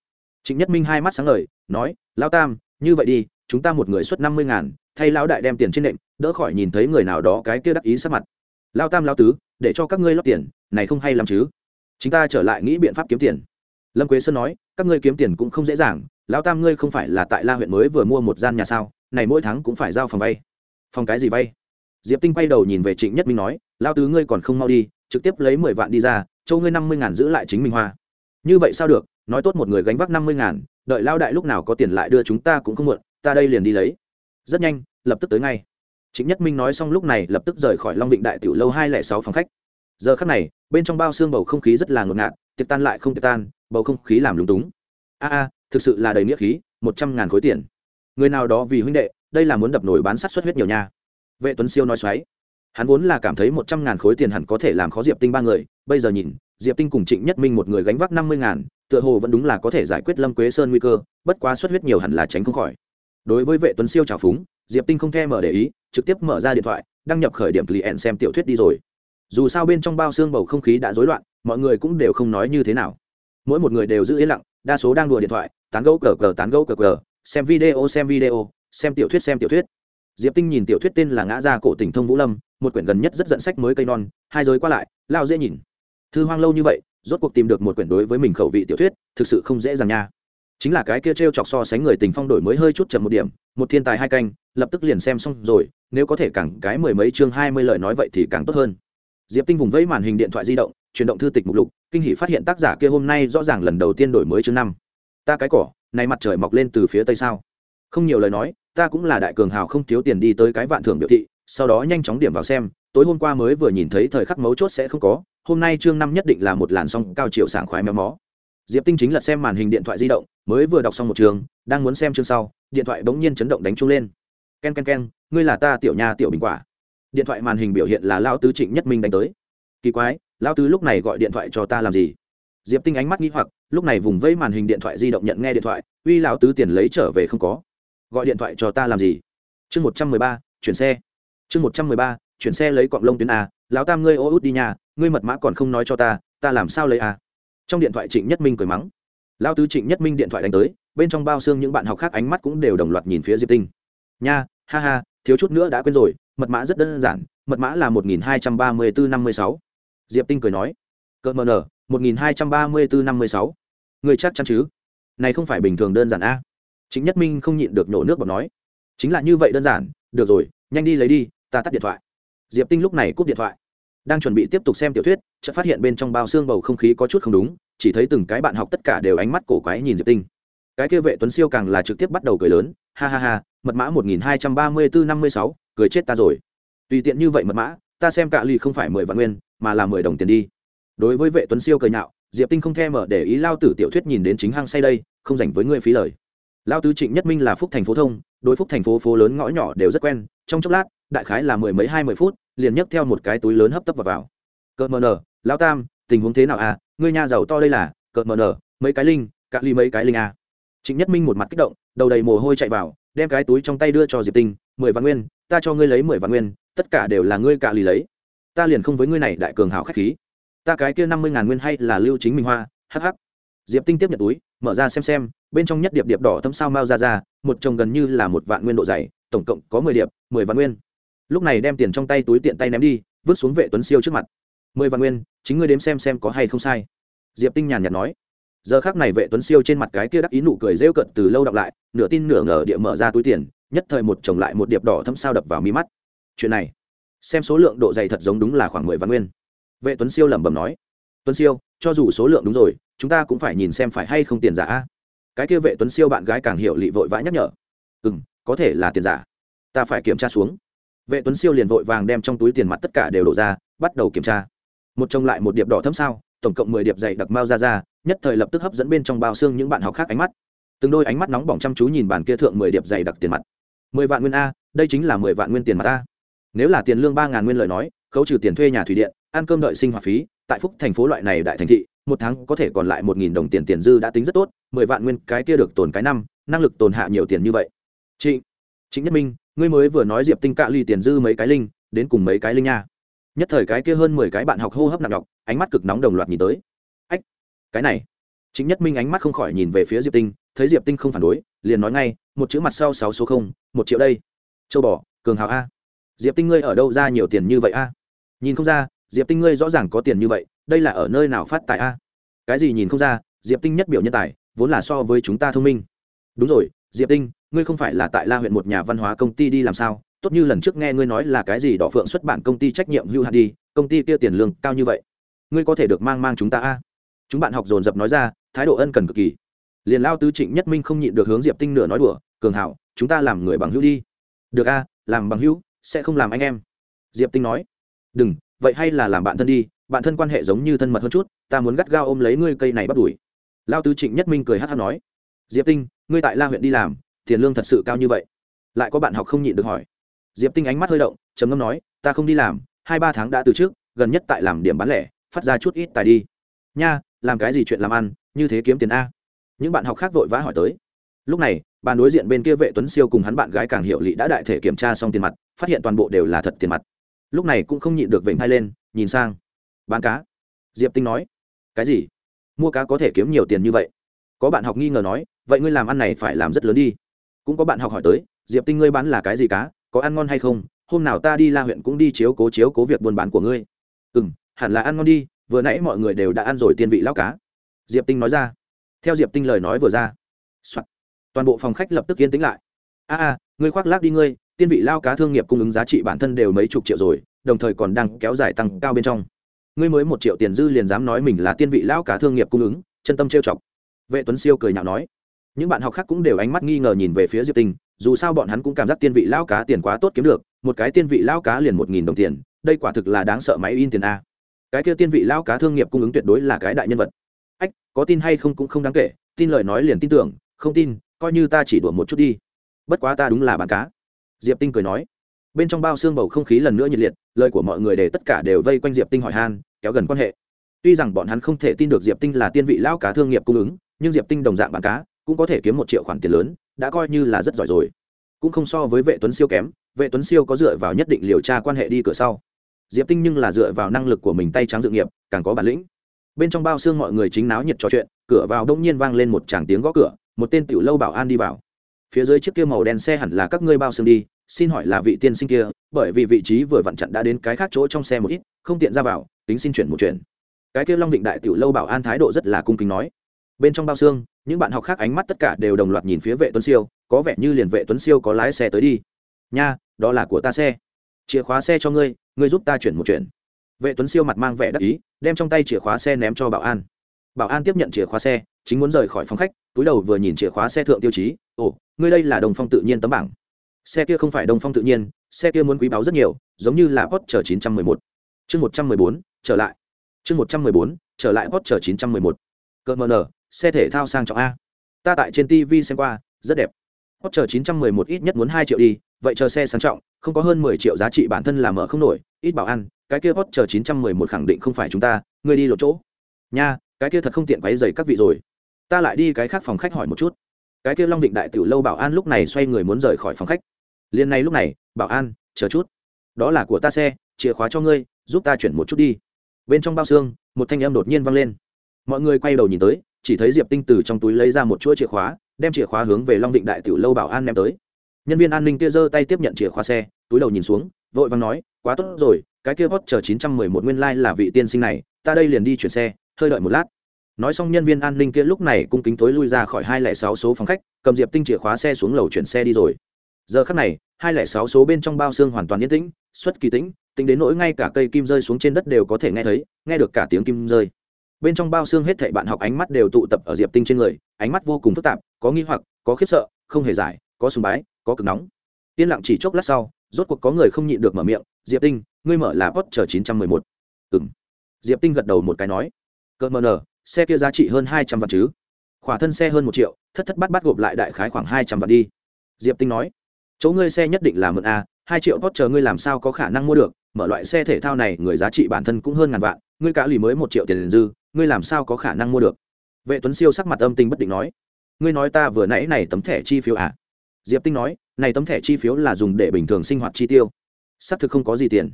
Trịnh nhất minh hai mắt sáng ngời, nói, lão tam, như vậy đi, chúng ta một người xuất năm mươi ngàn, thay lão đại đem tiền trên nệm đỡ khỏi nhìn thấy người nào đó cái kia đắc ý sát mặt. Lao tam lao tứ, để cho các ngươi lót tiền, này không hay làm chứ chúng ta trở lại nghĩ biện pháp kiếm tiền. Lâm quế sơn nói các ngươi kiếm tiền cũng không dễ dàng lão tam ngươi không phải là tại la huyện mới vừa mua một gian nhà sao này mỗi tháng cũng phải giao phòng vay. Phòng cái gì vay? Diệp tinh quay đầu nhìn về trịnh nhất minh nói lao tứ ngươi còn không mau đi trực tiếp lấy mười vạn đi ra châu ngươi năm mươi ngàn giữ lại chính minh hoa. Như vậy sao được nói tốt một người gánh vác năm mươi ngàn đợi lao đại lúc nào có tiền lại đưa chúng ta cũng không muộn ta đây liền đi lấy. Rất nhanh lập tức tới ngay. Trịnh Nhất Minh nói xong lúc này lập tức rời khỏi Long Vịnh Đại tiểu lâu hai lẻ sáu phòng khách. Giờ khắc này, bên trong bao xương bầu không khí rất là ngột ngạt, tiệc tan lại không tiệc tan, bầu không khí làm lúng túng. A a, thực sự là đầy nghĩa khí, một trăm ngàn khối tiền. Người nào đó vì huynh đệ, đây là muốn đập nổi bán sắt xuất huyết nhiều nha. Vệ Tuấn Siêu nói xoáy. Hắn vốn là cảm thấy một trăm ngàn khối tiền hẳn có thể làm khó Diệp Tinh ba người, bây giờ nhìn, Diệp Tinh cùng Trịnh Nhất Minh một người gánh vác năm mươi ngàn, tựa hồ vẫn đúng là có thể giải quyết Lâm Quế Sơn nguy cơ, bất quá xuất huyết nhiều hẳn là tránh không khỏi. Đối với Vệ Tuấn Siêu trào phúng, Diệp Tinh không thèm mở để ý, trực tiếp mở ra điện thoại đăng nhập khởi điểm client xem tiểu thuyết đi rồi dù sao bên trong bao xương bầu không khí đã rối loạn, mọi người cũng đều không nói như thế nào. Mỗi một người đều giữ yên lặng, đa số đang đùa điện thoại, tán gẫu cờ cờ, tán gẫu cờ cờ, xem video xem video, xem tiểu thuyết, xem tiểu thuyết. Diệp tinh nhìn tiểu thuyết tên là ngã ra cổ tỉnh thông vũ lâm, một quyển gần nhất rất dẫn sách mới cây non, hai giới qua lại, lao dễ nhìn. Thư hoang lâu như vậy, rốt cuộc tìm được một quyển đối với mình khẩu vị tiểu thuyết, thực sự không dễ dàng nha. Chính là cái kia t r e o chọc so sánh người tình phong đổi mới hơi chút chậm một điểm, một thiên tài hai canh, lập tức liền xem xong rồi, nếu có thể càng cái mười mấy chương hai mươi lời nói vậy thì càng tốt hơn diệp tinh vùng vẫy màn hình điện thoại di động, chuyển động thư tịch mục lục, kinh hỷ phát hiện tác giả kia hôm nay rõ ràng lần đầu tiên đổi mới chương năm. Ta cái cỏ, này mặt trời mọc lên từ phía tây sao? Không nhiều lời nói, ta cũng là đại cường hào không thiếu tiền đi tới cái vạn thưởng biểu thị, sau đó nhanh chóng điểm vào xem, tối hôm qua mới vừa nhìn thấy thời khắc mấu chốt sẽ không có, hôm nay chương năm nhất định là một làn song cao chiều sảng khoái méo mó. Diệp tinh chính lật xem màn hình điện thoại di động, mới vừa đọc xong một trường đang muốn xem chương sau, điện thoại bỗng nhiên chấn động đánh chung lên. K e n k e n k e n ngươi là ta tiểu nhà tiểu bình quả điện thoại màn hình biểu hiện là lao tứ trịnh nhất minh đánh tới. Kỳ quái lao tứ lúc này gọi điện thoại cho ta làm gì? Diệp tinh ánh mắt nghĩ hoặc, lúc này vùng vẫy màn hình điện thoại di động nhận nghe điện thoại, uy lao tứ tiền lấy trở về không có. Gọi điện thoại cho ta làm gì? Chương một trăm mười ba, chuyển xe. Chương một trăm mười ba, chuyển xe lấy cọng lông tuyến a, lão tam ngươi ô út đi nhà, ngươi mật mã còn không nói cho ta ta làm sao lấy a? Trong điện thoại trịnh nhất minh cười mắng. Lao tứ trịnh nhất minh điện thoại đánh tới, bên trong bao xương những bạn học khác ánh mắt cũng đều đồng loạt nhìn phía diệp tinh. Nha, ha ha thiếu chút nữa đã quên rồi, mật mã rất đơn giản, mật mã là một nghìn hai trăm ba mươi bốn năm mươi sáu. Diệp tinh cười nói cỡ mờ nở một nghìn hai trăm ba mươi bốn năm mươi sáu. Người chắc chắn chứ? Này không phải bình thường đơn giản a. Chính nhất minh không nhịn được nổ nước bọt nói, chính là như vậy đơn giản, được rồi, nhanh đi lấy đi, ta tắt điện thoại. Diệp tinh lúc này cúp điện thoại, đang chuẩn bị tiếp tục xem tiểu thuyết, chợt phát hiện bên trong bao xương bầu không khí có chút không đúng, chỉ thấy từng cái bạn học tất cả đều ánh mắt cổ quái nhìn diệp tinh cái kia vệ tuấn siêu càng là trực tiếp bắt đầu cười lớn, ha ha ha, mật mã một nghìn hai trăm ba mươi bốn năm mươi sáu, cười chết ta rồi. Tùy tiện như vậy mật mã, ta xem cạ ly không phải mười vạn nguyên, mà là mười đồng tiền đi. Đối với vệ tuấn siêu cười nhạo, diệp tinh không thèm mở để ý lao tử tiểu thuyết nhìn đến chính hang say đây, không dành với ngươi phí lời. Lao tứ trịnh nhất minh là phúc thành phố thông, đối phúc thành phố phố lớn ngõ nhỏ đều rất quen, trong chốc lát, đại khái là mười mấy hai mươi phút, liền nhấc theo một cái túi lớn hấp tấp vào vào. Cợt mờ nở lao tam, tình huống thế nào à? Ngươi nhà giàu to đây là? Cợt mờ nở, mấy cái linh cạ ly mấy cái linh à trịnh nhất minh một mặt kích động, đầu đầy mồ hôi chạy vào, đem cái túi trong tay đưa cho diệp tinh, mười vạn nguyên, ta cho ngươi lấy mười vạn nguyên, tất cả đều là ngươi cạ lì lấy. Ta liền không với ngươi này đại cường hảo khách khí. Ta cái kia năm mươi ngàn nguyên hay là lưu chính minh hoa hh diệp tinh tiếp nhận túi, mở ra xem xem, bên trong nhất điệp điệp đỏ thâm sao mau ra ra, một chồng gần như là một vạn nguyên độ dày, tổng cộng có mười điệp, mười vạn nguyên. Lúc này đem tiền trong tay túi tiện tay ném đi, vứt xuống vệ tuấn siêu trước mặt. Mười vạn nguyên, chính ngươi đếm xem xem có hay không sai. Diệp tinh nhàn nhạt nói giờ khác này vệ tuấn siêu trên mặt cái kia đắc ý nụ cười rêu cận từ lâu đọc lại, nửa tin nửa ngờ địa mở ra túi tiền, nhất thời một chồng lại một điệp đỏ thâm sao đập vào mi mắt. Chuyện này, xem số lượng độ dày thật giống đúng là khoảng mười vạn nguyên. Vệ tuấn siêu lẩm bẩm nói, tuấn siêu, cho dù số lượng đúng rồi, chúng ta cũng phải nhìn xem phải hay không tiền giả cái kia vệ tuấn siêu bạn gái càng hiểu lị vội vã nhắc nhở ừ m có thể là tiền giả, ta phải kiểm tra xuống. Vệ tuấn siêu liền vội vàng đem trong túi tiền mặt tất cả đều đổ ra, bắt đầu kiểm tra. Một chồng lại một điệp đỏ thâm sao tổng cộng mười điệp dày đặc mao ra ra nhất thời lập tức hấp dẫn bên trong bao xương những bạn học khác ánh mắt. Từng đôi ánh mắt nóng bỏng chăm chú nhìn bàn kia thượng mười điệp dày đặc tiền mặt. Mười vạn nguyên a, đây chính là mười vạn nguyên tiền mặt a. Nếu là tiền lương ba ngàn nguyên lời nói, khấu trừ tiền thuê nhà thủy điện, ăn cơm đợi sinh hoạt phí, tại phúc thành phố loại này đại thành thị, một tháng có thể còn lại một nghìn đồng tiền tiền dư đã tính rất tốt, mười vạn nguyên cái kia được tồn cái năm, năng lực tồn hạ nhiều tiền như vậy. Trịnh trịnh nhất minh, ngươi mới vừa nói diệp tinh cạ ly tiền dư mấy cái linh, đến cùng mấy cái linh nha? Nhất thời cái kia hơn mười cái bạn học hô hấp nặng nhọc, ánh mắt cực nóng đồng loạt nhìn tới. Ách, cái này. Chính nhất minh ánh mắt không khỏi nhìn về phía diệp tinh, thấy diệp tinh không phản đối, liền nói ngay, một chữ mặt sau sáu số không, một triệu đây. Châu bò, cường hào a. Diệp tinh ngươi ở đâu ra nhiều tiền như vậy a? Nhìn không ra, diệp tinh ngươi rõ ràng có tiền như vậy, đây là ở nơi nào phát tài a? Cái gì nhìn không ra, diệp tinh nhất biểu nhân tài, vốn là so với chúng ta thông minh. Đúng rồi, diệp tinh, ngươi không phải là tại la huyện một nhà văn hóa công ty đi làm sao tốt như lần trước nghe ngươi nói là cái gì đỏ phượng xuất bản công ty trách nhiệm hưu hạn đi, công ty kia tiền lương cao như vậy. Ngươi có thể được mang mang chúng ta a? Chúng bạn học dồn dập nói ra, thái độ ân cần cực kỳ. Liền lao tứ trịnh nhất minh không nhịn được hướng diệp tinh nửa nói đùa, cường hảo chúng ta làm người bằng hữu đi. Được a, làm bằng hữu, sẽ không làm anh em. Diệp tinh nói, đừng, vậy hay là làm bạn thân đi, bạn thân quan hệ giống như thân mật hơn chút, ta muốn gắt gao ôm lấy ngươi cây này bắt đuổi. Lao tứ trịnh nhất minh cười hát hát nói, diệp tinh, ngươi tại la huyện đi làm, tiền lương thật sự cao như vậy. Lại có bạn học không nhịn được hỏi diệp tinh ánh mắt hơi động, trầm ngâm nói, ta không đi làm, hai ba tháng đã từ trước, gần nhất tại làm điểm bán lẻ, phát ra chút ít tài đi. Nha, làm cái gì chuyện làm ăn, như thế kiếm tiền a? Những bạn học khác vội vã hỏi tới. Lúc này, bàn đối diện bên kia vệ tuấn siêu cùng hắn bạn gái càng hiệu lị đã đại thể kiểm tra xong tiền mặt, phát hiện toàn bộ đều là thật tiền mặt. Lúc này cũng không nhịn được vểnh hai lên, nhìn sang. Bán cá? Diệp tinh nói. Cái gì? Mua cá có thể kiếm nhiều tiền như vậy? Có bạn học nghi ngờ nói, vậy ngươi làm ăn này phải làm rất lớn đi. Cũng có bạn học hỏi tới, diệp tinh ngươi bán là cái gì cá? Có ăn ngon hay không, hôm nào ta đi la huyện cũng đi chiếu cố chiếu cố việc buôn bán của ngươi. Ừ m hẳn là ăn ngon đi, vừa nãy mọi người đều đã ăn rồi tiên vị lao cá. Diệp tinh nói ra. Theo diệp tinh lời nói vừa ra、Soạn. toàn bộ phòng khách lập tức yên tĩnh lại. A a, ngươi khoác lác đi ngươi, tiên vị lao cá thương nghiệp cung ứng giá trị bản thân đều mấy chục triệu rồi, đồng thời còn đang kéo dài tăng cao bên trong. Ngươi mới một triệu tiền dư liền dám nói mình là tiên vị lao cá thương nghiệp cung ứng, chân tâm trêu chọc. Vệ tuấn siêu cười nhạo nói những bạn học khác cũng đều ánh mắt nghi ngờ nhìn về phía diệp tinh dù sao bọn hắn cũng cảm giác tiên vị lao cá tiền quá tốt kiếm được, một cái tiên vị lao cá liền một nghìn đồng tiền, đây quả thực là đáng sợ máy in tiền a. Cái kia tiên vị lao cá thương nghiệp cung ứng tuyệt đối là cái đại nhân vật. Ách, có tin hay không cũng không đáng kể, tin lời nói liền tin tưởng, không tin, coi như ta chỉ đùa một chút đi. Bất quá ta đúng là bán cá. Diệp tinh cười nói. Bên trong bao xương bầu không khí lần nữa nhiệt liệt, lời của mọi người để tất cả đều vây quanh diệp tinh hỏi han, kéo gần quan hệ. Tuy rằng bọn hắn không thể tin được diệp tinh là tiên vị lao cá thương nghiệp cung ứng, nhưng diệp tinh đồng dạng bán cá cũng có thể kiếm một triệu khoản tiền lớn, đã coi như là rất giỏi rồi. Cũng không so với vệ tuấn siêu kém, vệ tuấn siêu có dựa vào nhất định liều tra quan hệ đi cửa sau. Diệp tinh nhưng là dựa vào năng lực của mình tay trắng dự nghiệp, càng có bản lĩnh. Bên trong bao xương mọi người chính náo nhiệt trò chuyện, cửa vào đông nhiên vang lên một tràng tiếng gõ cửa, một tên tiểu lâu bảo an đi vào. Phía dưới chiếc kia màu đen xe hẳn là các ngươi bao xương đi, xin hỏi là vị tiên sinh kia, bởi vì vị trí vừa vặn chặn đã đến cái khác chỗ trong xe một ít, không tiện ra vào, tính xin chuyển một chuyện. Cái kia long định đại tiểu lâu bảo an thái độ rất là cung kính nói bên trong bao xương những bạn học khác ánh mắt tất cả đều đồng loạt nhìn phía vệ tuấn siêu có vẻ như liền vệ tuấn siêu có lái xe tới đi nha đó là của ta xe chìa khóa xe cho ngươi ngươi giúp ta chuyển một chuyện vệ tuấn siêu mặt mang vẻ đắc ý đem trong tay chìa khóa xe ném cho bảo an bảo an tiếp nhận chìa khóa xe chính muốn rời khỏi phòng khách túi đầu vừa nhìn chìa khóa xe thượng tiêu chí ồ ngươi đây là đồng phong tự nhiên tấm bảng xe kia không phải đồng phong tự nhiên xe kia muốn quý báu rất nhiều giống như là Porsche 911. Chương 114, trở lại. Chương 114, trở lại Porsche 911. Cơ mờ nở, xe thể thao sang trọng a. Ta tại trên TV xem qua, rất đẹp. hot chờ 911 ít nhất muốn 2 triệu đi, vậy chờ xe sang trọng, không có hơn 10 triệu giá trị bản thân là mở không nổi, ít bảo ăn, cái kia hot chờ 911 khẳng định không phải chúng ta, ngươi đi lộ chỗ. Nha, cái kia thật không tiện quấy rầy các vị rồi. Ta lại đi cái khác phòng khách hỏi một chút. Cái kia Long định đại tiểu lâu bảo an lúc này xoay người muốn rời khỏi phòng khách. liền này lúc này, bảo an, chờ chút. Đó là của ta xe, chìa khóa cho ngươi, giúp ta chuyển một chút đi. Bên trong bao xương, một thanh âm đột nhiên vang lên. Mọi người quay đầu nhìn tới, chỉ thấy Diệp Tinh từ trong túi lấy ra một chuỗi chìa khóa, đem chìa khóa hướng về Long Vịnh đại tiểu lâu bảo an ném tới. Nhân viên an ninh kia giơ tay tiếp nhận chìa khóa xe, túi đầu nhìn xuống, vội vàng nói, quá tốt rồi, cái kia Porsche 911 nguyên lai nguyên là vị tiên sinh này, ta đây liền đi chuyển xe, hơi đợi một lát. Nói xong nhân viên an ninh kia lúc này cung kính tối lui ra khỏi hai lẻ sáu số phòng khách cầm diệp tinh chìa khóa xe xuống lầu chuyển xe đi rồi. Giờ khắc này hai lẻ sáu số bên trong bao xương hoàn toàn yên tĩnh xuất kỳ tĩnh tính đến nỗi ngay cả cây kim rơi xuống trên đất đều có thể nghe thấy nghe được cả tiếng kim rơi bên trong bao xương hết thảy bạn học ánh mắt đều tụ tập ở diệp tinh trên người, ánh mắt vô cùng phức tạp, có nghi hoặc, có khiếp sợ, không hề giải, có sùng bái, có cực nóng. Yên lặng chỉ chốc lát sau, rốt cuộc có người không nhịn được mở miệng, diệp tinh, ngươi mở là post chờ chín trăm mười một. Ừng diệp tinh gật đầu một cái nói cỡ mờ nở xe kia giá trị hơn hai trăm vạn chứ? Khỏa thân xe hơn một triệu, thất thất bát bát gộp lại đại khái khoảng hai trăm vạn đi. Diệp tinh nói, chỗ ngươi xe nhất định là mượn a, hai triệu post chờ ngươi làm sao có khả năng mua được, mở loại xe thể thao này, người giá trị bản thân cũng hơn ngàn vạn, ngươi cả lì mới một triệu tiền dư ngươi làm sao có khả năng mua được? Vệ tuấn siêu sắc mặt âm tinh bất định nói. Ngươi nói ta vừa nãy này tấm thẻ chi phiếu à? Diệp tinh nói, này tấm thẻ chi phiếu là dùng để bình thường sinh hoạt chi tiêu. Xác thực không có gì tiền.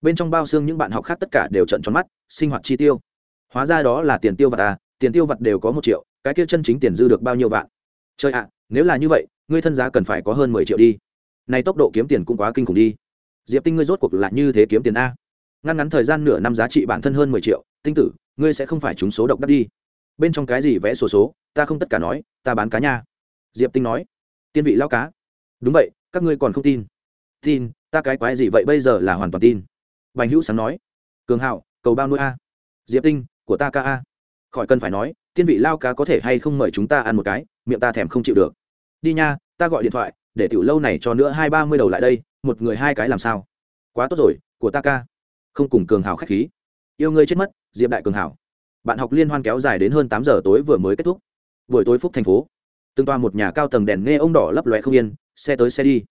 Bên trong bao xương những bạn học khác tất cả đều trận tròn mắt, sinh hoạt chi tiêu. Hóa ra đó là tiền tiêu vặt à tiền tiêu vặt đều có một triệu, cái kia chân chính tiền dư được bao nhiêu vạn? Chơi ạ, nếu là như vậy, ngươi thân giá cần phải có hơn mười triệu đi. Này tốc độ kiếm tiền cũng quá kinh khủng đi. Diệp tinh ngươi rốt cuộc là như thế kiếm tiền a? Ngăn ngắn thời gian nửa năm giá trị bản thân hơn mười triệu tinh tử ngươi sẽ không phải trúng số độc đắc đi. Bên trong cái gì vẽ sổ số, số ta không tất cả nói ta bán cá nha. Diệp tinh nói. Tiên vị lao cá. Đúng vậy các ngươi còn không tin. Tin ta cái quái gì vậy bây giờ là hoàn toàn tin. Bành hữu sáng nói. Cường hạo cầu bao nuôi a. Diệp tinh của ta ca a. Khỏi cần phải nói tiên vị lao cá có thể hay không mời chúng ta ăn một cái miệng ta thèm không chịu được. Đi nha ta gọi điện thoại để tiểu lâu này cho nữa hai ba mươi đầu lại đây một người hai cái làm sao? Quá tốt rồi của ta ca. Không cùng cường hào k h á c h khí yêu ngươi chết mất diệp đại cường hảo, bạn học liên hoan kéo dài đến hơn tám giờ tối vừa mới kết thúc. Buổi tối phúc thành phố. Từng toa một nhà cao tầng đèn nghe ông đỏ lấp lóe không yên xe tới xe đi.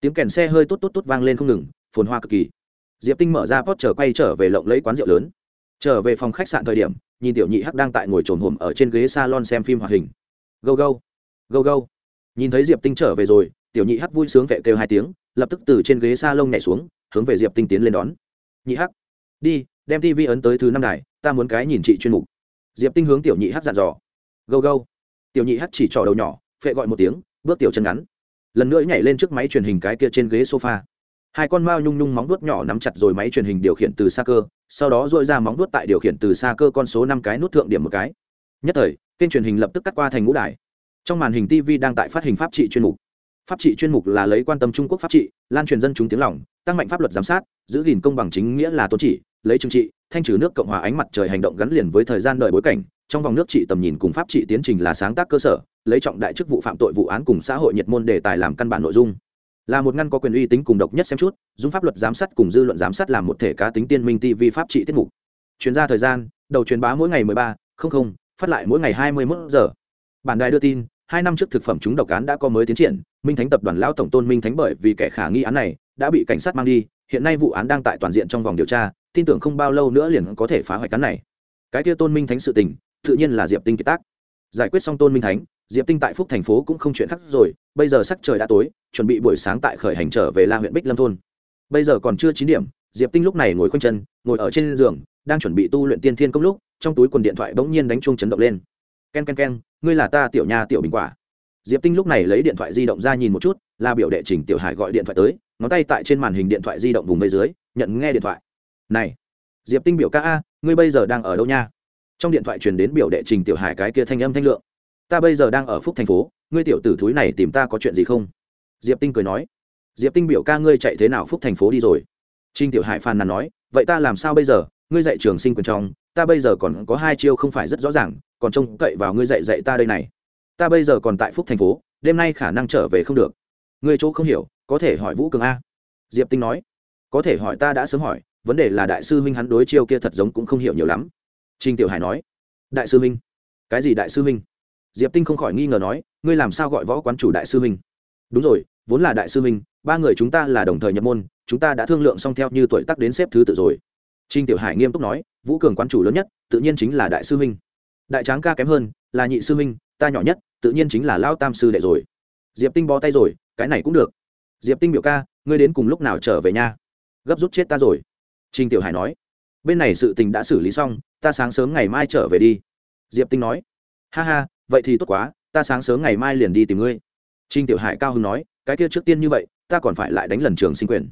Tiếng kèn xe hơi tốt tốt tốt vang lên không ngừng phồn hoa cực kỳ. Diệp tinh mở ra pot trở quay trở về lộng lấy quán rượu lớn. Trở về phòng khách sạn thời điểm nhìn tiểu nhị hắc đang tại ngồi trồn hồm ở trên ghế salon xem phim hoạt hình. Go go go go nhìn thấy diệp tinh trở về rồi tiểu nhị hắc vui sướng vệ kêu hai tiếng lập tức từ trên ghế salon nhảy xuống hướng về diệp tinh tiến lên đón. Nhị hắc đi đem tv ấn tới thứ năm đài, ta muốn cái nhìn chị chuyên mục. Diệp tinh hướng tiểu nhị hát dặn dò. Go go. Tiểu nhị hát chỉ trỏ đầu nhỏ, phệ gọi một tiếng, bước tiểu chân ngắn. Lần nữa nhảy lên trước máy truyền hình cái kia trên ghế sofa. Hai con mao nhung nhung móng vuốt nhỏ nắm chặt rồi máy truyền hình điều khiển từ xa cơ, sau đó dội ra móng vuốt tại điều khiển từ xa cơ con số năm cái nút thượng điểm một cái. Nhất thời, kênh truyền hình lập tức cắt qua thành ngũ đài. Trong màn hình tv đang tại phát hình pháp trị chuyên mục. Pháp trị chuyên mục là lấy quan tâm trung quốc pháp trị, lan truyền dân chúng tiếng lòng, tăng mạnh pháp luật giám sát, giữ gìn công bằng chính nghĩa là tôn trị lấy trừng trị, thanh trừ nước cộng hòa ánh mặt trời hành động gắn liền với thời gian đời bối cảnh, trong vòng nước trị tầm nhìn cùng pháp trị tiến trình là sáng tác cơ sở, lấy trọng đại chức vụ phạm tội vụ án cùng xã hội nhiệt môn đề tài làm căn bản nội dung. Là một ngăn có quyền uy tính cùng độc nhất xem chút dùng pháp luật giám sát cùng dư luận giám sát làm một thể cá tính tiên minh tv pháp trị tiết mục. Chuyên gia thời gian, đầu truyền bá mỗi ngày mười ba, không không, phát lại mỗi ngày hai mươi 21 giờ. Bản đài đưa tin, hai năm trước thực phẩm chúng độc án đã có mới tiến triển, minh thánh tập đoàn lão tổng tôn minh thánh bởi vì kẻ khả nghi án này đã bị cảnh sát mang đi, hiện nay vụ án đang tại toàn diện trong vòng điều tra tin tưởng không bao lâu nữa liền có thể phá hoại cắn này. Cái kia tôn minh thánh sự tình, tự nhiên là diệp tinh kiệt tác. Giải quyết xong tôn minh thánh, diệp tinh tại phúc thành phố cũng không chuyện khác rồi, bây giờ sắc trời đã tối, chuẩn bị buổi sáng tại khởi hành trở về la huyện bích lâm thôn. Bây giờ còn chưa chín điểm, diệp tinh lúc này ngồi khoanh chân, ngồi ở trên giường, đang chuẩn bị tu luyện tiên thiên công lúc, trong túi quần điện thoại bỗng nhiên đánh chuông chấn động lên. K e n k e n k e n ngươi là ta tiểu nha tiểu bình quả. Diệp tinh lúc này lấy điện thoại di động ra nhìn một chút, là biểu đệ trình tiểu hải gọi điện thoại tới, ngón tay tại trên màn hình điện thoại di động vùng bên dưới, nhận nghe điện thoại này, diệp tinh biểu ca a, ngươi bây giờ đang ở đâu nha? Trong điện thoại truyền đến biểu đệ trình tiểu hải cái kia thanh âm thanh lượng. Ta bây giờ đang ở phúc thành phố, ngươi tiểu tử thúi này tìm ta có chuyện gì không? Diệp tinh cười nói. Diệp tinh biểu ca ngươi chạy thế nào phúc thành phố đi rồi? Trình tiểu hải phàn nàn nói. Vậy ta làm sao bây giờ? Ngươi dạy trường sinh quyền trong, ta bây giờ còn có hai chiêu không phải rất rõ ràng, còn trông cậy vào ngươi dạy dạy ta đây này. Ta bây giờ còn tại phúc thành phố, đêm nay khả năng trở về không được. Ngươi chỗ không hiểu, có thể hỏi vũ cường a? Diệp tinh nói. Có thể hỏi ta đã sớm hỏi vấn đề là đại sư huynh hắn đối chiêu kia thật giống cũng không hiểu nhiều lắm. Trinh tiểu hải nói, đại sư huynh, cái gì đại sư huynh? Diệp tinh không khỏi nghi ngờ nói, ngươi làm sao gọi võ quán chủ đại sư huynh? Đúng rồi, vốn là đại sư huynh, ba người chúng ta là đồng thời nhập môn, chúng ta đã thương lượng xong theo như tuổi tác đến xếp thứ tự rồi. Trinh tiểu hải nghiêm túc nói, vũ cường quán chủ lớn nhất, tự nhiên chính là đại sư huynh. Đại tráng ca kém hơn, là nhị sư huynh, ta nhỏ nhất, tự nhiên chính là lao tam sư đệ rồi. Diệp tinh bó tay rồi, cái này cũng được. Diệp tinh biểu ca, ngươi đến cùng lúc nào trở về nha? Gấp rút chết ta rồi. Trình tiểu hải nói bên này sự tình đã xử lý xong ta sáng sớm ngày mai trở về đi. Diệp tinh nói ha ha vậy thì tốt quá ta sáng sớm ngày mai liền đi tìm ngươi. Trình tiểu hải cao hưng nói cái kia trước tiên như vậy ta còn phải lại đánh lần trường sinh quyền.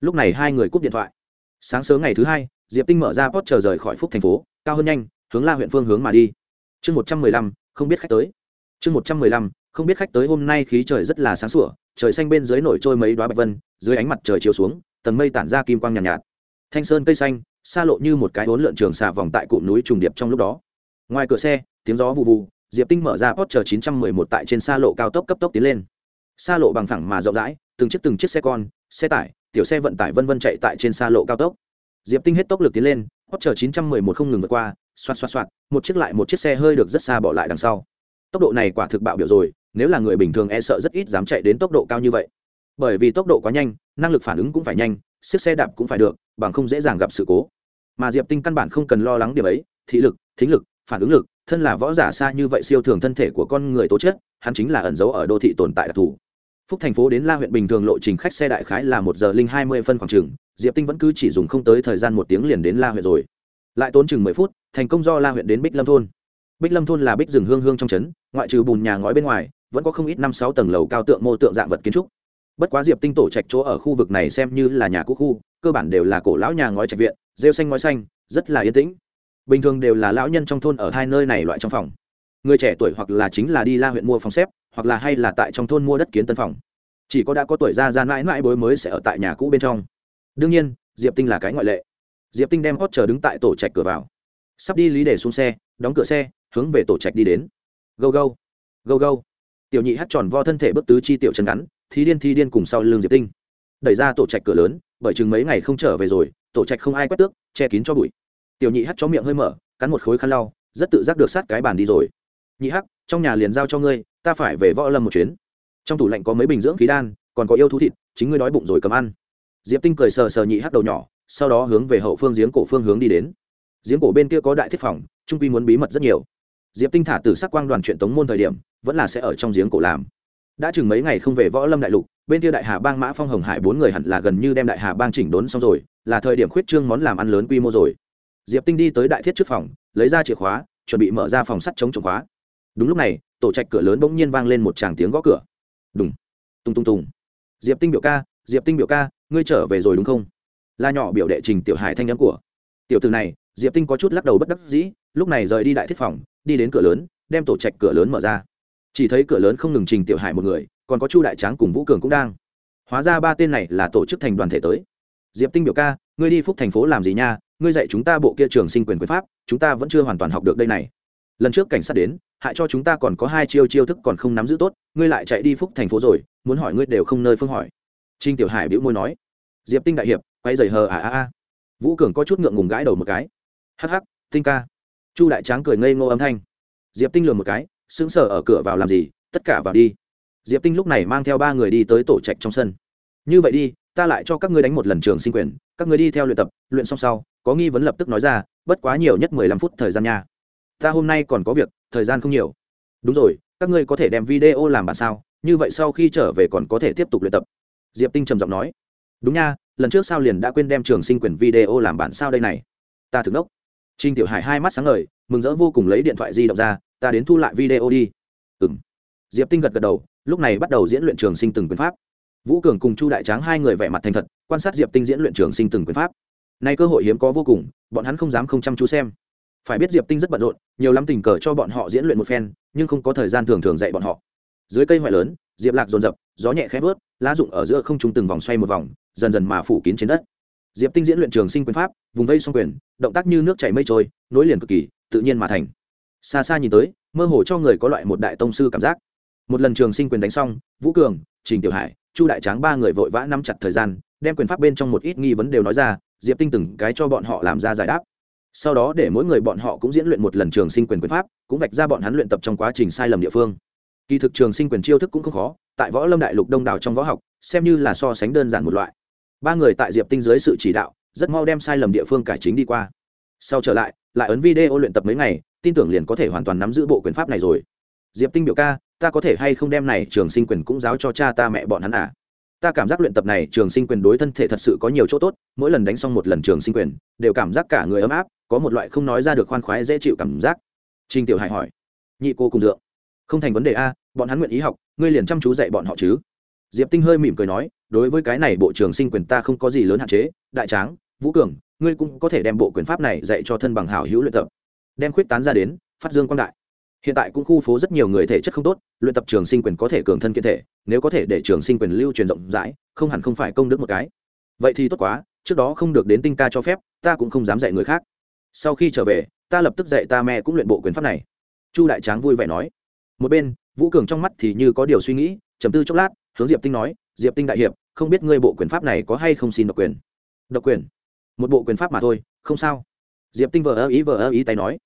Lúc này hai người cúp điện thoại. Sáng sớm ngày thứ hai diệp tinh mở ra post chờ rời khỏi phúc thành phố cao hơn nhanh hướng la huyện phương hướng mà đi. Chương một trăm mười lăm không biết khách tới. Chương một trăm mười lăm không biết khách tới hôm nay khí trời rất là sáng sủa trời xanh bên dưới nổi trôi mấy đóa bạch vân dưới ánh mặt trời chiếu xuống tầng mây tản ra kim quang nhàn nhạt, nhạt thanh sơn cây xanh, xa lộ như một cái hốn lượn trường xà vòng tại cụm núi trùng điệp trong lúc đó. Ngoài cửa xe, tiếng gió vụ vụ diệp tinh mở ra porsche 911 tại trên xa lộ cao tốc cấp tốc tiến lên. Xa lộ bằng phẳng mà rộng rãi, từng chiếc từng chiếc xe con, xe tải, tiểu xe vận tải vân vân chạy tại trên xa lộ cao tốc. Diệp tinh hết tốc lực tiến lên, porsche 911 không ngừng vượt qua, xoạt xoạt xoạt, một chiếc lại một chiếc xe hơi được rất xa bỏ lại đằng sau. Tốc độ này quả thực bạo biểu rồi, nếu là người bình thường e sợ rất ít dám chạy đến tốc độ cao như vậy. Bởi vì tốc độ quá nhanh, năng lực phản ứng cũng phải nhanh siết xe đạp cũng phải được, bằng không dễ dàng gặp sự cố. Mà diệp tinh căn bản không cần lo lắng điểm ấy, thị lực, thính lực, phản ứng lực, thân là võ giả xa như vậy siêu thường thân thể của con người tố chất, hắn chính là ẩn giấu ở đô thị tồn tại đặc thù. Phúc thành phố đến la huyện bình thường lộ trình khách xe đại khái là một giờ linh hai mươi phân khoảng trường diệp tinh vẫn cứ chỉ dùng không tới thời gian một tiếng liền đến la huyện rồi. Lại tốn chừng mười phút, thành công do la huyện đến bích lâm thôn. Bích lâm thôn là bích rừng hương hương trong trấn, ngoại trừ bùn nhà ngói bên ngoài, vẫn có không ít năm sáu tầng lầu cao tượng mô tượng dạng vật kiến trúc bất quá diệp tinh tổ trạch chỗ ở khu vực này xem như là nhà cũ khu, cơ bản đều là cổ lão nhà ngói trạch viện, rêu xanh ngói xanh, rất là yên tĩnh. Bình thường đều là lão nhân trong thôn ở hai nơi này loại trong phòng. Người trẻ tuổi hoặc là chính là đi la huyện mua phòng xếp, hoặc là hay là tại trong thôn mua đất kiến tân phòng. Chỉ có đã có tuổi ra ra mãi mãi bối mới sẽ ở tại nhà cũ bên trong. Đương nhiên, diệp tinh là cái ngoại lệ. Diệp tinh đem hót chờ đứng tại tổ trạch cửa vào. Sắp đi lý để xuống xe, đóng cửa xe, hướng về tổ trạch đi đến. Gâu gâu gâu gâu. Tiểu nhị hát tròn vo thân thể bất tứ chi tiểu chân ngắn thi điên thi điên cùng sau lưng diệp tinh. Đẩy ra tổ trạch cửa lớn, bởi chừng mấy ngày không trở về rồi, tổ trạch không ai quét tước, che kín cho bụi. Tiểu nhị hắt cho miệng hơi mở, cắn một khối khăn lau, rất tự giác được sát cái bàn đi rồi. Nhị hắc, trong nhà liền giao cho ngươi, ta phải về võ lâm một chuyến. Trong tủ lạnh có mấy bình dưỡng khí đan, còn có yêu thú thịt, chính ngươi đói bụng rồi cầm ăn. Diệp tinh cười sờ sờ nhị hắc đầu nhỏ, sau đó hướng về hậu phương giếng cổ phương hướng đi đến. Giếng cổ bên kia có đại thiết phòng, trung quy muốn bí mật rất nhiều. Diệp tinh thả từ sắc quang đoàn chuyện tống môn thời điểm, vẫn là sẽ ở trong giếng cổ làm đã chừng mấy ngày không về võ lâm đại lục, bên kia đại hà bang mã phong hồng hải bốn người hẳn là gần như đem đại hà bang chỉnh đốn xong rồi, là thời điểm khuyết trương món làm ăn lớn quy mô rồi. Diệp tinh đi tới đại thiết trước phòng, lấy ra chìa khóa, chuẩn bị mở ra phòng sắt chống trộm khóa. Đúng lúc này, tổ trạch cửa lớn bỗng nhiên vang lên một tràng tiếng gõ cửa. Đúng tung tung tung diệp tinh biểu ca, diệp tinh biểu ca, ngươi trở về rồi đúng không? La nhỏ biểu đệ trình tiểu hải thanh nhắm của. Tiểu từ này, diệp tinh có chút lắc đầu bất đắc dĩ, lúc này rời đi đại thiết phòng, đi đến cửa lớn, đem tổ trạch cửa lớn mở ra chỉ thấy cửa lớn không ngừng trình tiểu hải một người, còn có chu đại tráng cùng vũ cường cũng đang. Hóa ra ba tên này là tổ chức thành đoàn thể tới. Diệp tinh biểu ca, ngươi đi phúc thành phố làm gì nha? Ngươi dạy chúng ta bộ kia trường sinh quyền quyền pháp, chúng ta vẫn chưa hoàn toàn học được đây này. Lần trước cảnh sát đến, hại cho chúng ta còn có hai chiêu chiêu thức còn không nắm giữ tốt, ngươi lại chạy đi phúc thành phố rồi, muốn hỏi ngươi đều không nơi phương hỏi. Trinh tiểu hải bĩu môi nói. Diệp tinh đại hiệp, quay dày hờ à à à. Vũ cường có chút ngượng ngùng gãi đầu một cái. Hắc hắc, tinh ca. Chu đại tráng cười ngây ngô âm thanh. Diệp tinh lừa một cái sững sờ ở cửa vào làm gì, tất cả vào đi. Diệp tinh lúc này mang theo ba người đi tới tổ trạch trong sân. Như vậy đi, ta lại cho các ngươi đánh một lần trường sinh quyền, các ngươi đi theo luyện tập, luyện xong sau, có nghi vấn lập tức nói ra, bất quá nhiều nhất mười lăm phút thời gian nha. Ta hôm nay còn có việc, thời gian không nhiều. Đúng rồi, các ngươi có thể đem video làm bản sao, như vậy sau khi trở về còn có thể tiếp tục luyện tập. Diệp tinh trầm giọng nói. Đúng nha, lần trước sao liền đã quên đem trường sinh quyền video làm bản sao đây này. Ta thực đốc trinh tiểu hải hai mắt sáng ngời, mừng rỡ vô cùng lấy điện thoại di động ra ta đến thu lại video đi. Ừ m diệp tinh gật gật đầu, lúc này bắt đầu diễn luyện trường sinh từng quyền pháp. Vũ cường cùng chu đại tráng hai người vẻ mặt thành thật, quan sát diệp tinh diễn luyện trường sinh từng quyền pháp. Nay cơ hội hiếm có vô cùng, bọn hắn không dám không chăm chú xem. Phải biết diệp tinh rất bận rộn, nhiều lắm tình cờ cho bọn họ diễn luyện một phen, nhưng không có thời gian thường thường dạy bọn họ. Dưới cây ngoại lớn, diệp lạc dồn dập, gió nhẹ khẽ vớt, lá rụng ở giữa không trung từng vòng xoay một vòng, dần dần mà phủ kín trên đất. Diệp tinh diễn luyện trường sinh quyền pháp, vùng vây song quyền, động tác như nước chảy mây trôi, nối liền cực kỳ, tự nhiên mà thành xa xa nhìn tới, mơ hồ cho người có loại một đại tông sư cảm giác. Một lần trường sinh quyền đánh xong, vũ cường, trình tiểu hải, chu đại tráng ba người vội vã nắm chặt thời gian, đem quyền pháp bên trong một ít nghi vấn đều nói ra, diệp tinh từng cái cho bọn họ làm ra giải đáp. Sau đó để mỗi người bọn họ cũng diễn luyện một lần trường sinh quyền quyền pháp, cũng vạch ra bọn hắn luyện tập trong quá trình sai lầm địa phương. Kỳ thực trường sinh quyền chiêu thức cũng không khó, tại võ lâm đại lục đông đảo trong võ học, xem như là so sánh đơn giản một loại. Ba người tại diệp tinh dưới sự chỉ đạo, rất mau đem sai lầm địa phương cải chính đi qua. Sau trở lại lại ấn video luyện tập mấy ngày tin tưởng liền có thể hoàn toàn nắm giữ bộ quyền pháp này rồi. Diệp tinh biểu ca, ta có thể hay không đem này trường sinh quyền cũng giáo cho cha ta mẹ bọn hắn à? Ta cảm giác luyện tập này trường sinh quyền đối thân thể thật sự có nhiều chỗ tốt, mỗi lần đánh xong một lần trường sinh quyền, đều cảm giác cả người ấm áp, có một loại không nói ra được khoan khoái dễ chịu cảm giác. Trinh tiểu hải hỏi, nhị cô cùng dượng, không thành vấn đề a, bọn hắn nguyện ý học, ngươi liền chăm chú dạy bọn họ chứ? Diệp tinh hơi mỉm cười nói, đối với cái này bộ trường sinh quyền ta không có gì lớn hạn chế, đại tráng, vũ cường, ngươi cũng có thể đem bộ quyền pháp này dạy cho thân bằng hảo hữu luyện tập đem khuyết tán ra đến, phát dương quan đại. Hiện tại cũng khu phố rất nhiều người thể chất không tốt, luyện tập trường sinh quyền có thể cường thân kiện thể, nếu có thể để trường sinh quyền lưu truyền rộng rãi, không hẳn không phải công đức một cái. Vậy thì tốt quá, trước đó không được đến tinh ca cho phép, ta cũng không dám dạy người khác. Sau khi trở về, ta lập tức dạy ta mẹ cũng luyện bộ quyền pháp này. Chu đại tráng vui vẻ nói. Một bên, vũ cường trong mắt thì như có điều suy nghĩ chấm tư chốc lát, hướng diệp tinh nói, diệp tinh đại hiệp, không biết ngươi bộ quyền pháp này có hay không xin độc quyền? Độc quyền? Một bộ quyền pháp mà thôi, không sao. Diệp tinh vờ ơ ý vờ ơ ý tay nói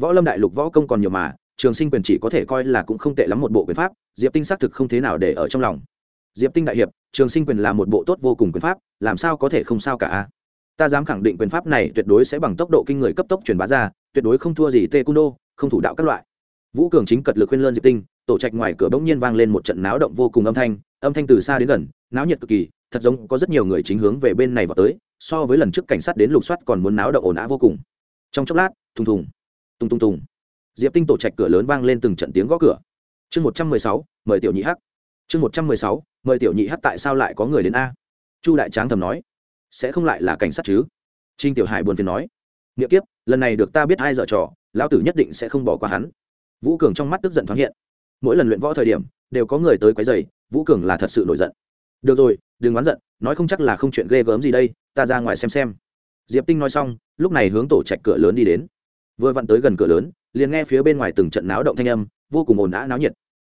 võ lâm đại lục võ công còn nhiều mà, trường sinh quyền chỉ có thể coi là cũng không tệ lắm một bộ quyền pháp, diệp tinh xác thực không thế nào để ở trong lòng. Diệp tinh đại hiệp, trường sinh quyền là một bộ tốt vô cùng quyền pháp, làm sao có thể không sao cả? Ta dám khẳng định quyền pháp này tuyệt đối sẽ bằng tốc độ kinh người cấp tốc truyền bá ra, tuyệt đối không thua gì tê cung đô không thủ đạo các loại. Vũ cường chính cật lực khuyên lơn diệp tinh, tổ trạch ngoài cửa bỗng nhiên vang lên một trận náo động vô cùng âm thanh âm thanh từ xa đến gần, náo nhiệt cực kỳ, thật giống có rất nhiều người chính hướng về bên này vào tới, so với lần trước cảnh sát đến lục soát còn muốn náo động ồn ào vô cùng. Trong chốc lát, thùng thùng tung tung tung. Diệp tinh tổ trạch cửa lớn vang lên từng trận tiếng gõ cửa. Chương một trăm mười sáu, mời tiểu nhị hắc. Chương một trăm mười sáu, mời tiểu nhị hắc tại sao lại có người đến a? Chu đại tráng thầm nói. Sẽ không lại là cảnh sát chứ? Trinh tiểu hải buồn phiền nói. Nghĩa kiếp, lần này được ta biết ai dở trò, lão tử nhất định sẽ không bỏ qua hắn. Vũ cường trong mắt tức giận thoáng hiện. Mỗi lần luyện võ thời điểm, đều có người tới quấy dày vũ cường là thật sự nổi giận. Được rồi, đừng oán giận, nói không chắc là không chuyện ghê gớm gì đây, ta ra ngoài xem xem. Diệp tinh nói xong, lúc này hướng tổ trạch cửa lớn đi đến vừa vặn tới gần cửa lớn, liền nghe phía bên ngoài từng trận náo động thanh âm, vô cùng ồn ào náo nhiệt.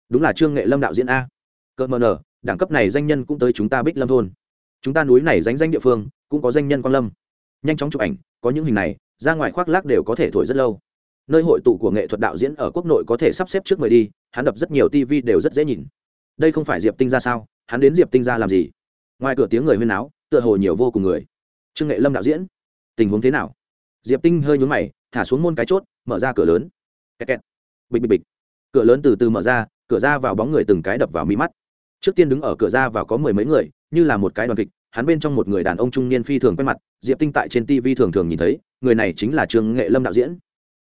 Đúng là trương nghệ lâm đạo diễn a. Cỡ mờ nở, đẳng cấp này danh nhân cũng tới chúng ta bích lâm thôn. Chúng ta núi này danh danh địa phương, cũng có danh nhân quan lâm. Nhanh chóng chụp ảnh, có những hình này, ra ngoài khoác lác đều có thể thổi rất lâu. Nơi hội tụ của nghệ thuật đạo diễn ở quốc nội có thể sắp xếp trước mười đi, hắn đập rất nhiều tv đều rất dễ nhìn. Đây không phải diệp tinh ra sao? Hắn đến diệp tinh ra làm gì? Ngoài cửa tiếng người huyên náo, tựa hồ nhiều vô cùng người. Trương nghệ lâm đạo diễn, tình huống thế nào? Diệp tinh hơi nhún mày thả xuống môn cái chốt, mở ra cửa lớn. Kẹt kẹt. Bịch bịch bịch. Cửa lớn từ từ mở ra, cửa ra vào bóng người từng cái đập vào mí mắt. Trước tiên đứng ở cửa ra vào có mười mấy người, như là một cái đoàn kịch, hắn bên trong một người đàn ông trung niên phi thường quen mặt, diệp tinh tại trên tv thường thường nhìn thấy, người này chính là trương nghệ lâm đạo diễn.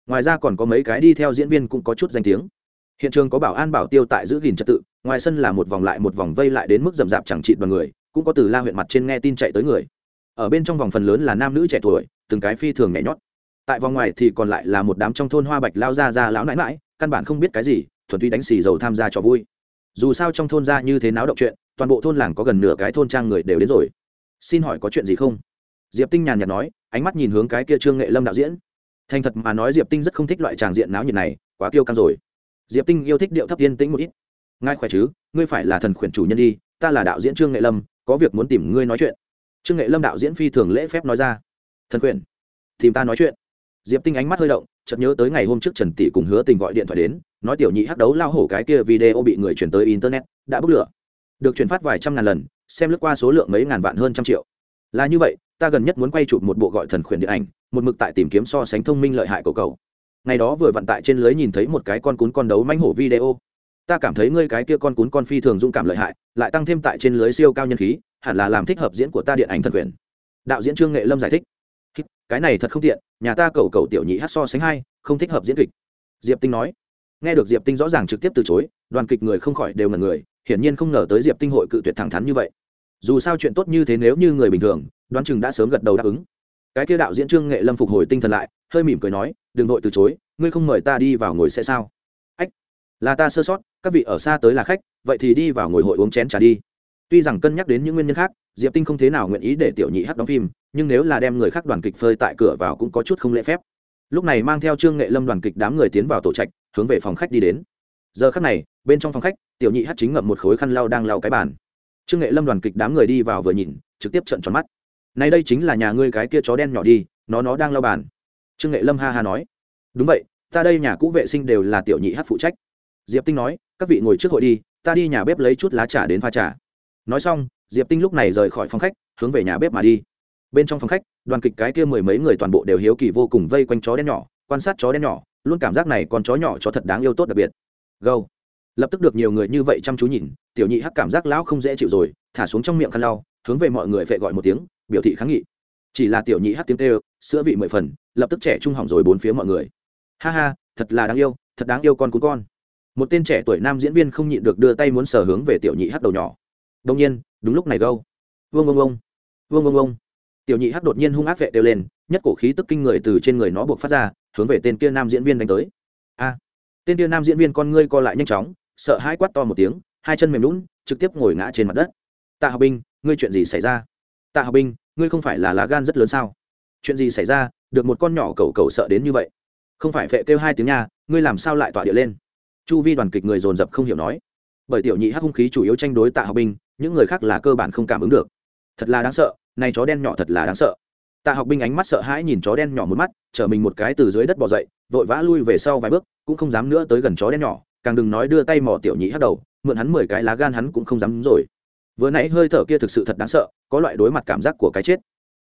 Ngoài ra còn có mấy cái đi theo diễn viên cũng có chút danh tiếng. Hiện trường có bảo an bảo tiêu tại giữ gìn trật tự, ngoài sân là một vòng lại một vòng vây lại đến mức rậm rạp chẳng trị đoàn người, cũng có từ la huyện mặt trên nghe tin chạy tới người. Ở bên trong vòng phần lớn là nam nữ trẻ tuổi, từng cái phi thường nhảy nhót tại vòng ngoài thì còn lại là một đám trong thôn hoa bạch lao ra ra lão nãi mãi căn bản không biết cái gì, thuần túy đánh xì dầu tham gia cho vui. Dù sao trong thôn ra như thế náo động chuyện, toàn bộ thôn làng có gần nửa cái thôn trang người đều đến rồi. Xin hỏi có chuyện gì không? Diệp tinh nhàn nhạt nói, ánh mắt nhìn hướng cái kia trương nghệ lâm đạo diễn. Thành thật mà nói diệp tinh rất không thích loại tràng diện náo nhiệt này, quá kiêu căng rồi. Diệp tinh yêu thích điệu thấp yên tĩnh một ít. Ngài khỏe chứ? Ngươi phải là thần khuyển chủ nhân đi, ta là đạo diễn trương nghệ lâm, có việc muốn tìm ngươi nói chuyện. Trương nghệ lâm đạo diễn phi thường lễ phép nói ra. Thần khuyển, tìm ta nói chuyện diệp tinh ánh mắt hơi động, chợt nhớ tới ngày hôm trước trần tỷ cùng hứa tình gọi điện thoại đến, nói tiểu nhị hắc đấu lao hổ cái kia video bị người chuyển tới internet, đã bốc lửa. Được truyền phát vài trăm ngàn lần, xem lướt qua số lượng mấy ngàn vạn hơn trăm triệu. Là như vậy, ta gần nhất muốn quay chụp một bộ gọi thần khuyển điện ảnh, một mực tại tìm kiếm so sánh thông minh lợi hại của cậu. Ngày đó vừa vận tại trên lưới nhìn thấy một cái con cún con đấu manh hổ video. Ta cảm thấy ngươi cái kia con cún con phi thường dũng cảm lợi hại, lại tăng thêm tại trên lưới siêu cao nhân khí, hẳn là làm thích hợp diễn của ta điện ảnh thần quyền đạo diễn trương nghệ lâm giải thích cái này thật không tiện, nhà ta cầu cầu tiểu nhị hát so sánh hai, không thích hợp diễn kịch. Diệp tinh nói. Nghe được diệp tinh rõ ràng trực tiếp từ chối, đoàn kịch người không khỏi đều ngần người, hiển nhiên không ngờ tới diệp tinh hội cự tuyệt thẳng thắn như vậy. Dù sao chuyện tốt như thế nếu như người bình thường, đoán chừng đã sớm gật đầu đáp ứng. Cái kia đạo diễn trương nghệ lâm phục hồi tinh thần lại, hơi mỉm cười nói, đừng vội từ chối, ngươi không mời ta đi vào ngồi sẽ sao? Ách, là ta sơ sót, các vị ở xa tới là khách, vậy thì đi vào ngồi hội uống chén trà đi tuy rằng cân nhắc đến những nguyên nhân khác, diệp tinh không thế nào nguyện ý để tiểu nhị hát đóng phim, nhưng nếu là đem người khác đoàn kịch phơi tại cửa vào cũng có chút không lễ phép. Lúc này mang theo trương nghệ lâm đoàn kịch đám người tiến vào tổ trạch, hướng về phòng khách đi đến. Giờ khắc này, bên trong phòng khách, tiểu nhị hát chính ngậm một khối khăn lau đang lau cái bàn. Trương nghệ lâm đoàn kịch đám người đi vào vừa nhìn, trực tiếp trận tròn mắt. Nay đây chính là nhà ngươi cái kia chó đen nhỏ đi, nó nó đang lau bàn. Trương nghệ lâm ha ha nói. Đúng vậy, ta đây nhà cũ vệ sinh đều là tiểu nhị hát phụ trách. Diệp tinh nói, các vị ngồi trước hội đi, ta đi nhà bếp lấy chút lá trà đến pha trà nói xong, diệp tinh lúc này rời khỏi phòng khách, hướng về nhà bếp mà đi. Bên trong phòng khách, đoàn kịch cái kia mười mấy người toàn bộ đều hiếu kỳ vô cùng vây quanh chó đen nhỏ, quan sát chó đen nhỏ, luôn cảm giác này con chó nhỏ chó thật đáng yêu tốt đặc biệt. Gâu lập tức được nhiều người như vậy chăm chú nhìn, tiểu nhị hắc cảm giác lão không dễ chịu rồi, thả xuống trong miệng khăn lau, hướng về mọi người phệ gọi một tiếng, biểu thị kháng nghị. Chỉ là tiểu nhị hắc tiếng kêu, sữa vị mười phần, lập tức trẻ trung hỏng rồi bốn phía mọi người. Ha ha, thật là đáng yêu, thật đáng yêu con cún con. Một tên trẻ tuổi nam diễn viên không nhịn được đưa tay muốn sờ hướng về tiểu nhị hắc đầu nhỏ đông nhiên, đúng lúc này gâu. Vương ông ông vương ông ông tiểu nhị hắc đột nhiên hung ác vệ đều lên, nhất cổ khí tức kinh người từ trên người nó buộc phát ra, hướng về tên kia nam diễn viên đánh tới. A. Tên kia nam diễn viên con ngươi co lại nhanh chóng, sợ hãi quát to một tiếng, hai chân mềm lún trực tiếp ngồi ngã trên mặt đất. Tạ học binh ngươi chuyện gì xảy ra? Tạ học binh ngươi không phải là lá gan rất lớn sao? Chuyện gì xảy ra? Được một con nhỏ cầu cầu sợ đến như vậy. Không phải vệ kêu hai tiếng nha, ngươi làm sao lại tỏa địa lên? Chu vi đoàn kịch người dồn dập không hiểu nói bởi tiểu nhị hắc hung khí chủ yếu tranh đối tạ học binh, những người khác là cơ bản không cảm ứng được. Thật là đáng sợ, này chó đen nhỏ thật là đáng sợ. Tạ học binh ánh mắt sợ hãi nhìn chó đen nhỏ một mắt, chở mình một cái từ dưới đất bỏ dậy, vội vã lui về sau vài bước, cũng không dám nữa tới gần chó đen nhỏ, càng đừng nói đưa tay mò tiểu nhị hắc đầu, mượn hắn mười cái lá gan hắn cũng không dám rồi. Vừa nãy hơi thở kia thực sự thật đáng sợ, có loại đối mặt cảm giác của cái chết.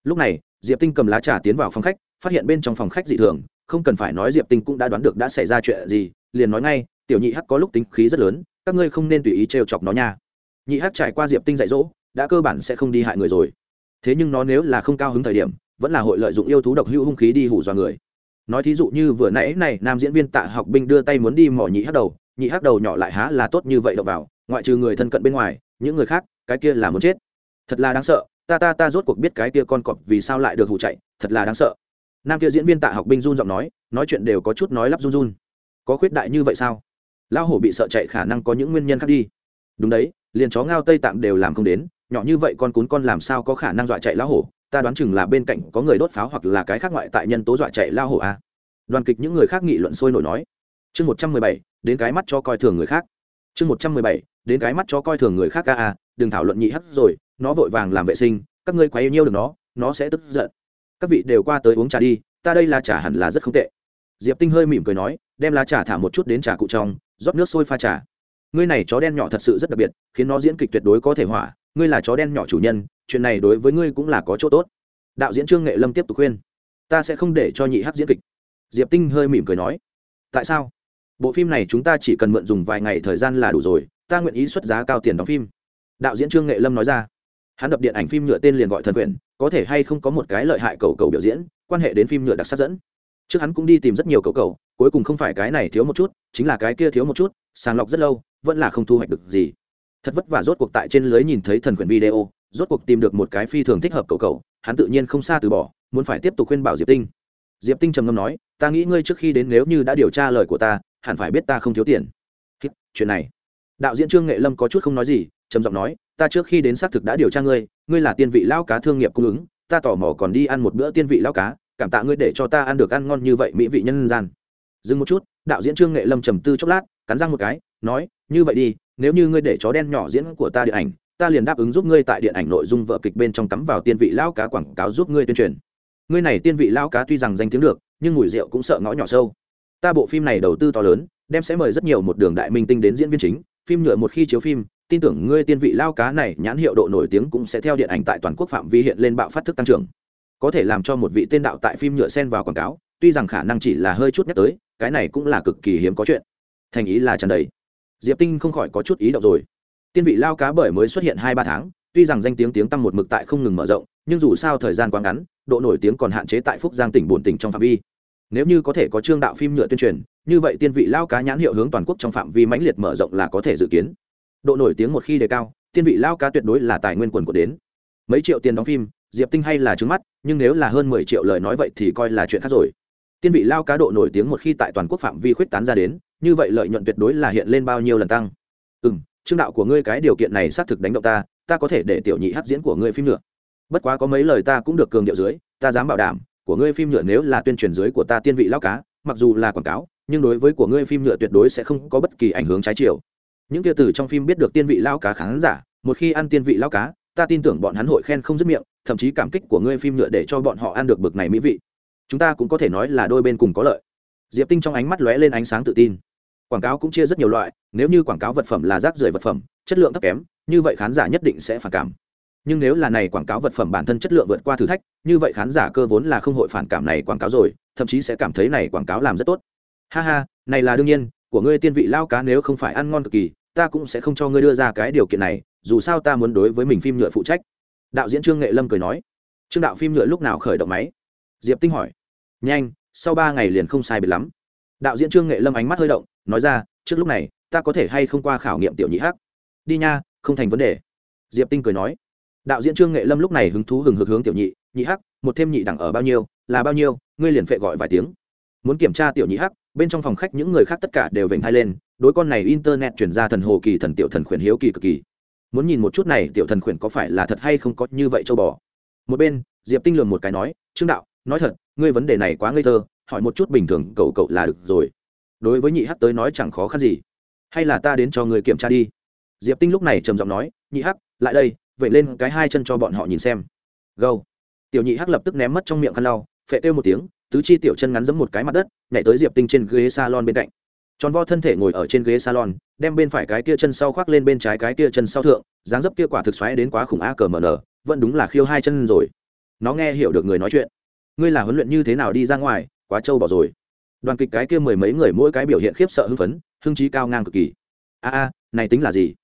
Lúc này, diệp tinh cầm lá trà tiến vào phòng khách, phát hiện bên trong phòng khách dị thường, không cần phải nói diệp tinh cũng đã đoán được đã xảy ra chuyện gì, liền nói ngay, tiểu nhị hắc có lúc tính khí rất lớn các ngươi không nên tùy ý trêu chọc nó nha. Nhị hắc trải qua diệp tinh dạy dỗ, đã cơ bản sẽ không đi hại người rồi. Thế nhưng nó nếu là không cao hứng thời điểm, vẫn là hội lợi dụng yêu thú độc hữu hung khí đi hủ dọa người. Nói thí dụ như vừa nãy này, nam diễn viên tạ học binh đưa tay muốn đi mỏ nhị hắc đầu, nhị hắc đầu nhỏ lại há là tốt như vậy đậu vào, ngoại trừ người thân cận bên ngoài, những người khác, cái kia là muốn chết. Thật là đáng sợ, ta ta ta rốt cuộc biết cái kia con cọp vì sao lại được hủ chạy, thật là đáng sợ. Nam kia diễn viên tạ học binh run giọng nói nói chuyện đều có chút nói lắp run run. Có khuyết đại như vậy sao? Lao hổ bị sợ chạy khả năng có những nguyên nhân khác đi. Đúng đấy, liền chó ngao tây tạng đều làm không đến, nhỏ như vậy con cún con làm sao có khả năng dọa chạy lao hổ? Ta đoán chừng là bên cạnh có người đốt pháo hoặc là cái khác ngoại tại nhân tố dọa chạy lao hổ a đoàn kịch những người khác nghị luận sôi nổi nói. Chương một trăm mười bảy, đến cái mắt cho coi thường người khác. Chương một trăm mười bảy, đến cái mắt cho coi thường người khác ca a, đừng thảo luận nhị hắt rồi, nó vội vàng làm vệ sinh, các ngươi quá yêu nhiêu được nó nó sẽ tức giận. Các vị đều qua tới uống trà đi, ta đây là trà hẳn là rất không tệ. Diệp tinh hơi mỉm cười nói, đem lá trà thả một chút đến trà cụ trong rót nước sôi pha trà. Ngươi này chó đen nhỏ thật sự rất đặc biệt, khiến nó diễn kịch tuyệt đối có thể hỏa. Ngươi là chó đen nhỏ chủ nhân, chuyện này đối với ngươi cũng là có chỗ tốt. Đạo diễn trương nghệ lâm tiếp tục khuyên. Ta sẽ không để cho nhị hắc diễn kịch. Diệp tinh hơi mỉm cười nói. Tại sao? Bộ phim này chúng ta chỉ cần mượn dùng vài ngày thời gian là đủ rồi, ta nguyện ý xuất giá cao tiền đóng phim. Đạo diễn trương nghệ lâm nói ra. Hắn đập điện ảnh phim nhựa tên liền gọi thần quyền có thể hay không có một cái lợi hại cầu cầu biểu diễn, quan hệ đến phim nhựa đặc sắc dẫn trước hắn cũng đi tìm rất nhiều cầu cầu cuối cùng không phải cái này thiếu một chút, chính là cái kia thiếu một chút, sàng lọc rất lâu, vẫn là không thu hoạch được gì. Thật vất vả rốt cuộc tại trên lưới nhìn thấy thần quyền video, rốt cuộc tìm được một cái phi thường thích hợp cầu cầu hắn tự nhiên không xa từ bỏ, muốn phải tiếp tục khuyên bảo diệp tinh. Diệp tinh trầm ngâm nói, ta nghĩ ngươi trước khi đến nếu như đã điều tra lời của ta, hẳn phải biết ta không thiếu tiền. Chuyện này. Đạo diễn trương nghệ lâm có chút không nói gì, trầm giọng nói, ta trước khi đến xác thực đã điều tra ngươi ngươi là tiên vị lao cá thương nghiệp cung ứng, ta tò mò còn đi ăn một bữa tiên vị lao cá cảm tạ ngươi để cho ta ăn được ăn ngon như vậy mỹ vị nhân gian. Dừng một chút, đạo diễn trương nghệ lâm trầm tư chốc lát, cắn răng một cái, nói, như vậy đi, nếu như ngươi để chó đen nhỏ diễn của ta điện ảnh, ta liền đáp ứng giúp ngươi tại điện ảnh nội dung vợ kịch bên trong cắm vào tiên vị lão cá quảng cáo giúp ngươi tuyên truyền. Ngươi này tiên vị lão cá tuy rằng danh tiếng được, nhưng mùi rượu cũng sợ ngõ nhỏ sâu. Ta bộ phim này đầu tư to lớn, đem sẽ mời rất nhiều một đường đại minh tinh đến diễn viên chính, phim nhựa một khi chiếu phim, tin tưởng ngươi tiên vị lao cá này nhãn hiệu độ nổi tiếng cũng sẽ theo điện ảnh tại toàn quốc phạm vi hiện lên bạo phát thức tăng trưởng có thể làm cho một vị tên đạo tại phim nhựa sen vào quảng cáo, tuy rằng khả năng chỉ là hơi chút nhắc tới, cái này cũng là cực kỳ hiếm có chuyện. Thành ý là tràn đầy. Diệp tinh không khỏi có chút ý động rồi. Tiên vị lao cá bởi mới xuất hiện hai ba tháng, tuy rằng danh tiếng tiếng tăng một mực tại không ngừng mở rộng, nhưng dù sao thời gian quá ngắn, độ nổi tiếng còn hạn chế tại phúc giang tỉnh bồn tỉnh trong phạm vi. Nếu như có thể có chương đạo phim nhựa tuyên truyền, như vậy tiên vị lao cá nhãn hiệu hướng toàn quốc trong phạm vi mãnh liệt mở rộng là có thể dự kiến. Độ nổi tiếng một khi đề cao, tiên vị lao cá tuyệt đối là tài nguyên quần của đến. Mấy triệu tiền đóng phim diệp tinh hay là trứng mắt, nhưng nếu là hơn mười triệu lời nói vậy thì coi là chuyện khác rồi. Tiên vị lao cá độ nổi tiếng một khi tại toàn quốc phạm vi khuyết tán ra đến, như vậy lợi nhuận tuyệt đối là hiện lên bao nhiêu lần tăng. Ừ m chương đạo của ngươi cái điều kiện này xác thực đánh động ta ta có thể để tiểu nhị hát diễn của ngươi phim nữa. Bất quá có mấy lời ta cũng được cường điệu dưới, ta dám bảo đảm, của ngươi phim nhựa nếu là tuyên truyền dưới của ta tiên vị lao cá, mặc dù là quảng cáo, nhưng đối với của ngươi phim nhựa tuyệt đối sẽ không có bất kỳ ảnh hưởng trái chiều. Những kia từ trong phim biết được tiên vị lao cá khán giả, một khi ăn tiên vị lao cá ta tin tưởng bọn hắn hội khen không dứt miệng, thậm chí cảm kích của ngươi phim nhựa để cho bọn họ ăn được bực này mỹ vị. Chúng ta cũng có thể nói là đôi bên cùng có lợi. Diệp tinh trong ánh mắt lóe lên ánh sáng tự tin. Quảng cáo cũng chia rất nhiều loại, nếu như quảng cáo vật phẩm là rác rưởi vật phẩm, chất lượng thấp kém, như vậy khán giả nhất định sẽ phản cảm. Nhưng nếu là này quảng cáo vật phẩm bản thân chất lượng vượt qua thử thách, như vậy khán giả cơ vốn là không hội phản cảm này quảng cáo rồi, thậm chí sẽ cảm thấy này quảng cáo làm rất tốt. Ha ha, này là đương nhiên, của ngươi tiên vị lao cá nếu không phải ăn ngon cực kỳ, ta cũng sẽ không cho ngươi đưa ra cái điều kiện này dù sao ta muốn đối với mình phim nhựa phụ trách. Đạo diễn trương nghệ lâm cười nói. Trương đạo phim nhựa lúc nào khởi động máy? Diệp tinh hỏi. Nhanh, sau ba ngày liền không sai biệt lắm. Đạo diễn trương nghệ lâm ánh mắt hơi động, nói ra, trước lúc này, ta có thể hay không qua khảo nghiệm tiểu nhị hắc? Đi nha, không thành vấn đề. Diệp tinh cười nói. Đạo diễn trương nghệ lâm lúc này hứng thú hừng hực hướng tiểu nhị nhị hắc, một thêm nhị đẳng ở bao nhiêu, là bao nhiêu, ngươi liền phệ gọi vài tiếng. Muốn kiểm tra tiểu nhị hắc, bên trong phòng khách những người khác tất cả đều vểnh thai lên, đối con này internet chuyển ra thần hồ kỳ thần tiểu thần khuyển hiếu kỳ cực kỳ muốn nhìn một chút này tiểu thần khuyển có phải là thật hay không có như vậy châu bò. Một bên, diệp tinh lường một cái nói, trương đạo, nói thật, ngươi vấn đề này quá ngây thơ, hỏi một chút bình thường cậu cậu là được rồi. Đối với nhị hắc tới nói chẳng khó khăn gì. Hay là ta đến cho người kiểm tra đi. Diệp tinh lúc này trầm giọng nói, nhị hắc, lại đây vậy lên cái hai chân cho bọn họ nhìn xem. Gâu. Tiểu nhị hắc lập tức ném mất trong miệng khăn lau, phệ kêu một tiếng, tứ chi tiểu chân ngắn giẫm một cái mặt đất, nhảy tới diệp tinh trên ghế salon bên cạnh tròn vo thân thể ngồi ở trên ghế salon, đem bên phải cái kia chân sau khoác lên bên trái cái kia chân sau thượng, dáng dấp kia quả thực xoáy đến quá khủng a cờ mờ nở vẫn đúng là khiêu hai chân rồi. Nó nghe hiểu được người nói chuyện. Ngươi là huấn luyện như thế nào đi ra ngoài, quá trâu bỏ rồi. Đoàn kịch cái kia mười mấy người mỗi cái biểu hiện khiếp sợ hưng phấn, hưng trí cao ngang cực kỳ. A a, này tính là gì?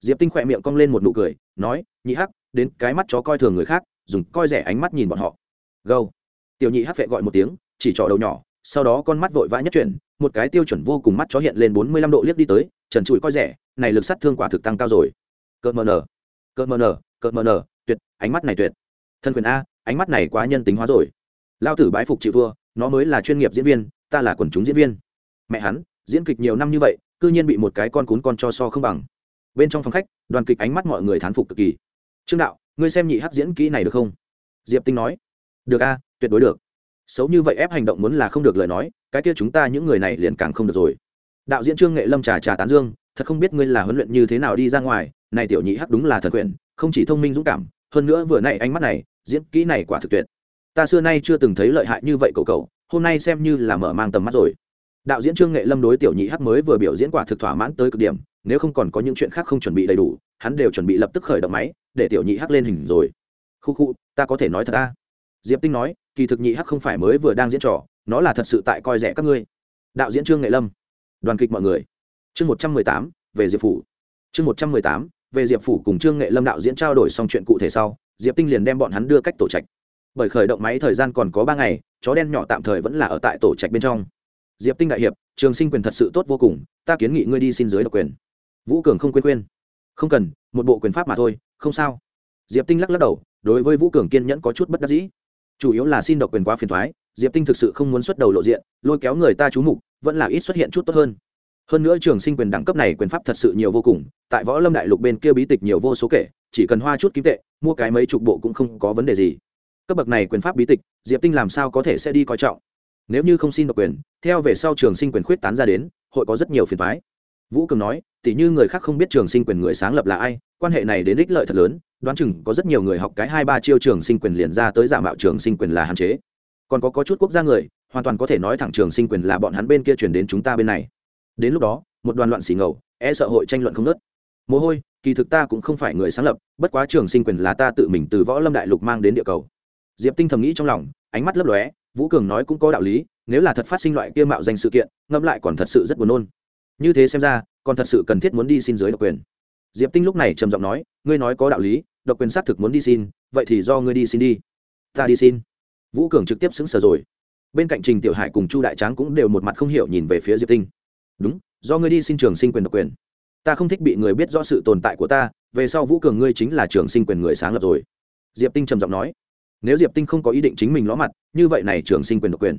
Diệp tinh khỏe miệng cong lên một nụ cười, nói, nhị hắc, đến cái mắt chó coi thường người khác, dùng coi rẻ ánh mắt nhìn bọn họ. Gâu. Tiểu nhị hắc vệ gọi một tiếng, chỉ trỏ đầu nhỏ, sau đó con mắt vội vã nhất chuyển một cái tiêu chuẩn vô cùng mắt chó hiện lên bốn mươi lăm độ liếc đi tới, trần trụi coi rẻ, này lực sát thương quả thực tăng cao rồi. Cợt mờ nở, cợt mờ nở, cợt mờ nở, tuyệt, ánh mắt này tuyệt. Thân quyền a, ánh mắt này quá nhân tính hóa rồi. Lao tử bái phục chịu thua nó mới là chuyên nghiệp diễn viên, ta là quần chúng diễn viên. Mẹ hắn, diễn kịch nhiều năm như vậy c ư nhiên bị một cái con cún con cho so không bằng. Bên trong phòng khách, đoàn kịch ánh mắt mọi người thán phục cực kỳ. Trương đạo, ngươi xem nhị hát diễn kỹ này được không? Diệp tinh nói. Được a, tuyệt đối được. Xấu như vậy ép hành động muốn là không được lời nói cái kia chúng ta những người này liền càng không được rồi. Đạo diễn trương nghệ lâm trà trà tán dương, thật không biết ngươi là huấn luyện như thế nào đi ra ngoài, này tiểu nhị hắc đúng là thần quyền không chỉ thông minh dũng cảm, hơn nữa vừa nãy ánh mắt này, diễn kỹ này quả thực tuyệt. Ta xưa nay chưa từng thấy lợi hại như vậy cậu cậu, hôm nay xem như là mở mang tầm mắt rồi. Đạo diễn trương nghệ lâm đối tiểu nhị hắc mới vừa biểu diễn quả thực thỏa mãn tới cực điểm, nếu không còn có những chuyện khác không chuẩn bị đầy đủ, hắn đều chuẩn bị lập tức khởi động máy, để tiểu nhị hắc lên hình rồi. Khu khu, ta có thể nói thật ta. Diệp tinh nói, kỳ thực nhị hắc không phải mới vừa đang diễn trò nó là thật sự tại coi rẻ các ngươi. Đạo diễn trương nghệ lâm. Đoàn kịch mọi người. Chương một trăm mười tám, về diệp phủ. Chương một trăm mười tám, về diệp phủ cùng trương nghệ lâm đạo diễn trao đổi xong chuyện cụ thể sau, diệp tinh liền đem bọn hắn đưa cách tổ trạch. Bởi khởi động máy thời gian còn có ba ngày, chó đen nhỏ tạm thời vẫn là ở tại tổ trạch bên trong. Diệp tinh đại hiệp, trường sinh quyền thật sự tốt vô cùng, ta kiến nghị ngươi đi xin dưới độc quyền. Vũ cường không quên khuyên. Không cần, một bộ quyền pháp mà thôi, không sao. Diệp tinh lắc lắc đầu, đối với vũ cường kiên nhẫn có chút bất đắc dĩ. Chủ yếu là xin độc quyền quá phiền thoái diệp tinh thực sự không muốn xuất đầu lộ diện, lôi kéo người ta trú mục, vẫn là ít xuất hiện chút tốt hơn. Hơn nữa trường sinh quyền đẳng cấp này quyền pháp thật sự nhiều vô cùng, tại võ lâm đại lục bên kia bí tịch nhiều vô số kể, chỉ cần hoa chút kim tệ, mua cái mấy chục bộ cũng không có vấn đề gì. Cấp bậc này quyền pháp bí tịch, diệp tinh làm sao có thể sẽ đi coi trọng? Nếu như không xin độc quyền, theo về sau trường sinh quyền khuyết tán ra đến, hội có rất nhiều phiền thoái vũ cường nói, tỉ như người khác không biết trường sinh quyền người sáng lập là ai, quan hệ này đến ích lợi thật lớn, đoán chừng có rất nhiều người học cái hai ba chiêu trường sinh quyền liền ra tới giả mạo trường sinh quyền là hạn chế còn có, có chút quốc gia người hoàn toàn có thể nói thẳng trường sinh quyền là bọn hắn bên kia chuyển đến chúng ta bên này. Đến lúc đó một đoàn loạn xỉ ngầu e sợ hội tranh luận không nớt mồ hôi kỳ thực ta cũng không phải người sáng lập bất quá trường sinh quyền là ta tự mình từ võ lâm đại lục mang đến địa cầu. Diệp tinh thầm nghĩ trong lòng ánh mắt lấp lóe vũ cường nói cũng có đạo lý nếu là thật phát sinh loại kia mạo danh sự kiện ngẫm lại còn thật sự rất buồn nôn. Như thế xem ra còn thật sự cần thiết muốn đi xin dưới độc quyền. Diệp tinh lúc này trầm giọng nói ngươi nói có đạo lý độc quyền xác thực muốn đi xin vậy thì do ngươi đi xin đi. Ta đi xin vũ cường trực tiếp xứng sở rồi. Bên cạnh trình tiểu hải cùng chu đại tráng cũng đều một mặt không hiểu nhìn về phía diệp tinh. Đúng, do ngươi đi xin trường sinh quyền độc quyền. Ta không thích bị người biết rõ sự tồn tại của ta, về sau vũ cường ngươi chính là trường sinh quyền người sáng lập rồi. Diệp tinh trầm giọng nói. Nếu diệp tinh không có ý định chính mình ló mặt, như vậy này trường sinh quyền độc quyền.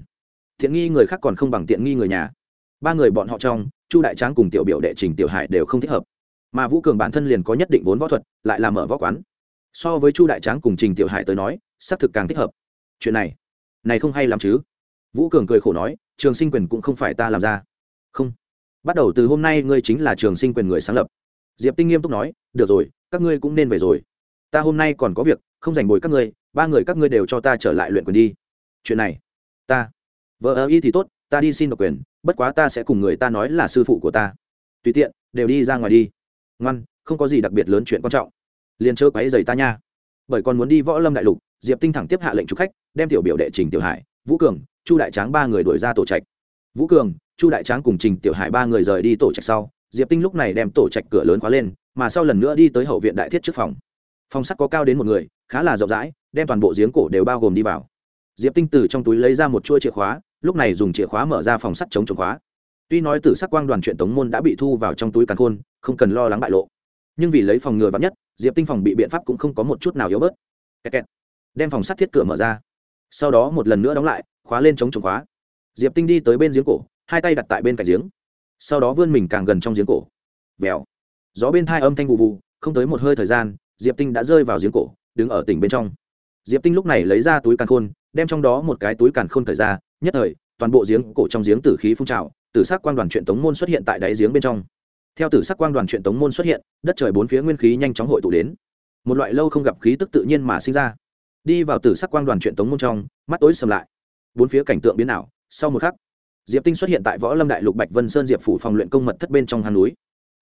Thiện nghi người khác còn không bằng tiện nghi người nhà. Ba người bọn họ trong, chu đại tráng cùng tiểu biểu đệ trình tiểu hải đều không thích hợp. Mà vũ cường bản thân liền có nhất định vốn võ thuật, lại làm mở võ quán. So với chu đại tráng cùng trình tiểu hải tới nói, xác thực càng thích hợp chuyện này này không hay làm chứ? Vũ cường cười khổ nói, trường sinh quyền cũng không phải ta làm ra. Không. Bắt đầu từ hôm nay ngươi chính là trường sinh quyền người sáng lập. Diệp tinh nghiêm túc nói, được rồi, các ngươi cũng nên về rồi. Ta hôm nay còn có việc, không dành bồi các ngươi, ba người các ngươi đều cho ta trở lại luyện quyền đi. Chuyện này, ta. Vợ ơ y thì tốt, ta đi xin độc quyền, bất quá ta sẽ cùng người ta nói là sư phụ của ta. Tùy tiện, đều đi ra ngoài đi. Ngoan, không có gì đặc biệt lớn chuyện quan trọng. Liền chớ quáy dày ta nha. Bởi còn muốn đi võ lâm đại lục, diệp tinh thẳng tiếp hạ lệnh trục khách đem tiểu biểu đệ trình tiểu hải, vũ cường, chu đại tráng ba người đuổi ra tổ trạch. Vũ cường, chu đại tráng cùng trình tiểu hải ba người rời đi tổ trạch sau, diệp tinh lúc này đem tổ trạch cửa lớn khóa lên, mà sau lần nữa đi tới hậu viện đại thiết trước phòng. Phòng sắt có cao đến một người, khá là rộng rãi, đem toàn bộ giếng cổ đều bao gồm đi vào. Diệp tinh từ trong túi lấy ra một chuỗi chìa khóa, lúc này dùng chìa khóa mở ra phòng sắt chống chống khóa. Tuy nói từ sắc quang đoàn chuyện tống môn đã bị thu vào trong túi càn khôn, không cần lo lắng bại lộ. Nhưng vì lấy phòng ngừa vắng nhất, diệp tinh phòng bị biện pháp cũng không có một chút nào yếu bớt. Kẹt kẹt. đem phòng sắt thiết cửa mở ra sau đó một lần nữa đóng lại, khóa lên chống chống khóa. Diệp tinh đi tới bên giếng cổ, hai tay đặt tại bên cạnh giếng. Sau đó vươn mình càng gần trong giếng cổ. Vèo. Gió bên thai âm thanh vụ vụ, không tới một hơi thời gian, diệp tinh đã rơi vào giếng cổ, đứng ở tỉnh bên trong. Diệp tinh lúc này lấy ra túi càn khôn, đem trong đó một cái túi càn khôn thời ra, nhất thời, toàn bộ giếng cổ trong giếng tử khí phun trào, tử sắc quang đoàn truyện tống môn xuất hiện tại đáy giếng bên trong. Theo tử sắc quang đoàn truyện tống môn xuất hiện, đất trời bốn phía nguyên khí nhanh chóng hội tụ đến. Một loại lâu không gặp khí tức tự nhiên mà sinh ra đi vào tử sắc quang đoàn truyện tống môn trong, mắt tối sầm lại. Bốn phía cảnh tượng biến ảo, sau một khắc, diệp tinh xuất hiện tại võ lâm đại lục bạch vân sơn diệp phủ phòng luyện công mật thất bên trong hang núi.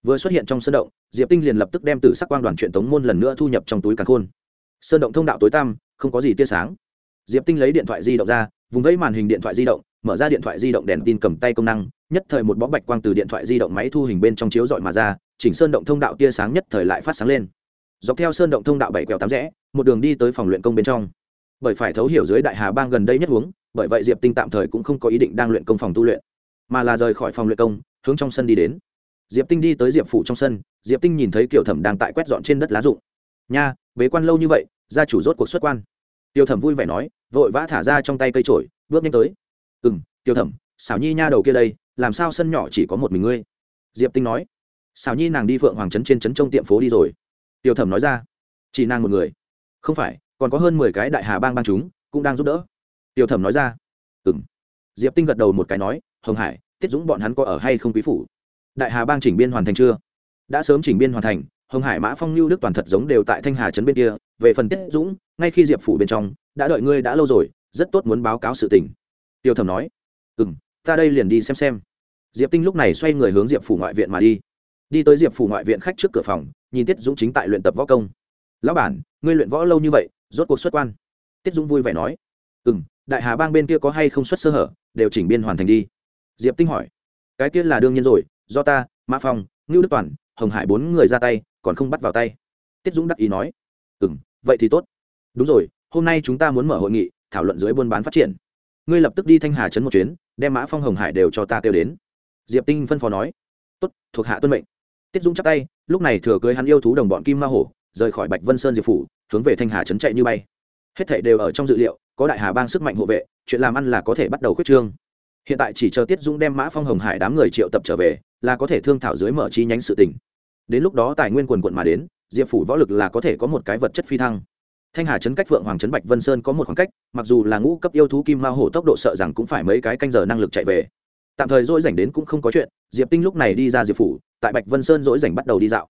Vừa xuất hiện trong sơn động, diệp tinh liền lập tức đem tử sắc quang đoàn truyện tống môn lần nữa thu nhập trong túi càn khôn. Sơn động thông đạo tối tăm, không có gì tia sáng. Diệp tinh lấy điện thoại di động ra, vùng vẫy màn hình điện thoại di động, mở ra điện thoại di động đèn tin cầm tay công năng, nhất thời một bó bạch quang từ điện thoại di động máy thu hình bên trong chiếu dọi mà ra, chỉnh sơn động thông đạo tia sáng nhất thời lại phát sáng lên. Dọc theo sơn động thông đạo bảy quẹo tám rẽ một đường đi tới phòng luyện công bên trong. Bởi phải thấu hiểu dưới đại hà bang gần đây nhất huống, bởi vậy diệp tinh tạm thời cũng không có ý định đang luyện công phòng tu luyện, mà là rời khỏi phòng luyện công, hướng trong sân đi đến. Diệp tinh đi tới diệp phủ trong sân, diệp tinh nhìn thấy kiểu thẩm đang tại quét dọn trên đất lá rụng. Nha, bế quan lâu như vậy, gia chủ rốt cuộc xuất quan. Tiểu thẩm vui vẻ nói, vội vã thả ra trong tay cây trổi bước nhanh tới. Ừ m tiểu thẩm, xảo nhi nha đầu kia đây, làm sao sân nhỏ chỉ có một mình ngươi? Diệp tinh nói. Xảo nhi nàng đi phượng hoàng trấn trên trấn trong tiệm phố đi rồi. Tiểu thẩm nói ra. Chỉ nàng một người không phải, còn có hơn mười cái đại hà bang bang chúng cũng đang giúp đỡ. Tiêu thẩm nói ra. Ừ m diệp tinh gật đầu một cái nói, hồng hải, tiết dũng bọn hắn có ở hay không quý phủ? Đại hà bang chỉnh biên hoàn thành chưa? Đã sớm chỉnh biên hoàn thành, hồng hải, mã phong lưu đức toàn thật giống đều tại thanh hà trấn bên kia. Về phần tiết dũng, ngay khi diệp phủ bên trong, đã đợi ngươi đã lâu rồi, rất tốt muốn báo cáo sự tình. Tiêu thẩm nói. Ừ m ta đây liền đi xem xem. Diệp tinh lúc này xoay người hướng diệp phủ ngoại viện mà đi. Đi tới diệp phủ ngoại viện khách trước cửa phòng, nhìn tiết dũng chính tại luyện tập võ công lão bản, ngươi luyện võ lâu như vậy, rốt cuộc xuất quan. Tiết dũng vui vẻ nói ừ m đại hà bang bên kia có hay không xuất sơ hở, đều chỉnh biên hoàn thành đi. Diệp tinh hỏi, cái kia là đương nhiên rồi, do ta, mã phong, ngưu đức toàn, hồng hải bốn người ra tay, còn không bắt vào tay. Tiết dũng đắc ý nói ừ m vậy thì tốt. Đúng rồi, hôm nay chúng ta muốn mở hội nghị, thảo luận dưới buôn bán phát triển. Ngươi lập tức đi thanh hà trấn một chuyến, đem mã phong, hồng hải đều cho ta kêu đến. Diệp tinh phân phó nói, tốt, thuộc hạ tuân mệnh. Tiết dũng chắc tay, lúc này thừa cưới hắn yêu thú đồng bọn kim ma hổ rời khỏi bạch vân sơn diệp phủ, hướng về thanh hà trấn chạy như bay. Hết thảy đều ở trong dự liệu, có đại hà bang sức mạnh hộ vệ, chuyện làm ăn là có thể bắt đầu khuyết trương. Hiện tại chỉ chờ tiết dũng đem mã phong hồng hải đám người triệu tập trở về, là có thể thương thảo dưới mở chi nhánh sự tình. Đến lúc đó tài nguyên quần quận mà đến, diệp phủ võ lực là có thể có một cái vật chất phi thăng. Thanh hà trấn cách phượng hoàng trấn bạch vân sơn có một khoảng cách, mặc dù là ngũ cấp yêu thú kim ma hổ tốc độ sợ rằng cũng phải mấy cái canh giờ năng lực chạy về. Tạm thời dỗi dành đến cũng không có chuyện, diệp tinh lúc này đi ra diệp phủ, tại bạch vân sơn dỗi dành bắt đầu đi dạo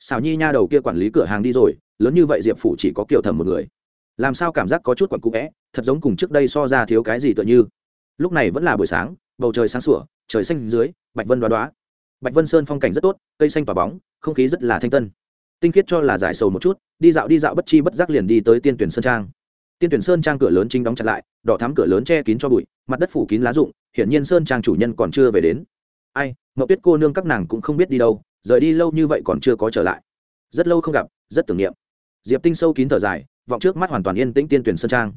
xào nhi nha đầu kia quản lý cửa hàng đi rồi, lớn như vậy diệp phủ chỉ có kiểu thẩm một người. Làm sao cảm giác có chút quặn cũ vẽ, thật giống cùng trước đây so ra thiếu cái gì tựa như. Lúc này vẫn là buổi sáng, bầu trời sáng sủa, trời xanh dưới, bạch vân đoá đoá. Bạch vân sơn phong cảnh rất tốt, cây xanh tỏa bóng, không khí rất là thanh tân. Tinh khiết cho là giải sầu một chút, đi dạo đi dạo bất chi bất giác liền đi tới tiên tuyển sơn trang. Tiên tuyển sơn trang cửa lớn chính đóng chặt lại, đỏ thắm cửa lớn che kín cho bụi, mặt đất phủ kín lá rụng, hiển nhiên sơn trang chủ nhân còn chưa về đến. Ai, mậu tuyết cô nương các nàng cũng không biết đi đâu rời đi lâu như vậy còn chưa có trở lại. Rất lâu không gặp, rất tưởng niệm. Diệp tinh sâu kín thở dài, vọng trước mắt hoàn toàn yên tĩnh tiên tuyển sơn trang.